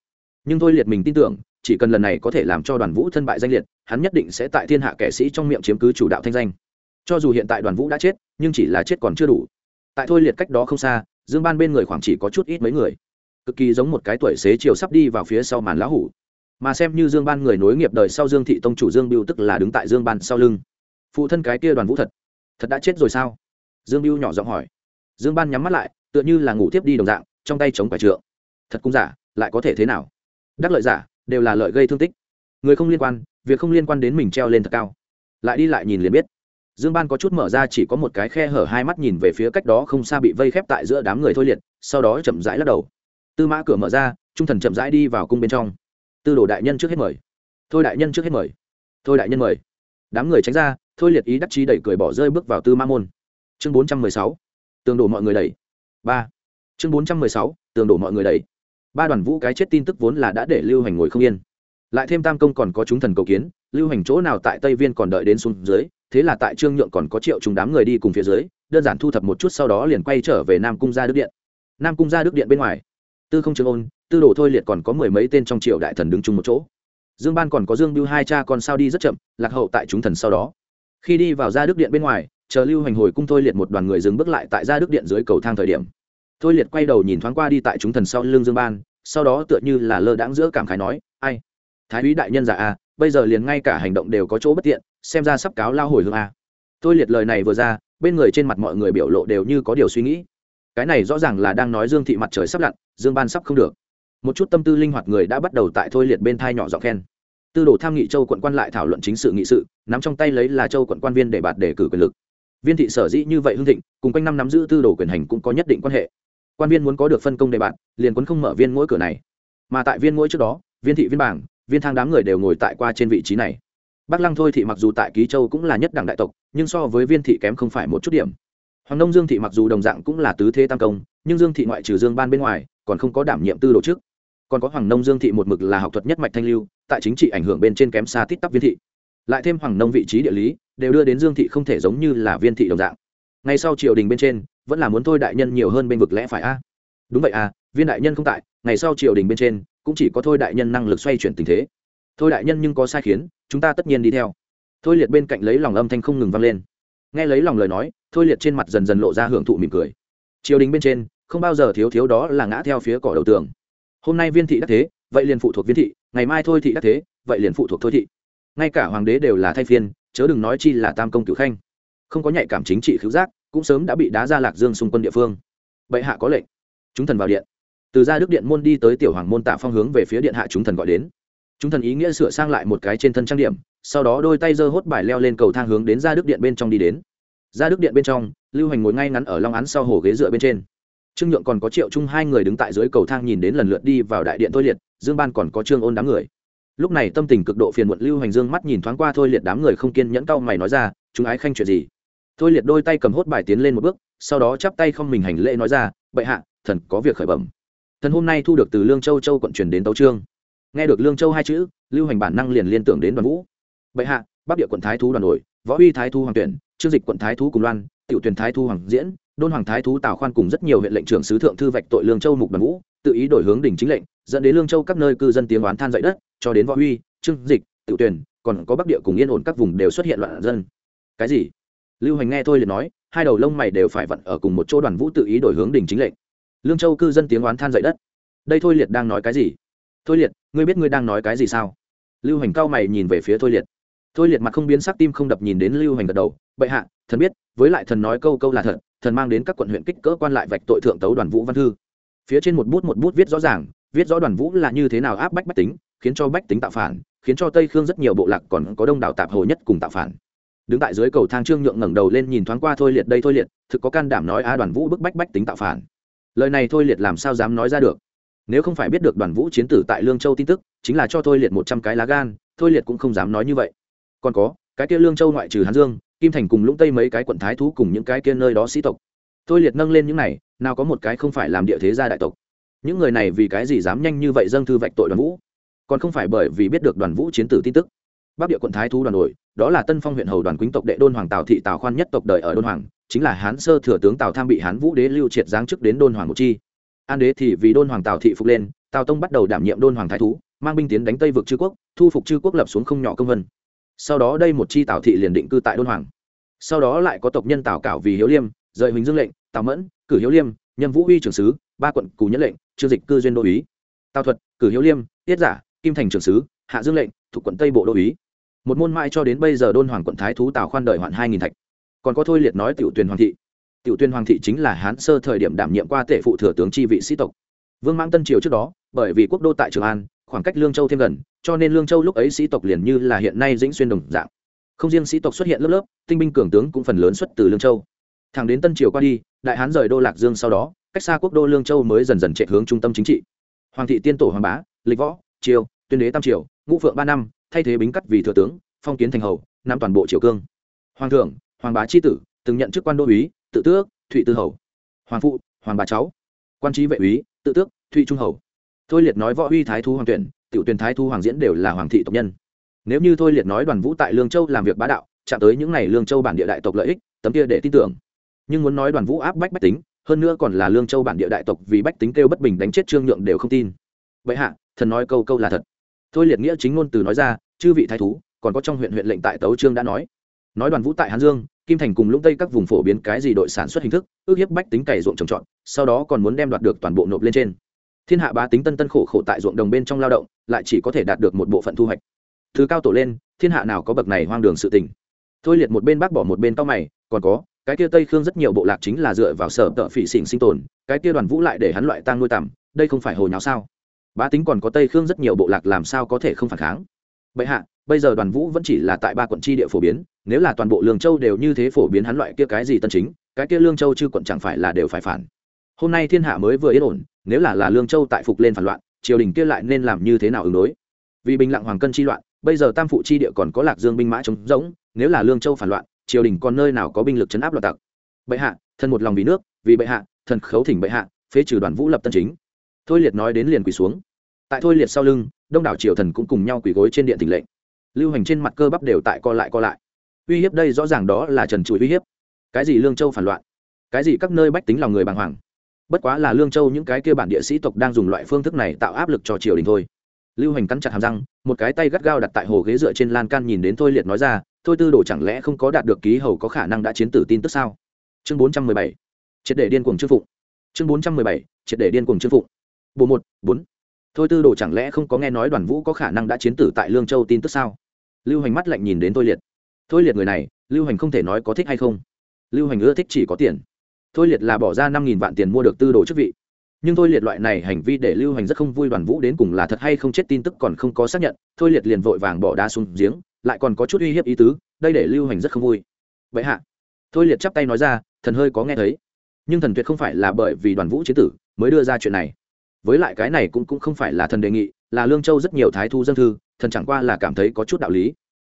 nhưng thôi liệt mình tin tưởng, chỉ cần lần này có thể làm cho đoàn vũ thân bại danh liệt, hắn nhất định sẽ tại thiên hạ kẻ sĩ trong miệng chiếm cứ chủ đạo thanh danh. Cho dù hiện tại đoàn vũ đã chết, nhưng chỉ là chết còn chưa đủ. Tại thôi liệt cách đó không xa, dương ban bên người khoảng chỉ có chút ít mấy người. Cực kỳ giống một cái tuổi xế chiều sắp đi vào phía sau màn lão hủ. Mà xem như dương ban người nối nghiệp đời sau dương thị tông chủ dương biêu tức là đứng tại dương ban sau lưng. Phụ thân cái kia đoàn vũ thật thật đã chết rồi sao? Dương biêu nhỏ giọng hỏi. Dương ban nhắm mắt lại, tựa như là ngủ tiếp đi đồng dạng, trong tay chống phải trượng. Thật cũng giả, lại có thể thế nào? Đắc lợi giả, đều là lợi gây thương tích. Người không liên quan, việc không liên quan đến mình treo lên thật cao. Lại đi lại nhìn liền biết. Dương ban có chút mở ra chỉ có một cái khe hở hai mắt nhìn về phía cách đó không xa bị vây khép tại giữa đám người thôi liệt, sau đó chậm rãi lắc đầu. Tư mã cửa mở ra, trung thần chậm rãi đi vào cung bên trong. Tư đồ đại nhân trước hết mời. Thôi đại nhân trước hết mời. Thôi đại nhân mời. Đám người tránh ra thôi liệt ý đắc chí đẩy cười bỏ rơi bước vào tư mã môn. Chương bốn trăm mười sáu. Tường đổ mọi người đẩy. Ba. Chương bốn trăm mười sáu. Tường đổ mọi người đẩy. Ba đoàn vũ cái chết tin tức vốn là đã để lưu hành ngồi không yên. Lại thêm tam công còn có chúng thần cầu kiến, lưu hành chỗ nào tại tây viên còn đợi đến xuống dưới, thế là tại trương nhượng còn có triệu chúng đám người đi cùng phía dưới, đơn giản thu thập một chút sau đó liền quay trở về nam cung gia đức điện. Nam cung gia đức điện bên ngoài. Tư không trường ôn, tư đồ thôi liệt còn có mười mấy tên trong triệu đại thần đứng chung một chỗ. Dương ban còn có dương biêu hai cha con sao đi rất chậm, lạc hậu tại chúng thần sau đó khi đi vào gia đức điện bên ngoài, chờ lưu hành hồi cung thôi liệt một đoàn người dừng bước lại tại gia đức điện dưới cầu thang thời điểm. Thôi liệt quay đầu nhìn thoáng qua đi tại chúng thần sau lưng dương ban, sau đó tựa như là lơ đãng giữa cảm khái nói, ai? Thái úy đại nhân già a, bây giờ liền ngay cả hành động đều có chỗ bất tiện, xem ra sắp cáo lao hồi hương a. Tôi liệt lời này vừa ra, bên người trên mặt mọi người biểu lộ đều như có điều suy nghĩ. Cái này rõ ràng là đang nói dương thị mặt trời sắp lặn, dương ban sắp không được. Một chút tâm tư linh hoạt người đã bắt đầu tại thôi liệt bên thai nhỏ giọng khen tư đồ tham nghị châu quận quan lại thảo luận chính sự nghị sự, nắm trong tay lấy là châu quận quan viên để bạt đề cử quyền lực. Viên thị sở dĩ như vậy hưng thịnh, cùng quanh năm nắm giữ tư đồ quyền hành cũng có nhất định quan hệ. Quan viên muốn có được phân công đề bạt, liền quấn không mở viên mỗi cửa này. Mà tại viên mỗi trước đó, viên thị viên bảng, viên thang đám người đều ngồi tại qua trên vị trí này. Bắc lăng thôi thị mặc dù tại ký châu cũng là nhất đảng đại tộc, nhưng so với viên thị kém không phải một chút điểm. Hoàng nông dương thị mặc dù đồng dạng cũng là tứ thế tam công, nhưng dương thị ngoại trừ dương ban bên ngoài, còn không có đảm nhiệm tư đồ trước còn có hoàng nông dương thị một mực là học thuật nhất mạch thanh lưu, tại chính trị ảnh hưởng bên trên kém xa tít tắp viên thị. Lại thêm hoàng nông vị trí địa lý, đều đưa đến dương thị không thể giống như là viên thị đồng dạng. Ngay sau triều đình bên trên, vẫn là muốn thôi đại nhân nhiều hơn bên vực lẽ phải a. Đúng vậy à viên đại nhân không tại, ngày sau triều đình bên trên, cũng chỉ có thôi đại nhân năng lực xoay chuyển tình thế. Thôi đại nhân nhưng có sai khiến, chúng ta tất nhiên đi theo. Thôi liệt bên cạnh lấy lòng âm thanh không ngừng vang lên. Nghe lấy lòng lời nói, thôi liệt trên mặt dần dần lộ ra hưởng thụ mỉm cười. Triều đình bên trên, không bao giờ thiếu thiếu đó là ngã theo phía cỏ đầu tường hôm nay viên thị đắc thế, vậy liền phụ thuộc viên thị, ngày mai thôi thị đắc thế, vậy liền phụ thuộc thôi thị. Ngay cả hoàng đế đều là thay phiên, chớ đừng nói chi là tam công cửu khanh. Không có nhạy cảm chính trị khiếu giác, cũng sớm đã bị đá ra lạc dương xung quân địa phương. Bệ hạ có lệnh. Chúng thần vào điện. Từ ra đức điện môn đi tới tiểu hoàng môn tạ phong hướng về phía điện hạ chúng thần gọi đến. Chúng thần ý nghĩa sửa sang lại một cái trên thân trang điểm, sau đó đôi tay giơ hốt bài leo lên cầu thang hướng đến ra đức điện bên trong đi đến. Ra đức điện bên trong, lưu hành ngồi ngay ngắn ở long án sau hồ ghế dựa bên trên trương nhượng còn có triệu chung hai người đứng tại dưới cầu thang nhìn đến lần lượt đi vào đại điện thôi liệt, dương ban còn có trương ôn đám người. Lúc này tâm tình cực độ phiền muộn lưu hành dương mắt nhìn thoáng qua thôi liệt đám người không kiên nhẫn cau mày nói ra, chúng ái khanh chuyện gì? Thôi liệt đôi tay cầm hốt bài tiến lên một bước, sau đó chắp tay không mình hành lễ nói ra, bệ hạ, thần có việc khởi bẩm. Thần hôm nay thu được từ lương châu châu quận truyền đến tấu trương nghe được lương châu hai chữ, lưu hành bản năng liền liên tưởng đến đoàn vũ. Bệ hạ, bắc địa quận thái thú đoàn đội, võ uy thái thú hoàng tuyển, trương dịch quận thái thú cùng loan, tiểu tuyển thái thú hoàng diễn đôn hoàng thái thú tào khoan cùng rất nhiều huyện lệnh trưởng sứ thượng thư vạch tội lương châu mục đoàn vũ tự ý đổi hướng đỉnh chính lệnh dẫn đến lương châu các nơi cư dân tiếng oán than dậy đất cho đến võ huy, trương dịch tiểu tuyển còn có bắc địa cùng yên ổn các vùng đều xuất hiện loạn dân. Cái gì? Lưu hành nghe thôi liền nói hai đầu lông mày đều phải vận ở cùng một chỗ đoàn vũ tự ý đổi hướng đỉnh chính lệnh. Lương châu cư dân tiếng oán than dậy đất. Đây thôi liệt đang nói cái gì? Thôi liệt ngươi biết ngươi đang nói cái gì sao? Lưu hành cao mày nhìn về phía thôi liệt. Thôi liệt mặt không biến sắc tim không đập nhìn đến lưu hành gật đầu. Bệ hạ thần biết với lại thần nói câu câu là thật thần mang đến các quận huyện kích cỡ quan lại vạch tội thượng tấu đoàn vũ văn thư. Phía trên một bút một bút viết rõ ràng, viết rõ đoàn vũ là như thế nào áp bách bách tính, khiến cho bách tính tạo phản, khiến cho tây khương rất nhiều bộ lạc còn có đông đảo tạp hồ nhất cùng tạo phản. Đứng tại dưới cầu thang trương nhượng ngẩng đầu lên nhìn thoáng qua thôi liệt, đây thôi liệt, thực có can đảm nói a đoàn vũ bức bách bách tính tạo phản. Lời này thôi liệt làm sao dám nói ra được? Nếu không phải biết được đoàn vũ chiến tử tại lương châu tin tức, chính là cho thôi liệt một trăm cái lá gan, thôi liệt cũng không dám nói như vậy. Còn có, cái kia lương châu ngoại trừ hán dương kim thành cùng lũng tây mấy cái quận thái thú cùng những cái kia nơi đó sĩ tộc. Tôi liệt nâng lên những này, nào có một cái không phải làm địa thế gia đại tộc. Những người này vì cái gì dám nhanh như vậy dâng thư vạch tội đoàn vũ? Còn không phải bởi vì biết được đoàn vũ chiến tử tin tức. Bắc địa quận thái thú đoàn đội, đó là tân phong huyện hầu đoàn quýnh tộc đệ đôn hoàng tào thị tào khoan nhất tộc đời ở đôn hoàng, chính là hán sơ thừa tướng tào tham bị hán vũ đế lưu triệt giáng chức đến đôn hoàng một chi. An đế thì vì đôn hoàng tào thị phục lên, tào tông bắt đầu đảm nhiệm đôn hoàng thái thú, mang binh tiến đánh tây vực chư quốc, thu phục chư quốc lập xuống không nhỏ công vân sau đó đây một chi tào thị liền định cư tại đôn hoàng. Sau đó lại có tộc nhân tào cảo vì hiếu liêm, rời huỳnh dương lệnh, tào mẫn, cử hiếu liêm, nhâm vũ uy trưởng sứ, ba quận cù nhất lệnh, trương dịch cư duyên đô úy. Tào thuật, cử hiếu liêm, tiết giả, kim thành trưởng sứ, hạ dương lệnh, thuộc quận tây bộ đô úy. Một môn mãi cho đến bây giờ đôn hoàng quận thái thú tào khoan đợi hoạn hai nghìn thạch. Còn có thôi liệt nói tiểu tuyền hoàng thị. Tiểu tuyên hoàng thị chính là hán sơ thời điểm đảm nhiệm qua tể phụ thừa tướng chi vị sĩ tộc. Vương mãng tân triều trước đó, bởi vì quốc đô tại trường an khoảng cách lương châu thêm gần, cho nên lương châu lúc ấy sĩ tộc liền như là hiện nay dĩnh xuyên đồng dạng. Không riêng sĩ tộc xuất hiện lớp lớp, tinh binh cường tướng cũng phần lớn xuất từ lương châu. Thẳng đến tân triều qua đi, đại hán rời đô lạc dương sau đó, cách xa quốc đô lương châu mới dần dần chạy hướng trung tâm chính trị. Hoàng thị tiên tổ hoàng bá, lịch võ, triều, tuyên đế tam triều, ngũ phượng ba năm, thay thế bính cắt vì thừa tướng, phong kiến thành hầu nam toàn bộ triều cương. Hoàng thượng, hoàng bá chi tử, từng nhận chức quan đô úy, tự tước, thụy tư hầu. Hoàng phụ, hoàng bà cháu. Quan trí vệ úy, tự tước, thụy trung hầu thôi liệt nói võ huy thái thu hoàng tuyển, tiểu tuyển thái thu hoàng diễn đều là hoàng thị tộc nhân. Nếu như thôi liệt nói đoàn vũ tại lương châu làm việc bá đạo, chạm tới những n à y lương châu bản địa đại tộc lợi ích, tấm kia để tin tưởng. Nhưng muốn nói đoàn vũ áp bách bách tính, hơn nữa còn là lương châu bản địa đại tộc vì bách tính kêu bất bình đánh chết trương nhượng đều không tin. Vậy hạ, thần nói câu câu là thật. Thôi liệt nghĩa chính ngôn từ nói ra, chư vị thái thú, còn có trong huyện huyện lệnh tại tấu trương đã nói. Nói đoàn vũ tại hán dương, kim thành cùng lũng tây các vùng phổ biến cái gì đội sản xuất hình thức, ước hiếp bách tính cày ruộng trồng trọt, sau đó còn muốn đem đoạt được toàn bộ nộp lên trên thiên hạ bá tính tân tân khổ khổ tại ruộng đồng bên trong lao động, lại chỉ có thể đạt được một bộ phận thu hoạch. Thứ cao tổ lên, thiên hạ nào có bậc này hoang đường sự tình. Thôi liệt một bên bác bỏ một bên tao mày, còn có, cái kia tây khương rất nhiều bộ lạc chính là dựa vào sở tợ phỉ xỉn sinh tồn, cái kia đoàn vũ lại để hắn loại tang nuôi tầm đây không phải hồi nháo sao? Bá tính còn có tây khương rất nhiều bộ lạc làm sao có thể không phản kháng? Bệ hạ, bây giờ đoàn vũ vẫn chỉ là tại ba quận tri địa phổ biến, nếu là toàn bộ lương châu đều như thế phổ biến hắn loại kia cái gì tân chính, cái kia lương châu chư quận chẳng phải là đều phải phản. Hôm nay thiên hạ mới vừa yên ổn nếu là là lương châu tại phục lên phản loạn, triều đình kia lại nên làm như thế nào ứng đối? Vì bình lặng hoàng cân chi loạn, bây giờ tam phụ chi địa còn có lạc dương binh mã chống rỗng, nếu là lương châu phản loạn, triều đình còn nơi nào có binh lực chấn áp loạn tặc? Bệ hạ, thân một lòng vì nước, vì bệ hạ, thần khấu thỉnh bệ hạ, phế trừ đoàn vũ lập tân chính. Thôi liệt nói đến liền quỳ xuống. Tại thôi liệt sau lưng, đông đảo triều thần cũng cùng nhau quỳ gối trên điện tỉnh lệnh. Lưu hành trên mặt cơ bắp đều tại co lại co lại. Uy hiếp đây rõ ràng đó là trần trụi uy hiếp. Cái gì lương châu phản loạn? Cái gì các nơi bách tính lòng người bàng hoàng? Bất quá là lương châu những cái kia bản địa sĩ tộc đang dùng loại phương thức này tạo áp lực cho triều đình thôi. Lưu hành cắn chặt hàm răng, một cái tay gắt gao đặt tại hồ ghế dựa trên lan can nhìn đến thôi liệt nói ra, thôi tư đồ chẳng lẽ không có đạt được ký hầu có khả năng đã chiến tử tin tức sao? Chương bốn trăm mười bảy, triệt để điên cuồng chưng phụng. Chương bốn trăm mười bảy, triệt để điên cuồng chưng phụng. Bộ một, bốn. Thôi tư đồ chẳng lẽ không có nghe nói đoàn vũ có khả năng đã chiến tử tại lương châu tin tức sao? Lưu hành mắt lạnh nhìn đến thôi liệt. Thôi liệt người này, lưu hành không thể nói có thích hay không. Lưu hành ưa thích chỉ có tiền thôi liệt là bỏ ra năm nghìn vạn tiền mua được tư đồ chức vị. Nhưng thôi liệt loại này hành vi để lưu hành rất không vui đoàn vũ đến cùng là thật hay không chết tin tức còn không có xác nhận, thôi liệt liền vội vàng bỏ đá xuống giếng, lại còn có chút uy hiếp ý tứ, đây để lưu hành rất không vui. Vậy hạ, thôi liệt chắp tay nói ra, thần hơi có nghe thấy. Nhưng thần tuyệt không phải là bởi vì đoàn vũ chế tử mới đưa ra chuyện này. Với lại cái này cũng cũng không phải là thần đề nghị, là lương châu rất nhiều thái thu dân thư, thần chẳng qua là cảm thấy có chút đạo lý.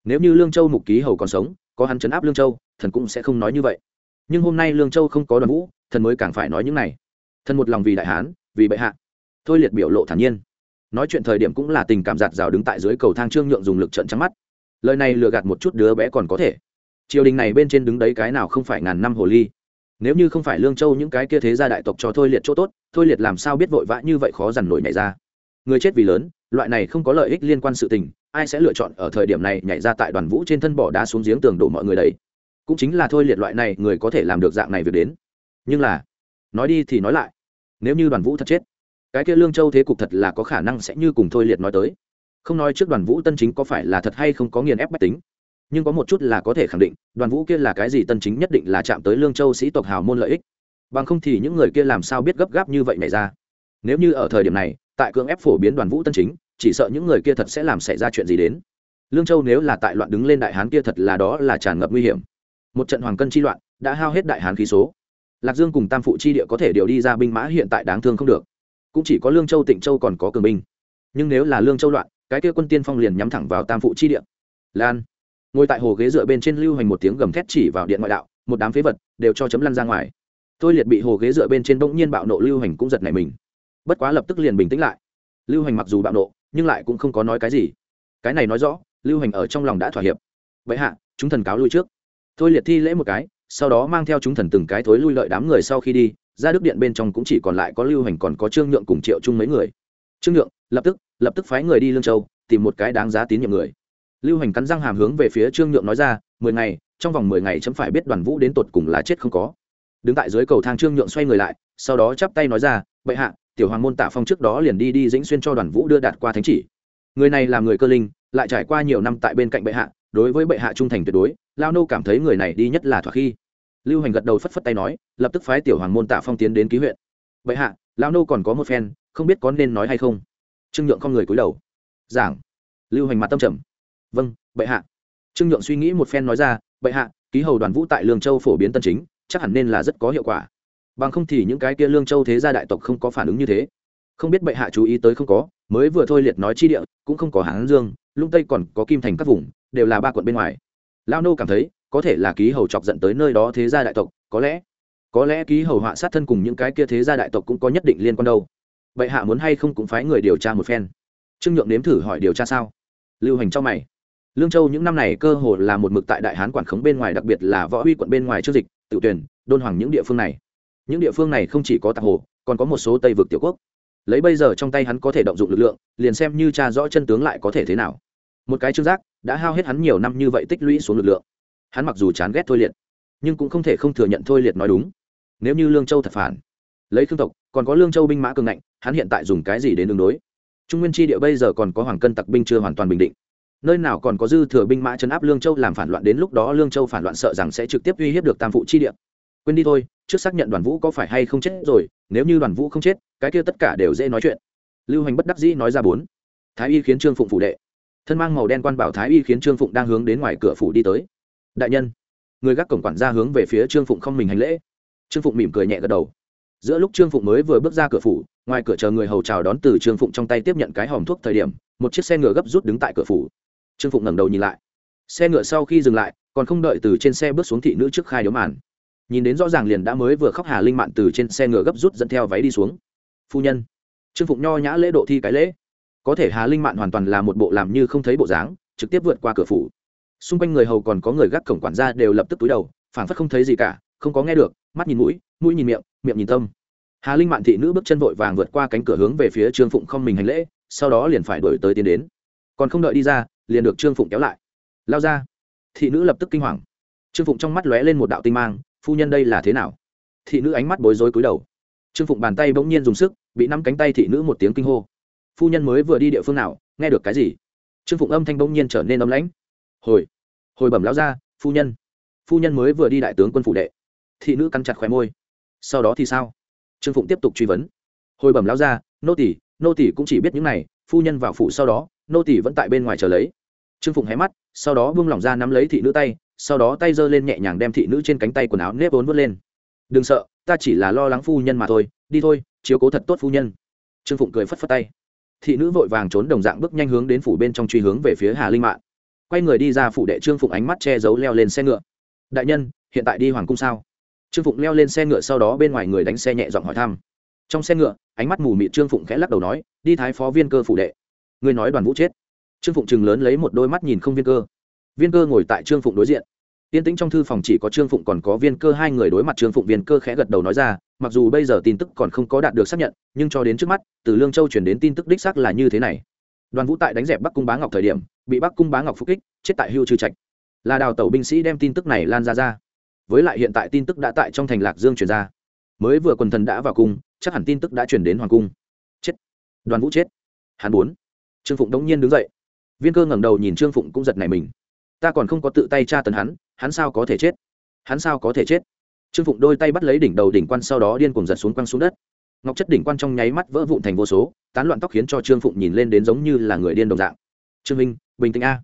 Nếu như lương châu mục ký hầu còn sống, có hắn chấn áp lương châu, thần cũng sẽ không nói như vậy nhưng hôm nay lương châu không có đoàn vũ thần mới càng phải nói những này thần một lòng vì đại hán vì bệ hạ thôi liệt biểu lộ thản nhiên nói chuyện thời điểm cũng là tình cảm giạt rào đứng tại dưới cầu thang trương nhượng dùng lực trận trắng mắt lời này lừa gạt một chút đứa bé còn có thể triều đình này bên trên đứng đấy cái nào không phải ngàn năm hồ ly nếu như không phải lương châu những cái kia thế gia đại tộc cho thôi liệt chỗ tốt thôi liệt làm sao biết vội vã như vậy khó dằn nổi nhảy ra người chết vì lớn loại này không có lợi ích liên quan sự tình ai sẽ lựa chọn ở thời điểm này nhảy ra tại đoàn vũ trên thân bỏ đá xuống giếng tường đổ mọi người đấy cũng chính là thôi liệt loại này người có thể làm được dạng này việc đến. Nhưng là, nói đi thì nói lại, nếu như đoàn vũ thật chết, cái kia lương châu thế cục thật là có khả năng sẽ như cùng thôi liệt nói tới. Không nói trước đoàn vũ tân chính có phải là thật hay không có nghiền ép bách tính, nhưng có một chút là có thể khẳng định, đoàn vũ kia là cái gì tân chính nhất định là chạm tới lương châu sĩ tộc hào môn lợi ích. Bằng không thì những người kia làm sao biết gấp gáp như vậy nhảy ra. Nếu như ở thời điểm này, tại cưỡng ép phổ biến đoàn vũ tân chính, chỉ sợ những người kia thật sẽ làm xảy ra chuyện gì đến. Lương châu nếu là tại loạn đứng lên đại hán kia thật là đó là tràn ngập nguy hiểm một trận hoàng cân chi loạn, đã hao hết đại hán khí số. Lạc dương cùng tam phụ chi địa có thể điều đi ra binh mã hiện tại đáng thương không được. Cũng chỉ có lương châu, tịnh châu còn có cường binh. Nhưng nếu là lương châu loạn, cái kia quân tiên phong liền nhắm thẳng vào tam phụ chi địa. Lan. Ngồi tại hồ ghế dựa bên trên lưu hành một tiếng gầm thét chỉ vào điện ngoại đạo, một đám phế vật đều cho chấm lăn ra ngoài. Tôi liệt bị hồ ghế dựa bên trên bỗng nhiên bạo nộ lưu hành cũng giật nảy mình. Bất quá lập tức liền bình tĩnh lại. Lưu hành mặc dù bạo nộ, nhưng lại cũng không có nói cái gì. Cái này nói rõ, lưu hành ở trong lòng đã thỏa hiệp. Vậy hạ, chúng thần cáo lui trước thôi liệt thi lễ một cái, sau đó mang theo chúng thần từng cái thối lui lợi đám người sau khi đi, ra đức điện bên trong cũng chỉ còn lại có lưu hành còn có trương nhượng cùng triệu chung mấy người. Trương nhượng, lập tức lập tức phái người đi lương châu, tìm một cái đáng giá tín nhiệm người. Lưu hành cắn răng hàm hướng về phía trương nhượng nói ra, mười ngày, trong vòng mười ngày chấm phải biết đoàn vũ đến tột cùng là chết không có. Đứng tại dưới cầu thang trương nhượng xoay người lại, sau đó chắp tay nói ra, bệ hạ, tiểu hoàng môn tạ phong trước đó liền đi đi dĩnh xuyên cho đoàn vũ đưa đạt qua thánh chỉ. Người này là người cơ linh, lại trải qua nhiều năm tại bên cạnh bệ hạ, đối với bệ hạ trung thành tuyệt đối lao nô cảm thấy người này đi nhất là thỏa khi. Lưu hành gật đầu phất phất tay nói, lập tức phái tiểu hoàng môn tạ phong tiến đến ký huyện. Bệ hạ, lao nô còn có một phen, không biết có nên nói hay không. Trương nhượng con người cúi đầu. Giảng. Lưu hành mặt tâm trầm. Vâng bệ hạ. Trương nhượng suy nghĩ một phen nói ra, bệ hạ, ký hầu đoàn vũ tại lương châu phổ biến tân chính, chắc hẳn nên là rất có hiệu quả. Bằng không thì những cái kia lương châu thế gia đại tộc không có phản ứng như thế. Không biết bệ hạ chú ý tới không có, mới vừa thôi liệt nói chi địa, cũng không có hán dương lung tây còn có kim thành các vùng, đều là ba quận bên ngoài lao nô cảm thấy, có thể là ký hầu chọc dẫn tới nơi đó thế gia đại tộc, có lẽ có lẽ ký hầu họa sát thân cùng những cái kia thế gia đại tộc cũng có nhất định liên quan đâu. Bệ hạ muốn hay không cũng phái người điều tra một phen. Trương nhượng nếm thử hỏi điều tra sao? Lưu hành cho mày. Lương châu những năm này cơ hồ là một mực tại đại hán quản khống bên ngoài, đặc biệt là võ huy quận bên ngoài trước dịch, tự tuyển, đôn hoàng những địa phương này. Những địa phương này không chỉ có tạc hồ, còn có một số tây vực tiểu quốc. Lấy bây giờ trong tay hắn có thể động dụng lực lượng, liền xem như cha rõ chân tướng lại có thể thế nào. Một cái trương giác đã hao hết hắn nhiều năm như vậy tích lũy xuống lực lượng. Hắn mặc dù chán ghét thôi liệt, nhưng cũng không thể không thừa nhận thôi liệt nói đúng. Nếu như lương châu thật phản, lấy khương tộc, còn có lương châu binh mã cường ngạnh, hắn hiện tại dùng cái gì đến đường đối? Trung nguyên tri địa bây giờ còn có hoàng cân tặc binh chưa hoàn toàn bình định. Nơi nào còn có dư thừa binh mã chấn áp lương châu làm phản loạn đến lúc đó lương châu phản loạn sợ rằng sẽ trực tiếp uy hiếp được tam phụ chi địa. Quên đi thôi, trước xác nhận đoàn vũ có phải hay không chết rồi, nếu như đoàn vũ không chết, cái kia tất cả đều dễ nói chuyện. Lưu hành bất đắc dĩ nói ra bốn. Thái y khiến trương phụng phụ đệ thân mang màu đen quan bảo thái y khiến trương phụng đang hướng đến ngoài cửa phủ đi tới. Đại nhân. Người gác cổng quản ra hướng về phía trương phụng không mình hành lễ. Trương phụng mỉm cười nhẹ gật đầu. Giữa lúc trương phụng mới vừa bước ra cửa phủ, ngoài cửa chờ người hầu chào đón từ trương phụng trong tay tiếp nhận cái hòm thuốc thời điểm, một chiếc xe ngựa gấp rút đứng tại cửa phủ. Trương phụng ngẩng đầu nhìn lại. Xe ngựa sau khi dừng lại, còn không đợi từ trên xe bước xuống thị nữ trước khai điếu màn. Nhìn đến rõ ràng liền đã mới vừa khóc hà linh mạn từ trên xe ngựa gấp rút dẫn theo váy đi xuống. Phu nhân. Trương phụng nho nhã lễ độ thi cái lễ có thể hà linh mạn hoàn toàn là một bộ làm như không thấy bộ dáng, trực tiếp vượt qua cửa phủ. Xung quanh người hầu còn có người gác cổng quản gia đều lập tức túi đầu, phảng phất không thấy gì cả, không có nghe được, mắt nhìn mũi mũi nhìn miệng miệng nhìn tâm. Hà linh mạn thị nữ bước chân vội vàng vượt qua cánh cửa hướng về phía trương phụng không mình hành lễ, sau đó liền phải đổi tới tiến đến. Còn không đợi đi ra, liền được trương phụng kéo lại. Lao ra. Thị nữ lập tức kinh hoàng. Trương phụng trong mắt lóe lên một đạo tinh mang, phu nhân đây là thế nào? Thị nữ ánh mắt bối rối cúi đầu. Trương phụng bàn tay bỗng nhiên dùng sức, bị năm cánh tay thị nữ một tiếng kinh hô phu nhân mới vừa đi địa phương nào, nghe được cái gì? Trương phụng âm thanh bỗng nhiên trở nên ấm lãnh. Hồi hồi bẩm lão ra phu nhân. Phu nhân mới vừa đi đại tướng quân phủ đệ. Thị nữ cắn chặt khóe môi. Sau đó thì sao? Trương phụng tiếp tục truy vấn. Hồi bẩm lão ra nô tỷ nô tỷ cũng chỉ biết những này, phu nhân vào phủ sau đó, nô tỷ vẫn tại bên ngoài chờ lấy. Trương phụng hé mắt, sau đó buông lỏng ra nắm lấy thị nữ tay, sau đó tay giơ lên nhẹ nhàng đem thị nữ trên cánh tay quần áo nếp vốn vớt lên. Đừng sợ, ta chỉ là lo lắng phu nhân mà thôi, đi thôi, chiếu cố thật tốt phu nhân. Trương phụng cười phất phất tay thị nữ vội vàng trốn đồng dạng bước nhanh hướng đến phủ bên trong truy hướng về phía hà linh mạng quay người đi ra phủ đệ trương phụng ánh mắt che giấu leo lên xe ngựa. Đại nhân, hiện tại đi hoàng cung sao? Trương phụng leo lên xe ngựa sau đó bên ngoài người đánh xe nhẹ giọng hỏi thăm. Trong xe ngựa, ánh mắt mù mịt trương phụng khẽ lắc đầu nói, đi thái phó viên cơ phủ đệ. Người nói đoàn vũ chết. Trương phụng chừng lớn lấy một đôi mắt nhìn không viên cơ. Viên cơ ngồi tại trương phụng đối diện. Tiên tĩnh trong thư phòng chỉ có trương phụng, còn có viên cơ hai người đối mặt trương phụng, viên cơ khẽ gật đầu nói ra mặc dù bây giờ tin tức còn không có đạt được xác nhận, nhưng cho đến trước mắt, từ lương châu chuyển đến tin tức đích xác là như thế này. Đoàn vũ tại đánh dẹp bắc cung bá ngọc thời điểm, bị bắc cung bá ngọc phục kích, chết tại hưu trừ trạch. Là đào tẩu binh sĩ đem tin tức này lan ra ra. Với lại hiện tại tin tức đã tại trong thành lạc dương truyền ra. Mới vừa quần thần đã vào cung, chắc hẳn tin tức đã chuyển đến hoàng cung. Chết. Đoàn vũ chết. Hắn bốn trương phụng đống nhiên đứng dậy. Viên cơ ngẩng đầu nhìn trương phụng cũng giật này mình. Ta còn không có tự tay tra tấn hắn hắn sao có thể chết? Hắn sao có thể chết? Trương phụng đôi tay bắt lấy đỉnh đầu đỉnh quan sau đó điên cuồng giật xuống quăng xuống đất. Ngọc chất đỉnh quan trong nháy mắt vỡ vụn thành vô số, tán loạn tóc khiến cho trương phụng nhìn lên đến giống như là người điên đồng dạng. Trương minh bình tĩnh a.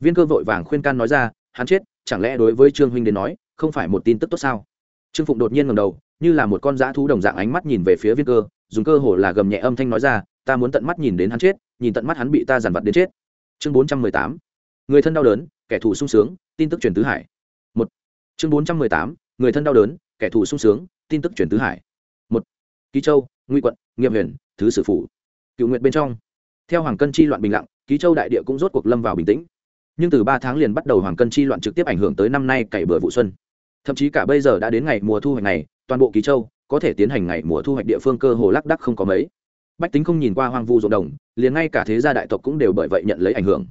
Viên cơ vội vàng khuyên can nói ra, hắn chết, chẳng lẽ đối với trương huynh đến nói, không phải một tin tức tốt sao? Trương phụng đột nhiên ngầm đầu, như là một con dã thú đồng dạng ánh mắt nhìn về phía viên cơ, dùng cơ hồ là gầm nhẹ âm thanh nói ra, ta muốn tận mắt nhìn đến hắn chết, nhìn tận mắt hắn bị ta giàn vặt đến chết. Chương bốn trăm mười tám, người thân đau đớn, kẻ thù sung sướng, tin tức truyền tứ hải. Một, chương bốn trăm mười tám người thân đau đớn, kẻ thù sung sướng, tin tức truyền tứ hải. Một, ký châu nguy quận, nghiệm huyền, thứ sử phủ. Cựu nguyện bên trong, theo hoàng cân chi loạn bình lặng, ký châu đại địa cũng rốt cuộc lâm vào bình tĩnh. Nhưng từ ba tháng liền bắt đầu hoàng cân chi loạn trực tiếp ảnh hưởng tới năm nay cày bừa vụ xuân. Thậm chí cả bây giờ đã đến ngày mùa thu hoạch này, toàn bộ ký châu có thể tiến hành ngày mùa thu hoạch địa phương cơ hồ lác đắc không có mấy. Bách tính không nhìn qua hoang vu ruộng đồng, liền ngay cả thế gia đại tộc cũng đều bởi vậy nhận lấy ảnh hưởng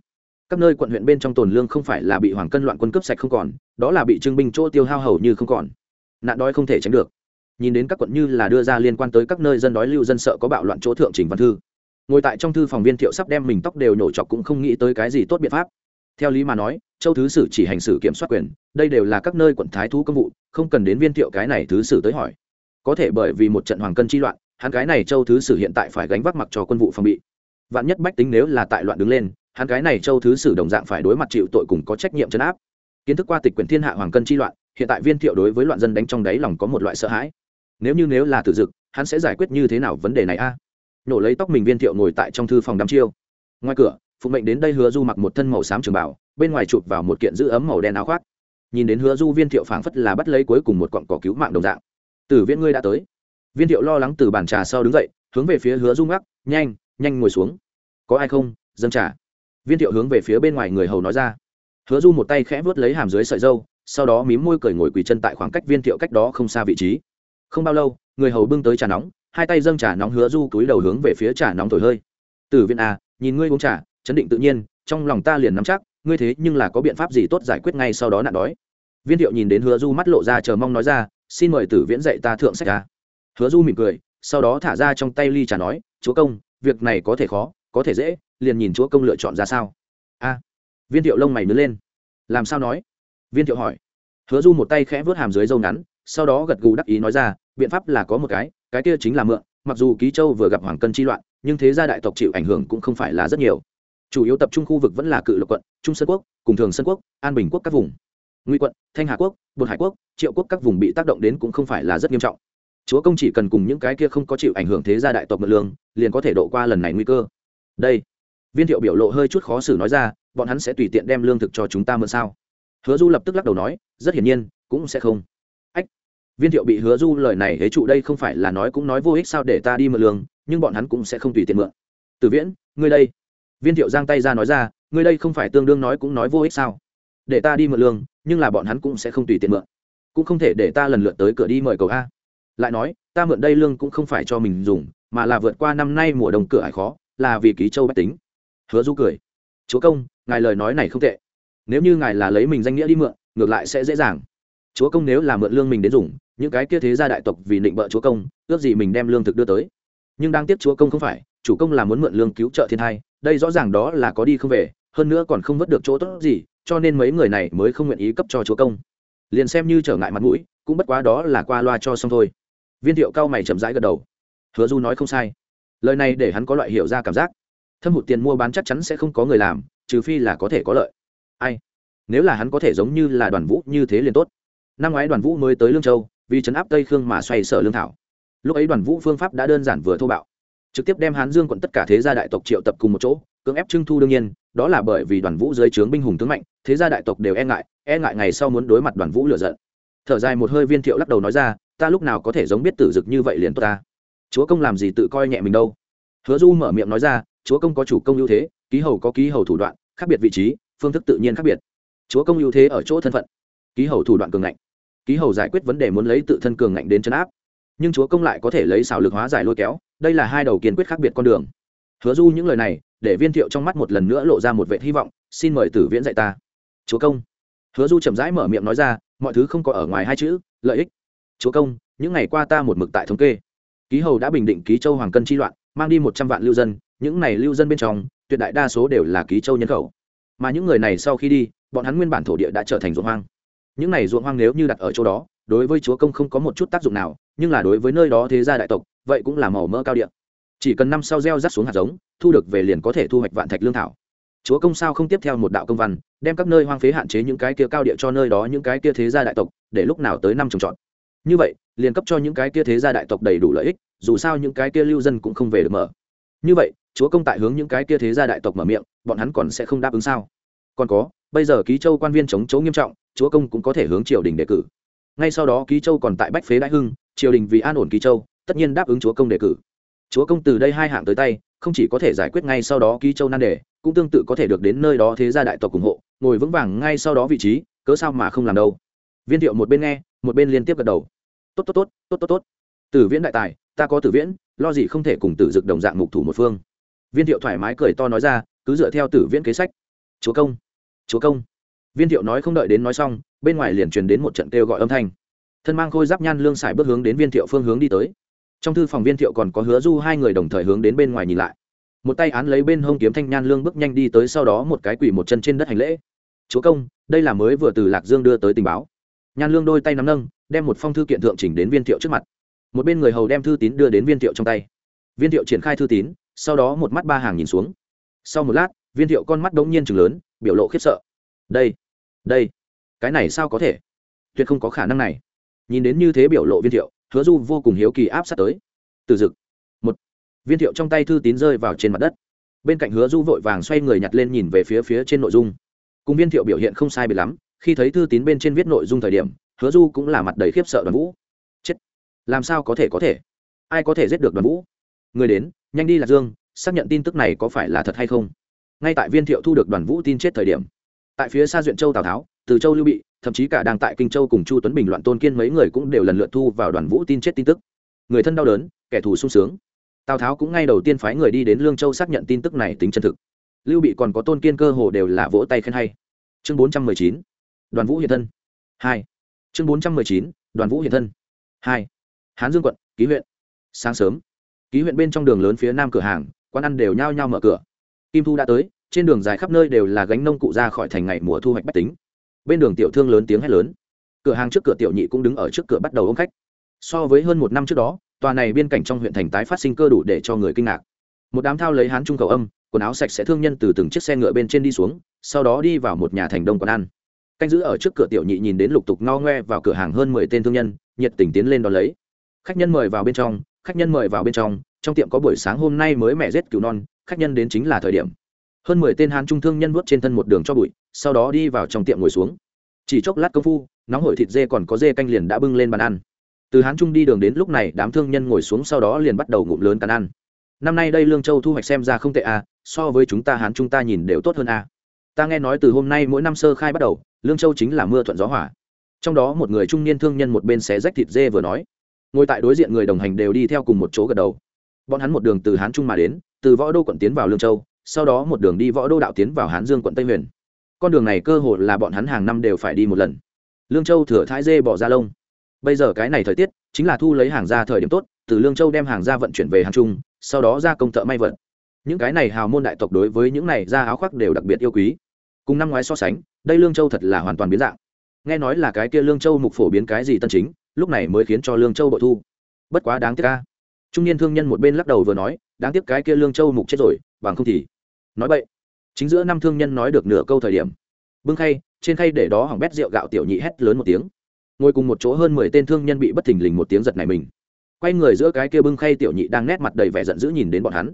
các nơi quận huyện bên trong tồn lương không phải là bị hoàng cân loạn quân cướp sạch không còn, đó là bị trưng binh chỗ tiêu hao hầu như không còn. Nạn đói không thể tránh được. Nhìn đến các quận như là đưa ra liên quan tới các nơi dân đói lưu dân sợ có bạo loạn chỗ thượng trình văn thư. Ngồi tại trong thư phòng viên thiệu sắp đem mình tóc đều nhổ chọc cũng không nghĩ tới cái gì tốt biện pháp. Theo lý mà nói, châu thứ sử chỉ hành xử kiểm soát quyền, đây đều là các nơi quận thái thú công vụ, không cần đến viên thiệu cái này thứ sử tới hỏi. Có thể bởi vì một trận hoàng cân chi loạn, hắn cái này châu thứ sử hiện tại phải gánh vác mặc cho quân vụ phòng bị. Vạn nhất bách tính nếu là tại loạn đứng lên hắn cái này châu thứ sử đồng dạng phải đối mặt chịu tội cùng có trách nhiệm chấn áp. Kiến thức qua tịch quyền thiên hạ hoàng cân chi loạn, hiện tại viên thiệu đối với loạn dân đánh trong đáy lòng có một loại sợ hãi. Nếu như nếu là tử dực, hắn sẽ giải quyết như thế nào vấn đề này a? À? nổ lấy tóc mình viên thiệu ngồi tại trong thư phòng đăm chiêu. Ngoài cửa, phụ mệnh đến đây hứa du mặc một thân màu xám trường bảo bên ngoài chụp vào một kiện giữ ấm màu đen áo khoác. Nhìn đến hứa du viên thiệu phảng phất là bắt lấy cuối cùng một cọn cỏ cứu mạng đồng dạng. Tử viễn ngươi đã tới. Viên thiệu lo lắng từ bàn trà sau đứng dậy, hướng về phía hứa du ngắc, nhanh nhanh ngồi xuống. Có ai không? Dâng trà viên thiệu hướng về phía bên ngoài người hầu nói ra. Hứa du một tay khẽ vớt lấy hàm dưới sợi dâu, sau đó mím môi cười ngồi quỳ chân tại khoảng cách viên thiệu cách đó không xa vị trí. Không bao lâu, người hầu bưng tới trà nóng, hai tay dâng trà nóng hứa du túi đầu hướng về phía trà nóng thổi hơi. Tử viên à nhìn ngươi uống trà, chấn định tự nhiên, trong lòng ta liền nắm chắc, ngươi thế nhưng là có biện pháp gì tốt giải quyết ngay sau đó nạn đói? Viên thiệu nhìn đến hứa du mắt lộ ra chờ mong nói ra, xin mời tử viễn dạy ta thượng sách ra hứa du mỉm cười, sau đó thả ra trong tay ly trà nói, chúa công, việc này có thể khó, có thể dễ liền nhìn chúa công lựa chọn ra sao? A, viên thiệu lông mày nứa lên. Làm sao nói? Viên thiệu hỏi. Hứa du một tay khẽ vớt hàm dưới râu ngắn, sau đó gật gù đắc ý nói ra, biện pháp là có một cái cái kia chính là mượn, mặc dù ký châu vừa gặp hoàng cân chi loạn, nhưng thế gia đại tộc chịu ảnh hưởng cũng không phải là rất nhiều. Chủ yếu tập trung khu vực vẫn là cự lộc quận, trung sơn quốc, cùng thường sơn quốc, an bình quốc các vùng. Nguy quận, thanh hà quốc, bột hải quốc, triệu quốc các vùng bị tác động đến cũng không phải là rất nghiêm trọng. Chúa công chỉ cần cùng những cái kia không có chịu ảnh hưởng thế gia đại tộc mượn lương, liền có thể độ qua lần này nguy cơ. Đây viên thiệu biểu lộ hơi chút khó xử nói ra, bọn hắn sẽ tùy tiện đem lương thực cho chúng ta mượn sao? Hứa du lập tức lắc đầu nói, rất hiển nhiên, cũng sẽ không. Ách, viên thiệu bị hứa du lời này hế trụ đây không phải là nói cũng nói vô ích sao để ta đi mượn lương, nhưng bọn hắn cũng sẽ không tùy tiện mượn. Từ viễn, ngươi đây. Viên thiệu giang tay ra nói ra, ngươi đây không phải tương đương nói cũng nói vô ích sao? Để ta đi mượn lương, nhưng là bọn hắn cũng sẽ không tùy tiện mượn. Cũng không thể để ta lần lượt tới cửa đi mời cầu a. Lại nói, ta mượn đây lương cũng không phải cho mình dùng, mà là vượt qua năm nay mùa đông cửa ải khó, là vì ký châu bách tính hứa du cười. Chúa công, ngài lời nói này không tệ. Nếu như ngài là lấy mình danh nghĩa đi mượn, ngược lại sẽ dễ dàng. Chúa công nếu là mượn lương mình đến dùng, những cái kia thế gia đại tộc vì định bợ chúa công, ước gì mình đem lương thực đưa tới. Nhưng đang tiếp chúa công không phải, chủ công là muốn mượn lương cứu trợ thiên hai đây rõ ràng đó là có đi không về, hơn nữa còn không vớt được chỗ tốt gì, cho nên mấy người này mới không nguyện ý cấp cho chúa công. Liền xem như trở ngại mặt mũi, cũng bất quá đó là qua loa cho xong thôi. Viên thiệu cao mày chậm rãi gật đầu. Hứa du nói không sai. Lời này để hắn có loại hiểu ra cảm giác thâm hụt tiền mua bán chắc chắn sẽ không có người làm, trừ phi là có thể có lợi. Ai? Nếu là hắn có thể giống như là đoàn vũ như thế liền tốt. Năm ngoái đoàn vũ mới tới lương châu, vì chấn áp tây khương mà xoay sở lương thảo. Lúc ấy đoàn vũ phương pháp đã đơn giản vừa thô bạo. Trực tiếp đem hán dương quận tất cả thế gia đại tộc triệu tập cùng một chỗ, cưỡng ép trưng thu đương nhiên, đó là bởi vì đoàn vũ dưới trướng binh hùng tướng mạnh, thế gia đại tộc đều e ngại e ngại ngày sau muốn đối mặt đoàn vũ lựa giận. Thở dài một hơi viên thiệu lắc đầu nói ra, ta lúc nào có thể giống biết tử dực như vậy liền tốt ta? Chúa công làm gì tự coi nhẹ mình đâu? Hứa du mở miệng nói ra chúa công có chủ công ưu thế, ký hầu có ký hầu thủ đoạn, khác biệt vị trí, phương thức tự nhiên khác biệt. Chúa công ưu thế ở chỗ thân phận, ký hầu thủ đoạn cường ngạnh. Ký hầu giải quyết vấn đề muốn lấy tự thân cường ngạnh đến chấn áp. Nhưng chúa công lại có thể lấy xảo lực hóa giải lôi kéo, đây là hai đầu kiên quyết khác biệt con đường. Hứa du những lời này, để viên thiệu trong mắt một lần nữa lộ ra một vệ hy vọng, xin mời tử viễn dạy ta. Chúa công. Hứa du chậm rãi mở miệng nói ra, mọi thứ không có ở ngoài hai chữ, lợi ích. Chúa công, những ngày qua ta một mực tại thống kê. Ký hầu đã bình định ký châu hoàng cân chi loạn, mang đi một trăm vạn lưu dân những này lưu dân bên trong, tuyệt đại đa số đều là ký châu nhân khẩu. Mà những người này sau khi đi, bọn hắn nguyên bản thổ địa đã trở thành ruộng hoang. Những này ruộng hoang nếu như đặt ở chỗ đó, đối với chúa công không có một chút tác dụng nào, nhưng là đối với nơi đó thế gia đại tộc, vậy cũng là màu mỡ cao điện chỉ cần năm sau gieo rắt xuống hạt giống, thu được về liền có thể thu hoạch vạn thạch lương thảo. Chúa công sao không tiếp theo một đạo công văn, đem các nơi hoang phế hạn chế những cái kia cao địa cho nơi đó những cái kia thế gia đại tộc, để lúc nào tới năm trồng trọt. Như vậy, liền cấp cho những cái kia thế gia đại tộc đầy đủ lợi ích, dù sao những cái kia lưu dân cũng không về được mở. Như vậy chúa công tại hướng những cái kia thế gia đại tộc mở miệng, bọn hắn còn sẽ không đáp ứng sao? Còn có, bây giờ ký châu quan viên chống chấu nghiêm trọng, chúa công cũng có thể hướng triều đình đề cử. Ngay sau đó ký châu còn tại bách phế đại hưng, triều đình vì an ổn ký châu, tất nhiên đáp ứng chúa công đề cử. Chúa công từ đây hai hạng tới tay, không chỉ có thể giải quyết ngay sau đó ký châu nan đề, cũng tương tự có thể được đến nơi đó thế gia đại tộc ủng hộ, ngồi vững vàng ngay sau đó vị trí, cớ sao mà không làm đâu? Viên thiệu một bên nghe, một bên liên tiếp gật đầu. Tốt tốt tốt tốt tốt tốt. Tử viễn đại tài, ta có tử viễn, lo gì không thể cùng tử dực đồng dạng mục thủ một phương viên thiệu thoải mái cười to nói ra, cứ dựa theo tử viễn kế sách. Chúa công chúa công. Viên thiệu nói không đợi đến nói xong, bên ngoài liền truyền đến một trận kêu gọi âm thanh. Thân mang khôi giáp nhan lương xài bước hướng đến viên thiệu phương hướng đi tới. Trong thư phòng viên thiệu còn có hứa du hai người đồng thời hướng đến bên ngoài nhìn lại. Một tay án lấy bên hông kiếm thanh nhan lương bước nhanh đi tới sau đó một cái quỷ một chân trên đất hành lễ. Chúa công, đây là mới vừa từ lạc dương đưa tới tình báo. Nhan lương đôi tay nắm nâng, đem một phong thư kiện thượng chỉnh đến viên thiệu trước mặt. Một bên người hầu đem thư tín đưa đến viên thiệu trong tay. Viên thiệu triển khai thư tín sau đó một mắt ba hàng nhìn xuống. Sau một lát, viên thiệu con mắt đ ố n g nhiên chừng lớn, biểu lộ khiếp sợ. Đây đây, cái này sao có thể? Tuyệt không có khả năng này. Nhìn đến như thế biểu lộ viên thiệu, hứa du vô cùng hiếu kỳ áp sát tới. Từ dực, một, viên thiệu trong tay thư tín rơi vào trên mặt đất. Bên cạnh hứa du vội vàng xoay người nhặt lên nhìn về phía phía trên nội dung. Cùng viên thiệu biểu hiện không sai bị lắm, khi thấy thư tín bên trên viết nội dung thời điểm, hứa du cũng là mặt đầy khiếp sợ đoàn vũ. Chết, làm sao có thể có thể? Ai có thể giết được đoàn vũ? Người đến, nhanh đi lạc dương, xác nhận tin tức này có phải là thật hay không. Ngay tại viên thiệu thu được đoàn vũ tin chết thời điểm, tại phía xa duyện châu tào tháo, từ châu lưu bị, thậm chí cả đang tại kinh châu cùng chu tuấn bình loạn tôn kiên mấy người cũng đều lần lượt thu vào đoàn vũ tin chết tin tức. Người thân đau đớn, kẻ thù sung sướng. Tào tháo cũng ngay đầu tiên phái người đi đến lương châu xác nhận tin tức này tính chân thực. Lưu bị còn có tôn kiên cơ hồ đều là vỗ tay khen hay. Chương bốn trăm mười chín, đoàn vũ hiện thân. Hai. Chương bốn trăm mười chín, đoàn vũ hiện thân. Hai. Hán dương quận, ký huyện. Sáng sớm ký huyện bên trong đường lớn phía nam cửa hàng, quán ăn đều nhao nhao mở cửa. Kim thu đã tới, trên đường dài khắp nơi đều là gánh nông cụ ra khỏi thành ngày mùa thu hoạch bách tính. Bên đường tiểu thương lớn tiếng hét lớn. Cửa hàng trước cửa tiểu nhị cũng đứng ở trước cửa bắt đầu ôm khách. So với hơn một năm trước đó, tòa này biên cảnh trong huyện thành tái phát sinh cơ đủ để cho người kinh ngạc. Một đám thao lấy hán trung cầu âm, quần áo sạch sẽ thương nhân từ từng chiếc xe ngựa bên trên đi xuống, sau đó đi vào một nhà thành đông quán ăn. Canh giữ ở trước cửa tiểu nhị nhìn đến lục tục no ngoe vào cửa hàng hơn mười tên thương nhân, nhiệt tình tiến lên đón lấy. Khách nhân mời vào bên trong khách nhân mời vào bên trong trong tiệm có buổi sáng hôm nay mới mẹ rết cứu non, khách nhân đến chính là thời điểm. Hơn mười tên hán trung thương nhân vuốt trên thân một đường cho bụi, sau đó đi vào trong tiệm ngồi xuống. Chỉ chốc lát công phu, nóng hổi thịt dê còn có dê canh liền đã bưng lên bàn ăn. Từ hán trung đi đường đến lúc này, đám thương nhân ngồi xuống sau đó liền bắt đầu ngụm lớn cắn ăn. Năm nay đây lương châu thu hoạch xem ra không tệ à so với chúng ta hán trung ta nhìn đều tốt hơn à. Ta nghe nói từ hôm nay mỗi năm sơ khai bắt đầu, lương châu chính là mưa thuận gió hỏa trong đó một người trung niên thương nhân một bên xé rách thịt dê vừa nói ngồi tại đối diện người đồng hành đều đi theo cùng một chỗ gật đầu. Bọn hắn một đường từ hán trung mà đến, từ võ đô quận tiến vào lương châu, sau đó một đường đi võ đô đạo tiến vào hán dương quận tây huyền. Con đường này cơ hội là bọn hắn hàng năm đều phải đi một lần. Lương châu thừa thái dê bỏ ra lông. Bây giờ cái này thời tiết, chính là thu lấy hàng ra thời điểm tốt, từ lương châu đem hàng ra vận chuyển về hàng trung, sau đó ra công thợ may vận. Những cái này hào môn đại tộc đối với những này ra áo khoác đều đặc biệt yêu quý. Cùng năm ngoái so sánh, đây lương châu thật là hoàn toàn biến dạng. Nghe nói là cái kia lương châu mục phổ biến cái gì tân chính lúc này mới khiến cho lương châu bội thu. Bất quá đáng tiếc ca trung niên thương nhân một bên lắc đầu vừa nói, đáng tiếc cái kia lương châu mục chết rồi, bằng không thì. Nói vậy chính giữa năm thương nhân nói được nửa câu thời điểm. Bưng khay, trên khay để đó hỏng bét rượu gạo tiểu nhị hét lớn một tiếng. Ngồi cùng một chỗ hơn mười tên thương nhân bị bất thình lình một tiếng giật này mình. Quay người giữa cái kia bưng khay tiểu nhị đang nét mặt đầy vẻ giận dữ nhìn đến bọn hắn.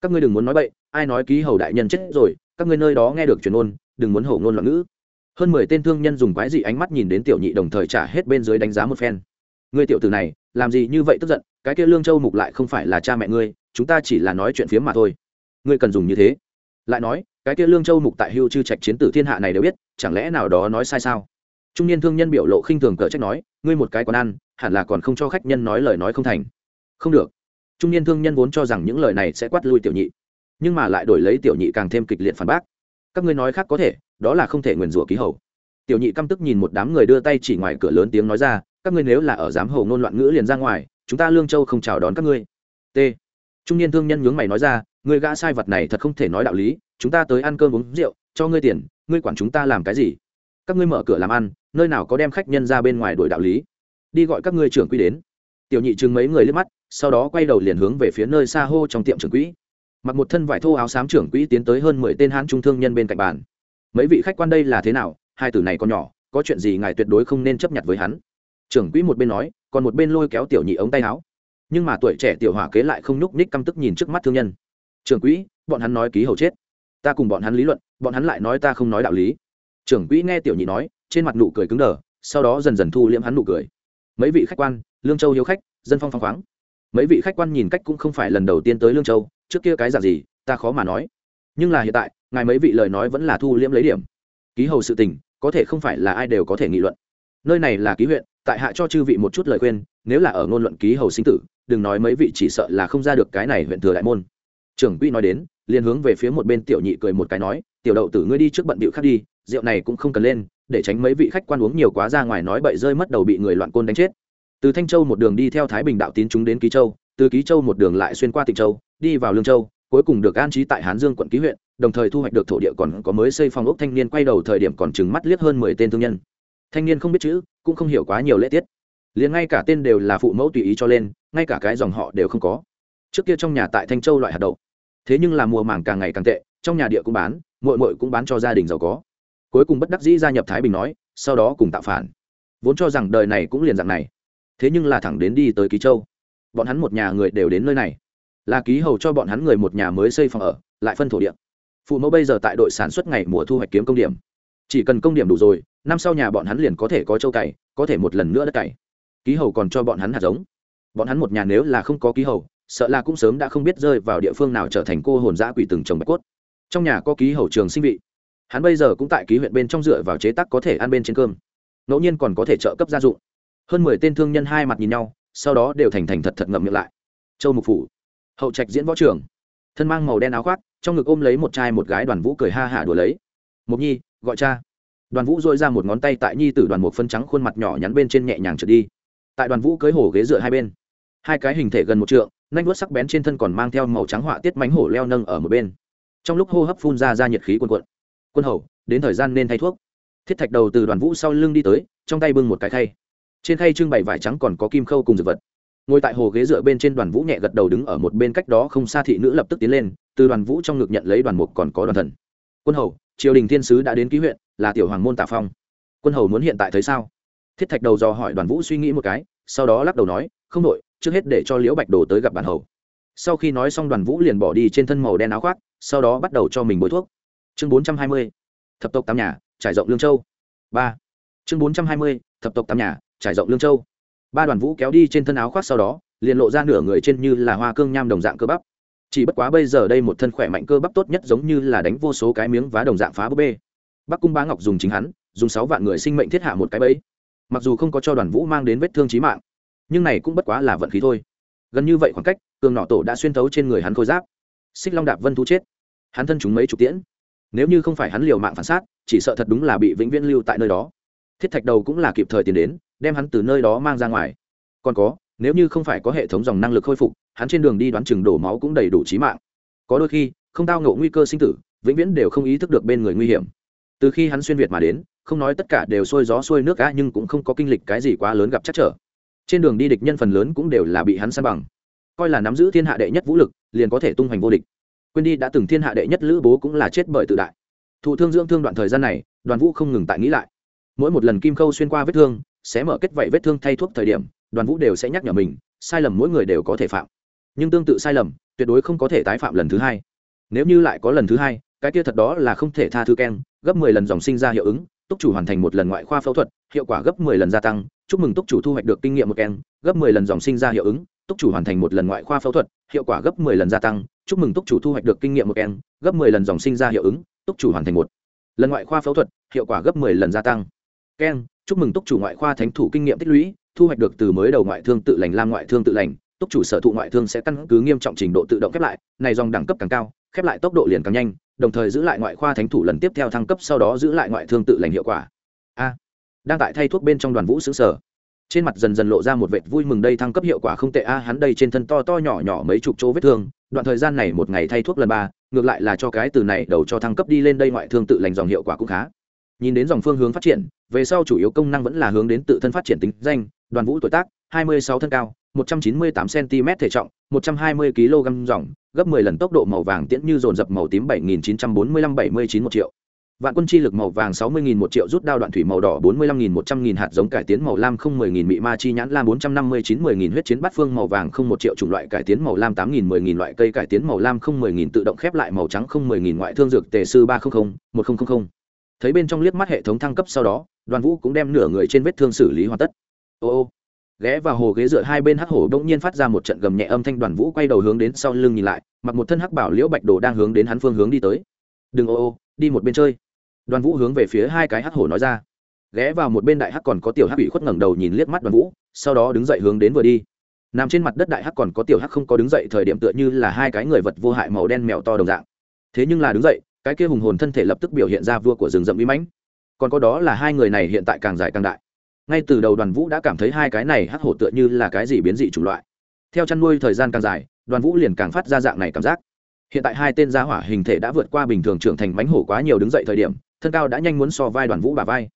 Các ngươi đừng muốn nói bậy, ai nói ký hầu đại nhân chết rồi, các ngươi nơi đó nghe được truyền ôn, đừng muốn hổ ngôn loạn ngữ hơn mười tên thương nhân dùng quái dị ánh mắt nhìn đến tiểu nhị đồng thời trả hết bên dưới đánh giá một phen. Ngươi tiểu tử này, làm gì như vậy tức giận, cái kia lương châu mục lại không phải là cha mẹ ngươi, chúng ta chỉ là nói chuyện phiếm mà thôi. Ngươi cần dùng như thế. Lại nói, cái kia lương châu mục tại hưu chư trạch chiến tử thiên hạ này đều biết, chẳng lẽ nào đó nói sai sao? Trung niên thương nhân biểu lộ khinh thường cỡ trách nói, ngươi một cái còn ăn, hẳn là còn không cho khách nhân nói lời nói không thành. Không được. Trung niên thương nhân vốn cho rằng những lời này sẽ quát lui tiểu nhị, nhưng mà lại đổi lấy tiểu nhị càng thêm kịch liệt phản bác. Các ngươi nói khác có thể đó là không thể nguyền rủa ký hầu. Tiểu nhị căm tức nhìn một đám người đưa tay chỉ ngoài cửa lớn tiếng nói ra, các ngươi nếu là ở dám hầu ngôn loạn ngữ liền ra ngoài, chúng ta lương châu không chào đón các ngươi. T. Trung niên thương nhân nhướng mày nói ra người gã sai vật này thật không thể nói đạo lý, chúng ta tới ăn cơm uống rượu, cho ngươi tiền, ngươi quản chúng ta làm cái gì? Các ngươi mở cửa làm ăn, nơi nào có đem khách nhân ra bên ngoài đổi đạo lý? Đi gọi các ngươi trưởng quỹ đến. Tiểu nhị chừng mấy người liếc mắt, sau đó quay đầu liền hướng về phía nơi xa hô trong tiệm trưởng quỹ. Mặc một thân vải thô áo xám trưởng quỹ tiến tới hơn mười tên hán trung thương nhân bên cạnh bàn mấy vị khách quan đây là thế nào? Hai tử này còn nhỏ, có chuyện gì ngài tuyệt đối không nên chấp nhận với hắn. Trưởng quỹ một bên nói, còn một bên lôi kéo tiểu nhị ống tay áo. Nhưng mà tuổi trẻ tiểu hỏa kế lại không nhúc ních căm tức nhìn trước mắt thương nhân. Trưởng quỹ, bọn hắn nói ký hầu chết. Ta cùng bọn hắn lý luận, bọn hắn lại nói ta không nói đạo lý. Trưởng quỹ nghe tiểu nhị nói, trên mặt nụ cười cứng đờ, sau đó dần dần thu liễm hắn nụ cười. Mấy vị khách quan, lương châu hiếu khách, dân phong phong khoáng. Mấy vị khách quan nhìn cách cũng không phải lần đầu tiên tới lương châu, trước kia cái giả gì, ta khó mà nói. Nhưng là hiện tại ngài mấy vị lời nói vẫn là thu liễm lấy điểm. Ký hầu sự tình, có thể không phải là ai đều có thể nghị luận. Nơi này là ký huyện, tại hạ cho chư vị một chút lời khuyên, nếu là ở ngôn luận ký hầu sinh tử, đừng nói mấy vị chỉ sợ là không ra được cái này huyện thừa đại môn. Trưởng quỹ nói đến, liền hướng về phía một bên tiểu nhị cười một cái nói, tiểu đậu tử ngươi đi trước bận bịu khác đi, rượu này cũng không cần lên, để tránh mấy vị khách quan uống nhiều quá ra ngoài nói bậy rơi mất đầu bị người loạn côn đánh chết. Từ thanh châu một đường đi theo thái bình đạo tín chúng đến ký châu, từ ký châu một đường lại xuyên qua tịnh châu, đi vào lương châu, cuối cùng được an trí tại hán dương quận ký huyện đồng thời thu hoạch được thổ địa còn có mới xây phòng ốc thanh niên quay đầu thời điểm còn trừng mắt liếc hơn mười tên thương nhân. Thanh niên không biết chữ, cũng không hiểu quá nhiều lễ tiết. Liền ngay cả tên đều là phụ mẫu tùy ý cho lên, ngay cả cái dòng họ đều không có. Trước kia trong nhà tại thanh châu loại hạt đậu. Thế nhưng là mùa màng càng ngày càng tệ, trong nhà địa cũng bán mội mội cũng bán cho gia đình giàu có. Cuối cùng bất đắc dĩ gia nhập thái bình nói, sau đó cùng tạo phản. Vốn cho rằng đời này cũng liền dạng này. Thế nhưng là thẳng đến đi tới ký châu. Bọn hắn một nhà người đều đến nơi này. Là ký hầu cho bọn hắn người một nhà mới xây phòng ở, lại phân thổ địa phụ mẫu bây giờ tại đội sản xuất ngày mùa thu hoạch kiếm công điểm. Chỉ cần công điểm đủ rồi, năm sau nhà bọn hắn liền có thể có châu cày, có thể một lần nữa đất cày. Ký hầu còn cho bọn hắn hạt giống. Bọn hắn một nhà nếu là không có ký hầu, sợ là cũng sớm đã không biết rơi vào địa phương nào trở thành cô hồn dã quỷ từng trồng bạch cốt. Trong nhà có ký hầu trường sinh vị. Hắn bây giờ cũng tại ký huyện bên trong dựa vào chế tác có thể ăn bên trên cơm. Ngẫu nhiên còn có thể trợ cấp gia dụng. Hơn mười tên thương nhân hai mặt nhìn nhau, sau đó đều thành thành thật thật ngậm miệng lại. Châu mục phủ, hậu trạch diễn võ trường. Thân mang màu đen áo khoác trong ngực ôm lấy một trai một gái đoàn vũ cười ha hả đùa lấy. Mục nhi, gọi cha. Đoàn vũ dội ra một ngón tay tại nhi t đoàn một phân trắng khuôn mặt nhỏ nhắn bên trên nhẹ nhàng trượt đi. Tại đoàn vũ cưới hổ ghế dựa hai bên. Hai cái hình thể gần một trượng, nanh vuốt sắc bén trên thân còn mang theo màu trắng họa tiết mánh hổ leo nâng ở một bên. Trong lúc hô hấp phun ra ra nhiệt khí quần quận quân hầu, đến thời gian nên thay thuốc. Thiết thạch đầu từ đoàn vũ sau lưng đi tới, trong tay bưng một cái khay. Trên khay trưng bày vải trắng còn có kim khâu cùng dược vật. Ngồi tại hồ ghế dựa bên trên đoàn vũ nhẹ gật đầu đứng ở một bên cách đó không xa thị nữ lập tức tiến lên từ đoàn vũ trong ngực nhận lấy đoàn mục còn có đoàn thần. Quân hầu, triều đình thiên sứ đã đến ký huyện, là tiểu hoàng môn tạ phong. Quân hầu muốn hiện tại thấy sao? Thiết thạch đầu dò hỏi đoàn vũ suy nghĩ một cái, sau đó lắc đầu nói, không đội trước hết để cho liễu bạch đồ tới gặp bản hầu. Sau khi nói xong đoàn vũ liền bỏ đi trên thân màu đen áo khoác, sau đó bắt đầu cho mình bôi thuốc. Chương bốn trăm hai mươi, thập tộc tám nhà, trải rộng lương châu. Ba. Chương bốn trăm hai mươi, thập tộc tám nhà, trải rộng lương châu. Ba đoàn vũ kéo đi trên thân áo khoác sau đó, liền lộ ra nửa người trên như là hoa cương nham đồng dạng cơ bắp chỉ bất quá bây giờ đây một thân khỏe mạnh cơ bắp tốt nhất giống như là đánh vô số cái miếng vá đồng dạng phá búp bê. Bắc cung bá ngọc dùng chính hắn, dùng sáu vạn người sinh mệnh thiết hạ một cái bẫy. Mặc dù không có cho đoàn vũ mang đến vết thương trí mạng, nhưng này cũng bất quá là vận khí thôi. Gần như vậy khoảng cách cường nọ tổ đã xuyên thấu trên người hắn khôi giáp. Xích long đạp vân thú chết. Hắn thân chúng mấy chục tiễn. Nếu như không phải hắn liều mạng phản sát, chỉ sợ thật đúng là bị vĩnh viễn lưu tại nơi đó. Thiết thạch đầu cũng là kịp thời tiến đến, đem hắn từ nơi đó mang ra ngoài. Còn có, nếu như không phải có hệ thống dòng năng lực khôi phục hắn trên đường đi đoán chừng đổ máu cũng đầy đủ trí mạng. Có đôi khi, không tao ngộ nguy cơ sinh tử, vĩnh viễn đều không ý thức được bên người nguy hiểm. Từ khi hắn xuyên việt mà đến, không nói tất cả đều sôi gió sôi nước cá nhưng cũng không có kinh lịch cái gì quá lớn gặp chắc trở. Trên đường đi địch nhân phần lớn cũng đều là bị hắn san bằng. Coi là nắm giữ thiên hạ đệ nhất vũ lực, liền có thể tung hoành vô địch. Quên đi đã từng thiên hạ đệ nhất lữ bố cũng là chết bởi tự đại. Thụ thương dưỡng thương đoạn thời gian này, đoàn vũ không ngừng tại nghĩ lại. Mỗi một lần kim khâu xuyên qua vết thương, sẽ mở kết vảy vết thương thay thuốc thời điểm, đoàn vũ đều sẽ nhắc nhở mình, sai lầm mỗi người đều có thể phạm nhưng tương tự sai lầm, tuyệt đối không có thể tái phạm lần thứ hai. Nếu như lại có lần thứ hai, cái kia thật đó là không thể tha thứ keng, gấp mười lần dòng sinh ra hiệu ứng, túc chủ hoàn thành một lần ngoại khoa phẫu thuật, hiệu quả gấp mười lần gia tăng, chúc mừng túc chủ thu hoạch được kinh nghiệm một keng, gấp mười lần dòng sinh ra hiệu ứng, túc chủ hoàn thành một lần ngoại khoa phẫu thuật, hiệu quả gấp mười lần gia tăng, chúc mừng túc chủ thu hoạch được kinh nghiệm một keng, gấp mười lần dòng sinh ra hiệu ứng, túc chủ hoàn thành một lần ngoại khoa phẫu thuật, hiệu quả gấp mười lần gia tăng. Keng, chúc mừng túc chủ ngoại khoa thánh thủ kinh nghiệm tích lũy, thu hoạch được từ mới đầu ngoại thương tự lành lam ngoại thương tự lành túc chủ sở thụ ngoại thương sẽ căn cứ nghiêm trọng trình độ tự động khép lại, này dòng đẳng cấp càng cao, khép lại tốc độ liền càng nhanh, đồng thời giữ lại ngoại khoa thánh thủ lần tiếp theo thăng cấp sau đó giữ lại ngoại thương tự lành hiệu quả. A, đang tại thay thuốc bên trong đoàn vũ xứ sở. Trên mặt dần dần lộ ra một vệt vui mừng đây thăng cấp hiệu quả không tệ, a, hắn đây trên thân to to nhỏ nhỏ mấy chục chỗ vết thương, đoạn thời gian này một ngày thay thuốc lần ba, ngược lại là cho cái từ này đầu cho thăng cấp đi lên đây ngoại thương tự lành dòng hiệu quả cũng khá. Nhìn đến dòng phương hướng phát triển, về sau chủ yếu công năng vẫn là hướng đến tự thân phát triển tính danh, đoàn vũ tuổi tác 26 thân cao 198 cm thể trọng 120 kg dòng, gấp 10 lần tốc độ màu vàng tiễn như dồn dập màu tím 7945 79 một triệu. Vạn quân chi lực màu vàng 60.000 một triệu rút đao đoạn thủy màu đỏ 45.000 100.000 hạt giống cải tiến màu lam không 10.000 mị ma chi nhãn lam 459.000 huyết chiến bát phương màu vàng không một triệu chủng loại cải tiến màu lam 8.000 10.000 loại cây cải tiến màu lam không 10.000 tự động khép lại màu trắng không 10.000 ngoại thương dược tề sư 300 1000 thấy bên trong liếc mắt hệ thống thăng cấp sau đó, đoàn vũ cũng đem nửa người trên vết thương xử lý hoàn tất. Ô ô ghé vào hồ ghế dựa hai bên hắc hổ bỗng nhiên phát ra một trận gầm nhẹ âm thanh, đoàn vũ quay đầu hướng đến sau lưng nhìn lại, mặc một thân hắc bảo liễu bạch đồ đang hướng đến hắn phương hướng đi tới. Đừng, ô ô, đi một bên chơi. Đoàn vũ hướng về phía hai cái hắc hổ nói ra. Ghé vào một bên đại hắc còn có tiểu hắc bị khuất ngẩng đầu nhìn liếc mắt đoàn vũ, sau đó đứng dậy hướng đến vừa đi. Nằm trên mặt đất đại hắc còn có tiểu hắc không có đứng dậy, thời điểm tựa như là hai cái người vật vô hại màu đen mèo to đồng dạng. Thế nhưng là đứng dậy, cái kia hùng hồn thân thể lập tức biểu hiện ra vua của rừng rậm bí mãnh. Còn có đó là hai người này hiện tại càng dài càng đại ngay từ đầu đoàn vũ đã cảm thấy hai cái này hắc hổ tựa như là cái gì biến dị chủng loại. Theo chăn nuôi thời gian càng dài, đoàn vũ liền càng phát ra dạng này cảm giác. Hiện tại hai tên gia hỏa hình thể đã vượt qua bình thường trưởng thành bánh hổ quá nhiều đứng dậy thời điểm, thân cao đã nhanh muốn so vai đoàn vũ bà vai.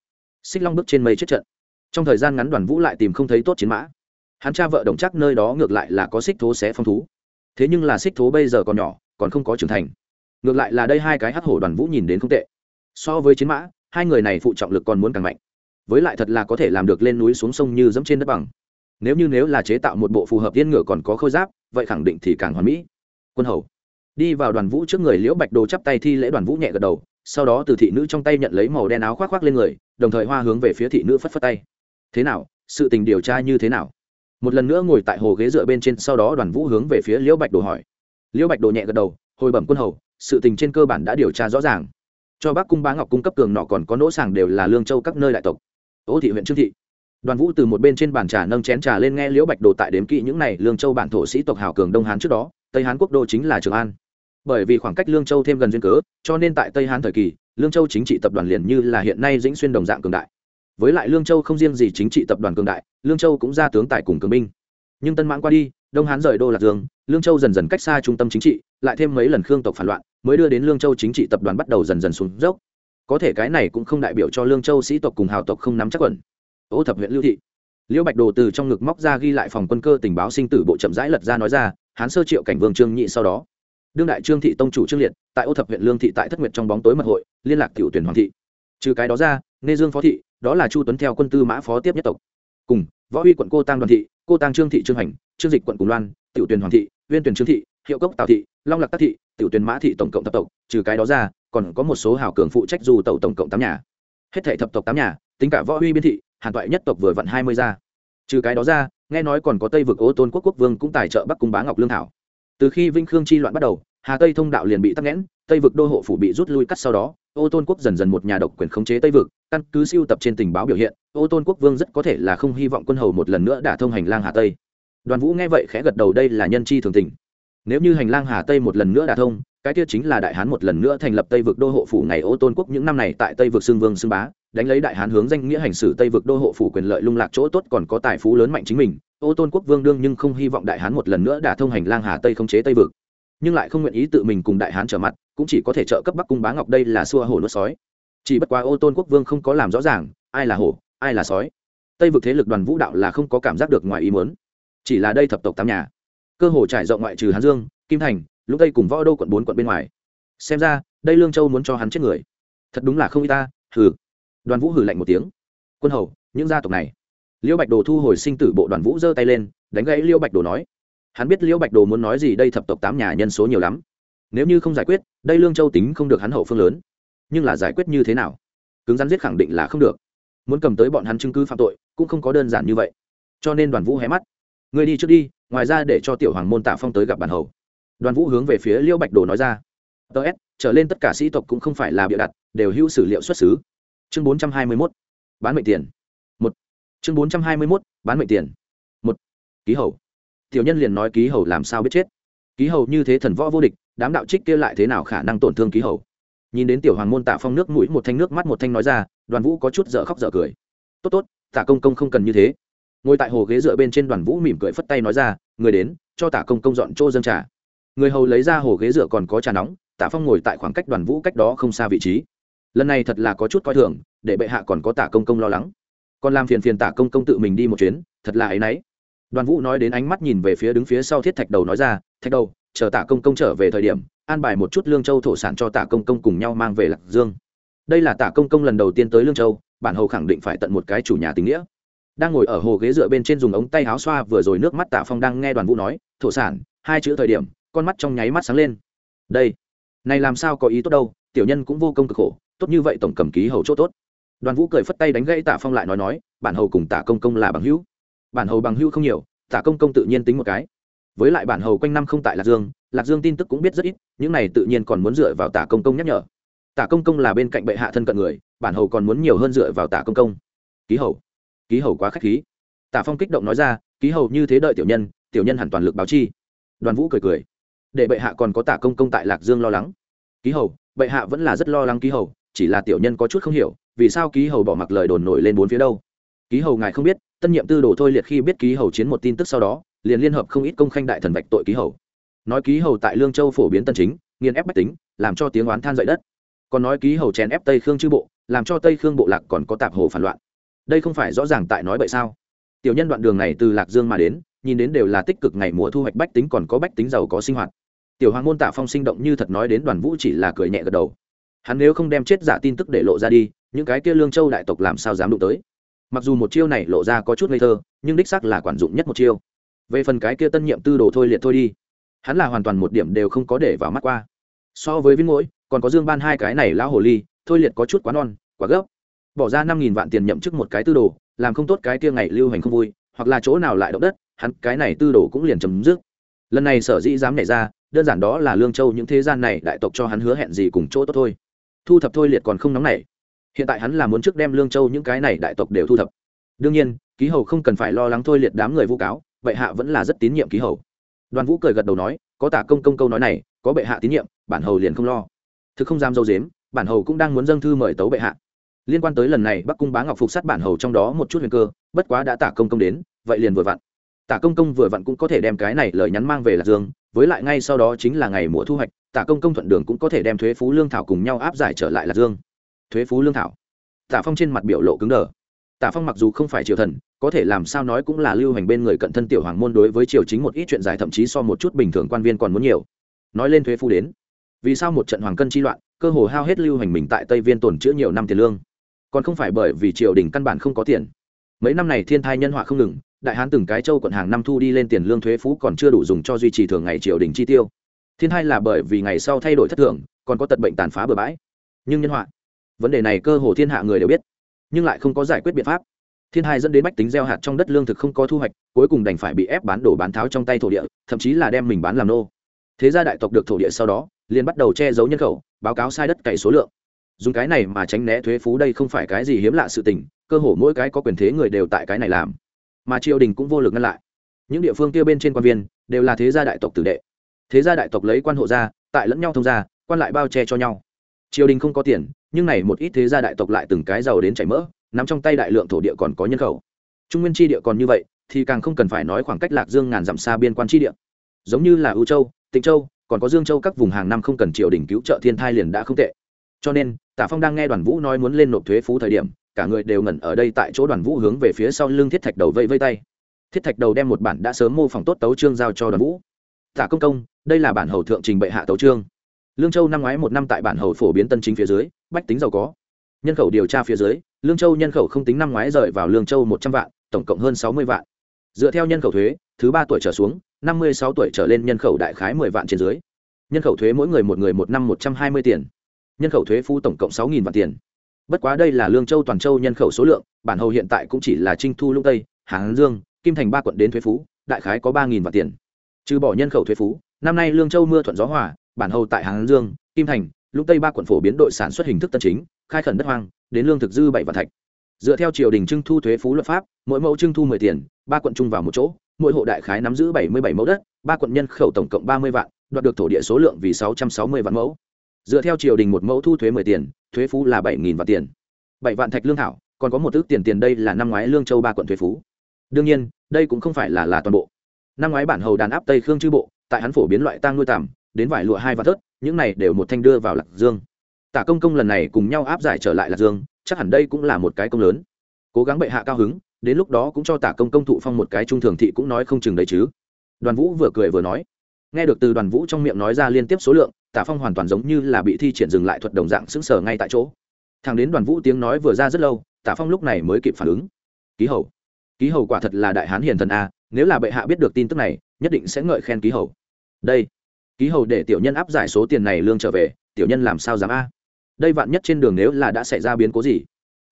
Xích long bước trên mây chết trận. Trong thời gian ngắn đoàn vũ lại tìm không thấy tốt chiến mã. Hắn cha vợ đồng chắc nơi đó ngược lại là có xích thố xé phong thú. Thế nhưng là xích thố bây giờ còn nhỏ, còn không có trưởng thành. Ngược lại là đây hai cái hắc hổ đoàn vũ nhìn đến không tệ. So với chiến mã, hai người này phụ trọng lực còn muốn càng mạnh với lại thật là có thể làm được lên núi xuống sông như dẫm trên đất bằng. Nếu như nếu là chế tạo một bộ phù hợp tiên ngựa còn có khôi giáp, vậy khẳng định thì càng hoàn mỹ. Quân hầu. Đi vào đoàn vũ trước người liễu bạch đồ chắp tay thi lễ đoàn vũ nhẹ gật đầu, sau đó từ thị nữ trong tay nhận lấy màu đen áo khoác khoác lên người, đồng thời hoa hướng về phía thị nữ phất phất tay. Thế nào, sự tình điều tra như thế nào? Một lần nữa ngồi tại hồ ghế dựa bên trên, sau đó đoàn vũ hướng về phía liễu bạch đồ hỏi. Liễu bạch đồ nhẹ gật đầu, hồi bẩm quân hầu, sự tình trên cơ bản đã điều tra rõ ràng. Cho bác cung bá ngọc cung cấp cường nọ còn có nỗ sàng đều là lương châu các nơi đại tộc ô thị huyện trương thị. Đoàn vũ từ một bên trên bàn trà nâng chén trà lên nghe liễu bạch đồ tại đếm kỵ những này lương châu bản thổ sĩ tộc hào cường đông hán trước đó, tây hán quốc đô chính là trường an. Bởi vì khoảng cách lương châu thêm gần duyên cớ, cho nên tại tây hán thời kỳ, lương châu chính trị tập đoàn liền như là hiện nay dĩnh xuyên đồng dạng cường đại. Với lại lương châu không riêng gì chính trị tập đoàn cường đại, lương châu cũng ra tướng tại cùng cường binh. Nhưng tân mãn qua đi, đông hán rời đô lạc dương, lương châu dần dần cách xa trung tâm chính trị, lại thêm mấy lần khương tộc phản loạn, mới đưa đến lương châu chính trị tập đoàn bắt đầu dần dần xuống dốc có thể cái này cũng không đại biểu cho lương châu sĩ tộc cùng hào tộc không nắm chắc quẩn ô thập huyện lưu thị. Liễu bạch đồ từ trong ngực móc ra ghi lại phòng quân cơ tình báo sinh tử bộ chậm rãi lật ra nói ra, hán sơ triệu cảnh vương trương nhị sau đó. Đương đại trương thị tông chủ trương liệt, tại ô thập huyện lương thị tại thất nguyệt trong bóng tối mật hội, liên lạc tiểu tuyển hoàng thị. Trừ cái đó ra, nê dương phó thị, đó là chu tuấn theo quân tư mã phó tiếp nhất tộc. Cùng, võ huy quận cô tăng đoàn thị, cô tăng trương thị trương hành, trương dịch quận cùng loan, tiểu tuyển hoàng thị viên tuyển trương thị, hiệu cốc tào thị, long lạc tác thị, tiểu tuyển mã thị tổng cộng thập tộc, trừ cái đó ra còn có một số hào cường phụ trách dù tàu tổng cộng tám nhà. Hết thể thập tộc tám nhà, tính cả võ huy biên thị, hàn toại nhất tộc vừa vặn hai mươi ra trừ cái đó ra, nghe nói còn có tây vực ô tôn quốc quốc vương cũng tài trợ bắc cung bá ngọc lương thảo. Từ khi vinh khương chi loạn bắt đầu, hà tây thông đạo liền bị tắc nghẽn, tây vực đô hộ phủ bị rút lui cắt sau đó ô tôn quốc dần dần một nhà độc quyền khống chế tây vực, căn cứ siêu tập trên tình báo biểu hiện ô tôn quốc vương rất có thể là không hy vọng quân hầu một lần nữa đả thông hành lang hà tây. Đoàn vũ nghe vậy khẽ gật đầu, đây là nhân chi thường tình nếu như hành lang hà tây một lần nữa đả thông, cái kia chính là đại hán một lần nữa thành lập tây vực đô hộ phủ ngày ô tôn quốc những năm này tại tây vực xương vương xương bá, đánh lấy đại hán hướng danh nghĩa hành xử tây vực đô hộ phủ quyền lợi lung lạc chỗ tốt còn có tài phú lớn mạnh chính mình, ô tôn quốc vương đương nhưng không hy vọng đại hán một lần nữa đả thông hành lang hà tây không chế tây vực. Nhưng lại không nguyện ý tự mình cùng đại hán trở mặt, cũng chỉ có thể trợ cấp bắc cung bá ngọc đây là xua hổ nuốt sói. Chỉ bất quá ô tôn quốc vương không có làm rõ ràng, ai là hổ, ai là sói. Tây vực thế lực đoàn vũ đạo là không có cảm giác được ngoài ý muốn. Chỉ là đây thập tộc tám nhà cơ hồ trải rộng ngoại trừ hán dương, kim thành lúc tây cùng võ đô quận bốn quận bên ngoài. Xem ra, đây lương châu muốn cho hắn chết người. Thật đúng là không y ta, hừ. Đoàn vũ hử lạnh một tiếng. Quân hầu, những gia tộc này. Liễu bạch đồ thu hồi sinh tử bộ đoàn vũ giơ tay lên, đánh gãy liễu bạch đồ nói. Hắn biết liễu bạch đồ muốn nói gì đây thập tộc tám nhà nhân số nhiều lắm. Nếu như không giải quyết, đây lương châu tính không được hắn hậu phương lớn. Nhưng là giải quyết như thế nào? Cứng rắn giết khẳng định là không được. Muốn cầm tới bọn hắn chứng cứ phạm tội, cũng không có đơn giản như vậy. Cho nên đoàn vũ hé mắt. Người đi trước đi ngoài ra để cho tiểu hoàng môn tạ phong tới gặp bản hầu. Đoàn vũ hướng về phía liễu bạch đồ nói ra. Tờ s, trở lên tất cả sĩ tộc cũng không phải là bịa đặt, đều hữu sử liệu xuất xứ. Chương bốn trăm hai mươi mốt, bán mệnh tiền. Một. Chương bốn trăm hai mươi mốt, bán mệnh tiền. Một. Ký hầu. Tiểu nhân liền nói ký hầu làm sao biết chết. Ký hầu như thế thần võ vô địch, đám đạo trích kia lại thế nào khả năng tổn thương ký hầu? Nhìn đến tiểu hoàng môn tạ phong nước mũi một thanh nước mắt một thanh nói ra, đoàn vũ có chút dở khóc dở cười. Tốt tốt, tạ công công không cần như thế ngồi tại hồ ghế dựa bên trên đoàn vũ mỉm cười phất tay nói ra, người đến, cho Tả công công dọn chỗ dân trà. Người hầu lấy ra hồ ghế dựa còn có trà nóng, Tả phong ngồi tại khoảng cách đoàn vũ cách đó không xa vị trí. Lần này thật là có chút coi thường, để bệ hạ còn có Tả công công lo lắng. Còn làm phiền phiền Tả công công tự mình đi một chuyến, thật là áy náy. Đoàn vũ nói đến ánh mắt nhìn về phía đứng phía sau thiết thạch đầu nói ra, thạch đầu, chờ Tả công công trở về thời điểm, an bài một chút lương châu thổ sản cho Tả công công cùng nhau mang về lạc dương. Đây là Tả công công lần đầu tiên tới lương châu, bản hầu khẳng định phải tận một cái chủ nhà tình nghĩa đang ngồi ở hồ ghế dựa bên trên dùng ống tay áo xoa vừa rồi nước mắt tạ phong đang nghe đoàn vũ nói, thổ sản, hai chữ thời điểm, con mắt trong nháy mắt sáng lên. Đây, này làm sao có ý tốt đâu, tiểu nhân cũng vô công cực khổ, tốt như vậy tổng cầm ký hầu chỗ tốt. Đoàn vũ cười phất tay đánh gãy tạ phong lại nói nói, bản hầu cùng tạ công công là bằng hữu. Bản hầu bằng hữu không nhiều, tạ công công tự nhiên tính một cái. Với lại bản hầu quanh năm không tại lạc dương lạc dương tin tức cũng biết rất ít, những này tự nhiên còn muốn dựa vào tạ công công nhắc nhở. Tạ công công là bên cạnh bệ hạ thân cận người, bản hầu còn muốn nhiều hơn dựa vào tạ công công. Ký hầu ký hầu quá k h á c h khí. Tả phong kích động nói ra, ký hầu như thế đợi tiểu nhân tiểu nhân hẳn toàn lực báo chi. Đoàn vũ cười cười, để bệ hạ còn có tạ công công tại lạc dương lo lắng. Ký hầu, bệ hạ vẫn là rất lo lắng ký hầu, chỉ là tiểu nhân có chút không hiểu, vì sao ký hầu bỏ mặc lời đồn nổi lên bốn phía đâu? Ký hầu ngài không biết, tân nhiệm tư đồ thôi liệt khi biết ký hầu chiến một tin tức sau đó, liền liên hợp không ít công khanh đại thần vạch tội ký hầu. Nói ký hầu tại lương châu phổ biến tân chính nghiên ép bách tính, làm cho tiếng oán than dậy đất. Còn nói ký hầu chèn ép tây khương chư bộ, làm cho tây khương bộ lạc còn có tạp hồ phản loạn đây không phải rõ ràng tại nói vậy sao? Tiểu nhân đoạn đường này từ lạc dương mà đến nhìn đến đều là tích cực ngày mùa thu hoạch bách tính còn có bách tính giàu có sinh hoạt. Tiểu hoàng môn tả phong sinh động như thật nói đến đoàn vũ chỉ là cười nhẹ gật đầu. Hắn nếu không đem chết giả tin tức để lộ ra đi những cái kia lương châu đại tộc làm sao dám đụng tới? Mặc dù một chiêu này lộ ra có chút ngây thơ nhưng đích sắc là quản dụng nhất một chiêu. Về phần cái kia tân nhiệm tư đồ thôi liệt thôi đi hắn là hoàn toàn một điểm đều không có để vào mắt qua. So với viên mũi, còn có dương ban hai cái này lão hồ ly thôi liệt có chút quá non quá gấp bỏ ra năm nghìn vạn tiền nhậm chức một cái tư đồ, làm không tốt cái kia ngày lưu hành không vui, hoặc là chỗ nào lại động đất, hắn cái này tư đồ cũng liền chấm dứt. Lần này sở dĩ dám nhảy ra, đơn giản đó là lương châu những thế gian này đại tộc cho hắn hứa hẹn gì cùng chỗ tốt thôi. Thu thập thôi liệt còn không nóng nảy. Hiện tại hắn là muốn trước đem lương châu những cái này đại tộc đều thu thập. Đương nhiên, ký hầu không cần phải lo lắng thôi liệt đám người vu cáo, bệ hạ vẫn là rất tín nhiệm ký hầu. Đoàn vũ cười gật đầu nói, có tả công công câu nói này, có bệ hạ tín nhiệm, bản hầu liền không lo. Thực không dám dâu dếm, bản hầu cũng đang muốn dâng thư mời tấu bệ hạ liên quan tới lần này bắc cung bá ngọc phục sát bản hầu trong đó một chút huyền cơ, bất quá đã tả công công đến, vậy liền vừa vặn. Tả công công vừa vặn cũng có thể đem cái này lời nhắn mang về lạc dương, với lại ngay sau đó chính là ngày mùa thu hoạch, tả công công thuận đường cũng có thể đem thuế phú lương thảo cùng nhau áp giải trở lại lạc dương. Thuế phú lương thảo. Tả phong trên mặt biểu lộ cứng đờ. Tả phong mặc dù không phải triều thần, có thể làm sao nói cũng là lưu hành bên người cận thân tiểu hoàng môn đối với triều chính một ít chuyện dài thậm chí so một chút bình thường quan viên còn muốn nhiều. Nói lên thuế phú đến. Vì sao một trận hoàng cân chi loạn, cơ hồ hao hết lưu hành mình tại tây viên tồn chữa nhiều năm tiền lương? Còn không phải bởi vì triều đình căn bản không có tiền. Mấy năm này thiên thai nhân họa không ngừng, đại hán từng cái châu quận hàng năm thu đi lên tiền lương thuế phú còn chưa đủ dùng cho duy trì thường ngày triều đình chi tiêu. Thiên thai là bởi vì ngày sau thay đổi thất thường, còn có tật bệnh tàn phá bừa bãi. Nhưng nhân họa, vấn đề này cơ hồ thiên hạ người đều biết, nhưng lại không có giải quyết biện pháp. Thiên hai dẫn đến bách tính gieo hạt trong đất lương thực không có thu hoạch, cuối cùng đành phải bị ép bán đổ bán tháo trong tay thổ địa, thậm chí là đem mình bán làm nô. Thế gia đại tộc được thổ địa sau đó, liền bắt đầu che giấu nhân khẩu, báo cáo sai đất cày số lượng dùng cái này mà tránh né thuế phú đây không phải cái gì hiếm lạ sự tình, cơ hồ mỗi cái có quyền thế người đều tại cái này làm. Mà triều đình cũng vô lực ngăn lại. Những địa phương kia bên trên quan viên đều là thế gia đại tộc tử đệ. Thế gia đại tộc lấy quan hộ ra tại lẫn nhau thông gia, quan lại bao che cho nhau. Triều đình không có tiền, nhưng này một ít thế gia đại tộc lại từng cái giàu đến chảy mỡ, nắm trong tay đại lượng thổ địa còn có nhân khẩu. Trung nguyên tri địa còn như vậy, thì càng không cần phải nói khoảng cách lạc dương ngàn dặm xa biên quan tri địa. Giống như là ưu châu, tịnh châu, còn có dương châu các vùng hàng năm không cần triều đình cứu trợ thiên thai liền đã không tệ cho nên, tả phong đang nghe đoàn vũ nói muốn lên nộp thuế phú thời điểm, cả người đều ngẩn ở đây tại chỗ đoàn vũ hướng về phía sau lưng thiết thạch đầu vây vây tay. Thiết thạch đầu đem một bản đã sớm mô phỏng tốt tấu trương giao cho đoàn vũ. Tả công công, đây là bản hầu thượng trình bệ hạ tấu trương lương châu năm ngoái một năm tại bản hầu phổ biến tân chính phía dưới, bách tính giàu có. Nhân khẩu điều tra phía dưới, lương châu nhân khẩu không tính năm ngoái rời vào lương châu một trăm vạn, tổng cộng hơn sáu mươi vạn. Dựa theo nhân khẩu thuế, thứ ba tuổi trở xuống, năm mươi sáu tuổi trở lên nhân khẩu đại khái mười vạn trên dưới. Nhân khẩu thuế mỗi người một người một năm một trăm hai mươi tiền nhân khẩu thuế phu tổng cộng sáu nghìn vạn tiền. Bất quá đây là lương châu toàn châu nhân khẩu số lượng, bản hầu hiện tại cũng chỉ là trinh thu, lũng tây, hán dương, kim thành ba quận đến thuế phú, đại khái có ba nghìn vạn tiền. Trừ bỏ nhân khẩu thuế phú, năm nay lương châu mưa thuận gió hòa, bản hầu tại hán dương, kim thành, lũng tây ba quận phổ biến đội sản xuất hình thức tân chính, khai khẩn đất hoang, đến lương thực dư bảy vạn thạch. Dựa theo triều đình trưng thu thuế phú luật pháp, mỗi mẫu trưng thu mười tiền, ba quận chung vào một chỗ, mỗi hộ đại khái nắm giữ bảy mươi bảy mẫu đất, ba quận nhân khẩu tổng cộng ba mươi vạn, đoạt được thổ địa số lượng vì sáu trăm sáu mươi vạn mẫu dựa theo triều đình một mẫu thu thuế mười tiền, thuế phú là bảy nghìn vạn tiền. Bảy vạn thạch lương thảo, còn có một ước tiền tiền đây là năm ngoái lương châu ba quận thuế phú. Đương nhiên, đây cũng không phải là là toàn bộ. Năm ngoái bản hầu đàn áp tây khương chư bộ, tại hắn phổ biến loại tang nuôi tằm, đến vải lụa hai vạn thớt, những này đều một thanh đưa vào lạc dương. Tả công công lần này cùng nhau áp giải trở lại lạc dương, chắc hẳn đây cũng là một cái công lớn. Cố gắng bệ hạ cao hứng, đến lúc đó cũng cho tả công công thụ phong một cái trung thường thị cũng nói không chừng đấy chứ. Đoàn vũ vừa cười vừa nói. Nghe được từ đoàn vũ trong miệng nói ra liên tiếp số lượng tả phong hoàn toàn giống như là bị thi triển dừng lại thuật đồng dạng sững sờ ngay tại chỗ. Thằng đến đoàn vũ tiếng nói vừa ra rất lâu, tả phong lúc này mới kịp phản ứng. Ký hầu. Ký hầu quả thật là đại hán hiền thần a, nếu là bệ hạ biết được tin tức này, nhất định sẽ ngợi khen ký hầu. Đây. Ký hầu để tiểu nhân áp giải số tiền này lương trở về, tiểu nhân làm sao dám a? Đây vạn nhất trên đường nếu là đã xảy ra biến cố gì?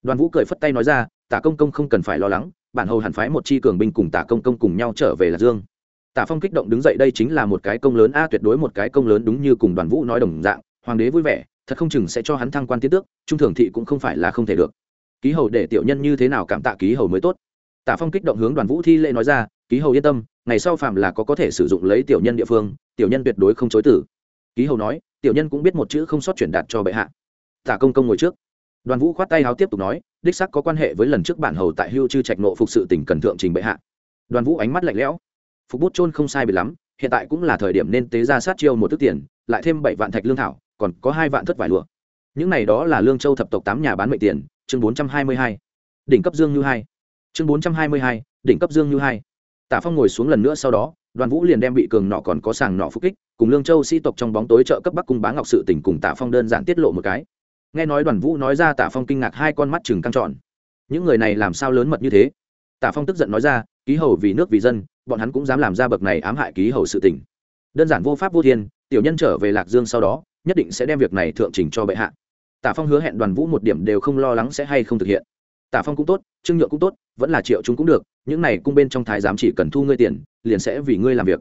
Đoàn vũ cười phất tay nói ra, tả công công không cần phải lo lắng, bản hầu hẳn phái một chi cường binh cùng tả công công cùng nhau trở về lạc dương tả phong kích động đứng dậy đây chính là một cái công lớn. A, tuyệt đối một cái công lớn đúng như cùng đoàn vũ nói đồng dạng. Hoàng đế vui vẻ, thật không chừng sẽ cho hắn thăng quan tiến tước, trung thường thị cũng không phải là không thể được. Ký hầu để tiểu nhân như thế nào cảm tạ ký hầu mới tốt? Tả phong kích động hướng đoàn vũ thi lễ nói ra, ký hầu yên tâm, ngày sau phạm là có có thể sử dụng lấy tiểu nhân địa phương, tiểu nhân tuyệt đối không chối tử ký hầu nói, tiểu nhân cũng biết một chữ không sót chuyển đạt cho bệ hạ. Tả công công ngồi trước. Đoàn vũ khoát tay háo tiếp tục nói, đích sắc có quan hệ với lần trước bản hầu tại hưu chư trạch nộ phục sự tỉnh cần thượng trình bệ hạ. Đoàn vũ ánh mắt lạnh lẽo phục bút trôn không sai bị lắm, hiện tại cũng là thời điểm nên tế ra sát chiêu một thức tiền, lại thêm bảy vạn thạch lương thảo, còn có hai vạn thất vải lụa. Những này đó là lương châu thập tộc tám nhà bán mệnh tiền, chương bốn trăm hai mươi hai. Đỉnh cấp dương như hai. Chương bốn trăm hai mươi hai, đỉnh cấp dương như hai. Tả phong ngồi xuống lần nữa sau đó, đoàn vũ liền đem bị cường nọ còn có sàng nọ phục kích, cùng lương châu sĩ tộc trong bóng tối trợ cấp bắc cung bá ngọc sự tỉnh cùng tả phong đơn giản tiết lộ một cái. Nghe nói đoàn vũ nói ra, tả phong kinh ngạc hai con mắt chừng căng trọn những người này làm sao lớn mật như thế? Tả phong tức giận nói ra, ký hầu vì nước vì dân bọn hắn cũng dám làm ra bậc này ám hại ký hầu sự tình. Đơn giản vô pháp vô thiên, tiểu nhân trở về lạc dương sau đó, nhất định sẽ đem việc này thượng trình cho bệ hạ. Tả phong hứa hẹn đoàn vũ một điểm đều không lo lắng sẽ hay không thực hiện. Tả phong cũng tốt, trương nhượng cũng tốt, vẫn là triệu chúng cũng được, những này cung bên trong thái giám chỉ cần thu ngươi tiền, liền sẽ vì ngươi làm việc.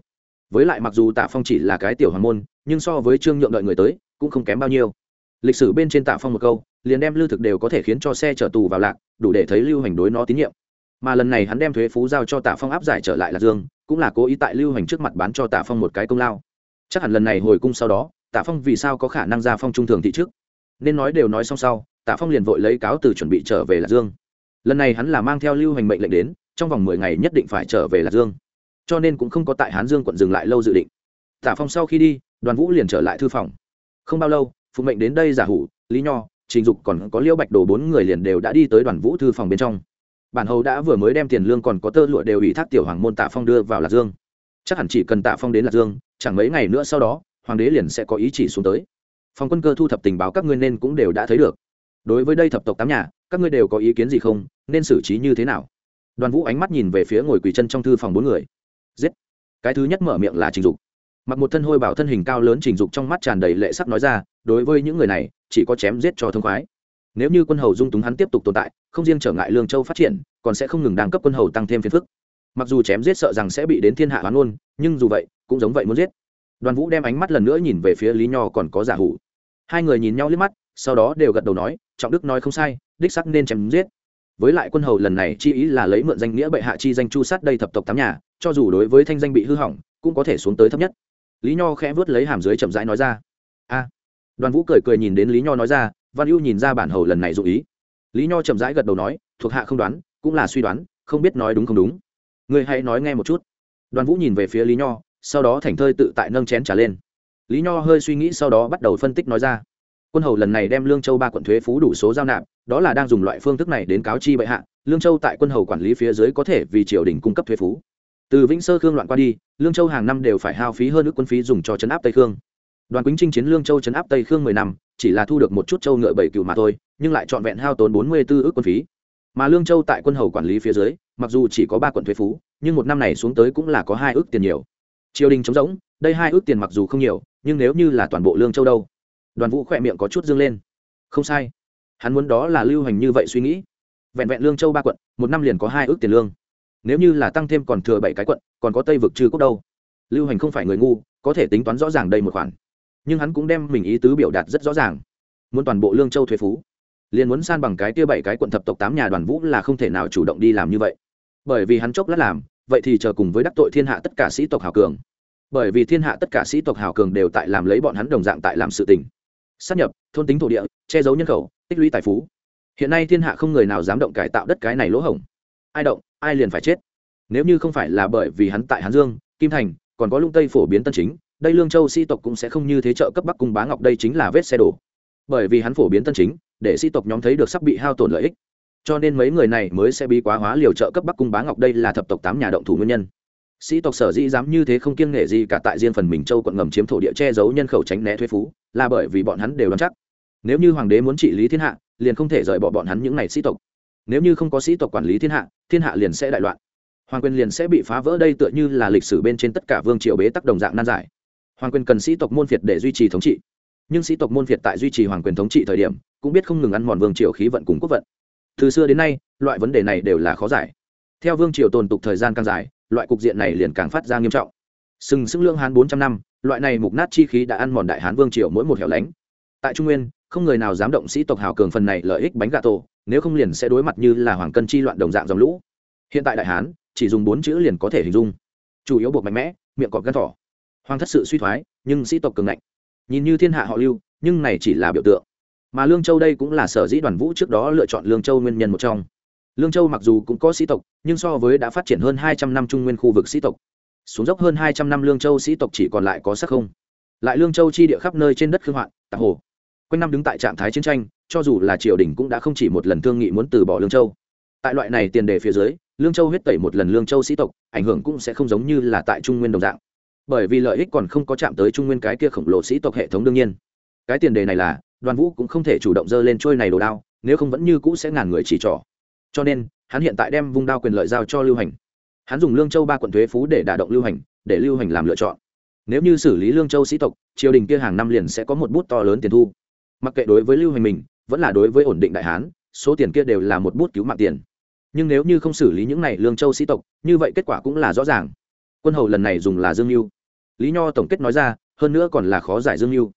Với lại mặc dù tạ phong chỉ là cái tiểu hoàng môn, nhưng so với trương nhượng đợi người tới, cũng không kém bao nhiêu. Lịch sử bên trên tạ phong một câu, liền đem lưu thực đều có thể khiến cho xe chở tù vào lạc, đủ để thấy lưu hành đối nó tín nhiệm mà lần này hắn đem thuế phú giao cho tạ phong áp giải trở lại lạc dương, cũng là cố ý tại lưu hành trước mặt bán cho tạ phong một cái công lao. Chắc hẳn lần này hồi cung sau đó, tạ phong vì sao có khả năng ra phong trung thường thị trước? Nên nói đều nói xong sau, tạ phong liền vội lấy cáo từ chuẩn bị trở về lạc dương. Lần này hắn là mang theo lưu hành mệnh lệnh đến, trong vòng mười ngày nhất định phải trở về lạc dương. Cho nên cũng không có tại hán dương quận dừng lại lâu dự định. Tạ phong sau khi đi, đoàn vũ liền trở lại thư phòng. Không bao lâu, phụ mệnh đến đây giả hủ, lý nho, trình dục còn có liễu bạch đồ bốn người liền đều đã đi tới đoàn vũ thư phòng bên trong bản hầu đã vừa mới đem tiền lương còn có tơ lụa đều ủy thác tiểu hoàng môn tạ phong đưa vào lạc dương. Chắc hẳn chỉ cần tạ phong đến lạc dương, chẳng mấy ngày nữa sau đó, hoàng đế liền sẽ có ý chỉ xuống tới. Phòng quân cơ thu thập tình báo các ngươi nên cũng đều đã thấy được. Đối với đây thập tộc tám nhà, các ngươi đều có ý kiến gì không, nên xử trí như thế nào? Đoàn vũ ánh mắt nhìn về phía ngồi quỳ chân trong thư phòng bốn người. Giết! Cái thứ nhất mở miệng là trình dục. Mặc một thân hôi bảo thân hình cao lớn trình dục trong mắt tràn đầy lệ sắc nói ra, đối với những người này, chỉ có chém giết cho thông khoái. Nếu như quân hầu dung túng hắn tiếp tục tồn tại không riêng trở ngại lương châu phát triển, còn sẽ không ngừng đăng cấp quân hầu tăng thêm phiền phức. Mặc dù chém giết sợ rằng sẽ bị đến thiên hạ hoán ôn nhưng dù vậy, cũng giống vậy muốn giết. Đoàn vũ đem ánh mắt lần nữa nhìn về phía lý nho còn có giả hủ. Hai người nhìn nhau liếc mắt, sau đó đều gật đầu nói, trọng đức nói không sai, đích sắc nên chém giết. Với lại quân hầu lần này chi ý là lấy mượn danh nghĩa bệ hạ chi danh chu sát đây thập tộc tám nhà, cho dù đối với thanh danh bị hư hỏng, cũng có thể xuống tới thấp nhất. Lý nho khẽ vớt lấy hàm dưới chậm rãi nói ra. A. Đoàn vũ cười cười nhìn đến lý nho nói ra, văn ưu nhìn ra bản hầu lần này dụ ý lý nho chậm rãi gật đầu nói, thuộc hạ không đoán, cũng là suy đoán, không biết nói đúng không đúng. Người hãy nói nghe một chút. Đoàn vũ nhìn về phía lý nho, sau đó thành thơi tự tại nâng chén trả lên. Lý nho hơi suy nghĩ sau đó bắt đầu phân tích nói ra. Quân hầu lần này đem lương châu ba quận thuế phú đủ số giao nạp, đó là đang dùng loại phương thức này đến cáo chi bệ hạ, lương châu tại quân hầu quản lý phía dưới có thể vì triều đình cung cấp thuế phú. Từ vĩnh sơ khương loạn qua đi, lương châu hàng năm đều phải hao phí hơn ước quân phí dùng cho chấn áp tây khương. Đoàn quýnh Trinh chiến lương châu chấn áp tây khương mười năm, chỉ là thu được một chút châu ngựa bảy cựu mà thôi nhưng lại trọn vẹn hao tốn bốn mươi tư ước quân phí. Mà lương châu tại quân hầu quản lý phía dưới, mặc dù chỉ có ba quận thuế phú, nhưng một năm này xuống tới cũng là có hai ước tiền nhiều. Triều đình chống rỗng, đây hai ước tiền mặc dù không nhiều, nhưng nếu như là toàn bộ lương châu đâu? Đoàn vũ khỏe miệng có chút dương lên. Không sai. Hắn muốn đó là lưu hành như vậy suy nghĩ. Vẹn vẹn lương châu ba quận, một năm liền có hai ước tiền lương. Nếu như là tăng thêm còn thừa bảy cái quận, còn có tây vực trừ quốc đâu? Lưu hành không phải người ngu, có thể tính toán rõ ràng đây một khoản. Nhưng hắn cũng đem mình ý tứ biểu đạt rất rõ ràng. Muốn toàn bộ lương châu thuế phú liền muốn san bằng cái kia bảy cái quận thập tộc tám nhà đoàn vũ là không thể nào chủ động đi làm như vậy. Bởi vì hắn chốc lát làm, vậy thì chờ cùng với đắc tội thiên hạ tất cả sĩ tộc hào cường. Bởi vì thiên hạ tất cả sĩ tộc hào cường đều tại làm lấy bọn hắn đồng dạng tại làm sự tình. Sắp nhập, thôn tính thổ địa, che giấu nhân khẩu, tích lũy tài phú. Hiện nay thiên hạ không người nào dám động cải tạo đất cái này lỗ hổng. Ai động, ai liền phải chết. Nếu như không phải là bởi vì hắn tại hán dương, kim thành, còn có lung tây phổ biến tân chính, đây lương châu sĩ tộc cũng sẽ không như thế trợ cấp bắc cung bá ngọc đây chính là vết xe đổ. Bởi vì hắn phổ biến tân chính để sĩ tộc nhóm thấy được sắp bị hao tổn lợi ích. Cho nên mấy người này mới sẽ bị quá hóa liều trợ cấp bắc cung bá ngọc đây là thập tộc tám nhà động thủ nguyên nhân. Sĩ tộc sở dĩ dám như thế không kiêng nghệ gì cả tại riêng phần mình châu quận ngầm chiếm thổ địa che giấu nhân khẩu tránh né thuế phú, là bởi vì bọn hắn đều đoán chắc. Nếu như hoàng đế muốn trị lý thiên hạ, liền không thể rời bỏ bọn hắn những n à y sĩ tộc. Nếu như không có sĩ tộc quản lý thiên hạ thiên hạ liền sẽ đại loạn. Hoàng quyền liền sẽ bị phá vỡ đây tựa như là lịch sử bên trên tất cả vương triều bế tắc đồng dạng nan giải. Hoàng quyền cần sĩ tộc môn phiệt để duy trì thống trị nhưng sĩ tộc môn phiệt tại duy trì hoàng quyền thống trị thời điểm, cũng biết không ngừng ăn mòn vương triều khí vận cùng quốc vận. Từ xưa đến nay, loại vấn đề này đều là khó giải. Theo vương triều tồn tục thời gian càng dài, loại cục diện này liền càng phát ra nghiêm trọng. Sừng sững lương hán bốn trăm năm, loại này mục nát chi khí đã ăn mòn đại hán vương triều mỗi một hẻo lánh. Tại trung nguyên, không người nào dám động sĩ tộc hào cường phần này lợi ích bánh gà tổ, nếu không liền sẽ đối mặt như là hoàng cân chi loạn đồng dạng dòng lũ. Hiện tại đại hán, chỉ dùng bốn chữ liền có thể hình dung. Chủ yếu buộc mạnh mẽ, miệng cọp gan thỏ. Hoàng thất sự suy thoái, nhưng sĩ tộc cường ngạnh nhìn như thiên hạ họ lưu, nhưng này chỉ là biểu tượng. Mà lương châu đây cũng là sở dĩ đoàn vũ trước đó lựa chọn lương châu nguyên nhân một trong. Lương châu mặc dù cũng có sĩ tộc, nhưng so với đã phát triển hơn hai trăm năm trung nguyên khu vực sĩ tộc, xuống dốc hơn hai trăm năm lương châu sĩ tộc chỉ còn lại có sắc không. Lại lương châu chi địa khắp nơi trên đất khương hoạn tạc hồ. Quanh năm đứng tại trạng thái chiến tranh, cho dù là triều đình cũng đã không chỉ một lần thương nghị muốn từ bỏ lương châu. Tại loại này tiền đề phía dưới, lương châu huyết tẩy một lần lương châu sĩ tộc, ảnh hưởng cũng sẽ không giống như là tại trung nguyên đồng dạng bởi vì lợi ích còn không có chạm tới trung nguyên cái kia khổng lồ sĩ tộc hệ thống đương nhiên. Cái tiền đề này là, đoàn vũ cũng không thể chủ động dơ lên trôi này đồ đao, nếu không vẫn như cũ sẽ ngàn người chỉ trỏ. Cho nên, hắn hiện tại đem vung đao quyền lợi giao cho lưu hành. Hắn dùng lương châu ba quận thuế phú để đả động lưu hành, để lưu hành làm lựa chọn. Nếu như xử lý lương châu sĩ tộc, triều đình kia hàng năm liền sẽ có một bút to lớn tiền thu. Mặc kệ đối với lưu hành mình, vẫn là đối với ổn định đại hán, số tiền kia đều là một bút cứu mạng tiền. Nhưng nếu như không xử lý những này lương châu sĩ tộc, như vậy kết quả cũng là rõ ràng. Quân hầu lần này dùng là dương mưu lý nho tổng kết nói ra, hơn nữa còn là khó giải dương mưu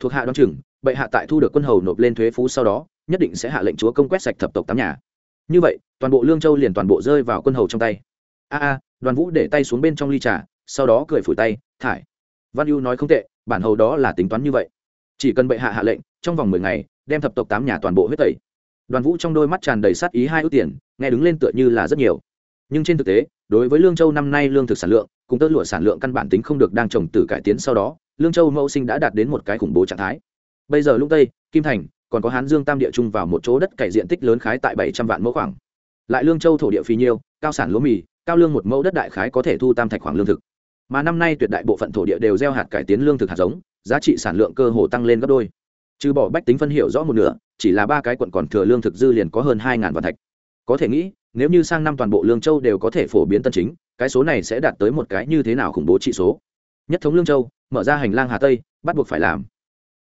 thuộc hạ đoán chừng, bệ hạ tại thu được quân hầu nộp lên thuế phú sau đó, nhất định sẽ hạ lệnh chúa công quét sạch thập tộc tám nhà. Như vậy, toàn bộ lương châu liền toàn bộ rơi vào quân hầu trong tay. A a, đoàn vũ để tay xuống bên trong ly trà, sau đó cười phủi tay, thải. Văn ưu nói không tệ, bản hầu đó là tính toán như vậy. Chỉ cần bệ hạ hạ lệnh, trong vòng mười ngày, đem thập tộc tám nhà toàn bộ huyết tẩy. Đoàn vũ trong đôi mắt tràn đầy sát ý hai ưu tiền, nghe đứng lên tựa như là rất nhiều. Nhưng trên thực tế, đối với lương châu năm nay lương thực sản lượng cùng tơ lụa sản lượng căn bản tính không được đang trồng từ cải tiến sau đó, lương châu mẫu sinh đã đạt đến một cái khủng bố trạng thái. Bây giờ lũng tây, kim thành, còn có hán dương tam địa chung vào một chỗ đất cày diện tích lớn khái tại bảy trăm vạn mẫu khoảng. Lại lương châu thổ địa phì nhiêu, cao sản lúa mì, cao lương một mẫu đất đại khái có thể thu tam thạch khoảng lương thực. Mà năm nay tuyệt đại bộ phận thổ địa đều gieo hạt cải tiến lương thực hạt giống, giá trị sản lượng cơ hồ tăng lên gấp đôi. Trừ bỏ bách tính phân hiệu rõ một nửa, chỉ là ba cái quận còn thừa lương thực dư liền có hơn hai ngàn vạn thạch. Có thể nghĩ nếu như sang năm toàn bộ lương châu đều có thể phổ biến tân chính, cái số này sẽ đạt tới một cái như thế nào khủng bố trị số? Nhất thống lương châu, mở ra hành lang hà tây, bắt buộc phải làm.